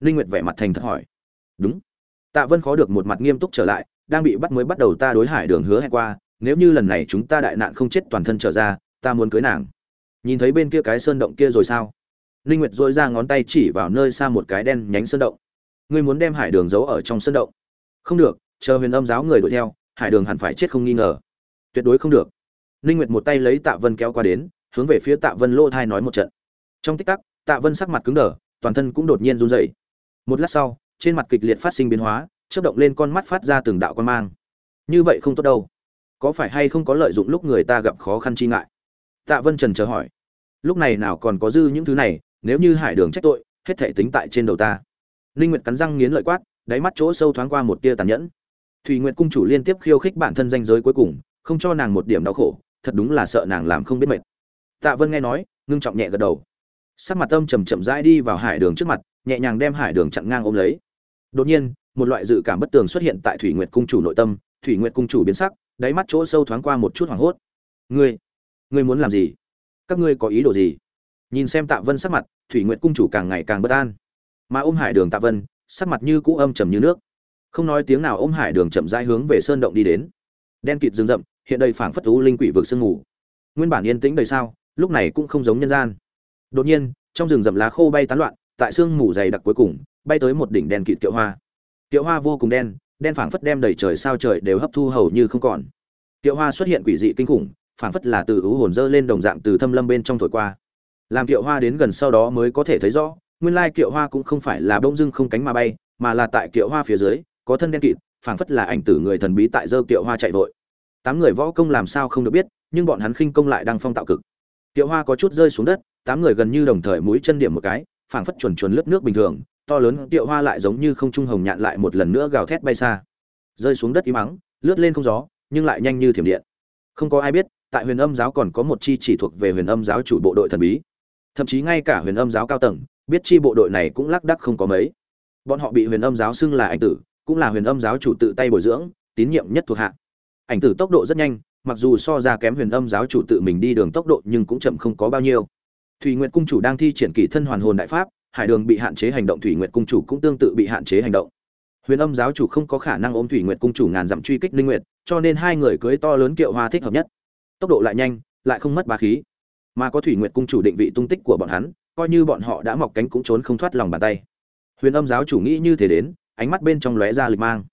Linh nguyệt vẻ mặt thành thật hỏi. Đúng. Tạ vân khó được một mặt nghiêm túc trở lại, đang bị bắt mới bắt đầu ta đối hải đường hứa hẹn qua nếu như lần này chúng ta đại nạn không chết toàn thân trở ra, ta muốn cưới nàng. Nhìn thấy bên kia cái sơn động kia rồi sao? Linh nguyệt dội ra ngón tay chỉ vào nơi xa một cái đen nhánh sơn động. Ngươi muốn đem hải đường giấu ở trong sơn động? Không được, chờ huyền âm giáo người đuổi theo, hải đường hẳn phải chết không nghi ngờ. Tuyệt đối không được. Linh nguyệt một tay lấy tạ vân kéo qua đến, hướng về phía tạ vân lô thai nói một trận. Trong tích tắc, tạ vân sắc mặt cứng đờ, toàn thân cũng đột nhiên run rẩy. Một lát sau, trên mặt kịch liệt phát sinh biến hóa, chớp động lên con mắt phát ra từng đạo quan mang. Như vậy không tốt đâu có phải hay không có lợi dụng lúc người ta gặp khó khăn chi ngại? Tạ vân trần chờ hỏi. Lúc này nào còn có dư những thứ này, nếu như hải đường trách tội, hết thể tính tại trên đầu ta. Linh nguyệt cắn răng nghiến lợi quát, đáy mắt chỗ sâu thoáng qua một tia tàn nhẫn. Thủy nguyệt cung chủ liên tiếp khiêu khích bản thân danh giới cuối cùng, không cho nàng một điểm đau khổ, thật đúng là sợ nàng làm không biết mệt. Tạ vân nghe nói, ngưng trọng nhẹ gật đầu. Sắc mặt tâm chầm chậm rãi đi vào hải đường trước mặt, nhẹ nhàng đem hải đường chặn ngang ôm lấy. Đột nhiên, một loại dự cảm bất tường xuất hiện tại thủy nguyệt cung chủ nội tâm, thủy nguyệt cung chủ biến sắc đáy mắt chỗ sâu thoáng qua một chút hoảng hốt. Ngươi ngươi muốn làm gì? Các ngươi có ý đồ gì? Nhìn xem tạ vân sắc mặt, thủy nguyệt cung chủ càng ngày càng bất an. Mà ôm hải đường tạ vân, sắc mặt như cũ âm trầm như nước. Không nói tiếng nào ôm hải đường chậm rãi hướng về sơn động đi đến. Đen kịt rừng rậm, hiện đây phảng phất thú linh quỷ vực sương ngủ nguyên bản yên tĩnh đầy sao, lúc này cũng không giống nhân gian. Đột nhiên, trong rừng rậm lá khô bay tán loạn, tại sương mù dày đặc cuối cùng, bay tới một đỉnh đen kịt kiệu hoa. Kiệu hoa vô cùng đen đen phảng phất đem đầy trời sao trời đều hấp thu hầu như không còn. Kiệu hoa xuất hiện quỷ dị kinh khủng, phảng phất là từ ưu hồn dơ lên đồng dạng từ thâm lâm bên trong thổi qua. Làm kiệu hoa đến gần sau đó mới có thể thấy rõ, nguyên lai kiệu hoa cũng không phải là bông dưng không cánh mà bay, mà là tại kiệu hoa phía dưới, có thân đen kịt, phảng phất là ảnh tử người thần bí tại dơ kiệu hoa chạy vội. Tám người võ công làm sao không được biết, nhưng bọn hắn khinh công lại đang phong tạo cực. Kiệu hoa có chút rơi xuống đất, tám người gần như đồng thời mũi chân điểm một cái, phảng phất chuồn chuồn lướt nước bình thường to lớn Tiệu hoa lại giống như không trung hồng nhạn lại một lần nữa gào thét bay xa. Rơi xuống đất im mắng lướt lên không gió, nhưng lại nhanh như thiểm điện. Không có ai biết, tại huyền âm giáo còn có một chi chỉ thuộc về huyền âm giáo chủ bộ đội thần bí. Thậm chí ngay cả huyền âm giáo cao tầng, biết chi bộ đội này cũng lác đắc không có mấy. Bọn họ bị huyền âm giáo xưng là ảnh tử, cũng là huyền âm giáo chủ tự tay bồi dưỡng, tín nhiệm nhất thuộc hạ. Ảnh tử tốc độ rất nhanh, mặc dù so ra kém huyền âm giáo chủ tự mình đi đường tốc độ nhưng cũng chậm không có bao nhiêu. Thủy nguyệt cung chủ đang thi triển kỷ thân hoàn hồn đại pháp hải đường bị hạn chế hành động thủy nguyệt cung chủ cũng tương tự bị hạn chế hành động. Huyền âm giáo chủ không có khả năng ôm thủy nguyệt cung chủ ngàn dặm truy kích linh nguyệt, cho nên hai người cưới to lớn kiệu hoa thích hợp nhất. Tốc độ lại nhanh, lại không mất bá khí. Mà có thủy nguyệt cung chủ định vị tung tích của bọn hắn, coi như bọn họ đã mọc cánh cũng trốn không thoát lòng bàn tay. Huyền âm giáo chủ nghĩ như thế đến, ánh mắt bên trong lóe ra lịch mang.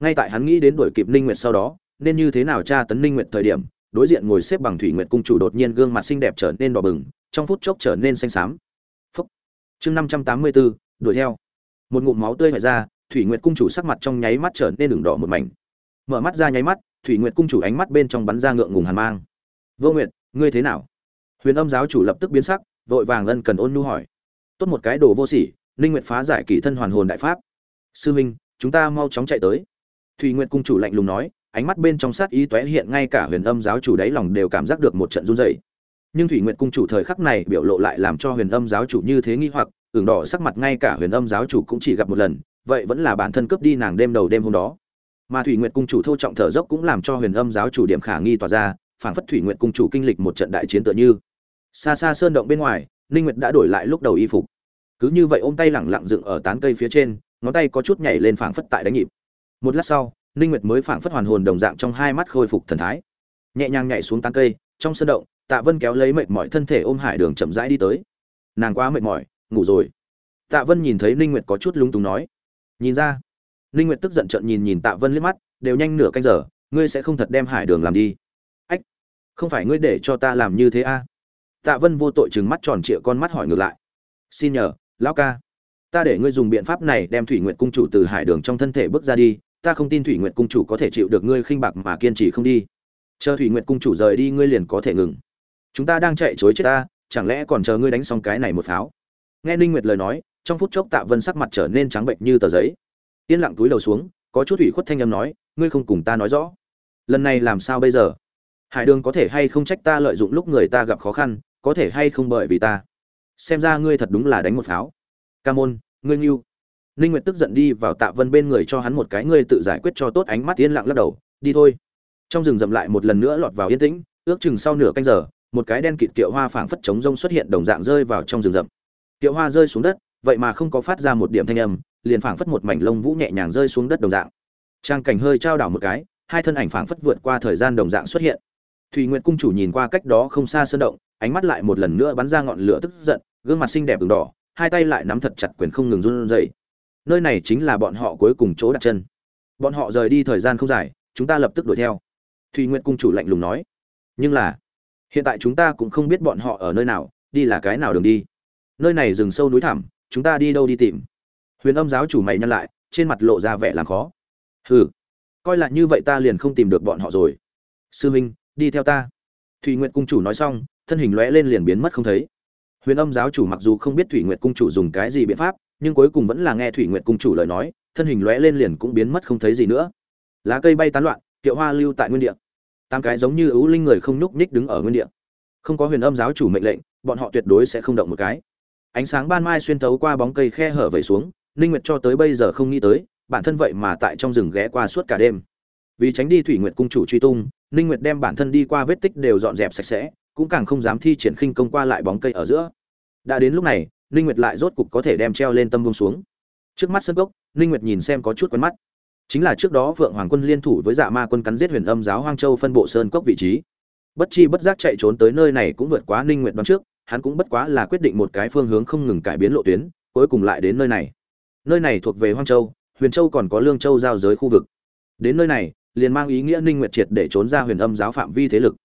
Ngay tại hắn nghĩ đến đuổi kịp linh nguyệt sau đó, nên như thế nào tra tấn linh nguyệt thời điểm, đối diện ngồi xếp bằng thủy nguyệt cung chủ đột nhiên gương mặt xinh đẹp trở nên đỏ bừng, trong phút chốc trở nên xanh xám chương 584, đuổi theo. Một ngụm máu tươi vẩy ra thủy nguyệt cung chủ sắc mặt trong nháy mắt trở nên ửng đỏ một mảnh. Mở mắt ra nháy mắt thủy nguyệt cung chủ ánh mắt bên trong bắn ra ngượng ngùng hàn mang. Vô nguyệt ngươi thế nào? Huyền âm giáo chủ lập tức biến sắc vội vàng ân cần ôn nhu hỏi. Tốt một cái đồ vô sỉ ninh nguyệt phá giải kỳ thân hoàn hồn đại pháp. Sư huynh chúng ta mau chóng chạy tới. Thủy nguyệt cung chủ lạnh lùng nói ánh mắt bên trong sát ý tóe hiện ngay cả huyền âm giáo chủ đáy lòng đều cảm giác được một trận run rẩy nhưng thủy nguyện cung chủ thời khắc này biểu lộ lại làm cho huyền âm giáo chủ như thế nghi hoặc, ửng đỏ sắc mặt ngay cả huyền âm giáo chủ cũng chỉ gặp một lần, vậy vẫn là bản thân cướp đi nàng đêm đầu đêm hôm đó. Mà thủy nguyện cung chủ thô trọng thở dốc cũng làm cho huyền âm giáo chủ điểm khả nghi tỏa ra, phảng phất thủy nguyện cung chủ kinh lịch một trận đại chiến tựa như. Xa xa sơn động bên ngoài, ninh nguyệt đã đổi lại lúc đầu y phục. Cứ như vậy ôm tay lẳng lặng dựng ở tán cây phía trên, ngón tay có chút nhảy lên phảng phất tại đánh nhịp. Một lát sau, ninh nguyệt mới phảng phất hoàn hồn đồng dạng trong hai mắt khôi phục thần thái. Nhẹ nhàng nhảy xuống tán cây, trong sơn động tạ vân kéo lấy mệt mỏi thân thể ôm hải đường chậm rãi đi tới. Nàng quá mệt mỏi, ngủ rồi. Tạ vân nhìn thấy ninh nguyệt có chút lúng túng nói. Nhìn ra. Ninh nguyệt tức giận trợn nhìn nhìn tạ vân liếc mắt, đều nhanh nửa canh giờ, ngươi sẽ không thật đem hải đường làm đi. Ách, không phải ngươi để cho ta làm như thế a à? tạ vân vô tội chừng mắt tròn trịa con mắt hỏi ngược lại. Xin nhờ, lão ca. Ta để ngươi dùng biện pháp này đem thủy nguyện cung chủ từ hải đường trong thân thể bước ra đi, ta không tin thủy nguyện cung chủ có thể chịu được ngươi khinh bạc mà kiên trì không đi. Chờ thủy nguyện cung chủ rời đi ngươi liền có thể ngừng chúng ta đang chạy chối chết ta, chẳng lẽ còn chờ ngươi đánh xong cái này một pháo? Nghe ninh nguyệt lời nói, trong phút chốc tạ vân sắc mặt trở nên trắng bệnh như tờ giấy. Yên lặng túi đầu xuống, có chút ủy khuất thanh âm nói, ngươi không cùng ta nói rõ. Lần này làm sao bây giờ? Hải đường có thể hay không trách ta lợi dụng lúc người ta gặp khó khăn, có thể hay không bởi vì ta? Xem ra ngươi thật đúng là đánh một pháo. Ca môn, ngươi nghiêu ninh nguyệt tức giận đi vào tạ vân bên người cho hắn một cái ngươi tự giải quyết cho tốt ánh mắt yên lặng lắc đầu, đi thôi. Trong rừng rậm lại một lần nữa lọt vào yên tĩnh, ước chừng sau nửa canh giờ một cái đen kịt kiệu hoa phảng phất chống rông xuất hiện đồng dạng rơi vào trong rừng rậm. Kiệu hoa rơi xuống đất, vậy mà không có phát ra một điểm thanh âm, liền phảng phất một mảnh lông vũ nhẹ nhàng rơi xuống đất đồng dạng. Trang cảnh hơi trao đảo một cái, hai thân ảnh phảng phất vượt qua thời gian đồng dạng xuất hiện. Thủy nguyệt cung chủ nhìn qua cách đó không xa sơn động, ánh mắt lại một lần nữa bắn ra ngọn lửa tức giận, gương mặt xinh đẹp ửng đỏ, hai tay lại nắm thật chặt quyền không ngừng run rẩy. Nơi này chính là bọn họ cuối cùng chỗ đặt chân. Bọn họ rời đi thời gian không dài, chúng ta lập tức đuổi theo. Thủy nguyệt cung chủ lạnh lùng nói. Nhưng là hiện tại chúng ta cũng không biết bọn họ ở nơi nào, đi là cái nào đường đi. Nơi này rừng sâu núi thẳm, chúng ta đi đâu đi tìm. Huyền âm giáo chủ mày nhăn lại, trên mặt lộ ra vẻ làm khó. Hừ, coi là như vậy ta liền không tìm được bọn họ rồi. Sư minh, đi theo ta. Thủy nguyện cung chủ nói xong, thân hình lóe lên liền biến mất không thấy. Huyền âm giáo chủ mặc dù không biết thủy nguyện cung chủ dùng cái gì biện pháp, nhưng cuối cùng vẫn là nghe thủy nguyện cung chủ lời nói, thân hình lóe lên liền cũng biến mất không thấy gì nữa. Lá cây bay tán loạn, kiệu hoa lưu tại nguyên địa tám cái giống như ưu linh người không nhúc nhích đứng ở nguyên địa. Không có huyền âm giáo chủ mệnh lệnh bọn họ tuyệt đối sẽ không động một cái. Ánh sáng ban mai xuyên thấu qua bóng cây khe hở vẩy xuống ninh nguyệt cho tới bây giờ không nghĩ tới bản thân vậy mà tại trong rừng ghé qua suốt cả đêm. Vì tránh đi thủy nguyệt cung chủ truy tung ninh nguyệt đem bản thân đi qua vết tích đều dọn dẹp sạch sẽ cũng càng không dám thi triển khinh công qua lại bóng cây ở giữa. Đã đến lúc này ninh nguyệt lại rốt cục có thể đem treo lên tâm buông xuống. Trước mắt sân gốc, ninh nguyệt nhìn xem có chút quen mắt chính là trước đó vượng hoàng quân liên thủ với dạ ma quân cắn giết huyền âm giáo hoang châu phân bộ sơn cốc vị trí. Bất chi bất giác chạy trốn tới nơi này cũng vượt quá ninh nguyện đoán trước, hắn cũng bất quá là quyết định một cái phương hướng không ngừng cải biến lộ tuyến, cuối cùng lại đến nơi này. Nơi này thuộc về hoang châu, huyền châu còn có lương châu giao giới khu vực. Đến nơi này, liền mang ý nghĩa ninh nguyệt triệt để trốn ra huyền âm giáo phạm vi thế lực.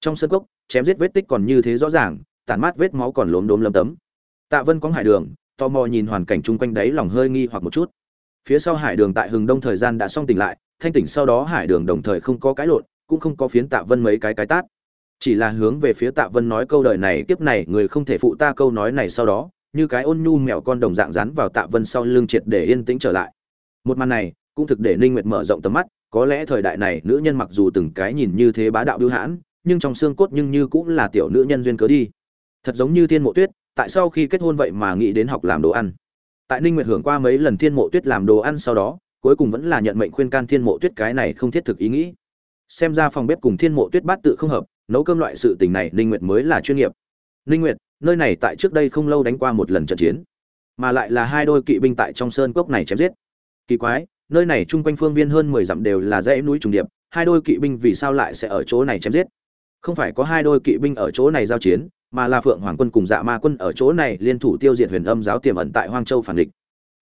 Trong sân cốc, chém giết vết tích còn như thế rõ ràng, tản mát vết máu còn lốm đốm lấm tấm. Tạ vân có hải đường, tò mò nhìn hoàn cảnh chung quanh đấy lòng hơi nghi hoặc một chút phía sau hải đường tại hừng đông thời gian đã xong tỉnh lại, thanh tỉnh sau đó hải đường đồng thời không có cái lộn, cũng không có phiến tạ vân mấy cái cái tát. Chỉ là hướng về phía tạ vân nói câu đời này tiếp này người không thể phụ ta câu nói này sau đó, như cái ôn nhu mèo con đồng dạng rắn vào tạ vân sau lưng triệt để yên tĩnh trở lại. Một màn này, cũng thực để ninh nguyệt mở rộng tầm mắt, có lẽ thời đại này nữ nhân mặc dù từng cái nhìn như thế bá đạo biêu hãn, nhưng trong xương cốt nhưng như cũng là tiểu nữ nhân duyên cớ đi. Thật giống như thiên mộ tuyết, tại sao khi kết hôn vậy mà nghĩ đến học làm đồ ăn tại ninh nguyệt hưởng qua mấy lần thiên mộ tuyết làm đồ ăn sau đó, cuối cùng vẫn là nhận mệnh khuyên can thiên mộ tuyết cái này không thiết thực ý nghĩ. Xem ra phòng bếp cùng thiên mộ tuyết bát tự không hợp, nấu cơm loại sự tình này ninh nguyệt mới là chuyên nghiệp. Ninh nguyệt, nơi này tại trước đây không lâu đánh qua một lần trận chiến, mà lại là hai đôi kỵ binh tại trong sơn cốc này chém giết. Kỳ quái, nơi này chung quanh phương viên hơn 10 dặm đều là dãy núi trùng điệp, hai đôi kỵ binh vì sao lại sẽ ở chỗ này chém giết? Không phải có hai đôi kỵ binh ở chỗ này giao chiến mà là phượng hoàng quân cùng dạ ma quân ở chỗ này liên thủ tiêu diệt huyền âm giáo tiềm ẩn tại hoang châu phản địch.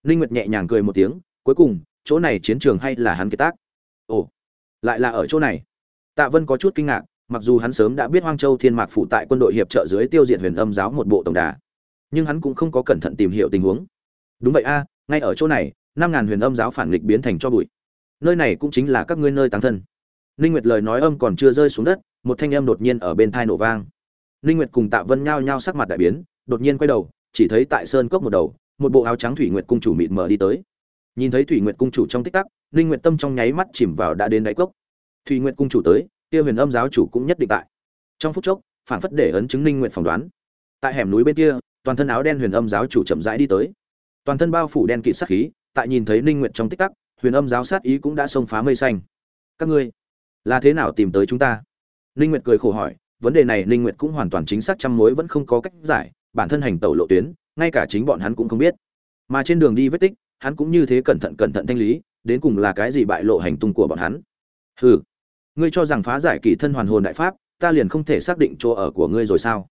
Ninh nguyệt nhẹ nhàng cười một tiếng, cuối cùng, chỗ này chiến trường hay là hắn kế tác? Ồ, lại là ở chỗ này. Tạ vân có chút kinh ngạc, mặc dù hắn sớm đã biết hoang châu thiên mạc phụ tại quân đội hiệp trợ dưới tiêu diệt huyền âm giáo một bộ tổng đà, nhưng hắn cũng không có cẩn thận tìm hiểu tình huống. Đúng vậy a, ngay ở chỗ này, năm ngàn huyền âm giáo phản nghịch biến thành cho bụi. Nơi này cũng chính là các ngươi nơi táng thân. Ninh nguyệt lời nói âm còn chưa rơi xuống đất, một thanh âm đột nhiên ở bên thai nổ vang ninh nguyệt cùng tạ vân nhao nhao sắc mặt đại biến, đột nhiên quay đầu, chỉ thấy tại sơn cốc một đầu, một bộ áo trắng thủy nguyệt cung chủ mịt mờ đi tới. Nhìn thấy thủy nguyệt cung chủ trong tích tắc, ninh nguyệt tâm trong nháy mắt chìm vào đã đến đáy cốc. Thủy nguyệt cung chủ tới, kia huyền âm giáo chủ cũng nhất định tại. Trong phút chốc, phản phất để ấn chứng ninh nguyệt phỏng đoán. Tại hẻm núi bên kia, toàn thân áo đen huyền âm giáo chủ chậm rãi đi tới. Toàn thân bao phủ đen kịt sát khí, tại nhìn thấy ninh nguyệt trong tích tắc, huyền âm giáo sát ý cũng đã xông phá mây xanh. Các ngươi, là thế nào tìm tới chúng ta? Ninh nguyệt cười khổ hỏi vấn đề này ninh nguyệt cũng hoàn toàn chính xác trăm mối vẫn không có cách giải, bản thân hành tẩu lộ tuyến, ngay cả chính bọn hắn cũng không biết. Mà trên đường đi vết tích, hắn cũng như thế cẩn thận cẩn thận thanh lý, đến cùng là cái gì bại lộ hành tung của bọn hắn. Hừ, ngươi cho rằng phá giải kỳ thân hoàn hồn đại pháp, ta liền không thể xác định chỗ ở của ngươi rồi sao?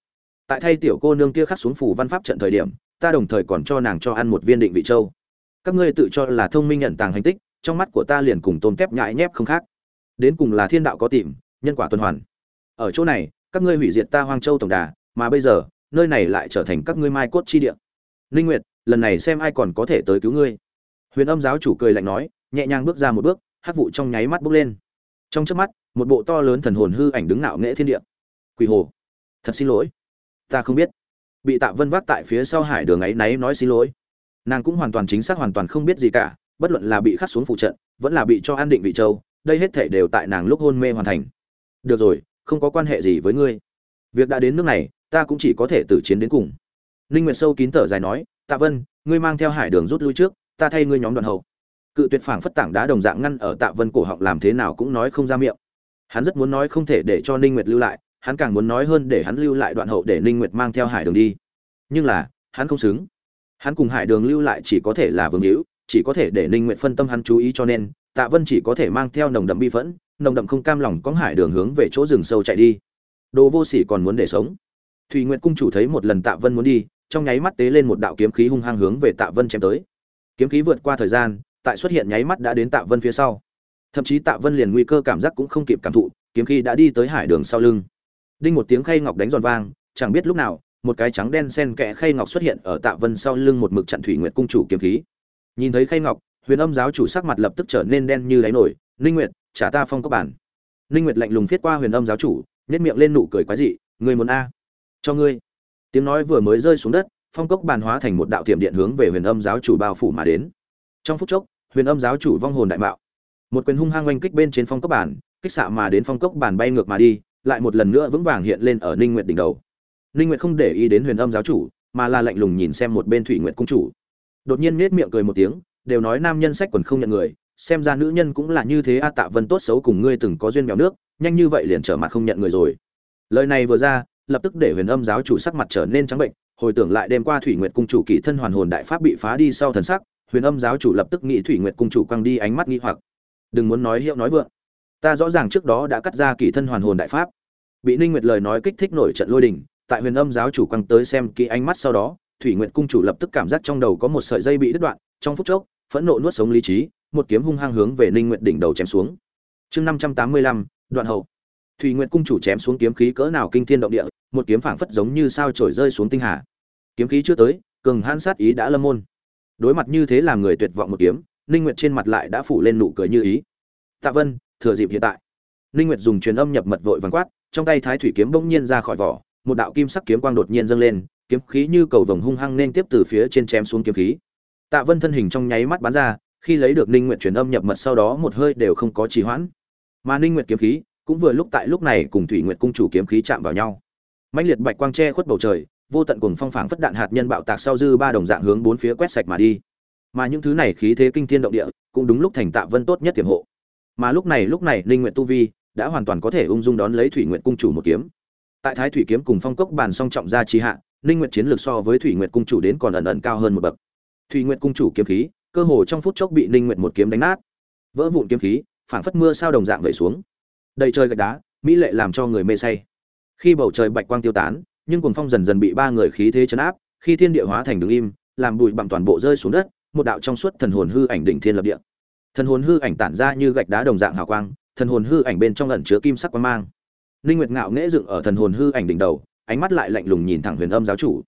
Tại thay tiểu cô nương kia khắc xuống phủ văn pháp trận thời điểm, ta đồng thời còn cho nàng cho ăn một viên định vị châu. Các ngươi tự cho là thông minh nhận tàng hành tích, trong mắt của ta liền cùng tôm tép nhãi nhép không khác. Đến cùng là thiên đạo có tìm, nhân quả tuần hoàn. Ở chỗ này các ngươi hủy diệt ta hoang châu tổng đà, mà bây giờ, nơi này lại trở thành các ngươi mai cốt chi địa. Linh nguyệt, lần này xem ai còn có thể tới cứu ngươi. Huyền âm giáo chủ cười lạnh nói, nhẹ nhàng bước ra một bước, hắc vụ trong nháy mắt bốc lên. Trong chớp mắt, một bộ to lớn thần hồn hư ảnh đứng ngạo nghễ thiên địa. Quỷ hồ, thật xin lỗi. Ta không biết. Bị tạ vân vác tại phía sau hải đường ấy náy nói xin lỗi. Nàng cũng hoàn toàn chính xác hoàn toàn không biết gì cả, bất luận là bị khắc xuống phụ trận, vẫn là bị cho an định vị châu, đây hết thể đều tại nàng lúc hôn mê hoàn thành. Được rồi không có quan hệ gì với ngươi. Việc đã đến nước này, ta cũng chỉ có thể tử chiến đến cùng. Ninh nguyệt sâu kín thở dài nói, tạ vân, ngươi mang theo hải đường rút lui trước, ta thay ngươi nhóm đoàn hậu. Cự tuyệt phảng phất tảng đá đồng dạng ngăn ở tạ vân cổ họng làm thế nào cũng nói không ra miệng. Hắn rất muốn nói không thể để cho ninh nguyệt lưu lại, hắn càng muốn nói hơn để hắn lưu lại đoạn hậu để ninh nguyệt mang theo hải đường đi. Nhưng là, hắn không xứng. Hắn cùng hải đường lưu lại chỉ có thể là vương hữu, chỉ có thể để ninh nguyệt phân tâm hắn chú ý cho nên, tạ vân chỉ có thể mang theo nồng đậm bi phẫn nồng đậm không cam lòng có hải đường hướng về chỗ rừng sâu chạy đi. Đồ vô sỉ còn muốn để sống. Thùy nguyện cung chủ thấy một lần tạ vân muốn đi, trong nháy mắt tế lên một đạo kiếm khí hung hăng hướng về tạ vân chém tới. Kiếm khí vượt qua thời gian, tại xuất hiện nháy mắt đã đến tạ vân phía sau. Thậm chí tạ vân liền nguy cơ cảm giác cũng không kịp cảm thụ, kiếm khí đã đi tới hải đường sau lưng. Đinh một tiếng khay ngọc đánh giòn vang, chẳng biết lúc nào, một cái trắng đen sen kẽ khay ngọc xuất hiện ở tạ vân sau lưng một mực chặn thủy nguyệt cung chủ kiếm khí. Nhìn thấy khay ngọc, huyền âm giáo chủ sắc mặt lập tức trở nên đen như đáy nổi, ninh nguyệt trả ta phong cấp bản. Ninh nguyệt lạnh lùng viết qua huyền âm giáo chủ, nhếch miệng lên nụ cười quái dị người muốn a? Cho ngươi. Tiếng nói vừa mới rơi xuống đất, phong cốc bàn hóa thành một đạo tiềm điện hướng về huyền âm giáo chủ bao phủ mà đến. Trong phút chốc, huyền âm giáo chủ vong hồn đại mạo. Một quyền hung hăng oanh kích bên trên phong cốc bàn kích xạ mà đến phong cốc bàn bay ngược mà đi, lại một lần nữa vững vàng hiện lên ở ninh nguyệt đỉnh đầu. Ninh nguyệt không để ý đến huyền âm giáo chủ, mà là lạnh lùng nhìn xem một bên thủy nguyệt cung chủ. Đột nhiên nết miệng cười một tiếng, đều nói nam nhân sách quần không nhận người xem ra nữ nhân cũng là như thế a, tạ vân tốt xấu cùng ngươi từng có duyên mèo nước, nhanh như vậy liền trở mặt không nhận người rồi. Lời này vừa ra, lập tức để huyền âm giáo chủ sắc mặt trở nên trắng bệnh, hồi tưởng lại đêm qua thủy nguyệt cung chủ kỳ thân hoàn hồn đại pháp bị phá đi sau thần sắc, huyền âm giáo chủ lập tức nghĩ thủy nguyệt cung chủ quăng đi ánh mắt nghi hoặc. Đừng muốn nói hiệu nói vượng. Ta rõ ràng trước đó đã cắt ra kỳ thân hoàn hồn đại pháp. Bị ninh nguyệt lời nói kích thích nổi trận lôi đình, tại huyền âm giáo chủ quăng tới xem kỹ ánh mắt sau đó, thủy nguyệt cung chủ lập tức cảm giác trong đầu có một sợi dây bị đứt đoạn, trong phút chốc, phẫn nộ nuốt sống lý trí một kiếm hung hăng hướng về ninh nguyệt đỉnh đầu chém xuống. Chương 585, đoạn hậu. Thủy nguyệt cung chủ chém xuống kiếm khí cỡ nào kinh thiên động địa một kiếm phảng phất giống như sao trời rơi xuống tinh hà. Kiếm khí chưa tới cường hãn sát ý đã lâm môn. Đối mặt như thế làm người tuyệt vọng một kiếm ninh nguyệt trên mặt lại đã phủ lên nụ cười như ý. Tạ vân thừa dịp hiện tại. Ninh nguyệt dùng truyền âm nhập mật vội vàng quát trong tay thái thủy kiếm bỗng nhiên ra khỏi vỏ một đạo kim sắc kiếm quang đột nhiên dâng lên kiếm khí như cầu vồng hung hăng nên tiếp từ phía trên chém xuống kiếm khí. Tạ vân thân hình trong nháy mắt bắn ra khi lấy được ninh nguyệt truyền âm nhập mật sau đó một hơi đều không có trì hoãn. Mà ninh nguyệt kiếm khí cũng vừa lúc tại lúc này cùng thủy nguyệt cung chủ kiếm khí chạm vào nhau. Mãnh liệt bạch quang che khuất bầu trời, vô tận cùng phong phảng phất đạn hạt nhân bạo tạc sau dư ba đồng dạng hướng bốn phía quét sạch mà đi. Mà những thứ này khí thế kinh thiên động địa, cũng đúng lúc thành tạ vân tốt nhất tiềm hộ. Mà lúc này lúc này Ninh Nguyệt tu vi đã hoàn toàn có thể ung dung đón lấy thủy Nguyệt cung chủ một kiếm. Tại thái thủy kiếm cùng phong cốc bàn song trọng gia trì hạ, Ninh Nguyệt chiến lược so với thủy Nguyệt cung chủ đến còn ẩn ẩn cao hơn một bậc. Thủy Nguyệt cung chủ kiếm khí cơ hồ trong phút chốc bị Ninh Nguyệt một kiếm đánh nát. Vỡ vụn kiếm khí, phảng phất mưa sao đồng dạng vậy xuống. Đầy trời gạch đá, mỹ lệ làm cho người mê say. Khi bầu trời bạch quang tiêu tán, nhưng cuồng phong dần dần bị ba người khí thế chấn áp, khi thiên địa hóa thành đứng im, làm bụi bặm toàn bộ rơi xuống đất, một đạo trong suốt thần hồn hư ảnh đỉnh thiên lập địa. Thần hồn hư ảnh tản ra như gạch đá đồng dạng hào quang, thần hồn hư ảnh bên trong ẩn chứa kim sắc quang mang. Linh nguyệt ngạo nghễ dựng ở thần hồn hư ảnh đỉnh đầu, ánh mắt lại lạnh lùng nhìn thẳng huyền âm giáo chủ.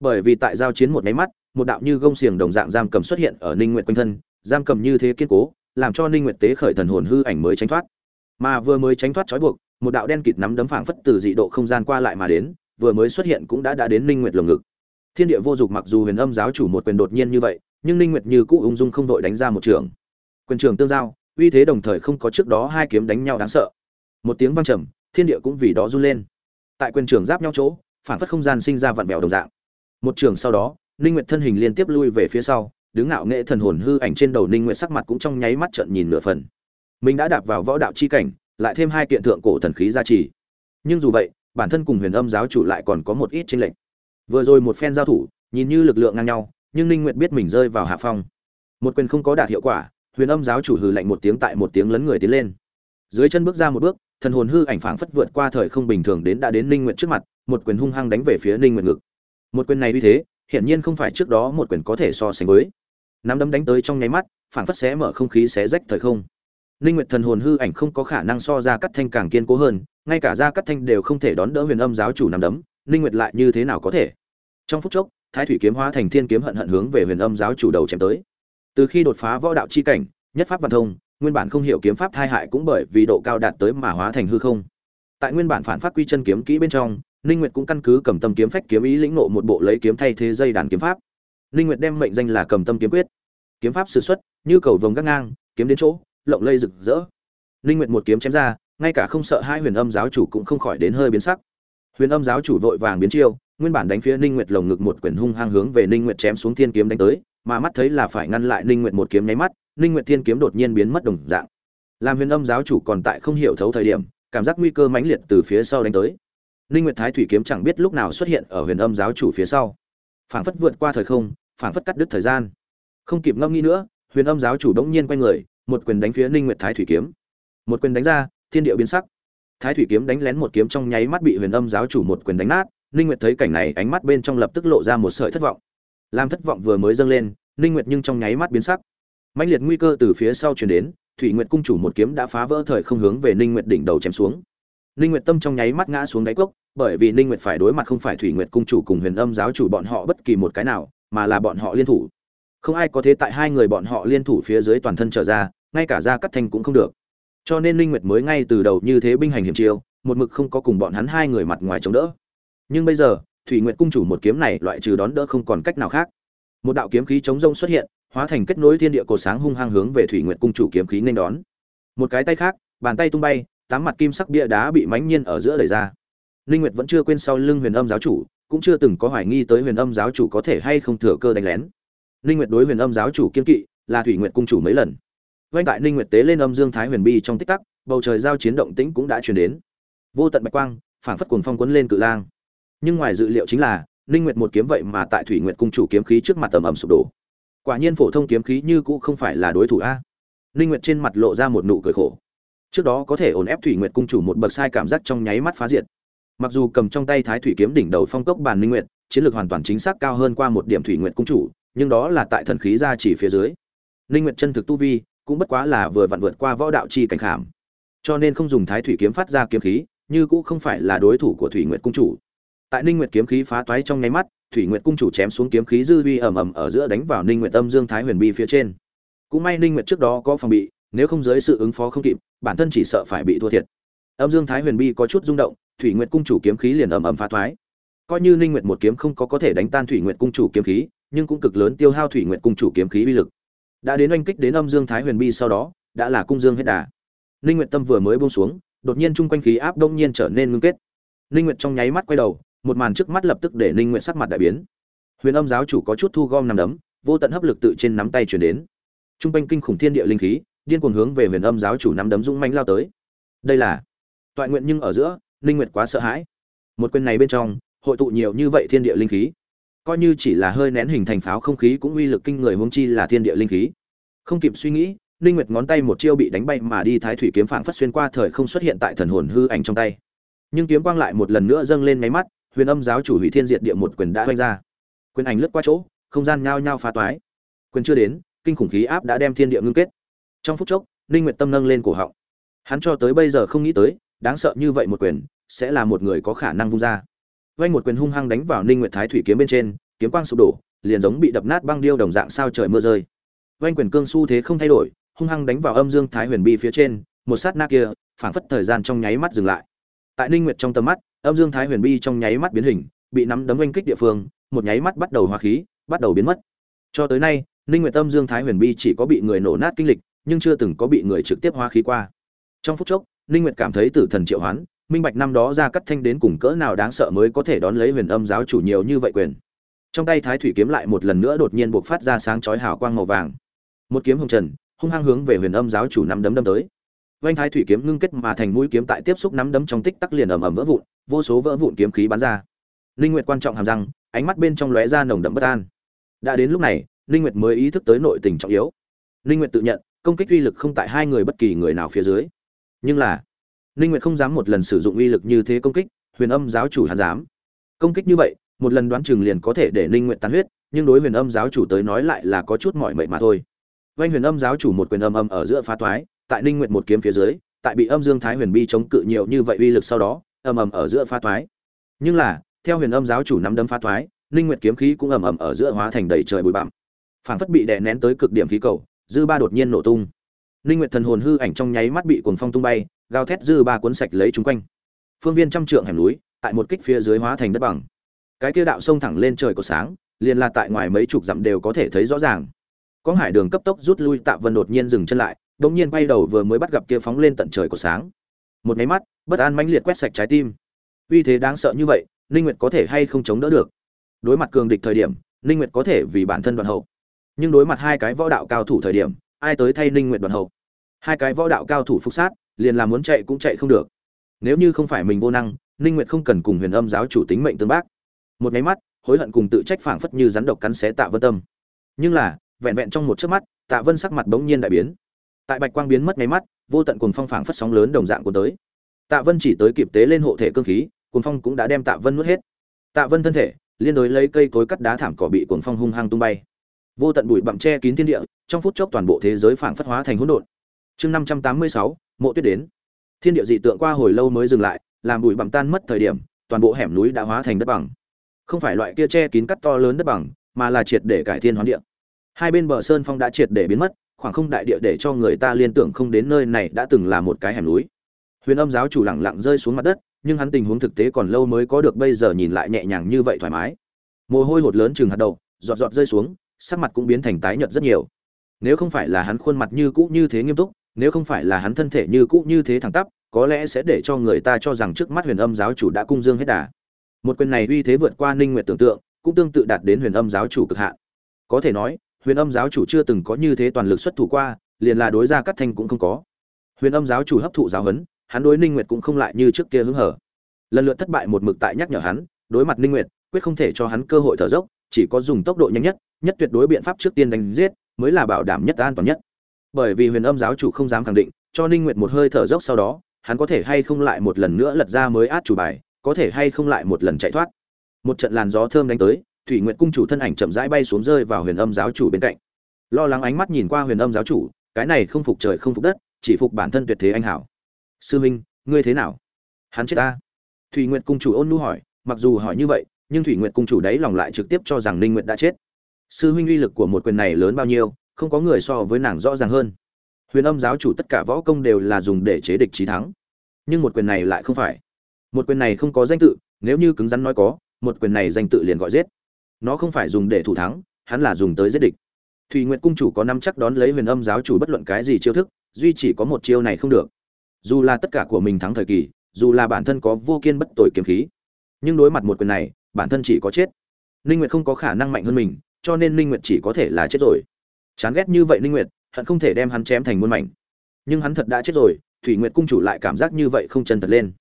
Bởi vì tại giao chiến một máy mắt một đạo như gông xiềng đồng dạng giam cầm xuất hiện ở ninh nguyệt quanh thân, giam cầm như thế kiên cố, làm cho ninh nguyệt tế khởi thần hồn hư ảnh mới tránh thoát. Mà vừa mới tránh thoát trói buộc, một đạo đen kịt nắm đấm phảng phất từ dị độ không gian qua lại mà đến, vừa mới xuất hiện cũng đã đã đến ninh nguyệt lồng ngực. Thiên địa vô dục mặc dù huyền âm giáo chủ một quyền đột nhiên như vậy, nhưng ninh nguyệt như cũ ung dung không vội đánh ra một trường. Quyền trường tương giao, uy thế đồng thời không có trước đó hai kiếm đánh nhau đáng sợ. Một tiếng vang trầm, thiên địa cũng vì đó run lên. Tại quyền trường giáp nhau chỗ phản phất không gian sinh ra vặn vẹo đồng dạng. Một trường sau đó ninh nguyệt thân hình liên tiếp lui về phía sau, đứng ngạo nghệ thần hồn hư ảnh trên đầu ninh nguyệt sắc mặt cũng trong nháy mắt trợn nhìn nửa phần. Mình đã đạp vào võ đạo chi cảnh, lại thêm hai kiện thượng cổ thần khí gia trì. Nhưng dù vậy, bản thân cùng huyền âm giáo chủ lại còn có một ít chênh lệch. Vừa rồi một phen giao thủ, nhìn như lực lượng ngang nhau, nhưng ninh nguyệt biết mình rơi vào hạ phong. Một quyền không có đạt hiệu quả, huyền âm giáo chủ hừ lạnh một tiếng tại một tiếng lấn người tiến lên. Dưới chân bước ra một bước, thần hồn hư ảnh phảng phất vượt qua thời không bình thường đến đã đến ninh nguyệt trước mặt, một quyền hung hăng đánh về phía ninh nguyệt ngực. Một quyền này uy thế hiển nhiên không phải trước đó một quyền có thể so sánh với. Nắm đấm đánh tới trong nháy mắt phản phất xé mở không khí xé rách thời không. Linh nguyệt thần hồn hư ảnh không có khả năng so ra cắt thanh càng kiên cố hơn, ngay cả ra cắt thanh đều không thể đón đỡ huyền âm giáo chủ nắm đấm, Linh nguyệt lại như thế nào có thể? Trong phút chốc, thái thủy kiếm hóa thành thiên kiếm hận hận hướng về huyền âm giáo chủ đầu chém tới. Từ khi đột phá võ đạo chi cảnh, nhất pháp văn thông, nguyên bản không hiểu kiếm pháp thai hại cũng bởi vì độ cao đạt tới mà hóa thành hư không. Tại nguyên bản phản phát quy chân kiếm kỹ bên trong ninh nguyệt cũng căn cứ cầm tâm kiếm phách kiếm ý lĩnh nộ một bộ lấy kiếm thay thế dây đàn kiếm pháp. Ninh nguyệt đem mệnh danh là cầm tâm kiếm quyết. Kiếm pháp sử xuất, như cầu vồng gác ngang, kiếm đến chỗ, lộng lây rực rỡ. Ninh nguyệt một kiếm chém ra, ngay cả không sợ hai huyền âm giáo chủ cũng không khỏi đến hơi biến sắc. Huyền âm giáo chủ vội vàng biến chiêu, nguyên bản đánh phía ninh nguyệt lồng ngực một quyền hung hăng hướng về ninh nguyệt chém xuống thiên kiếm đánh tới, mà mắt thấy là phải ngăn lại ninh nguyệt một kiếm nháy mắt, ninh nguyệt thiên kiếm đột nhiên biến mất đồng dạng. Làm huyền âm giáo chủ còn tại không hiểu thấu thời điểm, cảm giác nguy cơ mãnh liệt từ phía sau đánh tới ninh nguyệt thái thủy kiếm chẳng biết lúc nào xuất hiện ở huyền âm giáo chủ phía sau. Phảng phất vượt qua thời không, phảng phất cắt đứt thời gian. Không kịp ngâm nghĩ nữa, huyền âm giáo chủ đống nhiên quay người, một quyền đánh phía ninh nguyệt thái thủy kiếm. Một quyền đánh ra, thiên địa biến sắc. Thái thủy kiếm đánh lén một kiếm trong nháy mắt bị huyền âm giáo chủ một quyền đánh nát, ninh nguyệt thấy cảnh này, ánh mắt bên trong lập tức lộ ra một sợi thất vọng. Làm thất vọng vừa mới dâng lên, ninh nguyệt nhưng trong nháy mắt biến sắc. Mãnh liệt nguy cơ từ phía sau truyền đến, thủy nguyệt cung chủ một kiếm đã phá vỡ thời không hướng về ninh nguyệt đỉnh đầu chém xuống ninh nguyệt tâm trong nháy mắt ngã xuống đáy cốc, bởi vì ninh nguyệt phải đối mặt không phải thủy nguyệt cung chủ cùng huyền âm giáo chủ bọn họ bất kỳ một cái nào, mà là bọn họ liên thủ. Không ai có thế tại hai người bọn họ liên thủ phía dưới toàn thân trở ra, ngay cả ra cắt thành cũng không được. Cho nên ninh nguyệt mới ngay từ đầu như thế binh hành hiểm chiêu, một mực không có cùng bọn hắn hai người mặt ngoài chống đỡ. Nhưng bây giờ, thủy nguyệt cung chủ một kiếm này loại trừ đón đỡ không còn cách nào khác. Một đạo kiếm khí chống rông xuất hiện, hóa thành kết nối thiên địa cổ sáng hung hăng hướng về thủy nguyệt cung chủ kiếm khí nên đón. Một cái tay khác, bàn tay tung bay tám mặt kim sắc bia đá bị mãnh nhiên ở giữa đẩy ra. Ninh nguyệt vẫn chưa quên sau lưng huyền âm giáo chủ, cũng chưa từng có hoài nghi tới huyền âm giáo chủ có thể hay không thừa cơ đánh lén. Ninh nguyệt đối huyền âm giáo chủ kiên kỵ, là thủy nguyệt cung chủ mấy lần. Vang tại ninh nguyệt tế lên âm dương thái huyền bi trong tích tắc, bầu trời giao chiến động tĩnh cũng đã truyền đến. Vô tận bạch quang, phảng phất cuồng phong cuốn lên cự lang. Nhưng ngoài dự liệu chính là ninh nguyệt một kiếm vậy mà tại thủy nguyệt cung chủ kiếm khí trước mặt tầm ầm sụp đổ. Quả nhiên phổ thông kiếm khí như cũ không phải là đối thủ a. Ninh nguyệt trên mặt lộ ra một nụ cười khổ trước đó có thể ổn ép thủy nguyệt cung chủ một bậc sai cảm giác trong nháy mắt phá diệt. Mặc dù cầm trong tay thái thủy kiếm đỉnh đầu phong cốc bàn ninh nguyệt, chiến lược hoàn toàn chính xác cao hơn qua một điểm thủy nguyệt cung chủ, nhưng đó là tại thần khí ra chỉ phía dưới. Ninh nguyệt chân thực tu vi cũng bất quá là vừa vặn vượt qua võ đạo chi cảnh khảm. Cho nên không dùng thái thủy kiếm phát ra kiếm khí, như cũng không phải là đối thủ của thủy nguyệt cung chủ. Tại ninh nguyệt kiếm khí phá toái trong nháy mắt, thủy nguyệt cung chủ chém xuống kiếm khí dư uy ầm ầm ở giữa đánh vào ninh nguyệt tâm dương thái huyền bi phía trên. Cũng may ninh nguyệt trước đó có phòng bị nếu không dưới sự ứng phó không kịp, bản thân chỉ sợ phải bị thua thiệt. Âm dương thái huyền bi có chút rung động, thủy nguyệt cung chủ kiếm khí liền ầm ầm phá thoái. Coi như ninh nguyệt một kiếm không có có thể đánh tan thủy nguyệt cung chủ kiếm khí, nhưng cũng cực lớn tiêu hao thủy nguyệt cung chủ kiếm khí uy lực. Đã đến oanh kích đến âm dương thái huyền bi sau đó, đã là cung dương hết đà. Ninh nguyệt tâm vừa mới buông xuống, đột nhiên trung quanh khí áp đông nhiên trở nên ngưng kết. Ninh nguyệt trong nháy mắt quay đầu, một màn trước mắt lập tức để ninh nguyệt sắc mặt đại biến. Huyền âm giáo chủ có chút thu gom nắm đấm, vô tận hấp lực tự trên nắm tay truyền đến. Trung quanh kinh khủng thiên địa linh khí điên cuồng hướng về huyền âm giáo chủ nắm đấm dũng mãnh lao tới. Đây là toại nguyện nhưng ở giữa linh nguyệt quá sợ hãi. Một quyền này bên trong, hội tụ nhiều như vậy thiên địa linh khí. Coi như chỉ là hơi nén hình thành pháo không khí cũng uy lực kinh người huống chi là thiên địa linh khí. Không kịp suy nghĩ linh nguyệt ngón tay một chiêu bị đánh bay mà đi thái thủy kiếm phảng phất xuyên qua thời không xuất hiện tại thần hồn hư ảnh trong tay. Nhưng kiếm quang lại một lần nữa dâng lên máy mắt, huyền âm giáo chủ hủy thiên diệt địa một quyền đã vung ra. Quyền ảnh lướt qua chỗ, không gian nhao nhao phá toái. Quyền chưa đến, kinh khủng khí áp đã đem thiên địa ngưng kết trong phút chốc, ninh nguyệt tâm nâng lên cổ họng. Hắn cho tới bây giờ không nghĩ tới, đáng sợ như vậy một quyền, sẽ là một người có khả năng vung ra. Vay một quyền hung hăng đánh vào ninh nguyệt thái thủy kiếm bên trên, kiếm quang sụp đổ, liền giống bị đập nát băng điêu đồng dạng sao trời mưa rơi. Vay quyền cương su thế không thay đổi, hung hăng đánh vào âm dương thái huyền bi phía trên, một sát na kia, phảng phất thời gian trong nháy mắt dừng lại. Tại ninh nguyệt trong tầm mắt, âm dương thái huyền bi trong nháy mắt biến hình, bị nắm đấm oanh kích địa phương, một nháy mắt bắt đầu hóa khí, bắt đầu biến mất. Cho tới nay, ninh nguyệt âm dương thái huyền bi chỉ có bị người nổ nát kinh lịch nhưng chưa từng có bị người trực tiếp hóa khí qua. Trong phút chốc, ninh nguyệt cảm thấy tử thần triệu hoán, minh bạch năm đó ra cắt thanh đến cùng cỡ nào đáng sợ mới có thể đón lấy huyền âm giáo chủ nhiều như vậy quyền. Trong tay thái thủy kiếm lại một lần nữa đột nhiên buộc phát ra sáng chói hào quang màu vàng. Một kiếm hồng trần, hung hăng hướng về huyền âm giáo chủ nắm đấm đâm tới. Vanh thái thủy kiếm ngưng kết mà thành mũi kiếm tại tiếp xúc nắm đấm trong tích tắc liền ầm ầm vỡ vụn, vô số vỡ vụn kiếm khí bắn ra. Linh nguyệt quan trọng hàm răng, ánh mắt bên trong lóe ra nồng đậm bất an. Đã đến lúc này linh nguyệt mới ý thức tới nội tình trọng yếu. Linh nguyệt tự nhận công kích uy lực không tại hai người bất kỳ người nào phía dưới. Nhưng là linh nguyệt không dám một lần sử dụng uy lực như thế công kích, huyền âm giáo chủ hắn dám. Công kích như vậy, một lần đoán chừng liền có thể để linh nguyệt tan huyết, nhưng đối huyền âm giáo chủ tới nói lại là có chút mỏi mệt mà thôi. Vanh huyền âm giáo chủ một quyền âm âm ở giữa phá toái, tại ninh nguyệt một kiếm phía dưới, tại bị âm dương thái huyền bi chống cự nhiều như vậy uy lực sau đó, âm ầm ở giữa phá toái. Nhưng là, theo huyền âm giáo chủ nắm đấm phá toái, ninh nguyệt kiếm khí cũng ầm ầm ở giữa hóa thành đầy trời bụi bặm. Phảng phất bị đè nén tới cực điểm khí cầu dư ba đột nhiên nổ tung. Ninh nguyệt thần hồn hư ảnh trong nháy mắt bị cuồng phong tung bay, gào thét dư ba cuốn sạch lấy chúng quanh. Phương viên trăm trượng hẻm núi, tại một kích phía dưới hóa thành đất bằng. Cái kia đạo sông thẳng lên trời có sáng, liền là tại ngoài mấy chục dặm đều có thể thấy rõ ràng. Có hải đường cấp tốc rút lui, tạ vân đột nhiên dừng chân lại đống nhiên bay đầu vừa mới bắt gặp kia phóng lên tận trời của sáng. Một máy mắt, bất an mãnh liệt quét sạch trái tim. Uy thế đáng sợ như vậy ninh nguyệt có thể hay không chống đỡ được? Đối mặt cường địch thời điểm ninh nguyệt có thể vì bản thân đoạn hậu nhưng đối mặt hai cái võ đạo cao thủ thời điểm, ai tới thay ninh nguyệt đoàn hậu? Hai cái võ đạo cao thủ phục sát, liền là muốn chạy cũng chạy không được. Nếu như không phải mình vô năng, ninh nguyệt không cần cùng huyền âm giáo chủ tính mệnh tương bác. Một máy mắt, hối hận cùng tự trách phảng phất như rắn độc cắn xé tạ vân tâm. Nhưng là, vẹn vẹn trong một chớp mắt, tạ vân sắc mặt bỗng nhiên đại biến. Tại bạch quang biến mất máy mắt, vô tận cuồng phong phảng phất sóng lớn đồng dạng của tới. Tạ vân chỉ tới kịp tế lên hộ thể cương khí, cuồng phong cũng đã đem tạ vân nuốt hết. Tạ vân thân thể, liên đối lấy cây cối cắt đá thảm cỏ bị cuồng phong hung hăng tung bay vô tận bụi bặm che kín thiên địa, trong phút chốc toàn bộ thế giới phảng phất hóa thành hỗn độn. Chương năm trăm tám mươi sáu, mộ tuyết đến. Thiên địa dị tượng qua hồi lâu mới dừng lại, làm bụi bặm tan mất thời điểm, toàn bộ hẻm núi đã hóa thành đất bằng. Không phải loại kia che kín cắt to lớn đất bằng, mà là triệt để cải thiên hoán địa. Hai bên bờ sơn phong đã triệt để biến mất, khoảng không đại địa để cho người ta liên tưởng không đến nơi này đã từng là một cái hẻm núi. Huyền âm giáo chủ lẳng lặng rơi xuống mặt đất, nhưng hắn tình huống thực tế còn lâu mới có được bây giờ nhìn lại nhẹ nhàng như vậy thoải mái. Mồ hôi hột lớn chừng hạt đầu, giọt giọt rơi xuống sắc mặt cũng biến thành tái nhợt rất nhiều. Nếu không phải là hắn khuôn mặt như cũ như thế nghiêm túc, nếu không phải là hắn thân thể như cũ như thế thẳng tắp, có lẽ sẽ để cho người ta cho rằng trước mắt huyền âm giáo chủ đã cung dương hết đà. Một quyền này uy thế vượt qua ninh nguyệt tưởng tượng, cũng tương tự đạt đến huyền âm giáo chủ cực hạn. Có thể nói, huyền âm giáo chủ chưa từng có như thế toàn lực xuất thủ qua, liền là đối ra cắt thanh cũng không có. Huyền âm giáo chủ hấp thụ giáo huấn, hắn đối ninh nguyệt cũng không lại như trước kia hứng hở. Lần lượt thất bại một mực tại nhắc nhở hắn, đối mặt ninh nguyệt, quyết không thể cho hắn cơ hội thở dốc, chỉ có dùng tốc độ nhanh nhất nhất tuyệt đối biện pháp trước tiên đánh giết, mới là bảo đảm nhất an toàn nhất. Bởi vì huyền âm giáo chủ không dám khẳng định, cho ninh nguyệt một hơi thở dốc sau đó, hắn có thể hay không lại một lần nữa lật ra mới át chủ bài, có thể hay không lại một lần chạy thoát. Một trận làn gió thơm đánh tới, thủy nguyệt cung chủ thân ảnh chậm rãi bay xuống rơi vào huyền âm giáo chủ bên cạnh. Lo lắng ánh mắt nhìn qua huyền âm giáo chủ, cái này không phục trời không phục đất, chỉ phục bản thân tuyệt thế anh hảo. Sư minh, ngươi thế nào? Hắn chết ta? Thủy nguyệt cung chủ ôn nu hỏi, mặc dù hỏi như vậy, nhưng thủy nguyệt cung chủ đấy lòng lại trực tiếp cho rằng ninh nguyệt đã chết sư huynh uy lực của một quyền này lớn bao nhiêu, không có người so với nàng rõ ràng hơn. Huyền âm giáo chủ tất cả võ công đều là dùng để chế địch trí thắng. Nhưng một quyền này lại không phải. Một quyền này không có danh tự, nếu như cứng rắn nói có, một quyền này danh tự liền gọi giết. Nó không phải dùng để thủ thắng, hắn là dùng tới giết địch. Thùy nguyệt cung chủ có năm chắc đón lấy huyền âm giáo chủ bất luận cái gì chiêu thức, duy chỉ có một chiêu này không được. Dù là tất cả của mình thắng thời kỳ, dù là bản thân có vô kiên bất tội kiếm khí, nhưng đối mặt một quyền này, bản thân chỉ có chết. Ninh nguyệt không có khả năng mạnh hơn mình cho nên ninh nguyệt chỉ có thể là chết rồi. Chán ghét như vậy ninh nguyệt, hận không thể đem hắn chém thành muôn mảnh. Nhưng hắn thật đã chết rồi, thủy nguyệt cung chủ lại cảm giác như vậy không chân thật lên.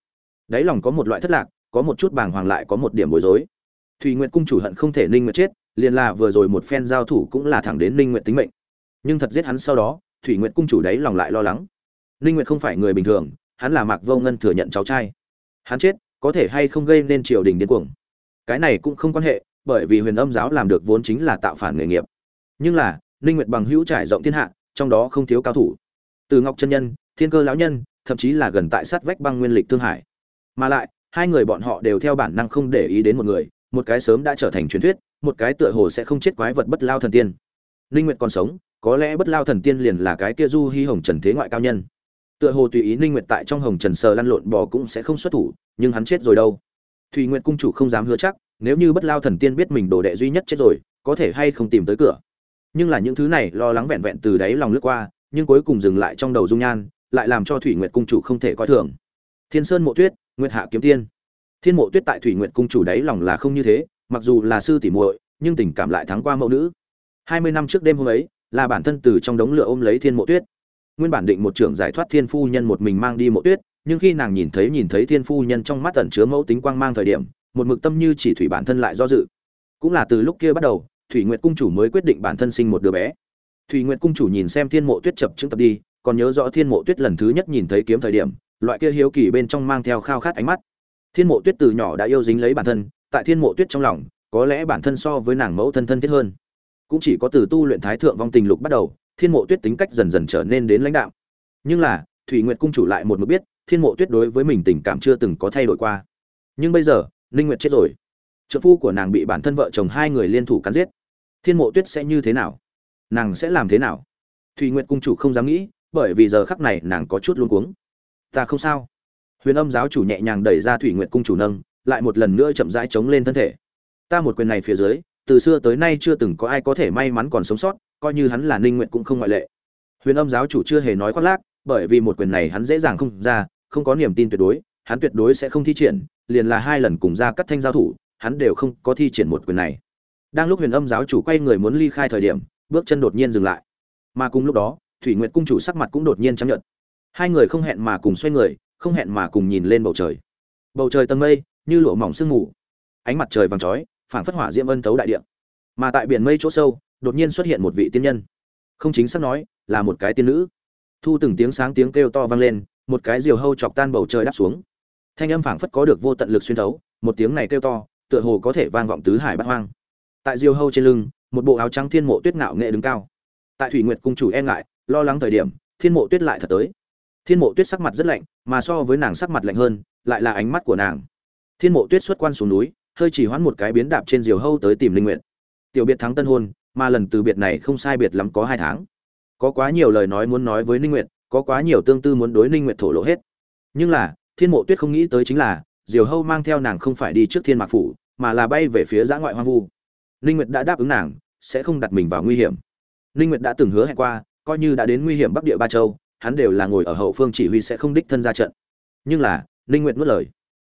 Đáy lòng có một loại thất lạc, có một chút bàng hoàng lại có một điểm bối rối. Thủy nguyệt cung chủ hận không thể ninh nguyệt chết, liền là vừa rồi một phen giao thủ cũng là thẳng đến ninh nguyệt tính mệnh. Nhưng thật giết hắn sau đó, thủy nguyệt cung chủ đáy lòng lại lo lắng. Ninh nguyệt không phải người bình thường, hắn là mạc vô ngân thừa nhận cháu trai. Hắn chết, có thể hay không gây nên triều đình điên cuồng. Cái này cũng không quan hệ bởi vì huyền âm giáo làm được vốn chính là tạo phản nghề nghiệp. Nhưng là, ninh nguyệt bằng hữu trải rộng thiên hạ, trong đó không thiếu cao thủ. Từ ngọc chân nhân, thiên cơ lão nhân, thậm chí là gần tại sát vách băng nguyên lịch thương hải. Mà lại, hai người bọn họ đều theo bản năng không để ý đến một người, một cái sớm đã trở thành truyền thuyết, một cái tựa hồ sẽ không chết quái vật bất lao thần tiên. Ninh nguyệt còn sống, có lẽ bất lao thần tiên liền là cái kia du hi hồng trần thế ngoại cao nhân. Tựa hồ tùy ý ninh nguyệt tại trong hồng trần sờ lăn lộn bò cũng sẽ không xuất thủ, nhưng hắn chết rồi đâu. Thùy nguyệt cung chủ không dám hứa chắc nếu như bất lao thần tiên biết mình đồ đệ duy nhất chết rồi, có thể hay không tìm tới cửa. Nhưng là những thứ này lo lắng vẹn vẹn từ đáy lòng lướt qua, nhưng cuối cùng dừng lại trong đầu dung nhan, lại làm cho thủy nguyệt cung chủ không thể coi thường. Thiên sơn mộ tuyết, nguyệt hạ kiếm tiên. Thiên mộ tuyết tại thủy nguyệt cung chủ đáy lòng là không như thế, mặc dù là sư tỷ muội, nhưng tình cảm lại thắng qua mẫu nữ. Hai mươi năm trước đêm hôm ấy, là bản thân từ trong đống lửa ôm lấy thiên mộ tuyết. Nguyên bản định một trưởng giải thoát thiên phu nhân một mình mang đi mộ tuyết, nhưng khi nàng nhìn thấy nhìn thấy thiên phu nhân trong mắt ẩn chứa mẫu tính quang mang thời điểm một mực tâm như chỉ thủy bản thân lại do dự. Cũng là từ lúc kia bắt đầu, thủy nguyệt cung chủ mới quyết định bản thân sinh một đứa bé. Thủy nguyệt cung chủ nhìn xem thiên mộ tuyết chập chứng tập đi, còn nhớ rõ thiên mộ tuyết lần thứ nhất nhìn thấy kiếm thời điểm, loại kia hiếu kỳ bên trong mang theo khao khát ánh mắt. Thiên mộ tuyết từ nhỏ đã yêu dính lấy bản thân, tại thiên mộ tuyết trong lòng, có lẽ bản thân so với nàng mẫu thân thân thiết hơn. Cũng chỉ có từ tu luyện thái thượng vong tình lục bắt đầu, thiên mộ tuyết tính cách dần dần trở nên đến lãnh đạo nhưng là, thủy nguyệt cung chủ lại một mực biết, thiên mộ tuyết đối với mình tình cảm chưa từng có thay đổi qua. Nhưng bây giờ ninh nguyệt chết rồi. Trợ phu của nàng bị bản thân vợ chồng hai người liên thủ cắn giết. Thiên mộ tuyết sẽ như thế nào? Nàng sẽ làm thế nào? Thùy nguyệt cung chủ không dám nghĩ, bởi vì giờ khắc này nàng có chút luống cuống. Ta không sao. Huyền âm giáo chủ nhẹ nhàng đẩy ra thủy nguyệt cung chủ nâng, lại một lần nữa chậm rãi chống lên thân thể. Ta một quyền này phía dưới, từ xưa tới nay chưa từng có ai có thể may mắn còn sống sót, coi như hắn là ninh nguyện cũng không ngoại lệ. Huyền âm giáo chủ chưa hề nói khoác lác, bởi vì một quyền này hắn dễ dàng không ra, không có niềm tin tuyệt đối, hắn tuyệt đối sẽ không thi triển liền là hai lần cùng ra cắt thanh giao thủ, hắn đều không có thi triển một quyền này. Đang lúc huyền âm giáo chủ quay người muốn ly khai thời điểm, bước chân đột nhiên dừng lại. Mà cùng lúc đó, thủy nguyệt cung chủ sắc mặt cũng đột nhiên chấp nhận hai người không hẹn mà cùng xoay người, không hẹn mà cùng nhìn lên bầu trời. Bầu trời tầng mây, như lụa mỏng sương mù. Ánh mặt trời vàng chói, phảng phất hỏa diễm ân tấu đại địa. Mà tại biển mây chỗ sâu, đột nhiên xuất hiện một vị tiên nhân. Không chính xác nói, là một cái tiên nữ. Thu từng tiếng sáng tiếng kêu to vang lên, một cái diều hâu chọc tan bầu trời đáp xuống thanh âm phảng phất có được vô tận lực xuyên thấu, một tiếng này kêu to, tựa hồ có thể vang vọng tứ hải bát hoang. Tại diều hâu trên lưng, một bộ áo trắng thiên mộ tuyết ngạo nghệ đứng cao. Tại thủy nguyệt cung chủ e ngại, lo lắng thời điểm, thiên mộ tuyết lại thật tới. Thiên mộ tuyết sắc mặt rất lạnh, mà so với nàng sắc mặt lạnh hơn, lại là ánh mắt của nàng. Thiên mộ tuyết xuất quan xuống núi, hơi chỉ hoãn một cái biến đạp trên diều hâu tới tìm linh nguyện tiểu biệt thắng tân hôn, mà lần từ biệt này không sai biệt lắm có hai tháng. Có quá nhiều lời nói muốn nói với ninh nguyệt, có quá nhiều tương tư muốn đối ninh nguyệt thổ lộ hết. Nhưng là thiên mộ tuyết không nghĩ tới chính là, diều hâu mang theo nàng không phải đi trước thiên mạc phủ, mà là bay về phía giã ngoại hoang vu. Ninh nguyệt đã đáp ứng nàng, sẽ không đặt mình vào nguy hiểm. Ninh nguyệt đã từng hứa hẹn qua, coi như đã đến nguy hiểm bắc địa ba châu, hắn đều là ngồi ở hậu phương chỉ huy sẽ không đích thân ra trận. Nhưng là, ninh nguyệt nuốt lời.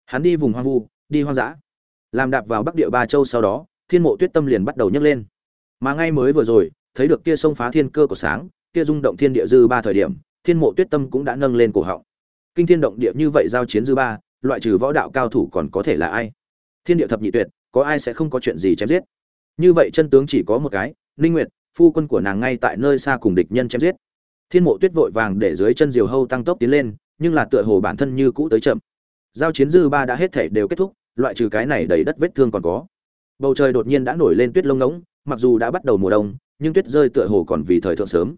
Hắn đi vùng hoang vu, đi hoang dã. Làm đạp vào bắc địa ba châu sau đó, thiên mộ tuyết tâm liền bắt đầu nhấc lên. Mà ngay mới vừa rồi, thấy được kia sông phá thiên cơ của sáng, kia rung động thiên địa dư ba thời điểm, thiên mộ tuyết tâm cũng đã nâng lên cổ họng kinh thiên động địa như vậy giao chiến dư ba, loại trừ võ đạo cao thủ còn có thể là ai? Thiên địa thập nhị tuyệt, có ai sẽ không có chuyện gì chém giết? Như vậy chân tướng chỉ có một cái, ninh nguyệt, phu quân của nàng ngay tại nơi xa cùng địch nhân chém giết. Thiên mộ tuyết vội vàng để dưới chân diều hâu tăng tốc tiến lên, nhưng là tựa hồ bản thân như cũ tới chậm. Giao chiến dư ba đã hết thể đều kết thúc, loại trừ cái này đầy đất vết thương còn có. Bầu trời đột nhiên đã nổi lên tuyết lông ngỗng, mặc dù đã bắt đầu mùa đông, nhưng tuyết rơi tựa hồ còn vì thời thượng sớm.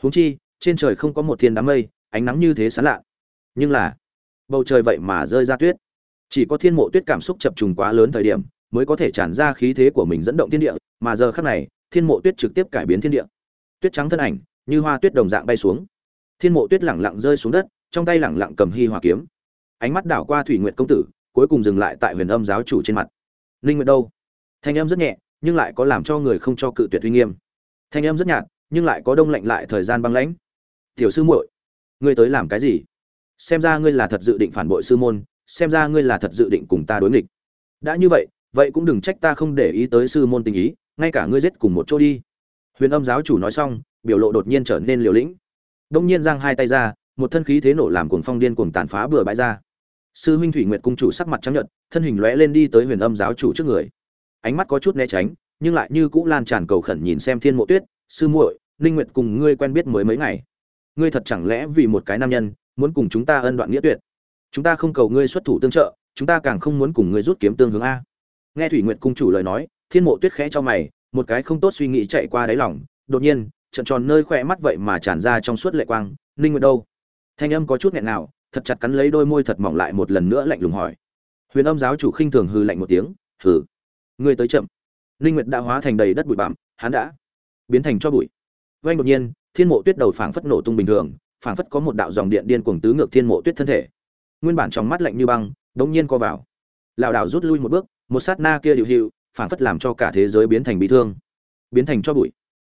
Huống chi, trên trời không có một thiên đám mây, ánh nắng như thế sán lạ nhưng là, bầu trời vậy mà rơi ra tuyết. Chỉ có thiên mộ tuyết cảm xúc chập trùng quá lớn thời điểm, mới có thể tràn ra khí thế của mình dẫn động thiên địa, mà giờ khắc này, thiên mộ tuyết trực tiếp cải biến thiên địa. Tuyết trắng thân ảnh, như hoa tuyết đồng dạng bay xuống. Thiên mộ tuyết lẳng lặng rơi xuống đất, trong tay lẳng lặng cầm hy hòa kiếm. Ánh mắt đảo qua thủy nguyệt công tử, cuối cùng dừng lại tại huyền âm giáo chủ trên mặt. Linh nguyện đâu? Thanh âm rất nhẹ, nhưng lại có làm cho người không cho cự tuyệt uy nghiêm. Thanh âm rất nhạt, nhưng lại có đông lạnh lại thời gian băng lãnh. Tiểu sư muội, ngươi tới làm cái gì? Xem ra ngươi là thật dự định phản bội sư môn, xem ra ngươi là thật dự định cùng ta đối nghịch. Đã như vậy vậy cũng đừng trách ta không để ý tới sư môn tình ý, ngay cả ngươi giết cùng một chỗ đi. Huyền âm giáo chủ nói xong, biểu lộ đột nhiên trở nên liều lĩnh. Đông nhiên giang hai tay ra, một thân khí thế nổ làm cuồng phong điên cuồng tàn phá bừa bãi ra. Sư huynh thủy nguyệt cung chủ sắc mặt trắng nhợt, thân hình lóe lên đi tới huyền âm giáo chủ trước người. Ánh mắt có chút né tránh, nhưng lại như cũ lan tràn cầu khẩn nhìn xem thiên mộ tuyết, sư muội, ninh nguyệt cùng ngươi quen biết mới mấy ngày. Ngươi thật chẳng lẽ vì một cái nam nhân muốn cùng chúng ta ân đoạn nghĩa tuyệt. Chúng ta không cầu ngươi xuất thủ tương trợ, chúng ta càng không muốn cùng ngươi rút kiếm tương hướng a. Nghe thủy nguyệt cung chủ lời nói, thiên mộ tuyết khẽ cho mày, một cái không tốt suy nghĩ chạy qua đáy lòng, đột nhiên, trận tròn nơi khỏe mắt vậy mà tràn ra trong suốt lệ quang ninh nguyệt đâu? Thanh âm có chút nghẹn nào thật chặt cắn lấy đôi môi thật mỏng lại một lần nữa lạnh lùng hỏi. Huyền âm giáo chủ khinh thường hư lạnh một tiếng, hừ, ngươi tới chậm. Ninh nguyệt đã hóa thành đầy đất bụi bặm, hắn đã biến thành cho bụi. Vang đột nhiên, thiên mộ tuyết đầu phảng phất nổ tung bình thường phảng phất có một đạo dòng điện điên cuồng tứ ngược thiên mộ tuyết thân thể. Nguyên bản trong mắt lạnh như băng, đống nhiên co vào. Lão đảo rút lui một bước, một sát na kia điều hiệu, phảng phất làm cho cả thế giới biến thành bị thương, biến thành cho bụi.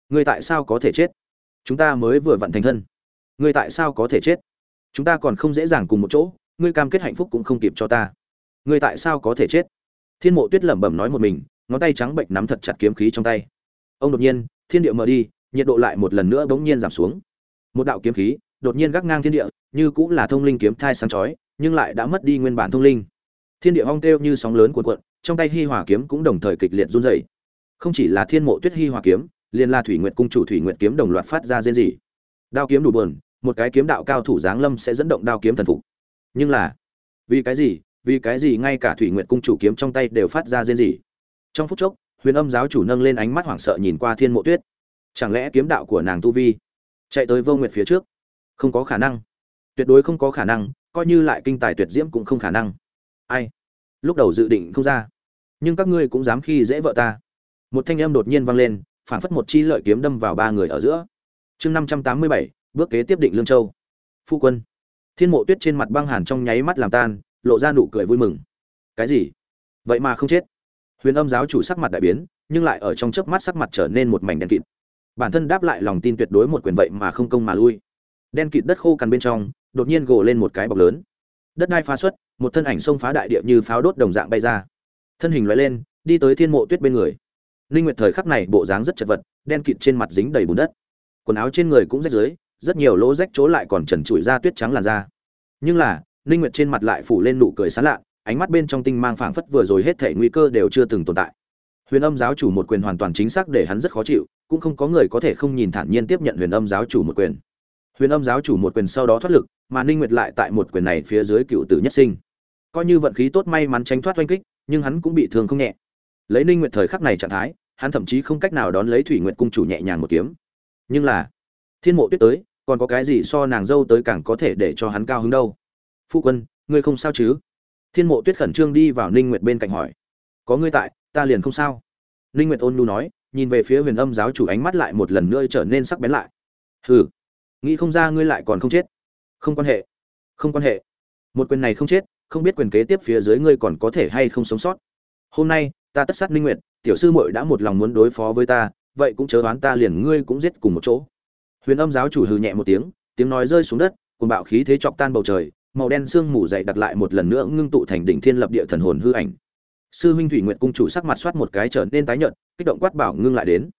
Ngươi tại sao có thể chết? Chúng ta mới vừa vận thành thân. Ngươi tại sao có thể chết? Chúng ta còn không dễ dàng cùng một chỗ, ngươi cam kết hạnh phúc cũng không kịp cho ta. Ngươi tại sao có thể chết? Thiên mộ tuyết lẩm bẩm nói một mình, ngón tay trắng bệnh nắm thật chặt kiếm khí trong tay. Ông đột nhiên, thiên địa mở đi, nhiệt độ lại một lần nữa bỗng nhiên giảm xuống. Một đạo kiếm khí đột nhiên gác ngang thiên địa, như cũng là thông linh kiếm thai sáng chói, nhưng lại đã mất đi nguyên bản thông linh. Thiên địa hong kêu như sóng lớn cuộn cuộn, trong tay hi hòa kiếm cũng đồng thời kịch liệt run rẩy. Không chỉ là thiên mộ tuyết hi hòa kiếm, liền là thủy nguyệt cung chủ thủy nguyệt kiếm đồng loạt phát ra rên rỉ. Đao kiếm đủ buồn, một cái kiếm đạo cao thủ giáng lâm sẽ dẫn động đao kiếm thần phục. Nhưng là, vì cái gì, vì cái gì ngay cả thủy nguyệt cung chủ kiếm trong tay đều phát ra rên rỉ? Trong phút chốc, huyền âm giáo chủ nâng lên ánh mắt hoảng sợ nhìn qua thiên mộ tuyết. Chẳng lẽ kiếm đạo của nàng tu vi chạy tới vô nguyệt phía trước? Không có khả năng. Tuyệt đối không có khả năng, coi như lại kinh tài tuyệt diễm cũng không khả năng. Ai? Lúc đầu dự định không ra. Nhưng các ngươi cũng dám khi dễ vợ ta. Một thanh âm đột nhiên vang lên phảng phất một chi lợi kiếm đâm vào ba người ở giữa. Chương năm trăm tám mươi bảy, bước kế tiếp định lương châu. Phu quân. Thiên mộ tuyết trên mặt băng hàn trong nháy mắt làm tan, lộ ra nụ cười vui mừng. Cái gì? Vậy mà không chết. Huyền âm giáo chủ sắc mặt đại biến, nhưng lại ở trong chớp mắt sắc mặt trở nên một mảnh đen kịt. Bản thân đáp lại lòng tin tuyệt đối một quyền vậy mà không công mà lui đen kịt đất khô cằn bên trong, đột nhiên gồ lên một cái bọc lớn. Đất đai phá xuất, một thân ảnh xông phá đại địa như pháo đốt đồng dạng bay ra. Thân hình loại lên, đi tới thiên mộ tuyết bên người. Ninh nguyệt thời khắc này bộ dáng rất chật vật, đen kịt trên mặt dính đầy bùn đất. Quần áo trên người cũng rách rưới, rất nhiều lỗ rách chỗ lại còn trần trụi ra tuyết trắng làn da. Nhưng là ninh nguyệt trên mặt lại phủ lên nụ cười sán lạ, ánh mắt bên trong tinh mang phảng phất vừa rồi hết thể nguy cơ đều chưa từng tồn tại. Huyền âm giáo chủ một quyền hoàn toàn chính xác để hắn rất khó chịu, cũng không có người có thể không nhìn thản nhiên tiếp nhận huyền âm giáo chủ một quyền huyền âm giáo chủ một quyền sau đó thoát lực, mà ninh nguyệt lại tại một quyền này phía dưới cựu tử nhất sinh. Coi như vận khí tốt may mắn tránh thoát oanh kích, nhưng hắn cũng bị thương không nhẹ. Lấy ninh nguyệt thời khắc này trạng thái, hắn thậm chí không cách nào đón lấy thủy nguyệt cung chủ nhẹ nhàng một kiếm. Nhưng là, thiên mộ tuyết tới, còn có cái gì so nàng dâu tới càng có thể để cho hắn cao hứng đâu? Phu quân, ngươi không sao chứ? Thiên mộ tuyết khẩn trương đi vào ninh nguyệt bên cạnh hỏi. Có ngươi tại, ta liền không sao. Ninh nguyệt ôn nhu nói, nhìn về phía huyền âm giáo chủ ánh mắt lại một lần nữa trở nên sắc bén lại. Hừ nghĩ không ra ngươi lại còn không chết. Không quan hệ. Không quan hệ. Một quyền này không chết, không biết quyền kế tiếp phía dưới ngươi còn có thể hay không sống sót. Hôm nay, ta tất sát minh nguyệt, tiểu sư muội đã một lòng muốn đối phó với ta, vậy cũng chớ đoán ta liền ngươi cũng giết cùng một chỗ. Huyền âm giáo chủ hừ nhẹ một tiếng tiếng nói rơi xuống đất cùng bạo khí thế chọc tan bầu trời, màu đen sương mù dày đặt lại một lần nữa ngưng tụ thành đỉnh thiên lập địa thần hồn hư ảnh. Sư huynh thủy nguyệt cung chủ sắc mặt soát một cái trở nên tái nhợt, kích động quát bảo ngưng lại đến.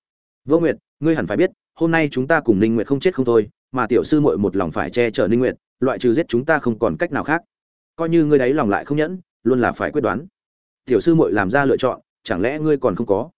Vô nguyệt, ngươi hẳn phải biết, hôm nay chúng ta cùng ninh nguyệt không chết không thôi mà tiểu sư muội một lòng phải che chở ninh nguyệt, loại trừ giết chúng ta không còn cách nào khác. Coi như ngươi đấy lòng lại không nhẫn, luôn là phải quyết đoán. Tiểu sư muội làm ra lựa chọn, chẳng lẽ ngươi còn không có?